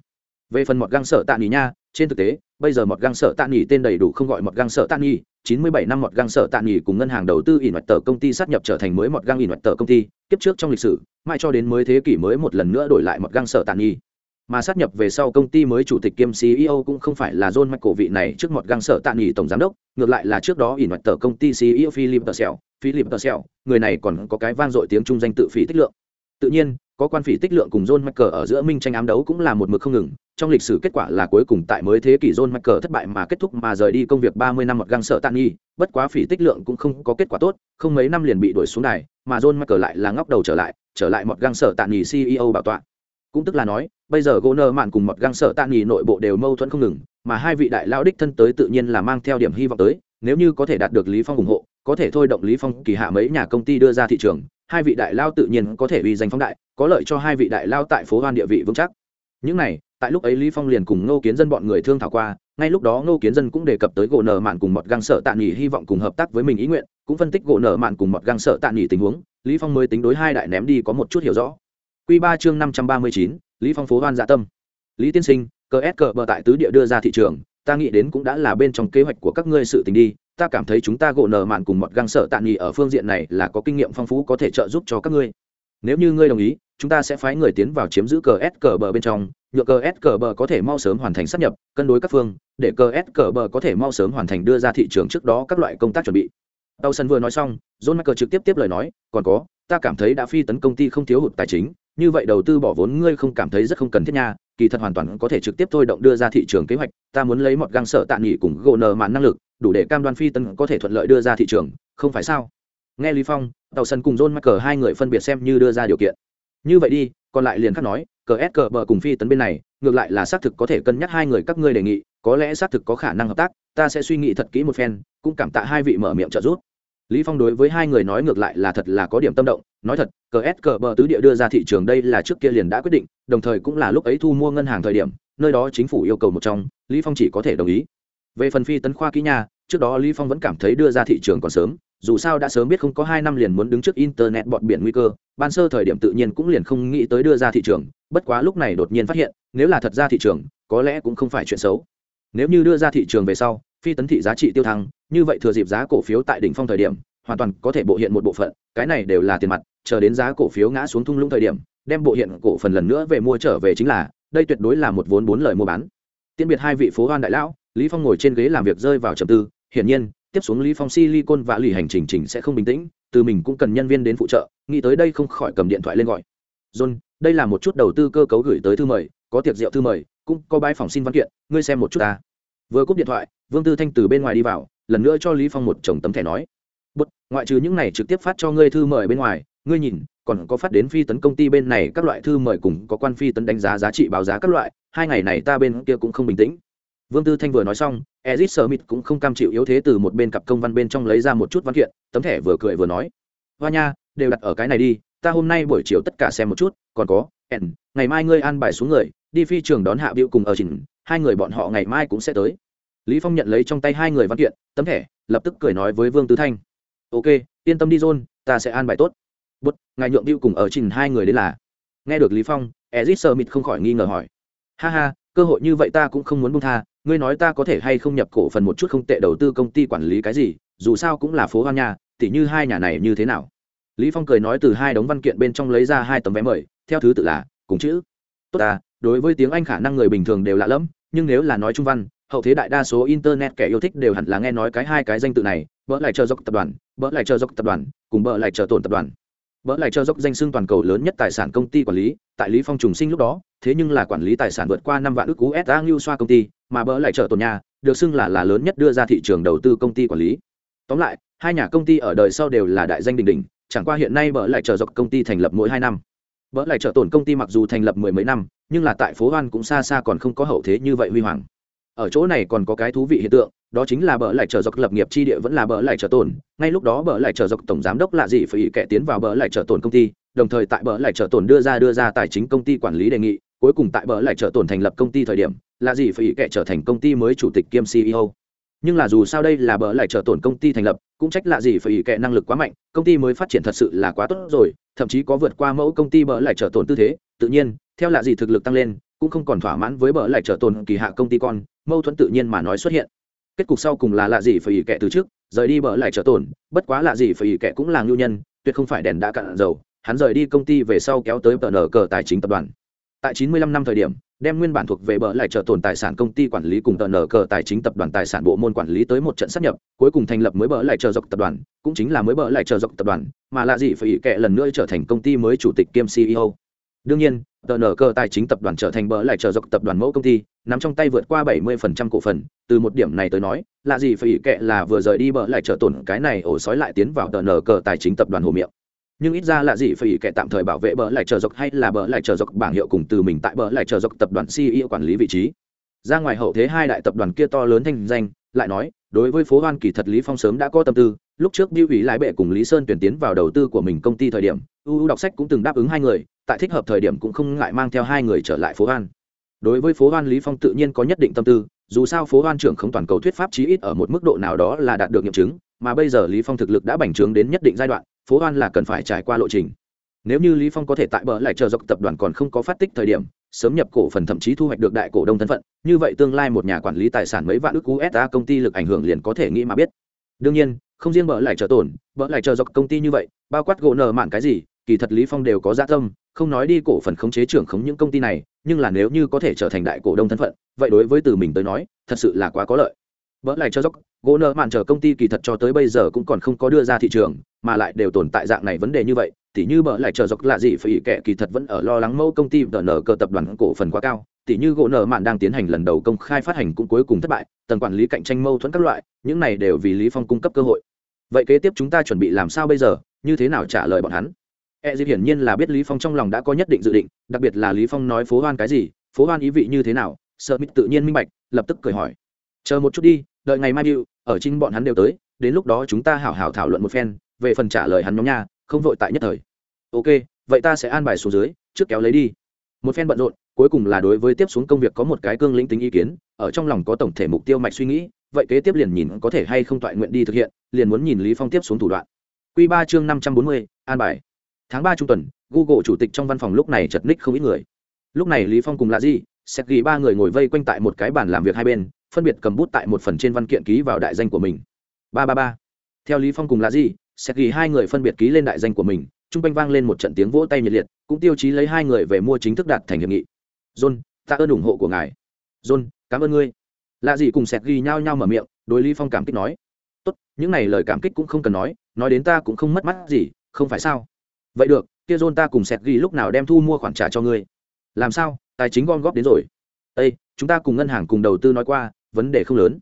Về phần mọt găng sợ tạ nghỉ nha, trên thực tế, bây giờ mọt găng sợ tạ nghỉ tên đầy đủ không gọi mọt găng sợ tạ nghỉ 97 năm mọt găng sợ tạ nghỉ cùng ngân hàng đầu tư ỉn tờ công ty sát nhập trở thành mới mọt găng ỉn tờ công ty tiếp trước trong lịch sử, mãi cho đến mới thế kỷ mới một lần nữa đổi lại mọt găng sợ tạ nghỉ mà sát nhập về sau công ty mới chủ tịch kiêm CEO cũng không phải là John Michael vị này trước một găng sở tạ nghỉ tổng giám đốc, ngược lại là trước đó ỉn tờ công ty CEO Philip Tersell, Philip Tersell, người này còn có cái vang dội tiếng trung danh tự phỉ tích lượng. Tự nhiên, có quan phỉ tích lượng cùng John Michael ở giữa minh tranh ám đấu cũng là một mực không ngừng, trong lịch sử kết quả là cuối cùng tại mới thế kỷ John Michael thất bại mà kết thúc mà rời đi công việc 30 năm một găng sợ tạn nghi, bất quá phỉ tích lượng cũng không có kết quả tốt, không mấy năm liền bị đuổi xuống đài, mà John Michael lại là ngóc đầu trở lại, trở lại một găng sợ tạn nghi CEO bảo tọa. Cũng tức là nói, bây giờ Goner mạn cùng một găng sợ tạ nghỉ nội bộ đều mâu thuẫn không ngừng, mà hai vị đại lão đích thân tới tự nhiên là mang theo điểm hy vọng tới, nếu như có thể đạt được Lý Phong ủng hộ, có thể thôi động Lý Phong kỳ hạ mấy nhà công ty đưa ra thị trường, hai vị đại lao tự nhiên có thể uy danh phóng đại, có lợi cho hai vị đại lao tại phố Hoan địa vị vững chắc. Những này, tại lúc ấy lý phong liền cùng ngô kiến dân bọn người thương thảo qua ngay lúc đó ngô kiến dân cũng đề cập tới gỗ nở mạn cùng một găng sợ tạ nghỉ hy vọng cùng hợp tác với mình ý nguyện cũng phân tích gỗ nở mạn cùng một găng sợ tạ nghỉ tình huống lý phong mới tính đối hai đại ném đi có một chút hiểu rõ quy ba chương năm trăm ba mươi chín, lý phong phố hoan dạ tâm lý tiên sinh cờ s cờ bờ tại tứ địa đưa ra thị trường ta nghĩ đến cũng đã là bên trong kế hoạch của các ngươi sự tình đi ta cảm thấy chúng ta gộ nở mạn cùng một găng sợ tạm nghỉ ở phương diện này là có kinh nghiệm phong phú có thể trợ giúp cho các ngươi nếu như ngươi đồng ý chúng ta sẽ phái người tiến vào chiếm giữ cờ s cờ bờ bên trong nhựa cờ s cờ bờ có thể mau sớm hoàn thành sắp nhập cân đối các phương để cờ s cờ bờ có thể mau sớm hoàn thành đưa ra thị trường trước đó các loại công tác chuẩn bị tàu sân vừa nói xong john michael trực tiếp tiếp lời nói còn có ta cảm thấy đã phi tấn công ty không thiếu hụt tài chính như vậy đầu tư bỏ vốn ngươi không cảm thấy rất không cần thiết nha, kỳ thật hoàn toàn có thể trực tiếp thôi động đưa ra thị trường kế hoạch, ta muốn lấy một găng sợ tạ nghỉ cùng gỗ nờ mạn năng lực, đủ để cam đoan phi tấn có thể thuận lợi đưa ra thị trường, không phải sao? Nghe lý phong, tàu sân cùng john cờ hai người phân biệt xem như đưa ra điều kiện. Như vậy đi, còn lại liền khắc nói cờ s cờ bờ cùng phi tấn bên này, ngược lại là xác thực có thể cân nhắc hai người các ngươi đề nghị, có lẽ xác thực có khả năng hợp tác, ta sẽ suy nghĩ thật kỹ một phen, cũng cảm tạ hai vị mở miệng trợ giúp. Lý phong đối với hai người nói ngược lại là thật là có điểm tâm động nói thật, cờ s cờ bờ tứ địa đưa ra thị trường đây là trước kia liền đã quyết định, đồng thời cũng là lúc ấy thu mua ngân hàng thời điểm, nơi đó chính phủ yêu cầu một trong, lý phong chỉ có thể đồng ý. Về phần phi tấn khoa kỹ nhà trước đó lý phong vẫn cảm thấy đưa ra thị trường còn sớm, dù sao đã sớm biết không có hai năm liền muốn đứng trước internet bọt biển nguy cơ, ban sơ thời điểm tự nhiên cũng liền không nghĩ tới đưa ra thị trường, bất quá lúc này đột nhiên phát hiện, nếu là thật ra thị trường, có lẽ cũng không phải chuyện xấu. Nếu như đưa ra thị trường về sau, phi tấn thị giá trị tiêu thăng, như vậy thừa dịp giá cổ phiếu tại đỉnh phong thời điểm, hoàn toàn có thể bộ hiện một bộ phận, cái này đều là tiền mặt chờ đến giá cổ phiếu ngã xuống thung lũng thời điểm, đem bộ hiện cổ phần lần nữa về mua trở về chính là, đây tuyệt đối là một vốn bốn lời mua bán. Tiễn biệt hai vị phố hoan đại lão, lý phong ngồi trên ghế làm việc rơi vào trầm tư, hiển nhiên, tiếp xuống lý phong silicon và lì hành trình trình sẽ không bình tĩnh, từ mình cũng cần nhân viên đến phụ trợ, nghĩ tới đây không khỏi cầm điện thoại lên gọi. John, đây là một chút đầu tư cơ cấu gửi tới thư mời, có tiệc rượu thư mời, cũng có bãi phòng xin văn kiện, ngươi xem một chút ta. Vừa cúp điện thoại, vương tư thanh từ bên ngoài đi vào, lần nữa cho lý phong một chồng tấm thẻ nói. Bút ngoại trừ những này trực tiếp phát cho ngươi thư mời bên ngoài ngươi nhìn còn có phát đến phi tấn công ty bên này các loại thư mời cùng có quan phi tấn đánh giá giá trị báo giá các loại hai ngày này ta bên kia cũng không bình tĩnh Vương Tư Thanh vừa nói xong, Ezit Smith cũng không cam chịu yếu thế từ một bên cặp công văn bên trong lấy ra một chút văn kiện, tấm thẻ vừa cười vừa nói: "Hoa nha, đều đặt ở cái này đi, ta hôm nay buổi chiều tất cả xem một chút, còn có, ẻn, ngày mai ngươi an bài xuống người, đi phi trường đón Hạ Biểu cùng ở trình hai người bọn họ ngày mai cũng sẽ tới." Lý Phong nhận lấy trong tay hai người văn kiện, tấm thẻ, lập tức cười nói với Vương Tư Thanh: "Ok, yên tâm đi John, ta sẽ an bài tốt." Bút, ngài nhượng bill cùng ở trình hai người đến là. Nghe được lý phong ezit sơ mịt không khỏi nghi ngờ hỏi. Ha ha, cơ hội như vậy ta cũng không muốn buông tha, ngươi nói ta có thể hay không nhập cổ phần một chút không tệ đầu tư công ty quản lý cái gì, dù sao cũng là phố hoan nhà tỉ như hai nhà này như thế nào? Lý phong cười nói từ hai đống văn kiện bên trong lấy ra hai tấm vé mời, theo thứ tự là, cùng chữ. Tốt ta, đối với tiếng anh khả năng người bình thường đều lạ lẫm, nhưng nếu là nói trung văn, hậu thế đại đa số internet kẻ yêu thích đều hẳn là nghe nói cái hai cái danh tự này, bỡ lại chờ dọc tập đoàn, bỡ lại chờ dọc tập đoàn, cùng bỡ lại chờ tổn tập đoàn bỡ lại cho dốc danh xưng toàn cầu lớn nhất tài sản công ty quản lý, tại lý phong trùng sinh lúc đó, thế nhưng là quản lý tài sản vượt qua năm vạn ước USD s lưu xoa công ty, mà bỡ lại trở tổn nhà, được xưng là là lớn nhất đưa ra thị trường đầu tư công ty quản lý. Tóm lại, hai nhà công ty ở đời sau đều là đại danh đình đình chẳng qua hiện nay bỡ lại trở dọc công ty thành lập mỗi hai năm. Bỡ lại trở tổn công ty mặc dù thành lập mười mấy năm, nhưng là tại phố hoan cũng xa xa còn không có hậu thế như vậy huy hoàng ở chỗ này còn có cái thú vị hiện tượng, đó chính là bỡ lại trở dọc lập nghiệp chi địa vẫn là bỡ lại trở tổn ngay lúc đó bỡ lại trở dọc tổng giám đốc là gì phải ý kẻ tiến vào bỡ lại trở tổn công ty, đồng thời tại bỡ lại trở tổn đưa ra đưa ra tài chính công ty quản lý đề nghị, cuối cùng tại bỡ lại trở tổn thành lập công ty thời điểm là gì phải ý kẻ trở thành công ty mới chủ tịch kiêm ceo nhưng là dù sao đây là bỡ lại trở tổn công ty thành lập, cũng trách lạ gì phải ý kệ năng lực quá mạnh, công ty mới phát triển thật sự là quá tốt rồi, thậm chí có vượt qua mẫu công ty bỡ lại trở tổn tư thế. Tự nhiên, theo lạ gì thực lực tăng lên cũng không còn thỏa mãn với bỡ lại trở tồn kỳ hạ công ty con, mâu thuẫn tự nhiên mà nói xuất hiện. Kết cục sau cùng là lạ gì phải ý kệ từ trước, rời đi bỡ lại trở tồn, bất quá lạ gì phải ý kệ cũng là ngưu nhân, tuyệt không phải đèn đã cạn dầu, hắn rời đi công ty về sau kéo tới tờ nở cờ tài chính tập đoàn. Tại 95 năm thời điểm, đem nguyên bản thuộc về bờ lại trở tồn tài sản công ty quản lý cùng tờ nở cờ tài chính tập đoàn tài sản bộ môn quản lý tới một trận sát nhập, cuối cùng thành lập mới bờ lại trở dọc tập đoàn, cũng chính là mới bờ lại trở dọc tập đoàn, mà lạ gì phải ý kệ lần nữa trở thành công ty mới chủ tịch kiêm ceo đương nhiên tờ nở cờ tài chính tập đoàn trở thành bờ lại trở dọc tập đoàn mẫu công ty, nắm trong tay vượt qua 70% cổ phần. Từ một điểm này tới nói là gì phải ý kệ là vừa rời đi bờ lại trở tổn cái này ổ sói lại tiến vào tờ nở cờ tài chính tập đoàn hồ miệng. Nhưng ít ra là gì phải kệ tạm thời bảo vệ bờ lại trở dọc hay là bờ lại trở dọc bảng hiệu cùng từ mình tại bờ lại trở dọc tập đoàn CEO quản lý vị trí. Ra ngoài hậu thế hai đại tập đoàn kia to lớn thanh danh, lại nói đối với phố hoan kỳ thật lý phong sớm đã có tâm tư, lúc trước biêu ủy lái bệ cùng lý sơn tuyển tiến vào đầu tư của mình công ty thời điểm uu đọc sách cũng từng đáp ứng hai người, tại thích hợp thời điểm cũng không ngại mang theo hai người trở lại phố hoan. Đối với phố hoan lý phong tự nhiên có nhất định tâm tư, dù sao phố hoan trưởng không toàn cầu thuyết pháp chí ít ở một mức độ nào đó là đạt được nghiệm chứng, mà bây giờ lý phong thực lực đã bành trướng đến nhất định giai đoạn, phố hoan là cần phải trải qua lộ trình nếu như lý phong có thể tại bờ lại chờ dọc tập đoàn còn không có phát tích thời điểm, sớm nhập cổ phần thậm chí thu hoạch được đại cổ đông thân phận, như vậy tương lai một nhà quản lý tài sản mấy vạn ước usa công ty lực ảnh hưởng liền có thể nghĩ mà biết. Đương nhiên, không riêng bờ lại chờ tổn, bờ lại chờ dọc công ty như vậy, bao quát gỗ nợ mạn cái gì, kỳ thật lý phong đều có dạ tâm, không nói đi cổ phần khống chế trưởng khống những công ty này, nhưng là nếu như có thể trở thành đại cổ đông thân phận, vậy đối với từ mình tới nói, thật sự là quá có lợi. Bỡ lại cho dốc gỗ nợ mạn chờ công ty kỳ thật cho tới bây giờ cũng còn không có đưa ra thị trường, mà lại đều tồn tại dạng này vấn đề như vậy tỉ như bợ lại chờ dọc là gì phải kệ kỳ thật vẫn ở lo lắng mẫu công ty đờ nở cờ tập đoàn cổ phần quá cao. Tỉ như gỗ nợ mạn đang tiến hành lần đầu công khai phát hành cũng cuối cùng thất bại, tầng quản lý cạnh tranh mâu thuẫn các loại, những này đều vì lý phong cung cấp cơ hội. Vậy kế tiếp chúng ta chuẩn bị làm sao bây giờ? Như thế nào trả lời bọn hắn? E dịp hiển nhiên là biết lý phong trong lòng đã có nhất định dự định, đặc biệt là lý phong nói phố hoan cái gì, phố hoan ý vị như thế nào? Sợ mít tự nhiên minh bạch, lập tức cười hỏi. Chờ một chút đi, đợi ngày mai biểu ở chính bọn hắn đều tới, đến lúc đó chúng ta hảo hảo thảo luận một phen, về phần trả lời hắn nhóm nha không vội tại nhất thời. Ok, vậy ta sẽ an bài xuống dưới, trước kéo lấy đi. Một phen bận rộn, cuối cùng là đối với tiếp xuống công việc có một cái cương lĩnh tính ý kiến, ở trong lòng có tổng thể mục tiêu mạch suy nghĩ, vậy kế tiếp liền nhìn có thể hay không toại nguyện đi thực hiện, liền muốn nhìn lý phong tiếp xuống thủ đoạn. Quy ba chương năm trăm bốn mươi, an bài. Tháng ba trung tuần, google chủ tịch trong văn phòng lúc này chật ních không ít người. Lúc này lý phong cùng là gì sẽ ghi ba người ngồi vây quanh tại một cái bàn làm việc hai bên, phân biệt cầm bút tại một phần trên văn kiện ký vào đại danh của mình. Ba ba ba. Theo lý phong cùng là gì sẽ ghi hai người phân biệt ký lên đại danh của mình, trung quanh vang lên một trận tiếng vỗ tay nhiệt liệt, cũng tiêu chí lấy hai người về mua chính thức đạt thành hiệp nghị. John ta ơn ủng hộ của ngài. John, cảm ơn ngươi. Lạ gì cùng sẹt ghi nhau nhau mở miệng, đối lý phong cảm kích nói. Tốt, những này lời cảm kích cũng không cần nói nói đến ta cũng không mất mắt gì, không phải sao? Vậy được, kia john ta cùng sẹt ghi lúc nào đem thu mua khoản trả cho ngươi? Làm sao, tài chính gom góp đến rồi? Ây chúng ta cùng ngân hàng cùng đầu tư nói qua, vấn đề không lớn.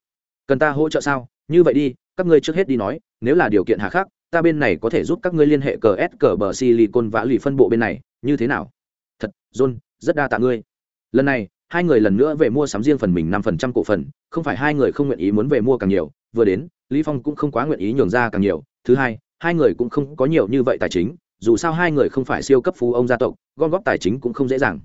Cần ta hỗ trợ sao? Như vậy đi, các ngươi trước hết đi nói, nếu là điều kiện hạ khắc ta bên này có thể giúp các ngươi liên hệ cờ s cờ bờ silicon vã lì phân bộ bên này, như thế nào? Thật, john, rất đa tạ ngươi. Lần này, hai người lần nữa về mua sắm riêng phần mình năm phần trăm cổ phần, không phải hai người không nguyện ý muốn về mua càng nhiều, vừa đến, lý phong cũng không quá nguyện ý nhường ra càng nhiều. Thứ hai hai người cũng không có nhiều như vậy tài chính, dù sao hai người không phải siêu cấp phú ông gia tộc, gom góp tài chính cũng không dễ dàng.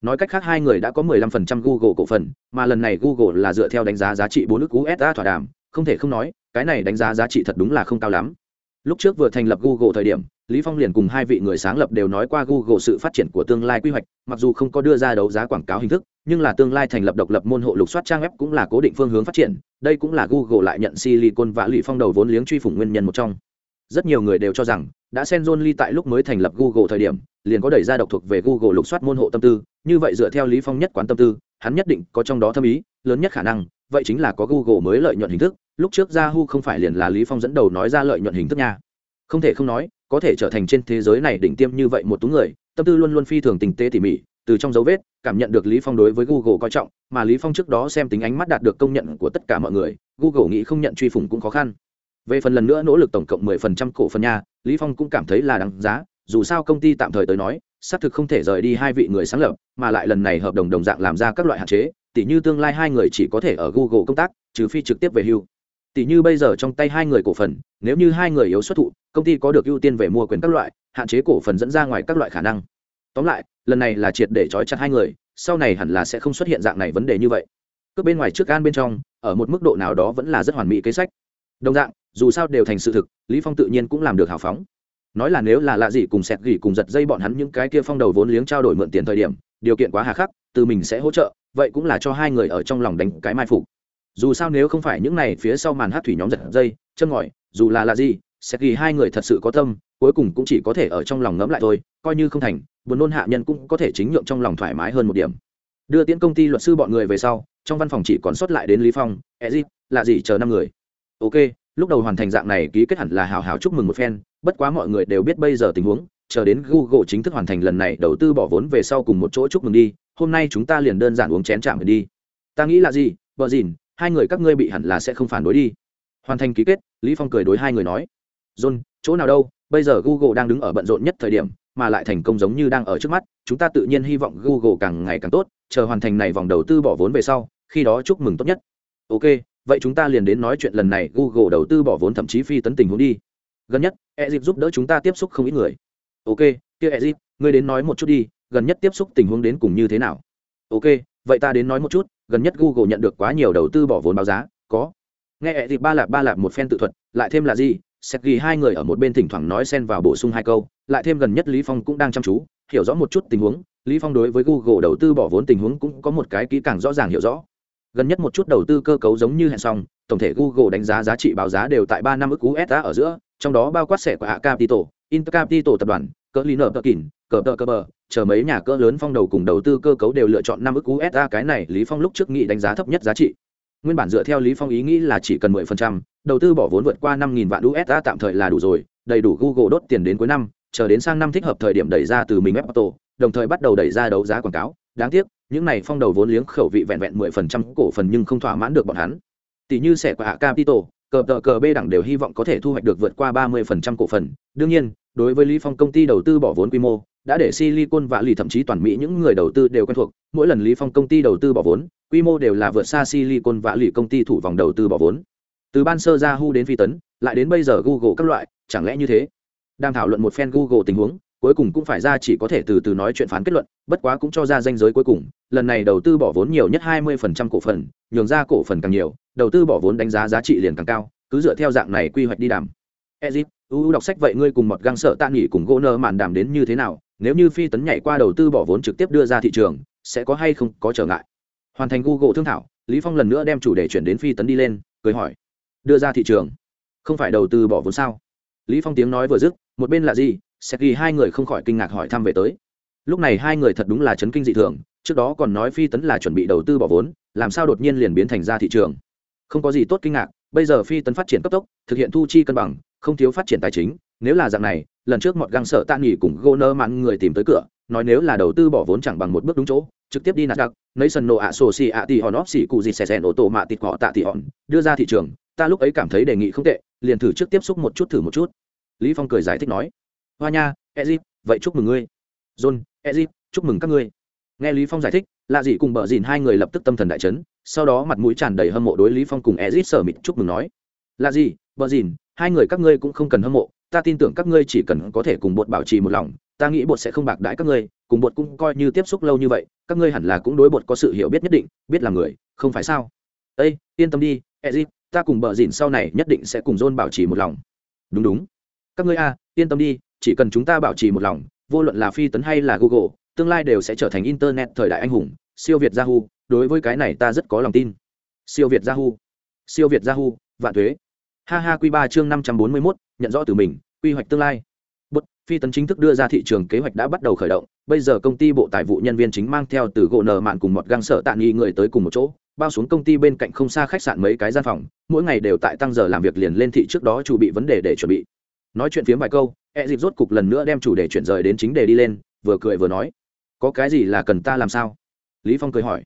Nói cách khác, hai người đã có 15% google cổ phần, mà lần này google là dựa theo đánh giá giá trị bốn nước usa thỏa đàm, không thể không nói, cái này đánh giá giá trị thật đúng là không cao lắm lúc trước vừa thành lập google thời điểm, lý phong liền cùng hai vị người sáng lập đều nói qua google sự phát triển của tương lai quy hoạch, mặc dù không có đưa ra đấu giá quảng cáo hình thức, nhưng là tương lai thành lập độc lập môn hộ lục soát trang web cũng là cố định phương hướng phát triển, đây cũng là google lại nhận silicon và lụy phong đầu vốn liếng truy phủng nguyên nhân một trong. Rất nhiều người đều cho rằng, đã sen john lee tại lúc mới thành lập google thời điểm, liền có đẩy ra độc thuộc về google lục soát môn hộ tâm tư, như vậy dựa theo lý phong nhất quán tâm tư, hắn nhất định có trong đó thâm ý, lớn nhất khả năng, vậy chính là có google mới lợi nhuận hình thức lúc trước yahoo không phải liền là lý phong dẫn đầu nói ra lợi nhuận hình thức nha. Không thể không nói, có thể trở thành trên thế giới này đỉnh tiêm như vậy một tú người, tâm tư luôn luôn phi thường tình tế tỉ mỉ, từ trong dấu vết, cảm nhận được lý phong đối với google coi trọng, mà lý phong trước đó xem tính ánh mắt đạt được công nhận của tất cả mọi người, google nghĩ không nhận truy phủng cũng khó khăn. Về phần lần nữa nỗ lực tổng cộng 10% cổ phần nha, lý phong cũng cảm thấy là đáng giá, dù sao công ty tạm thời tới nói, xác thực không thể rời đi hai vị người sáng lập, mà lại lần này hợp đồng đồng dạng làm ra các loại hạn chế, tỉ như tương lai hai người chỉ có thể ở google công tác, trừ phi trực tiếp về hưu tỷ như bây giờ trong tay hai người cổ phần, nếu như hai người yếu xuất thụ, công ty có được ưu tiên về mua quyền các loại, hạn chế cổ phần dẫn ra ngoài các loại khả năng. Tóm lại, lần này là triệt để trói chặt hai người, sau này hẳn là sẽ không xuất hiện dạng này vấn đề như vậy. Cướp bên ngoài trước gan bên trong, ở một mức độ nào đó vẫn là rất hoàn mỹ kế sách. Đồng dạng, dù sao đều thành sự thực, lý phong tự nhiên cũng làm được hào phóng. Nói là nếu là lạ gì cùng sẹt gỉ cùng giật dây bọn hắn những cái kia phong đầu vốn liếng trao đổi mượn tiền thời điểm, điều kiện quá hà khắc, từ mình sẽ hỗ trợ, vậy cũng là cho hai người ở trong lòng đánh cái mai phục dù sao nếu không phải những này phía sau màn hát thủy nhóm giật dây chân ngòi, dù là là gì sẽ ghi hai người thật sự có tâm, cuối cùng cũng chỉ có thể ở trong lòng ngẫm lại thôi, coi như không thành, buồn nôn hạ nhân cũng có thể chính nhượng trong lòng thoải mái hơn một điểm. Đưa tiễn công ty luật sư bọn người về sau, trong văn phòng chỉ còn sót lại đến lý phong ezit là gì chờ năm người. Ok, lúc đầu hoàn thành dạng này ký kết hẳn là hào hào chúc mừng một phen, bất quá mọi người đều biết bây giờ tình huống, chờ đến google chính thức hoàn thành lần này đầu tư bỏ vốn về sau cùng một chỗ chúc mừng đi, hôm nay chúng ta liền đơn giản uống chén chạm đi. Ta nghĩ là gì vợ dìn hai người các ngươi bị hẳn là sẽ không phản đối đi. Hoàn thành ký kết, lý phong cười đối hai người nói, john, chỗ nào đâu, bây giờ google đang đứng ở bận rộn nhất thời điểm, mà lại thành công giống như đang ở trước mắt, chúng ta tự nhiên hy vọng google càng ngày càng tốt, chờ hoàn thành này vòng đầu tư bỏ vốn về sau, khi đó chúc mừng tốt nhất. Ok, vậy chúng ta liền đến nói chuyện lần này, google đầu tư bỏ vốn thậm chí phi tấn tình huống đi. Gần nhất, ezip giúp đỡ chúng ta tiếp xúc không ít người. Ok, kia ezip, ngươi đến nói một chút đi, gần nhất tiếp xúc tình huống đến cùng như thế nào? Ok, vậy ta đến nói một chút gần nhất google nhận được quá nhiều đầu tư bỏ vốn báo giá, có. Nghe ẹ ba lạp ba lạp một phen tự thuật, lại thêm là gì? Xét ghi hai người ở một bên thỉnh thoảng nói xen vào bổ sung hai câu, lại thêm gần nhất lý phong cũng đang chăm chú, hiểu rõ một chút tình huống. Lý phong đối với google đầu tư bỏ vốn tình huống cũng có một cái kỹ càng rõ ràng hiểu rõ. Gần nhất một chút đầu tư cơ cấu giống như hẹn xong, tổng thể google đánh giá giá trị báo giá đều tại ba năm ức usd ở giữa, trong đó bao quát sẻ của hạ capital intercapital tập đoàn, cỡ lý nợ cỡ kỳn cờ tờ cờ bờ chờ mấy nhà cỡ lớn phong đầu cùng đầu tư cơ cấu đều lựa chọn năm ức usd cái này lý phong lúc trước nghĩ đánh giá thấp nhất giá trị. Nguyên bản dựa theo lý phong ý nghĩ là chỉ cần 10%, đầu tư bỏ vốn vượt qua 5.000 vạn usd tạm thời là đủ rồi đầy đủ google đốt tiền đến cuối năm chờ đến sang năm thích hợp thời điểm đẩy ra từ mình web auto đồng thời bắt đầu đẩy ra đấu giá quảng cáo. Đáng tiếc những này phong đầu vốn liếng khẩu vị vẹn vẹn 10% cổ phần nhưng không thỏa mãn được bọn hắn. Tỷ như sẽ của hạ capital cờ tờ cờ b đẳng đều hy vọng có thể thu hoạch được vượt qua 30% cổ phần. Đương nhiên đối với lý phong công ty đầu tư bỏ vốn quy mô đã để silicon Valley thậm chí toàn mỹ những người đầu tư đều quen thuộc. Mỗi lần lý phong công ty đầu tư bỏ vốn quy mô đều là vượt xa silicon Valley công ty thủ vòng đầu tư bỏ vốn. Từ ban sơ Yahoo đến phi tấn lại đến bây giờ google các loại chẳng lẽ như thế? Đang thảo luận một phen google tình huống cuối cùng cũng phải ra chỉ có thể từ từ nói chuyện phán kết luận bất quá cũng cho ra danh giới cuối cùng. Lần này đầu tư bỏ vốn nhiều nhất 20% cổ phần nhường ra cổ phần càng nhiều đầu tư bỏ vốn đánh giá giá trị liền càng cao cứ dựa theo dạng này quy hoạch đi đàm. Ezip, Uu đọc sách vậy ngươi cùng một găng sợ tạ nghỉ cùng gỗ nơ màn đàm đến như thế nào? Nếu như phi tấn nhảy qua đầu tư bỏ vốn trực tiếp đưa ra thị trường, sẽ có hay không có trở ngại? Hoàn thành google thương thảo, lý phong lần nữa đem chủ đề chuyển đến phi tấn đi lên, cười hỏi. Đưa ra thị trường? Không phải đầu tư bỏ vốn sao? Lý phong tiếng nói vừa dứt, một bên là gì? Sẽ ghi hai người không khỏi kinh ngạc hỏi thăm về tới. Lúc này hai người thật đúng là chấn kinh dị thường, trước đó còn nói phi tấn là chuẩn bị đầu tư bỏ vốn, làm sao đột nhiên liền biến thành ra thị trường? Không có gì tốt kinh ngạc, bây giờ phi tấn phát triển cấp tốc, thực hiện thu chi cân bằng không thiếu phát triển tài chính, nếu là dạng này, lần trước mọt găng sợ tạ nghỉ cùng gô nơ mặn người tìm tới cửa, nói nếu là đầu tư bỏ vốn chẳng bằng một bước đúng chỗ, trực tiếp đi nạt đặc nấy sân nộ ạ sổ xì ạ tì hòn óp xì cụ gì xè xèn ô tô mạ tịt họ tạ tì hòn, đưa ra thị trường, ta lúc ấy cảm thấy đề nghị không tệ, liền thử trước tiếp xúc một chút thử một chút. Lý phong cười giải thích nói, hoa nha, ezip, vậy chúc mừng ngươi. John, ezip, chúc mừng các ngươi. Nghe lý phong giải thích, lạ gì cùng bờ dìn hai người lập tức tâm thần đại chấn, sau đó mặt mũi tràn đầy hâm mộ đối lý phong cùng ezip sở mịt chúc mừng nói là gì bờ dìn hai người các ngươi cũng không cần hâm mộ, ta tin tưởng các ngươi chỉ cần có thể cùng bột bảo trì một lòng, ta nghĩ bột sẽ không bạc đãi các ngươi, cùng bột cũng coi như tiếp xúc lâu như vậy, các ngươi hẳn là cũng đối bột có sự hiểu biết nhất định, biết là người, không phải sao? Ây yên tâm đi, ezip, ta cùng bờ dìn sau này nhất định sẽ cùng john bảo trì một lòng. Đúng đúng. Các ngươi a yên tâm đi, chỉ cần chúng ta bảo trì một lòng, vô luận là phi tấn hay là google, tương lai đều sẽ trở thành internet thời đại anh hùng. Siêu việt yahoo, đối với cái này ta rất có lòng tin. Siêu việt yahoo. Siêu việt yahoo, vạn thuế ha ha q ba chương năm trăm bốn mươi mốt nhận rõ từ mình quy hoạch tương lai. Bất, phi tấn chính thức đưa ra thị trường kế hoạch đã bắt đầu khởi động. Bây giờ công ty bộ tài vụ nhân viên chính mang theo từ gỗ nợ mạn cùng một găng sợ tạ nghi người tới cùng một chỗ bao xuống công ty bên cạnh không xa khách sạn mấy cái gian phòng. Mỗi ngày đều tại tăng giờ làm việc liền lên thị trước đó chuẩn bị vấn đề để chuẩn bị. Nói chuyện phiếm vài câu e dịp rốt cục lần nữa đem chủ đề chuyển rời đến chính đề đi lên vừa cười vừa nói. Có cái gì là cần ta làm sao? Lý phong cười hỏi.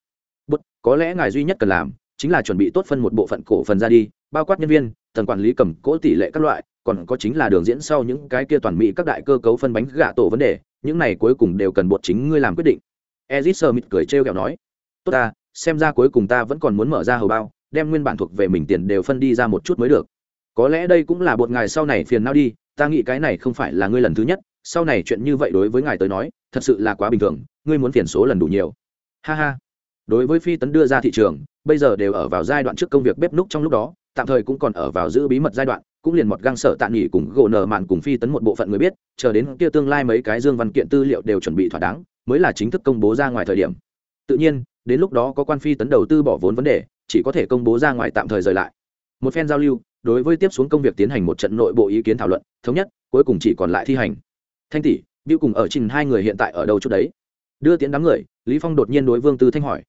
Bất, có lẽ ngài duy nhất cần làm chính là chuẩn bị tốt phân một bộ phận cổ phần ra đi bao quát nhân viên tầng quản lý cầm cố tỷ lệ các loại, còn có chính là đường diễn sau những cái kia toàn mỹ các đại cơ cấu phân bánh gạ tổ vấn đề, những này cuối cùng đều cần bột chính ngươi làm quyết định. Ezit sơ mịt cười trêu ghẹo nói. Tốt ta, xem ra cuối cùng ta vẫn còn muốn mở ra hầu bao, đem nguyên bản thuộc về mình tiền đều phân đi ra một chút mới được. Có lẽ đây cũng là bột ngài sau này phiền nào đi, ta nghĩ cái này không phải là ngươi lần thứ nhất, sau này chuyện như vậy đối với ngài tới nói, thật sự là quá bình thường, ngươi muốn phiền số lần đủ nhiều. Ha ha đối với phi tấn đưa ra thị trường, bây giờ đều ở vào giai đoạn trước công việc bếp núc trong lúc đó, tạm thời cũng còn ở vào giữ bí mật giai đoạn, cũng liền một găng sở tạm nghỉ cùng gỗ nở mạn cùng phi tấn một bộ phận người biết, chờ đến kia tương lai mấy cái dương văn kiện tư liệu đều chuẩn bị thỏa đáng, mới là chính thức công bố ra ngoài thời điểm. Tự nhiên, đến lúc đó có quan phi tấn đầu tư bỏ vốn vấn đề, chỉ có thể công bố ra ngoài tạm thời rời lại. Một phen giao lưu, đối với tiếp xuống công việc tiến hành một trận nội bộ ý kiến thảo luận, thống nhất, cuối cùng chỉ còn lại thi hành. Thanh tỷ bill cùng ở trình hai người hiện tại ở đâu chút đấy? Đưa tiến đám người, lý phong đột nhiên đối vương tư thanh hỏi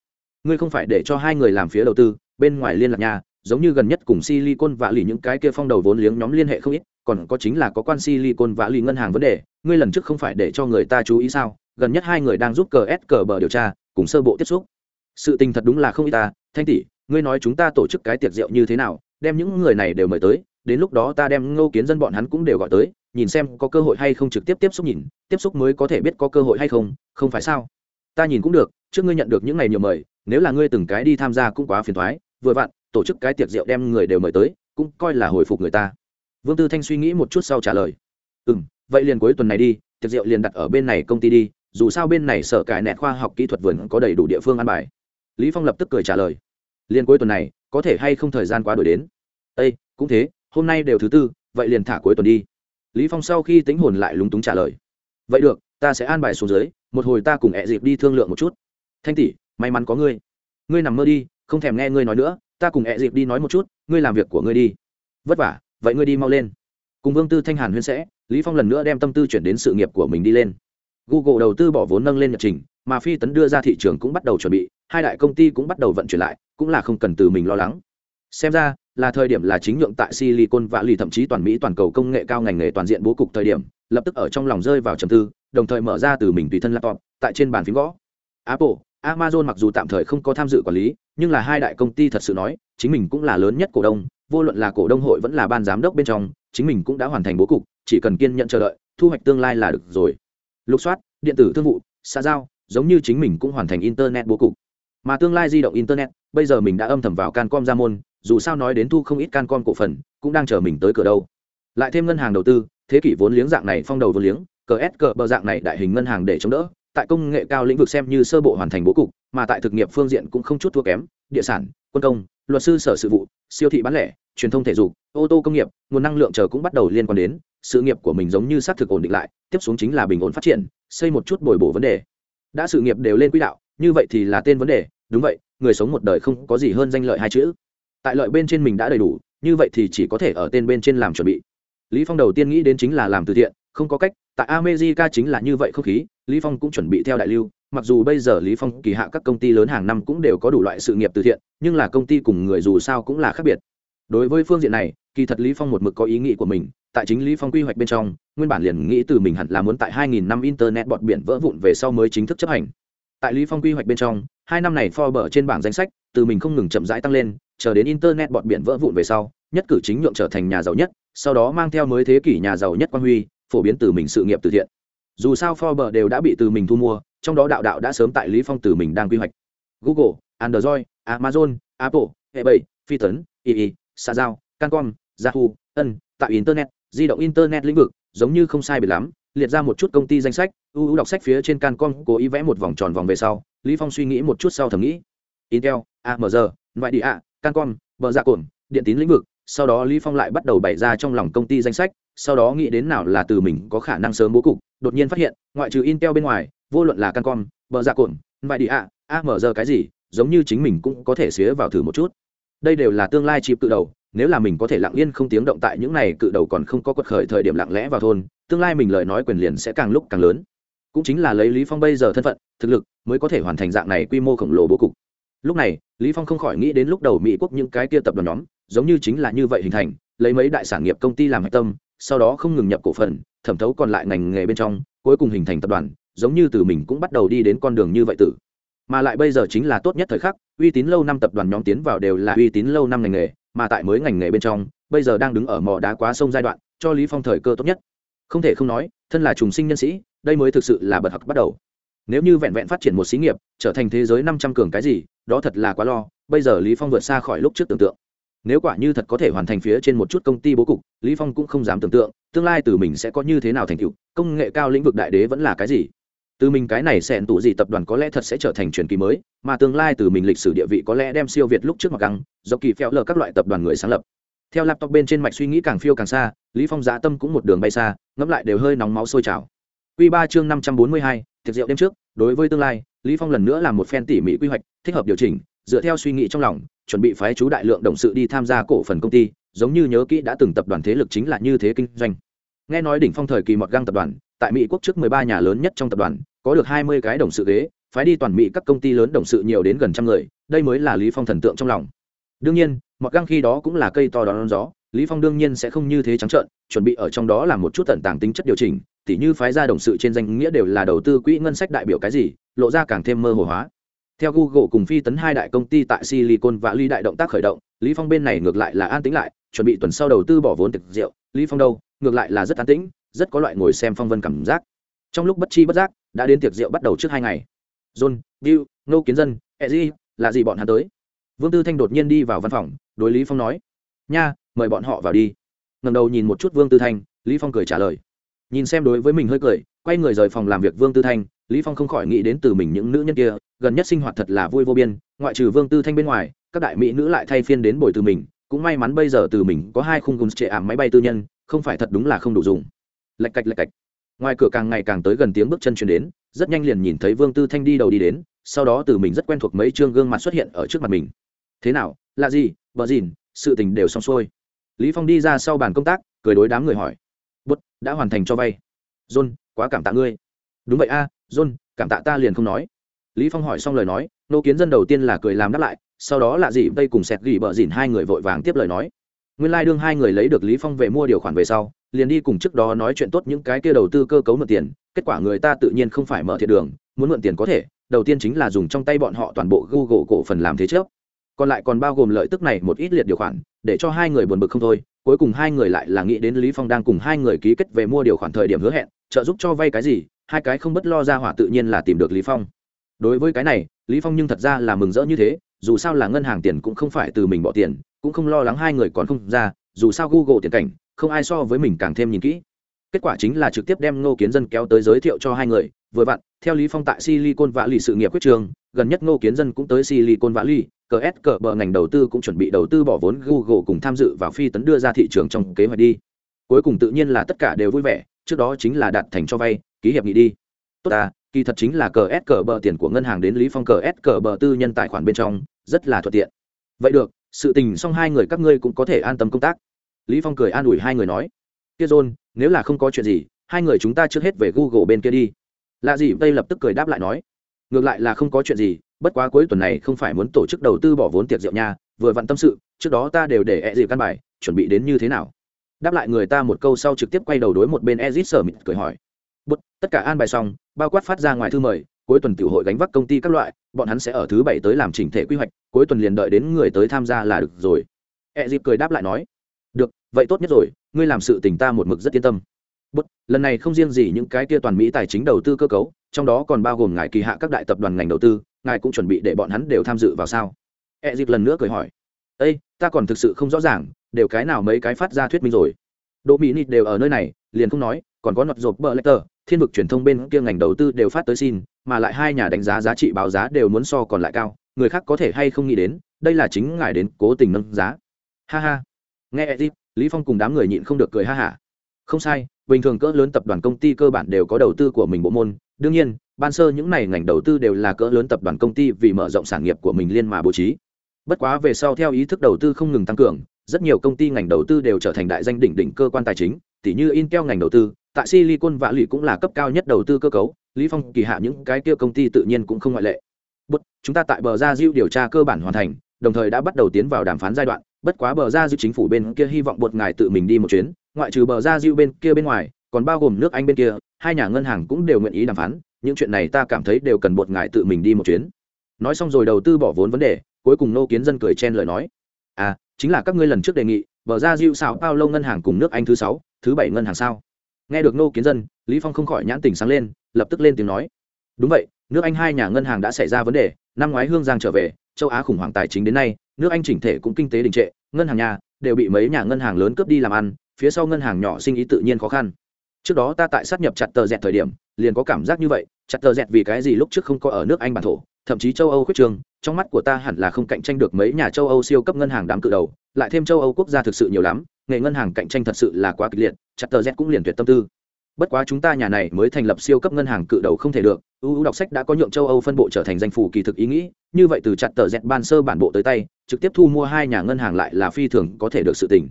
ngươi không phải để cho hai người làm phía đầu tư, bên ngoài liên lạc nhà, giống như gần nhất cùng silicon và lì những cái kia phong đầu vốn liếng nhóm liên hệ không ít, còn có chính là có quan silicon và lì ngân hàng vấn đề, ngươi lần trước không phải để cho người ta chú ý sao? Gần nhất hai người đang giúp cờ s cờ bờ điều tra, cùng sơ bộ tiếp xúc. Sự tình thật đúng là không ít ta, thanh tỷ, ngươi nói chúng ta tổ chức cái tiệc rượu như thế nào, đem những người này đều mời tới, đến lúc đó ta đem ngô kiến dân bọn hắn cũng đều gọi tới, nhìn xem có cơ hội hay không trực tiếp tiếp xúc nhìn, tiếp xúc mới có thể biết có cơ hội hay không không phải sao? Ta nhìn cũng được, trước ngươi nhận được những ngày nhiều mời nếu là ngươi từng cái đi tham gia cũng quá phiền thoái, vừa vặn, tổ chức cái tiệc rượu đem người đều mời tới, cũng coi là hồi phục người ta. Vương tư thanh suy nghĩ một chút sau trả lời. Ừ m vậy liền cuối tuần này đi, tiệc rượu liền đặt ở bên này công ty đi, dù sao bên này sở cải nẹt khoa học kỹ thuật vườn có đầy đủ địa phương ăn bài. Lý phong lập tức cười trả lời. Liền cuối tuần này, có thể hay không thời gian quá đổi đến? Ây cũng thế, hôm nay đều thứ tư, vậy liền thả cuối tuần đi. Lý phong sau khi tính hồn lại lúng túng trả lời. Vậy được, ta sẽ an bài xuống dưới, một hồi ta cùng ẹ dịp đi thương lượng một chút. Thanh tỷ may mắn có ngươi. Ngươi nằm mơ đi, không thèm nghe ngươi nói nữa, ta cùng ẹ dịp đi nói một chút, ngươi làm việc của ngươi đi. Vất vả, vậy ngươi đi mau lên. Cùng vương tư thanh hàn huyên sẽ, lý phong lần nữa đem tâm tư chuyển đến sự nghiệp của mình đi lên. Google đầu tư bỏ vốn nâng lên nhật trình, mà phi tấn đưa ra thị trường cũng bắt đầu chuẩn bị, hai đại công ty cũng bắt đầu vận chuyển lại, cũng là không cần từ mình lo lắng. Xem ra, là thời điểm là chính nhượng tại silicon và lì thậm chí toàn mỹ toàn cầu công nghệ cao ngành nghề toàn diện bố cục thời điểm, lập tức ở trong lòng rơi vào trầm tư, đồng thời mở ra từ mình tùy thân laptop, tại trên bàn phím gõ. Apple amazon mặc dù tạm thời không có tham dự quản lý, nhưng là hai đại công ty thật sự nói, chính mình cũng là lớn nhất cổ đông, vô luận là cổ đông hội vẫn là ban giám đốc bên trong, chính mình cũng đã hoàn thành bố cục, chỉ cần kiên nhẫn chờ đợi, thu hoạch tương lai là được rồi. Lục soát, điện tử thương vụ, xã giao, giống như chính mình cũng hoàn thành internet bố cục. Mà tương lai di động internet, bây giờ mình đã âm thầm vào cancom ra môn, dù sao nói đến thu không ít cancom cổ phần, cũng đang chờ mình tới cửa đâu. Lại thêm ngân hàng đầu tư, thế kỷ vốn liếng dạng này phong đầu vốn liếng, cờ s cờ bờ dạng này đại hình ngân hàng để chống đỡ tại công nghệ cao lĩnh vực xem như sơ bộ hoàn thành bố cục, mà tại thực nghiệp phương diện cũng không chút thua kém, địa sản, quân công, luật sư sở sự vụ, siêu thị bán lẻ, truyền thông thể dục, ô tô công nghiệp, nguồn năng lượng chờ cũng bắt đầu liên quan đến, sự nghiệp của mình giống như xác thực ổn định lại, tiếp xuống chính là bình ổn phát triển, xây một chút bồi bổ vấn đề. Đã sự nghiệp đều lên quỹ đạo, như vậy thì là tên vấn đề, đúng vậy, người sống một đời không có gì hơn danh lợi hai chữ. Tại lợi bên trên mình đã đầy đủ, như vậy thì chỉ có thể ở tên bên trên làm chuẩn bị. Lý phong đầu tiên nghĩ đến chính là làm từ thiện, không có cách, tại america chính là như vậy không khí lý phong cũng chuẩn bị theo đại lưu, mặc dù bây giờ lý phong kỳ hạ các công ty lớn hàng năm cũng đều có đủ loại sự nghiệp từ thiện, nhưng là công ty cùng người dù sao cũng là khác biệt. Đối với phương diện này, kỳ thật lý phong một mực có ý nghĩ của mình, tại chính lý phong quy hoạch bên trong, nguyên bản liền nghĩ từ mình hẳn là muốn tại 2000 năm internet bọt biển vỡ vụn về sau mới chính thức chấp hành. Tại lý phong quy hoạch bên trong, hai năm này Forbes trên bảng danh sách, từ mình không ngừng chậm rãi tăng lên, chờ đến internet bọt biển vỡ vụn về sau, nhất cử chính nhượng trở thành nhà giàu nhất, sau đó mang theo mới thế kỷ nhà giàu nhất quan huy, phổ biến từ mình sự nghiệp từ thiện dù sao Forbes đều đã bị từ mình thu mua, trong đó đạo đạo đã sớm tại lý phong từ mình đang quy hoạch. Google, android, amazon, apple, ebay phi tấn ii xa giao cancom, yahoo ân tại internet, di động internet lĩnh vực, giống như không sai biệt lắm, liệt ra một chút công ty danh sách ưu đọc sách phía trên cancom cố ý vẽ một vòng tròn vòng về sau, lý phong suy nghĩ một chút sau thầm nghĩ. Intel amg ngoại địa cancom, bờ dạ ra cồn điện tín lĩnh vực, sau đó lý phong lại bắt đầu bày ra trong lòng công ty danh sách sau đó nghĩ đến nào là từ mình có khả năng sớm bố cục, đột nhiên phát hiện, ngoại trừ intel bên ngoài, vô luận là cancom, bờ dạ cồn vài đi a giờ cái gì, giống như chính mình cũng có thể xía vào thử một chút. Đây đều là tương lai chịp cự đầu, nếu là mình có thể lặng yên không tiếng động tại những này cự đầu còn không có quật khởi thời điểm lặng lẽ vào thôn, tương lai mình lời nói quyền liền sẽ càng lúc càng lớn. Cũng chính là lấy lý phong bây giờ thân phận, thực lực mới có thể hoàn thành dạng này quy mô khổng lồ bố cục. Lúc này, lý phong không khỏi nghĩ đến lúc đầu mỹ quốc những cái kia tập đoàn nhóm, giống như chính là như vậy hình thành, lấy mấy đại sản nghiệp công ty làm hạch tâm sau đó không ngừng nhập cổ phần, thẩm thấu còn lại ngành nghề bên trong, cuối cùng hình thành tập đoàn, giống như từ mình cũng bắt đầu đi đến con đường như vậy tử. Mà lại bây giờ chính là tốt nhất thời khắc, uy tín lâu năm tập đoàn nhóm tiến vào đều là uy tín lâu năm ngành nghề, mà tại mới ngành nghề bên trong, bây giờ đang đứng ở mỏ đá quá sông giai đoạn, cho lý phong thời cơ tốt nhất. Không thể không nói, thân là trùng sinh nhân sĩ, đây mới thực sự là bật học bắt đầu. Nếu như vẹn vẹn phát triển một xí nghiệp, trở thành thế giới năm trăm cường cái gì, đó thật là quá lo, bây giờ lý phong vượt xa khỏi lúc trước tưởng tượng nếu quả như thật có thể hoàn thành phía trên một chút công ty bố cục lý phong cũng không dám tưởng tượng tương lai từ mình sẽ có như thế nào thành tựu công nghệ cao lĩnh vực đại đế vẫn là cái gì? Từ mình cái này sẽ tụ gì tập đoàn có lẽ thật sẽ trở thành truyền kỳ mới mà tương lai từ mình lịch sử địa vị có lẽ đem siêu việt lúc trước mặt găng do kỳ phèo lờ các loại tập đoàn người sáng lập. Theo laptop bên trên mạch suy nghĩ càng phiêu càng xa lý phong dạ tâm cũng một đường bay xa ngẫm lại đều hơi nóng máu sôi trào. Quy ba chương năm trăm bốn mươi hai, tiệc rượu đêm trước đối với tương lai lý phong lần nữa làm một phen tỉ mỉ quy hoạch thích hợp điều chỉnh dựa theo suy nghĩ trong lòng chuẩn bị phái chú đại lượng đồng sự đi tham gia cổ phần công ty, giống như nhớ kỹ đã từng tập đoàn thế lực chính là như thế kinh doanh. Nghe nói đỉnh phong thời kỳ mọt găng tập đoàn, tại mỹ quốc trước 13 nhà lớn nhất trong tập đoàn, có được 20 cái đồng sự ghế, phái đi toàn mỹ các công ty lớn đồng sự nhiều đến gần trăm người, đây mới là lý phong thần tượng trong lòng. Đương nhiên, mọt găng khi đó cũng là cây to đón gió, lý phong đương nhiên sẽ không như thế trắng trợn, chuẩn bị ở trong đó làm một chút tận tàng tính chất điều chỉnh, tỉ như phái ra đồng sự trên danh nghĩa đều là đầu tư quỹ ngân sách đại biểu cái gì, lộ ra càng thêm mơ hồ hóa theo google cùng phi tấn hai đại công ty tại silicon và ly đại động tác khởi động, lý phong bên này ngược lại là an tĩnh lại, chuẩn bị tuần sau đầu tư bỏ vốn thực rượu. Lý phong đâu? Ngược lại là rất an tĩnh, rất có loại ngồi xem phong vân cảm giác. Trong lúc bất chi bất giác, đã đến tiệc rượu bắt đầu trước hai ngày. John, bill nô kiến dân eji là gì bọn hắn tới? Vương tư thanh đột nhiên đi vào văn phòng, đối lý phong nói, nha, mời bọn họ vào đi. Ngẩng đầu nhìn một chút vương tư thanh, lý phong cười trả lời. Nhìn xem đối với mình hơi cười, quay người rời phòng làm việc vương tư thanh lý phong không khỏi nghĩ đến từ mình những nữ nhân kia, gần nhất sinh hoạt thật là vui vô biên, ngoại trừ vương tư thanh bên ngoài, các đại mỹ nữ lại thay phiên đến bồi từ mình, cũng may mắn bây giờ từ mình có hai khung gồm trệ ảm máy bay tư nhân, không phải thật đúng là không đủ dùng. Lạch cạch lạch cạch. Ngoài cửa càng ngày càng tới gần tiếng bước chân chuyển đến, rất nhanh liền nhìn thấy vương tư thanh đi đầu đi đến, sau đó từ mình rất quen thuộc mấy chương gương mặt xuất hiện ở trước mặt mình. Thế nào là gì, vợ dìn, sự tình đều xong xuôi. Lý phong đi ra sau bàn công tác, cười đối đám người hỏi. Bút, đã hoàn thành cho vay. John, quá cảm tạ ngươi. Đúng vậy a john, cảm tạ ta liền không nói. Lý phong hỏi xong lời nói, nô kiến dân đầu tiên là cười làm đáp lại, sau đó là gì đây cùng sẹt gỉ bờ dỉn hai người vội vàng tiếp lời nói. Nguyên lai like đương hai người lấy được lý phong về mua điều khoản về sau, liền đi cùng trước đó nói chuyện tốt những cái kia đầu tư cơ cấu mượn tiền, kết quả người ta tự nhiên không phải mở thiệt đường, muốn mượn tiền có thể, đầu tiên chính là dùng trong tay bọn họ toàn bộ google cổ phần làm thế trước. Còn lại còn bao gồm lợi tức này một ít liệt điều khoản, để cho hai người buồn bực không thôi, cuối cùng hai người lại là nghĩ đến lý phong đang cùng hai người ký kết về mua điều khoản thời điểm hứa hẹn, trợ giúp cho vay cái gì hai cái không bất lo ra hỏa tự nhiên là tìm được lý phong. Đối với cái này, lý phong nhưng thật ra là mừng rỡ như thế, dù sao là ngân hàng tiền cũng không phải từ mình bỏ tiền, cũng không lo lắng hai người còn không ra, dù sao google tiền cảnh, không ai so với mình càng thêm nhìn kỹ. Kết quả chính là trực tiếp đem ngô kiến dân kéo tới giới thiệu cho hai người, vừa vặn, theo lý phong tại silicon valley sự nghiệp quyết trường, gần nhất ngô kiến dân cũng tới silicon valley cờ s cờ bờ ngành đầu tư cũng chuẩn bị đầu tư bỏ vốn google cùng tham dự vào phi tấn đưa ra thị trường trong kế hoạch đi. Cuối cùng tự nhiên là tất cả đều vui vẻ, trước đó chính là đạt thành cho vay ký hiệp nghị đi. Tốt à kỳ thật chính là cờ s cờ bờ tiền của ngân hàng đến lý phong cờ s cờ bờ tư nhân tài khoản bên trong, rất là thuận tiện. Vậy được, sự tình xong hai người các ngươi cũng có thể an tâm công tác. Lý phong cười an ủi hai người nói. Kia john, nếu là không có chuyện gì, hai người chúng ta trước hết về google bên kia đi. Lạ gì, đây lập tức cười đáp lại nói. Ngược lại là không có chuyện gì, bất quá cuối tuần này không phải muốn tổ chức đầu tư bỏ vốn tiệc rượu nha, vừa vặn tâm sự, trước đó ta đều để e dịp căn bài, chuẩn bị đến như thế nào? Đáp lại người ta một câu sau trực tiếp quay đầu đối một bên ezit sở mịt cười hỏi tất cả an bài xong bao quát phát ra ngoài thư mời cuối tuần tiểu hội gánh vác công ty các loại bọn hắn sẽ ở thứ bảy tới làm chỉnh thể quy hoạch cuối tuần liền đợi đến người tới tham gia là được rồi. E dịp cười đáp lại nói được vậy tốt nhất rồi ngươi làm sự tình ta một mực rất yên tâm. Bất, lần này không riêng gì những cái kia toàn mỹ tài chính đầu tư cơ cấu trong đó còn bao gồm ngài kỳ hạ các đại tập đoàn ngành đầu tư ngài cũng chuẩn bị để bọn hắn đều tham dự vào sao? E dịp lần nữa cười hỏi ây ta còn thực sự không rõ ràng đều cái nào mấy cái phát ra thuyết minh rồi? Đỗ mỹ nịt đều ở nơi này liền không nói còn có nọt rộp bờ letter thiên vực truyền thông bên kia ngành đầu tư đều phát tới xin, mà lại hai nhà đánh giá giá trị báo giá đều muốn so còn lại cao, người khác có thể hay không nghĩ đến, đây là chính ngài đến cố tình nâng giá. Ha ha. Nghe edit lý phong cùng đám người nhịn không được cười ha hả. Không sai, bình thường cỡ lớn tập đoàn công ty cơ bản đều có đầu tư của mình bộ môn. Đương nhiên, ban sơ những này ngành đầu tư đều là cỡ lớn tập đoàn công ty vì mở rộng sản nghiệp của mình liên mà bố trí. Bất quá về sau theo ý thức đầu tư không ngừng tăng cường, rất nhiều công ty ngành đầu tư đều trở thành đại danh đỉnh đỉnh cơ quan tài chính tỷ như intel ngành đầu tư tại silicon vạ lụy cũng là cấp cao nhất đầu tư cơ cấu lý phong kỳ hạ những cái kia công ty tự nhiên cũng không ngoại lệ. Bất, chúng ta tại bờ ra diêu điều tra cơ bản hoàn thành đồng thời đã bắt đầu tiến vào đàm phán giai đoạn bất quá bờ ra diêu chính phủ bên kia hy vọng bột ngài tự mình đi một chuyến ngoại trừ bờ ra diêu bên kia bên ngoài còn bao gồm nước anh bên kia hai nhà ngân hàng cũng đều nguyện ý đàm phán những chuyện này ta cảm thấy đều cần bột ngài tự mình đi một chuyến. Nói xong rồi đầu tư bỏ vốn vấn đề cuối cùng nô kiến dân cười chen lời nói. À chính là các ngươi lần trước đề nghị bờ ra diêu sao bao lâu ngân hàng cùng nước anh thứ sáu thứ bảy ngân hàng sao? Nghe được nô kiến dân, lý phong không khỏi nhãn tình sáng lên, lập tức lên tiếng nói. Đúng vậy, nước anh hai nhà ngân hàng đã xảy ra vấn đề, năm ngoái hương giang trở về, châu á khủng hoảng tài chính đến nay, nước anh chỉnh thể cũng kinh tế đình trệ, ngân hàng nhà đều bị mấy nhà ngân hàng lớn cướp đi làm ăn, phía sau ngân hàng nhỏ sinh ý tự nhiên khó khăn. Trước đó ta tại sát nhập chặt tờ dẹt thời điểm, liền có cảm giác như vậy, chặt tờ dẹt vì cái gì lúc trước không có ở nước anh bản thổ, thậm chí châu âu khuyết trường, trong mắt của ta hẳn là không cạnh tranh được mấy nhà châu âu siêu cấp ngân hàng đám cự đầu, lại thêm châu âu quốc gia thực sự nhiều lắm nghề ngân hàng cạnh tranh thật sự là quá kịch liệt chặt tờ z cũng liền tuyệt tâm tư. Bất quá chúng ta nhà này mới thành lập siêu cấp ngân hàng cự đầu không thể được ưu đọc sách đã có nhượng châu âu phân bộ trở thành danh phủ kỳ thực ý nghĩ, như vậy từ chặt tờ z ban sơ bản bộ tới tay, trực tiếp thu mua hai nhà ngân hàng lại là phi thường có thể được sự tỉnh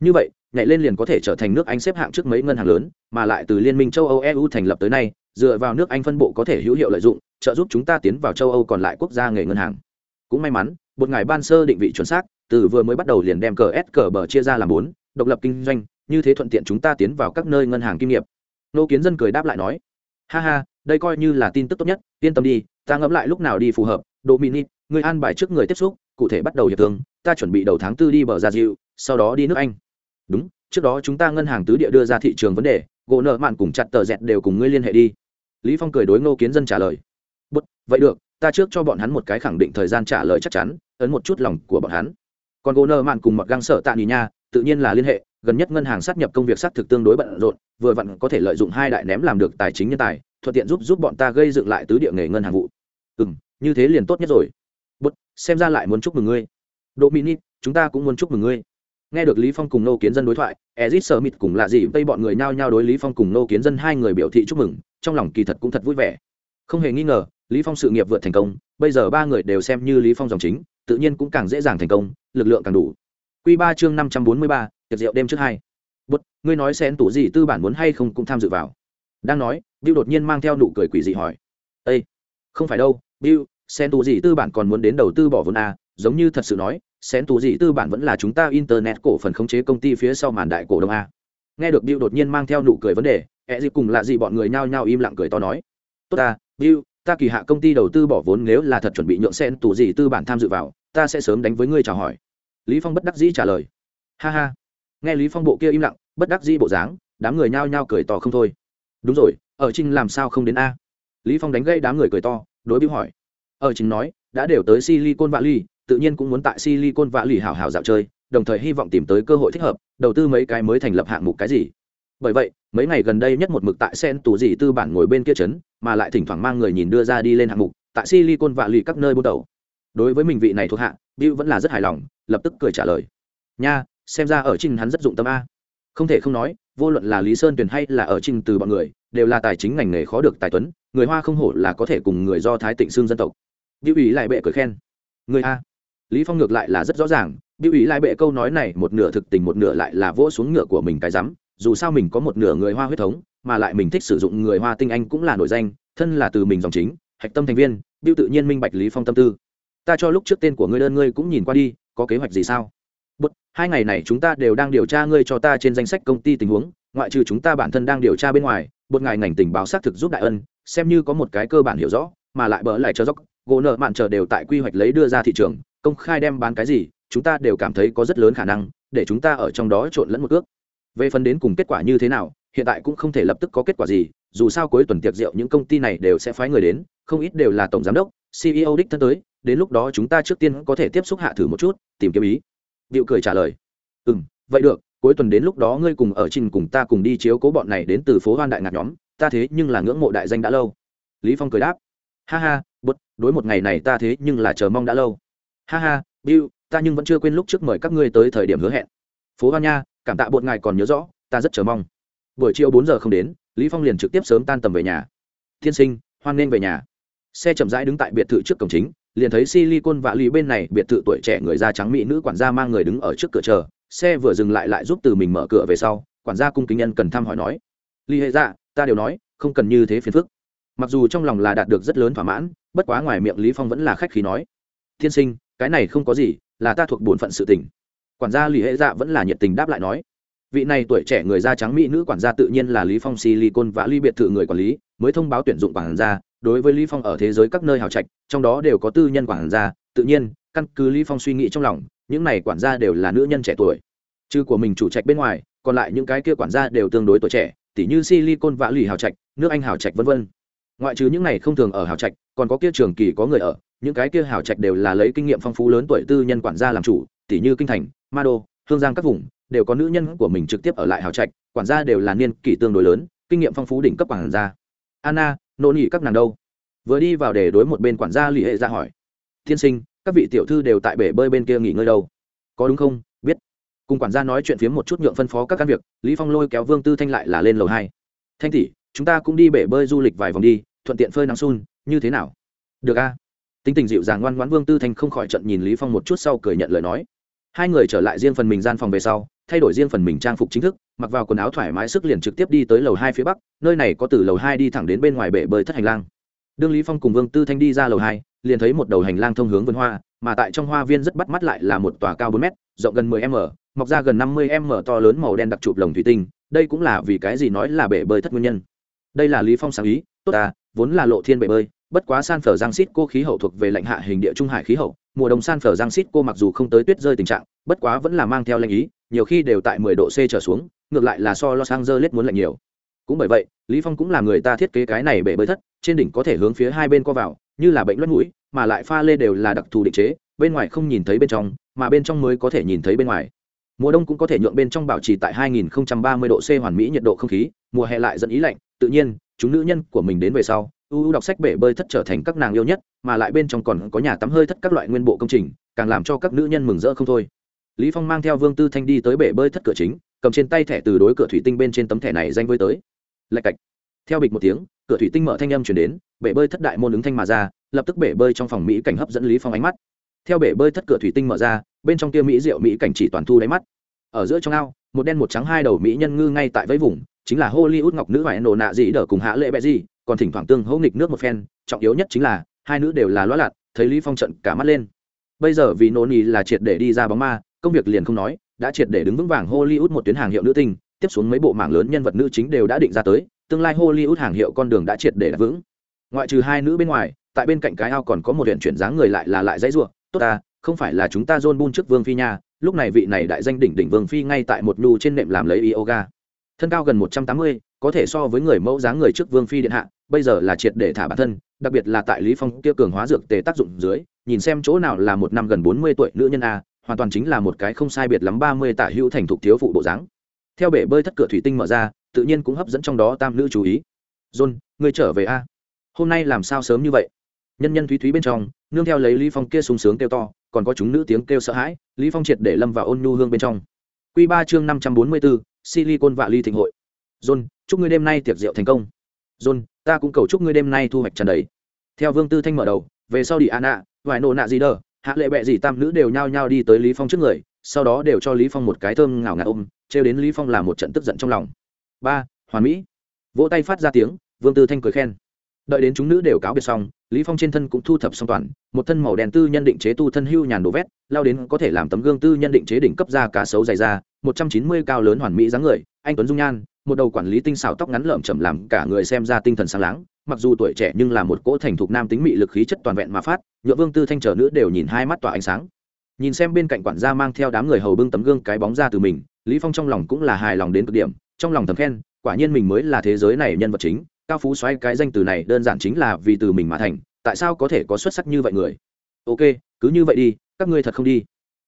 như vậy, nhảy lên liền có thể trở thành nước anh xếp hạng trước mấy ngân hàng lớn, mà lại từ liên minh châu âu eu thành lập tới nay, dựa vào nước anh phân bộ có thể hữu hiệu lợi dụng, trợ giúp chúng ta tiến vào châu âu còn lại quốc gia nghề ngân hàng. Cũng may mắn, một ngày ban sơ định vị chuẩn xác từ vừa mới bắt đầu liền đem cờ s cờ bờ chia ra làm bốn, độc lập kinh doanh, như thế thuận tiện chúng ta tiến vào các nơi ngân hàng kinh nghiệp. Nô kiến dân cười đáp lại nói, ha ha, đây coi như là tin tức tốt nhất, yên tâm đi, ta ngẫm lại lúc nào đi phù hợp độ mini người an bài trước người tiếp xúc, cụ thể bắt đầu hiệp thương, ta chuẩn bị đầu tháng tư đi bờ ra dịu sau đó đi nước anh. Đúng, trước đó chúng ta ngân hàng tứ địa đưa ra thị trường vấn đề, gỗ nợ mạn cùng chặt tờ dẹt đều cùng ngươi liên hệ đi. Lý phong cười đối ngô kiến dân trả lời bất vậy được, ta trước cho bọn hắn một cái khẳng định thời gian trả lời chắc chắn, ấn một chút lòng của bọn hắn còn gỗ nợ mạn cùng mọt găng sợ tạ nghỉ nha, tự nhiên là liên hệ, gần nhất ngân hàng sát nhập công việc sát thực tương đối bận rộn, vừa vặn có thể lợi dụng hai đại ném làm được tài chính nhân tài, thuận tiện giúp giúp bọn ta gây dựng lại tứ địa nghề ngân hàng vụ. Ừ như thế liền tốt nhất rồi. Bút, xem ra lại muốn chúc mừng ngươi. Đỗ mini chúng ta cũng muốn chúc mừng ngươi. Nghe được lý phong cùng nô kiến dân đối thoại, ezit sơ mịt cùng lạ gì tây bọn người nhao nhao đối lý phong cùng nô kiến dân hai người biểu thị chúc mừng, trong lòng kỳ thật cũng thật vui vẻ. Không hề nghi ngờ, lý phong sự nghiệp vượt thành công, bây giờ ba người đều xem như lý phong dòng chính tự nhiên cũng càng dễ dàng thành công lực lượng càng đủ. Quy ba chương năm trăm bốn mươi ba tiệc rượu đêm trước hai. Bút ngươi nói xén tủ gì tư bản muốn hay không cũng tham dự vào. Đang nói bill đột nhiên mang theo nụ cười quỷ dị hỏi. Ây không phải đâu bill xén tủ gì tư bản còn muốn đến đầu tư bỏ vốn à, giống như thật sự nói xén tủ gì tư bản vẫn là chúng ta internet cổ phần khống chế công ty phía sau màn đại cổ đông a nghe được bill đột nhiên mang theo nụ cười vấn đề ẹ gì cùng là gì bọn người nhao nhao im lặng cười to nói. Tốt à, bill ta kỳ hạ công ty đầu tư bỏ vốn nếu là thật chuẩn bị nhượng sen tù gì tư bản tham dự vào, ta sẽ sớm đánh với ngươi chào hỏi. Lý phong bất đắc dĩ trả lời. Ha ha. Nghe lý phong bộ kia im lặng, bất đắc dĩ bộ dáng, đám người nhao nhao cười to không thôi. Đúng rồi, ở trinh làm sao không đến a? Lý phong đánh gây đám người cười to, đối biểu hỏi. Ở trinh nói, đã đều tới silicon valley, tự nhiên cũng muốn tại silicon valley hào hào dạo chơi, đồng thời hy vọng tìm tới cơ hội thích hợp, đầu tư mấy cái mới thành lập hạng mục cái gì? Bởi vậy, mấy ngày gần đây nhất một mực tại sen tù gì tư bản ngồi bên kia chấn mà lại thỉnh thoảng mang người nhìn đưa ra đi lên hạng mục tại silicon lì các nơi buôn đầu đối với mình vị này thuộc hạ, bill vẫn là rất hài lòng, lập tức cười trả lời. Nha, xem ra ở trình hắn rất dụng tâm a. Không thể không nói, vô luận là lý sơn tuyền hay là ở trình từ bọn người, đều là tài chính ngành nghề khó được tài tuấn, người hoa không hổ là có thể cùng người do thái tịnh xương dân tộc. Bill ý lại bệ cười khen. Người a. Lý phong ngược lại là rất rõ ràng, bill ý lại bệ câu nói này một nửa thực tình một nửa lại là vỗ xuống ngựa của mình cái rắm dù sao mình có một nửa người hoa huyết thống mà lại mình thích sử dụng người hoa tinh anh cũng là nổi danh thân là từ mình dòng chính hạch tâm thành viên biểu tự nhiên minh bạch lý phong tâm tư. Ta cho lúc trước tên của ngươi đơn ngươi cũng nhìn qua đi có kế hoạch gì sao? Bút, hai ngày này chúng ta đều đang điều tra ngươi cho ta trên danh sách công ty tình huống ngoại trừ chúng ta bản thân đang điều tra bên ngoài một ngày ngành tình báo xác thực giúp đại ân xem như có một cái cơ bản hiểu rõ mà lại bỡ lại cho dốc gỗ nợ mạn chờ đều tại quy hoạch lấy đưa ra thị trường công khai đem bán cái gì chúng ta đều cảm thấy có rất lớn khả năng để chúng ta ở trong đó trộn lẫn một ước về phần đến cùng kết quả như thế nào, hiện tại cũng không thể lập tức có kết quả gì, dù sao cuối tuần tiệc rượu những công ty này đều sẽ phái người đến, không ít đều là tổng giám đốc ceo đích thân tới, đến lúc đó chúng ta trước tiên có thể tiếp xúc hạ thử một chút, tìm kiếm ý. Điệu cười trả lời. Ừ m vậy được, cuối tuần đến lúc đó ngươi cùng ở trình cùng ta cùng đi chiếu cố bọn này đến từ phố hoan đại ngạc nhóm, ta thế nhưng là ngưỡng mộ đại danh đã lâu. Lý phong cười đáp. Ha ha bút đối một ngày này ta thế nhưng là chờ mong đã lâu. Ha ha, bill, ta nhưng vẫn chưa quên lúc trước mời các ngươi tới thời điểm hứa hẹn. Phố hoan nha cảm tạ bột ngài còn nhớ rõ, ta rất chờ mong. Buổi chiều bốn giờ không đến, lý phong liền trực tiếp sớm tan tầm về nhà. Thiên sinh, hoan nên về nhà. Xe chậm rãi đứng tại biệt thự trước cổng chính, liền thấy silicon vạ lì bên này biệt thự tuổi trẻ người da trắng mỹ nữ quản gia mang người đứng ở trước cửa chờ. Xe vừa dừng lại lại giúp từ mình mở cửa về sau, quản gia cung kính nhân cần thăm hỏi nói ly hệ dạ ta đều nói, không cần như thế phiền phức. Mặc dù trong lòng là đạt được rất lớn thỏa mãn, bất quá ngoài miệng lý phong vẫn là khách khí nói, thiên sinh, cái này không có gì, là ta thuộc bổn phận sự tình quản gia lì hệ dạ vẫn là nhiệt tình đáp lại nói. Vị này tuổi trẻ người da trắng mỹ nữ quản gia tự nhiên là lý phong silicon và ly biệt thự người quản lý, mới thông báo tuyển dụng quản gia. Đối với lý phong ở thế giới các nơi hào trạch, trong đó đều có tư nhân quản gia. Tự nhiên, căn cứ lý phong suy nghĩ trong lòng, những này quản gia đều là nữ nhân trẻ tuổi. Trừ của mình chủ trạch bên ngoài, còn lại những cái kia quản gia đều tương đối tuổi trẻ, tỉ như silicon vã lì hào trạch, nước anh hào trạch vân vân. Ngoại trừ những này không thường ở hào trạch, còn có kia trường kỳ có người ở, những cái kia hào trạch đều là lấy kinh nghiệm phong phú lớn tuổi tư nhân quản gia làm chủ, tỉ như kinh thành ma đô, hương giang các vùng, đều có nữ nhân của mình trực tiếp ở lại hào trạch, quản gia đều là niên kỷ tương đối lớn, kinh nghiệm phong phú đỉnh cấp quản gia. Anna nỗ nhị các nàng đâu? Vừa đi vào để đối một bên quản gia lì hệ ra hỏi. Tiên sinh, các vị tiểu thư đều tại bể bơi bên kia nghỉ ngơi đâu? Có đúng không? Biết. Cùng quản gia nói chuyện phiếm một chút nhượng phân phó các căn việc, lý phong lôi kéo vương tư thanh lại là lên lầu hai. Thanh tỷ, chúng ta cũng đi bể bơi du lịch vài vòng đi, thuận tiện phơi nắng sun, như thế nào? Được a. Tính tình dịu dàng ngoan ngoãn vương tư thanh không khỏi trận nhìn lý phong một chút sau cười nhận lời nói hai người trở lại riêng phần mình gian phòng về sau, thay đổi riêng phần mình trang phục chính thức, mặc vào quần áo thoải mái sức liền trực tiếp đi tới lầu hai phía bắc, nơi này có từ lầu hai đi thẳng đến bên ngoài bể bơi thất hành lang. Đương lý phong cùng vương tư thanh đi ra lầu hai, liền thấy một đầu hành lang thông hướng vườn hoa, mà tại trong hoa viên rất bắt mắt lại là một tòa cao bốn m rộng gần 10 m, mọc ra gần 50 m to lớn màu đen đặc chụp lồng thủy tinh, đây cũng là vì cái gì nói là bể bơi thất nguyên nhân. Đây là lý phong sáng ý, tốt à vốn là lộ thiên bể bơi bất quá san phở giang xít cô khí hậu thuộc về lạnh hạ hình địa trung hải khí hậu, mùa đông san phở giang xít cô mặc dù không tới tuyết rơi tình trạng, bất quá vẫn là mang theo lạnh ý, nhiều khi đều tại 10 độ c trở xuống, ngược lại là so los angeles muốn lạnh nhiều. Cũng bởi vậy, lý phong cũng là người ta thiết kế cái này bể bơi thất, trên đỉnh có thể hướng phía hai bên co vào, như là bệnh luất mũi, mà lại pha lê đều là đặc thù định chế, bên ngoài không nhìn thấy bên trong, mà bên trong mới có thể nhìn thấy bên ngoài. Mùa đông cũng có thể nhượng bên trong bảo trì tại 2030 độ c hoàn mỹ nhiệt độ không khí, mùa hè lại dẫn ý lạnh, tự nhiên, chúng nữ nhân của mình đến về sau uu đọc sách bể bơi thất trở thành các nàng yêu nhất, mà lại bên trong còn có nhà tắm hơi thất các loại nguyên bộ công trình, càng làm cho các nữ nhân mừng rỡ không thôi. Lý phong mang theo vương tư thanh đi tới bể bơi thất cửa chính, cầm trên tay thẻ từ đối cửa thủy tinh bên trên tấm thẻ này danh với tới. Lạch cạch. Theo bịch một tiếng, cửa thủy tinh mở thanh âm chuyển đến, bể bơi thất đại môn ứng thanh mà ra, lập tức bể bơi trong phòng mỹ cảnh hấp dẫn lý phong ánh mắt. Theo bể bơi thất cửa thủy tinh mở ra, bên trong kia mỹ rượu mỹ cảnh chỉ toàn thu đáy mắt. Ở giữa trong ao, một đen một trắng hai đầu mỹ nhân ngư ngay tại vẫy vùng, chính là hollywood ngọc nữ hoài nổ nạ dĩ đỡ cùng hạ lệ bẹ gì còn thỉnh thoảng tương hỗ nghịch nước một phen, trọng yếu nhất chính là, hai nữ đều là loát lạt, thấy lý phong trận cả mắt lên. Bây giờ vì nô nì là triệt để đi ra bóng ma, công việc liền không nói, đã triệt để đứng vững vàng hollywood một tuyến hàng hiệu nữ tinh, tiếp xuống mấy bộ mảng lớn nhân vật nữ chính đều đã định ra tới, tương lai hollywood hàng hiệu con đường đã triệt để đặt vững. Ngoại trừ hai nữ bên ngoài, tại bên cạnh cái ao còn có một huyện chuyển dáng người lại là lại dãy ruộng tốt ta, không phải là chúng ta dôn bun trước vương phi nha, lúc này vị này đại danh đỉnh đỉnh vương phi ngay tại một nhu trên nệm làm lấy yoga. Thân cao gần một trăm tám mươi có thể so với người mẫu dáng người trước vương phi điện hạ bây giờ là triệt để thả bản thân đặc biệt là tại lý phong kia cường hóa dược tề tác dụng dưới nhìn xem chỗ nào là một năm gần bốn mươi tuổi nữ nhân a hoàn toàn chính là một cái không sai biệt lắm ba mươi tả hữu thành thục thiếu phụ bộ dáng. Theo bể bơi thất cửa thủy tinh mở ra tự nhiên cũng hấp dẫn trong đó tam nữ chú ý. John ngươi trở về a. Hôm nay làm sao sớm như vậy? Nhân nhân thúy thúy bên trong nương theo lấy lý phong kia sung sướng kêu to còn có chúng nữ tiếng kêu sợ hãi lý phong triệt để lâm vào ôn nhu hương bên trong. Quy ba chương năm trăm bốn mươi 544, silicon vạ ly thịnh hội. John chúc ngươi đêm nay tiệc rượu thành công. John, ta cũng cầu chúc ngươi đêm nay thu hoạch trần đầy. Theo vương tư thanh mở đầu, về sau đi anna, vài nổ nạ gì đờ, hạ lệ bệ gì tam nữ đều nhao nhao đi tới lý phong trước người, sau đó đều cho lý phong một cái thơm ngào ngạt ôm, trêu đến lý phong là một trận tức giận trong lòng. Ba, hoàn mỹ. Vỗ tay phát ra tiếng, vương tư thanh cười khen. Đợi đến chúng nữ đều cáo biệt xong, lý phong trên thân cũng thu thập xong toàn, một thân màu đen tư nhân định chế tu thân hưu nhàn đồ vét, lao đến có thể làm tấm gương tư nhân định chế đỉnh cấp ra cá sấu dày ra một trăm chín mươi cao lớn hoàn mỹ dáng người, anh tuấn dung nhan một đầu quản lý tinh xảo tóc ngắn lợm chầm làm cả người xem ra tinh thần sáng láng, mặc dù tuổi trẻ nhưng là một cỗ thành thục nam tính mị lực khí chất toàn vẹn mà phát, nhựa vương tư thanh trở nữ đều nhìn hai mắt tỏa ánh sáng. Nhìn xem bên cạnh quản gia mang theo đám người hầu bưng tấm gương cái bóng ra từ mình, lý phong trong lòng cũng là hài lòng đến cực điểm, trong lòng thầm khen, quả nhiên mình mới là thế giới này nhân vật chính, cao phú xoay cái danh từ này đơn giản chính là vì từ mình mà thành, tại sao có thể có xuất sắc như vậy người? Ok, cứ như vậy đi, các ngươi thật không đi.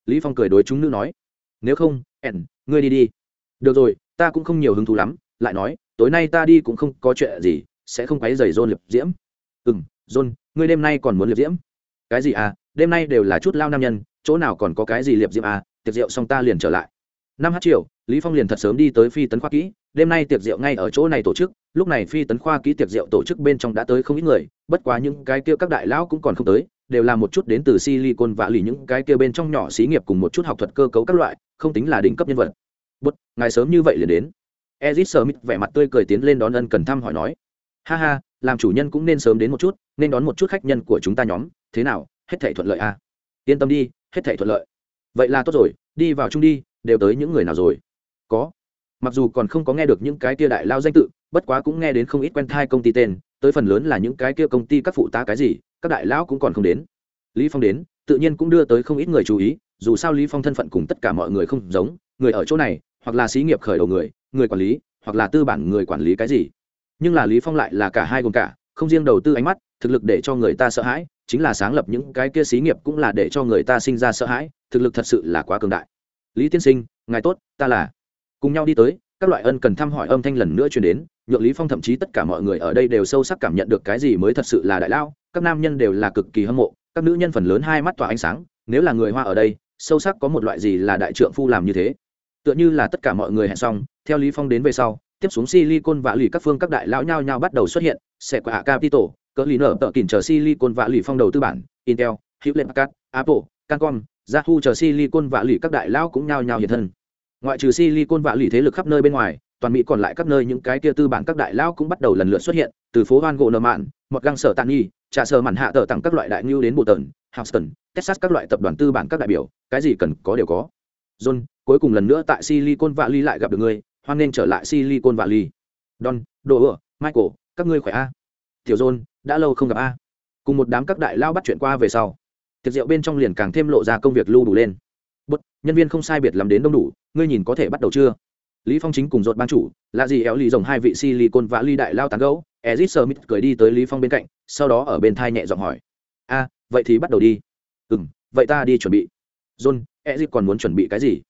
Lý phong cười đối chúng nữ nói. Nếu không, ẻn, ngươi đi đi. Được rồi ta cũng không nhiều hứng thú lắm, lại nói, tối nay ta đi cũng không có chuyện gì, sẽ không quấy rầy John liệp diễm. Ừm, John, ngươi đêm nay còn muốn liệp diễm? Cái gì à đêm nay đều là chút lao nam nhân, chỗ nào còn có cái gì liệp diễm à tiệc rượu xong ta liền trở lại. Năm h chiều, lý phong liền thật sớm đi tới phi tấn khoa kỹ, đêm nay tiệc rượu ngay ở chỗ này tổ chức, lúc này phi tấn khoa kỹ tiệc rượu tổ chức bên trong đã tới không ít người, bất quá những cái kia các đại lão cũng còn không tới, đều là một chút đến từ silicon và lì những cái kia bên trong nhỏ xí nghiệp cùng một chút học thuật cơ cấu các loại, không tính là đỉnh cấp nhân vật bút, ngài sớm như vậy liền đến. Ezit smith vẻ mặt tươi cười tiến lên đón ân cần thăm hỏi nói. Ha ha, làm chủ nhân cũng nên sớm đến một chút, nên đón một chút khách nhân của chúng ta nhóm. Thế nào, hết thảy thuận lợi à? yên tâm đi, hết thảy thuận lợi. Vậy là tốt rồi, đi vào chung đi, đều tới những người nào rồi? Có. Mặc dù còn không có nghe được những cái kia đại lao danh tự, bất quá cũng nghe đến không ít quen thai công ty tên, tới phần lớn là những cái kia công ty các phụ tá cái gì, các đại lão cũng còn không đến. Lý phong đến, tự nhiên cũng đưa tới không ít người chú ý, dù sao lý phong thân phận cùng tất cả mọi người không giống, người ở chỗ này hoặc là xí nghiệp khởi đầu người người quản lý, hoặc là tư bản người quản lý cái gì. Nhưng là lý phong lại là cả hai gồm cả, không riêng đầu tư ánh mắt, thực lực để cho người ta sợ hãi, chính là sáng lập những cái kia xí nghiệp cũng là để cho người ta sinh ra sợ hãi, thực lực thật sự là quá cường đại. Lý tiên sinh, ngài tốt, ta là. Cùng nhau đi tới, các loại ân cần thăm hỏi âm thanh lần nữa truyền đến, nhượng lý phong thậm chí tất cả mọi người ở đây đều sâu sắc cảm nhận được cái gì mới thật sự là đại lao, các nam nhân đều là cực kỳ hâm mộ, các nữ nhân phần lớn hai mắt tỏa ánh sáng, nếu là người hoa ở đây, sâu sắc có một loại gì là đại trượng phu làm như thế tựa như là tất cả mọi người hẹn xong, theo lý phong đến về sau, tiếp xuống silicon và lì các phương các đại lão nhau nhau bắt đầu xuất hiện, sẽ qua capital cỡ lý nở tợ kỉnh chờ silicon và lì phong đầu tư bản, intel, hewlett packard, apple cancom yahoo chờ silicon và lì các đại lão cũng nhau nhau hiện thân. Ngoại trừ silicon và lì thế lực khắp nơi bên ngoài, toàn mỹ còn lại các nơi những cái kia tư bản các đại lão cũng bắt đầu lần lượt xuất hiện, từ phố hoan gỗ nợ mạn một găng sở tàn nhi, trà sở mặn hạ tờ tặng các loại đại ngưu đến bộ tần, houston, texas các loại tập đoàn tư bản các đại biểu, cái gì cần có đều có john cuối cùng lần nữa tại silicon valley lại gặp được ngươi hoan nên trở lại silicon valley. Don đồ ựa michael các ngươi khỏe a? Tiểu john đã lâu không gặp a? Cùng một đám các đại lao bắt chuyện qua về sau tiệc rượu bên trong liền càng thêm lộ ra công việc lưu đủ lên. Bất, nhân viên không sai biệt làm đến đông đủ ngươi nhìn có thể bắt đầu chưa? Lý phong chính cùng rốt ban chủ là gì éo lì rồng hai vị silicon Valley đại lao tán gẫu. ezit smith cười đi tới lý phong bên cạnh sau đó ở bên thai nhẹ giọng hỏi. A vậy thì bắt đầu đi. "Ừm, vậy ta đi chuẩn bị. John ezit còn muốn chuẩn bị cái gì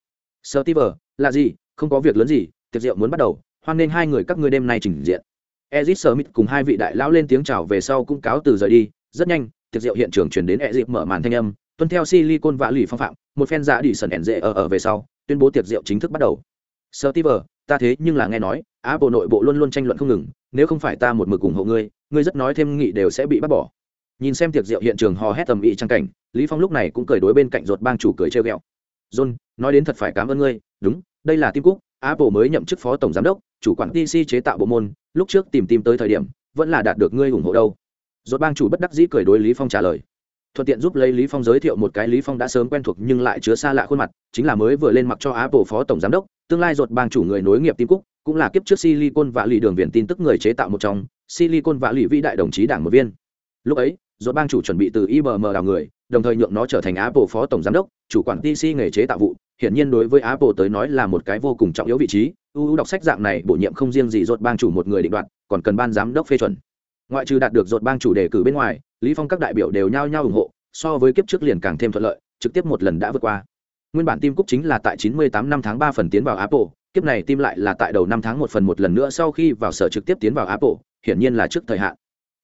Steve, là gì? Không có việc lớn gì, tiệc rượu muốn bắt đầu, hoan nên hai người các ngươi đêm nay trình diện. Ezit Smith cùng hai vị đại lão lên tiếng chào về sau cũng cáo từ rời đi, rất nhanh, tiệc rượu hiện trường truyền đến Ezit mở màn thanh âm, tuân theo Silicon vạ lì phong phạm, một phen giả đi sần ẻn dễ ở ở về sau, tuyên bố tiệc rượu chính thức bắt đầu. Steve, ta thế nhưng là nghe nói, Apple nội bộ luôn luôn tranh luận không ngừng, nếu không phải ta một mực ủng hộ ngươi, ngươi rất nói thêm nghị đều sẽ bị bắt bỏ. Nhìn xem tiệc rượu hiện trường hò hét tầm ĩ trang cảnh, Lý Phong lúc này cũng cười đối bên cạnh ruột bang chủ cười trêu ghẹo. John, nói đến thật phải cảm ơn ngươi, đúng, đây là Tim Cúc Apple mới nhậm chức phó tổng giám đốc, chủ quản TC chế tạo bộ môn, lúc trước tìm tìm tới thời điểm, vẫn là đạt được ngươi ủng hộ đâu. ruột bang chủ bất đắc dĩ cười đối Lý Phong trả lời. Thuận tiện giúp lấy Lý Phong giới thiệu một cái Lý Phong đã sớm quen thuộc nhưng lại chứa xa lạ khuôn mặt, chính là mới vừa lên mặc cho Apple phó tổng giám đốc, tương lai ruột bang chủ người nối nghiệp Tim Cúc cũng là kiếp trước Silicon và lì đường viện tin tức người chế tạo một trong, Silicon và lì vĩ đại đồng chí đảng một viên. Lúc ấy, rốt bang chủ chuẩn bị từ IBM đào người, đồng thời nhượng nó trở thành Apple phó tổng giám đốc, chủ quản tc nghề chế tạo vụ, hiển nhiên đối với Apple tới nói là một cái vô cùng trọng yếu vị trí. UU đọc sách dạng này bổ nhiệm không riêng gì rốt bang chủ một người định đoạt, còn cần ban giám đốc phê chuẩn. Ngoại trừ đạt được rốt bang chủ đề cử bên ngoài, Lý Phong các đại biểu đều nhao nhao ủng hộ, so với kiếp trước liền càng thêm thuận lợi, trực tiếp một lần đã vượt qua. Nguyên bản Tim Cúc chính là tại 98 năm tháng 3 phần tiến vào Apple, kiếp này Tim lại là tại đầu năm tháng 1 phần một lần nữa sau khi vào sở trực tiếp tiến vào Apple, hiển nhiên là trước thời hạn.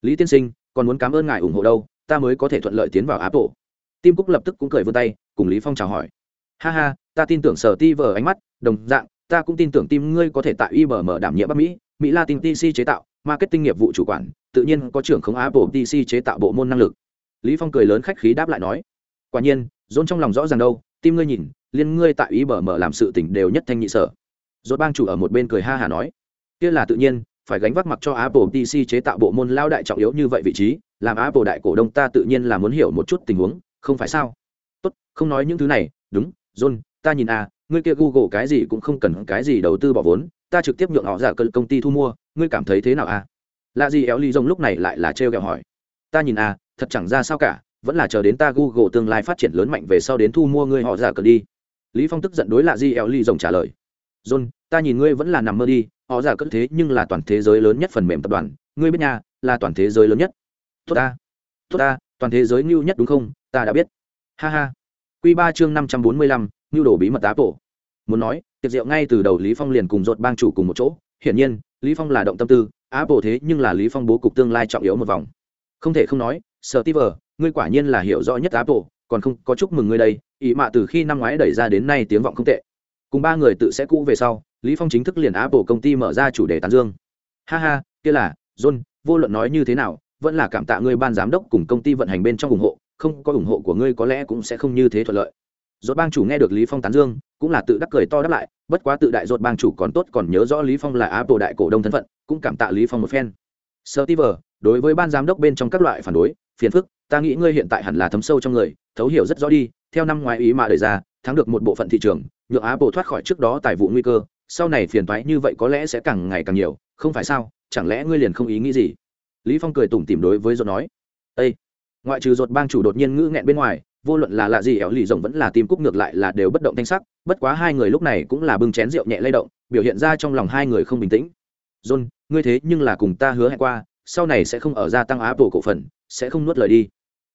Lý tiên sinh, còn muốn cảm ơn ngài ủng hộ đâu, ta mới có thể thuận lợi tiến vào Apple. Tim Cúc lập tức cũng cười vươn tay, cùng Lý Phong chào hỏi. Ha ha, ta tin tưởng sở ti vờ ánh mắt đồng dạng ta cũng tin tưởng tim ngươi có thể tại ibm đảm nhiệm bắc mỹ mỹ la tin tc chế tạo marketing nghiệp vụ chủ quản tự nhiên có trưởng không apple tc chế tạo bộ môn năng lực lý phong cười lớn khách khí đáp lại nói quả nhiên dồn trong lòng rõ ràng đâu tim ngươi nhìn liên ngươi tại ibm làm sự tỉnh đều nhất thanh nhị sở dốt bang chủ ở một bên cười ha hà nói kia là tự nhiên phải gánh vác mặc cho apple tc chế tạo bộ môn lao đại trọng yếu như vậy vị trí, làm apple đại cổ đông ta tự nhiên là muốn hiểu một chút tình huống, không phải sao? Tốt, không nói những thứ này, đúng, john, ta nhìn à ngươi kia google cái gì cũng không cần cái gì đầu tư bỏ vốn, ta trực tiếp nhượng họ giả cơn công ty thu mua, ngươi cảm thấy thế nào à? Lạ gì éo ly rông lúc này lại là trêu ghẹo hỏi. Ta nhìn à thật chẳng ra sao cả, vẫn là chờ đến ta google tương lai phát triển lớn mạnh về sau đến thu mua ngươi họ giả cơn đi. Lý phong tức giận đối lạ gì éo ly rông trả lời. John, ta nhìn ngươi vẫn là nằm mơ đi họ giả cất thế nhưng là toàn thế giới lớn nhất phần mềm tập đoàn. Ngươi biết nhà là toàn thế giới lớn nhất. Tốt ta. Tốt ta toàn thế giới ngưu nhất đúng không? Ta đã biết. Ha ha. Quy ba chương năm trăm bốn mươi lăm ngưu đồ bí mật Apple. Muốn nói, tiệc rượu ngay từ đầu Lý Phong liền cùng dột bang chủ cùng một chỗ, hiển nhiên, Lý Phong là động tâm tư, Apple thế nhưng là Lý Phong bố cục tương lai trọng yếu một vòng. Không thể không nói, Steve, ngươi quả nhiên là hiểu rõ nhất Apple, còn không có chúc mừng ngươi đây, ý mạ từ khi năm ngoái đẩy ra đến nay tiếng vọng không tệ. cùng ba người tự sẽ cũ về sau lý phong chính thức liền apple công ty mở ra chủ đề tán dương ha ha kia là john vô luận nói như thế nào vẫn là cảm tạ ngươi ban giám đốc cùng công ty vận hành bên trong ủng hộ không có ủng hộ của ngươi có lẽ cũng sẽ không như thế thuận lợi Rốt bang chủ nghe được Lý Phong tán dương, cũng là tự đắc cười to đáp lại, bất quá tự đại rốt bang chủ còn tốt còn nhớ rõ Lý Phong là Apple đại cổ đông thân phận, cũng cảm tạ Lý Phong một phen. Steve, đối với ban giám đốc bên trong các loại phản đối, phiền phức, ta nghĩ ngươi hiện tại hẳn là thấm sâu trong người, thấu hiểu rất rõ đi, theo năm ngoái ý mà đẩy ra, thắng được một bộ phận thị trường, nhượng Apple thoát khỏi trước đó tài vụ nguy cơ, sau này phiền toái như vậy có lẽ sẽ càng ngày càng nhiều, không phải sao? Chẳng lẽ ngươi liền không ý nghĩ gì? Lý Phong cười tủm tỉm đối với dột nói. Ê! Ngoại trừ dột bang chủ đột nhiên ngữ nghẹn bên ngoài, vô luận là lạ gì éo lì rồng vẫn là tim cúc ngược lại là đều bất động thanh sắc bất quá hai người lúc này cũng là bưng chén rượu nhẹ lay động biểu hiện ra trong lòng hai người không bình tĩnh john ngươi thế nhưng là cùng ta hứa hẹn qua sau này sẽ không ở gia tăng apple cổ phần sẽ không nuốt lời đi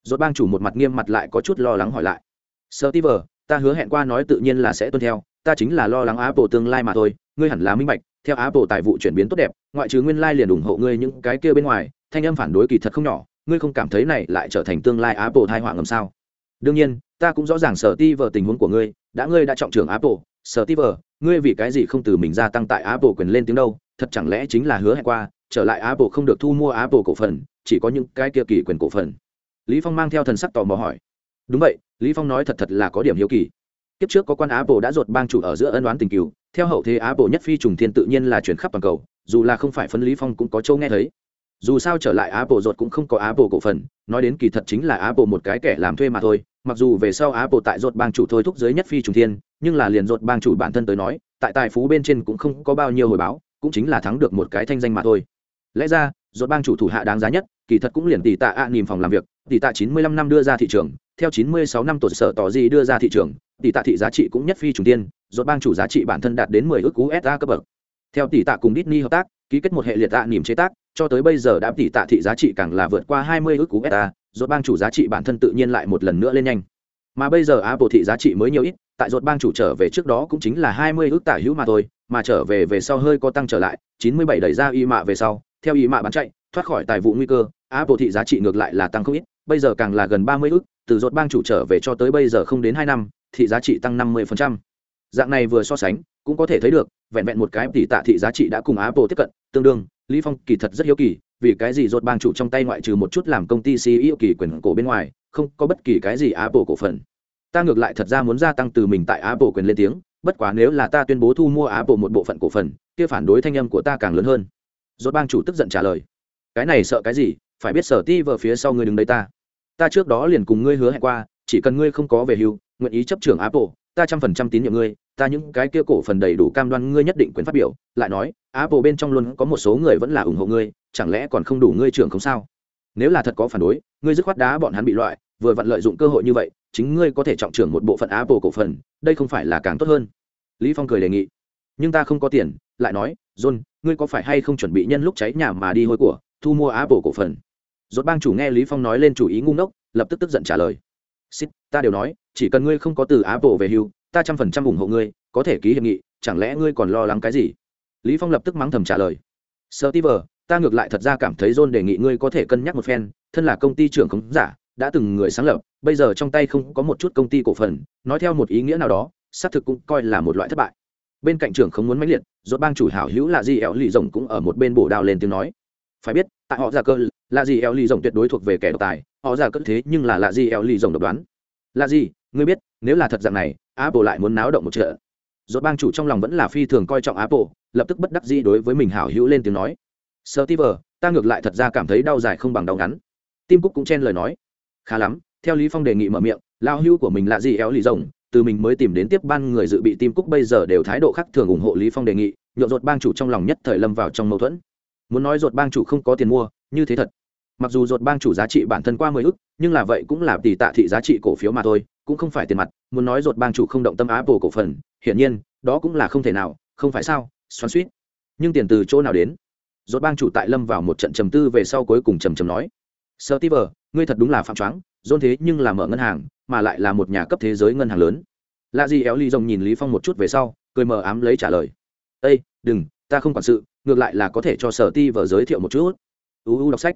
dột bang chủ một mặt nghiêm mặt lại có chút lo lắng hỏi lại Steve, ta hứa hẹn qua nói tự nhiên là sẽ tuân theo, ta chính là lo lắng apple tương lai mà thôi, ngươi hẳn là minh bạch, theo apple tài vụ chuyển biến tốt đẹp, ngoại trừ nguyên lai liền ủng hộ ngươi những cái kia bên ngoài, thanh âm phản đối kỳ thật không nhỏ, ngươi không cảm thấy này lại trở thành tương lai apple thai họa ngầm sao? Đương nhiên, ta cũng rõ ràng sở ti vờ tình huống của ngươi, đã ngươi đã trọng trưởng apple, sở ti vờ, ngươi vì cái gì không từ mình gia tăng tại apple quyền lên tiếng đâu, thật chẳng lẽ chính là hứa hẹn qua, trở lại apple không được thu mua apple cổ phần, chỉ có những cái kia kỳ quyền cổ phần? Lý phong mang theo thần sắc tò mò hỏi đúng vậy, lý phong nói thật thật là có điểm hiếu kỳ. Kiếp trước có quan á bộ đã ruột bang chủ ở giữa ân đoán tình cửu theo hậu thế á bộ nhất phi trùng thiên tự nhiên là chuyển khắp toàn cầu, dù là không phải phân lý phong cũng có châu nghe thấy. Dù sao trở lại á bộ ruột cũng không có á bộ cổ phần, nói đến kỳ thật chính là á bộ một cái kẻ làm thuê mà thôi, mặc dù về sau á bộ tại ruột bang chủ thôi thúc giới nhất phi trùng thiên, nhưng là liền ruột bang chủ bản thân tới nói, tại tài phú bên trên cũng không có bao nhiêu hồi báo, cũng chính là thắng được một cái thanh danh mà thôi. Lẽ ra, ruột bang chủ thủ hạ đáng giá nhất, kỳ thật cũng liền tỷ tạ ạ à phòng làm việc, tỷ tạ chín mươi lăm năm đưa ra thị trường theo chín mươi sáu năm tổ sở tỏ gì đưa ra thị trường, tỷ tạ thị giá trị cũng nhất phi trùng tiên, rốt bang chủ giá trị bản thân đạt đến mười ước usd cấp bậc. Theo tỷ tạ cùng Disney hợp tác, ký kết một hệ liệt tạ niềm chế tác, cho tới bây giờ đã tỷ tạ thị giá trị càng là vượt qua 20 ước cú rốt bang chủ giá trị bản thân tự nhiên lại một lần nữa lên nhanh. Mà bây giờ apple thị giá trị mới nhiều ít, tại rốt bang chủ trở về trước đó cũng chính là 20 ước tả hữu mà thôi, mà trở về về sau hơi có tăng trở lại 97 đẩy ra y mạ về sau, theo y mạ bán chạy, thoát khỏi tài vụ nguy cơ, apple thị giá trị ngược lại là tăng không ít bây giờ càng là gần 30 ước, từ rốt bang chủ trở về cho tới bây giờ không đến 2 năm, thị giá trị tăng 50%. dạng này vừa so sánh, cũng có thể thấy được, vẹn vẹn một cái tỷ tạ thị giá trị đã cùng apple tiếp cận, tương đương, lý phong kỳ thật rất hiếu kỳ, vì cái gì rốt bang chủ trong tay ngoại trừ một chút làm công ty CEO kỳ quyền cổ bên ngoài, không có bất kỳ cái gì apple cổ phần. Ta ngược lại thật ra muốn gia tăng từ mình tại apple quyền lên tiếng, bất quá nếu là ta tuyên bố thu mua apple một bộ phận cổ phần, kia phản đối thanh âm của ta càng lớn hơn. Rốt bang chủ tức giận trả lời. Cái này sợ cái gì? Phải biết sở ti vờ phía sau người đứng đấy ta ta trước đó liền cùng ngươi hứa hẹn qua, chỉ cần ngươi không có về hưu, nguyện ý chấp trưởng apple, ta trăm phần trăm tín nhiệm ngươi, ta những cái kia cổ phần đầy đủ cam đoan ngươi nhất định quyền phát biểu, lại nói, apple bên trong luôn có một số người vẫn là ủng hộ ngươi, chẳng lẽ còn không đủ ngươi trưởng không sao? Nếu là thật có phản đối, ngươi dứt khoát đá bọn hắn bị loại, vừa vặn lợi dụng cơ hội như vậy, chính ngươi có thể trọng trưởng một bộ phận apple cổ phần, đây không phải là càng tốt hơn? Lý phong cười đề nghị. Nhưng ta không có tiền, lại nói, john, ngươi có phải hay không chuẩn bị nhân lúc cháy nhà mà đi hôi của, thu mua apple cổ phần? Rốt bang chủ nghe lý phong nói lên chủ ý ngu ngốc lập tức tức giận trả lời xích ta đều nói chỉ cần ngươi không có từ apple về hưu ta trăm phần trăm ủng hộ ngươi có thể ký hiệp nghị chẳng lẽ ngươi còn lo lắng cái gì lý phong lập tức mắng thầm trả lời Sir, ta ngược lại thật ra cảm thấy John đề nghị ngươi có thể cân nhắc một phen, thân là công ty trưởng khống giả, đã từng người sáng lập, bây giờ trong tay không có một chút công ty cổ phần, nói theo một ý nghĩa nào đó, xác thực cũng coi là một loại thất bại. Bên cạnh trưởng không muốn mãnh liệt, rốt bang chủ hảo hữu là gì ẻo lì rồng cũng ở một bên bổ đao lên tiếng nói. Phải biết, tại họ giả cơ, là gì eo lì rồng tuyệt đối thuộc về kẻ độc tài, họ già cất thế nhưng là là gì eo lì rồng độc đoán. Là gì, ngươi biết, nếu là thật dạng này, Apple lại muốn náo động một trận. Rốt bang chủ trong lòng vẫn là phi thường coi trọng Apple, lập tức bất đắc dĩ đối với mình hảo hữu lên tiếng nói Steve, ta ngược lại thật ra cảm thấy đau dài không bằng đau ngắn. Tim Cúc cũng chen lời nói. Khá lắm, theo Lý Phong đề nghị mở miệng, lao hưu của mình là gì éo lì rồng, từ mình mới tìm đến tiếp ban người dự bị Tim Cúc bây giờ đều thái độ khác thường ủng hộ Lý Phong đề nghị, nhộn rột bang chủ trong lòng nhất thời lâm vào trong mâu thuẫn. Muốn nói rột bang chủ không có tiền mua, như thế thật. Mặc dù ruột bang chủ giá trị bản thân qua mười ức, nhưng là vậy cũng là tỷ tạ thị giá trị cổ phiếu mà thôi, cũng không phải tiền mặt. Muốn nói ruột bang chủ không động tâm Apple cổ phần, hiển nhiên, đó cũng là không thể nào, không phải sao? Xoắn suýt Nhưng tiền từ chỗ nào đến? ruột bang chủ tại lâm vào một trận trầm tư về sau cuối cùng trầm trầm nói steve ngươi thật đúng là phạm choáng dôn thế nhưng là mở ngân hàng mà lại là một nhà cấp thế giới ngân hàng lớn lạ gì éo ly rồng nhìn lý phong một chút về sau cười mờ ám lấy trả lời ây đừng ta không quản sự ngược lại là có thể cho sở ti vờ giới thiệu một chút uu đọc sách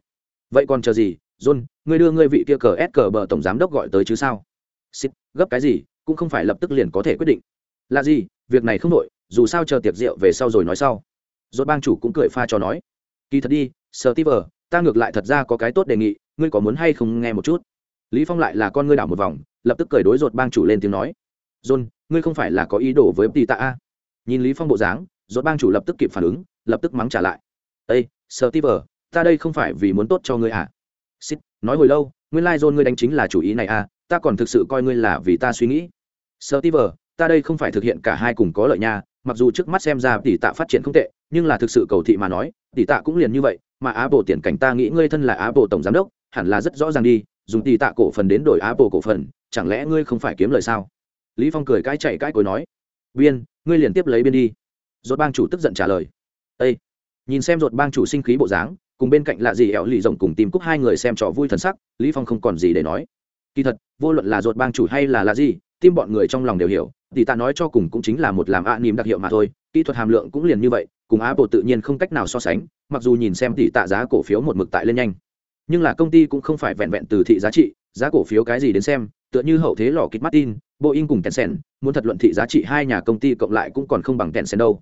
vậy còn chờ gì? John, ngươi đưa ngươi vị kia cờ s cờ bờ tổng giám đốc gọi tới chứ sao? Xít gấp cái gì? Cũng không phải lập tức liền có thể quyết định. Là gì? Việc này không đội dù sao chờ tiệc rượu về sau rồi nói sau. Rồi bang chủ cũng cười pha cho nói. Kỳ thật đi sờ ti vờ ta ngược lại thật ra có cái tốt đề nghị, ngươi có muốn hay không nghe một chút? Lý phong lại là con ngươi đảo một vòng, lập tức cười đối rột bang chủ lên tiếng nói. John, ngươi không phải là có ý đồ với tỷ tạ a à? nhìn lý phong bộ dáng rột bang chủ lập tức kịp phản ứng, lập tức mắng trả lại. Ây sờ ti vờ ta đây không phải vì muốn tốt cho ngươi à? Xích nói hồi lâu, nguyên lai john ngươi đánh chính là chủ ý này à ta còn thực sự coi ngươi là vì ta suy nghĩ. Sơ ti vờ, ta đây không phải thực hiện cả hai cùng có lợi nha, mặc dù trước mắt xem ra tỷ tạ phát triển không tệ, nhưng là thực sự cầu thị mà nói, tỷ tạ cũng liền như vậy, mà á bộ tiền cảnh ta nghĩ ngươi thân là á bộ tổng giám đốc, hẳn là rất rõ ràng đi, dùng tỷ tạ cổ phần đến đổi á bộ cổ phần, chẳng lẽ ngươi không phải kiếm lời sao? Lý phong cười cãi chạy cãi cối nói. Biên, ngươi liền tiếp lấy biên đi. Rốt bang chủ tức giận trả lời. Ê! nhìn xem rốt bang chủ sinh khí bộ dáng cùng bên cạnh là gì ẻo lì rồng cùng tìm cúc hai người xem trò vui thần sắc, lý phong không còn gì để nói. Kỳ thật, vô luận là ruột bang chủ hay là là gì, tim bọn người trong lòng đều hiểu tỷ ta nói cho cùng cũng chính là một làm ạ niềm đặc hiệu mà thôi, kỹ thuật hàm lượng cũng liền như vậy, cùng apple tự nhiên không cách nào so sánh, mặc dù nhìn xem tỷ tạ giá cổ phiếu một mực tại lên nhanh. Nhưng là công ty cũng không phải vẹn vẹn từ thị giá trị, giá cổ phiếu cái gì đến xem, tựa như hậu thế lò kịch martin, boeing cùng tencent, muốn thật luận thị giá trị hai nhà công ty cộng lại cũng còn không bằng tencent đâu.